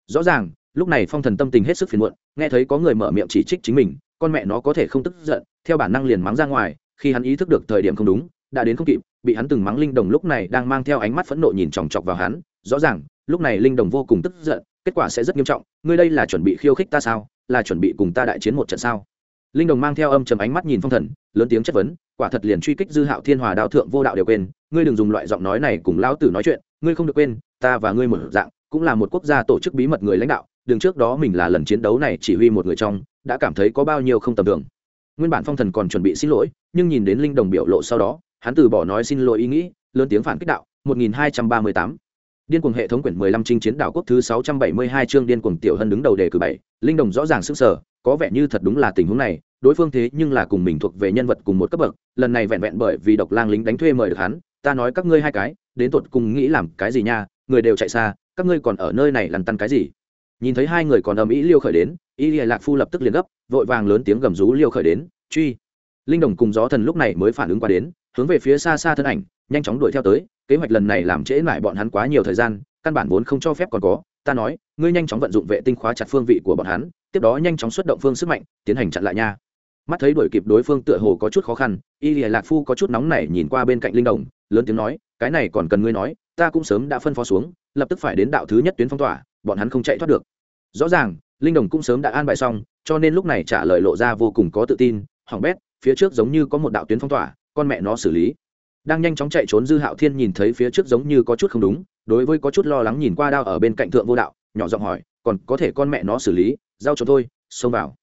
Rõ ràng, lúc này phong thần tâm tình hết sức phiền muộn, nghe thấy có người mở miệng chỉ trích chính mình, con mẹ nó có thể không tức giận, theo bản năng liền mắng ra ngoài, khi hắn ý thức được thời điểm không đúng, đã đến không kịp, bị hắn từng mắng linh đồng lúc này đang mang theo ánh mắt phẫn nộ nhìn chòng chọc vào hắn. Rõ ràng, lúc này linh đồng vô cùng tức giận kết quả sẽ rất nghiêm trọng, ngươi đây là chuẩn bị khiêu khích ta sao? Là chuẩn bị cùng ta đại chiến một trận sao? Linh đồng mang theo âm chầm ánh mắt nhìn phong thần, lớn tiếng chất vấn, quả thật liền truy kích dư hạo thiên hòa Đao thượng vô đạo đều quên, ngươi đừng dùng loại giọng nói này cùng lão tử nói chuyện, ngươi không được quên, ta và ngươi một dạng, cũng là một quốc gia tổ chức bí mật người lãnh đạo đường trước đó mình là lần chiến đấu này chỉ huy một người trong, đã cảm thấy có bao nhiêu không tầm thường. Nguyên bản phong thần còn chuẩn bị xin lỗi, nhưng nhìn đến linh đồng biểu lộ sau đó, hắn từ bỏ nói xin lỗi ý nghĩ, lớn tiếng phản kích đạo 1238 Điên cuồng hệ thống quyển 15 trinh chiến đảo quốc thứ 672 chương điên cuồng tiểu hân đứng đầu đề cử bảy, linh đồng rõ ràng sức sở, có vẻ như thật đúng là tình huống này, đối phương thế nhưng là cùng mình thuộc về nhân vật cùng một cấp bậc, lần này vẹn vẹn bởi vì độc lang lính đánh thuê mời được hắn, ta nói các ngươi hai cái, đến tột cùng nghĩ làm cái gì nha, người đều chạy xa, các ngươi còn ở nơi này lằn tăn cái gì? Nhìn thấy hai người còn ầm ĩ liêu khởi đến, Y Lạc Phu lập tức liền gấp, vội vàng lớn tiếng gầm rú liêu khởi đến, truy. Linh đồng cùng gió thần lúc này mới phản ứng qua đến, hướng về phía xa xa thân ảnh, nhanh chóng đuổi theo tới, kế hoạch lần này làm trễ lại bọn hắn quá nhiều thời gian căn bản vốn không cho phép còn có ta nói ngươi nhanh chóng vận dụng vệ tinh khóa chặt phương vị của bọn hắn tiếp đó nhanh chóng xuất động phương sức mạnh tiến hành chặn lại nha. Mắt thấy đuổi kịp đối phương tựa hồ có chút khó khăn y lìa lạc phu có chút nóng nảy nhìn qua bên cạnh linh đồng lớn tiếng nói cái này còn cần ngươi nói ta cũng sớm đã phân phó xuống lập tức phải đến đạo thứ nhất tuyến phong tỏa bọn hắn không chạy thoát được. Rõ ràng linh đồng cũng sớm đã an bài xong cho nên lúc này trả lời lộ ra vô cùng có tự tin hỏng bét phía trước giống như có một đạo tuyến phong tỏa con mẹ nó xử lý đang nhanh chóng chạy trốn dư hạo thiên nhìn thấy phía trước giống như có chút không đúng, đối với có chút lo lắng nhìn qua đao ở bên cạnh thượng vô đạo, nhỏ giọng hỏi, còn có thể con mẹ nó xử lý, giao cho tôi, xông vào.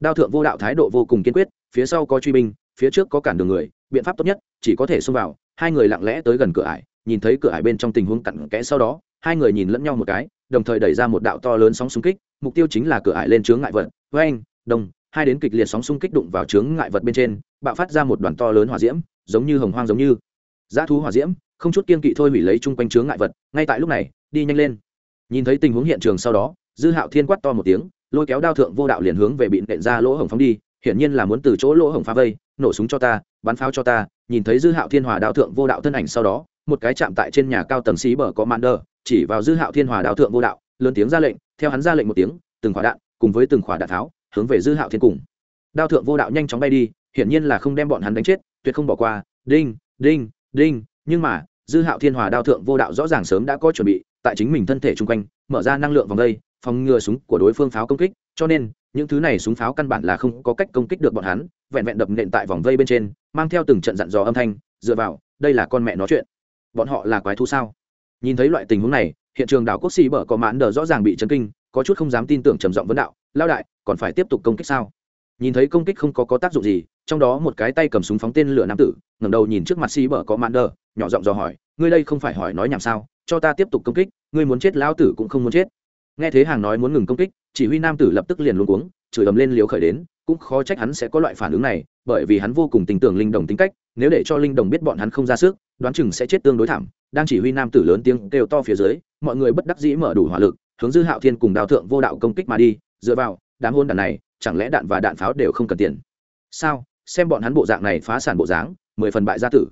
Đao thượng vô đạo thái độ vô cùng kiên quyết, phía sau có truy binh, phía trước có cản đường người, biện pháp tốt nhất, chỉ có thể xông vào, hai người lặng lẽ tới gần cửa ải, nhìn thấy cửa ải bên trong tình huống cặn kẽ sau đó, hai người nhìn lẫn nhau một cái, đồng thời đẩy ra một đạo to lớn sóng xung kích, mục tiêu chính là cửa ải lên chướng ngại vật với anh đông hai đến kịch liệt sóng xung kích đụng vào chướng ngại vật bên trên, bạo phát ra một đoàn to lớn hỏa diễm, giống như hồng hoang giống như giá thú hỏa diễm, không chút kiên kỵ thôi hủy lấy chung quanh chướng ngại vật, ngay tại lúc này, đi nhanh lên. Nhìn thấy tình huống hiện trường sau đó, dư hạo thiên quát to một tiếng, lôi kéo đao thượng vô đạo liền hướng về bị nện ra lỗ hổng phóng đi, hiển nhiên là muốn từ chỗ lỗ hổng phá vây, nổ súng cho ta, bắn pháo cho ta. Nhìn thấy dư hạo thiên hỏa đao thượng vô đạo thân ảnh sau đó, một cái chạm tại trên nhà cao tầng xí bờ có màn đờ, chỉ vào dư hạo thiên hỏa đao thượng vô đạo, lớn tiếng ra lệnh, theo hắn ra lệnh một tiếng, từng quả đạn, cùng với từng quả đạn tháo, hướng về dư hạo thiên cùng. Đao thượng vô đạo nhanh chóng bay đi, hiển nhiên là không đem bọn hắn đánh chết, tuyệt không bỏ qua. Đinh đinh đinh, nhưng mà, dư hạo thiên hòa đao thượng vô đạo rõ ràng sớm đã có chuẩn bị, tại chính mình thân thể chung quanh, mở ra năng lượng vòng đây, phòng ngừa súng của đối phương pháo công kích, cho nên, những thứ này súng pháo căn bản là không có cách công kích được bọn hắn, vẹn vẹn đập nện tại vòng vây bên trên, mang theo từng trận dặn dò âm thanh, dựa vào, đây là con mẹ nói chuyện. Bọn họ là quái thú sao? Nhìn thấy loại tình huống này, hiện trường đảo quốc xì bở có mãn đờ rõ ràng bị chấn kinh, có chút không dám tin tưởng trầm giọng vấn đạo lao đại, còn phải tiếp tục công kích sao? Nhìn thấy công kích không có có tác dụng gì trong đó một cái tay cầm súng phóng tên lửa nam tử, ngẩng đầu nhìn trước mặt xì bờ có mạn đờ, nhỏ giọng dò hỏi, ngươi đây không phải hỏi nói nhảm sao? Cho ta tiếp tục công kích, ngươi muốn chết lão tử cũng không muốn chết. Nghe thế hàng nói muốn ngừng công kích, chỉ huy nam tử lập tức liền luôn cuống, chửi ầm lên liếu khởi đến, cũng khó trách hắn sẽ có loại phản ứng này, bởi vì hắn vô cùng tin tưởng linh đồng tính cách, nếu để cho linh đồng biết bọn hắn không ra sức, đoán chừng sẽ chết tương đối thảm, đang chỉ huy nam tử lớn tiếng kêu to phía dưới, mọi người bất đắc dĩ mở đủ hỏa lực, hướng dư hạo thiên cùng đào thượng vô đạo công kích mà đi, dựa vào, đám hôn đàn này, chẳng lẽ đạn và đạn pháo đều không cần tiền? Sao? Xem bọn hắn bộ dạng này phá sản bộ dáng mười phần bại gia tử.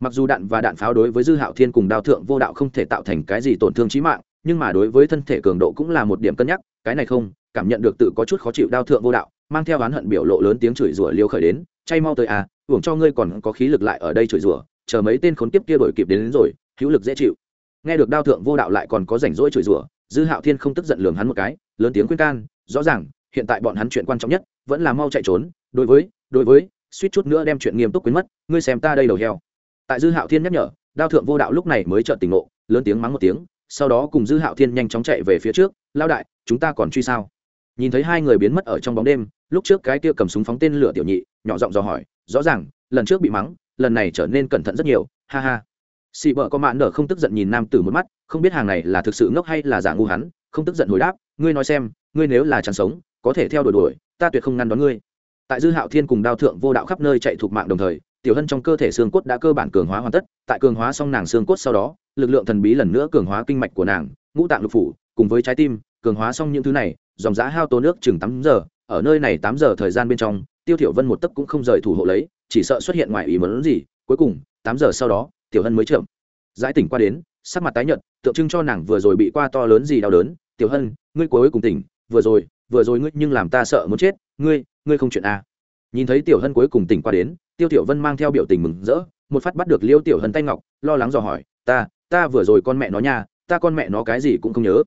Mặc dù đạn và đạn pháo đối với dư hạo thiên cùng đao thượng vô đạo không thể tạo thành cái gì tổn thương trí mạng nhưng mà đối với thân thể cường độ cũng là một điểm cân nhắc cái này không cảm nhận được tự có chút khó chịu đao thượng vô đạo mang theo oán hận biểu lộ lớn tiếng chửi rủa liêu khởi đến chay mau tới à uổng cho ngươi còn có khí lực lại ở đây chửi rủa chờ mấy tên khốn kiếp kia đổi kịp đến, đến rồi hữu lực dễ chịu. Nghe được đao thượng vô đạo lại còn có rảnh rỗi chửi rủa dư hạo thiên không tức giận lường hắn một cái lớn tiếng khuyên can rõ ràng hiện tại bọn hắn chuyện quan trọng nhất vẫn là mau chạy trốn đối với đối với suýt chút nữa đem chuyện nghiêm túc quên mất, ngươi xem ta đây đầu heo. Tại dư hạo thiên nhắc nhở, đao thượng vô đạo lúc này mới trợn tỉnh ngộ, lớn tiếng mắng một tiếng, sau đó cùng dư hạo thiên nhanh chóng chạy về phía trước lao đại, chúng ta còn truy sao? Nhìn thấy hai người biến mất ở trong bóng đêm, lúc trước cái kia cầm súng phóng tên lửa tiểu nhị, nhỏ giọng dò hỏi, rõ ràng, lần trước bị mắng, lần này trở nên cẩn thận rất nhiều, ha ha. Xì bợ có mạn nở không tức giận nhìn nam tử một mắt, không biết hàng này là thực sự ngốc hay là giả ngu hắn, không tức giận hồi đáp, ngươi nói xem, ngươi nếu là chẳng sống, có thể theo đuổi đuổi, ta tuyệt không ngăn đón ngươi tại dư hạo thiên cùng đao thượng vô đạo khắp nơi chạy thuộc mạng đồng thời, tiểu hân trong cơ thể xương cốt đã cơ bản cường hóa hoàn tất, tại cường hóa xong nàng xương cốt sau đó, lực lượng thần bí lần nữa cường hóa kinh mạch của nàng, ngũ tạng lục phủ, cùng với trái tim, cường hóa xong những thứ này, dòng giá hao tố nước chừng tám giờ, ở nơi này tám giờ thời gian bên trong, tiêu thiểu vân một tấc cũng không rời thủ hộ lấy, chỉ sợ xuất hiện ngoài ý muốn gì, cuối cùng, tám giờ sau đó, tiểu hân mới chậm. Giải tỉnh qua đến, sắc mặt tái nhợt, tượng trưng cho nàng vừa rồi bị qua to lớn gì đau đớn, tiểu hân, ngươi cuối cùng tỉnh, vừa rồi vừa rồi ngươi nhưng làm ta sợ muốn chết, ngươi ngươi không chuyện à nhìn thấy tiểu hân cuối cùng tỉnh qua đến, tiêu tiểu vân mang theo biểu tình mừng rỡ, một phát bắt được liêu tiểu hân tay ngọc, lo lắng dò hỏi, ta ta vừa rồi con mẹ nó nha, ta con mẹ nó cái gì cũng không nhớ.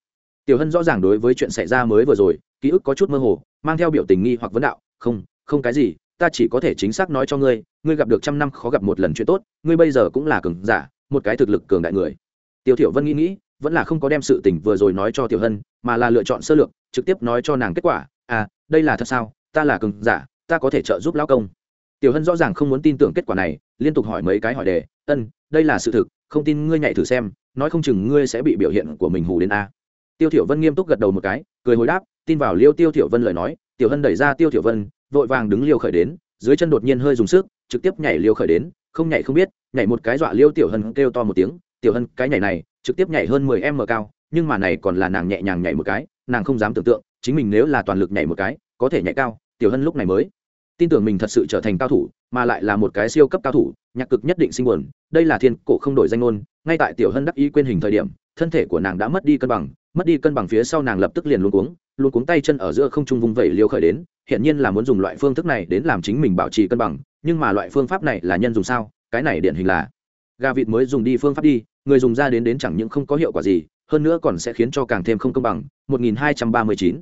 Tiểu hân rõ ràng đối với chuyện xảy ra mới vừa rồi, ký ức có chút mơ hồ, mang theo biểu tình nghi hoặc vấn đạo, không không cái gì, ta chỉ có thể chính xác nói cho ngươi ngươi gặp được trăm năm khó gặp một lần chuyện tốt, ngươi bây giờ cũng là cường giả, một cái thực lực cường đại người. Tiêu tiểu vân nghĩ nghĩ, vẫn là không có đem sự tình vừa rồi nói cho tiểu hân, mà là lựa chọn sơ lược, trực tiếp nói cho nàng kết quả à đây là thật sao? Ta là cường giả, ta có thể trợ giúp lão công. Tiểu hân rõ ràng không muốn tin tưởng kết quả này, liên tục hỏi mấy cái hỏi đề, ân, đây là sự thực, không tin ngươi nhảy thử xem, nói không chừng ngươi sẽ bị biểu hiện của mình hù đến a. Tiêu thiểu vân nghiêm túc gật đầu một cái, cười hồi đáp, tin vào liêu tiêu thiểu vân lời nói, tiểu hân đẩy ra tiêu thiểu vân, vội vàng đứng liêu khởi đến, dưới chân đột nhiên hơi dùng sức, trực tiếp nhảy liêu khởi đến, không nhảy không biết, nhảy một cái dọa liêu tiểu hân kêu to một tiếng, tiểu hân, cái nhảy này, trực tiếp nhảy hơn 10 m cao, nhưng mà này còn là nàng nhẹ nhàng nhảy một cái, nàng không dám tưởng tượng, chính mình nếu là toàn lực nhảy một cái có thể nhảy cao, tiểu hân lúc này mới tin tưởng mình thật sự trở thành cao thủ, mà lại là một cái siêu cấp cao thủ, nhạc cực nhất định sinh buồn, đây là thiên cổ không đổi danh ngôn, ngay tại tiểu hân đắc ý quên hình thời điểm, thân thể của nàng đã mất đi cân bằng, mất đi cân bằng phía sau nàng lập tức liền luôn cuống luôn cuống tay chân ở giữa không trung vung vẩy liều khởi đến hiện nhiên là muốn dùng loại phương thức này đến làm chính mình bảo trì cân bằng, nhưng mà loại phương pháp này là nhân dùng sao, cái này điển hình là gà vịt mới dùng đi phương pháp đi, người dùng ra đến đến chẳng những không có hiệu quả gì, hơn nữa còn sẽ khiến cho càng thêm không công bằng 1239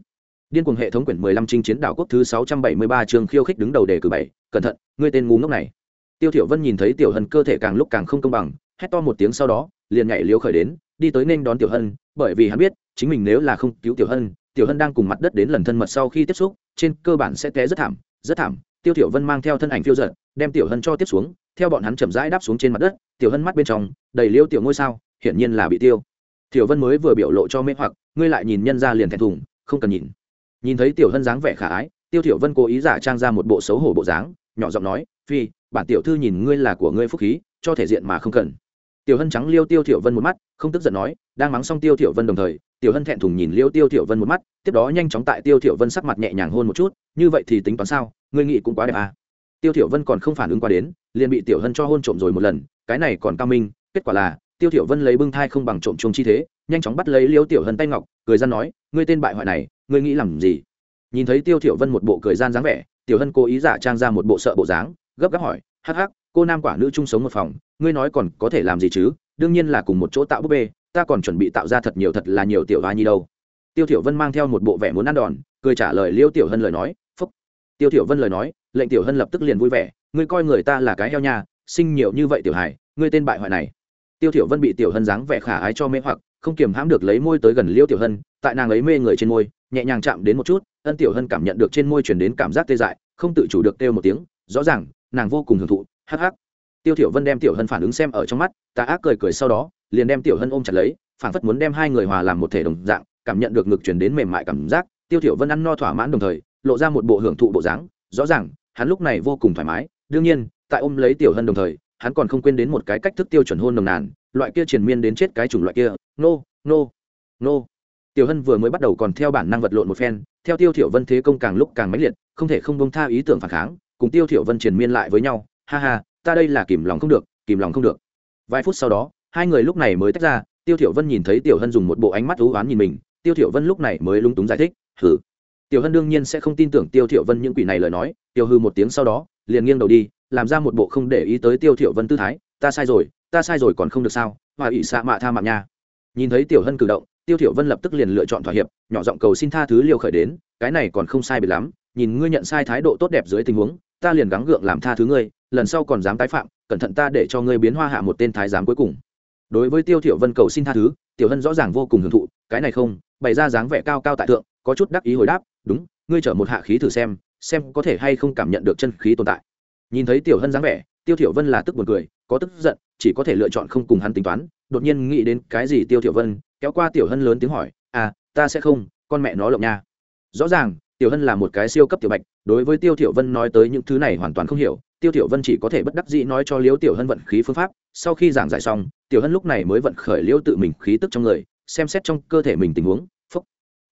Điên cuồng hệ thống quyển 15 chinh chiến đảo quốc thứ 673 trường khiêu khích đứng đầu đề cử 7, cẩn thận, ngươi tên ngu ngốc này. Tiêu Thiểu Vân nhìn thấy Tiểu Hân cơ thể càng lúc càng không công bằng, hét to một tiếng sau đó, liền nhảy liếu khởi đến, đi tới nên đón Tiểu Hân, bởi vì hắn biết, chính mình nếu là không cứu Tiểu Hân, Tiểu Hân đang cùng mặt đất đến lần thân mật sau khi tiếp xúc, trên cơ bản sẽ té rất thảm, rất thảm. Tiêu Thiểu Vân mang theo thân ảnh phiêu dật, đem Tiểu Hân cho tiếp xuống, theo bọn hắn chậm rãi đáp xuống trên mặt đất, Tiểu Hân mắt bên trong đầy liêu tiểu ngôi sao, hiển nhiên là bị tiêu. Tiểu Vân mới vừa biểu lộ cho mê hoặc, ngươi lại nhìn nhân ra liền thẹn thùng, không cần nhìn nhìn thấy tiểu hân dáng vẻ khả ái, tiêu thiểu vân cố ý giả trang ra một bộ xấu hổ bộ dáng, nhỏ giọng nói, phi, bản tiểu thư nhìn ngươi là của ngươi phúc khí, cho thể diện mà không cần. Tiểu hân trắng liêu tiêu thiểu vân một mắt, không tức giận nói, đang mắng xong tiêu thiểu vân đồng thời, tiểu hân thẹn thùng nhìn liêu tiêu thiểu vân một mắt, tiếp đó nhanh chóng tại tiêu thiểu vân sắc mặt nhẹ nhàng hôn một chút, như vậy thì tính toán sao? Ngươi nghĩ cũng quá đẹp à? Tiêu thiểu vân còn không phản ứng qua đến, liền bị tiểu hân cho hôn trộm rồi một lần, cái này còn cao minh, kết quả là, tiêu thiểu vân lấy bưng thai không bằng trộm chuông chi thế, nhanh chóng bắt lấy liêu tiểu hân tay ngọc, cười ra nói, ngươi tên bại hoại này ngươi nghĩ làm gì? Nhìn thấy tiêu thiểu vân một bộ cười gian dáng vẻ, tiểu hân cố ý giả trang ra một bộ sợ bộ dáng, gấp gáp hỏi, hắc hắc, cô nam quả nữ chung sống một phòng, ngươi nói còn có thể làm gì chứ? Đương nhiên là cùng một chỗ tạo búp bê, ta còn chuẩn bị tạo ra thật nhiều thật là nhiều tiểu hoa nhi đâu. Tiêu thiểu vân mang theo một bộ vẻ muốn ăn đòn, cười trả lời liêu tiểu hân lời nói, phúc. Tiêu thiểu vân lời nói, lệnh tiểu hân lập tức liền vui vẻ, ngươi coi người ta là cái heo nha, sinh nhiều như vậy tiểu hải ngươi tên bại hoại này tiêu thiểu vân bị tiểu hân dáng vẻ khả ái cho mê hoặc, không kiềm hãm được lấy môi tới gần liêu tiểu hân, tại nàng ấy mê người trên môi, nhẹ nhàng chạm đến một chút, ân tiểu hân cảm nhận được trên môi truyền đến cảm giác tê dại, không tự chủ được kêu một tiếng, rõ ràng, nàng vô cùng hưởng thụ, hắc hắc. Tiêu thiểu vân đem tiểu hân phản ứng xem ở trong mắt ta ác cười cười sau đó, liền đem tiểu hân ôm chặt lấy phản phất muốn đem hai người hòa làm một thể đồng dạng, cảm nhận được ngực truyền đến mềm mại cảm giác, tiêu thiểu vân ăn no thỏa mãn đồng thời, lộ ra một bộ hưởng thụ bộ dáng, rõ ràng, hắn lúc này vô cùng thoải mái, đương nhiên, tại ôm lấy tiểu hân đồng thời hắn còn không quên đến một cái cách thức tiêu chuẩn hôn nồng nàn, loại kia triền miên đến chết cái chủng loại kia, nô nô nô. Tiểu hân vừa mới bắt đầu còn theo bản năng vật lộn một phen, theo tiêu thiểu vân thế công càng lúc càng mãnh liệt, không thể không bông tha ý tưởng phản kháng, cùng tiêu thiểu vân triền miên lại với nhau, ha ha, ta đây là kìm lòng không được, kìm lòng không được. Vài phút sau đó, hai người lúc này mới tách ra, tiêu thiểu vân nhìn thấy tiểu hân dùng một bộ ánh mắt u ám nhìn mình, tiêu thiểu vân lúc này mới lung túng giải thích, hừ. Tiểu hân đương nhiên sẽ không tin tưởng tiêu thiểu vân những quỷ này lời nói tiêu hư một tiếng sau đó, liền nghiêng đầu đi làm ra một bộ không để ý tới tiêu thiểu vân tư thái, ta sai rồi, ta sai rồi còn không được sao, hòa ỷ xạ mạ tha mạng nha. Nhìn thấy tiểu hân cử động, tiêu thiểu vân lập tức liền lựa chọn thỏa hiệp, nhỏ giọng cầu xin tha thứ liêu khởi đến, cái này còn không sai biệt lắm, nhìn ngươi nhận sai thái độ tốt đẹp dưới tình huống, ta liền gắng gượng làm tha thứ ngươi, lần sau còn dám tái phạm, cẩn thận ta để cho ngươi biến hoa hạ một tên thái giám cuối cùng. Đối với tiêu thiểu vân cầu xin tha thứ, tiểu hân rõ ràng vô cùng hưởng thụ, cái này không, bày ra dáng vẻ cao cao tại thượng, có chút đắc ý hồi đáp, đúng, ngươi chở một hạ khí thử xem xem có thể hay không cảm nhận được chân khí tồn tại nhìn thấy tiểu hân dáng vẻ, tiêu thiểu vân là tức buồn cười, có tức giận, chỉ có thể lựa chọn không cùng hắn tính toán, đột nhiên nghĩ đến cái gì tiêu thiểu vân, kéo qua tiểu hân lớn tiếng hỏi à ta sẽ không, con mẹ nó lộng nha. Rõ ràng, tiểu hân là một cái siêu cấp tiểu bạch, đối với tiêu thiểu vân nói tới những thứ này hoàn toàn không hiểu, tiêu thiểu vân chỉ có thể bất đắc dĩ nói cho liễu tiểu hân vận khí phương pháp, sau khi giảng giải xong, tiểu hân lúc này mới vận khởi liễu tự mình khí tức trong người, xem xét trong cơ thể mình tình huống, phúc.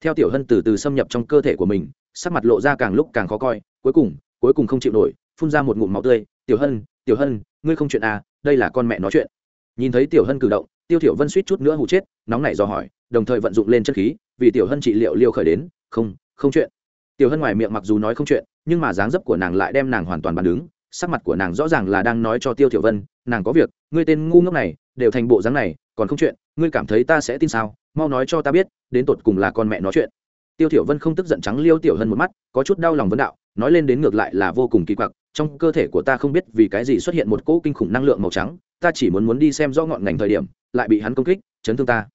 Theo tiểu hân từ từ xâm nhập trong cơ thể của mình, sắc mặt lộ ra càng lúc càng khó coi, cuối cùng cuối cùng không chịu nổi phun ra một ngụm máu tươi, tiểu hân tiểu hân, ngươi không chuyện à đây là con mẹ nói chuyện. Nhìn thấy tiểu hân cử động, tiêu tiểu vân suýt chút nữa hụ chết, nóng nảy do hỏi, đồng thời vận dụng lên chân khí, vì tiểu hân trị liệu liêu khởi đến, không không chuyện. Tiểu hân ngoài miệng mặc dù nói không chuyện, nhưng mà dáng dấp của nàng lại đem nàng hoàn toàn bàn đứng, sắc mặt của nàng rõ ràng là đang nói cho tiêu tiểu vân, nàng có việc, ngươi tên ngu ngốc này, đều thành bộ dáng này, còn không chuyện, ngươi cảm thấy ta sẽ tin sao? Mau nói cho ta biết, đến tột cùng là con mẹ nói chuyện. Tiêu tiểu vân không tức giận trắng liêu tiểu hân một mắt, có chút đau lòng vấn đạo nói lên đến ngược lại là vô cùng kỳ quặc, trong cơ thể của ta không biết vì cái gì xuất hiện một cỗ kinh khủng năng lượng màu trắng, ta chỉ muốn muốn đi xem rõ ngọn ngành thời điểm, lại bị hắn công kích, chấn thương ta.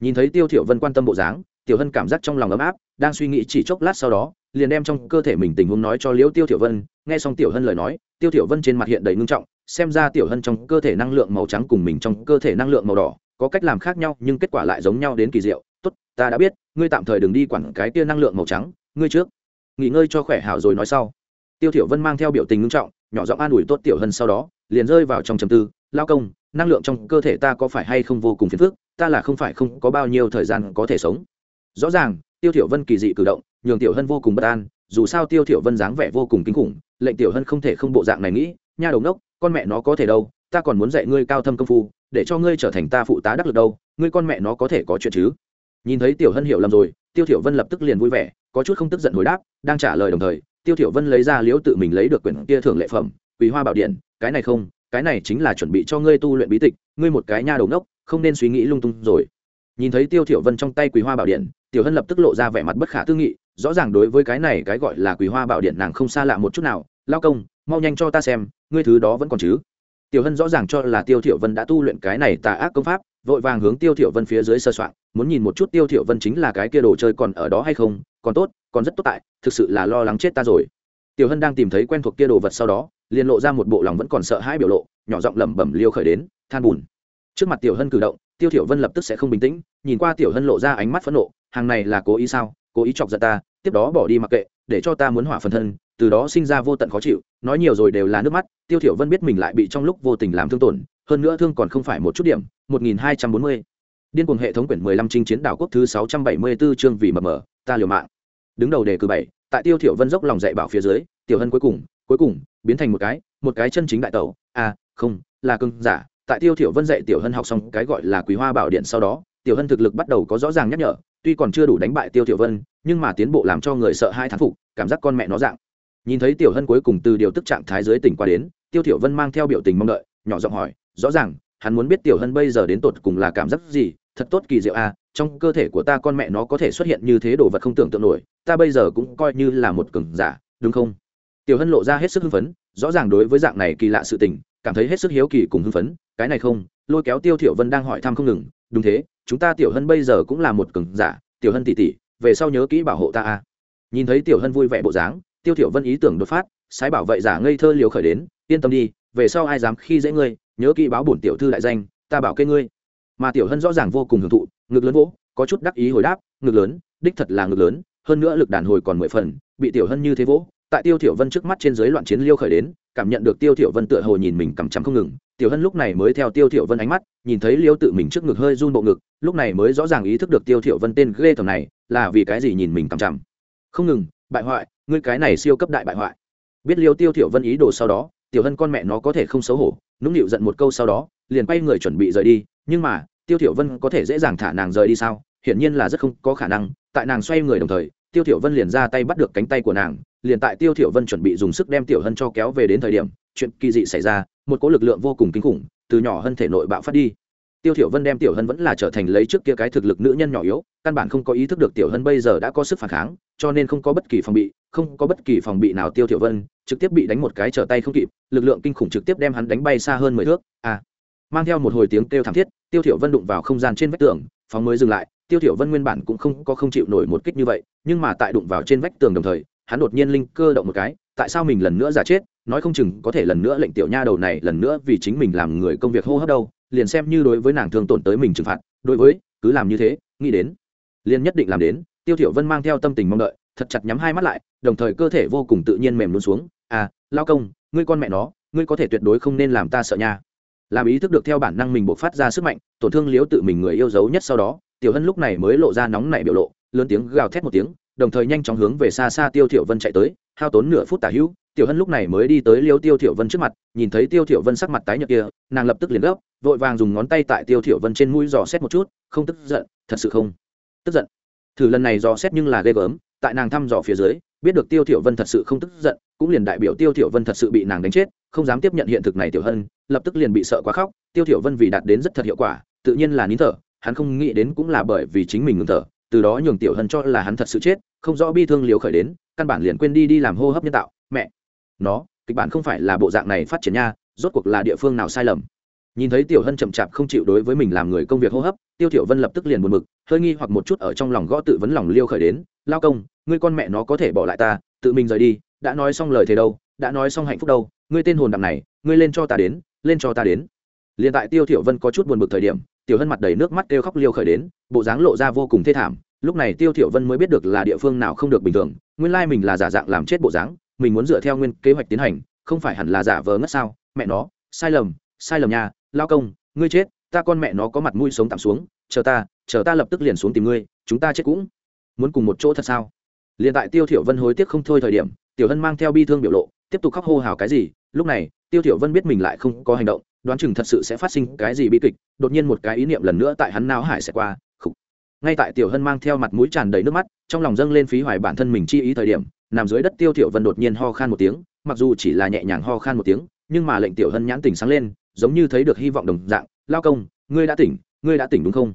Nhìn thấy tiêu thiểu vân quan tâm bộ dáng, tiểu hân cảm giác trong lòng ấm áp, đang suy nghĩ chỉ chốc lát sau đó, liền đem trong cơ thể mình tình huống nói cho liễu tiêu thiểu vân, nghe xong tiểu hân lời nói, tiêu thiểu vân trên mặt hiện đầy ngưng trọng, xem ra tiểu hân trong cơ thể năng lượng màu trắng cùng mình trong cơ thể năng lượng màu đỏ, có cách làm khác nhau, nhưng kết quả lại giống nhau đến kỳ diệu. Tốt, ta đã biết, ngươi tạm thời đừng đi quản cái kia năng lượng màu trắng, ngươi trước nghỉ ngơi cho khỏe hảo rồi nói sau. Tiêu thiểu vân mang theo biểu tình nghiêm trọng, nhỏ giọng an ủi tốt tiểu hân sau đó, liền rơi vào trong trầm tư. Lao công, năng lượng trong cơ thể ta có phải hay không vô cùng phiền phức? Ta là không phải không có bao nhiêu thời gian có thể sống. Rõ ràng, tiêu thiểu vân kỳ dị cử động, nhường tiểu hân vô cùng bất an, dù sao tiêu thiểu vân dáng vẻ vô cùng kinh khủng, lệnh tiểu hân không thể không bộ dạng này nghĩ, nha đầu đốc con mẹ nó có thể đâu, ta còn muốn dạy ngươi cao thâm công phu, để cho ngươi trở thành ta phụ tá đắc lực đâu, ngươi con mẹ nó có thể có chuyện chứ? Nhìn thấy tiểu hân hiểu lầm rồi, tiêu thiểu vân lập tức liền vui vẻ có chút không tức giận hồi đáp, đang trả lời đồng thời, tiêu tiểu vân lấy ra liễu tự mình lấy được quyển kia thưởng lệ phẩm quý hoa bảo điện, cái này không, cái này chính là chuẩn bị cho ngươi tu luyện bí tịch, ngươi một cái nha đầu ngốc, không nên suy nghĩ lung tung rồi. Nhìn thấy tiêu tiểu vân trong tay quý hoa bảo điện, tiểu hân lập tức lộ ra vẻ mặt bất khả tư nghị, rõ ràng đối với cái này cái gọi là quý hoa bảo điện nàng không xa lạ một chút nào, lao công, mau nhanh cho ta xem, ngươi thứ đó vẫn còn chứ? Tiểu hân rõ ràng cho là tiêu thiểu vân đã tu luyện cái này tà ác công pháp vội vàng hướng tiêu thiểu vân phía dưới sơ soạn muốn nhìn một chút tiêu thiểu vân chính là cái kia đồ chơi còn ở đó hay không, còn tốt, còn rất tốt tại, thực sự là lo lắng chết ta rồi. Tiểu hân đang tìm thấy quen thuộc kia đồ vật sau đó, liền lộ ra một bộ lòng vẫn còn sợ hãi biểu lộ, nhỏ giọng lẩm bẩm liêu khởi đến, than buồn trước mặt tiểu hân cử động, tiêu thiểu vân lập tức sẽ không bình tĩnh, nhìn qua tiểu hân lộ ra ánh mắt phẫn nộ, hàng này là cố ý sao, cố ý chọc giận ta, tiếp đó bỏ đi mặc kệ, để cho ta muốn hỏa phần thân, từ đó sinh ra vô tận khó chịu, nói nhiều rồi đều là nước mắt, tiêu thiểu vân biết mình lại bị trong lúc vô tình làm thương tổn hơn nữa thương còn không phải một chút điểm 1240. điên cuồng hệ thống quyển 15 trinh chiến đảo quốc thứ 674 chương vì mờ mờ, ta liều mạng. Đứng đầu đề cử bảy, tại tiêu thiểu vân dốc lòng dạy bảo phía dưới, tiểu hân cuối cùng cuối cùng, biến thành một cái một cái chân chính đại tẩu. À không, là cưng giả. Tại tiêu thiểu vân dạy tiểu hân học xong cái gọi là quý hoa bảo điện sau đó, tiểu hân thực lực bắt đầu có rõ ràng nhắc nhở, tuy còn chưa đủ đánh bại tiêu thiểu vân, nhưng mà tiến bộ làm cho người sợ hai thán phục, cảm giác con mẹ nó dạng. Nhìn thấy tiểu hân cuối cùng từ điều tức trạng thái dưới tỉnh qua đến, tiêu thiểu vân mang theo biểu tình mong đợi, nhỏ giọng hỏi rõ ràng, hắn muốn biết tiểu hân bây giờ đến tột cùng là cảm giác gì, thật tốt kỳ diệu à trong cơ thể của ta con mẹ nó có thể xuất hiện như thế đồ vật không tưởng tượng nổi, ta bây giờ cũng coi như là một cường giả, đúng không? Tiểu hân lộ ra hết sức hưng phấn, rõ ràng đối với dạng này kỳ lạ sự tình, cảm thấy hết sức hiếu kỳ cùng hưng phấn, cái này không, lôi kéo tiêu thiểu vân đang hỏi thăm không ngừng, đúng thế, chúng ta tiểu hân bây giờ cũng là một cường giả, tiểu hân tỷ tỷ, về sau nhớ kỹ bảo hộ ta a nhìn thấy tiểu hân vui vẻ bộ dáng, tiêu thiểu vân ý tưởng đột phát, sái bảo vệ giả ngây thơ liều khởi đến, yên tâm đi, về sau ai dám khi dễ ngươi nhớ kỹ báo bổn tiểu thư đại danh, ta bảo kê ngươi. Mà tiểu hân rõ ràng vô cùng hưởng thụ, ngực lớn vỗ, có chút đắc ý hồi đáp, ngực lớn, đích thật là ngực lớn, hơn nữa lực đàn hồi còn mười phần, bị tiểu hân như thế vỗ, tại tiêu thiểu vân trước mắt trên dưới loạn chiến liêu khởi đến, cảm nhận được tiêu thiểu vân tựa hồ nhìn mình cầm chằm không ngừng, tiểu hân lúc này mới theo tiêu thiểu vân ánh mắt, nhìn thấy liêu tự mình trước ngực hơi run bộ ngực, lúc này mới rõ ràng ý thức được tiêu thiểu vân tên ghê tởm này là vì cái gì nhìn mình cầm chằm. Không ngừng, bại hoại, ngươi cái này siêu cấp đại bại hoại. Biết liêu tiêu thiểu vân ý đồ sau đó tiểu hân con mẹ nó có thể không xấu hổ, nũng nịu giận một câu sau đó, liền quay người chuẩn bị rời đi, nhưng mà, tiêu thiểu vân có thể dễ dàng thả nàng rời đi sao? Hiển nhiên là rất không có khả năng, tại nàng xoay người đồng thời, tiêu thiểu vân liền ra tay bắt được cánh tay của nàng, liền tại tiêu thiểu vân chuẩn bị dùng sức đem tiểu hân cho kéo về đến thời điểm, chuyện kỳ dị xảy ra, một cỗ lực lượng vô cùng kinh khủng, từ nhỏ hân thể nội bạo phát đi. Tiêu thiểu vân đem tiểu hân vẫn là trở thành lấy trước kia cái thực lực nữ nhân nhỏ yếu, căn bản không có ý thức được tiểu hân bây giờ đã có sức phản kháng, cho nên không có bất kỳ phòng bị, không có bất kỳ phòng bị nào tiêu thiểu vân trực tiếp bị đánh một cái trở tay không kịp, lực lượng kinh khủng trực tiếp đem hắn đánh bay xa hơn mười thước. À mang theo một hồi tiếng kêu thảm thiết, tiêu thiểu vân đụng vào không gian trên vách tường, phóng mới dừng lại. Tiêu thiểu vân nguyên bản cũng không có không chịu nổi một kích như vậy, nhưng mà tại đụng vào trên vách tường đồng thời, hắn đột nhiên linh cơ động một cái, tại sao mình lần nữa giả chết? Nói không chừng có thể lần nữa lệnh tiểu nha đầu này lần nữa vì chính mình làm người công việc hô hấp đâu, liền xem như đối với nàng thương tổn tới mình trừng phạt, đối với, cứ làm như thế, nghĩ đến, liền nhất định làm đến. Tiêu thiểu vân mang theo tâm tình mong đợi, thật chặt nhắm hai mắt lại, đồng thời cơ thể vô cùng tự nhiên mềm luôn xuống lao công, ngươi con mẹ nó, ngươi có thể tuyệt đối không nên làm ta sợ nha. Làm ý thức được theo bản năng mình bộc phát ra sức mạnh, tổn thương liếu tự mình người yêu dấu nhất sau đó, tiểu hân lúc này mới lộ ra nóng nảy biểu lộ, lớn tiếng gào thét một tiếng, đồng thời nhanh chóng hướng về xa xa tiêu thiểu vân chạy tới, hao tốn nửa phút tả hữu, tiểu hân lúc này mới đi tới liêu tiêu thiểu vân trước mặt, nhìn thấy tiêu thiểu vân sắc mặt tái nhợt kia, nàng lập tức liền gấp, vội vàng dùng ngón tay tại tiêu thiểu vân trên mũi dò xét một chút, không tức giận, thật sự không tức giận. Thử lần này dò xét nhưng là ghê gớm, tại nàng thăm dò phía dưới biết được tiêu thiểu vân thật sự không tức giận, cũng liền đại biểu tiêu thiểu vân thật sự bị nàng đánh chết, không dám tiếp nhận hiện thực này tiểu hân, lập tức liền bị sợ quá khóc. Tiêu thiểu vân vì đạt đến rất thật hiệu quả, tự nhiên là nín thở, hắn không nghĩ đến cũng là bởi vì chính mình ngừng thở, từ đó nhường tiểu hân cho là hắn thật sự chết, không rõ bi thương liều khởi đến, căn bản liền quên đi đi làm hô hấp nhân tạo. Mẹ! Nó, kịch bản không phải là bộ dạng này phát triển nha, rốt cuộc là địa phương nào sai lầm? Nhìn thấy tiểu hân chậm chạp không chịu đối với mình làm người công việc hô hấp, tiêu tiểu vân lập tức liền buồn bực, hơi nghi hoặc một chút ở trong lòng gõ tự vấn lòng liêu khởi đến, lao công ngươi con mẹ nó có thể bỏ lại ta, tự mình rời đi, đã nói xong lời thế đâu, đã nói xong hạnh phúc đâu, ngươi tên hồn đạm này, ngươi lên cho ta đến, lên cho ta đến. Liền tại tiêu thiểu vân có chút buồn bực thời điểm, tiểu hân mặt đầy nước mắt kêu khóc liêu khởi đến, bộ dáng lộ ra vô cùng thê thảm, lúc này tiêu thiểu vân mới biết được là địa phương nào không được bình thường, nguyên lai mình là giả dạng làm chết bộ dáng, mình muốn dựa theo nguyên kế hoạch tiến hành, không phải hẳn là giả vờ ngất sao, mẹ nó, sai lầm sai lầm nha, lao công, ngươi chết, ta con mẹ nó có mặt mũi sống tạm xuống, chờ ta chờ ta lập tức liền xuống tìm ngươi, chúng ta chết cũng muốn cùng một chỗ thật sao? Liền tại tiêu thiểu vân hối tiếc không thôi thời điểm, tiểu hân mang theo bi thương biểu lộ, tiếp tục khóc hô hào cái gì, lúc này, tiêu thiểu vân biết mình lại không có hành động, đoán chừng thật sự sẽ phát sinh cái gì bi kịch, đột nhiên một cái ý niệm lần nữa tại hắn não hải sẽ qua, khục. Ngay tại tiểu hân mang theo mặt mũi tràn đầy nước mắt, trong lòng dâng lên phí hoài bản thân mình chi ý thời điểm, nằm dưới đất tiêu thiểu vân đột nhiên ho khan một tiếng, mặc dù chỉ là nhẹ nhàng ho khan một tiếng, nhưng mà lệnh tiểu hân nhãn tỉnh sáng lên, giống như thấy được hy vọng đồng dạng, lao công, ngươi đã tỉnh, ngươi đã tỉnh đúng không?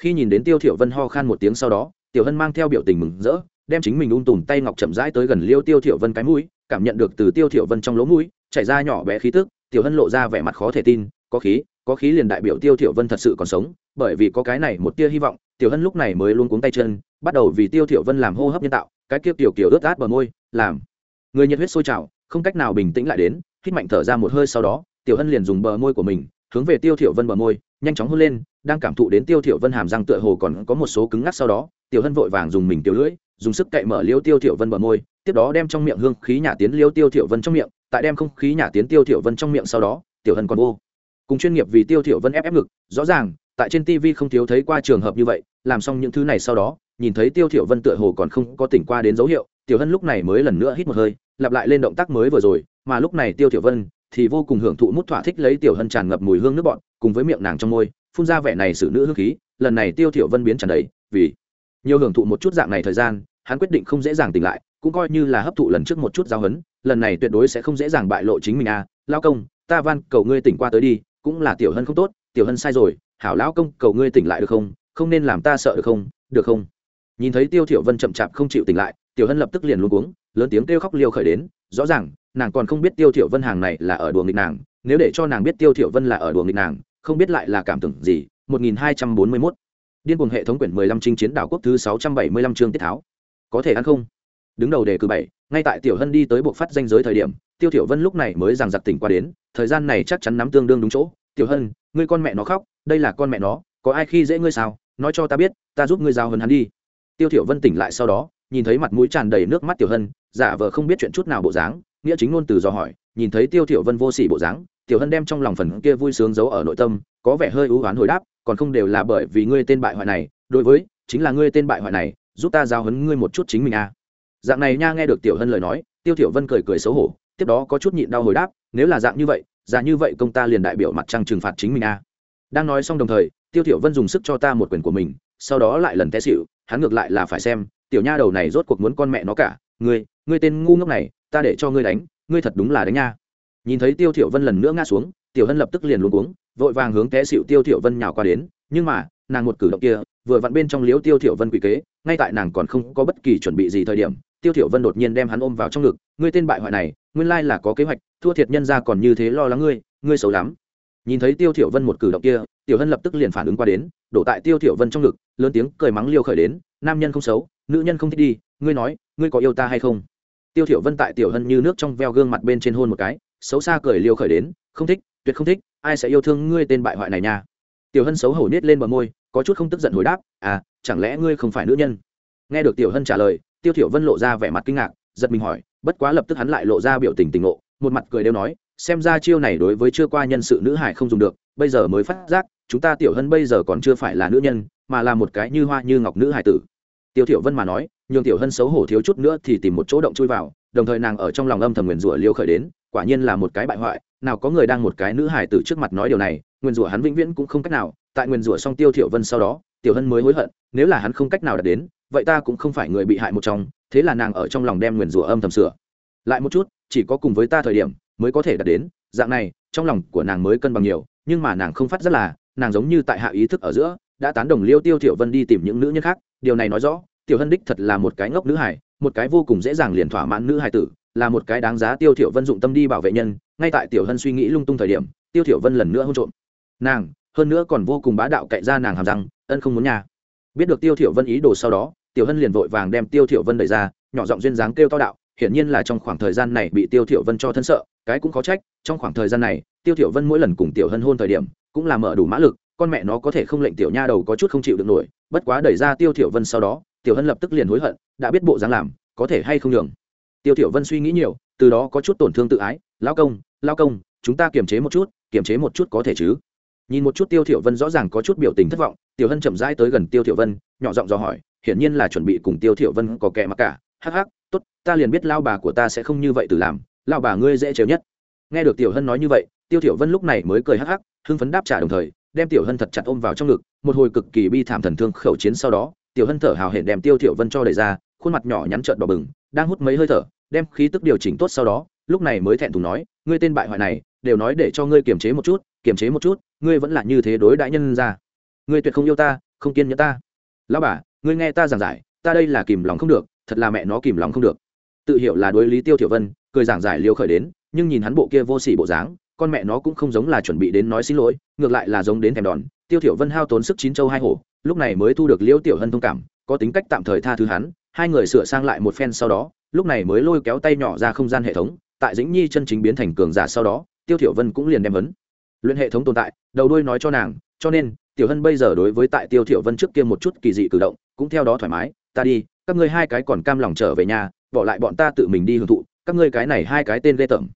Khi nhìn đến tiêu thiểu vân ho khan một tiếng sau đó, tiểu hân mang theo biểu tình mừng rỡ đem chính mình ung tùm tay ngọc chậm rãi tới gần liêu tiêu thiểu vân cái mũi, cảm nhận được từ tiêu thiểu vân trong lỗ mũi, chảy ra nhỏ bé khí tức, tiểu hân lộ ra vẻ mặt khó thể tin, có khí có khí liền đại biểu tiêu thiểu vân thật sự còn sống, bởi vì có cái này một tia hy vọng, tiểu hân lúc này mới luôn cuống tay chân, bắt đầu vì tiêu thiểu vân làm hô hấp nhân tạo, cái kia tiểu kiểu ướt át bờ môi, làm. Người nhiệt huyết sôi trào, không cách nào bình tĩnh lại đến, hít mạnh thở ra một hơi sau đó, tiểu hân liền dùng bờ môi của mình, hướng về tiêu thiểu vân bờ môi, nhanh chóng hôn lên, đang cảm thụ đến tiêu thiểu vân hàm răng tựa hồ còn có một số cứng ngắc sau đó, tiểu hân vội vàng dùng mình tiểu lưỡi dùng sức cậy mở liêu tiêu thiểu vân bờ môi, tiếp đó đem trong miệng hương khí nhả tiến liêu tiêu thiểu vân trong miệng, tại đem không khí nhả tiến tiêu thiểu vân trong miệng sau đó, tiểu hân còn vô. Cùng chuyên nghiệp vì tiêu thiểu vân ép ép ngực, rõ ràng, tại trên tv không thiếu thấy qua trường hợp như vậy, làm xong những thứ này sau đó, nhìn thấy tiêu thiểu vân tựa hồ còn không có tỉnh qua đến dấu hiệu, tiểu hân lúc này mới lần nữa hít một hơi, lặp lại lên động tác mới vừa rồi, mà lúc này tiêu thiểu vân thì vô cùng hưởng thụ mút thỏa thích lấy tiểu hân tràn ngập mùi hương nước bọt, cùng với miệng nàng trong môi, phun ra vẻ này xử nữ hương khí, lần này tiêu thiểu vân biến tràn đầy, vì nhiều hưởng thụ một chút dạng này thời gian, hắn quyết định không dễ dàng tỉnh lại, cũng coi như là hấp thụ lần trước một chút giao hấn lần này tuyệt đối sẽ không dễ dàng bại lộ chính mình a à. lao công, ta van, cầu ngươi tỉnh qua tới đi, cũng là tiểu hân không tốt, tiểu hân sai rồi, hảo lão công, cầu ngươi tỉnh lại được không? Không nên làm ta sợ được không? Được không? Nhìn thấy tiêu thiểu vân chậm chạp không chịu tỉnh lại, tiểu hân lập tức liền luống cuống, lớn tiếng kêu khóc liều khởi đến, rõ ràng, nàng còn không biết tiêu thiểu vân hàng này là ở đùa nghịch nàng, nếu để cho nàng biết tiêu thiểu vân là ở đùa nghịch nàng, không biết lại là cảm tưởng gì. 1241 điên cuồng hệ thống quyển 15 trinh chiến đảo quốc thứ 675 chương tiết tháo. Có thể ăn không? Đứng đầu đề cử bảy, ngay tại tiểu hân đi tới buộc phát danh giới thời điểm, tiêu thiểu vân lúc này mới giằng giặc tỉnh qua đến, thời gian này chắc chắn nắm tương đương đúng chỗ. Tiểu hân, ngươi con mẹ nó khóc, đây là con mẹ nó, có ai khi dễ ngươi sao? Nói cho ta biết, ta giúp ngươi giao hân hắn đi. Tiêu thiểu vân tỉnh lại sau đó, nhìn thấy mặt mũi tràn đầy nước mắt tiểu hân, giả vờ không biết chuyện chút nào bộ dáng, nghĩa chính ngôn từ dò hỏi, nhìn thấy tiêu thiểu vân vô sỉ bộ dáng, tiểu hân đem trong lòng phần kia vui sướng giấu ở nội tâm, có vẻ hơi ưu oán hồi đáp còn không đều là bởi vì ngươi tên bại hoại này, đối với, chính là ngươi tên bại hoại này, giúp ta giao hấn ngươi một chút chính mình à. Dạng này nha nghe được tiểu hân lời nói, tiêu tiểu vân cười cười xấu hổ, tiếp đó có chút nhịn đau hồi đáp, nếu là dạng như vậy, dạng như vậy công ta liền đại biểu mặt trăng trừng phạt chính mình à. Đang nói xong đồng thời, tiêu tiểu vân dùng sức cho ta một quyền của mình, sau đó lại lần té xịu hắn ngược lại là phải xem, tiểu nha đầu này rốt cuộc muốn con mẹ nó cả, ngươi ngươi tên ngu ngốc này, ta để cho ngươi đánh, ngươi thật đúng là đánh nha. Nhìn thấy tiêu tiểu vân lần nữa ngã xuống, tiểu hân lập tức liền luống cuống vội vàng hướng té xịu tiêu thiểu vân nhào qua đến, nhưng mà, nàng một cử động kia, vừa vặn bên trong liếu tiêu thiểu vân quỷ kế, ngay tại nàng còn không có bất kỳ chuẩn bị gì thời điểm, tiêu thiểu vân đột nhiên đem hắn ôm vào trong ngực, ngươi tên bại hoại này, nguyên lai là có kế hoạch, thua thiệt nhân gia còn như thế lo lắng ngươi ngươi xấu lắm. Nhìn thấy tiêu thiểu vân một cử động kia, tiểu hân lập tức liền phản ứng qua đến, đổ tại tiêu thiểu vân trong ngực, lớn tiếng cười mắng liêu khởi đến, nam nhân không xấu, nữ nhân không thích đi, ngươi nói, ngươi có yêu ta hay không? Tiêu thiểu vân tại tiểu hân như nước trong veo gương mặt bên trên hôn một cái, xấu xa cười liêu khởi đến, không thích, tuyệt không thích ai sẽ yêu thương ngươi tên bại hoại này nha? Tiểu hân xấu hổ nết lên bờ môi, có chút không tức giận hồi đáp à chẳng lẽ ngươi không phải nữ nhân? Nghe được tiểu hân trả lời, tiêu thiểu vân lộ ra vẻ mặt kinh ngạc, giật mình hỏi, bất quá lập tức hắn lại lộ ra biểu tình tình ngộ, một mặt cười đều nói, xem ra chiêu này đối với chưa qua nhân sự nữ hải không dùng được, bây giờ mới phát giác, chúng ta tiểu hân bây giờ còn chưa phải là nữ nhân, mà là một cái như hoa như ngọc nữ hải tử. Tiêu thiểu vân mà nói, nhường tiểu hân xấu hổ thiếu chút nữa thì tìm một chỗ động chui vào, đồng thời nàng ở trong lòng âm thầm nguyền rủa liêu khởi đến, quả nhiên là một cái bại hoại nào có người đang một cái nữ hải tử trước mặt nói điều này, nguyên rủa hắn vĩnh viễn cũng không cách nào, tại nguyên rủa xong tiêu thiểu vân sau đó, tiểu hân mới hối hận, nếu là hắn không cách nào đạt đến, vậy ta cũng không phải người bị hại một trong, thế là nàng ở trong lòng đem nguyên rủa âm thầm sửa. Lại một chút, chỉ có cùng với ta thời điểm, mới có thể đạt đến, dạng này, trong lòng của nàng mới cân bằng nhiều, nhưng mà nàng không phát rất là, nàng giống như tại hạ ý thức ở giữa, đã tán đồng liêu tiêu tiểu vân đi tìm những nữ nhân khác, điều này nói rõ, tiểu hân đích thật là một cái ngốc nữ hải một cái vô cùng dễ dàng liền thỏa mãn nữ hải tử, là một cái đáng giá tiêu tiểu vân dụng tâm đi bảo vệ nhân ngay tại tiểu hân suy nghĩ lung tung thời điểm, tiêu thiểu vân lần nữa hôn trộm. Nàng, hơn nữa còn vô cùng bá đạo cậy ra nàng hàm răng, ân không muốn nhà. Biết được tiêu thiểu vân ý đồ sau đó, tiểu hân liền vội vàng đem tiêu thiểu vân đẩy ra, nhỏ giọng duyên dáng kêu to đạo, hiển nhiên là trong khoảng thời gian này bị tiêu thiểu vân cho thân sợ, cái cũng khó trách, trong khoảng thời gian này, tiêu thiểu vân mỗi lần cùng tiểu hân hôn thời điểm, cũng là mở đủ mã lực, con mẹ nó có thể không lệnh tiểu nha đầu có chút không chịu được nổi, bất quá đẩy ra tiêu thiểu vân sau đó, tiểu hân lập tức liền hối hận, đã biết bộ dáng làm, có thể hay không nhường. Tiêu thiểu vân suy nghĩ nhiều, từ đó có chút tổn thương tự ái, lão công lao công, chúng ta kiềm chế một chút, kiềm chế một chút có thể chứ? Nhìn một chút tiêu thiểu vân rõ ràng có chút biểu tình thất vọng, tiểu hân chậm rãi tới gần tiêu thiểu vân, nhỏ giọng dò hỏi, hiển nhiên là chuẩn bị cùng tiêu thiểu vân có kẻ mặc cả. Hắc hắc, tốt, ta liền biết lao bà của ta sẽ không như vậy từ làm, lao bà ngươi dễ trêu nhất. Nghe được tiểu hân nói như vậy, tiêu thiểu vân lúc này mới cười hắc hắc, hưng phấn đáp trả đồng thời, đem tiểu hân thật chặt ôm vào trong ngực, một hồi cực kỳ bi thảm thần thương khẩu chiến sau đó, tiểu hân thở hào hển đem tiêu thiểu vân cho đẩy ra, khuôn mặt nhỏ nhắn trợn đỏ bừng, đang hút mấy hơi thở đem khí tức điều chỉnh tốt sau đó, lúc này mới thẹn thùng nói, ngươi tên bại hoại này, đều nói để cho ngươi kiềm chế một chút, kiềm chế một chút, ngươi vẫn là như thế đối đãi nhân ra. Ngươi tuyệt không yêu ta, không kiên nhẫn ta. Lão bà, ngươi nghe ta giảng giải, ta đây là kìm lòng không được, thật là mẹ nó kìm lòng không được. Tự hiểu là đối lý tiêu tiểu vân, cười giảng giải liêu khởi đến, nhưng nhìn hắn bộ kia vô sỉ bộ dáng, con mẹ nó cũng không giống là chuẩn bị đến nói xin lỗi, ngược lại là giống đến thèm đòn. Tiêu tiểu vân hao tốn sức chín châu hai hổ, lúc này mới thu được liêu tiểu hân thông cảm, có tính cách tạm thời tha thứ hắn hai người sửa sang lại một phen sau đó, lúc này mới lôi kéo tay nhỏ ra không gian hệ thống, tại dĩnh nhi chân chính biến thành cường giả sau đó, tiêu tiểu vân cũng liền đem vấn, luyện hệ thống tồn tại, đầu đuôi nói cho nàng, cho nên, tiểu hân bây giờ đối với tại tiêu tiểu vân trước kia một chút kỳ dị cử động, cũng theo đó thoải mái, ta đi, các ngươi hai cái còn cam lòng trở về nhà, bỏ lại bọn ta tự mình đi hưởng thụ, các ngươi cái này hai cái tên lê tởm.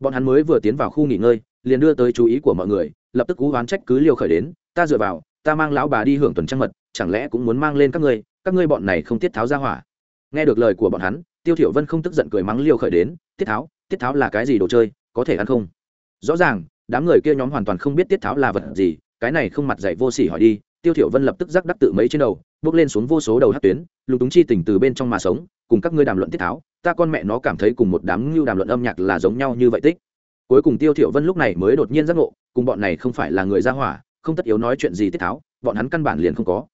Bọn hắn mới vừa tiến vào khu nghỉ ngơi, liền đưa tới chú ý của mọi người, lập tức cú oán trách cứ liều khởi đến, ta dựa vào, ta mang lão bà đi hưởng tuần trăng mật, chẳng lẽ cũng muốn mang lên các ngươi các ngươi bọn này không tiết tháo ra hỏa. Nghe được lời của bọn hắn, tiêu thiểu vân không tức giận cười mắng liêu khởi đến, tiết tháo tiết tháo là cái gì đồ chơi, có thể ăn không? Rõ ràng, đám người kia nhóm hoàn toàn không biết tiết tháo là vật gì, cái này không mặt dạy vô sỉ hỏi đi, tiêu thiểu vân lập tức rắc đắc tự mấy trên đầu, bước lên xuống vô số đầu hất tuyến lục túng chi tình từ bên trong mà sống, cùng các ngươi đàm luận tiết tháo, ta con mẹ nó cảm thấy cùng một đám lưu đàm luận âm nhạc là giống nhau như vậy tích. Cuối cùng tiêu thiểu vân lúc này mới đột nhiên giác ngộ, cùng bọn này không phải là người gia hỏa, không tất yếu nói chuyện gì tiết tháo, bọn hắn căn bản liền không có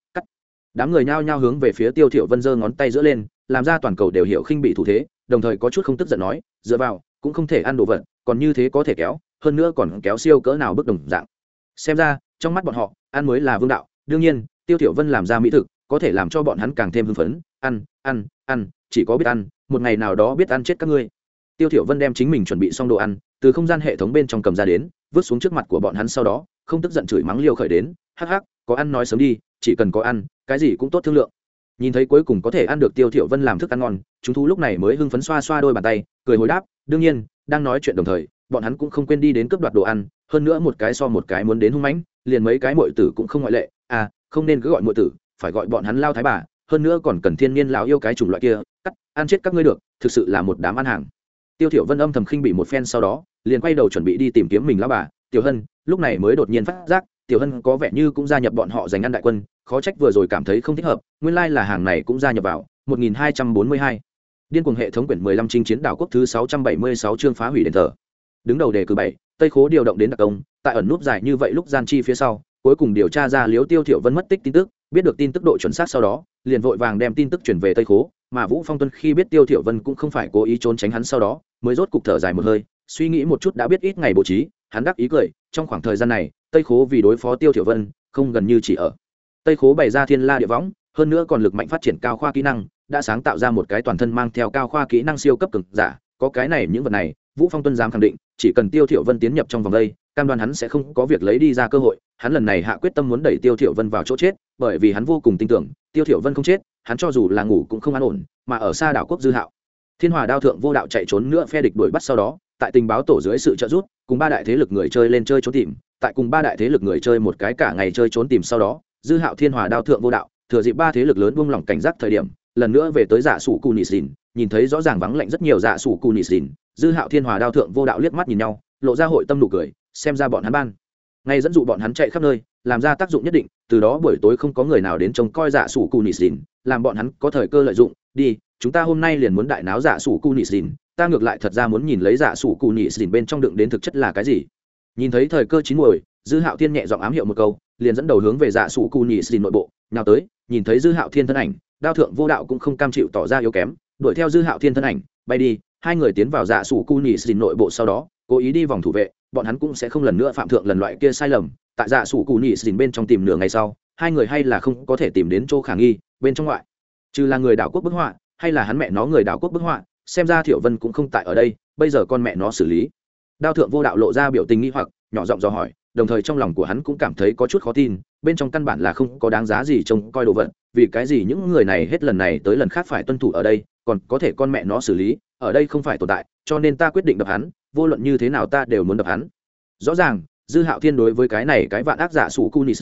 đám người nhao nhao hướng về phía tiêu thiểu vân giơ ngón tay giữa lên, làm ra toàn cầu đều hiểu khinh bị thủ thế, đồng thời có chút không tức giận nói, dựa vào, cũng không thể ăn đồ vật, còn như thế có thể kéo, hơn nữa còn kéo siêu cỡ nào bức đồng dạng. Xem ra, trong mắt bọn họ, ăn mới là vương đạo, đương nhiên, tiêu thiểu vân làm ra mỹ thực, có thể làm cho bọn hắn càng thêm hưng phấn, ăn ăn ăn, chỉ có biết ăn, một ngày nào đó biết ăn chết các ngươi. Tiêu thiểu vân đem chính mình chuẩn bị xong đồ ăn, từ không gian hệ thống bên trong cầm ra đến, vứt xuống trước mặt của bọn hắn sau đó, không tức giận chửi mắng liêu khởi đến, hắc hắc, có ăn nói sớm đi, chỉ cần có ăn cái gì cũng tốt thương lượng. Nhìn thấy cuối cùng có thể ăn được tiêu thiểu vân làm thức ăn ngon, chúng thú lúc này mới hưng phấn xoa xoa đôi bàn tay, cười hồi đáp, đương nhiên, đang nói chuyện đồng thời, bọn hắn cũng không quên đi đến cướp đoạt đồ ăn, hơn nữa một cái so một cái muốn đến hung mãnh, liền mấy cái muội tử cũng không ngoại lệ. À không nên cứ gọi muội tử, phải gọi bọn hắn lao thái bà, hơn nữa còn cần thiên nhiên lão yêu cái chủng loại kia, cắt, ăn chết các ngươi được, thực sự là một đám ăn hàng. Tiêu thiểu vân âm thầm khinh bị một phen sau đó, liền quay đầu chuẩn bị đi tìm kiếm mình lão bà. Tiểu hân, lúc này mới đột nhiên phát giác tiểu hân có vẻ như cũng gia nhập bọn họ giành ăn đại quân, khó trách vừa rồi cảm thấy không thích hợp, nguyên lai là hàng này cũng gia nhập vào 1242 điên cuồng hệ thống quyển 15 chinh chiến đảo quốc thứ 676 chương phá hủy đền thờ. Đứng đầu đề cử bảy, tây khố điều động đến đặc công, tại ẩn núp dài như vậy lúc gian chi phía sau, cuối cùng điều tra ra liếu tiêu thiểu vân mất tích tin tức, biết được tin tức độ chuẩn xác sau đó, liền vội vàng đem tin tức chuyển về tây khố, mà vũ phong tuân khi biết tiêu thiểu vân cũng không phải cố ý trốn tránh hắn sau đó, mới rốt cục thở dài một hơi, suy nghĩ một chút đã biết ít ngày bố trí, hắn đắc ý cười, trong khoảng thời gian này tây khố vì đối phó tiêu thiểu vân, không gần như chỉ ở. Tây khố bày ra thiên la địa võng, hơn nữa còn lực mạnh phát triển cao khoa kỹ năng, đã sáng tạo ra một cái toàn thân mang theo cao khoa kỹ năng siêu cấp cực giả, có cái này những vật này, vũ phong tuân dám khẳng định, chỉ cần tiêu thiểu vân tiến nhập trong vòng đây, cam đoan hắn sẽ không có việc lấy đi ra cơ hội, hắn lần này hạ quyết tâm muốn đẩy tiêu thiểu vân vào chỗ chết, bởi vì hắn vô cùng tin tưởng, tiêu thiểu vân không chết, hắn cho dù là ngủ cũng không an ổn, mà ở xa đảo quốc dư hạo. Thiên hòa đao thượng vô đạo chạy trốn nữa, phe địch đuổi bắt sau đó, tại tình báo tổ dưới sự trợ giúp, cùng ba đại thế lực người chơi lên chơi trốn tìm tại cùng ba đại thế lực người chơi một cái cả ngày chơi trốn tìm sau đó, dư hạo thiên hòa đao thượng vô đạo, thừa dịp ba thế lực lớn buông lỏng cảnh giác thời điểm, lần nữa về tới dạ sủ cù nị xìn nhìn thấy rõ ràng vắng lạnh rất nhiều dạ sủ cù nị xìn dư hạo thiên hòa đao thượng vô đạo liếc mắt nhìn nhau, lộ ra hội tâm nụ cười, xem ra bọn hắn ban. Ngay dẫn dụ bọn hắn chạy khắp nơi, làm ra tác dụng nhất định, từ đó buổi tối không có người nào đến trông coi dạ sủ cù nị xìn làm bọn hắn có thời cơ lợi dụng, đi, chúng ta hôm nay liền muốn đại náo dạ sủ cù nị xìn ta ngược lại thật ra muốn nhìn lấy dạ sủ cù nị xìn bên trong đựng đến thực chất là cái gì nhìn thấy thời cơ chín muồi, dư hạo thiên nhẹ giọng ám hiệu một câu, liền dẫn đầu hướng về dạ sủ cù nhị xìn nội bộ, nào tới, nhìn thấy dư hạo thiên thân ảnh, đao thượng vô đạo cũng không cam chịu tỏ ra yếu kém, đuổi theo dư hạo thiên thân ảnh, bay đi, hai người tiến vào dạ sủ cù nhị xìn nội bộ sau đó, cố ý đi vòng thủ vệ, bọn hắn cũng sẽ không lần nữa phạm thượng lần loại kia sai lầm, tại dạ sủ cù nhị xìn bên trong tìm nửa ngày sau, hai người hay là không có thể tìm đến chỗ khả nghi, bên trong ngoại. Trừ là người đảo quốc bức họa, hay là hắn mẹ nó người đảo quốc bức họa, xem ra thiểu vân cũng không tại ở đây, bây giờ con mẹ nó xử lý đao thượng vô đạo lộ ra biểu tình nghi hoặc, nhỏ giọng dò hỏi, đồng thời trong lòng của hắn cũng cảm thấy có chút khó tin, bên trong căn bản là không có đáng giá gì trông coi đồ vật, vì cái gì những người này hết lần này tới lần khác phải tuân thủ ở đây, còn có thể con mẹ nó xử lý, ở đây không phải tồn tại, cho nên ta quyết định đập hắn, vô luận như thế nào ta đều muốn đập hắn. Rõ ràng, dư hạo thiên đối với cái này cái vạn ác giả sủ cu nị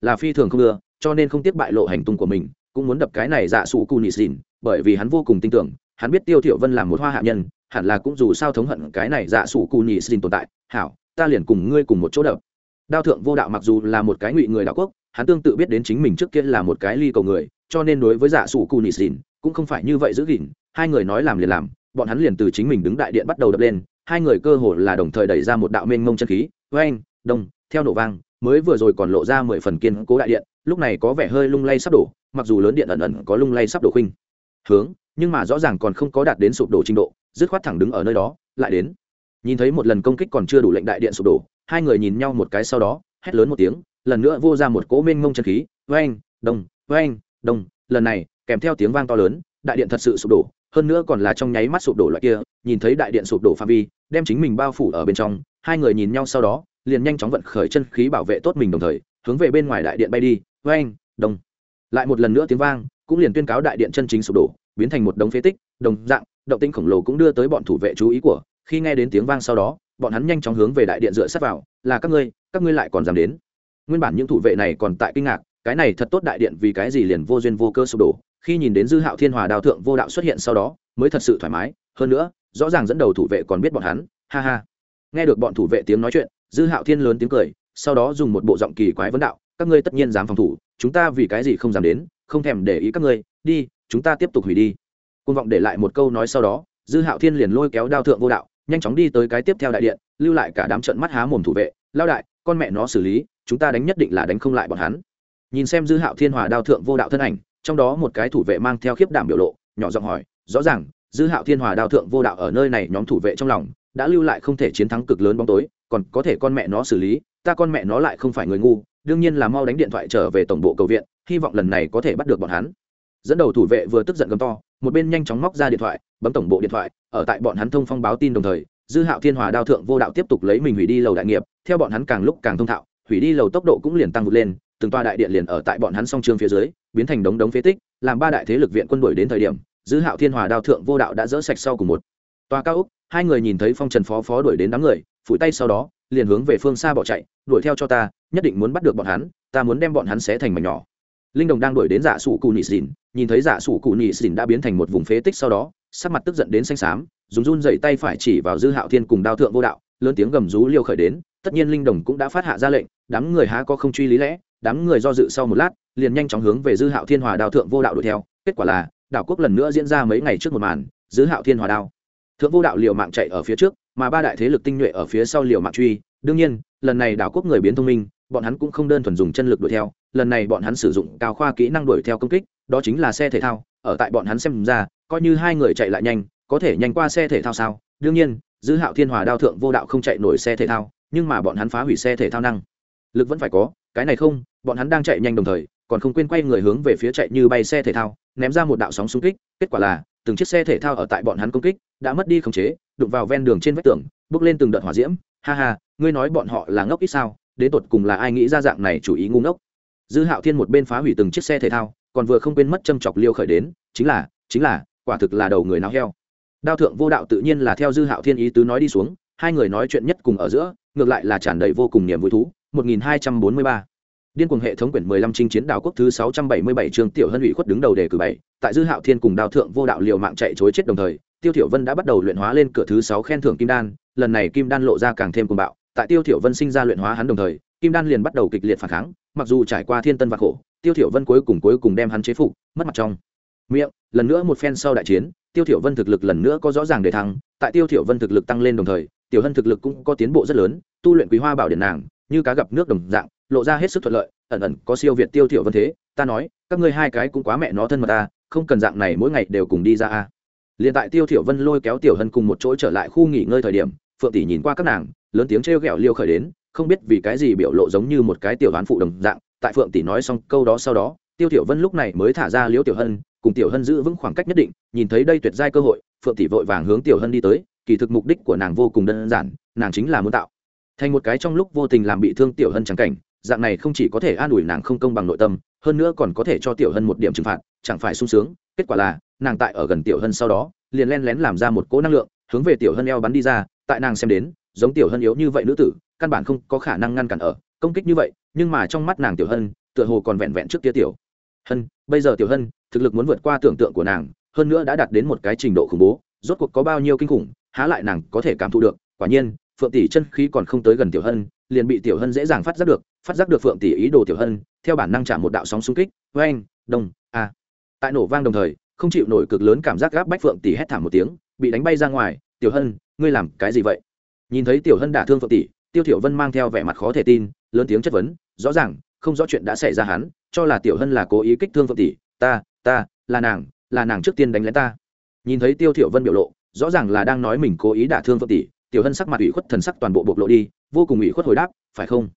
là phi thường không ưa, cho nên không tiếp bại lộ hành tung của mình, cũng muốn đập cái này giả sủ cu nị bởi vì hắn vô cùng tin tưởng, hắn biết tiêu thiểu vân là một hoa hạ nhân hẳn là cũng dù sao thống hận cái này Dạ sủ cù nhị xin tồn tại. Hảo, ta liền cùng ngươi cùng một chỗ đập. Đao thượng vô đạo mặc dù là một cái ngụy người đạo quốc, hắn tương tự biết đến chính mình trước kia là một cái ly cầu người, cho nên đối với Dạ sủ cù nhị xin cũng không phải như vậy giữ gìn. Hai người nói làm liền làm, bọn hắn liền từ chính mình đứng đại điện bắt đầu đập lên. Hai người cơ hồ là đồng thời đẩy ra một đạo mênh mông chân khí vang đông, theo nổ vang, mới vừa rồi còn lộ ra mười phần kiên cố đại điện, lúc này có vẻ hơi lung lay sắp đổ, mặc dù lớn điện ẩn ẩn có lung lay sắp đổ khinh. hướng nhưng mà rõ ràng còn không có đạt đến sụp đổ trình độ, dứt khoát thẳng đứng ở nơi đó, lại đến. Nhìn thấy một lần công kích còn chưa đủ lệnh đại điện sụp đổ, hai người nhìn nhau một cái sau đó, hét lớn một tiếng, lần nữa vô ra một cỗ mênh mông chân khí vang đông vang đông lần này, kèm theo tiếng vang to lớn, đại điện thật sự sụp đổ, hơn nữa còn là trong nháy mắt sụp đổ loại kia, nhìn thấy đại điện sụp đổ phạm vi, đem chính mình bao phủ ở bên trong, hai người nhìn nhau sau đó, liền nhanh chóng vận khởi chân khí bảo vệ tốt mình đồng thời, hướng về bên ngoài đại điện bay đi vê đông lại một lần nữa tiếng vang, cũng liền tuyên cáo đại điện chân chính sụp đổ biến thành một đống phế tích, đồng dạng, động tinh khổng lồ cũng đưa tới bọn thủ vệ chú ý của, khi nghe đến tiếng vang sau đó, bọn hắn nhanh chóng hướng về đại điện dựa sát vào, là các ngươi các ngươi lại còn dám đến? Nguyên bản những thủ vệ này còn tại kinh ngạc, cái này thật tốt đại điện vì cái gì liền vô duyên vô cơ sụp đổ, khi nhìn đến dư hạo thiên hòa đào thượng vô đạo xuất hiện sau đó, mới thật sự thoải mái, hơn nữa, rõ ràng dẫn đầu thủ vệ còn biết bọn hắn, ha ha. Nghe được bọn thủ vệ tiếng nói chuyện, dư hạo thiên lớn tiếng cười, sau đó dùng một bộ giọng kỳ quái vấn đạo, các ngươi tất nhiên dám phòng thủ, chúng ta vì cái gì không dám đến, không thèm để ý các ngươi, đi chúng ta tiếp tục hủy đi. Côn vọng để lại một câu nói sau đó, dư hạo thiên liền lôi kéo đao thượng vô đạo, nhanh chóng đi tới cái tiếp theo đại điện, lưu lại cả đám trận mắt há mồm thủ vệ. Lao đại, con mẹ nó xử lý, chúng ta đánh nhất định là đánh không lại bọn hắn. Nhìn xem dư hạo thiên hòa đao thượng vô đạo thân ảnh, trong đó một cái thủ vệ mang theo khiếp đảm biểu lộ, nhỏ giọng hỏi, rõ ràng, dư hạo thiên hòa đao thượng vô đạo ở nơi này nhóm thủ vệ trong lòng, đã lưu lại không thể chiến thắng cực lớn bóng tối, còn có thể con mẹ nó xử lý, ta con mẹ nó lại không phải người ngu, đương nhiên là mau đánh điện thoại trở về tổng bộ cầu viện, hy vọng lần này có thể bắt được bọn hắn dẫn đầu thủ vệ vừa tức giận gầm to, một bên nhanh chóng móc ra điện thoại, bấm tổng bộ điện thoại, ở tại bọn hắn thông phong báo tin đồng thời, dư hạo thiên hòa đao thượng vô đạo tiếp tục lấy mình hủy đi lầu đại nghiệp, theo bọn hắn càng lúc càng thông thạo, hủy đi lầu tốc độ cũng liền tăng vượt lên, từng toa đại điện liền ở tại bọn hắn song trương phía dưới, biến thành đống đống phế tích, làm ba đại thế lực viện quân đội đến thời điểm, dư hạo thiên hòa đao thượng vô đạo đã dỡ sạch sau cùng một toa cao úc hai người nhìn thấy phong trần phó phó đuổi đến đám người, phủi tay sau đó, liền hướng về phương xa bỏ chạy, đuổi theo cho ta, nhất định muốn bắt được bọn hắn, ta muốn đem bọn hắn xé thành mảnh nhỏ linh đồng đang đuổi đến giả sủ cụ nị xỉn, nhìn thấy giả sủ cụ nị xỉn đã biến thành một vùng phế tích sau đó, sắc mặt tức giận đến xanh xám, dùng run dậy tay phải chỉ vào dư hạo thiên cùng đao thượng vô đạo, lớn tiếng gầm rú liêu khởi đến, tất nhiên linh đồng cũng đã phát hạ ra lệnh, đám người há có không truy lý lẽ, đám người do dự sau một lát, liền nhanh chóng hướng về dư hạo thiên hòa đao thượng vô đạo đuổi theo, kết quả là, đảo quốc lần nữa diễn ra mấy ngày trước một màn, dư hạo thiên hòa đao. Thượng vô đạo liều mạng chạy ở phía trước, mà ba đại thế lực tinh nhuệ ở phía sau liều mạng truy, đương nhiên, lần này đảo quốc người biến thông minh, bọn hắn cũng không đơn thuần dùng chân lực đuổi theo lần này bọn hắn sử dụng cao khoa kỹ năng đuổi theo công kích, đó chính là xe thể thao, ở tại bọn hắn xem ra, coi như hai người chạy lại nhanh, có thể nhanh qua xe thể thao sao? Đương nhiên dư hạo thiên hòa đao thượng vô đạo không chạy nổi xe thể thao, nhưng mà bọn hắn phá hủy xe thể thao năng. Lực vẫn phải có, cái này không, bọn hắn đang chạy nhanh đồng thời, còn không quên quay người hướng về phía chạy như bay xe thể thao, ném ra một đạo sóng xung kích, kết quả là, từng chiếc xe thể thao ở tại bọn hắn công kích, đã mất đi khống chế, đụng vào ven đường trên vách tường, bước lên từng đợt hỏa diễm. Ha ha, ngươi nói bọn họ là ngốc ít sao? Đến tột cùng là ai nghĩ ra dạng này chủ ý ngu ngốc? Dư hạo thiên một bên phá hủy từng chiếc xe thể thao còn vừa không quên mất châm chọc liêu khởi đến chính là chính là quả thực là đầu người náo heo. Đao thượng vô đạo tự nhiên là theo dư hạo thiên ý tứ nói đi xuống hai người nói chuyện nhất cùng ở giữa ngược lại là tràn đầy vô cùng niềm vui thú. 1243 Điên cuồng hệ thống quyển 15 chinh chiến đảo quốc thứ 677 chương Tiểu Hân ủy khuất đứng đầu đề cử 7, tại Dư Hạo Thiên cùng Đao Thượng Vô Đạo liều mạng chạy chối chết đồng thời, Tiêu Thiểu Vân đã bắt đầu luyện hóa lên cửa thứ 6 khen thưởng kim đan, lần này kim đan lộ ra càng thêm cuồng bạo, tại Tiêu Thiểu Vân sinh ra luyện hóa hắn đồng thời, kim đan liền bắt đầu kịch liệt phản kháng, mặc dù trải qua thiên tân và khổ, Tiêu Thiểu Vân cuối cùng cuối cùng đem hắn chế phục, mất mặt trong. Miệng, lần nữa một phen sau đại chiến, Tiêu Thiểu Vân thực lực lần nữa có rõ ràng để thắng, tại Tiêu Thiểu Vân thực lực tăng lên đồng thời, Tiểu Hân thực lực cũng có tiến bộ rất lớn, tu luyện Quý Hoa Bảo Điện nàng, như cá gặp nước đồng dạng, lộ ra hết sức thuận lợi, ẩn ẩn có siêu việt tiêu thiểu vân thế ta nói các ngươi hai cái cũng quá mẹ nó thân mật ta không cần dạng này mỗi ngày đều cùng đi ra à. a liền tại tiêu thiểu vân lôi kéo tiểu hân cùng một chỗ trở lại khu nghỉ ngơi thời điểm phượng tỷ nhìn qua các nàng lớn tiếng treo gẹo liêu khởi đến không biết vì cái gì biểu lộ giống như một cái tiểu đoán phụ đồng dạng, tại phượng tỷ nói xong câu đó sau đó, tiêu thiểu vân lúc này mới thả ra liễu tiểu hân, cùng tiểu hân giữ vững khoảng cách nhất định, nhìn thấy đây tuyệt giai cơ hội, phượng tỷ vội vàng hướng tiểu hân đi tới, kỳ thực mục đích của nàng vô cùng đơn giản, nàng chính là muốn tạo thành một cái trong lúc vô tình làm bị thương tiểu hân chẳng cảnh, dạng này không chỉ có thể an ủi nàng không công bằng nội tâm, hơn nữa còn có thể cho tiểu hân một điểm trừng phạt, chẳng phải sung sướng, kết quả là, nàng tại ở gần tiểu hân sau đó, liền len lén làm ra một cỗ năng lượng, hướng về tiểu hân eo bắn đi ra, tại nàng xem đến giống tiểu hân yếu như vậy nữ tử, căn bản không có khả năng ngăn cản ở, công kích như vậy, nhưng mà trong mắt nàng tiểu hân, tựa hồ còn vẹn vẹn trước kia tiểu. Hân, bây giờ tiểu hân, thực lực muốn vượt qua tưởng tượng của nàng, hơn nữa đã đạt đến một cái trình độ khủng bố, rốt cuộc có bao nhiêu kinh khủng, há lại nàng có thể cảm thụ được. Quả nhiên, phượng tỷ chân khí còn không tới gần tiểu hân, liền bị tiểu hân dễ dàng phát giác được, phát giác được phượng tỷ ý đồ tiểu hân, theo bản năng trả một đạo sóng xung kích với anh đông, a. Tại nổ vang đồng thời, không chịu nổi cực lớn cảm giác gáp bách phượng tỷ hét thảm một tiếng, bị đánh bay ra ngoài, tiểu hân, ngươi làm cái gì vậy? Nhìn thấy tiểu hân đả thương phượng tỷ, tiêu tiểu vân mang theo vẻ mặt khó thể tin, lớn tiếng chất vấn, rõ ràng, không rõ chuyện đã xảy ra hắn, cho là tiểu hân là cố ý kích thương phượng tỷ. Ta ta, là nàng là nàng trước tiên đánh lén ta. Nhìn thấy tiêu tiểu vân biểu lộ, rõ ràng là đang nói mình cố ý đả thương phượng tỷ. Tiểu hân sắc mặt ủy khuất thần sắc toàn bộ bộc lộ đi, vô cùng ủy khuất hồi đáp, phải không?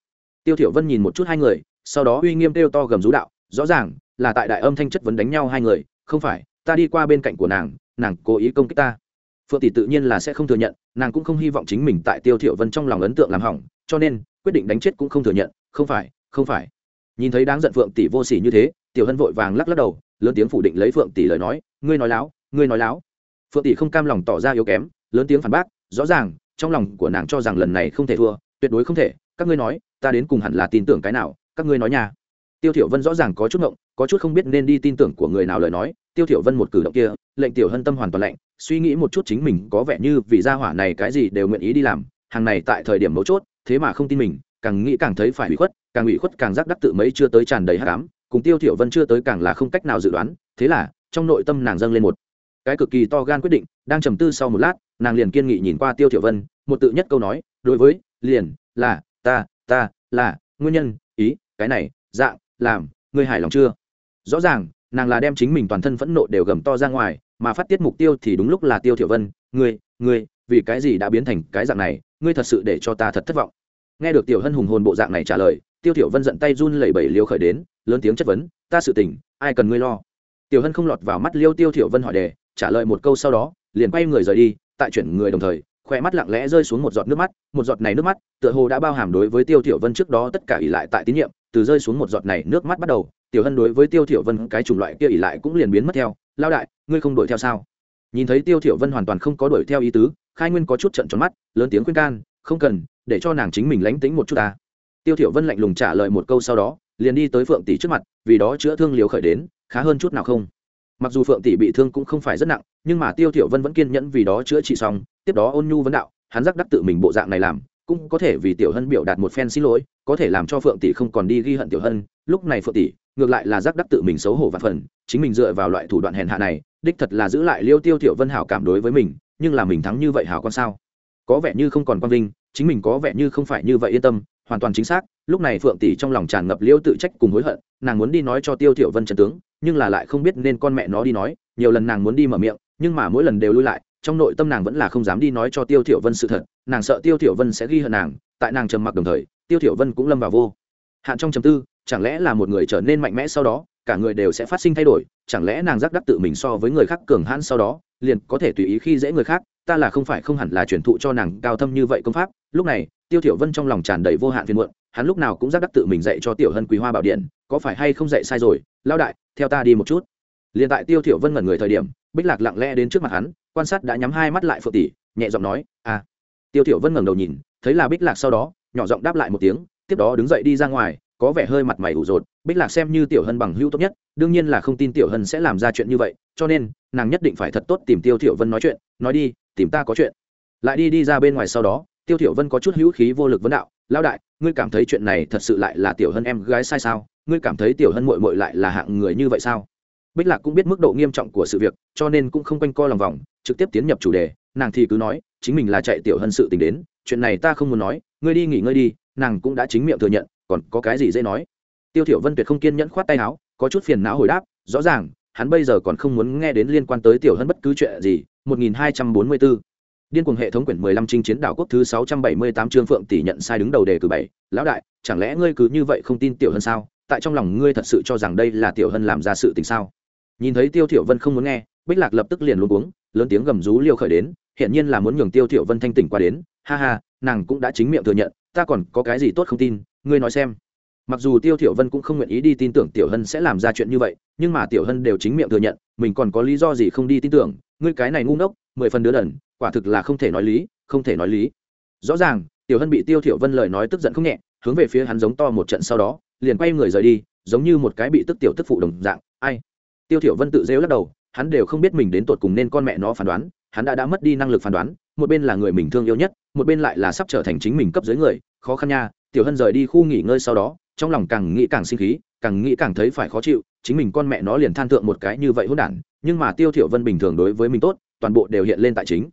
Tiêu thiểu vân nhìn một chút hai người, sau đó uy nghiêm kêu to gầm rú đạo, rõ ràng, là tại đại âm thanh chất vấn đánh nhau hai người, không phải, ta đi qua bên cạnh của nàng nàng cố ý công kích ta phượng tỷ tự nhiên là sẽ không thừa nhận, nàng cũng không hy vọng chính mình tại tiêu Thiệu vân trong lòng ấn tượng làm hỏng, cho nên, quyết định đánh chết cũng không thừa nhận, không phải không phải. Nhìn thấy đáng giận phượng tỷ vô sỉ như thế, tiểu hân vội vàng lắc lắc đầu, lớn tiếng phủ định lấy phượng tỷ lời nói, ngươi nói láo, ngươi nói láo. Phượng tỷ không cam lòng tỏ ra yếu kém, lớn tiếng phản bác, rõ ràng, trong lòng của nàng cho rằng lần này không thể thua, tuyệt đối không thể, các ngươi nói, ta đến cùng hẳn là tin tưởng cái nào, các ngươi nói nha. Tiêu thiểu vân rõ ràng có chút ngộng, có chút không biết nên đi tin tưởng của người nào lời nói tiêu thiểu vân một cử động kia, lệnh tiểu hân tâm hoàn toàn lạnh, suy nghĩ một chút chính mình có vẻ như vì gia hỏa này cái gì đều nguyện ý đi làm, hàng này tại thời điểm mấu chốt, thế mà không tin mình, càng nghĩ càng thấy phải ủy khuất, càng ủy khuất càng giác đắc tự mấy chưa tới tràn đầy hắc ám, cùng tiêu thiểu vân chưa tới càng là không cách nào dự đoán, thế là, trong nội tâm nàng dâng lên một cái cực kỳ to gan quyết định, đang trầm tư sau một lát, nàng liền kiên nghị nhìn qua tiêu thiểu vân, một tự nhất câu nói, đối với, liền, là, ta ta, là, nguyên nhân, ý, cái này, dạng, làm, ngươi hài lòng chưa? Rõ ràng nàng là đem chính mình toàn thân phẫn nộ đều gầm to ra ngoài, mà phát tiết mục tiêu thì đúng lúc là tiêu thiểu vân, ngươi ngươi, vì cái gì đã biến thành cái dạng này, ngươi thật sự để cho ta thật thất vọng. Nghe được tiểu hân hùng hồn bộ dạng này trả lời, tiêu thiểu vân giận tay run lẩy bẩy liêu khởi đến, lớn tiếng chất vấn, ta sự tình, ai cần ngươi lo? Tiểu hân không lọt vào mắt liêu tiêu thiểu vân hỏi đề, trả lời một câu sau đó, liền quay người rời đi, tại chuyển người đồng thời khỏe mắt lặng lẽ rơi xuống một giọt nước mắt, một giọt này nước mắt, tựa hồ đã bao hàm đối với tiêu thiểu vân trước đó tất cả ỉ lại tại tín nhiệm, từ rơi xuống một giọt này nước mắt bắt đầu, tiểu hân đối với tiêu thiểu vân cái chủng loại kia ỉ lại cũng liền biến mất theo lao đại, ngươi không đuổi theo sao? Nhìn thấy tiêu thiểu vân hoàn toàn không có đuổi theo ý tứ, khai nguyên có chút trận tròn mắt, lớn tiếng khuyên can, không cần, để cho nàng chính mình lánh tính một chút ta. Tiêu thiểu vân lạnh lùng trả lời một câu sau đó, liền đi tới phượng tỷ trước mặt, vì đó chữa thương liều khởi đến, khá hơn chút nào không? Mặc dù phượng tỷ bị thương cũng không phải rất nặng, nhưng mà tiêu thiểu vân vẫn kiên nhẫn vì đó chữa trị xong, tiếp đó ôn nhu vấn đạo, hắn giác đắc tự mình bộ dạng này làm, cũng có thể vì tiểu hân biểu đạt một phen xin lỗi, có thể làm cho phượng tỷ không còn đi ghi hận tiểu hân, lúc này phượng tỷ ngược lại là giác đắc tự mình xấu hổ và phần, chính mình dựa vào loại thủ đoạn hèn hạ này, đích thật là giữ lại liêu tiêu tiểu vân hảo cảm đối với mình, nhưng là mình thắng như vậy hảo con sao? Có vẻ như không còn quan vinh, chính mình có vẻ như không phải như vậy yên tâm hoàn toàn chính xác, lúc này phượng tỷ trong lòng tràn ngập liêu tự trách cùng hối hận, nàng muốn đi nói cho tiêu tiểu vân trần tướng, nhưng là lại không biết nên con mẹ nó đi nói, nhiều lần nàng muốn đi mở miệng, nhưng mà mỗi lần đều lui lại, trong nội tâm nàng vẫn là không dám đi nói cho tiêu thiểu vân sự thật, nàng sợ tiêu thiểu vân sẽ ghi hận nàng, tại nàng trầm mặc đồng thời, tiêu thiểu vân cũng lâm vào vô hạn trong trầm tư, chẳng lẽ là một người trở nên mạnh mẽ sau đó, cả người đều sẽ phát sinh thay đổi, chẳng lẽ nàng giác đắc tự mình so với người khác cường hãn sau đó, liền có thể tùy ý khi dễ người khác, ta là không phải không hẳn là truyền thụ cho nàng cao thâm như vậy công pháp, lúc này tiêu thiểu vân trong lòng tràn đầy vô hạn phiền muộn, hắn lúc nào cũng giác đắc tự mình dạy cho tiểu hân quý hoa bảo điện, có phải hay không dạy sai rồi lao đại, theo ta đi một chút. Liền tại tiêu thiểu vân ngẩn người thời điểm, bích lạc lặng lẽ đến trước mặt hắn, quan sát đã nhắm hai mắt lại phượng tỷ, nhẹ giọng nói à. Tiêu thiểu vân ngẩng đầu nhìn, thấy là bích lạc sau đó, nhỏ giọng đáp lại một tiếng, tiếp đó đứng dậy đi ra ngoài, có vẻ hơi mặt mày ủ rột, bích lạc xem như tiểu hân bằng hữu tốt nhất, đương nhiên là không tin tiểu hân sẽ làm ra chuyện như vậy, cho nên, nàng nhất định phải thật tốt tìm tiêu thiểu vân nói chuyện, nói đi, tìm ta có chuyện. Lại đi đi ra bên ngoài sau đó tiêu thiểu vân có chút hữu khí vô lực vấn đạo, Lão đại, ngươi cảm thấy chuyện này thật sự lại là tiểu hân em gái sai sao? Ngươi cảm thấy tiểu hân muội muội lại là hạng người như vậy sao? Bích lạc cũng biết mức độ nghiêm trọng của sự việc, cho nên cũng không quanh co lòng vòng, trực tiếp tiến nhập chủ đề. Nàng thì cứ nói, chính mình là chạy tiểu hân sự tình đến, chuyện này ta không muốn nói, ngươi đi nghỉ ngơi đi. Nàng cũng đã chính miệng thừa nhận, còn có cái gì dễ nói? Tiêu thiểu vân tuyệt không kiên nhẫn khoát tay áo, có chút phiền não hồi đáp, rõ ràng, hắn bây giờ còn không muốn nghe đến liên quan tới tiểu hân bất cứ chuyện gì. 1244 điên cuồng hệ thống quyển 15 trinh chiến đảo quốc thứ 678 chương phượng tỷ nhận sai đứng đầu đề cử bảy, lão đại, chẳng lẽ ngươi cứ như vậy không tin tiểu hân sao? Tại trong lòng ngươi thật sự cho rằng đây là tiểu hân làm ra sự tình sao? Nhìn thấy tiêu thiểu vân không muốn nghe, bích lạc lập tức liền luống cuống, lớn tiếng gầm rú liêu khởi đến hiện nhiên là muốn nhường tiêu thiểu vân thanh tỉnh qua đến. Ha ha, nàng cũng đã chính miệng thừa nhận, ta còn có cái gì tốt không tin, ngươi nói xem. Mặc dù tiêu thiểu vân cũng không nguyện ý đi tin tưởng tiểu hân sẽ làm ra chuyện như vậy, nhưng mà tiểu hân đều chính miệng thừa nhận, mình còn có lý do gì không đi tin tưởng, ngươi cái này ngu ngốc mười phần đứa đần, quả thực là không thể nói lý, không thể nói lý. Rõ ràng, tiểu hân bị tiêu thiểu vân lời nói tức giận không nhẹ, hướng về phía hắn giống to một trận sau đó, liền quay người rời đi, giống như một cái bị tức tiểu tức phụ đồng dạng. Ai? Tiêu thiểu vân tự rêu lắc đầu, hắn đều không biết mình đến tột cùng nên con mẹ nó phán đoán, hắn đã đã mất đi năng lực phán đoán, một bên là người mình thương yêu nhất, một bên lại là sắp trở thành chính mình cấp dưới người, khó khăn nha. Tiểu hân rời đi khu nghỉ ngơi sau đó, trong lòng càng nghĩ càng sinh khí, càng nghĩ càng thấy phải khó chịu, chính mình con mẹ nó liền than thượng một cái như vậy hỗn đản, nhưng mà tiêu thiểu vân bình thường đối với mình tốt toàn bộ đều hiện lên tại chính.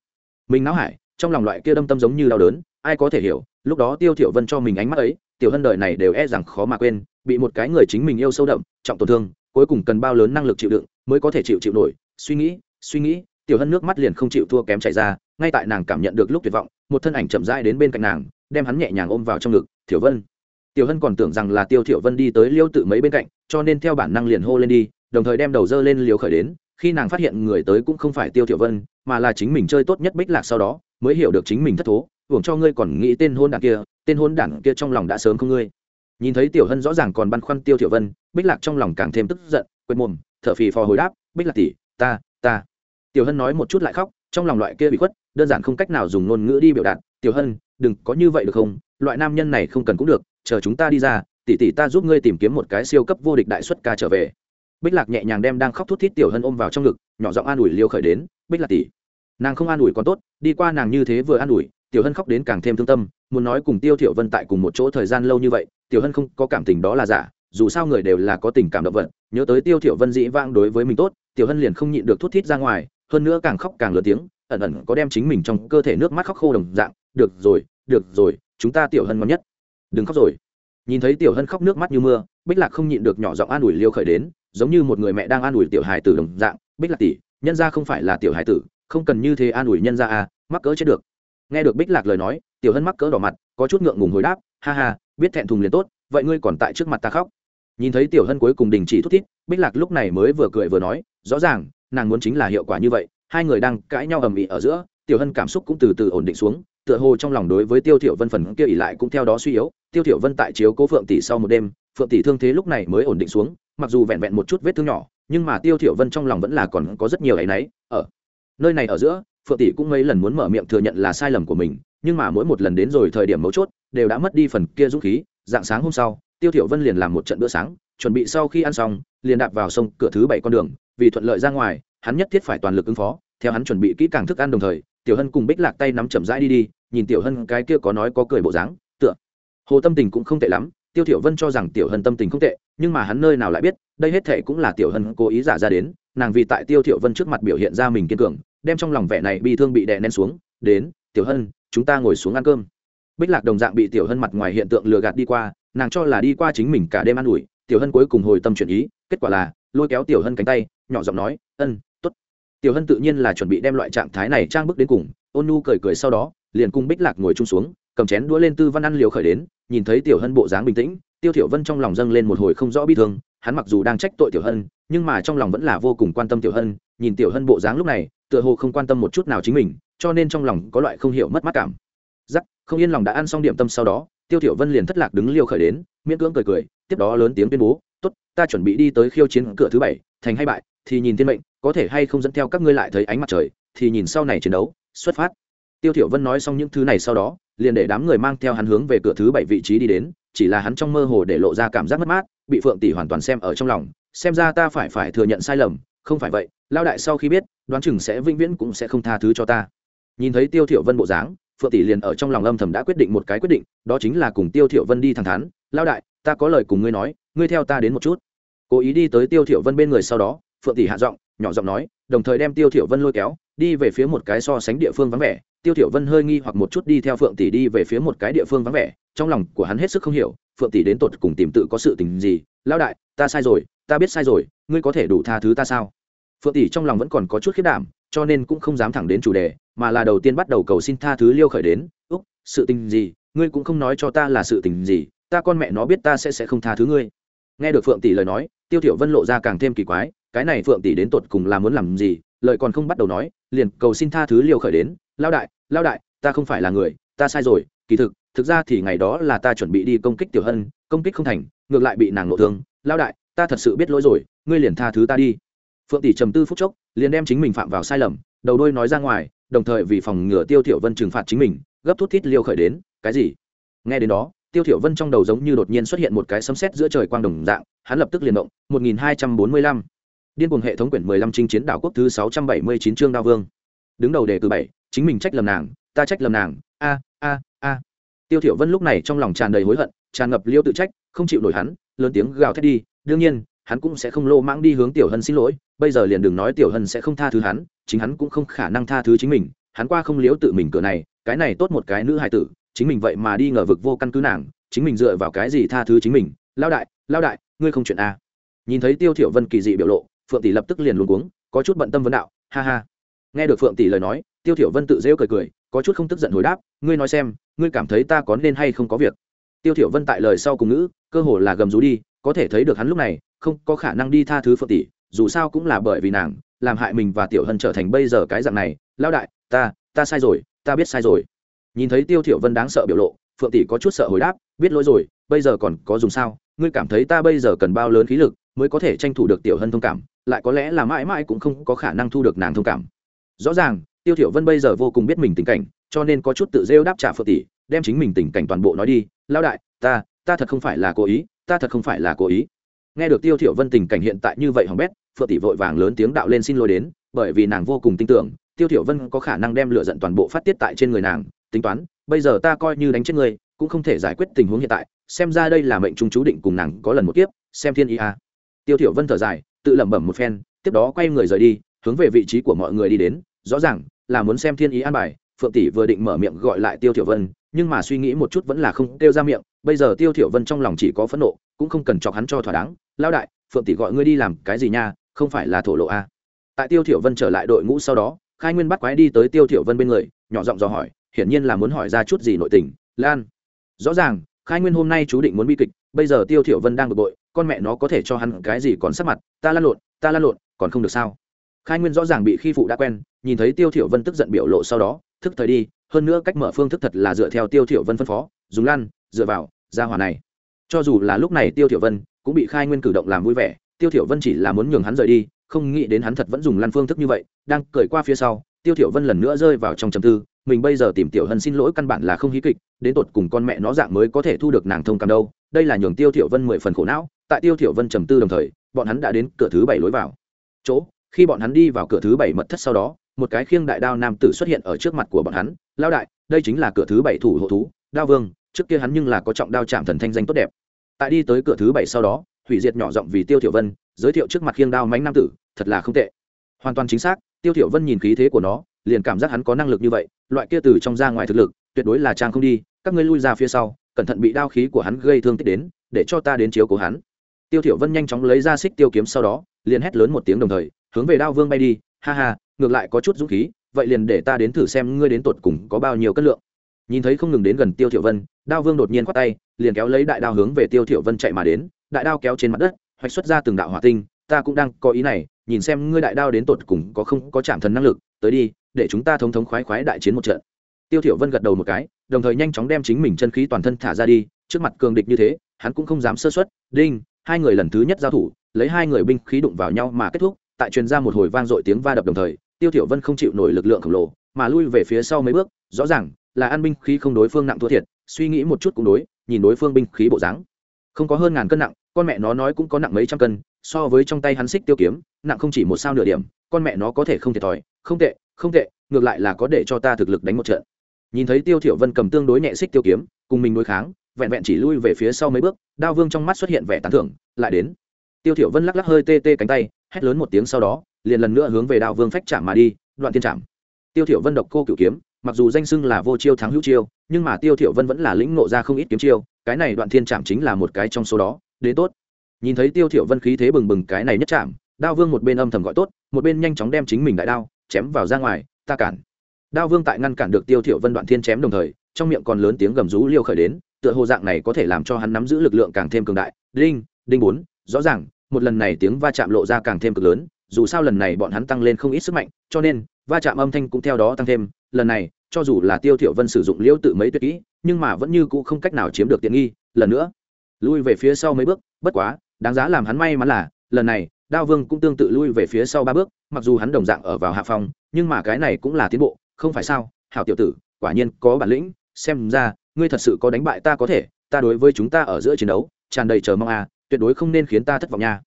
Mình não hải, trong lòng loại kia đâm tâm giống như đau đớn, ai có thể hiểu, lúc đó tiêu thiểu vân cho mình ánh mắt ấy, tiểu hân đời này đều e rằng khó mà quên, bị một cái người chính mình yêu sâu đậm, trọng tổn thương, cuối cùng cần bao lớn năng lực chịu đựng mới có thể chịu chịu nổi. Suy nghĩ suy nghĩ, tiểu hân nước mắt liền không chịu thua kém chảy ra, ngay tại nàng cảm nhận được lúc tuyệt vọng, một thân ảnh chậm rãi đến bên cạnh nàng, đem hắn nhẹ nhàng ôm vào trong ngực, thiểu vân. Tiểu hân còn tưởng rằng là tiêu thiểu vân đi tới liêu tự mấy bên cạnh, cho nên theo bản năng liền hô lên đi, đồng thời đem đầu dơ lên liều khởi đến khi nàng phát hiện người tới cũng không phải tiêu thiểu vân, mà là chính mình chơi tốt nhất bích lạc sau đó, mới hiểu được chính mình thất thố, hưởng cho ngươi còn nghĩ tên hôn đản kia, tên hôn đản kia trong lòng đã sớm không ngươi. Nhìn thấy tiểu hân rõ ràng còn băn khoăn tiêu thiểu vân, bích lạc trong lòng càng thêm tức giận quên mồm, thở phì phò hồi đáp, bích lạc tỷ, ta ta. Tiểu hân nói một chút lại khóc, trong lòng loại kia bị khuất, đơn giản không cách nào dùng ngôn ngữ đi biểu đạt, tiểu hân, đừng có như vậy được không? Loại nam nhân này không cần cũng được, chờ chúng ta đi ra, tỷ tỷ ta giúp ngươi tìm kiếm một cái siêu cấp vô địch đại xuất ca trở về bích lạc nhẹ nhàng đem đang khóc thút thít tiểu hân ôm vào trong ngực, nhỏ giọng an ủi liêu khởi đến, bích lạc tỷ, nàng không an ủi còn tốt, đi qua nàng như thế vừa an ủi, tiểu hân khóc đến càng thêm thương tâm, muốn nói cùng tiêu thiểu vân tại cùng một chỗ thời gian lâu như vậy, tiểu hân không có cảm tình đó là giả, dù sao người đều là có tình cảm động vật, nhớ tới tiêu thiểu vân dĩ vãng đối với mình tốt, tiểu hân liền không nhịn được thút thít ra ngoài, hơn nữa càng khóc càng lớn tiếng, ẩn ẩn có đem chính mình trong cơ thể nước mắt khóc khô đồng dạng, được rồi được rồi, chúng ta tiểu hân ngon nhất. Đừng khóc rồi. Nhìn thấy tiểu hân khóc nước mắt như mưa, bích lạc không nhịn được nhỏ giọng an ủi liêu khởi đến giống như một người mẹ đang an ủi tiểu hài tử đồng dạng, bích lạc tỷ, nhân gia không phải là tiểu hài tử, không cần như thế an ủi nhân gia à mắc cỡ chết được. Nghe được bích lạc lời nói, tiểu hân mắc cỡ đỏ mặt, có chút ngượng ngùng hồi đáp, ha ha, biết thẹn thùng liền tốt, vậy ngươi còn tại trước mặt ta khóc. Nhìn thấy tiểu hân cuối cùng đình chỉ thút thít, bích lạc lúc này mới vừa cười vừa nói, rõ ràng, nàng muốn chính là hiệu quả như vậy, hai người đang cãi nhau ầm ĩ ở giữa, tiểu hân cảm xúc cũng từ từ ổn định xuống, tựa hồ trong lòng đối với tiêu thiểu vân phần kia ỉ lại cũng theo đó suy yếu, tiêu thiểu vân tại chiếu cố phượng tỷ sau một đêm, phượng tỷ thương thế lúc này mới ổn định xuống mặc dù vẹn vẹn một chút vết thương nhỏ, nhưng mà tiêu thiểu vân trong lòng vẫn là còn có rất nhiều ấy nấy ở nơi này ở giữa, phượng tỷ cũng mấy lần muốn mở miệng thừa nhận là sai lầm của mình, nhưng mà mỗi một lần đến rồi thời điểm mấu chốt, đều đã mất đi phần kia dũng khí. Dạng sáng hôm sau, tiêu thiểu vân liền làm một trận bữa sáng, chuẩn bị sau khi ăn xong, liền đạp vào sông cửa thứ bảy con đường. Vì thuận lợi ra ngoài, hắn nhất thiết phải toàn lực ứng phó. Theo hắn chuẩn bị kỹ càng thức ăn đồng thời, tiểu hân cùng bích lạc tay nắm chậm rãi đi đi, nhìn tiểu hân cái kia có nói có cười bộ dáng, tựa hồ tâm tình cũng không tệ lắm tiêu tiểu vân cho rằng tiểu hân tâm tình không tệ, nhưng mà hắn nơi nào lại biết, đây hết thệ cũng là tiểu hân cố ý giả ra đến, nàng vì tại tiêu tiểu vân trước mặt biểu hiện ra mình kiên cường, đem trong lòng vẻ này bị thương bị đè nén xuống, đến, tiểu hân, chúng ta ngồi xuống ăn cơm. Bích lạc đồng dạng bị tiểu hân mặt ngoài hiện tượng lừa gạt đi qua, nàng cho là đi qua chính mình cả đêm ăn ủi, tiểu hân cuối cùng hồi tâm chuyển ý, kết quả là, lôi kéo tiểu hân cánh tay, nhỏ giọng nói, ân, tốt. Tiểu hân tự nhiên là chuẩn bị đem loại trạng thái này trang bức đến cùng, ôn nu cười cười sau đó, liền cung bích lạc ngồi chung xuống cầm chén đũa lên tư văn ăn liều khởi đến, nhìn thấy tiểu hân bộ dáng bình tĩnh, tiêu thiểu vân trong lòng dâng lên một hồi không rõ bi thương, hắn mặc dù đang trách tội tiểu hân, nhưng mà trong lòng vẫn là vô cùng quan tâm tiểu hân, nhìn tiểu hân bộ dáng lúc này, tựa hồ không quan tâm một chút nào chính mình, cho nên trong lòng có loại không hiểu mất mát cảm. Giắc không yên lòng đã ăn xong điểm tâm sau đó, tiêu thiểu vân liền thất lạc đứng liều khởi đến, miễn cưỡng cười cười, tiếp đó lớn tiếng tuyên bố, tốt, ta chuẩn bị đi tới khiêu chiến cửa thứ bảy, thành hay bại, thì nhìn thiên mệnh, có thể hay không dẫn theo các ngươi lại thấy ánh mặt trời, thì nhìn sau này chiến đấu, xuất phát. Tiêu thiểu vân nói xong những thứ này sau đó liền để đám người mang theo hắn hướng về cửa thứ bảy vị trí đi đến, chỉ là hắn trong mơ hồ để lộ ra cảm giác mất mát, bị phượng tỷ hoàn toàn xem ở trong lòng. Xem ra ta phải phải thừa nhận sai lầm, không phải vậy lao đại sau khi biết, đoán chừng sẽ vĩnh viễn cũng sẽ không tha thứ cho ta. Nhìn thấy tiêu thiểu vân bộ dáng, phượng tỷ liền ở trong lòng âm thầm đã quyết định một cái quyết định, đó chính là cùng tiêu thiểu vân đi thẳng thắn. Lao đại, ta có lời cùng ngươi nói, ngươi theo ta đến một chút. Cố ý đi tới tiêu thiểu vân bên người sau đó, phượng tỷ hạ giọng, nhỏ giọng nói, đồng thời đem tiêu thiểu vân lôi kéo đi về phía một cái so sánh địa phương vắng vẻ, tiêu thiểu vân hơi nghi hoặc một chút đi theo phượng tỷ đi về phía một cái địa phương vắng vẻ, trong lòng của hắn hết sức không hiểu, phượng tỷ đến tột cùng tìm tự có sự tình gì? Lão đại, ta sai rồi, ta biết sai rồi, ngươi có thể đủ tha thứ ta sao? Phượng tỷ trong lòng vẫn còn có chút khiếp đảm, cho nên cũng không dám thẳng đến chủ đề, mà là đầu tiên bắt đầu cầu xin tha thứ liêu khởi đến. Úc, sự tình gì? Ngươi cũng không nói cho ta là sự tình gì, ta con mẹ nó biết ta sẽ sẽ không tha thứ ngươi. Nghe được phượng tỷ lời nói, tiêu thiểu vân lộ ra càng thêm kỳ quái, cái này phượng tỷ đến tột cùng là muốn làm gì? Lời còn không bắt đầu nói, liền cầu xin tha thứ liều khởi đến lao đại lao đại, ta không phải là người, ta sai rồi, kỳ thực thực ra thì ngày đó là ta chuẩn bị đi công kích tiểu hân, công kích không thành, ngược lại bị nàng nộ thương. Lao đại, ta thật sự biết lỗi rồi, ngươi liền tha thứ ta đi. Phượng tỷ trầm tư phút chốc, liền đem chính mình phạm vào sai lầm, đầu đôi nói ra ngoài, đồng thời vì phòng ngừa tiêu thiểu vân trừng phạt chính mình, gấp thút thít liêu khởi đến, cái gì? Nghe đến đó, tiêu thiểu vân trong đầu giống như đột nhiên xuất hiện một cái sấm sét giữa trời quang đồng dạng, hắn lập tức liền động 1245 điên cuồng hệ thống quyển 15 chinh chiến đảo quốc thứ 679 chương đao vương. Đứng đầu đề cử bảy, chính mình trách lầm nàng, ta trách lầm nàng, a a a. Tiêu thiểu vân lúc này trong lòng tràn đầy hối hận, tràn ngập liêu tự trách, không chịu nổi hắn, lớn tiếng gào thét đi, đương nhiên, hắn cũng sẽ không lô mãng đi hướng tiểu hân xin lỗi, bây giờ liền đừng nói tiểu hân sẽ không tha thứ hắn, chính hắn cũng không khả năng tha thứ chính mình, hắn qua không liếu tự mình cửa này, cái này tốt một cái nữ hài tử, chính mình vậy mà đi ngờ vực vô căn cứ nàng, chính mình dựa vào cái gì tha thứ chính mình, lao đại lao đại, ngươi không chuyện a nhìn thấy tiêu thiểu vân kỳ dị biểu lộ phượng tỷ lập tức liền luống cuống, có chút bận tâm vấn đạo, ha ha. Nghe được phượng tỷ lời nói, tiêu thiểu vân tự dễ cười cười, có chút không tức giận hồi đáp, ngươi nói xem, ngươi cảm thấy ta có nên hay không có việc? Tiêu thiểu vân tại lời sau cùng ngữ, cơ hồ là gầm rú đi, có thể thấy được hắn lúc này, không có khả năng đi tha thứ phượng tỷ, dù sao cũng là bởi vì nàng, làm hại mình và tiểu hân trở thành bây giờ cái dạng này lao đại, ta ta sai rồi, ta biết sai rồi. Nhìn thấy tiêu thiểu vân đáng sợ biểu lộ, phượng tỷ có chút sợ hồi đáp, biết lỗi rồi, bây giờ còn có dùng sao? Ngươi cảm thấy ta bây giờ cần bao lớn khí lực mới có thể tranh thủ được tiểu hân thông cảm, lại có lẽ là mãi mãi cũng không có khả năng thu được nàng thông cảm. Rõ ràng, tiêu thiểu vân bây giờ vô cùng biết mình tình cảnh, cho nên có chút tự rêu đáp trả phượng tỷ, đem chính mình tình cảnh toàn bộ nói đi lao đại, ta ta thật không phải là cố ý, ta thật không phải là cố ý. Nghe được tiêu thiểu vân tình cảnh hiện tại như vậy hỏng bét, phượng tỷ vội vàng lớn tiếng đạo lên xin lỗi đến, bởi vì nàng vô cùng tin tưởng, tiêu thiểu vân có khả năng đem lửa giận toàn bộ phát tiết tại trên người nàng, tính toán, bây giờ ta coi như đánh chết người cũng không thể giải quyết tình huống hiện tại, xem ra đây là mệnh trung chú định cùng nàng có lần một kiếp, xem thiên ý a tiêu thiểu vân thở dài, tự lẩm bẩm một phen, tiếp đó quay người rời đi, hướng về vị trí của mọi người đi đến. Rõ ràng là muốn xem thiên ý an bài, phượng tỷ vừa định mở miệng gọi lại tiêu thiểu vân, nhưng mà suy nghĩ một chút vẫn là không tiêu ra miệng. Bây giờ tiêu thiểu vân trong lòng chỉ có phẫn nộ, cũng không cần chọc hắn cho thỏa đáng. Lao đại, phượng tỷ gọi ngươi đi làm cái gì nha? Không phải là thổ lộ a à. tại tiêu thiểu vân trở lại đội ngũ sau đó, khai nguyên bắt quái đi tới tiêu thiểu vân bên người, nhỏ giọng dò hỏi, hiển nhiên là muốn hỏi ra chút gì nội tình. Lan, rõ ràng khai nguyên hôm nay chú định muốn bi kịch bây giờ tiêu thiểu vân đang bực bội, con mẹ nó có thể cho hắn cái gì còn sắc mặt, ta lăn lộn, ta lăn lộn, còn không được sao? Khai nguyên rõ ràng bị khi phụ đã quen, nhìn thấy tiêu thiểu vân tức giận biểu lộ sau đó, thức thời đi, hơn nữa cách mở phương thức thật là dựa theo tiêu thiểu vân phân phó, dùng lăn, dựa vào, ra hỏa này. Cho dù là lúc này tiêu thiểu vân cũng bị khai nguyên cử động làm vui vẻ, tiêu thiểu vân chỉ là muốn nhường hắn rời đi, không nghĩ đến hắn thật vẫn dùng lăn phương thức như vậy, đang cởi qua phía sau, tiêu thiểu vân lần nữa rơi vào trong trầm tư, mình bây giờ tìm tiểu hân xin lỗi căn bản là không hí kịch, đến tột cùng con mẹ nó dạng mới có thể thu được nàng thông cảm đâu đây là nhường tiêu thiểu vân mười phần khổ não, tại tiêu thiểu vân trầm tư đồng thời, bọn hắn đã đến cửa thứ bảy lối vào. Chỗ, khi bọn hắn đi vào cửa thứ bảy mật thất sau đó, một cái khiêng đại đao nam tử xuất hiện ở trước mặt của bọn hắn lao đại, đây chính là cửa thứ bảy thủ hộ thú, đao vương, trước kia hắn nhưng là có trọng đao chạm thần thanh danh tốt đẹp. Tại đi tới cửa thứ bảy sau đó, hủy diệt nhỏ giọng vì tiêu thiểu vân giới thiệu trước mặt khiêng đao mánh nam tử, thật là không tệ. Hoàn toàn chính xác, tiêu thiểu vân nhìn khí thế của nó, liền cảm giác hắn có năng lực như vậy, loại kia từ trong ra ngoài thực lực, tuyệt đối là trang không đi, các ngươi lui ra phía sau cẩn thận bị đao khí của hắn gây thương tích đến, để cho ta đến chiếu cố hắn. Tiêu thiểu vân nhanh chóng lấy ra xích tiêu kiếm sau đó, liền hét lớn một tiếng đồng thời, hướng về đao vương bay đi. Ha ha, ngược lại có chút dũng khí, vậy liền để ta đến thử xem ngươi đến tột cùng có bao nhiêu cân lượng. Nhìn thấy không ngừng đến gần tiêu thiểu vân, đao vương đột nhiên quát tay, liền kéo lấy đại đao hướng về tiêu thiểu vân chạy mà đến, đại đao kéo trên mặt đất, hoạch xuất ra từng đạo hỏa tinh, ta cũng đang có ý này, nhìn xem ngươi đại đao đến tột cùng có không có chạm thần năng lực, tới đi, để chúng ta thống thống khoái khoái đại chiến một trận. Tiêu thiểu vân gật đầu một cái đồng thời nhanh chóng đem chính mình chân khí toàn thân thả ra đi, trước mặt cường địch như thế, hắn cũng không dám sơ suất. Đinh, hai người lần thứ nhất giao thủ, lấy hai người binh khí đụng vào nhau mà kết thúc, tại truyền ra một hồi vang dội tiếng va đập đồng thời, tiêu thiểu vân không chịu nổi lực lượng khổng lồ, mà lui về phía sau mấy bước, rõ ràng là an binh khí không đối phương nặng thua thiệt, suy nghĩ một chút cũng đối, nhìn đối phương binh khí bộ dáng. Không có hơn ngàn cân nặng, con mẹ nó nói cũng có nặng mấy trăm cân, so với trong tay hắn xích tiêu kiếm, nặng không chỉ một sao nửa điểm, con mẹ nó có thể không thiệt thòi, không tệ không tệ, ngược lại là có để cho ta thực lực đánh một trận nhìn thấy tiêu thiểu vân cầm tương đối nhẹ xích tiêu kiếm, cùng mình đối kháng, vẹn vẹn chỉ lui về phía sau mấy bước, đao vương trong mắt xuất hiện vẻ tán thưởng, lại đến. Tiêu thiểu vân lắc lắc hơi tê tê cánh tay, hét lớn một tiếng sau đó, liền lần nữa hướng về đao vương phách chạm mà đi, đoạn tiên chạm. Tiêu thiểu vân độc cô cửu kiếm, mặc dù danh xưng là vô chiêu thắng hữu chiêu, nhưng mà tiêu thiểu vân vẫn là lĩnh ngộ ra không ít kiếm chiêu, cái này đoạn thiên chạm chính là một cái trong số đó, đến tốt. Nhìn thấy tiêu thiểu vân khí thế bừng bừng cái này nhất chạm, đao vương một bên âm thầm gọi tốt, một bên nhanh chóng đem chính mình đại đao chém vào ra ngoài, ta cản đao vương tại ngăn cản được tiêu thiểu vân đoạn thiên chém đồng thời, trong miệng còn lớn tiếng gầm rú liêu khởi đến, tựa hồ dạng này có thể làm cho hắn nắm giữ lực lượng càng thêm cường đại. Đinh đinh bốn, rõ ràng, một lần này tiếng va chạm lộ ra càng thêm cực lớn, dù sao lần này bọn hắn tăng lên không ít sức mạnh, cho nên, va chạm âm thanh cũng theo đó tăng thêm. Lần này, cho dù là tiêu thiểu vân sử dụng liêu tự mấy tuyệt kỹ, nhưng mà vẫn như cũ không cách nào chiếm được tiện nghi. Lần nữa, lui về phía sau mấy bước, bất quá, đáng giá làm hắn may mắn là, lần này, đao vương cũng tương tự lui về phía sau ba bước, mặc dù hắn đồng dạng ở vào hạ phòng nhưng mà cái này cũng là tiến bộ không phải sao, hảo tiểu tử, quả nhiên có bản lĩnh, xem ra, ngươi thật sự có đánh bại ta có thể, ta đối với chúng ta ở giữa chiến đấu, tràn đầy chờ mong à tuyệt đối không nên khiến ta thất vọng nha.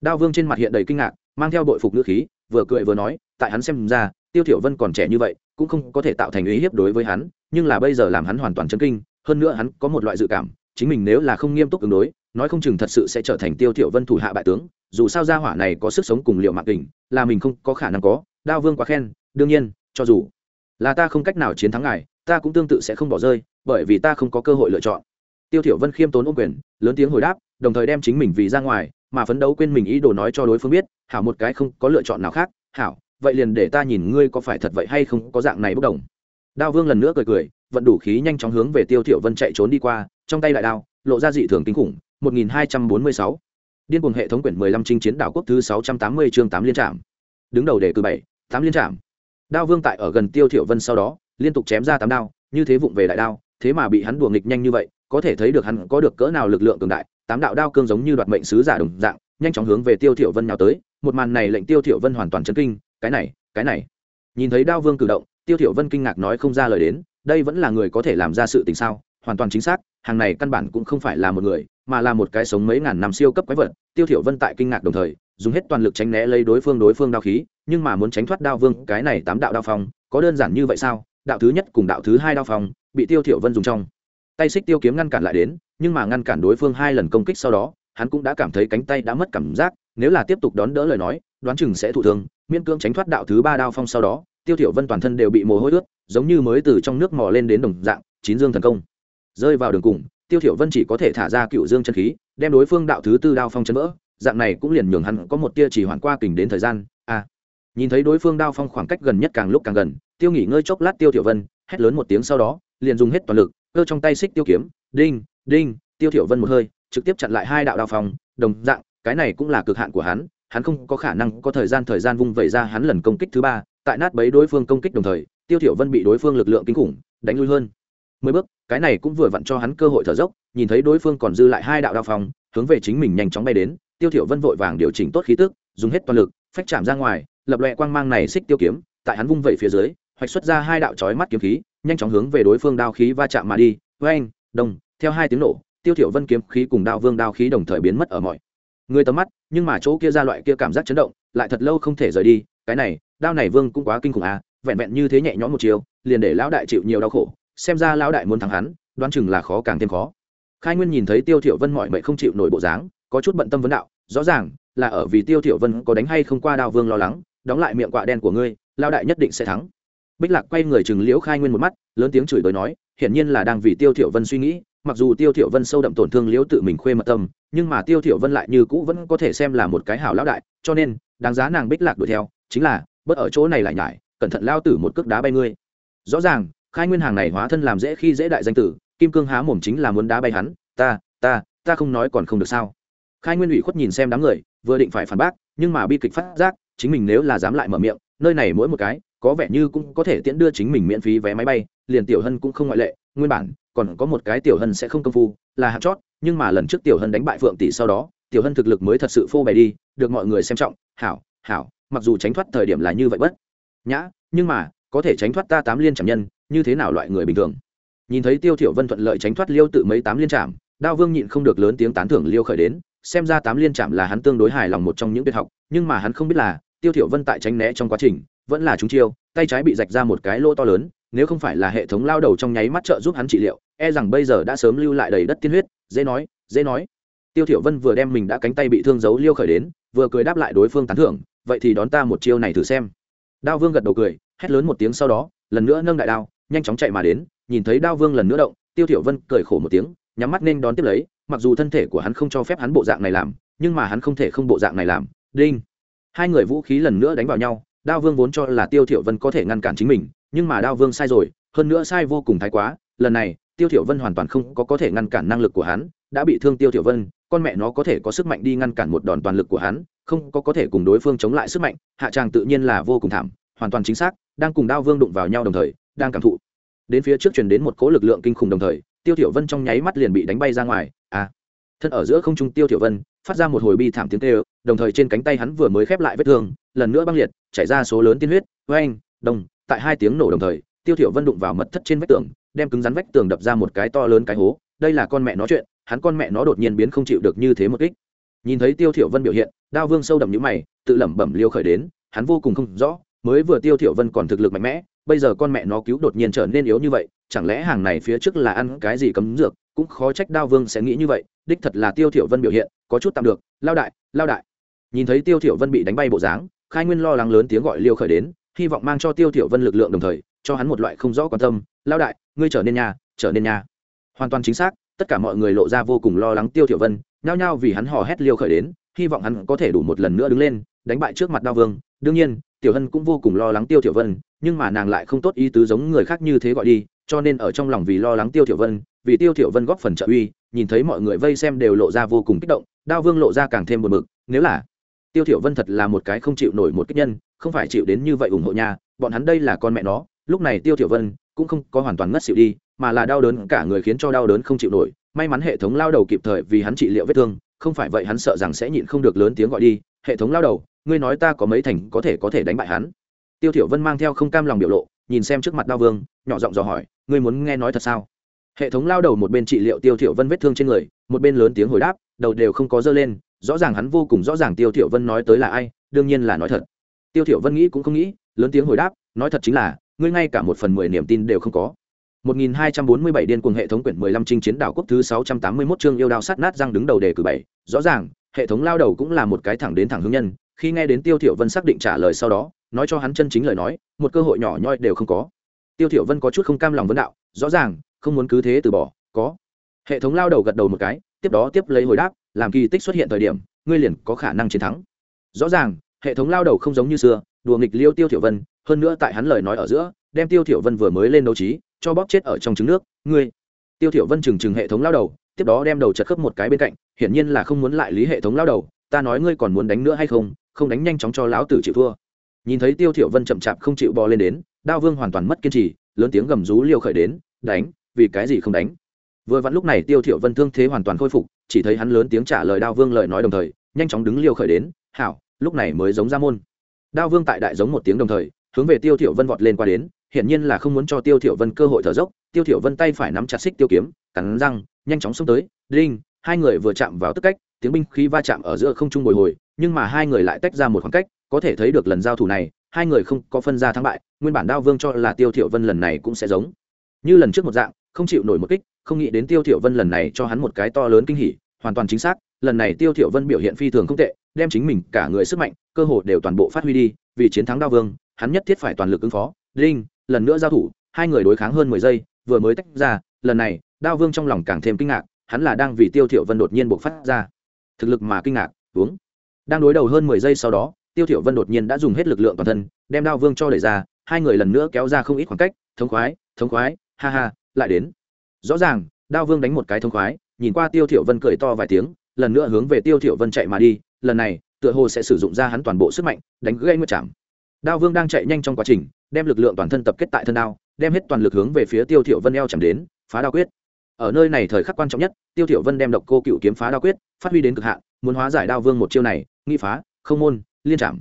Đao vương trên mặt hiện đầy kinh ngạc, mang theo đội phục ngữ khí, vừa cười vừa nói, tại hắn xem ra, tiêu thiểu vân còn trẻ như vậy, cũng không có thể tạo thành ý hiếp đối với hắn, nhưng là bây giờ làm hắn hoàn toàn chấn kinh, hơn nữa hắn có một loại dự cảm, chính mình nếu là không nghiêm túc ứng đối, nói không chừng thật sự sẽ trở thành tiêu thiểu vân thủ hạ bại tướng, dù sao gia hỏa này có sức sống cùng liệu mạng kình là mình không có khả năng có, đao vương quá khen, đương nhiên, cho dù là ta không cách nào chiến thắng ngài, ta cũng tương tự sẽ không bỏ rơi, bởi vì ta không có cơ hội lựa chọn. Tiêu thiểu vân khiêm tốn ôm quyền, lớn tiếng hồi đáp, đồng thời đem chính mình vì ra ngoài, mà phấn đấu quên mình ý đồ nói cho đối phương biết, hảo một cái không có lựa chọn nào khác, hảo, vậy liền để ta nhìn ngươi có phải thật vậy hay không có dạng này bất đồng. Đao vương lần nữa cười cười, vận đủ khí nhanh chóng hướng về tiêu thiểu vân chạy trốn đi qua, trong tay đại đao, lộ ra dị thường kinh khủng 1246 điên cuồng hệ thống quyển 15 chinh chiến đảo quốc thứ 680 chương 8 liên trạm. Đứng đầu đề cử 7 8 liên trạm đao vương tại ở gần tiêu thiểu vân sau đó, liên tục chém ra tám đao, như thế vụng về đại đao, thế mà bị hắn đùa nghịch nhanh như vậy, có thể thấy được hắn có được cỡ nào lực lượng cường đại, tám đạo đao cương giống như đoạt mệnh sứ giả đồng dạng, nhanh chóng hướng về tiêu thiểu vân nhào tới, một màn này lệnh tiêu thiểu vân hoàn toàn chấn kinh, cái này cái này. Nhìn thấy đao vương cử động, tiêu thiểu vân kinh ngạc nói không ra lời đến, đây vẫn là người có thể làm ra sự tình sao, hoàn toàn chính xác, hàng này căn bản cũng không phải là một người, mà là một cái sống mấy ngàn năm siêu cấp quái vật, tiêu thiểu vân tại kinh ngạc đồng thời, dùng hết toàn lực tránh né lấy đối phương đối phương đao khí nhưng mà muốn tránh thoát đao vương, cái này tám đạo đao phong, có đơn giản như vậy sao? Đạo thứ nhất cùng đạo thứ hai đao phong, bị tiêu thiểu vân dùng trong. Tay xích tiêu kiếm ngăn cản lại đến, nhưng mà ngăn cản đối phương hai lần công kích sau đó, hắn cũng đã cảm thấy cánh tay đã mất cảm giác, nếu là tiếp tục đón đỡ lời nói, đoán chừng sẽ thụ thương, miễn cưỡng tránh thoát đạo thứ ba đao phong sau đó, tiêu thiểu vân toàn thân đều bị mồ hôi ướt, giống như mới từ trong nước mò lên đến đồng dạng, chín dương thần công. Rơi vào đường cùng, tiêu thiểu vân chỉ có thể thả ra cựu dương chân khí, đem đối phương đạo thứ tư đao phong chấn vỡ, dạng này cũng liền nhường hắn có một tia chỉ hoàn qua kình đến thời gian nhìn thấy đối phương đao phong khoảng cách gần nhất càng lúc càng gần, tiêu nghỉ ngơi chốc lát tiêu thiểu vân, hét lớn một tiếng sau đó, liền dùng hết toàn lực, cơ trong tay xích tiêu kiếm, đinh đinh, tiêu thiểu vân một hơi, trực tiếp chặn lại hai đạo đao phong, đồng dạng, cái này cũng là cực hạn của hắn hắn không có khả năng có thời gian thời gian vung vẩy ra hắn lần công kích thứ ba, tại nát bấy đối phương công kích đồng thời, tiêu thiểu vân bị đối phương lực lượng kinh khủng đánh lui hơn. Mười bước, cái này cũng vừa vặn cho hắn cơ hội thở dốc, nhìn thấy đối phương còn dư lại hai đạo đao phong, hướng về chính mình nhanh chóng bay đến, tiêu thiểu vân vội vàng điều chỉnh tốt khí tức, dùng hết toàn lực phách chạm ra ngoài, lập loẹ quang mang này xích tiêu kiếm, tại hắn vung vẩy phía dưới, hoạch xuất ra hai đạo chói mắt kiếm khí, nhanh chóng hướng về đối phương đao khí va chạm mà đi. Với anh đông theo hai tiếng nổ, tiêu thiểu vân kiếm khí cùng đao vương đao khí đồng thời biến mất ở mọi người tầm mắt, nhưng mà chỗ kia ra loại kia cảm giác chấn động, lại thật lâu không thể rời đi. Cái này, đao này vương cũng quá kinh khủng à vẹn vẹn như thế nhẹ nhõm một chiều, liền để lão đại chịu nhiều đau khổ. Xem ra lão đại muốn thắng hắn, đoán chừng là khó càng thêm khó. Khai nguyên nhìn thấy tiêu thiểu vân mọi mệnh không chịu nổi bộ dáng, có chút bận tâm vấn đạo rõ ràng, là ở vì tiêu thiểu vân có đánh hay không qua đao vương lo lắng, đóng lại miệng quạ đen của ngươi, lão đại nhất định sẽ thắng. Bích lạc quay người chừng liễu khai nguyên một mắt, lớn tiếng chửi bới nói, hiển nhiên là đang vì tiêu thiểu vân suy nghĩ, mặc dù tiêu thiểu vân sâu đậm tổn thương liễu tự mình khuê mật tâm, nhưng mà tiêu thiểu vân lại như cũ vẫn có thể xem là một cái hảo lão đại, cho nên, đáng giá nàng bích lạc đuổi theo, chính là bất ở chỗ này lại nhải, cẩn thận lao tử một cước đá bay ngươi. Rõ ràng, khai nguyên hàng này hóa thân làm dễ khi dễ đại danh tử, kim cương há mồm chính là muốn đá bay hắn, ta ta ta không nói còn không được sao khai nguyên ủy khuất nhìn xem đám người, vừa định phải phản bác, nhưng mà bi kịch phát giác, chính mình nếu là dám lại mở miệng, nơi này mỗi một cái, có vẻ như cũng có thể tiễn đưa chính mình miễn phí vé máy bay, liền tiểu hân cũng không ngoại lệ, nguyên bản, còn có một cái tiểu hân sẽ không công phu, là hạt chót, nhưng mà lần trước tiểu hân đánh bại phượng tỷ sau đó, tiểu hân thực lực mới thật sự phô bày đi, được mọi người xem trọng, hảo hảo, mặc dù tránh thoát thời điểm là như vậy bất nhã, nhưng mà, có thể tránh thoát ta tám liên trảm nhân, như thế nào loại người bình thường? Nhìn thấy tiêu thiểu vân thuận lợi tránh thoát liêu tự mấy tám liên trảm, đao vương nhịn không được lớn tiếng tán thưởng liêu khởi đến xem ra tám liên chạm là hắn tương đối hài lòng một trong những tuyệt học, nhưng mà hắn không biết là, tiêu thiểu vân tại tránh né trong quá trình, vẫn là trúng chiêu, tay trái bị rạch ra một cái lỗ to lớn, nếu không phải là hệ thống lao đầu trong nháy mắt trợ giúp hắn trị liệu e rằng bây giờ đã sớm lưu lại đầy đất tiên huyết, dễ nói dễ nói. Tiêu thiểu vân vừa đem mình đã cánh tay bị thương giấu liêu khởi đến, vừa cười đáp lại đối phương tán thưởng, vậy thì đón ta một chiêu này thử xem. Đao vương gật đầu cười, hét lớn một tiếng sau đó, lần nữa nâng đại đao, nhanh chóng chạy mà đến, nhìn thấy đao vương lần nữa động, tiêu thiểu vân cười khổ một tiếng, nhắm mắt nên đón tiếp lấy mặc dù thân thể của hắn không cho phép hắn bộ dạng này làm, nhưng mà hắn không thể không bộ dạng này làm. Đinh. Hai người vũ khí lần nữa đánh vào nhau, đao vương vốn cho là tiêu thiểu vân có thể ngăn cản chính mình, nhưng mà đao vương sai rồi, hơn nữa sai vô cùng thái quá, lần này, tiêu thiểu vân hoàn toàn không có có thể ngăn cản năng lực của hắn, đã bị thương tiêu thiểu vân, con mẹ nó có thể có sức mạnh đi ngăn cản một đòn toàn lực của hắn, không có có thể cùng đối phương chống lại sức mạnh, hạ tràng tự nhiên là vô cùng thảm, hoàn toàn chính xác, đang cùng đao vương đụng vào nhau đồng thời, đang cảm thụ. Đến phía trước truyền đến một cỗ lực lượng kinh khủng đồng thời tiêu tiểu vân trong nháy mắt liền bị đánh bay ra ngoài. À thân ở giữa không trung tiêu tiểu vân, phát ra một hồi bi thảm tiếng kêu, đồng thời trên cánh tay hắn vừa mới khép lại vết thương, lần nữa băng liệt, chảy ra số lớn tiên huyết oanh đông tại hai tiếng nổ đồng thời, tiêu tiểu vân đụng vào mật thất trên vách tường, đem cứng rắn vách tường đập ra một cái to lớn cái hố, đây là con mẹ nó chuyện, hắn con mẹ nó đột nhiên biến không chịu được như thế một kích. Nhìn thấy tiêu tiểu vân biểu hiện, đao vương sâu đậm nhũ mày, tự lẩm bẩm liêu khởi đến, hắn vô cùng không rõ, mới vừa tiêu tiểu vân còn thực lực mạnh mẽ, bây giờ con mẹ nó cứu đột nhiên trở nên yếu như vậy chẳng lẽ hàng này phía trước là ăn cái gì cấm dược? Cũng khó trách đao vương sẽ nghĩ như vậy, đích thật là tiêu thiểu vân biểu hiện, có chút tạm được. Lao đại lao đại. Nhìn thấy tiêu thiểu vân bị đánh bay bộ dáng, khai nguyên lo lắng lớn tiếng gọi liêu khởi đến, hy vọng mang cho tiêu thiểu vân lực lượng đồng thời, cho hắn một loại không rõ quan tâm. Lao đại, ngươi trở nên nhà, trở nên nhà. Hoàn toàn chính xác, tất cả mọi người lộ ra vô cùng lo lắng tiêu thiểu vân, nhao nhao vì hắn hò hét liêu khởi đến, hy vọng hắn có thể đủ một lần nữa đứng lên, đánh bại trước mặt đao vương. Đương nhiên, tiểu hân cũng vô cùng lo lắng tiêu thiểu vân, nhưng mà nàng lại không tốt ý tứ giống người khác như thế gọi đi cho nên ở trong lòng vì lo lắng tiêu thiểu vân, vì tiêu thiểu vân góp phần trợ uy, nhìn thấy mọi người vây xem đều lộ ra vô cùng kích động, đao vương lộ ra càng thêm buồn bực, nếu là tiêu thiểu vân thật là một cái không chịu nổi một kích nhân, không phải chịu đến như vậy ủng hộ nha bọn hắn đây là con mẹ nó, lúc này tiêu thiểu vân cũng không có hoàn toàn ngất xỉu đi, mà là đau đớn cả người khiến cho đau đớn không chịu nổi, may mắn hệ thống lao đầu kịp thời vì hắn trị liệu vết thương, không phải vậy hắn sợ rằng sẽ nhịn không được lớn tiếng gọi đi, hệ thống lao đầu, ngươi nói ta có mấy thành có thể có thể đánh bại hắn? Tiêu thiểu vân mang theo không cam lòng biểu lộ, nhìn xem trước mặt đao vương, nhỏ giọng dò hỏi ngươi muốn nghe nói thật sao? Hệ thống lao đầu một bên trị liệu tiêu thiểu vân vết thương trên người, một bên lớn tiếng hồi đáp, đầu đều không có dơ lên, rõ ràng hắn vô cùng rõ ràng tiêu thiểu vân nói tới là ai, đương nhiên là nói thật. Tiêu thiểu vân nghĩ cũng không nghĩ, lớn tiếng hồi đáp, nói thật chính là, ngươi ngay cả một phần mười niềm tin đều không có. 1247 điên cuồng hệ thống quyển 15 chinh chiến đảo quốc thứ 681 chương yêu đao sát nát răng đứng đầu đề cử bảy. Rõ ràng, hệ thống lao đầu cũng là một cái thẳng đến thẳng hướng nhân, khi nghe đến tiêu thiểu vân xác định trả lời sau đó, nói cho hắn chân chính lời nói, một cơ hội nhỏ nhoi đều không có tiêu thiểu vân có chút không cam lòng vấn đạo, rõ ràng, không muốn cứ thế từ bỏ, có. Hệ thống lao đầu gật đầu một cái, tiếp đó tiếp lấy hồi đáp, làm kỳ tích xuất hiện thời điểm, ngươi liền có khả năng chiến thắng. Rõ ràng, hệ thống lao đầu không giống như xưa, đùa nghịch liêu tiêu thiểu vân, hơn nữa tại hắn lời nói ở giữa, đem tiêu thiểu vân vừa mới lên đấu trí, cho bóp chết ở trong trứng nước, ngươi. Tiêu thiểu vân chừng chừng hệ thống lao đầu, tiếp đó đem đầu chật khớp một cái bên cạnh, hiển nhiên là không muốn lại lý hệ thống lao đầu, ta nói ngươi còn muốn đánh nữa hay không không đánh nhanh chóng cho lão tử chịu thua. Nhìn thấy tiêu thiểu vân chậm chạp không chịu bò lên đến đao vương hoàn toàn mất kiên trì, lớn tiếng gầm rú liêu khởi đến, đánh, vì cái gì không đánh? Vừa vặn lúc này tiêu thiểu vân thương thế hoàn toàn khôi phục, chỉ thấy hắn lớn tiếng trả lời đao vương lời nói đồng thời, nhanh chóng đứng liêu khởi đến, hảo, lúc này mới giống ra môn. Đao vương tại đại giống một tiếng đồng thời, hướng về tiêu thiểu vân vọt lên qua đến Hiện nhiên là không muốn cho tiêu thiểu vân cơ hội thở dốc, tiêu thiểu vân tay phải nắm chặt xích tiêu kiếm, cắn răng, nhanh chóng xông tới, đinh! Hai người vừa chạm vào tức cách, tiếng binh khí va chạm ở giữa không trung bồi hồi, nhưng mà hai người lại tách ra một khoảng cách, có thể thấy được lần giao thủ này hai người không có phân ra thắng bại, nguyên bản đao vương cho là tiêu thiểu vân lần này cũng sẽ giống. Như lần trước một dạng, không chịu nổi một kích, không nghĩ đến tiêu thiểu vân lần này cho hắn một cái to lớn kinh hỉ, hoàn toàn chính xác, lần này tiêu thiểu vân biểu hiện phi thường không tệ, đem chính mình cả người sức mạnh, cơ hội đều toàn bộ phát huy đi, vì chiến thắng đao vương, hắn nhất thiết phải toàn lực ứng phó. Đinh, lần nữa giao thủ, hai người đối kháng hơn mười giây, vừa mới tách ra, lần này, đao vương trong lòng càng thêm kinh ngạc, hắn là đang vì tiêu thiểu vân đột nhiên bộc phát ra. Thực lực mà kinh ngạc, uống. Đang đối đầu hơn mười giây sau đó tiêu thiểu vân đột nhiên đã dùng hết lực lượng toàn thân, đem đao vương cho đẩy ra, hai người lần nữa kéo ra không ít khoảng cách, thống khoái thống khoái, ha ha, lại đến. Rõ ràng, đao vương đánh một cái thống khoái, nhìn qua tiêu thiểu vân cười to vài tiếng, lần nữa hướng về tiêu thiểu vân chạy mà đi, lần này, tựa hồ sẽ sử dụng ra hắn toàn bộ sức mạnh, đánh gây nguyệt chạm. Đao vương đang chạy nhanh trong quá trình, đem lực lượng toàn thân tập kết tại thân đao, đem hết toàn lực hướng về phía tiêu thiểu vân eo chạm đến, phá đao quyết. Ở nơi này thời khắc quan trọng nhất, tiêu thiểu vân đem độc cô cựu kiếm phá đao quyết, phát huy đến cực hạn, muốn hóa giải đao vương một chiêu này nghi phá, không môn liên chạm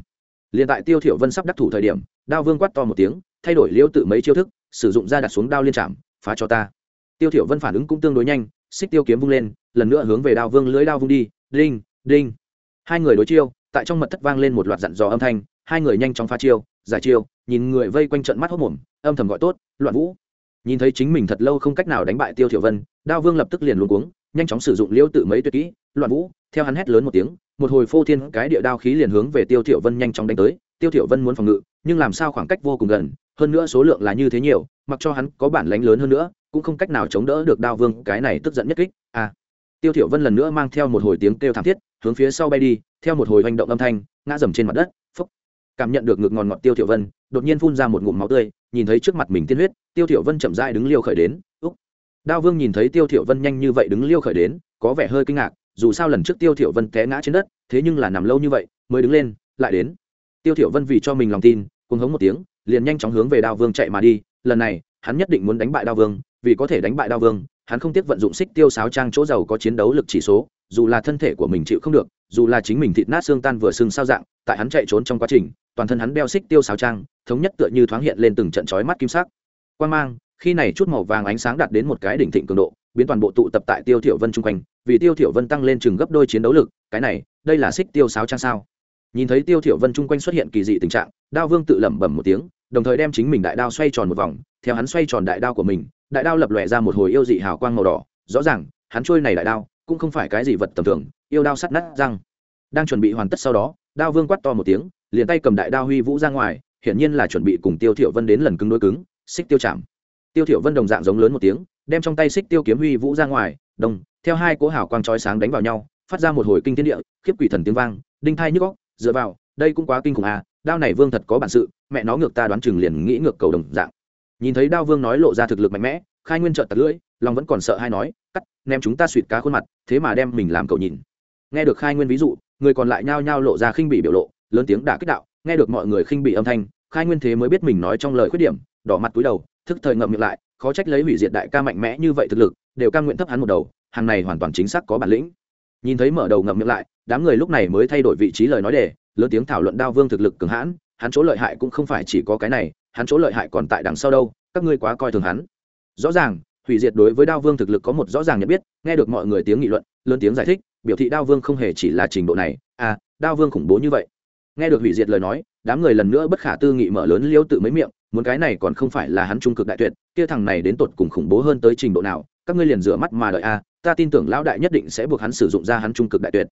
liền tại tiêu thiểu vân sắp đắc thủ thời điểm, đao vương quát to một tiếng, thay đổi liêu tự mấy chiêu thức, sử dụng ra đặt xuống đao liên chạm phá cho ta. Tiêu thiểu vân phản ứng cũng tương đối nhanh, xích tiêu kiếm vung lên, lần nữa hướng về đao vương lưới đao vung đi, đinh đinh. Hai người đối chiêu, tại trong mật thất vang lên một loạt dặn dò âm thanh, hai người nhanh chóng phá chiêu, giải chiêu, nhìn người vây quanh trận mắt hốc mồm âm thầm gọi tốt, loạn vũ. Nhìn thấy chính mình thật lâu không cách nào đánh bại tiêu thiểu vân, đao vương lập tức liền luống cuống, nhanh chóng sử dụng liêu tự mấy tuyệt kỹ, loạn vũ. Theo hắn hét lớn một tiếng một hồi phô thiên cái địa đao khí liền hướng về tiêu thiểu vân nhanh chóng đánh tới. Tiêu thiểu vân muốn phòng ngự, nhưng làm sao khoảng cách vô cùng gần, hơn nữa số lượng là như thế nhiều, mặc cho hắn có bản lãnh lớn hơn nữa, cũng không cách nào chống đỡ được đao vương cái này tức giận nhất kích. À tiêu thiểu vân lần nữa mang theo một hồi tiếng kêu thảm thiết, hướng phía sau bay đi, theo một hồi hành động âm thanh, ngã dầm trên mặt đất, phúc. Cảm nhận được ngực ngòn ngọt tiêu thiểu vân, đột nhiên phun ra một ngụm máu tươi, nhìn thấy trước mặt mình tiên huyết, tiêu thiểu vân chậm rãi đứng liêu khởi đến. Úc. Đao vương nhìn thấy tiêu thiểu vân nhanh như vậy đứng liêu khởi đến, có vẻ hơi kinh ngạc dù sao lần trước tiêu thiểu vân té ngã trên đất, thế nhưng là nằm lâu như vậy, mới đứng lên, lại đến. Tiêu thiểu vân vì cho mình lòng tin, cuồng hống một tiếng, liền nhanh chóng hướng về đao vương chạy mà đi. Lần này, hắn nhất định muốn đánh bại đao vương, vì có thể đánh bại đao vương, hắn không tiếc vận dụng xích tiêu sáo trang chỗ giàu có chiến đấu lực chỉ số, dù là thân thể của mình chịu không được, dù là chính mình thịt nát xương tan vừa xương sao dạng, tại hắn chạy trốn trong quá trình, toàn thân hắn đeo xích tiêu sáo trang, thống nhất tựa như thoáng hiện lên từng trận chói mắt kim sắc. Quan mang, khi này chút màu vàng ánh sáng đạt đến một cái đỉnh thịnh cường độ biến toàn bộ tụ tập tại tiêu thiểu vân trung quanh, vì tiêu thiểu vân tăng lên chừng gấp đôi chiến đấu lực, cái này, đây là xích tiêu sáo trang sao. Nhìn thấy tiêu thiểu vân trung quanh xuất hiện kỳ dị tình trạng, đao vương tự lẩm bẩm một tiếng, đồng thời đem chính mình đại đao xoay tròn một vòng, theo hắn xoay tròn đại đao của mình, đại đao lập lòe ra một hồi yêu dị hào quang màu đỏ, rõ ràng, hắn trôi này đại đao, cũng không phải cái gì vật tầm thường, yêu đao sắt nát răng. Đang chuẩn bị hoàn tất sau đó, đao vương quát to một tiếng, liền tay cầm đại đao huy vũ ra ngoài, hiển nhiên là chuẩn bị cùng tiêu thiểu vân đến lần cứng đối cứng, xích tiêu chạm. Tiêu thiểu vân đồng dạng giống lớn một tiếng đem trong tay xích tiêu kiếm huy vũ ra ngoài, đồng, theo hai cỗ hảo quang chói sáng đánh vào nhau, phát ra một hồi kinh thiên địa, khiếp quỷ thần tiếng vang, đinh thai nhức góc dựa vào, đây cũng quá kinh khủng à đao này vương thật có bản sự, mẹ nó ngược ta đoán chừng liền nghĩ ngược cầu đồng dạng. Nhìn thấy đao vương nói lộ ra thực lực mạnh mẽ, khai nguyên trợn tật lưỡi, lòng vẫn còn sợ hay nói, cắt, ném chúng ta suỵt cá khuôn mặt, thế mà đem mình làm cậu nhìn. Nghe được khai nguyên ví dụ, người còn lại nhao nhao lộ ra khinh bị biểu lộ, lớn tiếng đả kích đạo, nghe được mọi người khinh bị âm thanh, khai nguyên thế mới biết mình nói trong lời khuyết điểm, đỏ mặt túi đầu thức thời ngậm miệng lại, khó trách lấy hủy diệt đại ca mạnh mẽ như vậy thực lực, đều cam nguyện thấp hắn một đầu, hàng này hoàn toàn chính xác có bản lĩnh. Nhìn thấy mở đầu ngậm miệng lại, đám người lúc này mới thay đổi vị trí lời nói đề, lớn tiếng thảo luận đao vương thực lực cường hãn, hắn chỗ lợi hại cũng không phải chỉ có cái này, hắn chỗ lợi hại còn tại đằng sau đâu, các ngươi quá coi thường hắn. Rõ ràng, hủy diệt đối với đao vương thực lực có một rõ ràng nhận biết, nghe được mọi người tiếng nghị luận, lớn tiếng giải thích, biểu thị đao vương không hề chỉ là trình độ này à đao vương khủng bố như vậy nghe được hủy diệt lời nói, đám người lần nữa bất khả tư nghị mở lớn liêu tự mấy miệng, muốn cái này còn không phải là hắn trung cực đại tuyệt, kia thằng này đến tột cùng khủng bố hơn tới trình độ nào, các ngươi liền rửa mắt mà đợi a, ta tin tưởng lão đại nhất định sẽ buộc hắn sử dụng ra hắn trung cực đại tuyệt.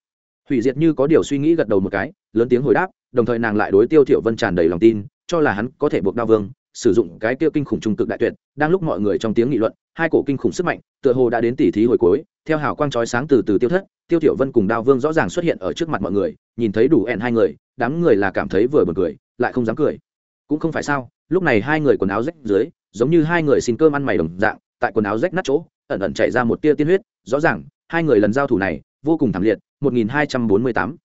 Hủy diệt như có điều suy nghĩ gật đầu một cái, lớn tiếng hồi đáp, đồng thời nàng lại đối tiêu thiểu vân tràn đầy lòng tin, cho là hắn có thể buộc đao vương sử dụng cái tiêu kinh khủng trung cực đại tuyệt, đang lúc mọi người trong tiếng nghị luận, hai cổ kinh khủng sức mạnh, tựa hồ đã đến tỉ thí hồi cuối, theo hào quang chói sáng từ từ tiêu thất, tiêu tiểu vân cùng đao vương rõ ràng xuất hiện ở trước mặt mọi người, nhìn thấy đủ ẹn hai người, đám người là cảm thấy vừa buồn cười, lại không dám cười. Cũng không phải sao, lúc này hai người quần áo rách dưới, giống như hai người xin cơm ăn mày đồng dạng, tại quần áo rách nát chỗ, ẩn ẩn chảy ra một tia tiên huyết, rõ ràng, hai người lần giao thủ này, vô cùng thảm liệt 1248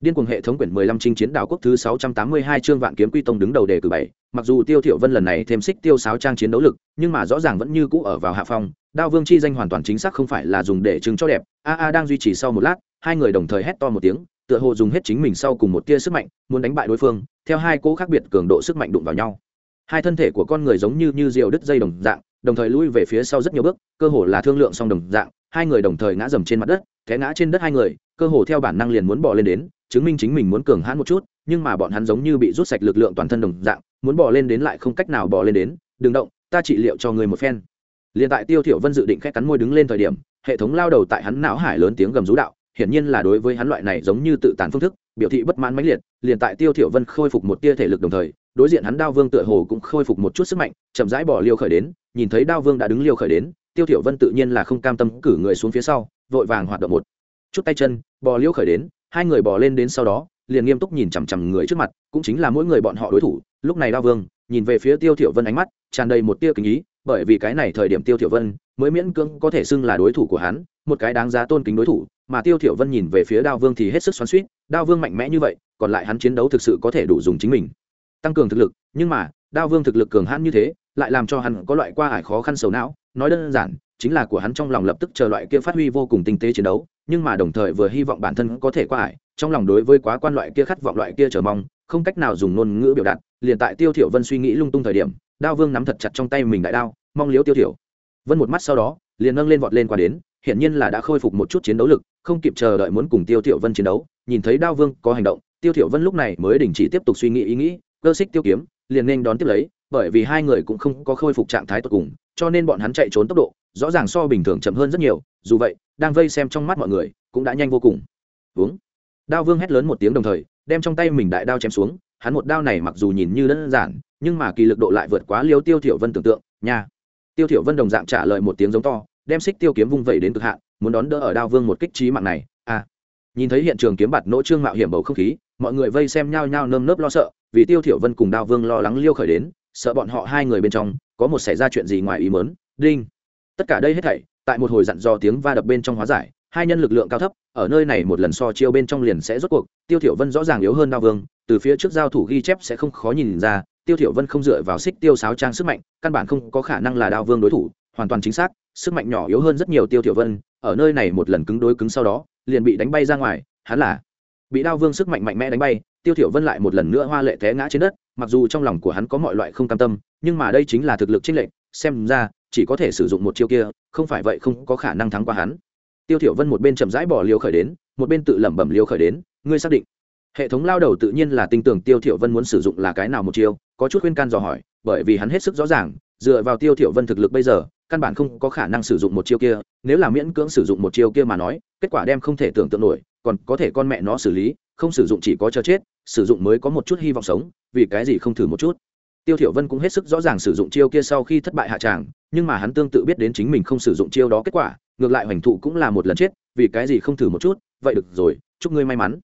Điên cuồng hệ thống quyển 15 chinh chiến đảo quốc thứ 682 chương vạn kiếm quy tông đứng đầu đề cử 7, mặc dù Tiêu Thiểu Vân lần này thêm xích tiêu sáo trang chiến đấu lực, nhưng mà rõ ràng vẫn như cũ ở vào hạ phong, Đao Vương chi danh hoàn toàn chính xác không phải là dùng để trưng cho đẹp. A A đang duy trì sau một lát, hai người đồng thời hét to một tiếng, tựa hồ dùng hết chính mình sau cùng một tia sức mạnh, muốn đánh bại đối phương, theo hai cố khác biệt cường độ sức mạnh đụng vào nhau. Hai thân thể của con người giống như như diều đứt dây đồng dạng, đồng thời lui về phía sau rất nhiều bước, cơ hồ là thương lượng song đồng dạng, hai người đồng thời ngã dầm trên mặt đất, té ngã trên đất hai người, cơ hồ theo bản năng liền muốn bò lên đến, chứng minh chính mình muốn cường hãn một chút, nhưng mà bọn hắn giống như bị rút sạch lực lượng toàn thân đồng dạng, muốn bỏ lên đến lại không cách nào bỏ lên đến. Đừng động, ta trị liệu cho người một phen. Liền tại tiêu thiểu vân dự định khẽ cắn môi đứng lên thời điểm, hệ thống lao đầu tại hắn não hải lớn tiếng gầm rú đạo, hiển nhiên là đối với hắn loại này giống như tự tàn phương thức, biểu thị bất mãn mãnh liệt, liền tại tiêu thiểu vân khôi phục một tia thể lực đồng thời, đối diện hắn đao vương tựa hồ cũng khôi phục một chút sức mạnh, chậm rãi bỏ liêu khởi đến, nhìn thấy đao vương đã đứng liêu khởi đến, tiêu thiểu vân tự nhiên là không cam tâm cử người xuống phía sau, vội vàng hoạt động một chút tay chân, bò liêu khởi đến hai người bỏ lên đến sau đó, liền nghiêm túc nhìn chằm chằm người trước mặt, cũng chính là mỗi người bọn họ đối thủ. Lúc này đao vương, nhìn về phía tiêu thiểu vân ánh mắt, tràn đầy một tia kính ý, bởi vì cái này thời điểm tiêu thiểu vân mới miễn cưỡng có thể xưng là đối thủ của hắn, một cái đáng giá tôn kính đối thủ, mà tiêu thiểu vân nhìn về phía đao vương thì hết sức xoắn xuýt, đao vương mạnh mẽ như vậy, còn lại hắn chiến đấu thực sự có thể đủ dùng chính mình. Tăng cường thực lực, nhưng mà, đao vương thực lực cường hãn như thế, lại làm cho hắn có loại qua ải khó khăn sầu não, nói đơn giản chính là của hắn trong lòng lập tức chờ loại kia phát huy vô cùng tinh tế chiến đấu, nhưng mà đồng thời vừa hy vọng bản thân có thể qua ải, trong lòng đối với quá quan loại kia khát vọng loại kia chờ mong, không cách nào dùng ngôn ngữ biểu đạt, liền tại tiêu thiểu vân suy nghĩ lung tung thời điểm, đao vương nắm thật chặt trong tay mình đại đao, mong liếu tiêu thiểu. Vân một mắt sau đó, liền nâng lên vọt lên qua đến hiện nhiên là đã khôi phục một chút chiến đấu lực, không kịp chờ đợi muốn cùng tiêu thiểu vân chiến đấu, nhìn thấy đao vương có hành động, tiêu thiểu vân lúc này mới đình chỉ tiếp tục suy nghĩ ý nghĩ, cơ xích tiêu kiếm, liền nên đón tiếp lấy, bởi vì hai người cũng không có khôi phục trạng thái tốt cùng, cho nên bọn hắn chạy trốn tốc độ rõ ràng so bình thường chậm hơn rất nhiều, dù vậy, đang vây xem trong mắt mọi người cũng đã nhanh vô cùng. Uống. Đao vương hét lớn một tiếng đồng thời, đem trong tay mình đại đao chém xuống, hắn một đao này mặc dù nhìn như đơn giản, nhưng mà kỳ lực độ lại vượt quá liêu tiêu thiểu vân tưởng tượng, nha. Tiêu thiểu vân đồng dạng trả lời một tiếng giống to, đem xích tiêu kiếm vung vẩy đến cực hạn, muốn đón đỡ ở đao vương một kích trí mạng này à. Nhìn thấy hiện trường kiếm bạt nỗ trương mạo hiểm bầu không khí, mọi người vây xem nhau nhau nơm nớp lo sợ, vì tiêu thiểu vân cùng đao vương lo lắng liêu khởi đến, sợ bọn họ hai người bên trong có một xảy ra chuyện gì ngoài ý muốn. Đinh tất cả đây hết thảy, tại một hồi dặn dò tiếng va đập bên trong hóa giải, hai nhân lực lượng cao thấp, ở nơi này một lần so chiêu bên trong liền sẽ rốt cuộc, tiêu thiểu vân rõ ràng yếu hơn đao vương, từ phía trước giao thủ ghi chép sẽ không khó nhìn ra, tiêu thiểu vân không dựa vào xích tiêu sáo trang sức mạnh, căn bản không có khả năng là đao vương đối thủ, hoàn toàn chính xác, sức mạnh nhỏ yếu hơn rất nhiều tiêu thiểu vân, ở nơi này một lần cứng đối cứng sau đó, liền bị đánh bay ra ngoài, hắn là bị đao vương sức mạnh mạnh mẽ đánh bay, tiêu thiểu vân lại một lần nữa hoa lệ té ngã trên đất, mặc dù trong lòng của hắn có mọi loại không cam tâm, nhưng mà đây chính là thực lực trinh lệnh xem ra chỉ có thể sử dụng một chiêu kia, không phải vậy không có khả năng thắng qua hắn. Tiêu thiểu vân một bên chậm rãi bỏ liều khởi đến, một bên tự lẩm bẩm liều khởi đến, ngươi xác định. Hệ thống lao đầu tự nhiên là tin tưởng tiêu thiểu vân muốn sử dụng là cái nào một chiêu, có chút khuyên can dò hỏi, bởi vì hắn hết sức rõ ràng, dựa vào tiêu thiểu vân thực lực bây giờ, căn bản không có khả năng sử dụng một chiêu kia, nếu là miễn cưỡng sử dụng một chiêu kia mà nói, kết quả đem không thể tưởng tượng nổi, còn có thể con mẹ nó xử lý, không sử dụng chỉ có chờ chết, sử dụng mới có một chút hy vọng sống, vì cái gì không thử một chút tiêu thiểu vân cũng hết sức rõ ràng sử dụng chiêu kia sau khi thất bại hạ tràng, nhưng mà hắn tương tự biết đến chính mình không sử dụng chiêu đó kết quả, ngược lại hoành thụ cũng là một lần chết, vì cái gì không thử một chút, vậy được rồi, chúc ngươi may mắn.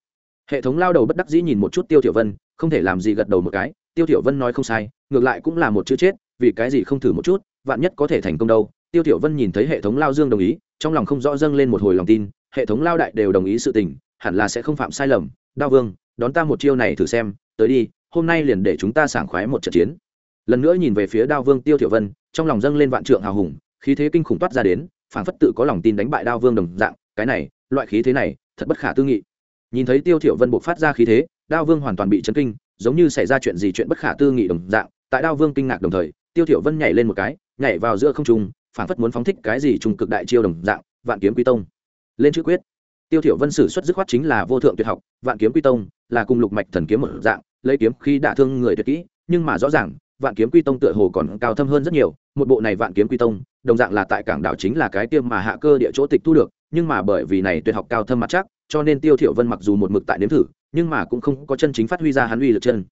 Hệ thống lao đầu bất đắc dĩ nhìn một chút tiêu thiểu vân, không thể làm gì gật đầu một cái, tiêu thiểu vân nói không sai, ngược lại cũng là một chữ chết, vì cái gì không thử một chút, vạn nhất có thể thành công đâu. Tiêu thiểu vân nhìn thấy hệ thống lao dương đồng ý, trong lòng không rõ dâng lên một hồi lòng tin, hệ thống lao đại đều đồng ý sự tình, hẳn là sẽ không phạm sai lầm. Đao vương, đón ta một chiêu này thử xem, tới đi hôm nay liền để chúng ta sảng khoái một trận chiến. Lần nữa nhìn về phía đao vương tiêu thiểu vân, trong lòng dâng lên vạn trượng hào hùng, khí thế kinh khủng toát ra đến, phảng phất tự có lòng tin đánh bại đao vương đồng dạng, cái này, loại khí thế này, thật bất khả tư nghị. Nhìn thấy tiêu thiểu vân buộc phát ra khí thế, đao vương hoàn toàn bị chấn kinh, giống như xảy ra chuyện gì chuyện bất khả tư nghị đồng dạng, tại đao vương kinh ngạc đồng thời, tiêu thiểu vân nhảy lên một cái, nhảy vào giữa không trung, phảng phất muốn phóng thích cái gì trùng cực đại chiêu đồng dạng, vạn kiếm quy tông. Lên chữ quyết tiêu thiểu vân sử xuất dứt khoát chính là vô thượng tuyệt học, vạn kiếm quy tông là cùng lục mạch thần kiếm một dạng, lấy kiếm khi đả thương người tuyệt kỹ, nhưng mà rõ ràng, vạn kiếm quy tông tựa hồ còn cao thâm hơn rất nhiều, một bộ này vạn kiếm quy tông, đồng dạng là tại cảng đảo chính là cái tiêm mà hạ cơ địa chỗ tịch thu được, nhưng mà bởi vì này tuyệt học cao thâm mặt chắc, cho nên tiêu thiểu vân mặc dù một mực tại nếm thử, nhưng mà cũng không có chân chính phát huy ra hắn uy lực chân.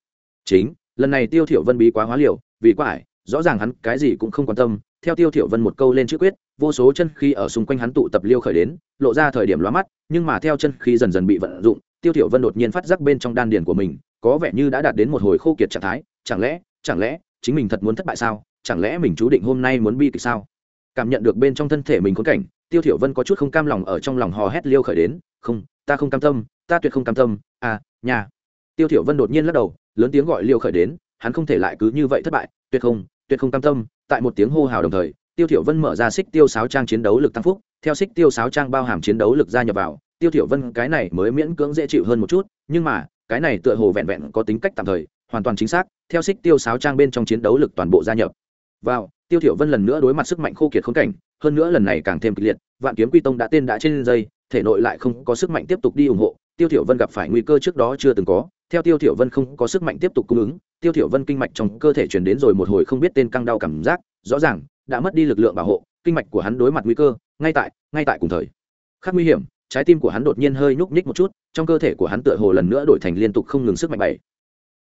Chính, lần này tiêu thiểu vân bí quá hóa liều, vì quá ải rõ ràng hắn cái gì cũng không quan tâm, theo tiêu thiểu vân một câu lên chữ quyết vô số chân khí ở xung quanh hắn tụ tập liêu khởi đến, lộ ra thời điểm lóa mắt, nhưng mà theo chân khí dần dần bị vận dụng, tiêu thiểu vân đột nhiên phát giác bên trong đan điền của mình, có vẻ như đã đạt đến một hồi khô kiệt trạng thái, chẳng lẽ chẳng lẽ, chính mình thật muốn thất bại sao? Chẳng lẽ mình chú định hôm nay muốn bi kịch sao? Cảm nhận được bên trong thân thể mình khốn cảnh, tiêu thiểu vân có chút không cam lòng ở trong lòng hò hét liêu khởi đến, không, ta không cam tâm, ta tuyệt không cam tâm à nhà. Tiêu thiểu vân đột nhiên lắc đầu, lớn tiếng gọi liêu khởi đến, hắn không thể lại cứ như vậy thất bại, tuyệt không tuyệt không cam tâm. Tại một tiếng hô hào đồng thời tiêu thiểu vân mở ra xích tiêu sáo trang chiến đấu lực tăng phúc, theo xích tiêu sáo trang bao hàm chiến đấu lực gia nhập vào, tiêu thiểu vân cái này mới miễn cưỡng dễ chịu hơn một chút, nhưng mà, cái này tựa hồ vẹn vẹn có tính cách tạm thời, hoàn toàn chính xác, theo xích tiêu sáo trang bên trong chiến đấu lực toàn bộ gia nhập. Vào, tiêu thiểu vân lần nữa đối mặt sức mạnh khô kiệt khốn cảnh, hơn nữa lần này càng thêm kịch liệt, vạn kiếm quy tông đã tên đã trên dây, thể nội lại không có sức mạnh tiếp tục đi ủng hộ, tiêu thiểu vân gặp phải nguy cơ trước đó chưa từng có theo tiêu thiểu vân không có sức mạnh tiếp tục cung ứng, tiêu thiểu vân kinh mạch trong cơ thể truyền đến rồi một hồi không biết tên căng đau cảm giác, rõ ràng, đã mất đi lực lượng bảo hộ, kinh mạch của hắn đối mặt nguy cơ, ngay tại ngay tại cùng thời. Khắc nguy hiểm, trái tim của hắn đột nhiên hơi nhúc nhích một chút, trong cơ thể của hắn tựa hồ lần nữa đổi thành liên tục không ngừng sức mạnh bảy.